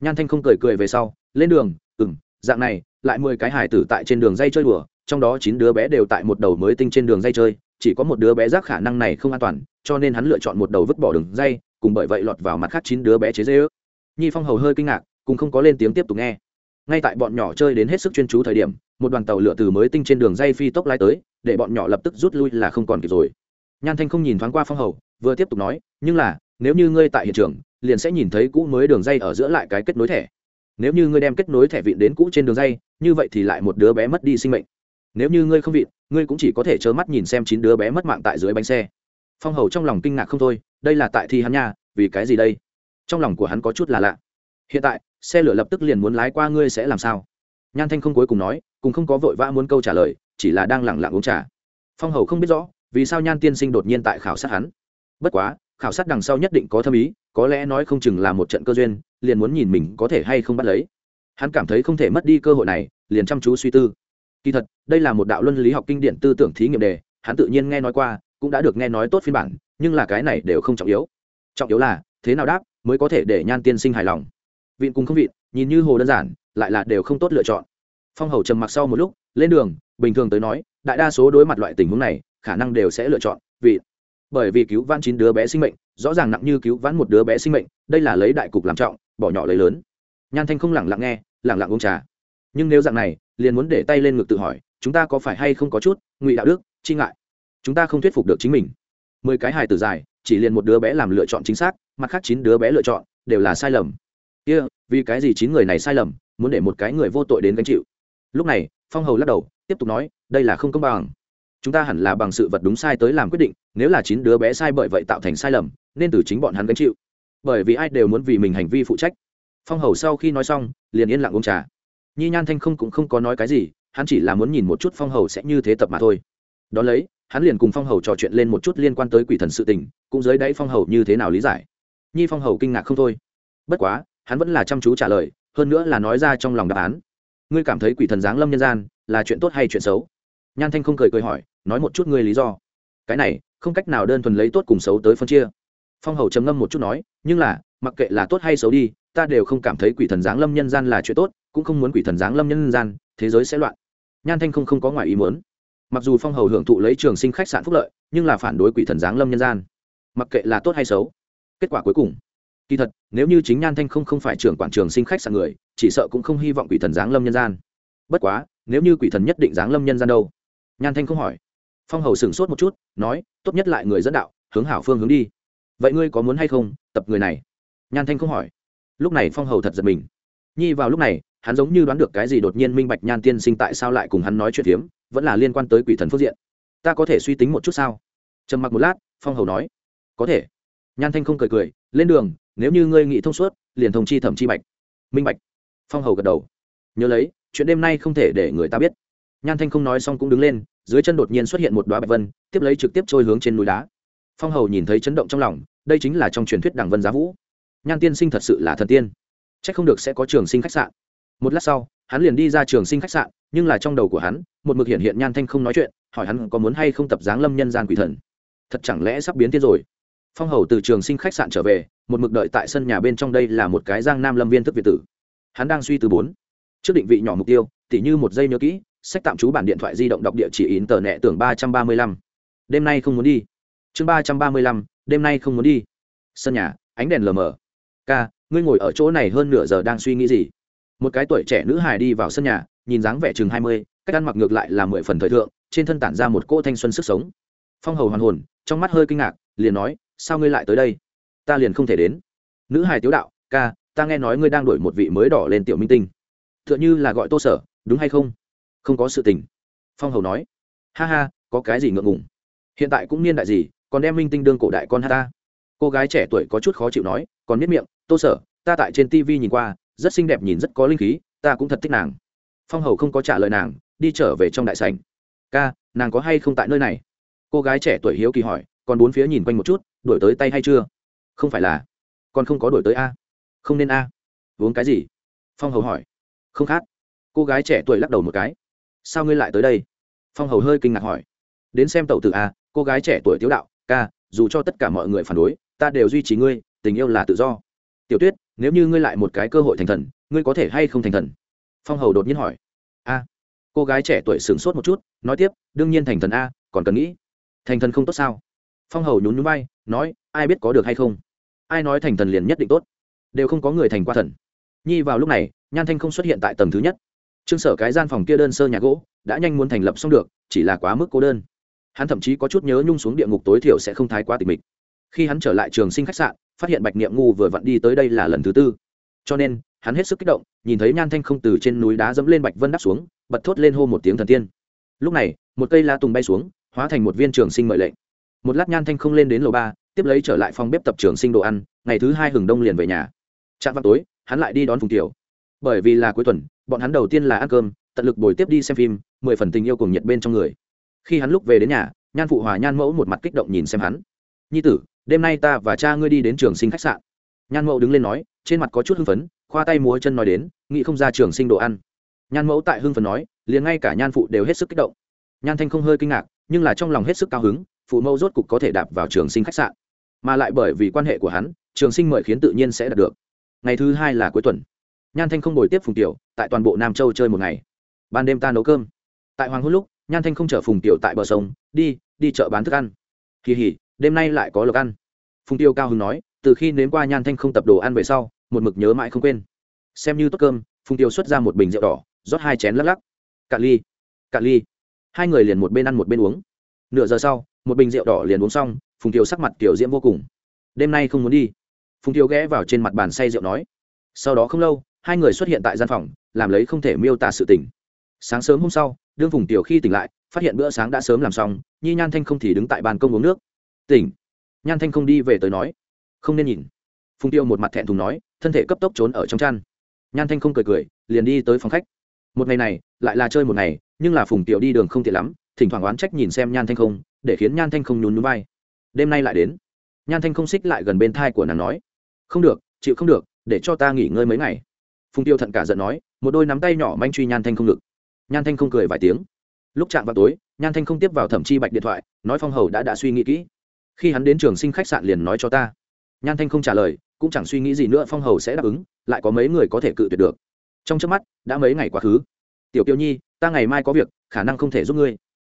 Nhan thanh không cười cười về sau, lên đường ừng dạng này, lại mười cái hải tử tại trên đường dây chơi đùa, trong đó chín đứa bé đều tại một đầu mới tinh trên đường dây chơi chỉ có một đứa bé rác khả năng này không an toàn, cho nên hắn lựa chọn một đầu vứt bỏ đường dây, cùng bởi vậy lọt vào mặt khác chín đứa bé chế dê ước. Nhi phong hầu hơi kinh ngạc cùng không có lên tiếng tiếp tục nghe. Ngay tại bọn nhỏ chơi đến hết sức chuyên chú thời điểm, một đoàn tàu lửa từ mới tinh trên đường dây phi tốc lái tới, để bọn nhỏ lập tức rút lui là không còn kịp rồi. Nhan thanh không nhìn thoáng qua phong hầu, vừa tiếp tục nói, nhưng là, nếu như ngươi tại hiện trường, liền sẽ nhìn thấy cũ mới đường dây ở giữa lại cái kết nối thẻ. Nếu như ngươi đem kết nối thẻ vịn đến cũ trên đường dây, như vậy thì lại một đứa bé mất đi sinh mệnh nếu như ngươi không vịn, ngươi cũng chỉ có thể trơ mắt nhìn xem chín đứa bé mất mạng tại dưới bánh xe. Phong hầu trong lòng kinh ngạc không thôi, đây là tại thi hắn nha, vì cái gì đây? Trong lòng của hắn có chút là lạ. Hiện tại, xe lửa lập tức liền muốn lái qua ngươi sẽ làm sao? Nhan thanh không cuối cùng nói cùng không có vội vã muốn câu trả lời, chỉ là đang lẳng lặng uống trà. Phong hầu không biết rõ, vì sao nhan tiên sinh đột nhiên tại khảo sát hắn. Bất quá, khảo sát đằng sau nhất định có thâm ý, có lẽ nói không chừng là một trận cơ duyên, liền muốn nhìn mình có thể hay không bắt lấy. Hắn cảm thấy không thể mất đi cơ hội này, liền chăm chú suy tư kỳ thật, đây là một đạo luân lý học kinh điển tư tưởng thí nghiệm đề, hắn tự nhiên nghe nói qua, cũng đã được nghe nói tốt phiên bản, nhưng là cái này đều không trọng yếu. Trọng yếu là, thế nào đáp, mới có thể để nhan tiên sinh hài lòng. Vịn cùng không vịn, nhìn như hồ đơn giản, lại là đều không tốt lựa chọn. Phong hầu trầm mặc sau một lúc, lên đường, bình thường tới nói, đại đa số đối mặt loại tình huống này, khả năng đều sẽ lựa chọn vịn. Bởi vì cứu vãn chín đứa bé sinh mệnh, rõ ràng nặng như cứu vãn một đứa bé sinh mệnh, đây là lấy đại cục làm trọng, bỏ nhỏ lấy lớn. Nhan thanh không lẳng lặng nghe lẳng lặng uống trà nhưng nếu dạng này liền muốn để tay lên ngực tự hỏi chúng ta có phải hay không có chút ngụy đạo đức chi ngại? Chúng ta không thuyết phục được chính mình. Mười cái hài tử dài chỉ liền một đứa bé làm lựa chọn chính xác mặt khác chín đứa bé lựa chọn đều là sai lầm. Kia、yeah, vì cái gì chín người này sai lầm muốn để một cái người vô tội đến gánh chịu? Lúc này phong hầu lắc đầu tiếp tục nói đây là không công bằng. Chúng ta hẳn là bằng sự vật đúng sai tới làm quyết định nếu là chín đứa bé sai bởi vậy tạo thành sai lầm nên từ chính bọn hắn gánh chịu. Bởi vì ai đều muốn vì mình hành vi phụ trách. Phong hầu sau khi nói xong liền yên lặng uống trà nhi nhan thanh không cũng không có nói cái gì, hắn chỉ là muốn nhìn một chút phong hầu sẽ như thế tập mà thôi. Đón lấy, hắn liền cùng phong hầu trò chuyện lên một chút liên quan tới quỷ thần sự tình, cũng dưới đáy phong hầu như thế nào lý giải. Nhi phong hầu kinh ngạc không thôi. Bất quá, hắn vẫn là chăm chú trả lời, hơn nữa là nói ra trong lòng đáp án. Ngươi cảm thấy quỷ thần giáng lâm nhân gian, là chuyện tốt hay chuyện xấu? Nhan thanh không cười cười hỏi, nói một chút ngươi lý do. Cái này, không cách nào đơn thuần lấy tốt cùng xấu tới phân chia. Phong hầu trầm ngâm một chút nói, nhưng là, mặc kệ là tốt hay xấu đi, ta đều không cảm thấy quỷ thần giáng lâm nhân gian là chuyện tốt cũng không muốn quỷ thần giáng lâm nhân gian, thế giới sẽ loạn. Nhan thanh không không có ngoài ý muốn. Mặc dù phong hầu hưởng thụ lấy trường sinh khách sạn phúc lợi, nhưng là phản đối quỷ thần giáng lâm nhân gian. Mặc kệ là tốt hay xấu, kết quả cuối cùng. Kỳ thật, nếu như chính nhan thanh không không phải trưởng quản trường sinh khách sạn người, chỉ sợ cũng không hy vọng quỷ thần giáng lâm nhân gian. Bất quá, nếu như quỷ thần nhất định giáng lâm nhân gian đâu? Nhan thanh không hỏi. Phong hầu sửng sốt một chút, nói, tốt nhất lại người dẫn đạo, hướng hảo phương hướng đi. Vậy ngươi có muốn hay không, tập người này? Nhan thanh không hỏi. Lúc này phong hầu thật giật mình. Nhi vào lúc này hắn giống như đoán được cái gì đột nhiên minh bạch nhan tiên sinh tại sao lại cùng hắn nói chuyện hiếm, vẫn là liên quan tới quỷ thần phước diện. Ta có thể suy tính một chút sao? Trầm mặc một lát phong hầu nói. Có thể. Nhan thanh không cười cười lên đường nếu như ngươi nghĩ thông suốt liền thông chi thẩm chi bạch. Minh bạch. Phong hầu gật đầu. Nhớ lấy chuyện đêm nay không thể để người ta biết. Nhan thanh không nói xong cũng đứng lên dưới chân đột nhiên xuất hiện một đoá bạch vân tiếp lấy trực tiếp trôi hướng trên núi đá. Phong hầu nhìn thấy chấn động trong lòng đây chính là trong truyền thuyết đảng vân giá vũ. Nhan tiên sinh thật sự là thần tiên. C h ắ c không được sẽ có trường sinh khách sạn một lát sau, hắn liền đi ra trường sinh khách sạn, nhưng là trong đầu của hắn, một mực hiện hiện nhan thanh không nói chuyện, hỏi hắn có muốn hay không tập giáng lâm nhân gian quỷ thần. Thật chẳng lẽ sắp biến thiên rồi? Phong hầu từ trường sinh khách sạn trở về, một mực đợi tại sân nhà bên trong đây là một cái giang nam lâm viên thức việt tử. Hắn đang suy từ bốn. Trước định vị nhỏ mục tiêu, tỉ như một giây nhớ kỹ, sách tạm trú bản điện thoại di động đọc địa chỉ in tờ nẹ tưởng ba trăm ba mươi lăm. Đêm nay không muốn đi. Chương ba trăm ba mươi lăm, đêm nay không muốn đi. Sân nhà, ánh đèn lờ mờ. Ca, ngươi ngồi ở chỗ này hơn nửa giờ đang suy nghĩ gì? Một cái tuổi trẻ nữ hài đi vào sân nhà, nhìn dáng vẻ chừng hai mươi, cách ăn mặc ngược lại là mười phần thời thượng, trên thân tản ra một cỗ thanh xuân sức sống. Phong hầu hoàn hồn, trong mắt hơi kinh ngạc, liền nói, sao ngươi lại tới đây? Ta liền không thể đến. Nữ hài tiếu đạo, ca, ta nghe nói ngươi đang đổi một vị mới đỏ lên tiểu minh tinh. T h ư ợ n h ư là gọi tô sở, đúng hay không? Không có sự tình. Phong hầu nói, ha ha, có cái gì ngượng ngùng? Hiện tại cũng niên đại gì, còn đem minh tinh đương cổ đại con ha ta. Cô gái trẻ tuổi có chút khó chịu nói, còn biết miệng, tô sở, ta tại trên tv nhìn qua rất xinh đẹp nhìn rất có linh khí, ta cũng thật thích nàng. Phong hầu không có trả lời nàng, đi trở về trong đại sảnh. Ca, nàng có hay không tại nơi này? Cô gái trẻ tuổi hiếu kỳ hỏi, còn bốn phía nhìn quanh một chút đổi tới tay hay chưa? Không phải là. Còn không có đổi tới a. Không nên a. Uống cái gì? Phong hầu hỏi. Không khác. Cô gái trẻ tuổi lắc đầu một cái. Sao ngươi lại tới đây? Phong hầu hơi kinh ngạc hỏi. Đến xem tàu tử a, cô gái trẻ tuổi tiếu đạo, ca, dù cho tất cả mọi người phản đối, ta đều duy trì ngươi, tình yêu là tự do. Tiểu tuyết nếu như ngươi lại một cái cơ hội thành thần, ngươi có thể hay không thành thần? Phong hầu đột nhiên hỏi. A. Cô gái trẻ tuổi sửng sốt một chút, nói tiếp, đương nhiên thành thần a, còn cần nghĩ. Thành thần không tốt sao? Phong hầu nhún nhún vai, nói, ai biết có được hay không? Ai nói thành thần liền nhất định tốt? Đều không có người thành qua thần. Nhi vào lúc này, nhan thanh không xuất hiện tại tầng thứ nhất. Trương sở cái gian phòng kia đơn sơ nhà gỗ, đã nhanh muốn thành lập xong được, chỉ là quá mức cô đơn. Hắn thậm chí có chút nhớ nhung xuống địa ngục tối thiểu sẽ không thái quá tịch mịch khi hắn trở lại trường sinh khách sạn, phát hiện bạch niệm ngu vừa vặn đi tới đây là lần thứ tư. Cho nên, hắn hết sức kích động, nhìn thấy nhan thanh không từ trên núi đá dẫm lên bạch vân đắp xuống, bật thốt lên hô một tiếng thần tiên. Lúc này, một cây la tùng bay xuống, hóa thành một viên trường sinh mệnh lệnh. Một lát nhan thanh không lên đến lầu ba, tiếp lấy trở lại phòng bếp tập trường sinh đồ ăn, ngày thứ hai hừng đông liền về nhà. Trạm vào tối, hắn lại đi đón phùng tiểu. Bởi vì là cuối tuần, bọn hắn đầu tiên là ăn cơm, tận lực bồi tiếp đi xem phim, mười phần tình yêu cùng nhiệt bên trong người. Khi hắn lúc về đến nhà, nhan phụ hòa nhan mẫu một mặt kích động nhìn xem hắn. Nhi tử đêm nay ta và cha ngươi đi đến trường sinh khách sạn. Nhan mẫu đứng lên nói, trên mặt có chút hưng phấn, khoa tay múa chân nói đến, nghĩ không ra trường sinh đồ ăn. Nhan mẫu tại hưng phấn nói, liền ngay cả nhan phụ đều hết sức kích động. Nhan thanh không hơi kinh ngạc, nhưng là trong lòng hết sức cao hứng, phụ mẫu rốt cục có thể đạp vào trường sinh khách sạn. Mà lại bởi vì quan hệ của hắn, trường sinh mời khiến tự nhiên sẽ đạt được. Ngày thứ hai là cuối tuần. Nhan thanh không bồi tiếp phùng tiểu, tại toàn bộ nam châu chơi một ngày. Ban đêm ta nấu cơm. Tại hoàng hôn lúc, nhan thanh không chở phùng tiểu tại bờ sông, đi đi chợ bán thức ăn. Kỳ hỉ đêm nay lại có lộc ăn. Phùng tiêu cao hứng nói, từ khi nếm qua nhan thanh không tập đồ ăn về sau, một mực nhớ mãi không quên. Xem như tốt cơm, phùng tiêu xuất ra một bình rượu đỏ, rót hai chén lắc lắc. Cạn ly cạn ly. Hai người liền một bên ăn một bên uống. Nửa giờ sau, một bình rượu đỏ liền uống xong, phùng tiêu sắc mặt kiểu diễm vô cùng. Đêm nay không muốn đi. Phùng tiêu ghé vào trên mặt bàn say rượu nói. Sau đó không lâu, hai người xuất hiện tại gian phòng, làm lấy không thể miêu tả sự tỉnh sáng sớm hôm sau, đương phùng tiểu khi tỉnh lại, phát hiện bữa sáng đã sớm làm xong, nhi nhan thanh không thì đứng tại bàn công uống nước tỉnh. Nhan thanh không đi về tới nói, không nên nhìn. Phùng tiêu một mặt thẹn thùng nói, thân thể cấp tốc trốn ở trong chăn. Nhan thanh không cười cười, liền đi tới phòng khách. Một ngày này, lại là chơi một ngày, nhưng là phùng tiểu đi đường không tiện lắm, thỉnh thoảng oán trách nhìn xem nhan thanh không, để khiến nhan thanh không nhún núi vai. Đêm nay lại đến. Nhan thanh không xích lại gần bên thai của nàng nói, không được, chịu không được, để cho ta nghỉ ngơi mấy ngày. Phùng tiêu thận cả giận nói, một đôi nắm tay nhỏ manh truy nhan thanh không ngực. Nhan thanh không cười vài tiếng. Lúc chạm vào tối, nhan thanh không tiếp vào thẩm chi bạch điện thoại, nói phong hầu đã đã suy nghĩ kỹ khi hắn đến trường sinh khách sạn liền nói cho ta. Nhan thanh không trả lời, cũng chẳng suy nghĩ gì nữa, phong hầu sẽ đáp ứng, lại có mấy người có thể cự tuyệt được. Trong trước mắt, đã mấy ngày quá khứ. Tiểu kiều nhi, ta ngày mai có việc, khả năng không thể giúp ngươi.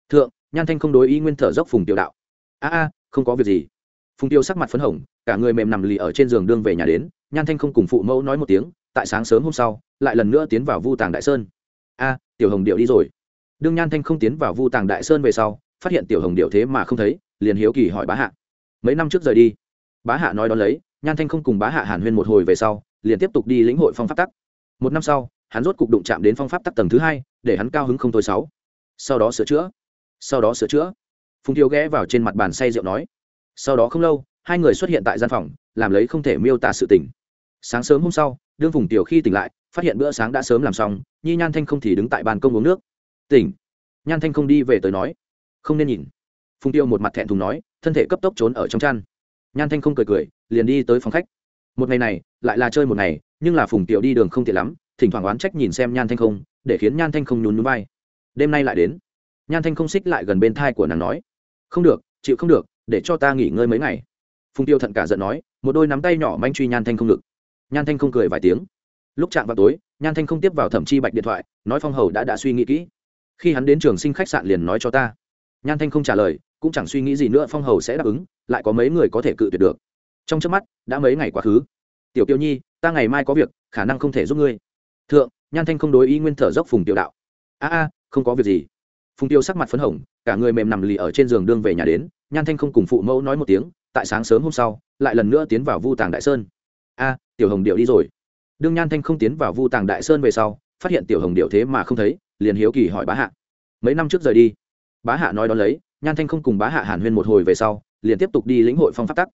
Thượng, nhan thanh không đối ý nguyên thở dốc phùng tiểu đạo. A a, không có việc gì. Phùng tiêu sắc mặt phấn hồng, cả người mềm nằm lì ở trên giường đương về nhà đến, nhan thanh không cùng phụ mẫu nói một tiếng, tại sáng sớm hôm sau, lại lần nữa tiến vào vu tàng đại sơn. A, tiểu hồng điệu đi rồi. Đương nhan thanh không tiến vào vu tàng đại sơn về sau, phát hiện tiểu hồng điệu thế mà không thấy liền hiếu kỳ hỏi bá hạ. Mấy năm trước rời đi, bá hạ nói đón lấy, nhan thanh không cùng bá hạ hàn huyên một hồi về sau, liền tiếp tục đi lĩnh hội phong pháp tắc. Một năm sau, hắn rốt cục đụng chạm đến phong pháp tắc tầng thứ hai, để hắn cao hứng không thôi sáu. Sau đó sửa chữa, sau đó sửa chữa. Phùng thiếu ghé vào trên mặt bàn say rượu nói. Sau đó không lâu, hai người xuất hiện tại gian phòng, làm lấy không thể miêu tả sự tỉnh sáng sớm hôm sau, đương phùng tiểu khi tỉnh lại, phát hiện bữa sáng đã sớm làm xong, nhi nhan thanh không thì đứng tại bàn công uống nước. Tỉnh. Nhan thanh không đi về tới nói. Không nên nhìn phùng tiêu một mặt thẹn thùng nói, thân thể cấp tốc trốn ở trong chăn. Nhan thanh không cười cười, liền đi tới phòng khách. Một ngày này, lại là chơi một ngày, nhưng là phùng tiểu đi đường không tiện lắm, thỉnh thoảng oán trách nhìn xem nhan thanh không, để khiến nhan thanh không nhún núi bay. đêm nay lại đến. Nhan thanh không xích lại gần bên thai của nàng nói, không được, chịu không được, để cho ta nghỉ ngơi mấy ngày. Phùng tiêu thận cả giận nói, một đôi nắm tay nhỏ manh truy nhan thanh không ngực. Nhan thanh không cười vài tiếng. Lúc chạm vào tối, nhan thanh không tiếp vào thẩm chi bạch điện thoại, nói phong hầu đã đã suy nghĩ kỹ. Khi hắn đến trường sinh khách sạn liền nói cho ta nhan thanh không trả lời, cũng chẳng suy nghĩ gì nữa, phong hầu sẽ đáp ứng, lại có mấy người có thể cự tuyệt được. Trong trước mắt, đã mấy ngày quá khứ. Tiểu kiều nhi, ta ngày mai có việc, khả năng không thể giúp ngươi. Thượng, nhan thanh không đối ý nguyên thở dốc phùng tiểu đạo. A a, không có việc gì. Phùng tiêu sắc mặt phấn hồng, cả người mềm nằm lì ở trên giường đương về nhà đến, nhan thanh không cùng phụ mẫu nói một tiếng, tại sáng sớm hôm sau, lại lần nữa tiến vào vu tàng đại sơn. A, tiểu hồng điệu đi rồi. Đương nhan thanh không tiến vào vu tàng đại sơn về sau, phát hiện tiểu hồng điệu thế mà không thấy, liền hiếu kỳ hỏi bá hạ. Mấy năm trước rời đi bá hạ nói đón lấy, nhan thanh không cùng bá hạ hàn huyên một hồi về sau, liền tiếp tục đi lĩnh hội phong pháp tắc.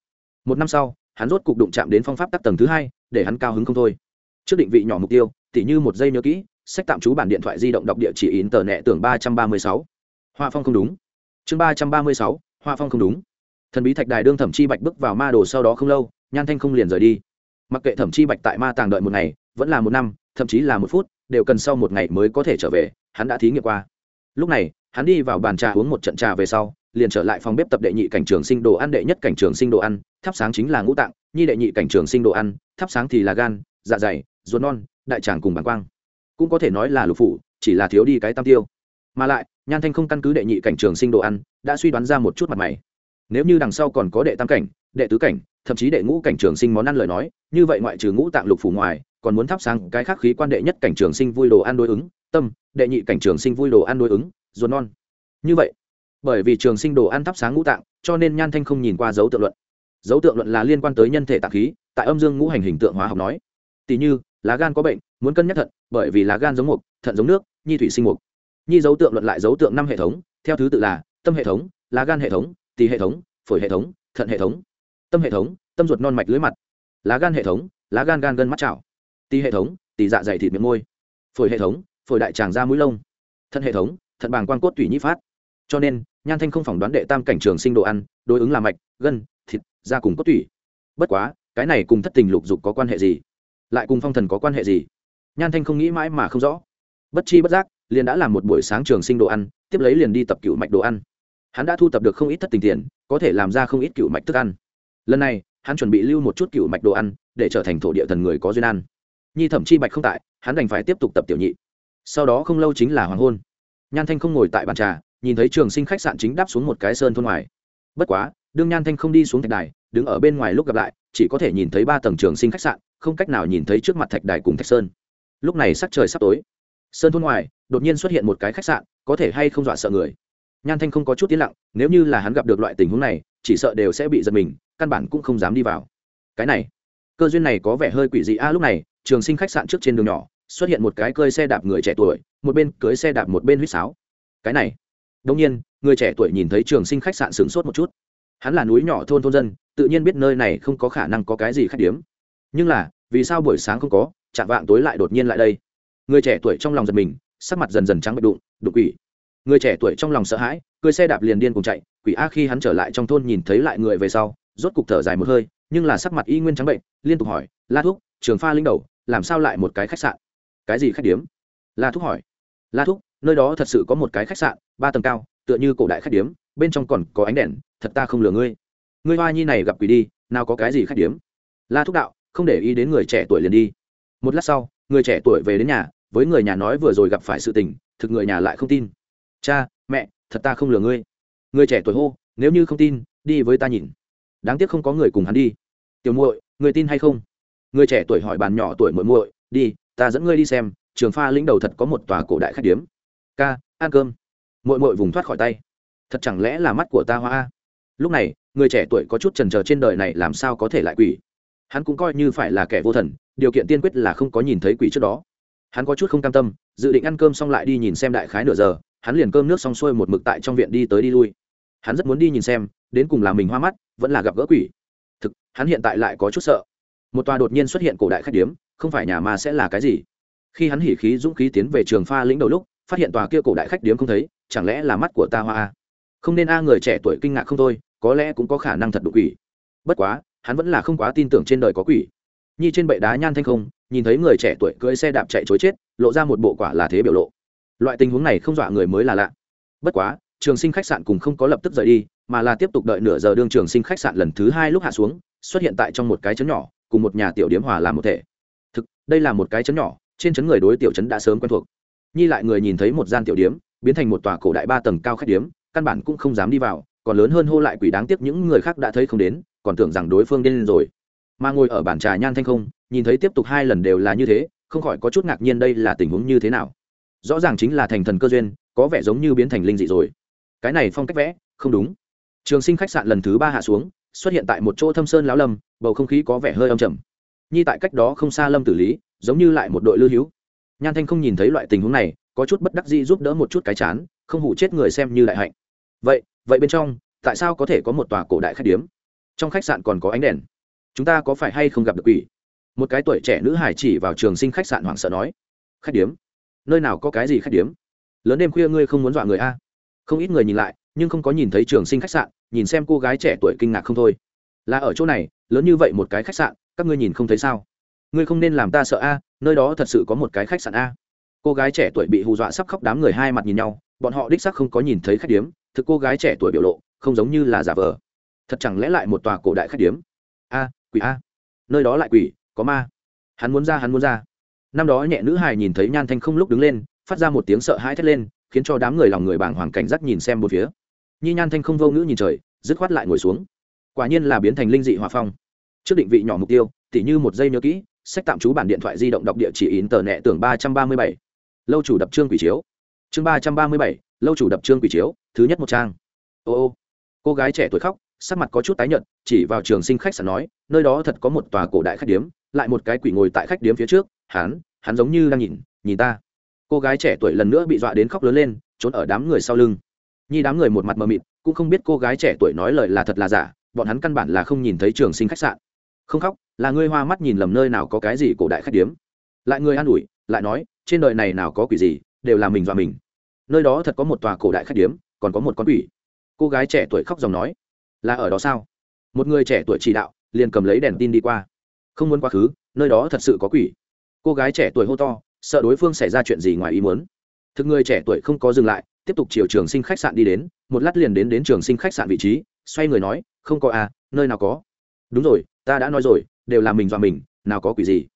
Một năm sau, hắn rốt cục đụng chạm đến phong pháp tắc tầng thứ hai, để hắn cao hứng không thôi. Trước định vị nhỏ mục tiêu, tỉ như một giây nhớ kỹ, sách tạm trú bản điện thoại di động đọc địa chỉ in tờ nẹ tưởng ba trăm ba mươi sáu. Hoa phong không đúng. Chương ba trăm ba mươi sáu, hoa phong không đúng. Thần bí thạch đài đương thẩm chi bạch bước vào ma đồ sau đó không lâu, nhan thanh không liền rời đi. Mặc kệ thẩm chi bạch tại ma tàng đợi một ngày, vẫn là một năm, thậm chí là một phút, đều cần sau một ngày mới có thể trở về, hắn đã thí nghiệm qua. Lúc này hắn đi vào bàn trà uống một trận trà về sau, liền trở lại phòng bếp tập đệ nhị cảnh trường sinh đồ ăn, đệ nhất cảnh trường sinh đồ ăn, thắp sáng chính là ngũ tạng, nhi đệ nhị cảnh trường sinh đồ ăn, thắp sáng thì là gan dạ dày, ruột non, đại tràng cùng bàng quang. Cũng có thể nói là lục phủ, chỉ là thiếu đi cái tam tiêu. Mà lại, nhan thanh không căn cứ đệ nhị cảnh trường sinh đồ ăn, đã suy đoán ra một chút mặt mày. Nếu như đằng sau còn có đệ tam cảnh, đệ tứ cảnh, thậm chí đệ ngũ cảnh trường sinh món ăn lời nói, như vậy ngoại trừ ngũ tạng lục phủ ngoài, còn muốn thắp sáng cái khác khí quan đệ nhất cảnh trường sinh vui đồ ăn đối ứng, tâm, đệ nhị cảnh trường sinh vui đồ ăn đối ứng ruột non như vậy bởi vì trường sinh đồ ăn thắp sáng ngũ tạng cho nên nhan thanh không nhìn qua dấu tượng luận dấu tượng luận là liên quan tới nhân thể tạng khí tại âm dương ngũ hành hình tượng hóa học nói tỷ như lá gan có bệnh muốn cân nhắc thận bởi vì lá gan giống mục thận giống nước nhi thủy sinh mục nhi dấu tượng luận lại dấu tượng năm hệ thống theo thứ tự là tâm hệ thống lá gan hệ thống tỳ hệ thống phổi hệ thống thận hệ thống tâm hệ thống tâm ruột non mạch lưới mặt lá gan hệ thống lá gan gan gân mắt chảo tỳ hệ thống tỳ dạ dày thịt miệng môi phổi hệ thống phổi đại tràng da mũi lông thận hệ thống thận bàng quan cốt tủy nhĩ phát. Cho nên, nhan thanh không phỏng đoán đệ tam cảnh trường sinh đồ ăn, đối ứng là mạch, gân, thịt, da cùng cốt tủy. Bất quá, cái này cùng thất tình lục dục có quan hệ gì? Lại cùng phong thần có quan hệ gì? Nhan thanh không nghĩ mãi mà không rõ. Bất chi bất giác, liền đã làm một buổi sáng trường sinh đồ ăn, tiếp lấy liền đi tập cựu mạch đồ ăn. Hắn đã thu tập được không ít thất tình tiền, có thể làm ra không ít cựu mạch thức ăn. Lần này, hắn chuẩn bị lưu một chút cựu mạch đồ ăn, để trở thành thổ địa thần người có duyên ăn. Nhi thẩm chi bạch không tại, hắn đành phải tiếp tục tập tiểu nhị. Sau đó không lâu chính là hoàng hôn nhan thanh không ngồi tại bàn trà, nhìn thấy trường sinh khách sạn chính đáp xuống một cái sơn thôn ngoài. Bất quá, đương nhan thanh không đi xuống thạch đài, đứng ở bên ngoài lúc gặp lại, chỉ có thể nhìn thấy ba tầng trường sinh khách sạn, không cách nào nhìn thấy trước mặt thạch đài cùng thạch sơn. Lúc này sắc trời sắp tối. Sơn thôn ngoài, đột nhiên xuất hiện một cái khách sạn, có thể hay không dọa sợ người. Nhan thanh không có chút tiến lặng, nếu như là hắn gặp được loại tình huống này, chỉ sợ đều sẽ bị giật mình, căn bản cũng không dám đi vào. Cái này, cơ duyên này có vẻ hơi quỷ dị. A lúc này, trường sinh khách sạn trước trên đường nhỏ xuất hiện một cái cơi xe đạp người trẻ tuổi một bên cưới xe đạp một bên huýt sáo. Cái này đông nhiên người trẻ tuổi nhìn thấy trường sinh khách sạn sửng sốt một chút. Hắn là núi nhỏ thôn thôn dân tự nhiên biết nơi này không có khả năng có cái gì khách điếm. Nhưng là vì sao buổi sáng không có chạm vạng tối lại đột nhiên lại đây? Người trẻ tuổi trong lòng giật mình sắc mặt dần dần trắng bệch đụng đụng quỷ. Người trẻ tuổi trong lòng sợ hãi cười xe đạp liền điên cùng chạy quỷ a khi hắn trở lại trong thôn nhìn thấy lại người về sau rốt cục thở dài một hơi nhưng là sắc mặt y nguyên trắng bệnh liên tục hỏi la thuốc, trường pha linh đầu làm sao lại một cái khách sạn? Cái gì khách điếm? La thúc hỏi. La thúc, nơi đó thật sự có một cái khách sạn, ba tầng cao, tựa như cổ đại khách điếm, bên trong còn có ánh đèn, thật ta không lừa ngươi. Ngươi hoa nhi này gặp quỷ đi, nào có cái gì khách điếm? La thúc đạo, không để ý đến người trẻ tuổi liền đi. Một lát sau, người trẻ tuổi về đến nhà, với người nhà nói vừa rồi gặp phải sự tình, thực người nhà lại không tin. Cha, mẹ, thật ta không lừa ngươi. Người trẻ tuổi hô, nếu như không tin, đi với ta nhìn. Đáng tiếc không có người cùng hắn đi. Tiểu muội, người tin hay không? Người trẻ tuổi hỏi bàn nhỏ tuổi muội muội, đi ta dẫn ngươi đi xem, trường pha lĩnh đầu thật có một tòa cổ đại khách điếm. Ca, ăn cơm. Muội muội vùng thoát khỏi tay. Thật chẳng lẽ là mắt của ta hoa? Lúc này, người trẻ tuổi có chút trần trờ trên đời này làm sao có thể lại quỷ? Hắn cũng coi như phải là kẻ vô thần, điều kiện tiên quyết là không có nhìn thấy quỷ trước đó. Hắn có chút không cam tâm, dự định ăn cơm xong lại đi nhìn xem đại khái nửa giờ, hắn liền cơm nước xong xuôi một mực tại trong viện đi tới đi lui. Hắn rất muốn đi nhìn xem, đến cùng là mình hoa mắt, vẫn là gặp gỡ quỷ. Thực, hắn hiện tại lại có chút sợ. Một tòa đột nhiên xuất hiện cổ đại khách điếm không phải nhà mà sẽ là cái gì? Khi hắn hỉ khí dũng khí tiến về trường pha lĩnh đầu lúc, phát hiện tòa kia cổ đại khách điếm không thấy, chẳng lẽ là mắt của ta hoa không nên a, người trẻ tuổi kinh ngạc không thôi, có lẽ cũng có khả năng thật đ quỷ. Bất quá, hắn vẫn là không quá tin tưởng trên đời có quỷ. Nhi trên bệ đá nhan thanh không, nhìn thấy người trẻ tuổi cưỡi xe đạp chạy chối chết, lộ ra một bộ quả là thế biểu lộ. Loại tình huống này không dọa người mới là lạ. Bất quá, trường sinh khách sạn cùng không có lập tức rời đi, mà là tiếp tục đợi nửa giờ đương trường sinh khách sạn lần thứ hai lúc hạ xuống, xuất hiện tại trong một cái chấn nhỏ, cùng một nhà tiểu điếm hòa làm một thể đây là một cái chấn nhỏ, trên chấn người đối tiểu chấn đã sớm quen thuộc. Nhi lại người nhìn thấy một gian tiểu điếm, biến thành một tòa cổ đại ba tầng cao khách điếm, căn bản cũng không dám đi vào, còn lớn hơn hô lại quỷ đáng tiếc những người khác đã thấy không đến, còn tưởng rằng đối phương điên rồi. Mà ngồi ở bàn trà nhan thanh không, nhìn thấy tiếp tục hai lần đều là như thế, không khỏi có chút ngạc nhiên đây là tình huống như thế nào. Rõ ràng chính là thành thần cơ duyên, có vẻ giống như biến thành linh dị rồi. Cái này phong cách vẽ, không đúng. Trường sinh khách sạn lần thứ ba hạ xuống, xuất hiện tại một chỗ thâm sơn lão lâm, bầu không khí có vẻ hơi âm trầm nhi tại cách đó không xa lâm tử lý, giống như lại một đội lưu hữu. Nhan thanh không nhìn thấy loại tình huống này, có chút bất đắc dĩ giúp đỡ một chút cái chán, không hủ chết người xem như đại hạnh. Vậy vậy bên trong, tại sao có thể có một tòa cổ đại khách điếm? Trong khách sạn còn có ánh đèn. Chúng ta có phải hay không gặp được quỷ? Một cái tuổi trẻ nữ hải chỉ vào trường sinh khách sạn hoảng sợ nói. Khách điếm? Nơi nào có cái gì khách điếm? Lớn đêm khuya ngươi không muốn dọa người a? Không ít người nhìn lại, nhưng không có nhìn thấy trường sinh khách sạn, nhìn xem cô gái trẻ tuổi kinh ngạc không thôi. Là ở chỗ này, lớn như vậy một cái khách sạn các ngươi nhìn không thấy sao? Ngươi không nên làm ta sợ a, nơi đó thật sự có một cái khách sạn a. Cô gái trẻ tuổi bị hù dọa sắp khóc đám người hai mặt nhìn nhau, bọn họ đích sắc không có nhìn thấy khách điếm, thực cô gái trẻ tuổi biểu lộ, không giống như là giả vờ. Thật chẳng lẽ lại một tòa cổ đại khách điếm? Quỷ a. Nơi đó lại quỷ, có ma. Hắn muốn ra, hắn muốn ra. Năm đó nhẹ nữ hài nhìn thấy nhan thanh không lúc đứng lên, phát ra một tiếng sợ hãi thét lên, khiến cho đám người lòng người bàng hoàng cảnh giác nhìn xem một phía. Nhi nhan thanh không vô ngữ nhìn trời, dứt khoát lại ngồi xuống. Quả nhiên là biến thành linh dị hòa phong trước định vị nhỏ mục tiêu, tỉ như một giây nhớ kỹ, sách tạm trú bản điện thoại di động đọc địa chỉ in tờ nẹ tưởng ba trăm ba mươi bảy. Lâu chủ đập trương quỷ chiếu. Chương ba trăm ba mươi bảy, lâu chủ đập trương quỷ chiếu, thứ nhất một trang. Ô ô. Cô gái trẻ tuổi khóc, sắc mặt có chút tái nhợt, chỉ vào trường sinh khách sạn nói, nơi đó thật có một tòa cổ đại khách điếm, lại một cái quỷ ngồi tại khách điếm phía trước, hắn hắn giống như đang nhìn nhìn ta. Cô gái trẻ tuổi lần nữa bị dọa đến khóc lớn lên, trốn ở đám người sau lưng. Nhi đám người một mặt mờ mịt, cũng không biết cô gái trẻ tuổi nói lời là thật là giả, bọn hắn căn bản là không nhìn thấy trường sinh khách sạn không khóc, là ngươi hoa mắt nhìn lầm nơi nào có cái gì cổ đại khách điếm. Lại người an ủi, lại nói, trên đời này nào có quỷ gì, đều là mình dọa mình. Nơi đó thật có một tòa cổ đại khách điếm, còn có một con quỷ. Cô gái trẻ tuổi khóc dòng nói, là ở đó sao? Một người trẻ tuổi chỉ đạo, liền cầm lấy đèn tin đi qua. Không muốn quá khứ, nơi đó thật sự có quỷ. Cô gái trẻ tuổi hô to, sợ đối phương xảy ra chuyện gì ngoài ý muốn. Thực người trẻ tuổi không có dừng lại, tiếp tục chiều trường sinh khách sạn đi đến, một lát liền đến đến trường sinh khách sạn vị trí, xoay người nói, không có à nơi nào có. Đúng rồi ta đã nói rồi, đều là mình và mình, nào có quỷ gì.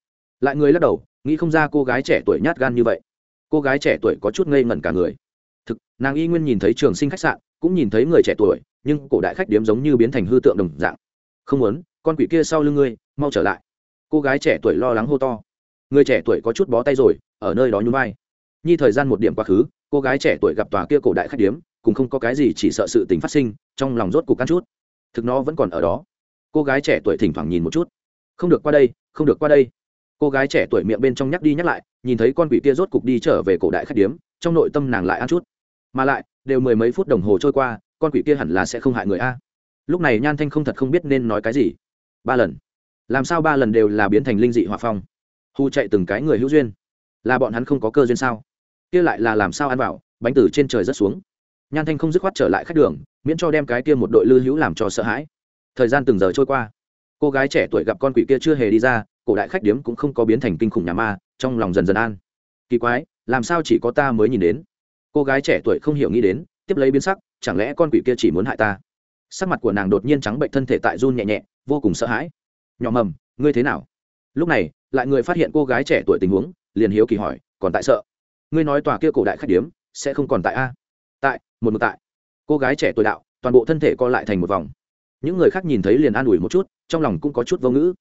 Lại người lắc đầu, nghĩ không ra cô gái trẻ tuổi nhát gan như vậy. Cô gái trẻ tuổi có chút ngây ngẩn cả người. Thực, nàng y nguyên nhìn thấy trường sinh khách sạn, cũng nhìn thấy người trẻ tuổi, nhưng cổ đại khách điếm giống như biến thành hư tượng đồng dạng. Không muốn, con quỷ kia sau lưng ngươi, mau trở lại. Cô gái trẻ tuổi lo lắng hô to. Người trẻ tuổi có chút bó tay rồi, ở nơi đó nhún vai. Nhi thời gian một điểm quá khứ, cô gái trẻ tuổi gặp tòa kia cổ đại khách điếm, cũng không có cái gì chỉ sợ sự tình phát sinh, trong lòng rốt cục căn chút. Thực nó vẫn còn ở đó cô gái trẻ tuổi thỉnh thoảng nhìn một chút. Không được qua đây, không được qua đây. Cô gái trẻ tuổi miệng bên trong nhắc đi nhắc lại, nhìn thấy con quỷ kia rốt cục đi trở về cổ đại khách điếm, trong nội tâm nàng lại ăn chút. Mà lại, đều mười mấy phút đồng hồ trôi qua, con quỷ kia hẳn là sẽ không hại người a. Lúc này nhan thanh không thật không biết nên nói cái gì. Ba lần. Làm sao ba lần đều là biến thành linh dị hòa phong? Hu chạy từng cái người hữu duyên. Là bọn hắn không có cơ duyên sao? Kia lại là làm sao ăn vào, bánh từ trên trời rất xuống. Nhan thanh không dứt khoát trở lại khách đường, miễn cho đem cái kia một đội lư hữu làm cho sợ hãi thời gian từng giờ trôi qua. Cô gái trẻ tuổi gặp con quỷ kia chưa hề đi ra, cổ đại khách điếm cũng không có biến thành kinh khủng nhà ma, trong lòng dần dần an. Kỳ quái, làm sao chỉ có ta mới nhìn đến? Cô gái trẻ tuổi không hiểu nghĩ đến, tiếp lấy biến sắc, chẳng lẽ con quỷ kia chỉ muốn hại ta? Sắc mặt của nàng đột nhiên trắng bệnh, thân thể tại run nhẹ nhẹ, vô cùng sợ hãi. Nhỏ mầm, ngươi thế nào? Lúc này, lại người phát hiện cô gái trẻ tuổi tình huống, liền hiếu kỳ hỏi, còn tại sợ? Ngươi nói tòa kia cổ đại khách điếm, sẽ không còn tại a? Tại, một mực tại. Cô gái trẻ tuổi đạo, toàn bộ thân thể co lại thành một vòng những người khác nhìn thấy liền an ủi một chút, trong lòng cũng có chút vô ngữ.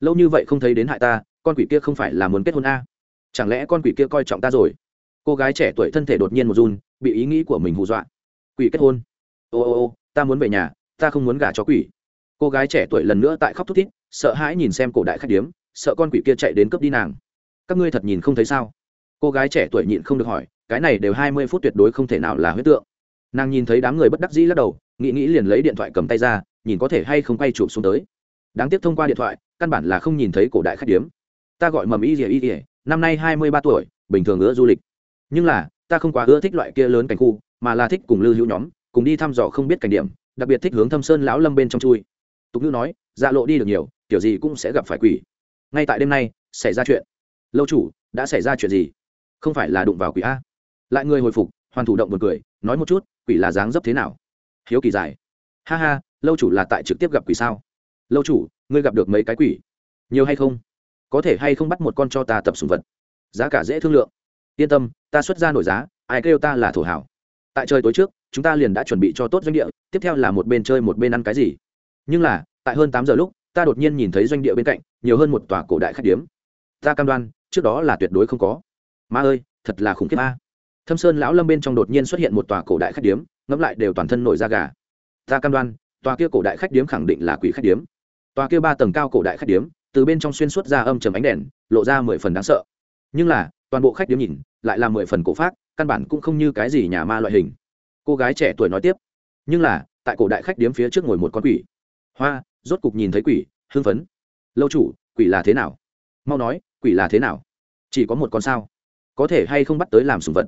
Lâu như vậy không thấy đến hại ta, con quỷ kia không phải là muốn kết hôn a? Chẳng lẽ con quỷ kia coi trọng ta rồi? Cô gái trẻ tuổi thân thể đột nhiên một run, bị ý nghĩ của mình hù dọa. Quỷ kết hôn? Ô ô ô, ta muốn về nhà, ta không muốn gả cho quỷ. Cô gái trẻ tuổi lần nữa tại khóc thút thít, sợ hãi nhìn xem cổ đại khách điếm, sợ con quỷ kia chạy đến cướp đi nàng. Các ngươi thật nhìn không thấy sao? Cô gái trẻ tuổi nhịn không được hỏi, cái này đều hai mươi phút tuyệt đối không thể nào là huyết tượng. Nàng nhìn thấy đám người bất đắc dĩ lắc đầu, nghĩ nghĩ liền lấy điện thoại cầm tay ra nhìn có thể hay không quay chụp xuống tới. Đáng tiếc thông qua điện thoại, căn bản là không nhìn thấy cổ đại khách điếm. Ta gọi mầm y dỉa y dỉa năm nay hai mươi ba tuổi, bình thường ưa du lịch. Nhưng là, ta không quá ưa thích loại kia lớn cảnh khu, mà là thích cùng lưu hữu nhóm, cùng đi thăm dò không biết cảnh điểm, đặc biệt thích hướng thâm sơn lão lâm bên trong chui. Tục ngữ nói dạ lộ đi được nhiều, kiểu gì cũng sẽ gặp phải quỷ. Ngay tại đêm nay, xảy ra chuyện. Lâu chủ, đã xảy ra chuyện gì? Không phải là đụng vào quỷ a. Lại người hồi phục, hoàn thủ động một cười, nói một chút, quỷ là dáng dấp thế nào? Hiếu kỳ dài. Ha ha lâu chủ là tại trực tiếp gặp quỷ sao? Lâu chủ, ngươi gặp được mấy cái quỷ? Nhiều hay không? Có thể hay không bắt một con cho ta tập sùng vật? Giá cả dễ thương lượng. Yên tâm, ta xuất ra nổi giá, ai kêu ta là thổ hảo. Tại trời tối trước, chúng ta liền đã chuẩn bị cho tốt doanh địa, tiếp theo là một bên chơi một bên ăn cái gì. Nhưng là, tại hơn tám giờ lúc, ta đột nhiên nhìn thấy doanh địa bên cạnh, nhiều hơn một tòa cổ đại khách điếm. Ta cam đoan, trước đó là tuyệt đối không có. Ma ơi, thật là khủng khiếp a. Thâm sơn lão lâm bên trong đột nhiên xuất hiện một tòa cổ đại khách điếm, ngẫm lại đều toàn thân nổi da gà. Ta cam đoan tòa kia cổ đại khách điếm khẳng định là quỷ khách điếm. Tòa kia ba tầng cao cổ đại khách điếm, từ bên trong xuyên suốt ra âm trầm ánh đèn, lộ ra mười phần đáng sợ. Nhưng là, toàn bộ khách điếm nhìn, lại là mười phần cổ pháp căn bản cũng không như cái gì nhà ma loại hình. Cô gái trẻ tuổi nói tiếp, nhưng là, tại cổ đại khách điếm phía trước ngồi một con quỷ. Hoa, rốt cục nhìn thấy quỷ, hưng phấn. Lâu chủ, quỷ là thế nào? Mau nói, quỷ là thế nào? Chỉ có một con sao? Có thể hay không bắt tới làm sùng vật?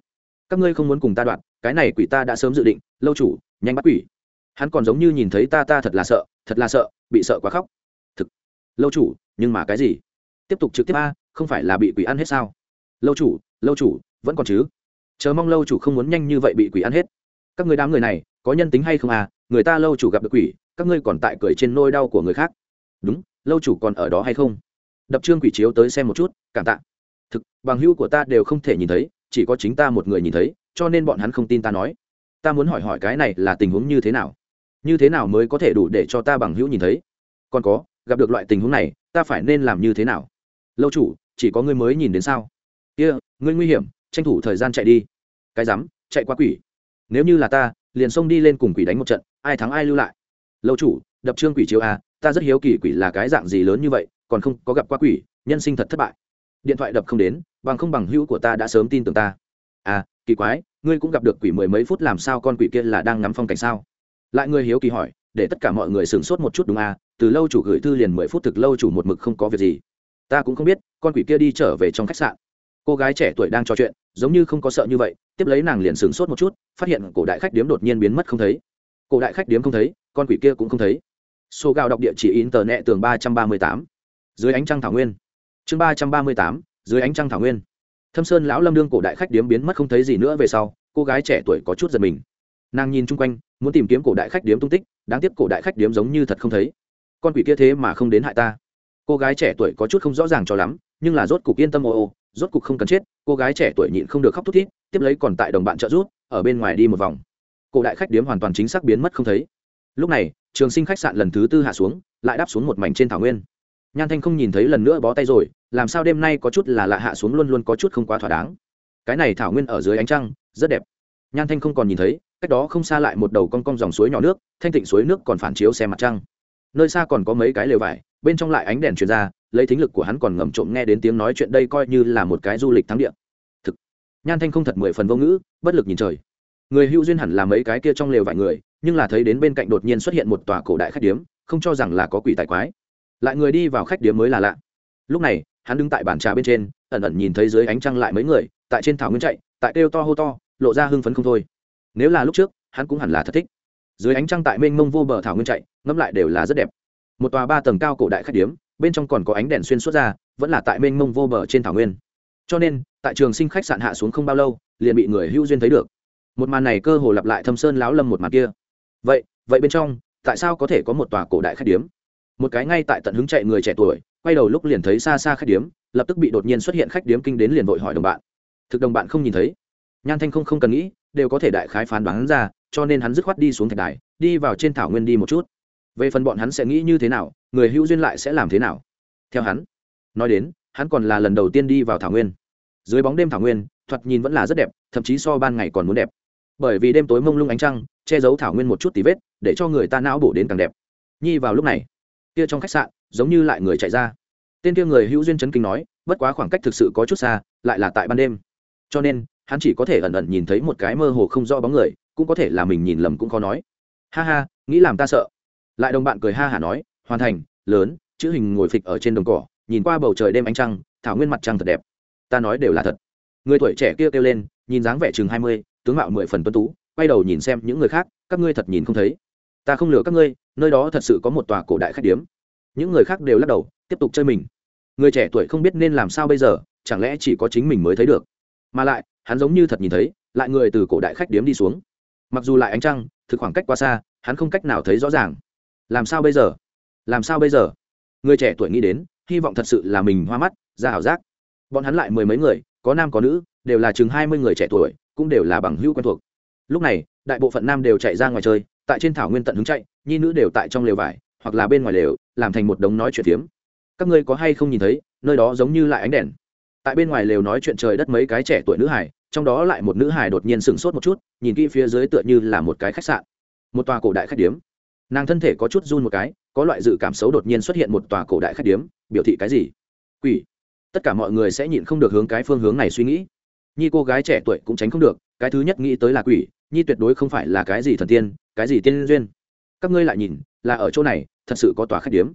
Các ngươi không muốn cùng ta đoạn, cái này quỷ ta đã sớm dự định, lâu chủ, nhanh bắt quỷ hắn còn giống như nhìn thấy ta ta thật là sợ, thật là sợ, bị sợ quá khóc. Thực, lâu chủ, nhưng mà cái gì? Tiếp tục trực tiếp a, không phải là bị quỷ ăn hết sao? Lâu chủ lâu chủ, vẫn còn chứ? Chờ mong lâu chủ không muốn nhanh như vậy bị quỷ ăn hết. Các người đám người này, có nhân tính hay không à người ta lâu chủ gặp được quỷ, các ngươi còn tại cười trên nôi đau của người khác. Đúng, lâu chủ còn ở đó hay không? Đập trương quỷ chiếu tới xem một chút, cảm tạ. Thực, bằng hữu của ta đều không thể nhìn thấy, chỉ có chính ta một người nhìn thấy, cho nên bọn hắn không tin ta nói. Ta muốn hỏi hỏi cái này là tình huống như thế nào? Như thế nào mới có thể đủ để cho ta bằng hữu nhìn thấy? Còn có gặp được loại tình huống này ta phải nên làm như thế nào? Lâu chủ chỉ có ngươi mới nhìn đến sao? Kia、yeah, ngươi nguy hiểm tranh thủ thời gian chạy đi. Cái dám, chạy qua quỷ. Nếu như là ta liền xông đi lên cùng quỷ đánh một trận ai thắng ai lưu lại. Lâu chủ đập trương quỷ chiếu à ta rất hiếu kỳ quỷ là cái dạng gì lớn như vậy còn không có gặp qua quỷ nhân sinh thật thất bại. Điện thoại đập không đến bằng không bằng hữu của ta đã sớm tin tưởng ta. À kỳ quái ngươi cũng gặp được quỷ mười mấy phút làm sao con quỷ kia là đang ngắm phong cảnh sao? Lại người hiếu kỳ hỏi, để tất cả mọi người sửng sốt một chút đúng à? Từ lâu chủ gửi thư liền mười phút thực lâu chủ một mực không có việc gì. Ta cũng không biết, con quỷ kia đi trở về trong khách sạn. Cô gái trẻ tuổi đang trò chuyện, giống như không có sợ như vậy, tiếp lấy nàng liền sửng sốt một chút, phát hiện cổ đại khách điếm đột nhiên biến mất không thấy. Cổ đại khách điếm không thấy, con quỷ kia cũng không thấy. Số gạo đọc địa chỉ in tờ nẹ tường ba trăm ba mươi tám. Dưới ánh trăng thảo nguyên. Chương ba trăm ba mươi tám, dưới ánh trăng thảo nguyên. Thâm sơn lão lâm đương cổ đại khách điếm biến mất không thấy gì nữa về sau, cô gái trẻ tuổi có chút giật mình nàng nhìn chung quanh, muốn tìm kiếm cổ đại khách điếm tung tích, đáng tiếc cổ đại khách điếm giống như thật không thấy. Con quỷ kia thế mà không đến hại ta. Cô gái trẻ tuổi có chút không rõ ràng cho lắm, nhưng là rốt cục yên tâm ô ô, rốt cục không cần chết, cô gái trẻ tuổi nhịn không được khóc thút thít, tiếp lấy còn tại đồng bạn trợ rút ở bên ngoài đi một vòng. Cổ đại khách điếm hoàn toàn chính xác biến mất không thấy. Lúc này, trường sinh khách sạn lần thứ tư hạ xuống, lại đáp xuống một mảnh trên thảo nguyên. Nhan thanh không nhìn thấy lần nữa bó tay rồi, làm sao đêm nay có chút là lạ hạ xuống luôn luôn có chút không quá thỏa đáng. Cái này thảo nguyên ở dưới ánh trăng, rất đẹp. Nhan thanh không còn nhìn thấy cách đó không xa lại một đầu con cong dòng suối nhỏ nước, thanh tịnh suối nước còn phản chiếu xe mặt trăng. Nơi xa còn có mấy cái lều vải, bên trong lại ánh đèn truyền ra, lấy thính lực của hắn còn ngầm trộm nghe đến tiếng nói chuyện đây coi như là một cái du lịch thắng địa. Thực, nhan thanh không thật mười phần vô ngữ, bất lực nhìn trời. Người hữu duyên hẳn là mấy cái kia trong lều vài người, nhưng là thấy đến bên cạnh đột nhiên xuất hiện một tòa cổ đại khách điếm, không cho rằng là có quỷ tài quái. Lại người đi vào khách điếm mới là lạ. Lúc này, hắn đứng tại bàn trà bên trên, ẩn ẩn nhìn thấy dưới ánh trăng lại mấy người, tại trên thảo nguyên chạy, tại kêu to hô to, lộ ra hưng phấn không thôi nếu là lúc trước, hắn cũng hẳn là thật thích. Dưới ánh trăng tại mênh mông vô bờ thảo nguyên chạy, ngẫm lại đều là rất đẹp. Một tòa ba tầng cao cổ đại khách điếm, bên trong còn có ánh đèn xuyên suốt ra, vẫn là tại mênh mông vô bờ trên thảo nguyên. Cho nên, tại trường sinh khách sạn hạ xuống không bao lâu, liền bị người hữu duyên thấy được. Một màn này cơ hồ lặp lại thâm sơn lão lâm một màn kia. Vậy vậy bên trong, tại sao có thể có một tòa cổ đại khách điếm? Một cái ngay tại tận hứng chạy người trẻ tuổi, quay đầu lúc liền thấy xa xa khách điếm, lập tức bị đột nhiên xuất hiện khách điếm kinh đến liền vội hỏi đồng bạn. Thực đồng bạn không nhìn thấy. Nhan thanh không không cần nghĩ đều có thể đại khái phán đoán ra, cho nên hắn dứt khoát đi xuống thạch đài, đi vào trên thảo nguyên đi một chút. Về phần bọn hắn sẽ nghĩ như thế nào, người hữu duyên lại sẽ làm thế nào? Theo hắn nói đến, hắn còn là lần đầu tiên đi vào thảo nguyên. Dưới bóng đêm thảo nguyên, thoạt nhìn vẫn là rất đẹp, thậm chí so ban ngày còn muốn đẹp. Bởi vì đêm tối mông lung ánh trăng, che giấu thảo nguyên một chút tí vết, để cho người ta não bổ đến càng đẹp. Nhi vào lúc này, kia trong khách sạn, giống như lại người chạy ra. Tên kia người hữu duyên chấn kinh nói, bất quá khoảng cách thực sự có chút xa, lại là tại ban đêm. Cho nên hắn chỉ có thể ẩn ẩn nhìn thấy một cái mơ hồ không rõ bóng người cũng có thể là mình nhìn lầm cũng khó nói. Ha ha nghĩ làm ta sợ. Lại đồng bạn cười ha hả nói hoàn thành lớn chữ hình ngồi phịch ở trên đồng cỏ nhìn qua bầu trời đêm ánh trăng thảo nguyên mặt trăng thật đẹp. Ta nói đều là thật. Người tuổi trẻ kia kêu, kêu lên nhìn dáng vẻ chừng hai mươi tướng mạo mười phần tuân tú quay đầu nhìn xem những người khác các ngươi thật nhìn không thấy. Ta không lừa các ngươi nơi đó thật sự có một tòa cổ đại khách điếm. Những người khác đều lắc đầu tiếp tục chơi mình. Người trẻ tuổi không biết nên làm sao bây giờ chẳng lẽ chỉ có chính mình mới thấy được? Mà lại hắn giống như thật nhìn thấy, lại người từ cổ đại khách điếm đi xuống. Mặc dù lại ánh trăng, thực khoảng cách quá xa, hắn không cách nào thấy rõ ràng. Làm sao bây giờ? Làm sao bây giờ? Người trẻ tuổi nghĩ đến, hy vọng thật sự là mình hoa mắt, ra ảo giác. Bọn hắn lại mười mấy người, có nam có nữ, đều là chừng hai mươi người trẻ tuổi, cũng đều là bằng hữu quen thuộc. Lúc này, đại bộ phận nam đều chạy ra ngoài chơi, tại trên thảo nguyên tận hứng chạy, nhi nữ đều tại trong lều vải, hoặc là bên ngoài lều, làm thành một đống nói chuyện phiếm. Các ngươi có hay không nhìn thấy, nơi đó giống như lại ánh đèn. Tại bên ngoài lều nói chuyện trời đất mấy cái trẻ tuổi nữ hải trong đó lại một nữ hải đột nhiên sửng sốt một chút, nhìn kỹ phía dưới tựa như là một cái khách sạn. Một tòa cổ đại khách điếm. Nàng thân thể có chút run một cái, có loại dự cảm xấu đột nhiên xuất hiện một tòa cổ đại khách điếm, biểu thị cái gì? Quỷ. Tất cả mọi người sẽ nhịn không được hướng cái phương hướng này suy nghĩ. Nhi cô gái trẻ tuổi cũng tránh không được, cái thứ nhất nghĩ tới là quỷ, nhi tuyệt đối không phải là cái gì thần tiên, cái gì tiên duyên. Các ngươi lại nhìn, là ở chỗ này, thật sự có tòa khách điếm.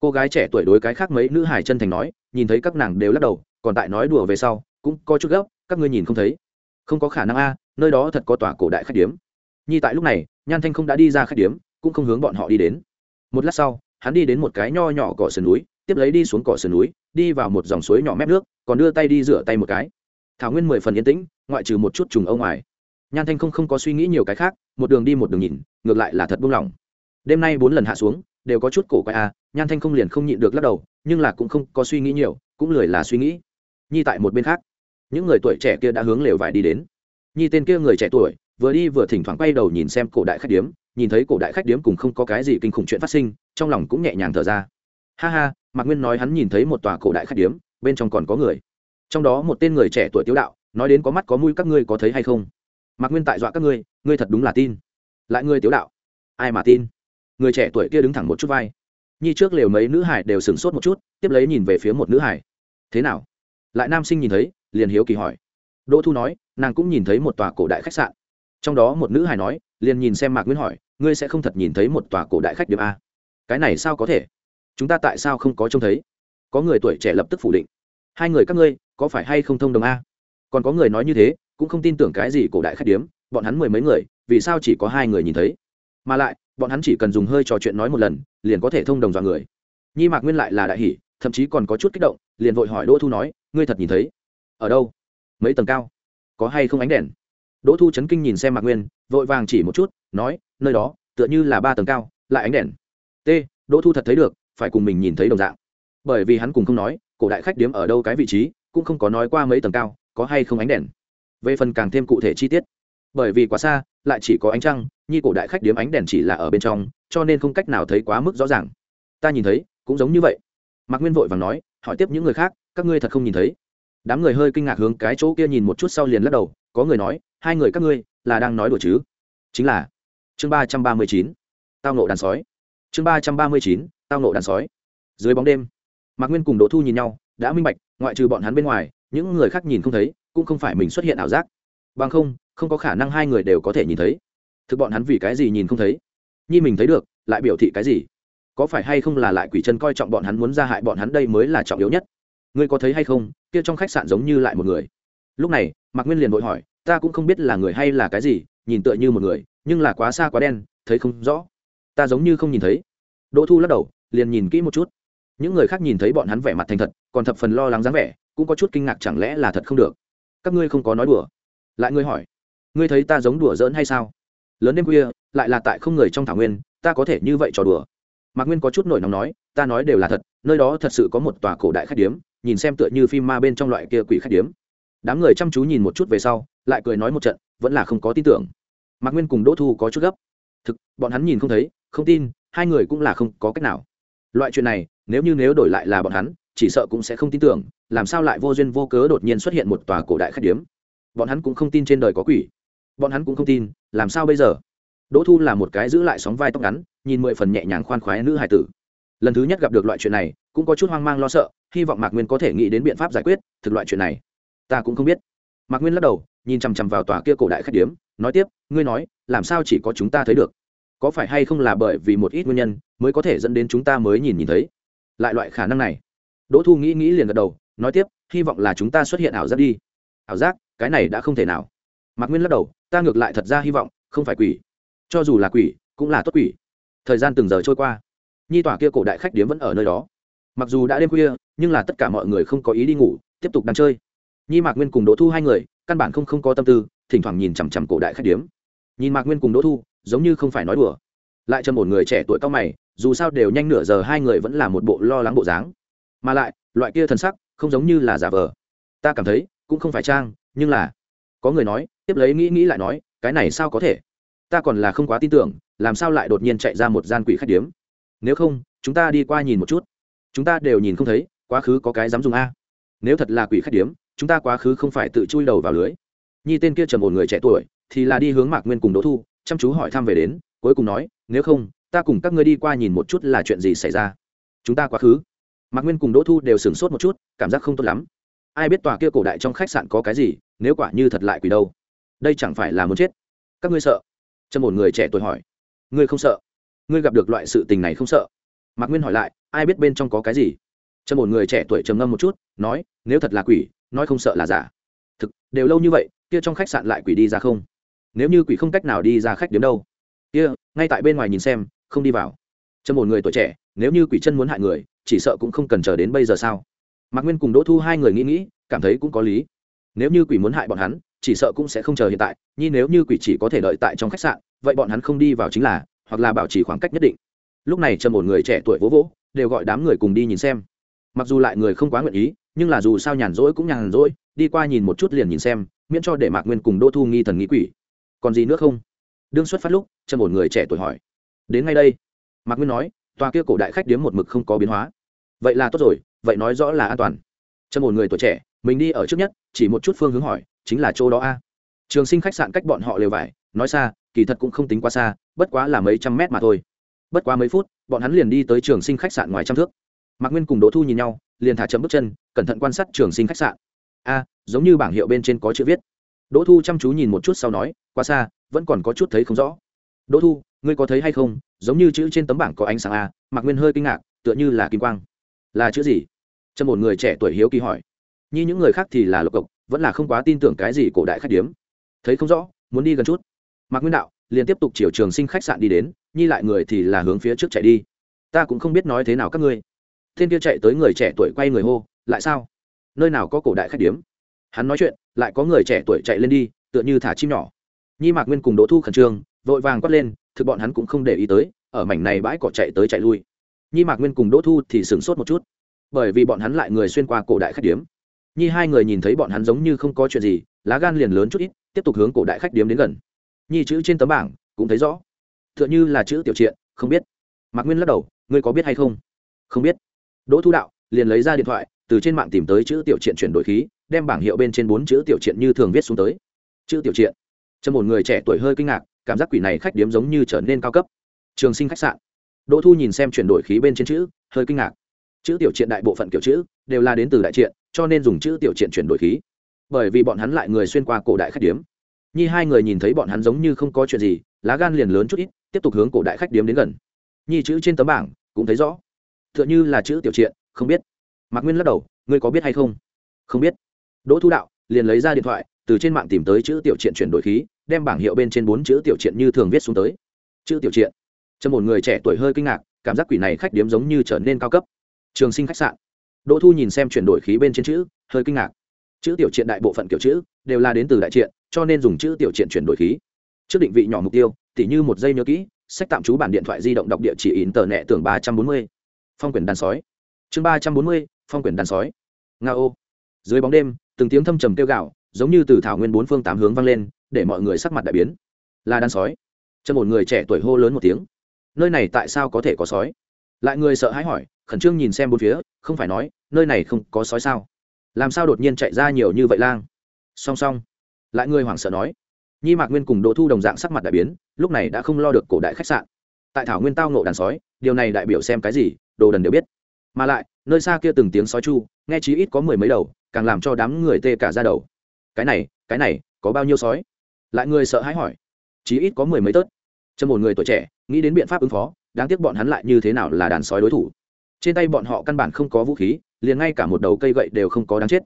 Cô gái trẻ tuổi đối cái khác mấy nữ hải chân thành nói, nhìn thấy các nàng đều lắc đầu, còn tại nói đùa về sau, cũng có chút gấp các ngươi nhìn không thấy. Không có khả năng a, nơi đó thật có tòa cổ đại khách điếm. Nhi tại lúc này, nhan thanh không đã đi ra khách điếm, cũng không hướng bọn họ đi đến. Một lát sau, hắn đi đến một cái nho nhỏ cỏ sườn núi, tiếp lấy đi xuống cỏ sườn núi, đi vào một dòng suối nhỏ mép nước, còn đưa tay đi rửa tay một cái. Thảo nguyên mười phần yên tĩnh, ngoại trừ một chút trùng ông ngoài. Nhan thanh không không có suy nghĩ nhiều cái khác, một đường đi một đường nhìn, ngược lại là thật buông lỏng. Đêm nay bốn lần hạ xuống, đều có chút cổ quay à nhan thanh không liền không nhịn được lắc đầu, nhưng là cũng không có suy nghĩ nhiều, cũng lười là suy nghĩ. Nhi tại một bên khác những người tuổi trẻ kia đã hướng lều vải đi đến. Nhi tên kia người trẻ tuổi, vừa đi vừa thỉnh thoảng quay đầu nhìn xem cổ đại khách điếm, nhìn thấy cổ đại khách điếm cùng không có cái gì kinh khủng chuyện phát sinh, trong lòng cũng nhẹ nhàng thở ra. Ha ha, mạc nguyên nói hắn nhìn thấy một tòa cổ đại khách điếm, bên trong còn có người. Trong đó một tên người trẻ tuổi tiếu đạo, nói đến có mắt có mũi các ngươi có thấy hay không? Mạc nguyên tại dọa các ngươi ngươi thật đúng là tin. Lại ngươi tiếu đạo, ai mà tin? Người trẻ tuổi kia đứng thẳng một chút vai. Nhi trước lều mấy nữ hải đều sửng sốt một chút, tiếp lấy nhìn về phía một nữ hải. Thế nào? Lại nam sinh nhìn thấy liền hiếu kỳ hỏi. Đỗ thu nói, nàng cũng nhìn thấy một tòa cổ đại khách sạn. Trong đó một nữ hài nói, liền nhìn xem mạc nguyên hỏi, ngươi sẽ không thật nhìn thấy một tòa cổ đại khách điểm a? Cái này sao có thể? Chúng ta tại sao không có trông thấy? Có người tuổi trẻ lập tức phủ định. Hai người các ngươi, có phải hay không thông đồng a? Còn có người nói như thế, cũng không tin tưởng cái gì cổ đại khách điếm, bọn hắn mười mấy người, vì sao chỉ có hai người nhìn thấy? Mà lại, bọn hắn chỉ cần dùng hơi trò chuyện nói một lần, liền có thể thông đồng dọa người. Nhi mạc nguyên lại là đại hỷ thậm chí còn có chút kích động, liền vội hỏi đỗ thu nói, ngươi thật nhìn thấy? Ở đâu? Mấy tầng cao? Có hay không ánh đèn? Đỗ thu chấn kinh nhìn xem mạc nguyên, vội vàng chỉ một chút, nói, nơi đó, tựa như là ba tầng cao, lại ánh đèn. T, đỗ thu thật thấy được, phải cùng mình nhìn thấy đồng dạng. Bởi vì hắn cùng không nói, cổ đại khách điếm ở đâu cái vị trí, cũng không có nói qua mấy tầng cao, có hay không ánh đèn. Về phần càng thêm cụ thể chi tiết. Bởi vì quá xa, lại chỉ có ánh trăng nhi cổ đại khách điếm ánh đèn chỉ là ở bên trong, cho nên không cách nào thấy quá mức rõ ràng. Ta nhìn thấy, cũng giống như vậy. Mạc nguyên vội vàng nói, hỏi tiếp những người khác, các ngươi thật không nhìn thấy? Đám người hơi kinh ngạc hướng cái chỗ kia nhìn một chút sau liền lắc đầu, có người nói, hai người các ngươi là đang nói đùa chứ? Chính là chương ba trăm ba mươi chín, tao nộ đàn sói. Chương ba trăm ba mươi chín, tao nộ đàn sói. Dưới bóng đêm, mạc nguyên cùng đỗ thu nhìn nhau, đã minh bạch, ngoại trừ bọn hắn bên ngoài, những người khác nhìn không thấy, cũng không phải mình xuất hiện ảo giác. Bằng không không có khả năng hai người đều có thể nhìn thấy. Thực bọn hắn vì cái gì nhìn không thấy? Nhi mình thấy được, lại biểu thị cái gì? Có phải hay không là lại quỷ chân coi trọng bọn hắn muốn ra hại bọn hắn đây mới là trọng yếu nhất? Ngươi có thấy hay không, kia trong khách sạn giống như lại một người. Lúc này, mạc nguyên liền vội hỏi, ta cũng không biết là người hay là cái gì, nhìn tựa như một người, nhưng là quá xa quá đen, thấy không rõ. Ta giống như không nhìn thấy. Đỗ thu lắc đầu, liền nhìn kỹ một chút. Những người khác nhìn thấy bọn hắn vẻ mặt thành thật, còn thập phần lo lắng dáng vẻ, cũng có chút kinh ngạc chẳng lẽ là thật không được. Các ngươi không có nói đùa. Lại ngươi hỏi, ngươi thấy ta giống đùa giỡn hay sao? Lớn đêm khuya, lại là tại không người trong thảo nguyên, ta có thể như vậy trò đùa. Mạc nguyên có chút nổi nóng nói, ta nói đều là thật nơi đó thật sự có một tòa cổ đại khách điếm, nhìn xem tựa như phim ma bên trong loại kia quỷ khách điếm. Đám người chăm chú nhìn một chút về sau, lại cười nói một trận, vẫn là không có tin tưởng. Mạc nguyên cùng đỗ thu có chút gấp. Thực, bọn hắn nhìn không thấy, không tin, hai người cũng là không có cách nào. Loại chuyện này, nếu như nếu đổi lại là bọn hắn, chỉ sợ cũng sẽ không tin tưởng, làm sao lại vô duyên vô cớ đột nhiên xuất hiện một tòa cổ đại khách điếm? Bọn hắn cũng không tin trên đời có quỷ. Bọn hắn cũng không tin, làm sao bây giờ? Đỗ thu là một cái giữ lại sóng vai tóc ngắn, nhìn mười phần nhẹ nhàng khoan khoái nữ hải tử lần thứ nhất gặp được loại chuyện này, cũng có chút hoang mang lo sợ, hy vọng mạc nguyên có thể nghĩ đến biện pháp giải quyết thực loại chuyện này. Ta cũng không biết. Mạc nguyên lắc đầu, nhìn chằm chằm vào tòa kia cổ đại khách điếm, nói tiếp, ngươi nói, làm sao chỉ có chúng ta thấy được? Có phải hay không là bởi vì một ít nguyên nhân mới có thể dẫn đến chúng ta mới nhìn nhìn thấy? Lại loại khả năng này. Đỗ thu nghĩ nghĩ liền gật đầu, nói tiếp, hy vọng là chúng ta xuất hiện ảo giác đi. Ảo giác? Cái này đã không thể nào. Mạc nguyên lắc đầu, ta ngược lại thật ra hy vọng, không phải quỷ. Cho dù là quỷ, cũng là tốt quỷ. Thời gian từng giờ trôi qua nhi tòa kia cổ đại khách điếm vẫn ở nơi đó. Mặc dù đã đêm khuya, nhưng là tất cả mọi người không có ý đi ngủ, tiếp tục đang chơi. Nhi mạc nguyên cùng đỗ thu hai người, căn bản không không có tâm tư, thỉnh thoảng nhìn chằm chằm cổ đại khách điếm. Nhìn mạc nguyên cùng đỗ thu, giống như không phải nói đùa. Lại chân một người trẻ tuổi cao mày, dù sao đều nhanh nửa giờ, hai người vẫn là một bộ lo lắng bộ dáng. Mà lại, loại kia thần sắc, không giống như là giả vờ. Ta cảm thấy, cũng không phải trang, nhưng là, có người nói, tiếp lấy nghĩ nghĩ lại nói, cái này sao có thể? Ta còn là không quá tin tưởng, làm sao lại đột nhiên chạy ra một gian quỷ khách điếm? Nếu không, chúng ta đi qua nhìn một chút. Chúng ta đều nhìn không thấy, quá khứ có cái dám dùng a. Nếu thật là quỷ khách điếm, chúng ta quá khứ không phải tự chui đầu vào lưới. Nhi tên kia trầm ổn người trẻ tuổi, thì là đi hướng mạc nguyên cùng đỗ thu, chăm chú hỏi thăm về đến, cuối cùng nói, nếu không, ta cùng các ngươi đi qua nhìn một chút là chuyện gì xảy ra. Chúng ta quá khứ. Mạc nguyên cùng đỗ thu đều sửng sốt một chút, cảm giác không tốt lắm. Ai biết tòa kia cổ đại trong khách sạn có cái gì, nếu quả như thật lại quỷ đâu. Đây chẳng phải là muốn chết. Các ngươi sợ? Trầm ổn người trẻ tuổi hỏi. Ngươi không sợ? Ngươi gặp được loại sự tình này không sợ? Mạc nguyên hỏi lại, ai biết bên trong có cái gì? Trầm một người trẻ tuổi trầm ngâm một chút, nói, nếu thật là quỷ, nói không sợ là giả. Thực, đều lâu như vậy, kia trong khách sạn lại quỷ đi ra không? Nếu như quỷ không cách nào đi ra khách đến đâu? Kia, ngay tại bên ngoài nhìn xem, không đi vào. Trầm một người tuổi trẻ, nếu như quỷ chân muốn hại người, chỉ sợ cũng không cần chờ đến bây giờ sao? Mạc nguyên cùng đỗ thu hai người nghĩ nghĩ, cảm thấy cũng có lý. Nếu như quỷ muốn hại bọn hắn, chỉ sợ cũng sẽ không chờ hiện tại, nhi nếu như quỷ chỉ có thể đợi tại trong khách sạn, vậy bọn hắn không đi vào chính là hoặc là bảo trì khoảng cách nhất định. Lúc này trầm ổn người trẻ tuổi vỗ vỗ, đều gọi đám người cùng đi nhìn xem. Mặc dù lại người không quá nguyện ý, nhưng là dù sao nhàn rỗi cũng nhàn rỗi, đi qua nhìn một chút liền nhìn xem, miễn cho để mạc nguyên cùng đô thu nghi thần nghĩ quỷ. Còn gì nữa không? Đương xuất phát lúc, trầm ổn người trẻ tuổi hỏi. Đến ngay đây. Mạc nguyên nói, tòa kia cổ đại khách điếm một mực không có biến hóa. Vậy là tốt rồi, vậy nói rõ là an toàn. Trầm ổn người tuổi trẻ, mình đi ở trước nhất, chỉ một chút phương hướng hỏi, chính là chỗ đó a. Trường sinh khách sạn cách bọn họ lều vải, nói xa, kỳ thật cũng không tính quá xa bất quá là mấy trăm mét mà thôi. Bất quá mấy phút, bọn hắn liền đi tới trường sinh khách sạn ngoài trăm thước. Mạc nguyên cùng đỗ thu nhìn nhau, liền thả chậm bước chân, cẩn thận quan sát trường sinh khách sạn. A, giống như bảng hiệu bên trên có chữ viết. Đỗ thu chăm chú nhìn một chút sau nói, quá xa, vẫn còn có chút thấy không rõ. Đỗ thu, ngươi có thấy hay không? Giống như chữ trên tấm bảng có ánh sáng a. Mạc nguyên hơi kinh ngạc, tựa như là kim quang. Là chữ gì? Trâm một người trẻ tuổi hiếu kỳ hỏi. Như những người khác thì là lộc cộc, vẫn là không quá tin tưởng cái gì cổ đại khách điếm. Thấy không rõ, muốn đi gần chút. Mạc nguyên đạo liền tiếp tục chiều trường sinh khách sạn đi đến, nhi lại người thì là hướng phía trước chạy đi. Ta cũng không biết nói thế nào các ngươi. Thiên kia chạy tới người trẻ tuổi quay người hô, lại sao? Nơi nào có cổ đại khách điếm? Hắn nói chuyện, lại có người trẻ tuổi chạy lên đi, tựa như thả chim nhỏ. Nhi mạc nguyên cùng đỗ thu khẩn trương, vội vàng quát lên, thực bọn hắn cũng không để ý tới, ở mảnh này bãi cỏ chạy tới chạy lui. Nhi mạc nguyên cùng đỗ thu thì sửng sốt một chút, bởi vì bọn hắn lại người xuyên qua cổ đại khách điếm. Nhi hai người nhìn thấy bọn hắn giống như không có chuyện gì, lá gan liền lớn chút ít, tiếp tục hướng cổ đại khách điếm đến gần nhi chữ trên tấm bảng cũng thấy rõ. T h ư ợ n h ư là chữ tiểu triện, không biết. Mạc nguyên lắc đầu, ngươi có biết hay không? Không biết. Đỗ thu đạo liền lấy ra điện thoại, từ trên mạng tìm tới chữ tiểu triện chuyển đổi khí, đem bảng hiệu bên trên bốn chữ tiểu triện như thường viết xuống tới. Chữ tiểu triện. Cho một người trẻ tuổi hơi kinh ngạc, cảm giác quỷ này khách điếm giống như trở nên cao cấp. Trường sinh khách sạn. Đỗ thu nhìn xem chuyển đổi khí bên trên chữ, hơi kinh ngạc. Chữ tiểu triện đại bộ phận kiểu chữ đều là đến từ đại triện, cho nên dùng chữ tiểu triện chuyển đổi khí. Bởi vì bọn hắn lại người xuyên qua cổ đại khách điếm nhi hai người nhìn thấy bọn hắn giống như không có chuyện gì, lá gan liền lớn chút ít, tiếp tục hướng cổ đại khách điếm đến gần. Nhi chữ trên tấm bảng, cũng thấy rõ. T h ư ợ n h ư là chữ tiểu triện, không biết. Mạc nguyên lắc đầu, ngươi có biết hay không? Không biết. Đỗ thu đạo liền lấy ra điện thoại, từ trên mạng tìm tới chữ tiểu triện chuyển đổi khí, đem bảng hiệu bên trên bốn chữ tiểu triện như thường viết xuống tới. Chữ tiểu triện. Cho một người trẻ tuổi hơi kinh ngạc, cảm giác quỷ này khách điếm giống như trở nên cao cấp. Trường sinh khách sạn. Đỗ thu nhìn xem chuyển đổi khí bên trên chữ, hơi kinh ngạc chữ tiểu triện đại bộ phận kiểu chữ đều là đến từ đại triện, cho nên dùng chữ tiểu triện chuyển đổi khí. Trước định vị nhỏ mục tiêu, tỉ như một giây nhớ kỹ, sách tạm trú bản điện thoại di động đọc địa chỉ in tờ nẹ tưởng ba trăm bốn mươi. Phong quyển đàn sói. Chương ba trăm bốn mươi, phong quyển đàn sói. Nga ô. Dưới bóng đêm, từng tiếng thâm trầm kêu gạo giống như từ thảo nguyên bốn phương tám hướng vang lên, để mọi người sắc mặt đại biến. Là đàn sói. Cho một người trẻ tuổi hô lớn một tiếng. Nơi này tại sao có thể có sói? Lại người sợ hãi hỏi, khẩn trương nhìn xem bốn phía, không phải nói, nơi này không có sói sao? Làm sao đột nhiên chạy ra nhiều như vậy lang? Song song, lại người hoảng sợ nói. Nhi mạc nguyên cùng đỗ thu đồng dạng sắc mặt đại biến, lúc này đã không lo được cổ đại khách sạn. Tại thảo nguyên tao nộ đàn sói, điều này đại biểu xem cái gì, đồ đần đều biết. Mà lại, nơi xa kia từng tiếng sói chu, nghe chí ít có mười mấy đầu, càng làm cho đám người tê cả ra đầu. Cái này cái này, có bao nhiêu sói? Lại người sợ hãi hỏi. Chí ít có mười mấy tớt. Cho một người tuổi trẻ, nghĩ đến biện pháp ứng phó, đáng tiếc bọn hắn lại như thế nào là đàn sói đối thủ. Trên tay bọn họ căn bản không có vũ khí liền ngay cả một đầu cây gậy đều không có đáng chết.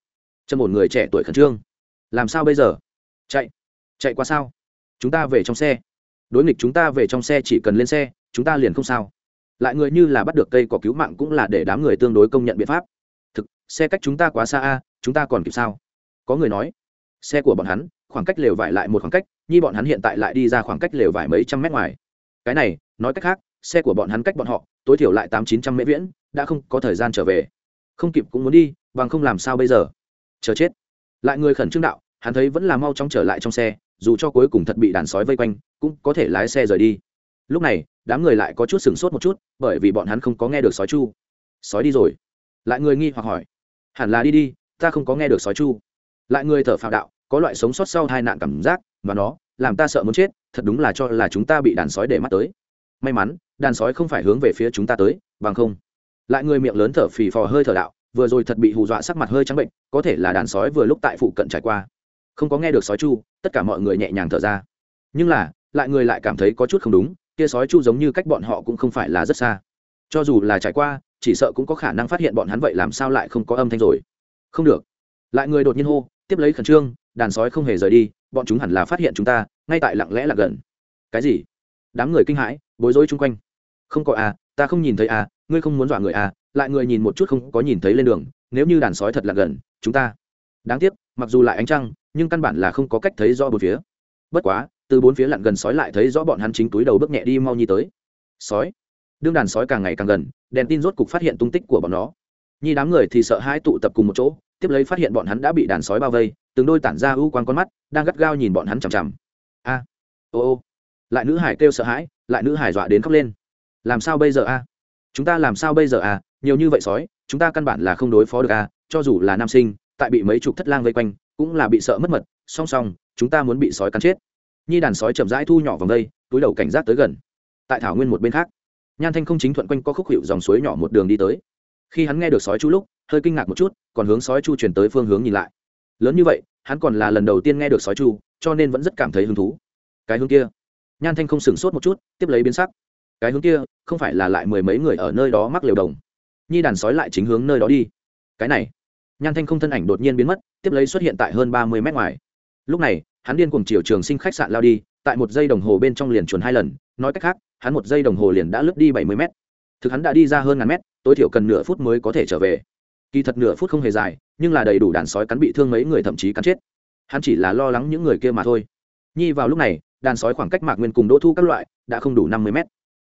Chân một người trẻ tuổi khẩn trương. Làm sao bây giờ? Chạy. Chạy qua sao? Chúng ta về trong xe. Đối nghịch chúng ta về trong xe chỉ cần lên xe, chúng ta liền không sao. Lại người như là bắt được cây cỏ cứu mạng cũng là để đám người tương đối công nhận biện pháp. Thực, xe cách chúng ta quá xa a, chúng ta còn kịp sao? Có người nói, xe của bọn hắn, khoảng cách lều vải lại một khoảng cách, như bọn hắn hiện tại lại đi ra khoảng cách lều vải mấy trăm mét ngoài. Cái này, nói cách khác, xe của bọn hắn cách bọn họ, tối thiểu lại tám chín trăm mễ viễn, đã không có thời gian trở về không kịp cũng muốn đi, bằng không làm sao bây giờ? Chờ chết. Lại người khẩn trương đạo, hắn thấy vẫn là mau chóng trở lại trong xe, dù cho cuối cùng thật bị đàn sói vây quanh, cũng có thể lái xe rời đi. Lúc này, đám người lại có chút sửng sốt một chút, bởi vì bọn hắn không có nghe được sói chu. Sói đi rồi. Lại người nghi hoặc hỏi. Hẳn là đi đi, ta không có nghe được sói chu. Lại người thở phào đạo, có loại sống sót sau hai nạn cảm giác, và nó, làm ta sợ muốn chết, thật đúng là cho là chúng ta bị đàn sói để mắt tới. May mắn, đàn sói không phải hướng về phía chúng ta tới, bằng không lại người miệng lớn thở phì phò hơi thở đạo, vừa rồi thật bị hù dọa sắc mặt hơi trắng bệnh, có thể là đàn sói vừa lúc tại phụ cận trải qua. Không có nghe được sói chu, tất cả mọi người nhẹ nhàng thở ra. Nhưng là, lại người lại cảm thấy có chút không đúng, kia sói chu giống như cách bọn họ cũng không phải là rất xa. Cho dù là trải qua, chỉ sợ cũng có khả năng phát hiện bọn hắn vậy làm sao lại không có âm thanh rồi. Không được. Lại người đột nhiên hô, tiếp lấy khẩn trương, đàn sói không hề rời đi, bọn chúng hẳn là phát hiện chúng ta, ngay tại lặng lẽ là gần. Cái gì? Đám người kinh hãi, bối rối chung quanh. Không có à ta không nhìn thấy à ngươi không muốn dọa người à lại người nhìn một chút không có nhìn thấy lên đường, nếu như đàn sói thật là gần, chúng ta. Đáng tiếc, mặc dù lại ánh trăng, nhưng căn bản là không có cách thấy rõ bốn phía. Bất quá, từ bốn phía lặn gần sói lại thấy rõ bọn hắn chính túi đầu bước nhẹ đi mau nhi tới. Sói? Đương đàn sói càng ngày càng gần, đèn tin rốt cục phát hiện tung tích của bọn nó. Nhi đám người thì sợ hãi tụ tập cùng một chỗ, tiếp lấy phát hiện bọn hắn đã bị đàn sói bao vây, từng đôi tản ra ưu quan con mắt, đang gắt gao nhìn bọn hắn chằm chằm. A. Ô ô. Lại nữ hải kêu sợ hãi, lại nữ hải dọa đến khóc lên. Làm sao bây giờ a? Chúng ta làm sao bây giờ à? nhiều như vậy sói, chúng ta căn bản là không đối phó được à? Cho dù là nam sinh, tại bị mấy chục thất lang vây quanh, cũng là bị sợ mất mật. Song song, chúng ta muốn bị sói cắn chết. Nhi đàn sói chậm rãi thu nhỏ vòng đây, túi đầu cảnh giác tới gần. Tại thảo nguyên một bên khác, nhan thanh không chính thuận quanh có khúc hiệu dòng suối nhỏ một đường đi tới. Khi hắn nghe được sói chu lúc, hơi kinh ngạc một chút, còn hướng sói chu chuyển tới phương hướng nhìn lại. Lớn như vậy, hắn còn là lần đầu tiên nghe được sói chu, cho nên vẫn rất cảm thấy hứng thú. Cái hướng kia. Nhan thanh không sửng sốt một chút, tiếp lấy biến sắc cái hướng kia không phải là lại mười mấy người ở nơi đó mắc liều đồng. Nhi đàn sói lại chính hướng nơi đó đi. Cái này, nhan thanh không thân ảnh đột nhiên biến mất, tiếp lấy xuất hiện tại hơn ba mươi mét ngoài. Lúc này, hắn điên cùng chiều trường sinh khách sạn lao đi, tại một giây đồng hồ bên trong liền chuồn hai lần, nói cách khác, hắn một giây đồng hồ liền đã lướt đi bảy mươi mét. Thực hắn đã đi ra hơn ngàn mét, tối thiểu cần nửa phút mới có thể trở về. Kỳ thật nửa phút không hề dài, nhưng là đầy đủ đàn sói cắn bị thương mấy người thậm chí cắn chết. Hắn chỉ là lo lắng những người kia mà thôi. Nhi vào lúc này, đàn sói khoảng cách mạc nguyên cùng đỗ thu các loại đã không đủ năm mươi mét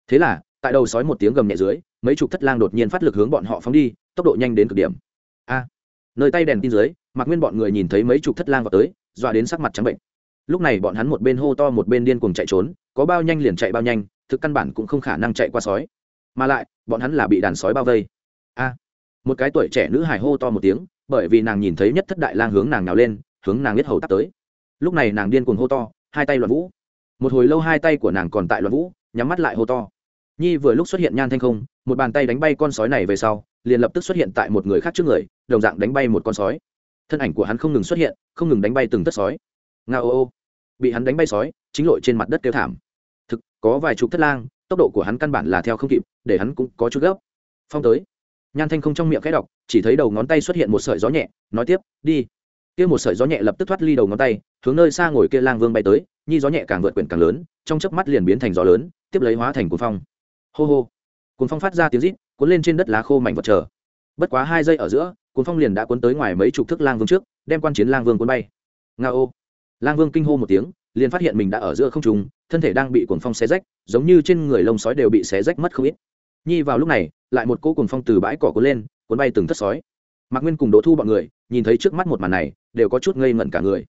thế là, tại đầu sói một tiếng gầm nhẹ dưới, mấy chục thất lang đột nhiên phát lực hướng bọn họ phóng đi, tốc độ nhanh đến cực điểm. A! Nơi tay đèn tin dưới mặc nguyên bọn người nhìn thấy mấy chục thất lang vào tới, dọa đến sắc mặt trắng bệnh. Lúc này bọn hắn một bên hô to một bên điên cuồng chạy trốn, có bao nhanh liền chạy bao nhanh, thực căn bản cũng không khả năng chạy qua sói. Mà lại, bọn hắn là bị đàn sói bao vây. A! Một cái tuổi trẻ nữ hài hô to một tiếng, bởi vì nàng nhìn thấy nhất thất đại lang hướng nàng nào lên, hướng nàng biết hầu tắt tới. Lúc này nàng điên cuồng hô to, hai tay loạn vũ. Một hồi lâu hai tay của nàng còn tại loạn vũ, nhắm mắt lại hô to nhi vừa lúc xuất hiện nhan thanh không, một bàn tay đánh bay con sói này về sau, liền lập tức xuất hiện tại một người khác trước người, đồng dạng đánh bay một con sói. Thân ảnh của hắn không ngừng xuất hiện, không ngừng đánh bay từng tất sói. Nga ô ô, bị hắn đánh bay sói, chính lội trên mặt đất kêu thảm. Thực, có vài chục thất lang, tốc độ của hắn căn bản là theo không kịp, để hắn cũng có chút gấp. Phong tới. Nhan thanh không trong miệng khẽ đọc, chỉ thấy đầu ngón tay xuất hiện một sợi gió nhẹ, nói tiếp, đi. Kia một sợi gió nhẹ lập tức thoát ly đầu ngón tay, hướng nơi xa ngồi kia lang vương bay tới, nhi gió nhẹ càng vượt quyển càng lớn, trong chớp mắt liền biến thành gió lớn, tiếp lấy hóa thành cuồng phong hô hô. Cuốn phong phát ra tiếng rít, cuốn lên trên đất lá khô mảnh vật chờ. Bất quá hai giây ở giữa, cuốn phong liền đã cuốn tới ngoài mấy chục thước lang vương trước, đem quan chiến lang vương cuốn bay. Nga ô. Lang vương kinh hô một tiếng, liền phát hiện mình đã ở giữa không trùng thân thể đang bị cuốn phong xé rách, giống như trên người lông sói đều bị xé rách mất không ít. Nhi vào lúc này, lại một cỗ cuốn phong từ bãi cỏ cuốn lên, cuốn bay từng thất sói. Mạc nguyên cùng đỗ thu bọn người, nhìn thấy trước mắt một màn này, đều có chút ngây ngẩn cả người.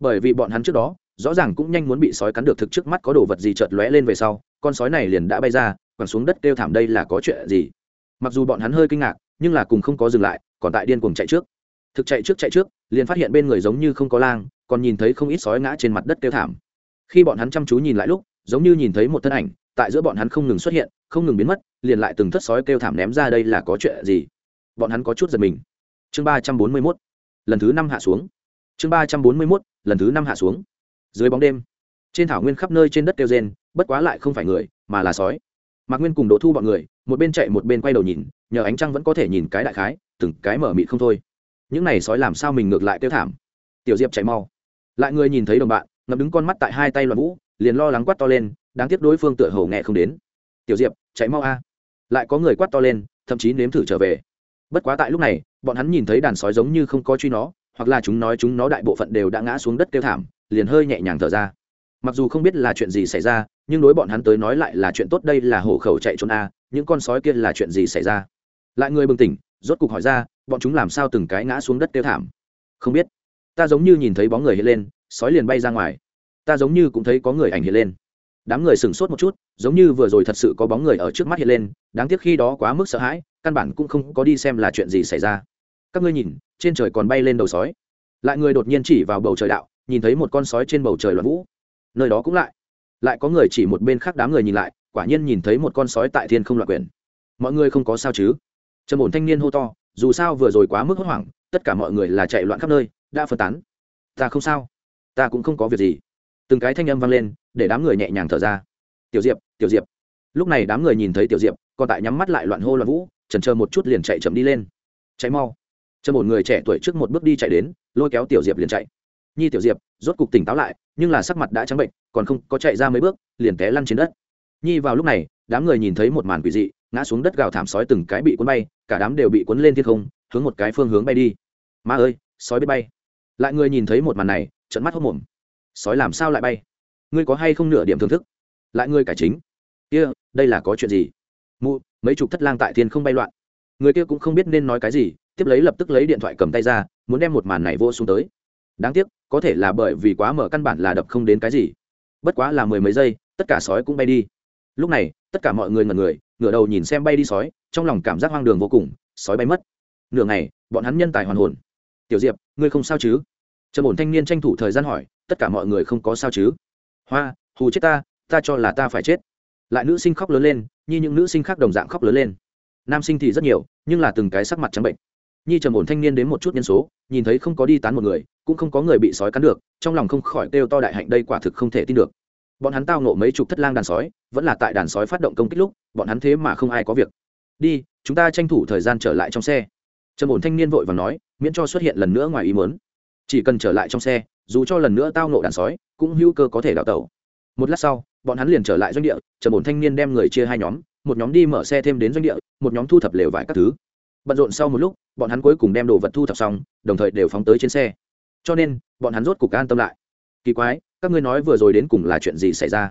Bởi vì bọn hắn trước đó, rõ ràng cũng nhanh muốn bị sói cắn được thực trước mắt có đồ vật gì chợt lóe lên về sau, con sói này liền đã bay ra quẳng xuống đất kêu thảm đây là có chuyện gì? Mặc dù bọn hắn hơi kinh ngạc, nhưng là cùng không có dừng lại, còn tại điên cuồng chạy trước. Thực chạy trước chạy trước, liền phát hiện bên người giống như không có lang, còn nhìn thấy không ít sói ngã trên mặt đất kêu thảm. Khi bọn hắn chăm chú nhìn lại lúc, giống như nhìn thấy một thân ảnh, tại giữa bọn hắn không ngừng xuất hiện, không ngừng biến mất, liền lại từng thất sói kêu thảm ném ra đây là có chuyện gì? Bọn hắn có chút giật mình. Chương ba trăm bốn mươi mốt, lần thứ năm hạ xuống. Chương ba trăm bốn mươi mốt, lần thứ năm hạ xuống. Dưới bóng đêm, trên thảo nguyên khắp nơi trên đất kêu rên, bất quá lại không phải người, mà là sói mạc nguyên cùng đỗ thu bọn người, một bên chạy một bên quay đầu nhìn, nhờ ánh trăng vẫn có thể nhìn cái đại khái, từng cái mở mịt không thôi. Những này sói làm sao mình ngược lại kêu thảm? Tiểu diệp chạy mau. Lại người nhìn thấy đồng bạn ngập đứng con mắt tại hai tay loạn vũ, liền lo lắng quát to lên, đáng tiếc đối phương tựa hầu nghe không đến. Tiểu diệp, chạy mau a. Lại có người quát to lên, thậm chí nếm thử trở về. Bất quá tại lúc này, bọn hắn nhìn thấy đàn sói giống như không có truy nó, hoặc là chúng nói chúng nó đại bộ phận đều đã ngã xuống đất kêu thảm, liền hơi nhẹ nhàng thở ra mặc dù không biết là chuyện gì xảy ra, nhưng đối bọn hắn tới nói lại là chuyện tốt đây là hổ khẩu chạy trốn a, những con sói kia là chuyện gì xảy ra? Lại người bừng tỉnh, rốt cục hỏi ra, bọn chúng làm sao từng cái ngã xuống đất kêu thảm? Không biết. Ta giống như nhìn thấy bóng người hiện lên, sói liền bay ra ngoài. Ta giống như cũng thấy có người ảnh hiện lên. Đám người sửng sốt một chút, giống như vừa rồi thật sự có bóng người ở trước mắt hiện lên, đáng tiếc khi đó quá mức sợ hãi, căn bản cũng không có đi xem là chuyện gì xảy ra. Các ngươi nhìn, trên trời còn bay lên đầu sói. Lại người đột nhiên chỉ vào bầu trời đạo, nhìn thấy một con sói trên bầu trời loạn vũ nơi đó cũng lại. Lại có người chỉ một bên khác đám người nhìn lại, quả nhiên nhìn thấy một con sói tại thiên không loạn quyền. Mọi người không có sao chứ? Trầm ổn thanh niên hô to, dù sao vừa rồi quá mức hốt hoảng, tất cả mọi người là chạy loạn khắp nơi, đã phân tán. Ta không sao. Ta cũng không có việc gì. Từng cái thanh âm vang lên, để đám người nhẹ nhàng thở ra. Tiểu diệp tiểu diệp. Lúc này đám người nhìn thấy tiểu diệp, còn tại nhắm mắt lại loạn hô loạn vũ trần chờ một chút liền chạy chậm đi lên. Cháy mau. Cho một người trẻ tuổi trước một bước đi chạy đến, lôi kéo tiểu diệp liền chạy. Nhi tiểu diệp, rốt cục tỉnh táo lại nhưng là sắc mặt đã trắng bệnh còn không có chạy ra mấy bước liền té lăn trên đất. Nhi vào lúc này đám người nhìn thấy một màn quỷ dị ngã xuống đất gào thảm sói từng cái bị cuốn bay cả đám đều bị cuốn lên thiên không hướng một cái phương hướng bay đi. Ma ơi sói biết bay. Lại người nhìn thấy một màn này trận mắt hốc mồm. Sói làm sao lại bay? Ngươi có hay không nửa điểm thưởng thức? Lại ngươi cải chính. Kia、yeah, đây là có chuyện gì? Mụ mấy chục thất lang tại thiên không bay loạn. Người kia cũng không biết nên nói cái gì tiếp lấy lập tức lấy điện thoại cầm tay ra muốn đem một màn này vô xuống tới đáng tiếc, có thể là bởi vì quá mở căn bản là đập không đến cái gì. Bất quá là mười mấy giây, tất cả sói cũng bay đi. Lúc này, tất cả mọi người ngẩn người, ngửa đầu nhìn xem bay đi sói, trong lòng cảm giác hoang đường vô cùng, sói bay mất. Nửa ngày, bọn hắn nhân tài hoàn hồn. Tiểu diệp, ngươi không sao chứ? Trầm ổn thanh niên tranh thủ thời gian hỏi, tất cả mọi người không có sao chứ? Hoa, hù chết ta ta cho là ta phải chết. Lại nữ sinh khóc lớn lên, như những nữ sinh khác đồng dạng khóc lớn lên. Nam sinh thì rất nhiều, nhưng là từng cái sắc mặt trắng bệnh nhi trầm ổn thanh niên đến một chút nhân số, nhìn thấy không có đi tán một người, cũng không có người bị sói cắn được, trong lòng không khỏi kêu to đại hạnh đây quả thực không thể tin được. Bọn hắn tao nộ mấy chục thất lang đàn sói, vẫn là tại đàn sói phát động công kích lúc, bọn hắn thế mà không ai có việc. Đi, chúng ta tranh thủ thời gian trở lại trong xe. Trầm ổn thanh niên vội và nói, miễn cho xuất hiện lần nữa ngoài ý mớn chỉ cần trở lại trong xe, dù cho lần nữa tao nộ đàn sói, cũng hữu cơ có thể đào tẩu. Một lát sau, bọn hắn liền trở lại doanh địa, trầm ổn thanh niên đem người chia hai nhóm, một nhóm đi mở xe thêm đến doanh địa, một nhóm thu thập lều vải các thứ bận rộn sau một lúc, bọn hắn cuối cùng đem đồ vật thu thập xong, đồng thời đều phóng tới trên xe. Cho nên, bọn hắn rốt cục an tâm lại. Kỳ quái, các ngươi nói vừa rồi đến cùng là chuyện gì xảy ra?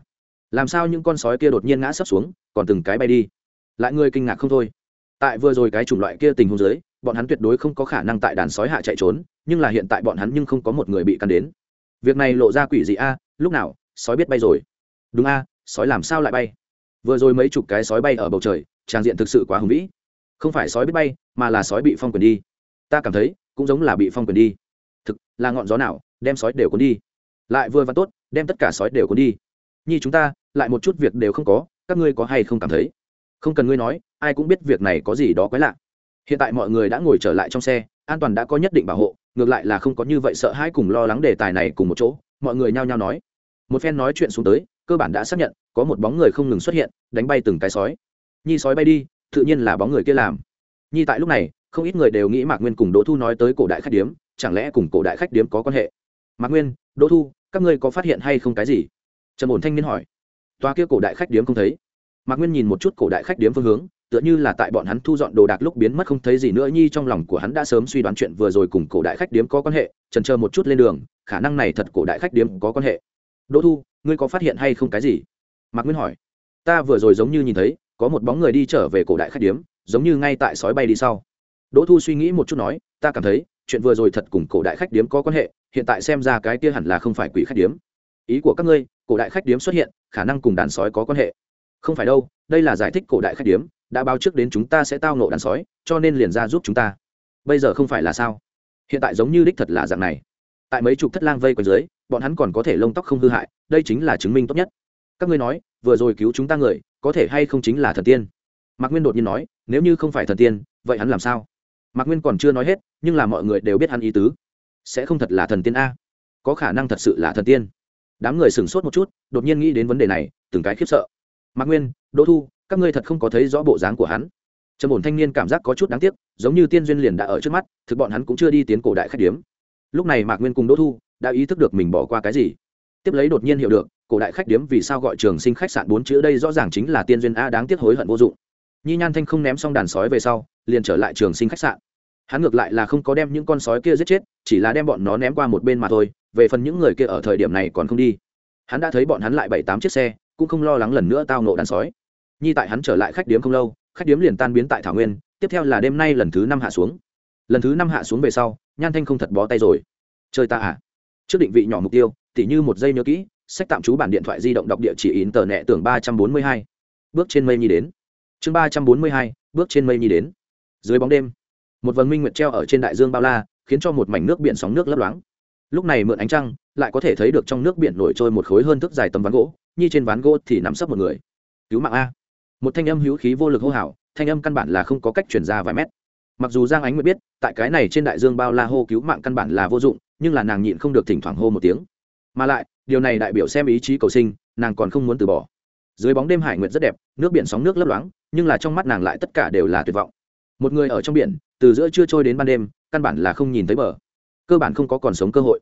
Làm sao những con sói kia đột nhiên ngã sấp xuống, còn từng cái bay đi? Lại ngươi kinh ngạc không thôi. Tại vừa rồi cái chủng loại kia tình huống dưới, bọn hắn tuyệt đối không có khả năng tại đàn sói hạ chạy trốn, nhưng là hiện tại bọn hắn nhưng không có một người bị căn đến. Việc này lộ ra quỷ gì a, lúc nào, sói biết bay rồi. Đúng a, sói làm sao lại bay? Vừa rồi mấy chục cái sói bay ở bầu trời, trang diện thực sự quá hùng vĩ không phải sói biết bay, mà là sói bị phong quyền đi. Ta cảm thấy, cũng giống là bị phong quyền đi. Thực, là ngọn gió nào, đem sói đều cuốn đi. Lại vừa và tốt, đem tất cả sói đều cuốn đi. Nhi chúng ta, lại một chút việc đều không có, các ngươi có hay không cảm thấy? Không cần ngươi nói, ai cũng biết việc này có gì đó quái lạ. Hiện tại mọi người đã ngồi trở lại trong xe, an toàn đã có nhất định bảo hộ, ngược lại là không có như vậy sợ hãi cùng lo lắng đề tài này cùng một chỗ, mọi người nhao nhao nói. Một phen nói chuyện xuống tới, cơ bản đã xác nhận, có một bóng người không ngừng xuất hiện, đánh bay từng cái sói. Nhi sói bay đi tự nhiên là bóng người kia làm. Nhi tại lúc này, không ít người đều nghĩ mạc nguyên cùng đỗ thu nói tới cổ đại khách điếm, chẳng lẽ cùng cổ đại khách điếm có quan hệ? Mạc nguyên, đỗ thu, các ngươi có phát hiện hay không cái gì? Trần ổn thanh niên hỏi. Toa kia cổ đại khách điếm không thấy. Mạc nguyên nhìn một chút cổ đại khách điếm phương hướng, tựa như là tại bọn hắn thu dọn đồ đạc lúc biến mất không thấy gì nữa, nhi trong lòng của hắn đã sớm suy đoán chuyện vừa rồi cùng cổ đại khách điếm có quan hệ trần chờ một chút lên đường, khả năng này thật cổ đại khách điếm có quan hệ. Đỗ thu, ngươi có phát hiện hay không cái gì? Mạc nguyên hỏi. Ta vừa rồi giống như nhìn thấy có một bóng người đi trở về cổ đại khách điếm, giống như ngay tại sói bay đi sau. Đỗ thu suy nghĩ một chút nói, ta cảm thấy, chuyện vừa rồi thật cùng cổ đại khách điếm có quan hệ, hiện tại xem ra cái kia hẳn là không phải quỷ khách điếm. Ý của các ngươi, cổ đại khách điếm xuất hiện, khả năng cùng đàn sói có quan hệ. Không phải đâu, đây là giải thích cổ đại khách điếm, đã báo trước đến chúng ta sẽ tao nộ đàn sói, cho nên liền ra giúp chúng ta. Bây giờ không phải là sao? Hiện tại giống như đích thật là dạng này. Tại mấy chục thất lang vây quanh dưới, bọn hắn còn có thể lông tóc không hư hại, đây chính là chứng minh tốt nhất. Các ngươi nói vừa rồi cứu chúng ta người, có thể hay không chính là thần tiên? Mạc nguyên đột nhiên nói, nếu như không phải thần tiên, vậy hắn làm sao? Mạc nguyên còn chưa nói hết, nhưng là mọi người đều biết hắn ý tứ. Sẽ không thật là thần tiên a. Có khả năng thật sự là thần tiên. Đám người sửng sốt một chút, đột nhiên nghĩ đến vấn đề này, từng cái khiếp sợ. Mạc nguyên, đỗ thu, các ngươi thật không có thấy rõ bộ dáng của hắn. Trầm ổn thanh niên cảm giác có chút đáng tiếc, giống như tiên duyên liền đã ở trước mắt, thực bọn hắn cũng chưa đi tiến cổ đại khách điếm. Lúc này mạc nguyên cùng đỗ thu đã ý thức được mình bỏ qua cái gì. Tiếp lấy đột nhiên hiểu được cổ đại khách điếm vì sao gọi trường sinh khách sạn bốn chữ đây rõ ràng chính là tiên duyên a đáng tiếc hối hận vô dụng. Nhi nhan thanh không ném xong đàn sói về sau, liền trở lại trường sinh khách sạn. Hắn ngược lại là không có đem những con sói kia giết chết, chỉ là đem bọn nó ném qua một bên mà thôi, về phần những người kia ở thời điểm này còn không đi. Hắn đã thấy bọn hắn lại bảy tám chiếc xe, cũng không lo lắng lần nữa tao nộ đàn sói. Nhi tại hắn trở lại khách điếm không lâu, khách điếm liền tan biến tại thảo nguyên, tiếp theo là đêm nay lần thứ năm hạ xuống. Lần thứ năm hạ xuống về sau, nhan thanh không thật bó tay rồi. Chơi ta à? Trước định vị nhỏ mục tiêu, tỉ như một giây nhớ kỹ sách tạm trú bản điện thoại di động đọc địa chỉ in tờ nẹ tưởng ba trăm bốn mươi hai. Bước trên mây nhi đến. Chương ba trăm bốn mươi hai, bước trên mây nhi đến. Dưới bóng đêm, một vầng minh nguyệt treo ở trên đại dương bao la, khiến cho một mảnh nước biển sóng nước lấp loáng. Lúc này mượn ánh trăng, lại có thể thấy được trong nước biển nổi trôi một khối hơn thước dài tấm ván gỗ nhi trên ván gỗ thì nắm sấp một người. Cứu mạng a. Một thanh âm hữu khí vô lực hô hào, thanh âm căn bản là không có cách chuyển ra vài mét. Mặc dù giang ánh mới biết, tại cái này trên đại dương bao la hô cứu mạng căn bản là vô dụng, nhưng là nàng nhịn không được thỉnh thoảng hô một tiếng. Mà lại điều này đại biểu xem ý chí cầu sinh, nàng còn không muốn từ bỏ. Dưới bóng đêm hải nguyệt rất đẹp, nước biển sóng nước lấp loáng, nhưng là trong mắt nàng lại tất cả đều là tuyệt vọng. Một người ở trong biển, từ giữa trưa trôi đến ban đêm, căn bản là không nhìn thấy bờ. Cơ bản không có còn sống cơ hội.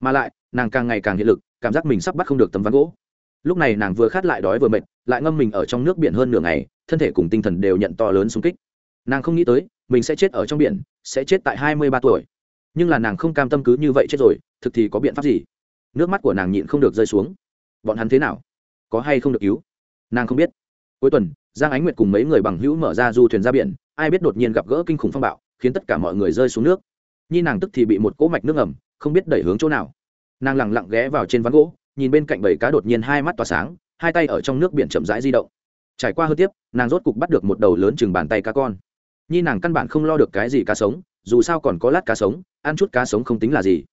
Mà lại, nàng càng ngày càng hiện lực, cảm giác mình sắp bắt không được tấm ván gỗ. Lúc này nàng vừa khát lại đói vừa mệt, lại ngâm mình ở trong nước biển hơn nửa ngày, thân thể cùng tinh thần đều nhận to lớn xung kích. Nàng không nghĩ tới, mình sẽ chết ở trong biển, sẽ chết tại hai mươi ba tuổi. Nhưng là nàng không cam tâm cứ như vậy chết rồi, thực thì có biện pháp gì? Nước mắt của nàng nhịn không được rơi xuống. Bọn hắn thế nào? Có hay không được cứu? Nàng không biết. Cuối tuần, giang ánh nguyệt cùng mấy người bằng hữu mở ra du thuyền ra biển, ai biết đột nhiên gặp gỡ kinh khủng phong bạo, khiến tất cả mọi người rơi xuống nước. Nhi nàng tức thì bị một cỗ mạch nước ẩm không biết đẩy hướng chỗ nào. Nàng lẳng lặng ghé vào trên ván gỗ, nhìn bên cạnh bầy cá đột nhiên hai mắt tỏa sáng, hai tay ở trong nước biển chậm rãi di động. Trải qua hơn tiếp, nàng rốt cục bắt được một đầu lớn chừng bàn tay cá con. Nhi nàng căn bản không lo được cái gì cá sống, dù sao còn có lát cá sống, ăn chút cá sống không tính là gì.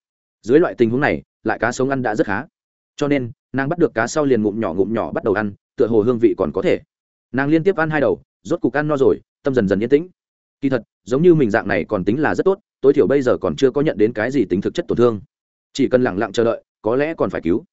Dưới loại tình huống này lại cá sống ăn đã rất khá. Cho nên, nàng bắt được cá sau liền ngụm nhỏ ngụm nhỏ bắt đầu ăn, tựa hồ hương vị còn có thể. Nàng liên tiếp ăn hai đầu, rốt cục ăn no rồi, tâm dần dần yên tĩnh. Kỳ thật, giống như mình dạng này còn tính là rất tốt, tối thiểu bây giờ còn chưa có nhận đến cái gì tính thực chất tổn thương. Chỉ cần lẳng lặng chờ đợi, có lẽ còn phải cứu.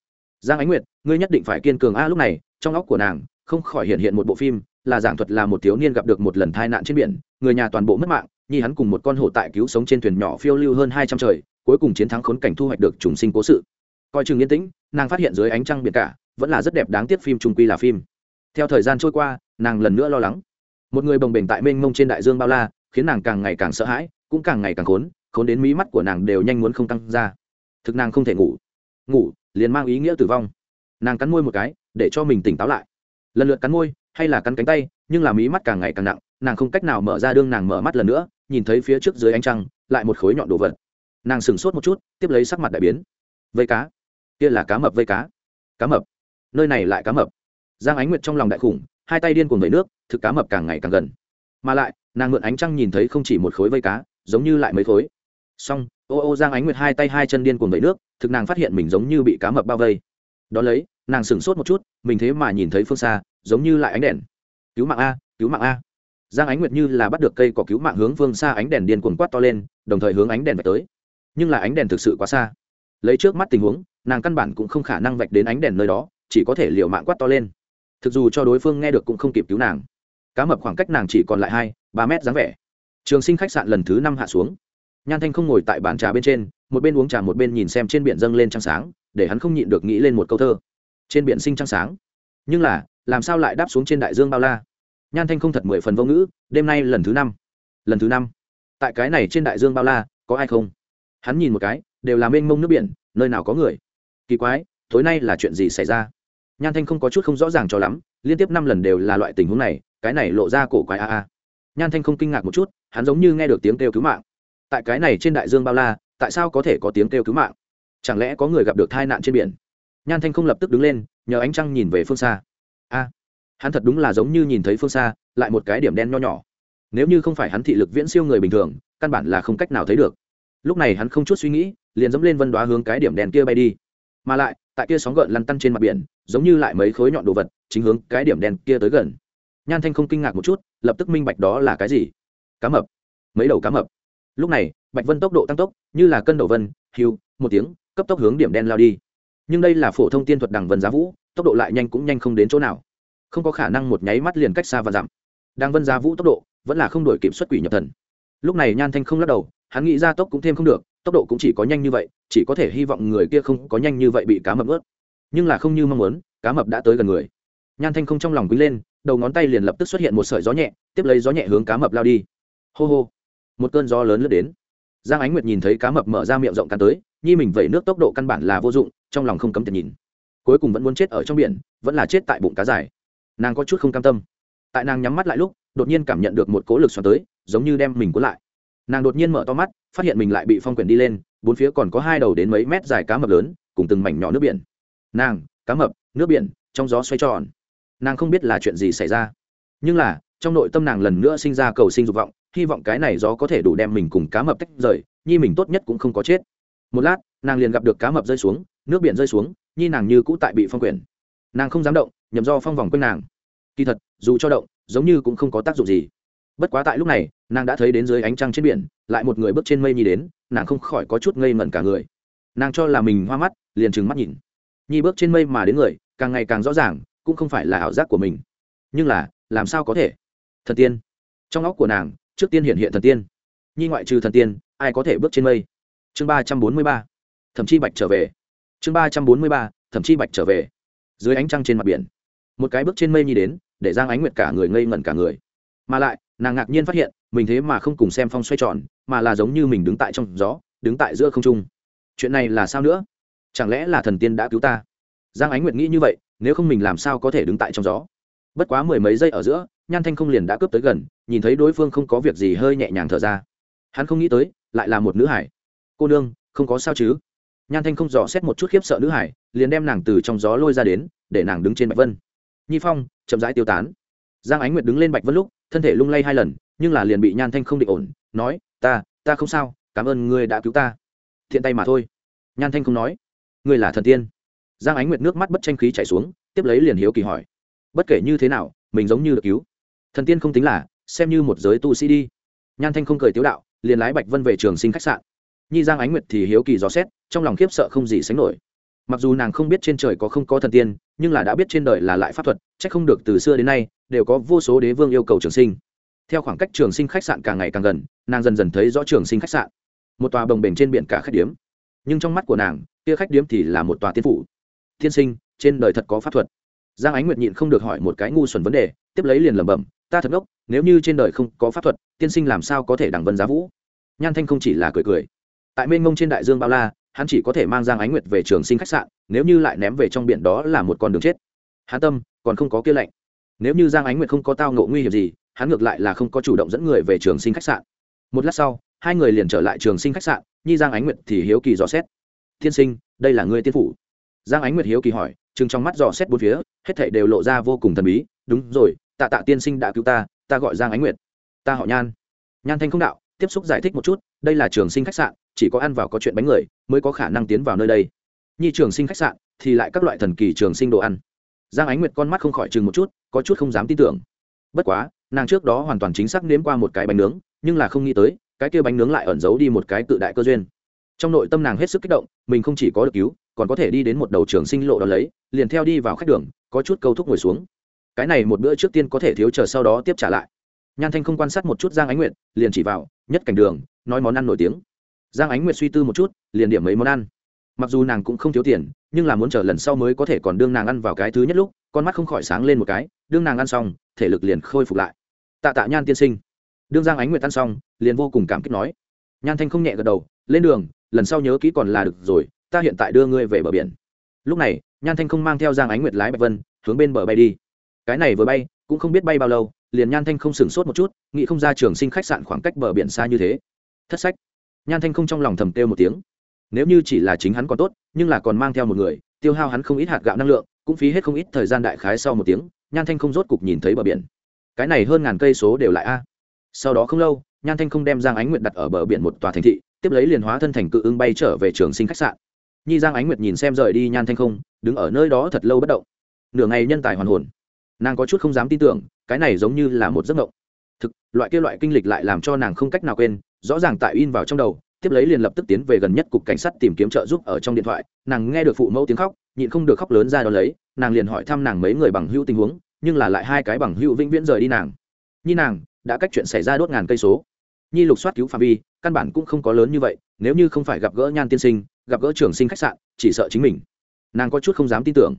Giang ánh nguyệt, ngươi nhất định phải kiên cường. A, lúc này, trong óc của nàng không khỏi hiện hiện một bộ phim là giảng thuật là một thiếu niên gặp được một lần tai nạn trên biển, người nhà toàn bộ mất mạng, nhi hắn cùng một con hổ tại cứu sống trên thuyền nhỏ phiêu lưu hơn hai trăm trời, cuối cùng chiến thắng khốn cảnh thu hoạch được trùng sinh cố sự. Coi chừng yên tĩnh, nàng phát hiện dưới ánh trăng biển cả, vẫn là rất đẹp đáng tiếc phim trung quy là phim. Theo thời gian trôi qua, nàng lần nữa lo lắng. Một người bồng bềnh tại mênh mông trên đại dương bao la, khiến nàng càng ngày càng sợ hãi, cũng càng ngày càng khốn khốn đến mí mắt của nàng đều nhanh muốn không tăng ra. Thực nàng không thể ngủ. Ngủ, liền mang ý nghĩa tử vong. Nàng cắn môi một cái, để cho mình tỉnh táo lại. Lần lượt cắn môi hay là cắn cánh tay, nhưng là mí mắt càng ngày càng nặng, nàng không cách nào mở ra đương nàng mở mắt lần nữa, nhìn thấy phía trước dưới ánh trăng, lại một khối nhọn đồ vật. Nàng sửng sốt một chút, tiếp lấy sắc mặt đại biến. Vây cá. Kia là cá mập vây cá. Cá mập. Nơi này lại cá mập. Giang ánh nguyệt trong lòng đại khủng, hai tay điên cuồng vẩy nước, thực cá mập càng ngày càng gần. Mà lại, nàng mượn ánh trăng nhìn thấy không chỉ một khối vây cá, giống như lại mấy khối. Xong, ô ô giang ánh nguyệt hai tay hai chân điên cuồng vẩy nước, thực nàng phát hiện mình giống như bị cá mập bao vây. Đón lấy, nàng sửng sốt một chút, mình thế mà nhìn thấy phương xa giống như lại ánh đèn. Cứu mạng a, cứu mạng a. Giang ánh nguyệt như là bắt được cây cỏ cứu mạng hướng phương xa ánh đèn điên cuồng quát to lên, đồng thời hướng ánh đèn vạch tới. Nhưng là ánh đèn thực sự quá xa. Lấy trước mắt tình huống, nàng căn bản cũng không khả năng vạch đến ánh đèn nơi đó, chỉ có thể liều mạng quát to lên. Thực dù cho đối phương nghe được cũng không kịp cứu nàng. Cá mập khoảng cách nàng chỉ còn lại hai, ba mét dáng vẻ. Trường sinh khách sạn lần thứ năm hạ xuống. Nhan thanh không ngồi tại bàn trà bên trên, một bên uống trà một bên nhìn xem trên biển dâng lên trăng sáng, để hắn không nhịn được nghĩ lên một câu thơ. Trên biển sinh trăng sáng. Nhưng là làm sao lại đáp xuống trên đại dương bao la? Nhan thanh không thật mười phần vô ngữ, đêm nay lần thứ năm, lần thứ năm. Tại cái này trên đại dương bao la, có ai không? Hắn nhìn một cái, đều là mênh mông nước biển, nơi nào có người? Kỳ quái, tối nay là chuyện gì xảy ra? Nhan thanh không có chút không rõ ràng cho lắm, liên tiếp năm lần đều là loại tình huống này, cái này lộ ra cổ quái a a. Nhan thanh không kinh ngạc một chút, hắn giống như nghe được tiếng kêu cứu mạng. Tại cái này trên đại dương bao la, tại sao có thể có tiếng kêu cứu mạng? Chẳng lẽ có người gặp được tai nạn trên biển? Nhan thanh không lập tức đứng lên, nhờ ánh trăng nhìn về phương xa a, hắn thật đúng là giống như nhìn thấy phương xa, lại một cái điểm đen nho nhỏ. Nếu như không phải hắn thị lực viễn siêu người bình thường, căn bản là không cách nào thấy được. Lúc này hắn không chút suy nghĩ, liền dẫm lên vân đoá hướng cái điểm đen kia bay đi. Mà lại, tại kia sóng gợn lăn tăn trên mặt biển, giống như lại mấy khối nhọn đồ vật, chính hướng cái điểm đen kia tới gần. Nhan thanh không kinh ngạc một chút, lập tức minh bạch đó là cái gì. Cá mập. Mấy đầu cá mập. Lúc này, bạch vân tốc độ tăng tốc, như là cân đầu vân hiu một tiếng, cấp tốc hướng điểm đen lao đi. Nhưng đây là phổ thông tiên thuật đằng vân giá vũ tốc độ lại nhanh cũng nhanh không đến chỗ nào. Không có khả năng một nháy mắt liền cách xa và giảm. Đang vân giá vũ tốc độ, vẫn là không đổi kịp xuất quỷ nhập thần. Lúc này nhan thanh không lắc đầu, hắn nghĩ ra tốc cũng thêm không được, tốc độ cũng chỉ có nhanh như vậy, chỉ có thể hy vọng người kia không có nhanh như vậy bị cá mập ướt. Nhưng là không như mong muốn, cá mập đã tới gần người. Nhan thanh không trong lòng quý lên, đầu ngón tay liền lập tức xuất hiện một sợi gió nhẹ, tiếp lấy gió nhẹ hướng cá mập lao đi. Hô hô, một cơn gió lớn lướt đến. Giang ánh nguyệt nhìn thấy cá mập mở ra miệng rộng cắn tới, nhi mình vẩy nước tốc độ căn bản là vô dụng, trong lòng không cấm tiền nhìn cuối cùng vẫn muốn chết ở trong biển, vẫn là chết tại bụng cá dài. Nàng có chút không cam tâm. Tại nàng nhắm mắt lại lúc, đột nhiên cảm nhận được một cố lực xoắn tới, giống như đem mình cuốn lại. Nàng đột nhiên mở to mắt, phát hiện mình lại bị phong quyển đi lên, bốn phía còn có hai đầu đến mấy mét dài cá mập lớn, cùng từng mảnh nhỏ nước biển. Nàng, cá mập, nước biển, trong gió xoay tròn. Nàng không biết là chuyện gì xảy ra. Nhưng là, trong nội tâm nàng lần nữa sinh ra cầu sinh dục vọng, hy vọng cái này gió có thể đủ đem mình cùng cá mập tách rời, nhi mình tốt nhất cũng không có chết. Một lát, nàng liền gặp được cá mập rơi xuống, nước biển rơi xuống nhi nàng như cũ tại bị phong quyền, nàng không dám động nhầm do phong vòng quanh nàng. Kỳ thật dù cho động giống như cũng không có tác dụng gì. Bất quá tại lúc này nàng đã thấy đến dưới ánh trăng trên biển lại một người bước trên mây nhi đến nàng không khỏi có chút ngây ngẩn cả người. Nàng cho là mình hoa mắt liền trừng mắt nhìn. Nhi bước trên mây mà đến người càng ngày càng rõ ràng cũng không phải là ảo giác của mình. Nhưng là làm sao có thể? Thần tiên. Trong óc của nàng trước tiên hiện hiện thần tiên. Nhi ngoại trừ thần tiên ai có thể bước trên mây? Chương ba trăm bốn mươi ba. Thậm chí bạch trở về chương ba trăm bốn mươi ba thậm chí bạch trở về. Dưới ánh trăng trên mặt biển, một cái bước trên mây nhi đến, để giang ánh nguyệt cả người ngây ngẩn cả người. Mà lại, nàng ngạc nhiên phát hiện, mình thế mà không cùng xem phong xoay tròn, mà là giống như mình đứng tại trong gió, đứng tại giữa không trung. Chuyện này là sao nữa? Chẳng lẽ là thần tiên đã cứu ta? Giang ánh nguyệt nghĩ như vậy, nếu không mình làm sao có thể đứng tại trong gió? Bất quá mười mấy giây ở giữa, nhan thanh không liền đã cướp tới gần, nhìn thấy đối phương không có việc gì hơi nhẹ nhàng thở ra. Hắn không nghĩ tới, lại là một nữ hải. Cô nương, không có sao chứ? Nhan thanh không dò xét một chút khiếp sợ nữ hải, liền đem nàng từ trong gió lôi ra đến, để nàng đứng trên bạch vân. Nhi phong, chậm rãi tiêu tán. Giang ánh nguyệt đứng lên bạch vân lúc, thân thể lung lay hai lần, nhưng là liền bị nhan thanh không định ổn, nói, ta ta không sao, cảm ơn ngươi đã cứu ta. Thiện tay mà thôi. Nhan thanh không nói, ngươi là thần tiên. Giang ánh nguyệt nước mắt bất tranh khí chảy xuống, tiếp lấy liền hiếu kỳ hỏi, bất kể như thế nào, mình giống như được cứu? Thần tiên không tính là, xem như một giới tu sĩ đi. Nhan thanh không cười tiếu đạo, liền lái bạch vân về trường sinh khách sạn. Nhi giang ánh nguyệt thì hiếu kỳ dò xét trong lòng khiếp sợ không gì sánh nổi. Mặc dù nàng không biết trên trời có không có thần tiên, nhưng là đã biết trên đời là lại pháp thuật c h ắ c không được từ xưa đến nay, đều có vô số đế vương yêu cầu trường sinh. Theo khoảng cách trường sinh khách sạn càng ngày càng gần, nàng dần dần thấy rõ trường sinh khách sạn. Một tòa bồng bềnh trên biển cả khách điếm. Nhưng trong mắt của nàng, kia khách điếm thì là một tòa tiên phủ. Tiên sinh, trên đời thật có pháp thuật. Giang ánh nguyệt nhịn không được hỏi một cái ngu xuẩn vấn đề, tiếp lấy liền lẩm bẩm, ta thật ngốc, nếu như trên đời không có pháp thuật, tiên sinh làm sao có thể đẳng vân giá vũ? Nhan thanh không chỉ là cười cười. Tại mênh mông trên đại dương bao la hắn chỉ có thể mang giang ánh nguyệt về trường sinh khách sạn, nếu như lại ném về trong biển đó là một con đường chết. Hắn tâm, còn không có kia lạnh. Nếu như giang ánh nguyệt không có tao ngộ nguy hiểm gì, hắn ngược lại là không có chủ động dẫn người về trường sinh khách sạn. Một lát sau, hai người liền trở lại trường sinh khách sạn, nhi giang ánh nguyệt thì hiếu kỳ dò xét. Tiên sinh, đây là người tiên phủ? Giang ánh nguyệt hiếu kỳ hỏi chừng trong mắt dò xét bốn phía, hết thảy đều lộ ra vô cùng thần bí. Đúng rồi, tạ tạ tiên sinh đã cứu ta ta gọi giang ánh nguyệt. Ta họ nhan. Nhan thanh không đạo, tiếp xúc giải thích một chút, đây là trường sinh khách sạn chỉ có ăn vào có chuyện bánh người mới có khả năng tiến vào nơi đây. Nhi trường sinh khách sạn thì lại các loại thần kỳ trường sinh đồ ăn. Giang ánh nguyệt con mắt không khỏi chừng một chút, có chút không dám tin tưởng. Bất quá, nàng trước đó hoàn toàn chính xác nếm qua một cái bánh nướng, nhưng là không nghĩ tới, cái kia bánh nướng lại ẩn giấu đi một cái tự đại cơ duyên. Trong nội tâm nàng hết sức kích động, mình không chỉ có được cứu, còn có thể đi đến một đầu trường sinh lộ đó lấy, liền theo đi vào khách đường, có chút câu thúc ngồi xuống. Cái này một bữa trước tiên có thể thiếu chờ sau đó tiếp trả lại. Nhan thanh không quan sát một chút giang ánh nguyệt, liền chỉ vào, nhất cảnh đường, nói món ăn nổi tiếng giang ánh nguyệt suy tư một chút, liền điểm mấy món ăn. Mặc dù nàng cũng không thiếu tiền, nhưng là muốn chờ lần sau mới có thể còn đương nàng ăn vào cái thứ nhất lúc, con mắt không khỏi sáng lên một cái, đương nàng ăn xong, thể lực liền khôi phục lại. Tạ tạ nhan tiên sinh. Đương giang ánh nguyệt ăn xong, liền vô cùng cảm kích nói. Nhan thanh không nhẹ gật đầu, lên đường, lần sau nhớ kỹ còn là được rồi, ta hiện tại đưa ngươi về bờ biển. Lúc này, nhan thanh không mang theo giang ánh nguyệt lái bạch vân, hướng bên bờ bay đi. Cái này vừa bay, cũng không biết bay bao lâu, liền nhan thanh không sửng sốt một chút, nghĩ không ra trường sinh khách sạn khoảng cách bờ biển xa như thế. Thất sách nhan thanh không trong lòng thầm têu một tiếng. Nếu như chỉ là chính hắn còn tốt, nhưng là còn mang theo một người, tiêu hao hắn không ít hạt gạo năng lượng, cũng phí hết không ít thời gian đại khái sau một tiếng, nhan thanh không rốt cục nhìn thấy bờ biển. Cái này hơn ngàn cây số đều lại a. Sau đó không lâu, nhan thanh không đem giang ánh nguyệt đặt ở bờ biển một tòa thành thị, tiếp lấy liền hóa thân thành cự ưng bay trở về trường sinh khách sạn. Nhi giang ánh nguyệt nhìn xem rời đi nhan thanh không, đứng ở nơi đó thật lâu bất động. Nửa ngày nhân tài hoàn hồn. Nàng có chút không dám tin tưởng, cái này giống như là một giấc mộng. Thực, loại kia loại kinh lịch lại làm cho nàng không cách nào quên rõ ràng tại in vào trong đầu, tiếp lấy liền lập tức tiến về gần nhất cục cảnh sát tìm kiếm trợ giúp ở trong điện thoại. Nàng nghe được phụ mẫu tiếng khóc, nhịn không được khóc lớn ra đó lấy, nàng liền hỏi thăm nàng mấy người bằng hữu tình huống, nhưng là lại hai cái bằng hữu vĩnh viễn rời đi nàng. Nhi nàng, đã cách chuyện xảy ra đốt ngàn cây số. Nhi lục soát cứu phạm vi, căn bản cũng không có lớn như vậy, nếu như không phải gặp gỡ nhan tiên sinh, gặp gỡ trường sinh khách sạn, chỉ sợ chính mình. Nàng có chút không dám tin tưởng.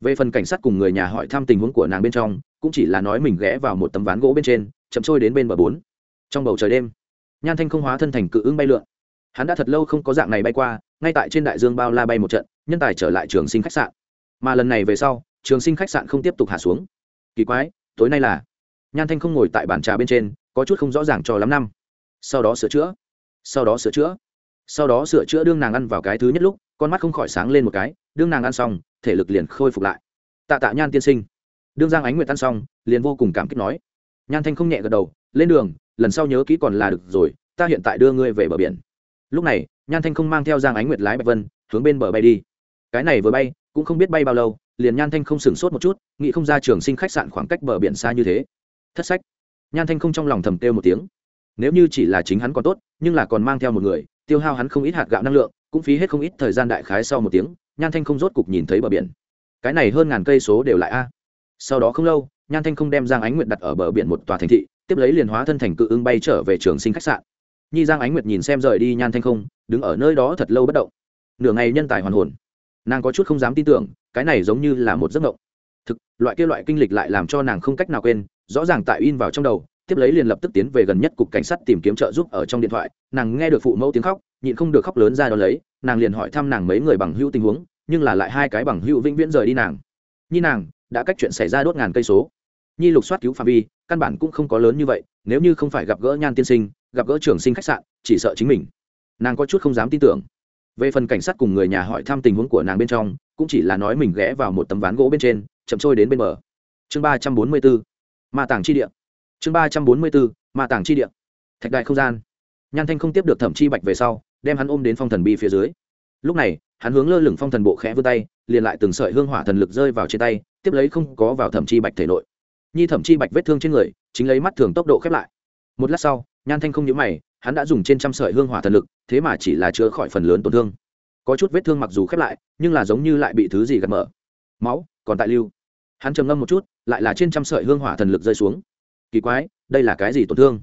Về phần cảnh sát cùng người nhà hỏi thăm tình huống của nàng bên trong, cũng chỉ là nói mình ghé vào một tấm ván gỗ bên trên, chậm trôi đến bên bờ bốn. Trong bầu trời đêm nhan thanh không hóa thân thành cự ứng bay lượn. Hắn đã thật lâu không có dạng này bay qua, ngay tại trên đại dương bao la bay một trận, nhân tài trở lại trường sinh khách sạn. Mà lần này về sau, trường sinh khách sạn không tiếp tục hạ xuống. Kỳ quái, tối nay là, nhan thanh không ngồi tại bàn trà bên trên, có chút không rõ ràng cho lắm năm. Sau đó sửa chữa, sau đó sửa chữa, sau đó sửa chữa đương nàng ăn vào cái thứ nhất lúc, con mắt không khỏi sáng lên một cái, đương nàng ăn xong, thể lực liền khôi phục lại. Tạ tạ nhan tiên sinh. Đương giang ánh nguyệt ăn xong, liền vô cùng cảm kích nói. Nhan thanh không nhẹ gật đầu, lên đường lần sau nhớ kỹ còn là được rồi, ta hiện tại đưa ngươi về bờ biển. Lúc này, nhan thanh không mang theo giang ánh nguyệt lái bạch vân, hướng bên bờ bay đi. Cái này vừa bay, cũng không biết bay bao lâu, liền nhan thanh không sửng sốt một chút, nghĩ không ra trường sinh khách sạn khoảng cách bờ biển xa như thế. Thất sách. Nhan thanh không trong lòng thầm têu một tiếng. Nếu như chỉ là chính hắn còn tốt, nhưng là còn mang theo một người, tiêu hao hắn không ít hạt gạo năng lượng, cũng phí hết không ít thời gian đại khái sau một tiếng, nhan thanh không rốt cục nhìn thấy bờ biển. Cái này hơn ngàn cây số đều lại a. Sau đó không lâu, nhan thanh không đem giang ánh nguyệt đặt ở bờ biển một tòa thành thị tiếp lấy liền hóa thân thành cự ưng bay trở về trường sinh khách sạn. Nhi giang ánh nguyệt nhìn xem rời đi nhan thanh không, đứng ở nơi đó thật lâu bất động. Nửa ngày nhân tài hoàn hồn. Nàng có chút không dám tin tưởng, cái này giống như là một giấc mộng. Thực, loại kia loại kinh lịch lại làm cho nàng không cách nào quên, rõ ràng tại in vào trong đầu, tiếp lấy liền lập tức tiến về gần nhất cục cảnh sát tìm kiếm trợ giúp ở trong điện thoại, nàng nghe được phụ mẫu tiếng khóc, nhịn không được khóc lớn ra đó lấy, nàng liền hỏi thăm nàng mấy người bằng hữu tình huống, nhưng là lại hai cái bằng hữu vĩnh viễn rời đi nàng. Như nàng, đã cách chuyện xảy ra đốt ngàn cây số nhi lục soát cứu phạm vi, căn bản cũng không có lớn như vậy, nếu như không phải gặp gỡ nhan tiên sinh, gặp gỡ trường sinh khách sạn, chỉ sợ chính mình. Nàng có chút không dám tin tưởng. Về phần cảnh sát cùng người nhà hỏi thăm tình huống của nàng bên trong, cũng chỉ là nói mình ghé vào một tấm ván gỗ bên trên, chậm trôi đến bên bờ. Chương ba trăm bốn mươi bốn, ma tàng chi địa. Chương ba trăm bốn mươi bốn, ma tàng chi địa. Thạch đại không gian. Nhan thanh không tiếp được thẩm chi bạch về sau, đem hắn ôm đến phong thần bi phía dưới. Lúc này, hắn hướng lơ lửng phong thần bộ khẽ vươn tay, liền lại từng sợi hương hỏa thần lực rơi vào trên tay, tiếp lấy không có vào thẩm chi bạch thể nội nhi thẩm chi bạch vết thương trên người, chính lấy mắt thường tốc độ khép lại. Một lát sau, nhan thanh không nhớ mày, hắn đã dùng trên trăm sợi hương hỏa thần lực, thế mà chỉ là chữa khỏi phần lớn tổn thương. Có chút vết thương mặc dù khép lại, nhưng là giống như lại bị thứ gì gạt mở. Máu, còn tại lưu. Hắn trầm ngâm một chút, lại là trên trăm sợi hương hỏa thần lực rơi xuống. Kỳ quái, đây là cái gì tổn thương?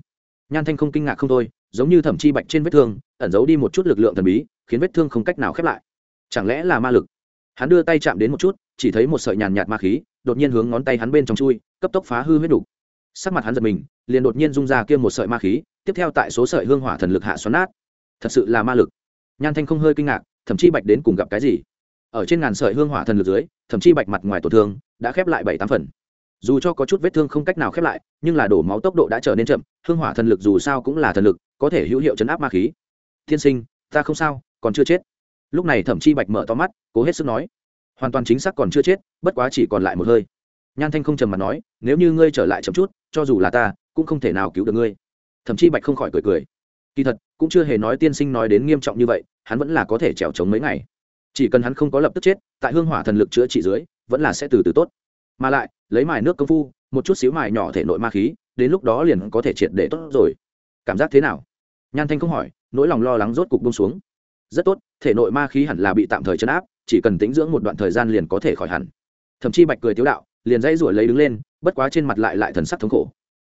Nhan thanh không kinh ngạc không thôi, giống như thẩm chi bạch trên vết thương, ẩn giấu đi một chút lực lượng thần bí, khiến vết thương không cách nào khép lại. Chẳng lẽ là ma lực? Hắn đưa tay chạm đến một chút, chỉ thấy một sợi nhàn nhạt ma khí đột nhiên hướng ngón tay hắn bên trong chui, cấp tốc phá hư huyết đủ. sắc mặt hắn giật mình, liền đột nhiên rung ra kia một sợi ma khí, tiếp theo tại số sợi hương hỏa thần lực hạ xoắn nát. Thật sự là ma lực. Nhan thanh không hơi kinh ngạc, thậm chí bạch đến cùng gặp cái gì? Ở trên ngàn sợi hương hỏa thần lực dưới, thậm chí bạch mặt ngoài tổn thương, đã khép lại bảy tám phần. Dù cho có chút vết thương không cách nào khép lại, nhưng là đổ máu tốc độ đã trở nên chậm, hương hỏa thần lực dù sao cũng là thần lực, có thể hữu hiệu chấn áp ma khí. Thiên sinh, ta không sao, còn chưa chết. Lúc này thẩm chi bạch mở to mắt, cố hết sức nói hoàn toàn chính xác còn chưa chết, bất quá chỉ còn lại một hơi. Nhan thanh không trầm mặt nói, nếu như ngươi trở lại chậm chút, cho dù là ta, cũng không thể nào cứu được ngươi. Thậm chí bạch không khỏi cười cười. Kỳ thật, cũng chưa hề nói tiên sinh nói đến nghiêm trọng như vậy, hắn vẫn là có thể trèo trống mấy ngày. Chỉ cần hắn không có lập tức chết, tại hương hỏa thần lực chữa trị dưới, vẫn là sẽ từ từ tốt. Mà lại, lấy mài nước công phu, một chút xíu mài nhỏ thể nội ma khí, đến lúc đó liền có thể triệt để tốt rồi. Cảm giác thế nào? Nhan thanh không hỏi, nỗi lòng lo lắng rốt cục bông xuống. Rất tốt, thể nội ma khí hẳn là bị tạm thời chấn áp chỉ cần tĩnh dưỡng một đoạn thời gian liền có thể khỏi hẳn. Thậm chí bạch cười tiếu đạo, liền dây ruổi lấy đứng lên, bất quá trên mặt lại lại thần sắc thống khổ.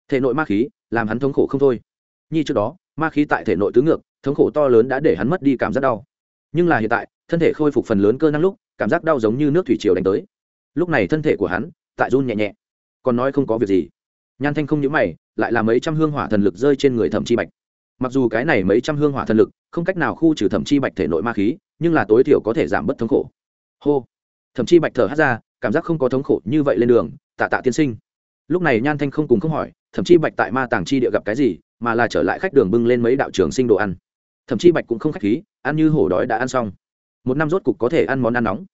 Thể nội ma khí, làm hắn thống khổ không thôi. Như trước đó, ma khí tại thể nội tứ ngược, thống khổ to lớn đã để hắn mất đi cảm giác đau. Nhưng là hiện tại, thân thể khôi phục phần lớn cơ năng lúc, cảm giác đau giống như nước thủy triều đánh tới. Lúc này thân thể của hắn, tại run nhẹ nhẹ. Còn nói không có việc gì. Nhan thanh không nhớ mày, lại là mấy trăm hương hỏa thần lực rơi trên người thẩm chi bạch. Mặc dù cái này mấy trăm hương hỏa thần lực, không cách nào khu trừ thẩm chi bạch thể nội ma khí nhưng là tối thiểu có thể giảm bớt thống khổ. Hô. Thẩm chí bạch thở hát ra, cảm giác không có thống khổ như vậy lên đường, tạ tạ tiên sinh. Lúc này nhan thanh không cùng không hỏi thậm chí bạch tại ma tàng chi địa gặp cái gì, mà là trở lại khách đường bưng lên mấy đạo trường sinh đồ ăn. Thậm chí bạch cũng không khách khí, ăn như hổ đói đã ăn xong. Một năm rốt cục có thể ăn món ăn nóng.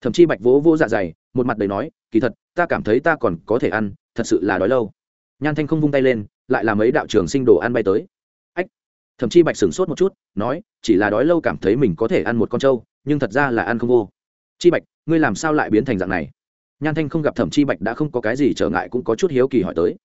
Thậm chí bạch vỗ vỗ dạ dày, một mặt đầy nói, kỳ thật, ta cảm thấy ta còn có thể ăn, thật sự là đói lâu. Nhan thanh không vung tay lên, lại là mấy đạo trường sinh đồ ăn bay tới thậm chí bạch sửng sốt một chút, nói, chỉ là đói lâu cảm thấy mình có thể ăn một con trâu, nhưng thật ra là ăn không vô. Chi bạch, ngươi làm sao lại biến thành dạng này? Nhan thanh không gặp thẩm chi bạch đã không có cái gì trở ngại cũng có chút hiếu kỳ hỏi tới.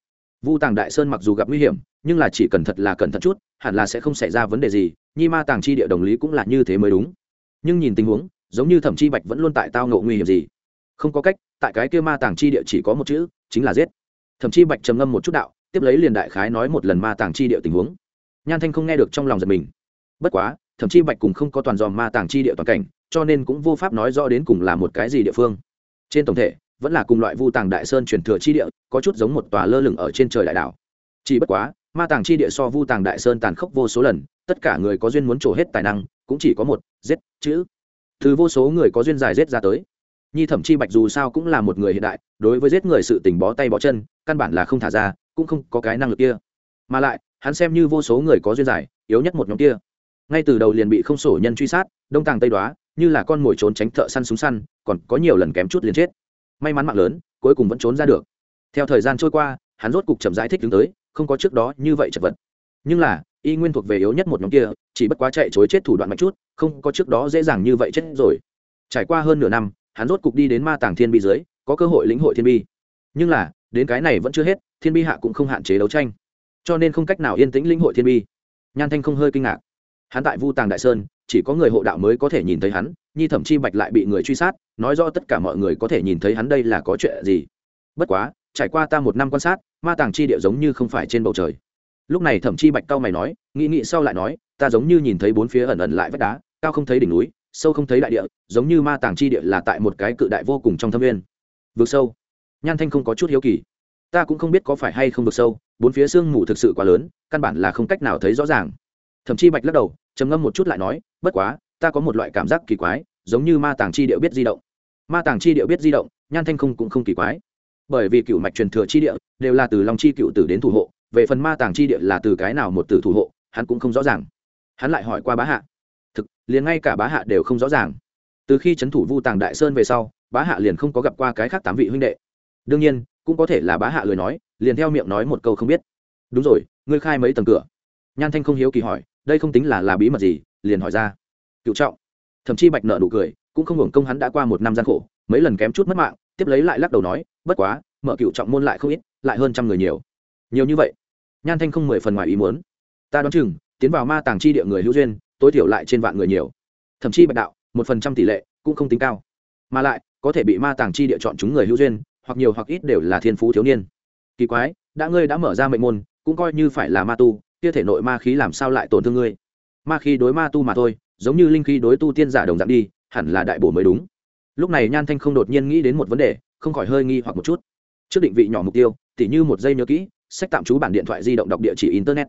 Vu tàng đại sơn mặc dù gặp nguy hiểm, nhưng là chỉ cần thật là cẩn thận chút, hẳn là sẽ không xảy ra vấn đề gì, nhi ma tàng chi địa đồng lý cũng là như thế mới đúng. Nhưng nhìn tình huống, giống như thẩm chi bạch vẫn luôn tại tao ngộ nguy hiểm gì. Không có cách, tại cái kia ma tàng chi địa chỉ có một chữ, chính là giết. Thẩm chi bạch trầm ngâm một chút đạo, tiếp lấy liền đại khái nói một lần ma tàng chi địa tình huống nhan thanh không nghe được trong lòng giật mình. Bất quá thẩm chi bạch cùng không có toàn dòm ma tàng chi địa toàn cảnh, cho nên cũng vô pháp nói rõ đến cùng là một cái gì địa phương. Trên tổng thể, vẫn là cùng loại vu tàng đại sơn truyền thừa chi địa, có chút giống một tòa lơ lửng ở trên trời đại đảo. Chỉ bất quá, ma tàng chi địa so vu tàng đại sơn tàn khốc vô số lần, tất cả người có duyên muốn trổ hết tài năng, cũng chỉ có một, giết, chữ. Từ vô số người có duyên dài giết ra tới. Nhi thẩm chi bạch dù sao cũng là một người hiện đại, đối với giết người sự tình bó tay bó chân, căn bản là không thả ra, cũng không có cái năng lực kia. Mà lại hắn xem như vô số người có duyên giải, yếu nhất một nhóm kia. Ngay từ đầu liền bị không sổ nhân truy sát, đông tàng tây đoá, như là con mồi trốn tránh thợ săn súng săn, còn có nhiều lần kém chút liền chết. May mắn mạng lớn, cuối cùng vẫn trốn ra được. Theo thời gian trôi qua, hắn rốt cục chậm giải thích đứng tới, không có trước đó như vậy chật vật. Nhưng là, y nguyên thuộc về yếu nhất một nhóm kia, chỉ bất quá chạy chối chết thủ đoạn mạnh chút, không có trước đó dễ dàng như vậy chết rồi. Trải qua hơn nửa năm, hắn rốt cục đi đến ma tàng thiên bi dưới, có cơ hội lĩnh hội thiên bi. Nhưng là, đến cái này vẫn chưa hết, thiên bi hạ cũng không hạn chế đấu tranh cho nên không cách nào yên tĩnh lĩnh hội thiên bi. Nhan thanh không hơi kinh ngạc. Hắn tại vu tàng đại sơn, chỉ có người hộ đạo mới có thể nhìn thấy hắn, nhi thẩm chi bạch lại bị người truy sát, nói rõ tất cả mọi người có thể nhìn thấy hắn đây là có chuyện gì. Bất quá, trải qua ta một năm quan sát, ma tàng chi địa giống như không phải trên bầu trời. Lúc này thẩm chi bạch cao mày nói, nghĩ nghĩ sau lại nói, ta giống như nhìn thấy bốn phía ẩn ẩn lại vách đá, cao không thấy đỉnh núi, sâu không thấy đại địa, giống như ma tàng chi địa là tại một cái cự đại vô cùng trong thâm viên vực sâu. Nhan thanh không có chút hiếu kỳ. Ta cũng không biết có phải hay không vực sâu bốn phía sương mù thực sự quá lớn, căn bản là không cách nào thấy rõ ràng. Thậm chí bạch lắc đầu, trầm ngâm một chút lại nói, bất quá, ta có một loại cảm giác kỳ quái, giống như ma tàng chi điệu biết di động. Ma tàng chi điệu biết di động, nhan thanh không cũng không kỳ quái. Bởi vì cựu mạch truyền thừa chi địa đều là từ long chi cựu tử đến thủ hộ, về phần ma tàng chi địa là từ cái nào một tử thủ hộ, hắn cũng không rõ ràng. Hắn lại hỏi qua bá hạ. Thực, liền ngay cả bá hạ đều không rõ ràng. Từ khi trấn thủ vu tàng đại sơn về sau, bá hạ liền không có gặp qua cái khác tám vị huynh đệ. Đương nhiên, cũng có thể là bá hạ lời nói liền theo miệng nói một câu không biết. Đúng rồi, ngươi khai mấy tầng cửa? Nhan thanh không hiếu kỳ hỏi, đây không tính là là bí mật gì, liền hỏi ra. Cựu trọng. Thậm chí bạch nợ nụ cười, cũng không hưởng công hắn đã qua một năm gian khổ, mấy lần kém chút mất mạng, tiếp lấy lại lắc đầu nói, bất quá, mở cựu trọng môn lại không ít, lại hơn trăm người nhiều. Nhiều như vậy? Nhan thanh không mười phần ngoài ý muốn. Ta đoán chừng, tiến vào ma tàng chi địa người hữu duyên, tối thiểu lại trên vạn người nhiều. Thậm chí bạch đạo, một phần trăm tỷ lệ, cũng không tính cao. Mà lại, có thể bị ma tàng chi địa chọn chúng người hữu duyên, hoặc nhiều hoặc ít đều là thiên phú thiếu niên kỳ quái, đã ngươi đã mở ra mệnh môn, cũng coi như phải là ma tu, kia thể nội ma khí làm sao lại tổn thương ngươi? Ma khí đối ma tu mà thôi, giống như linh khí đối tu tiên giả đồng dạng đi, hẳn là đại bổ mới đúng. Lúc này nhan thanh không đột nhiên nghĩ đến một vấn đề, không khỏi hơi nghi hoặc một chút. Trước định vị nhỏ mục tiêu, tỉ như một giây nhớ kỹ, sách tạm trú bản điện thoại di động đọc địa chỉ internet.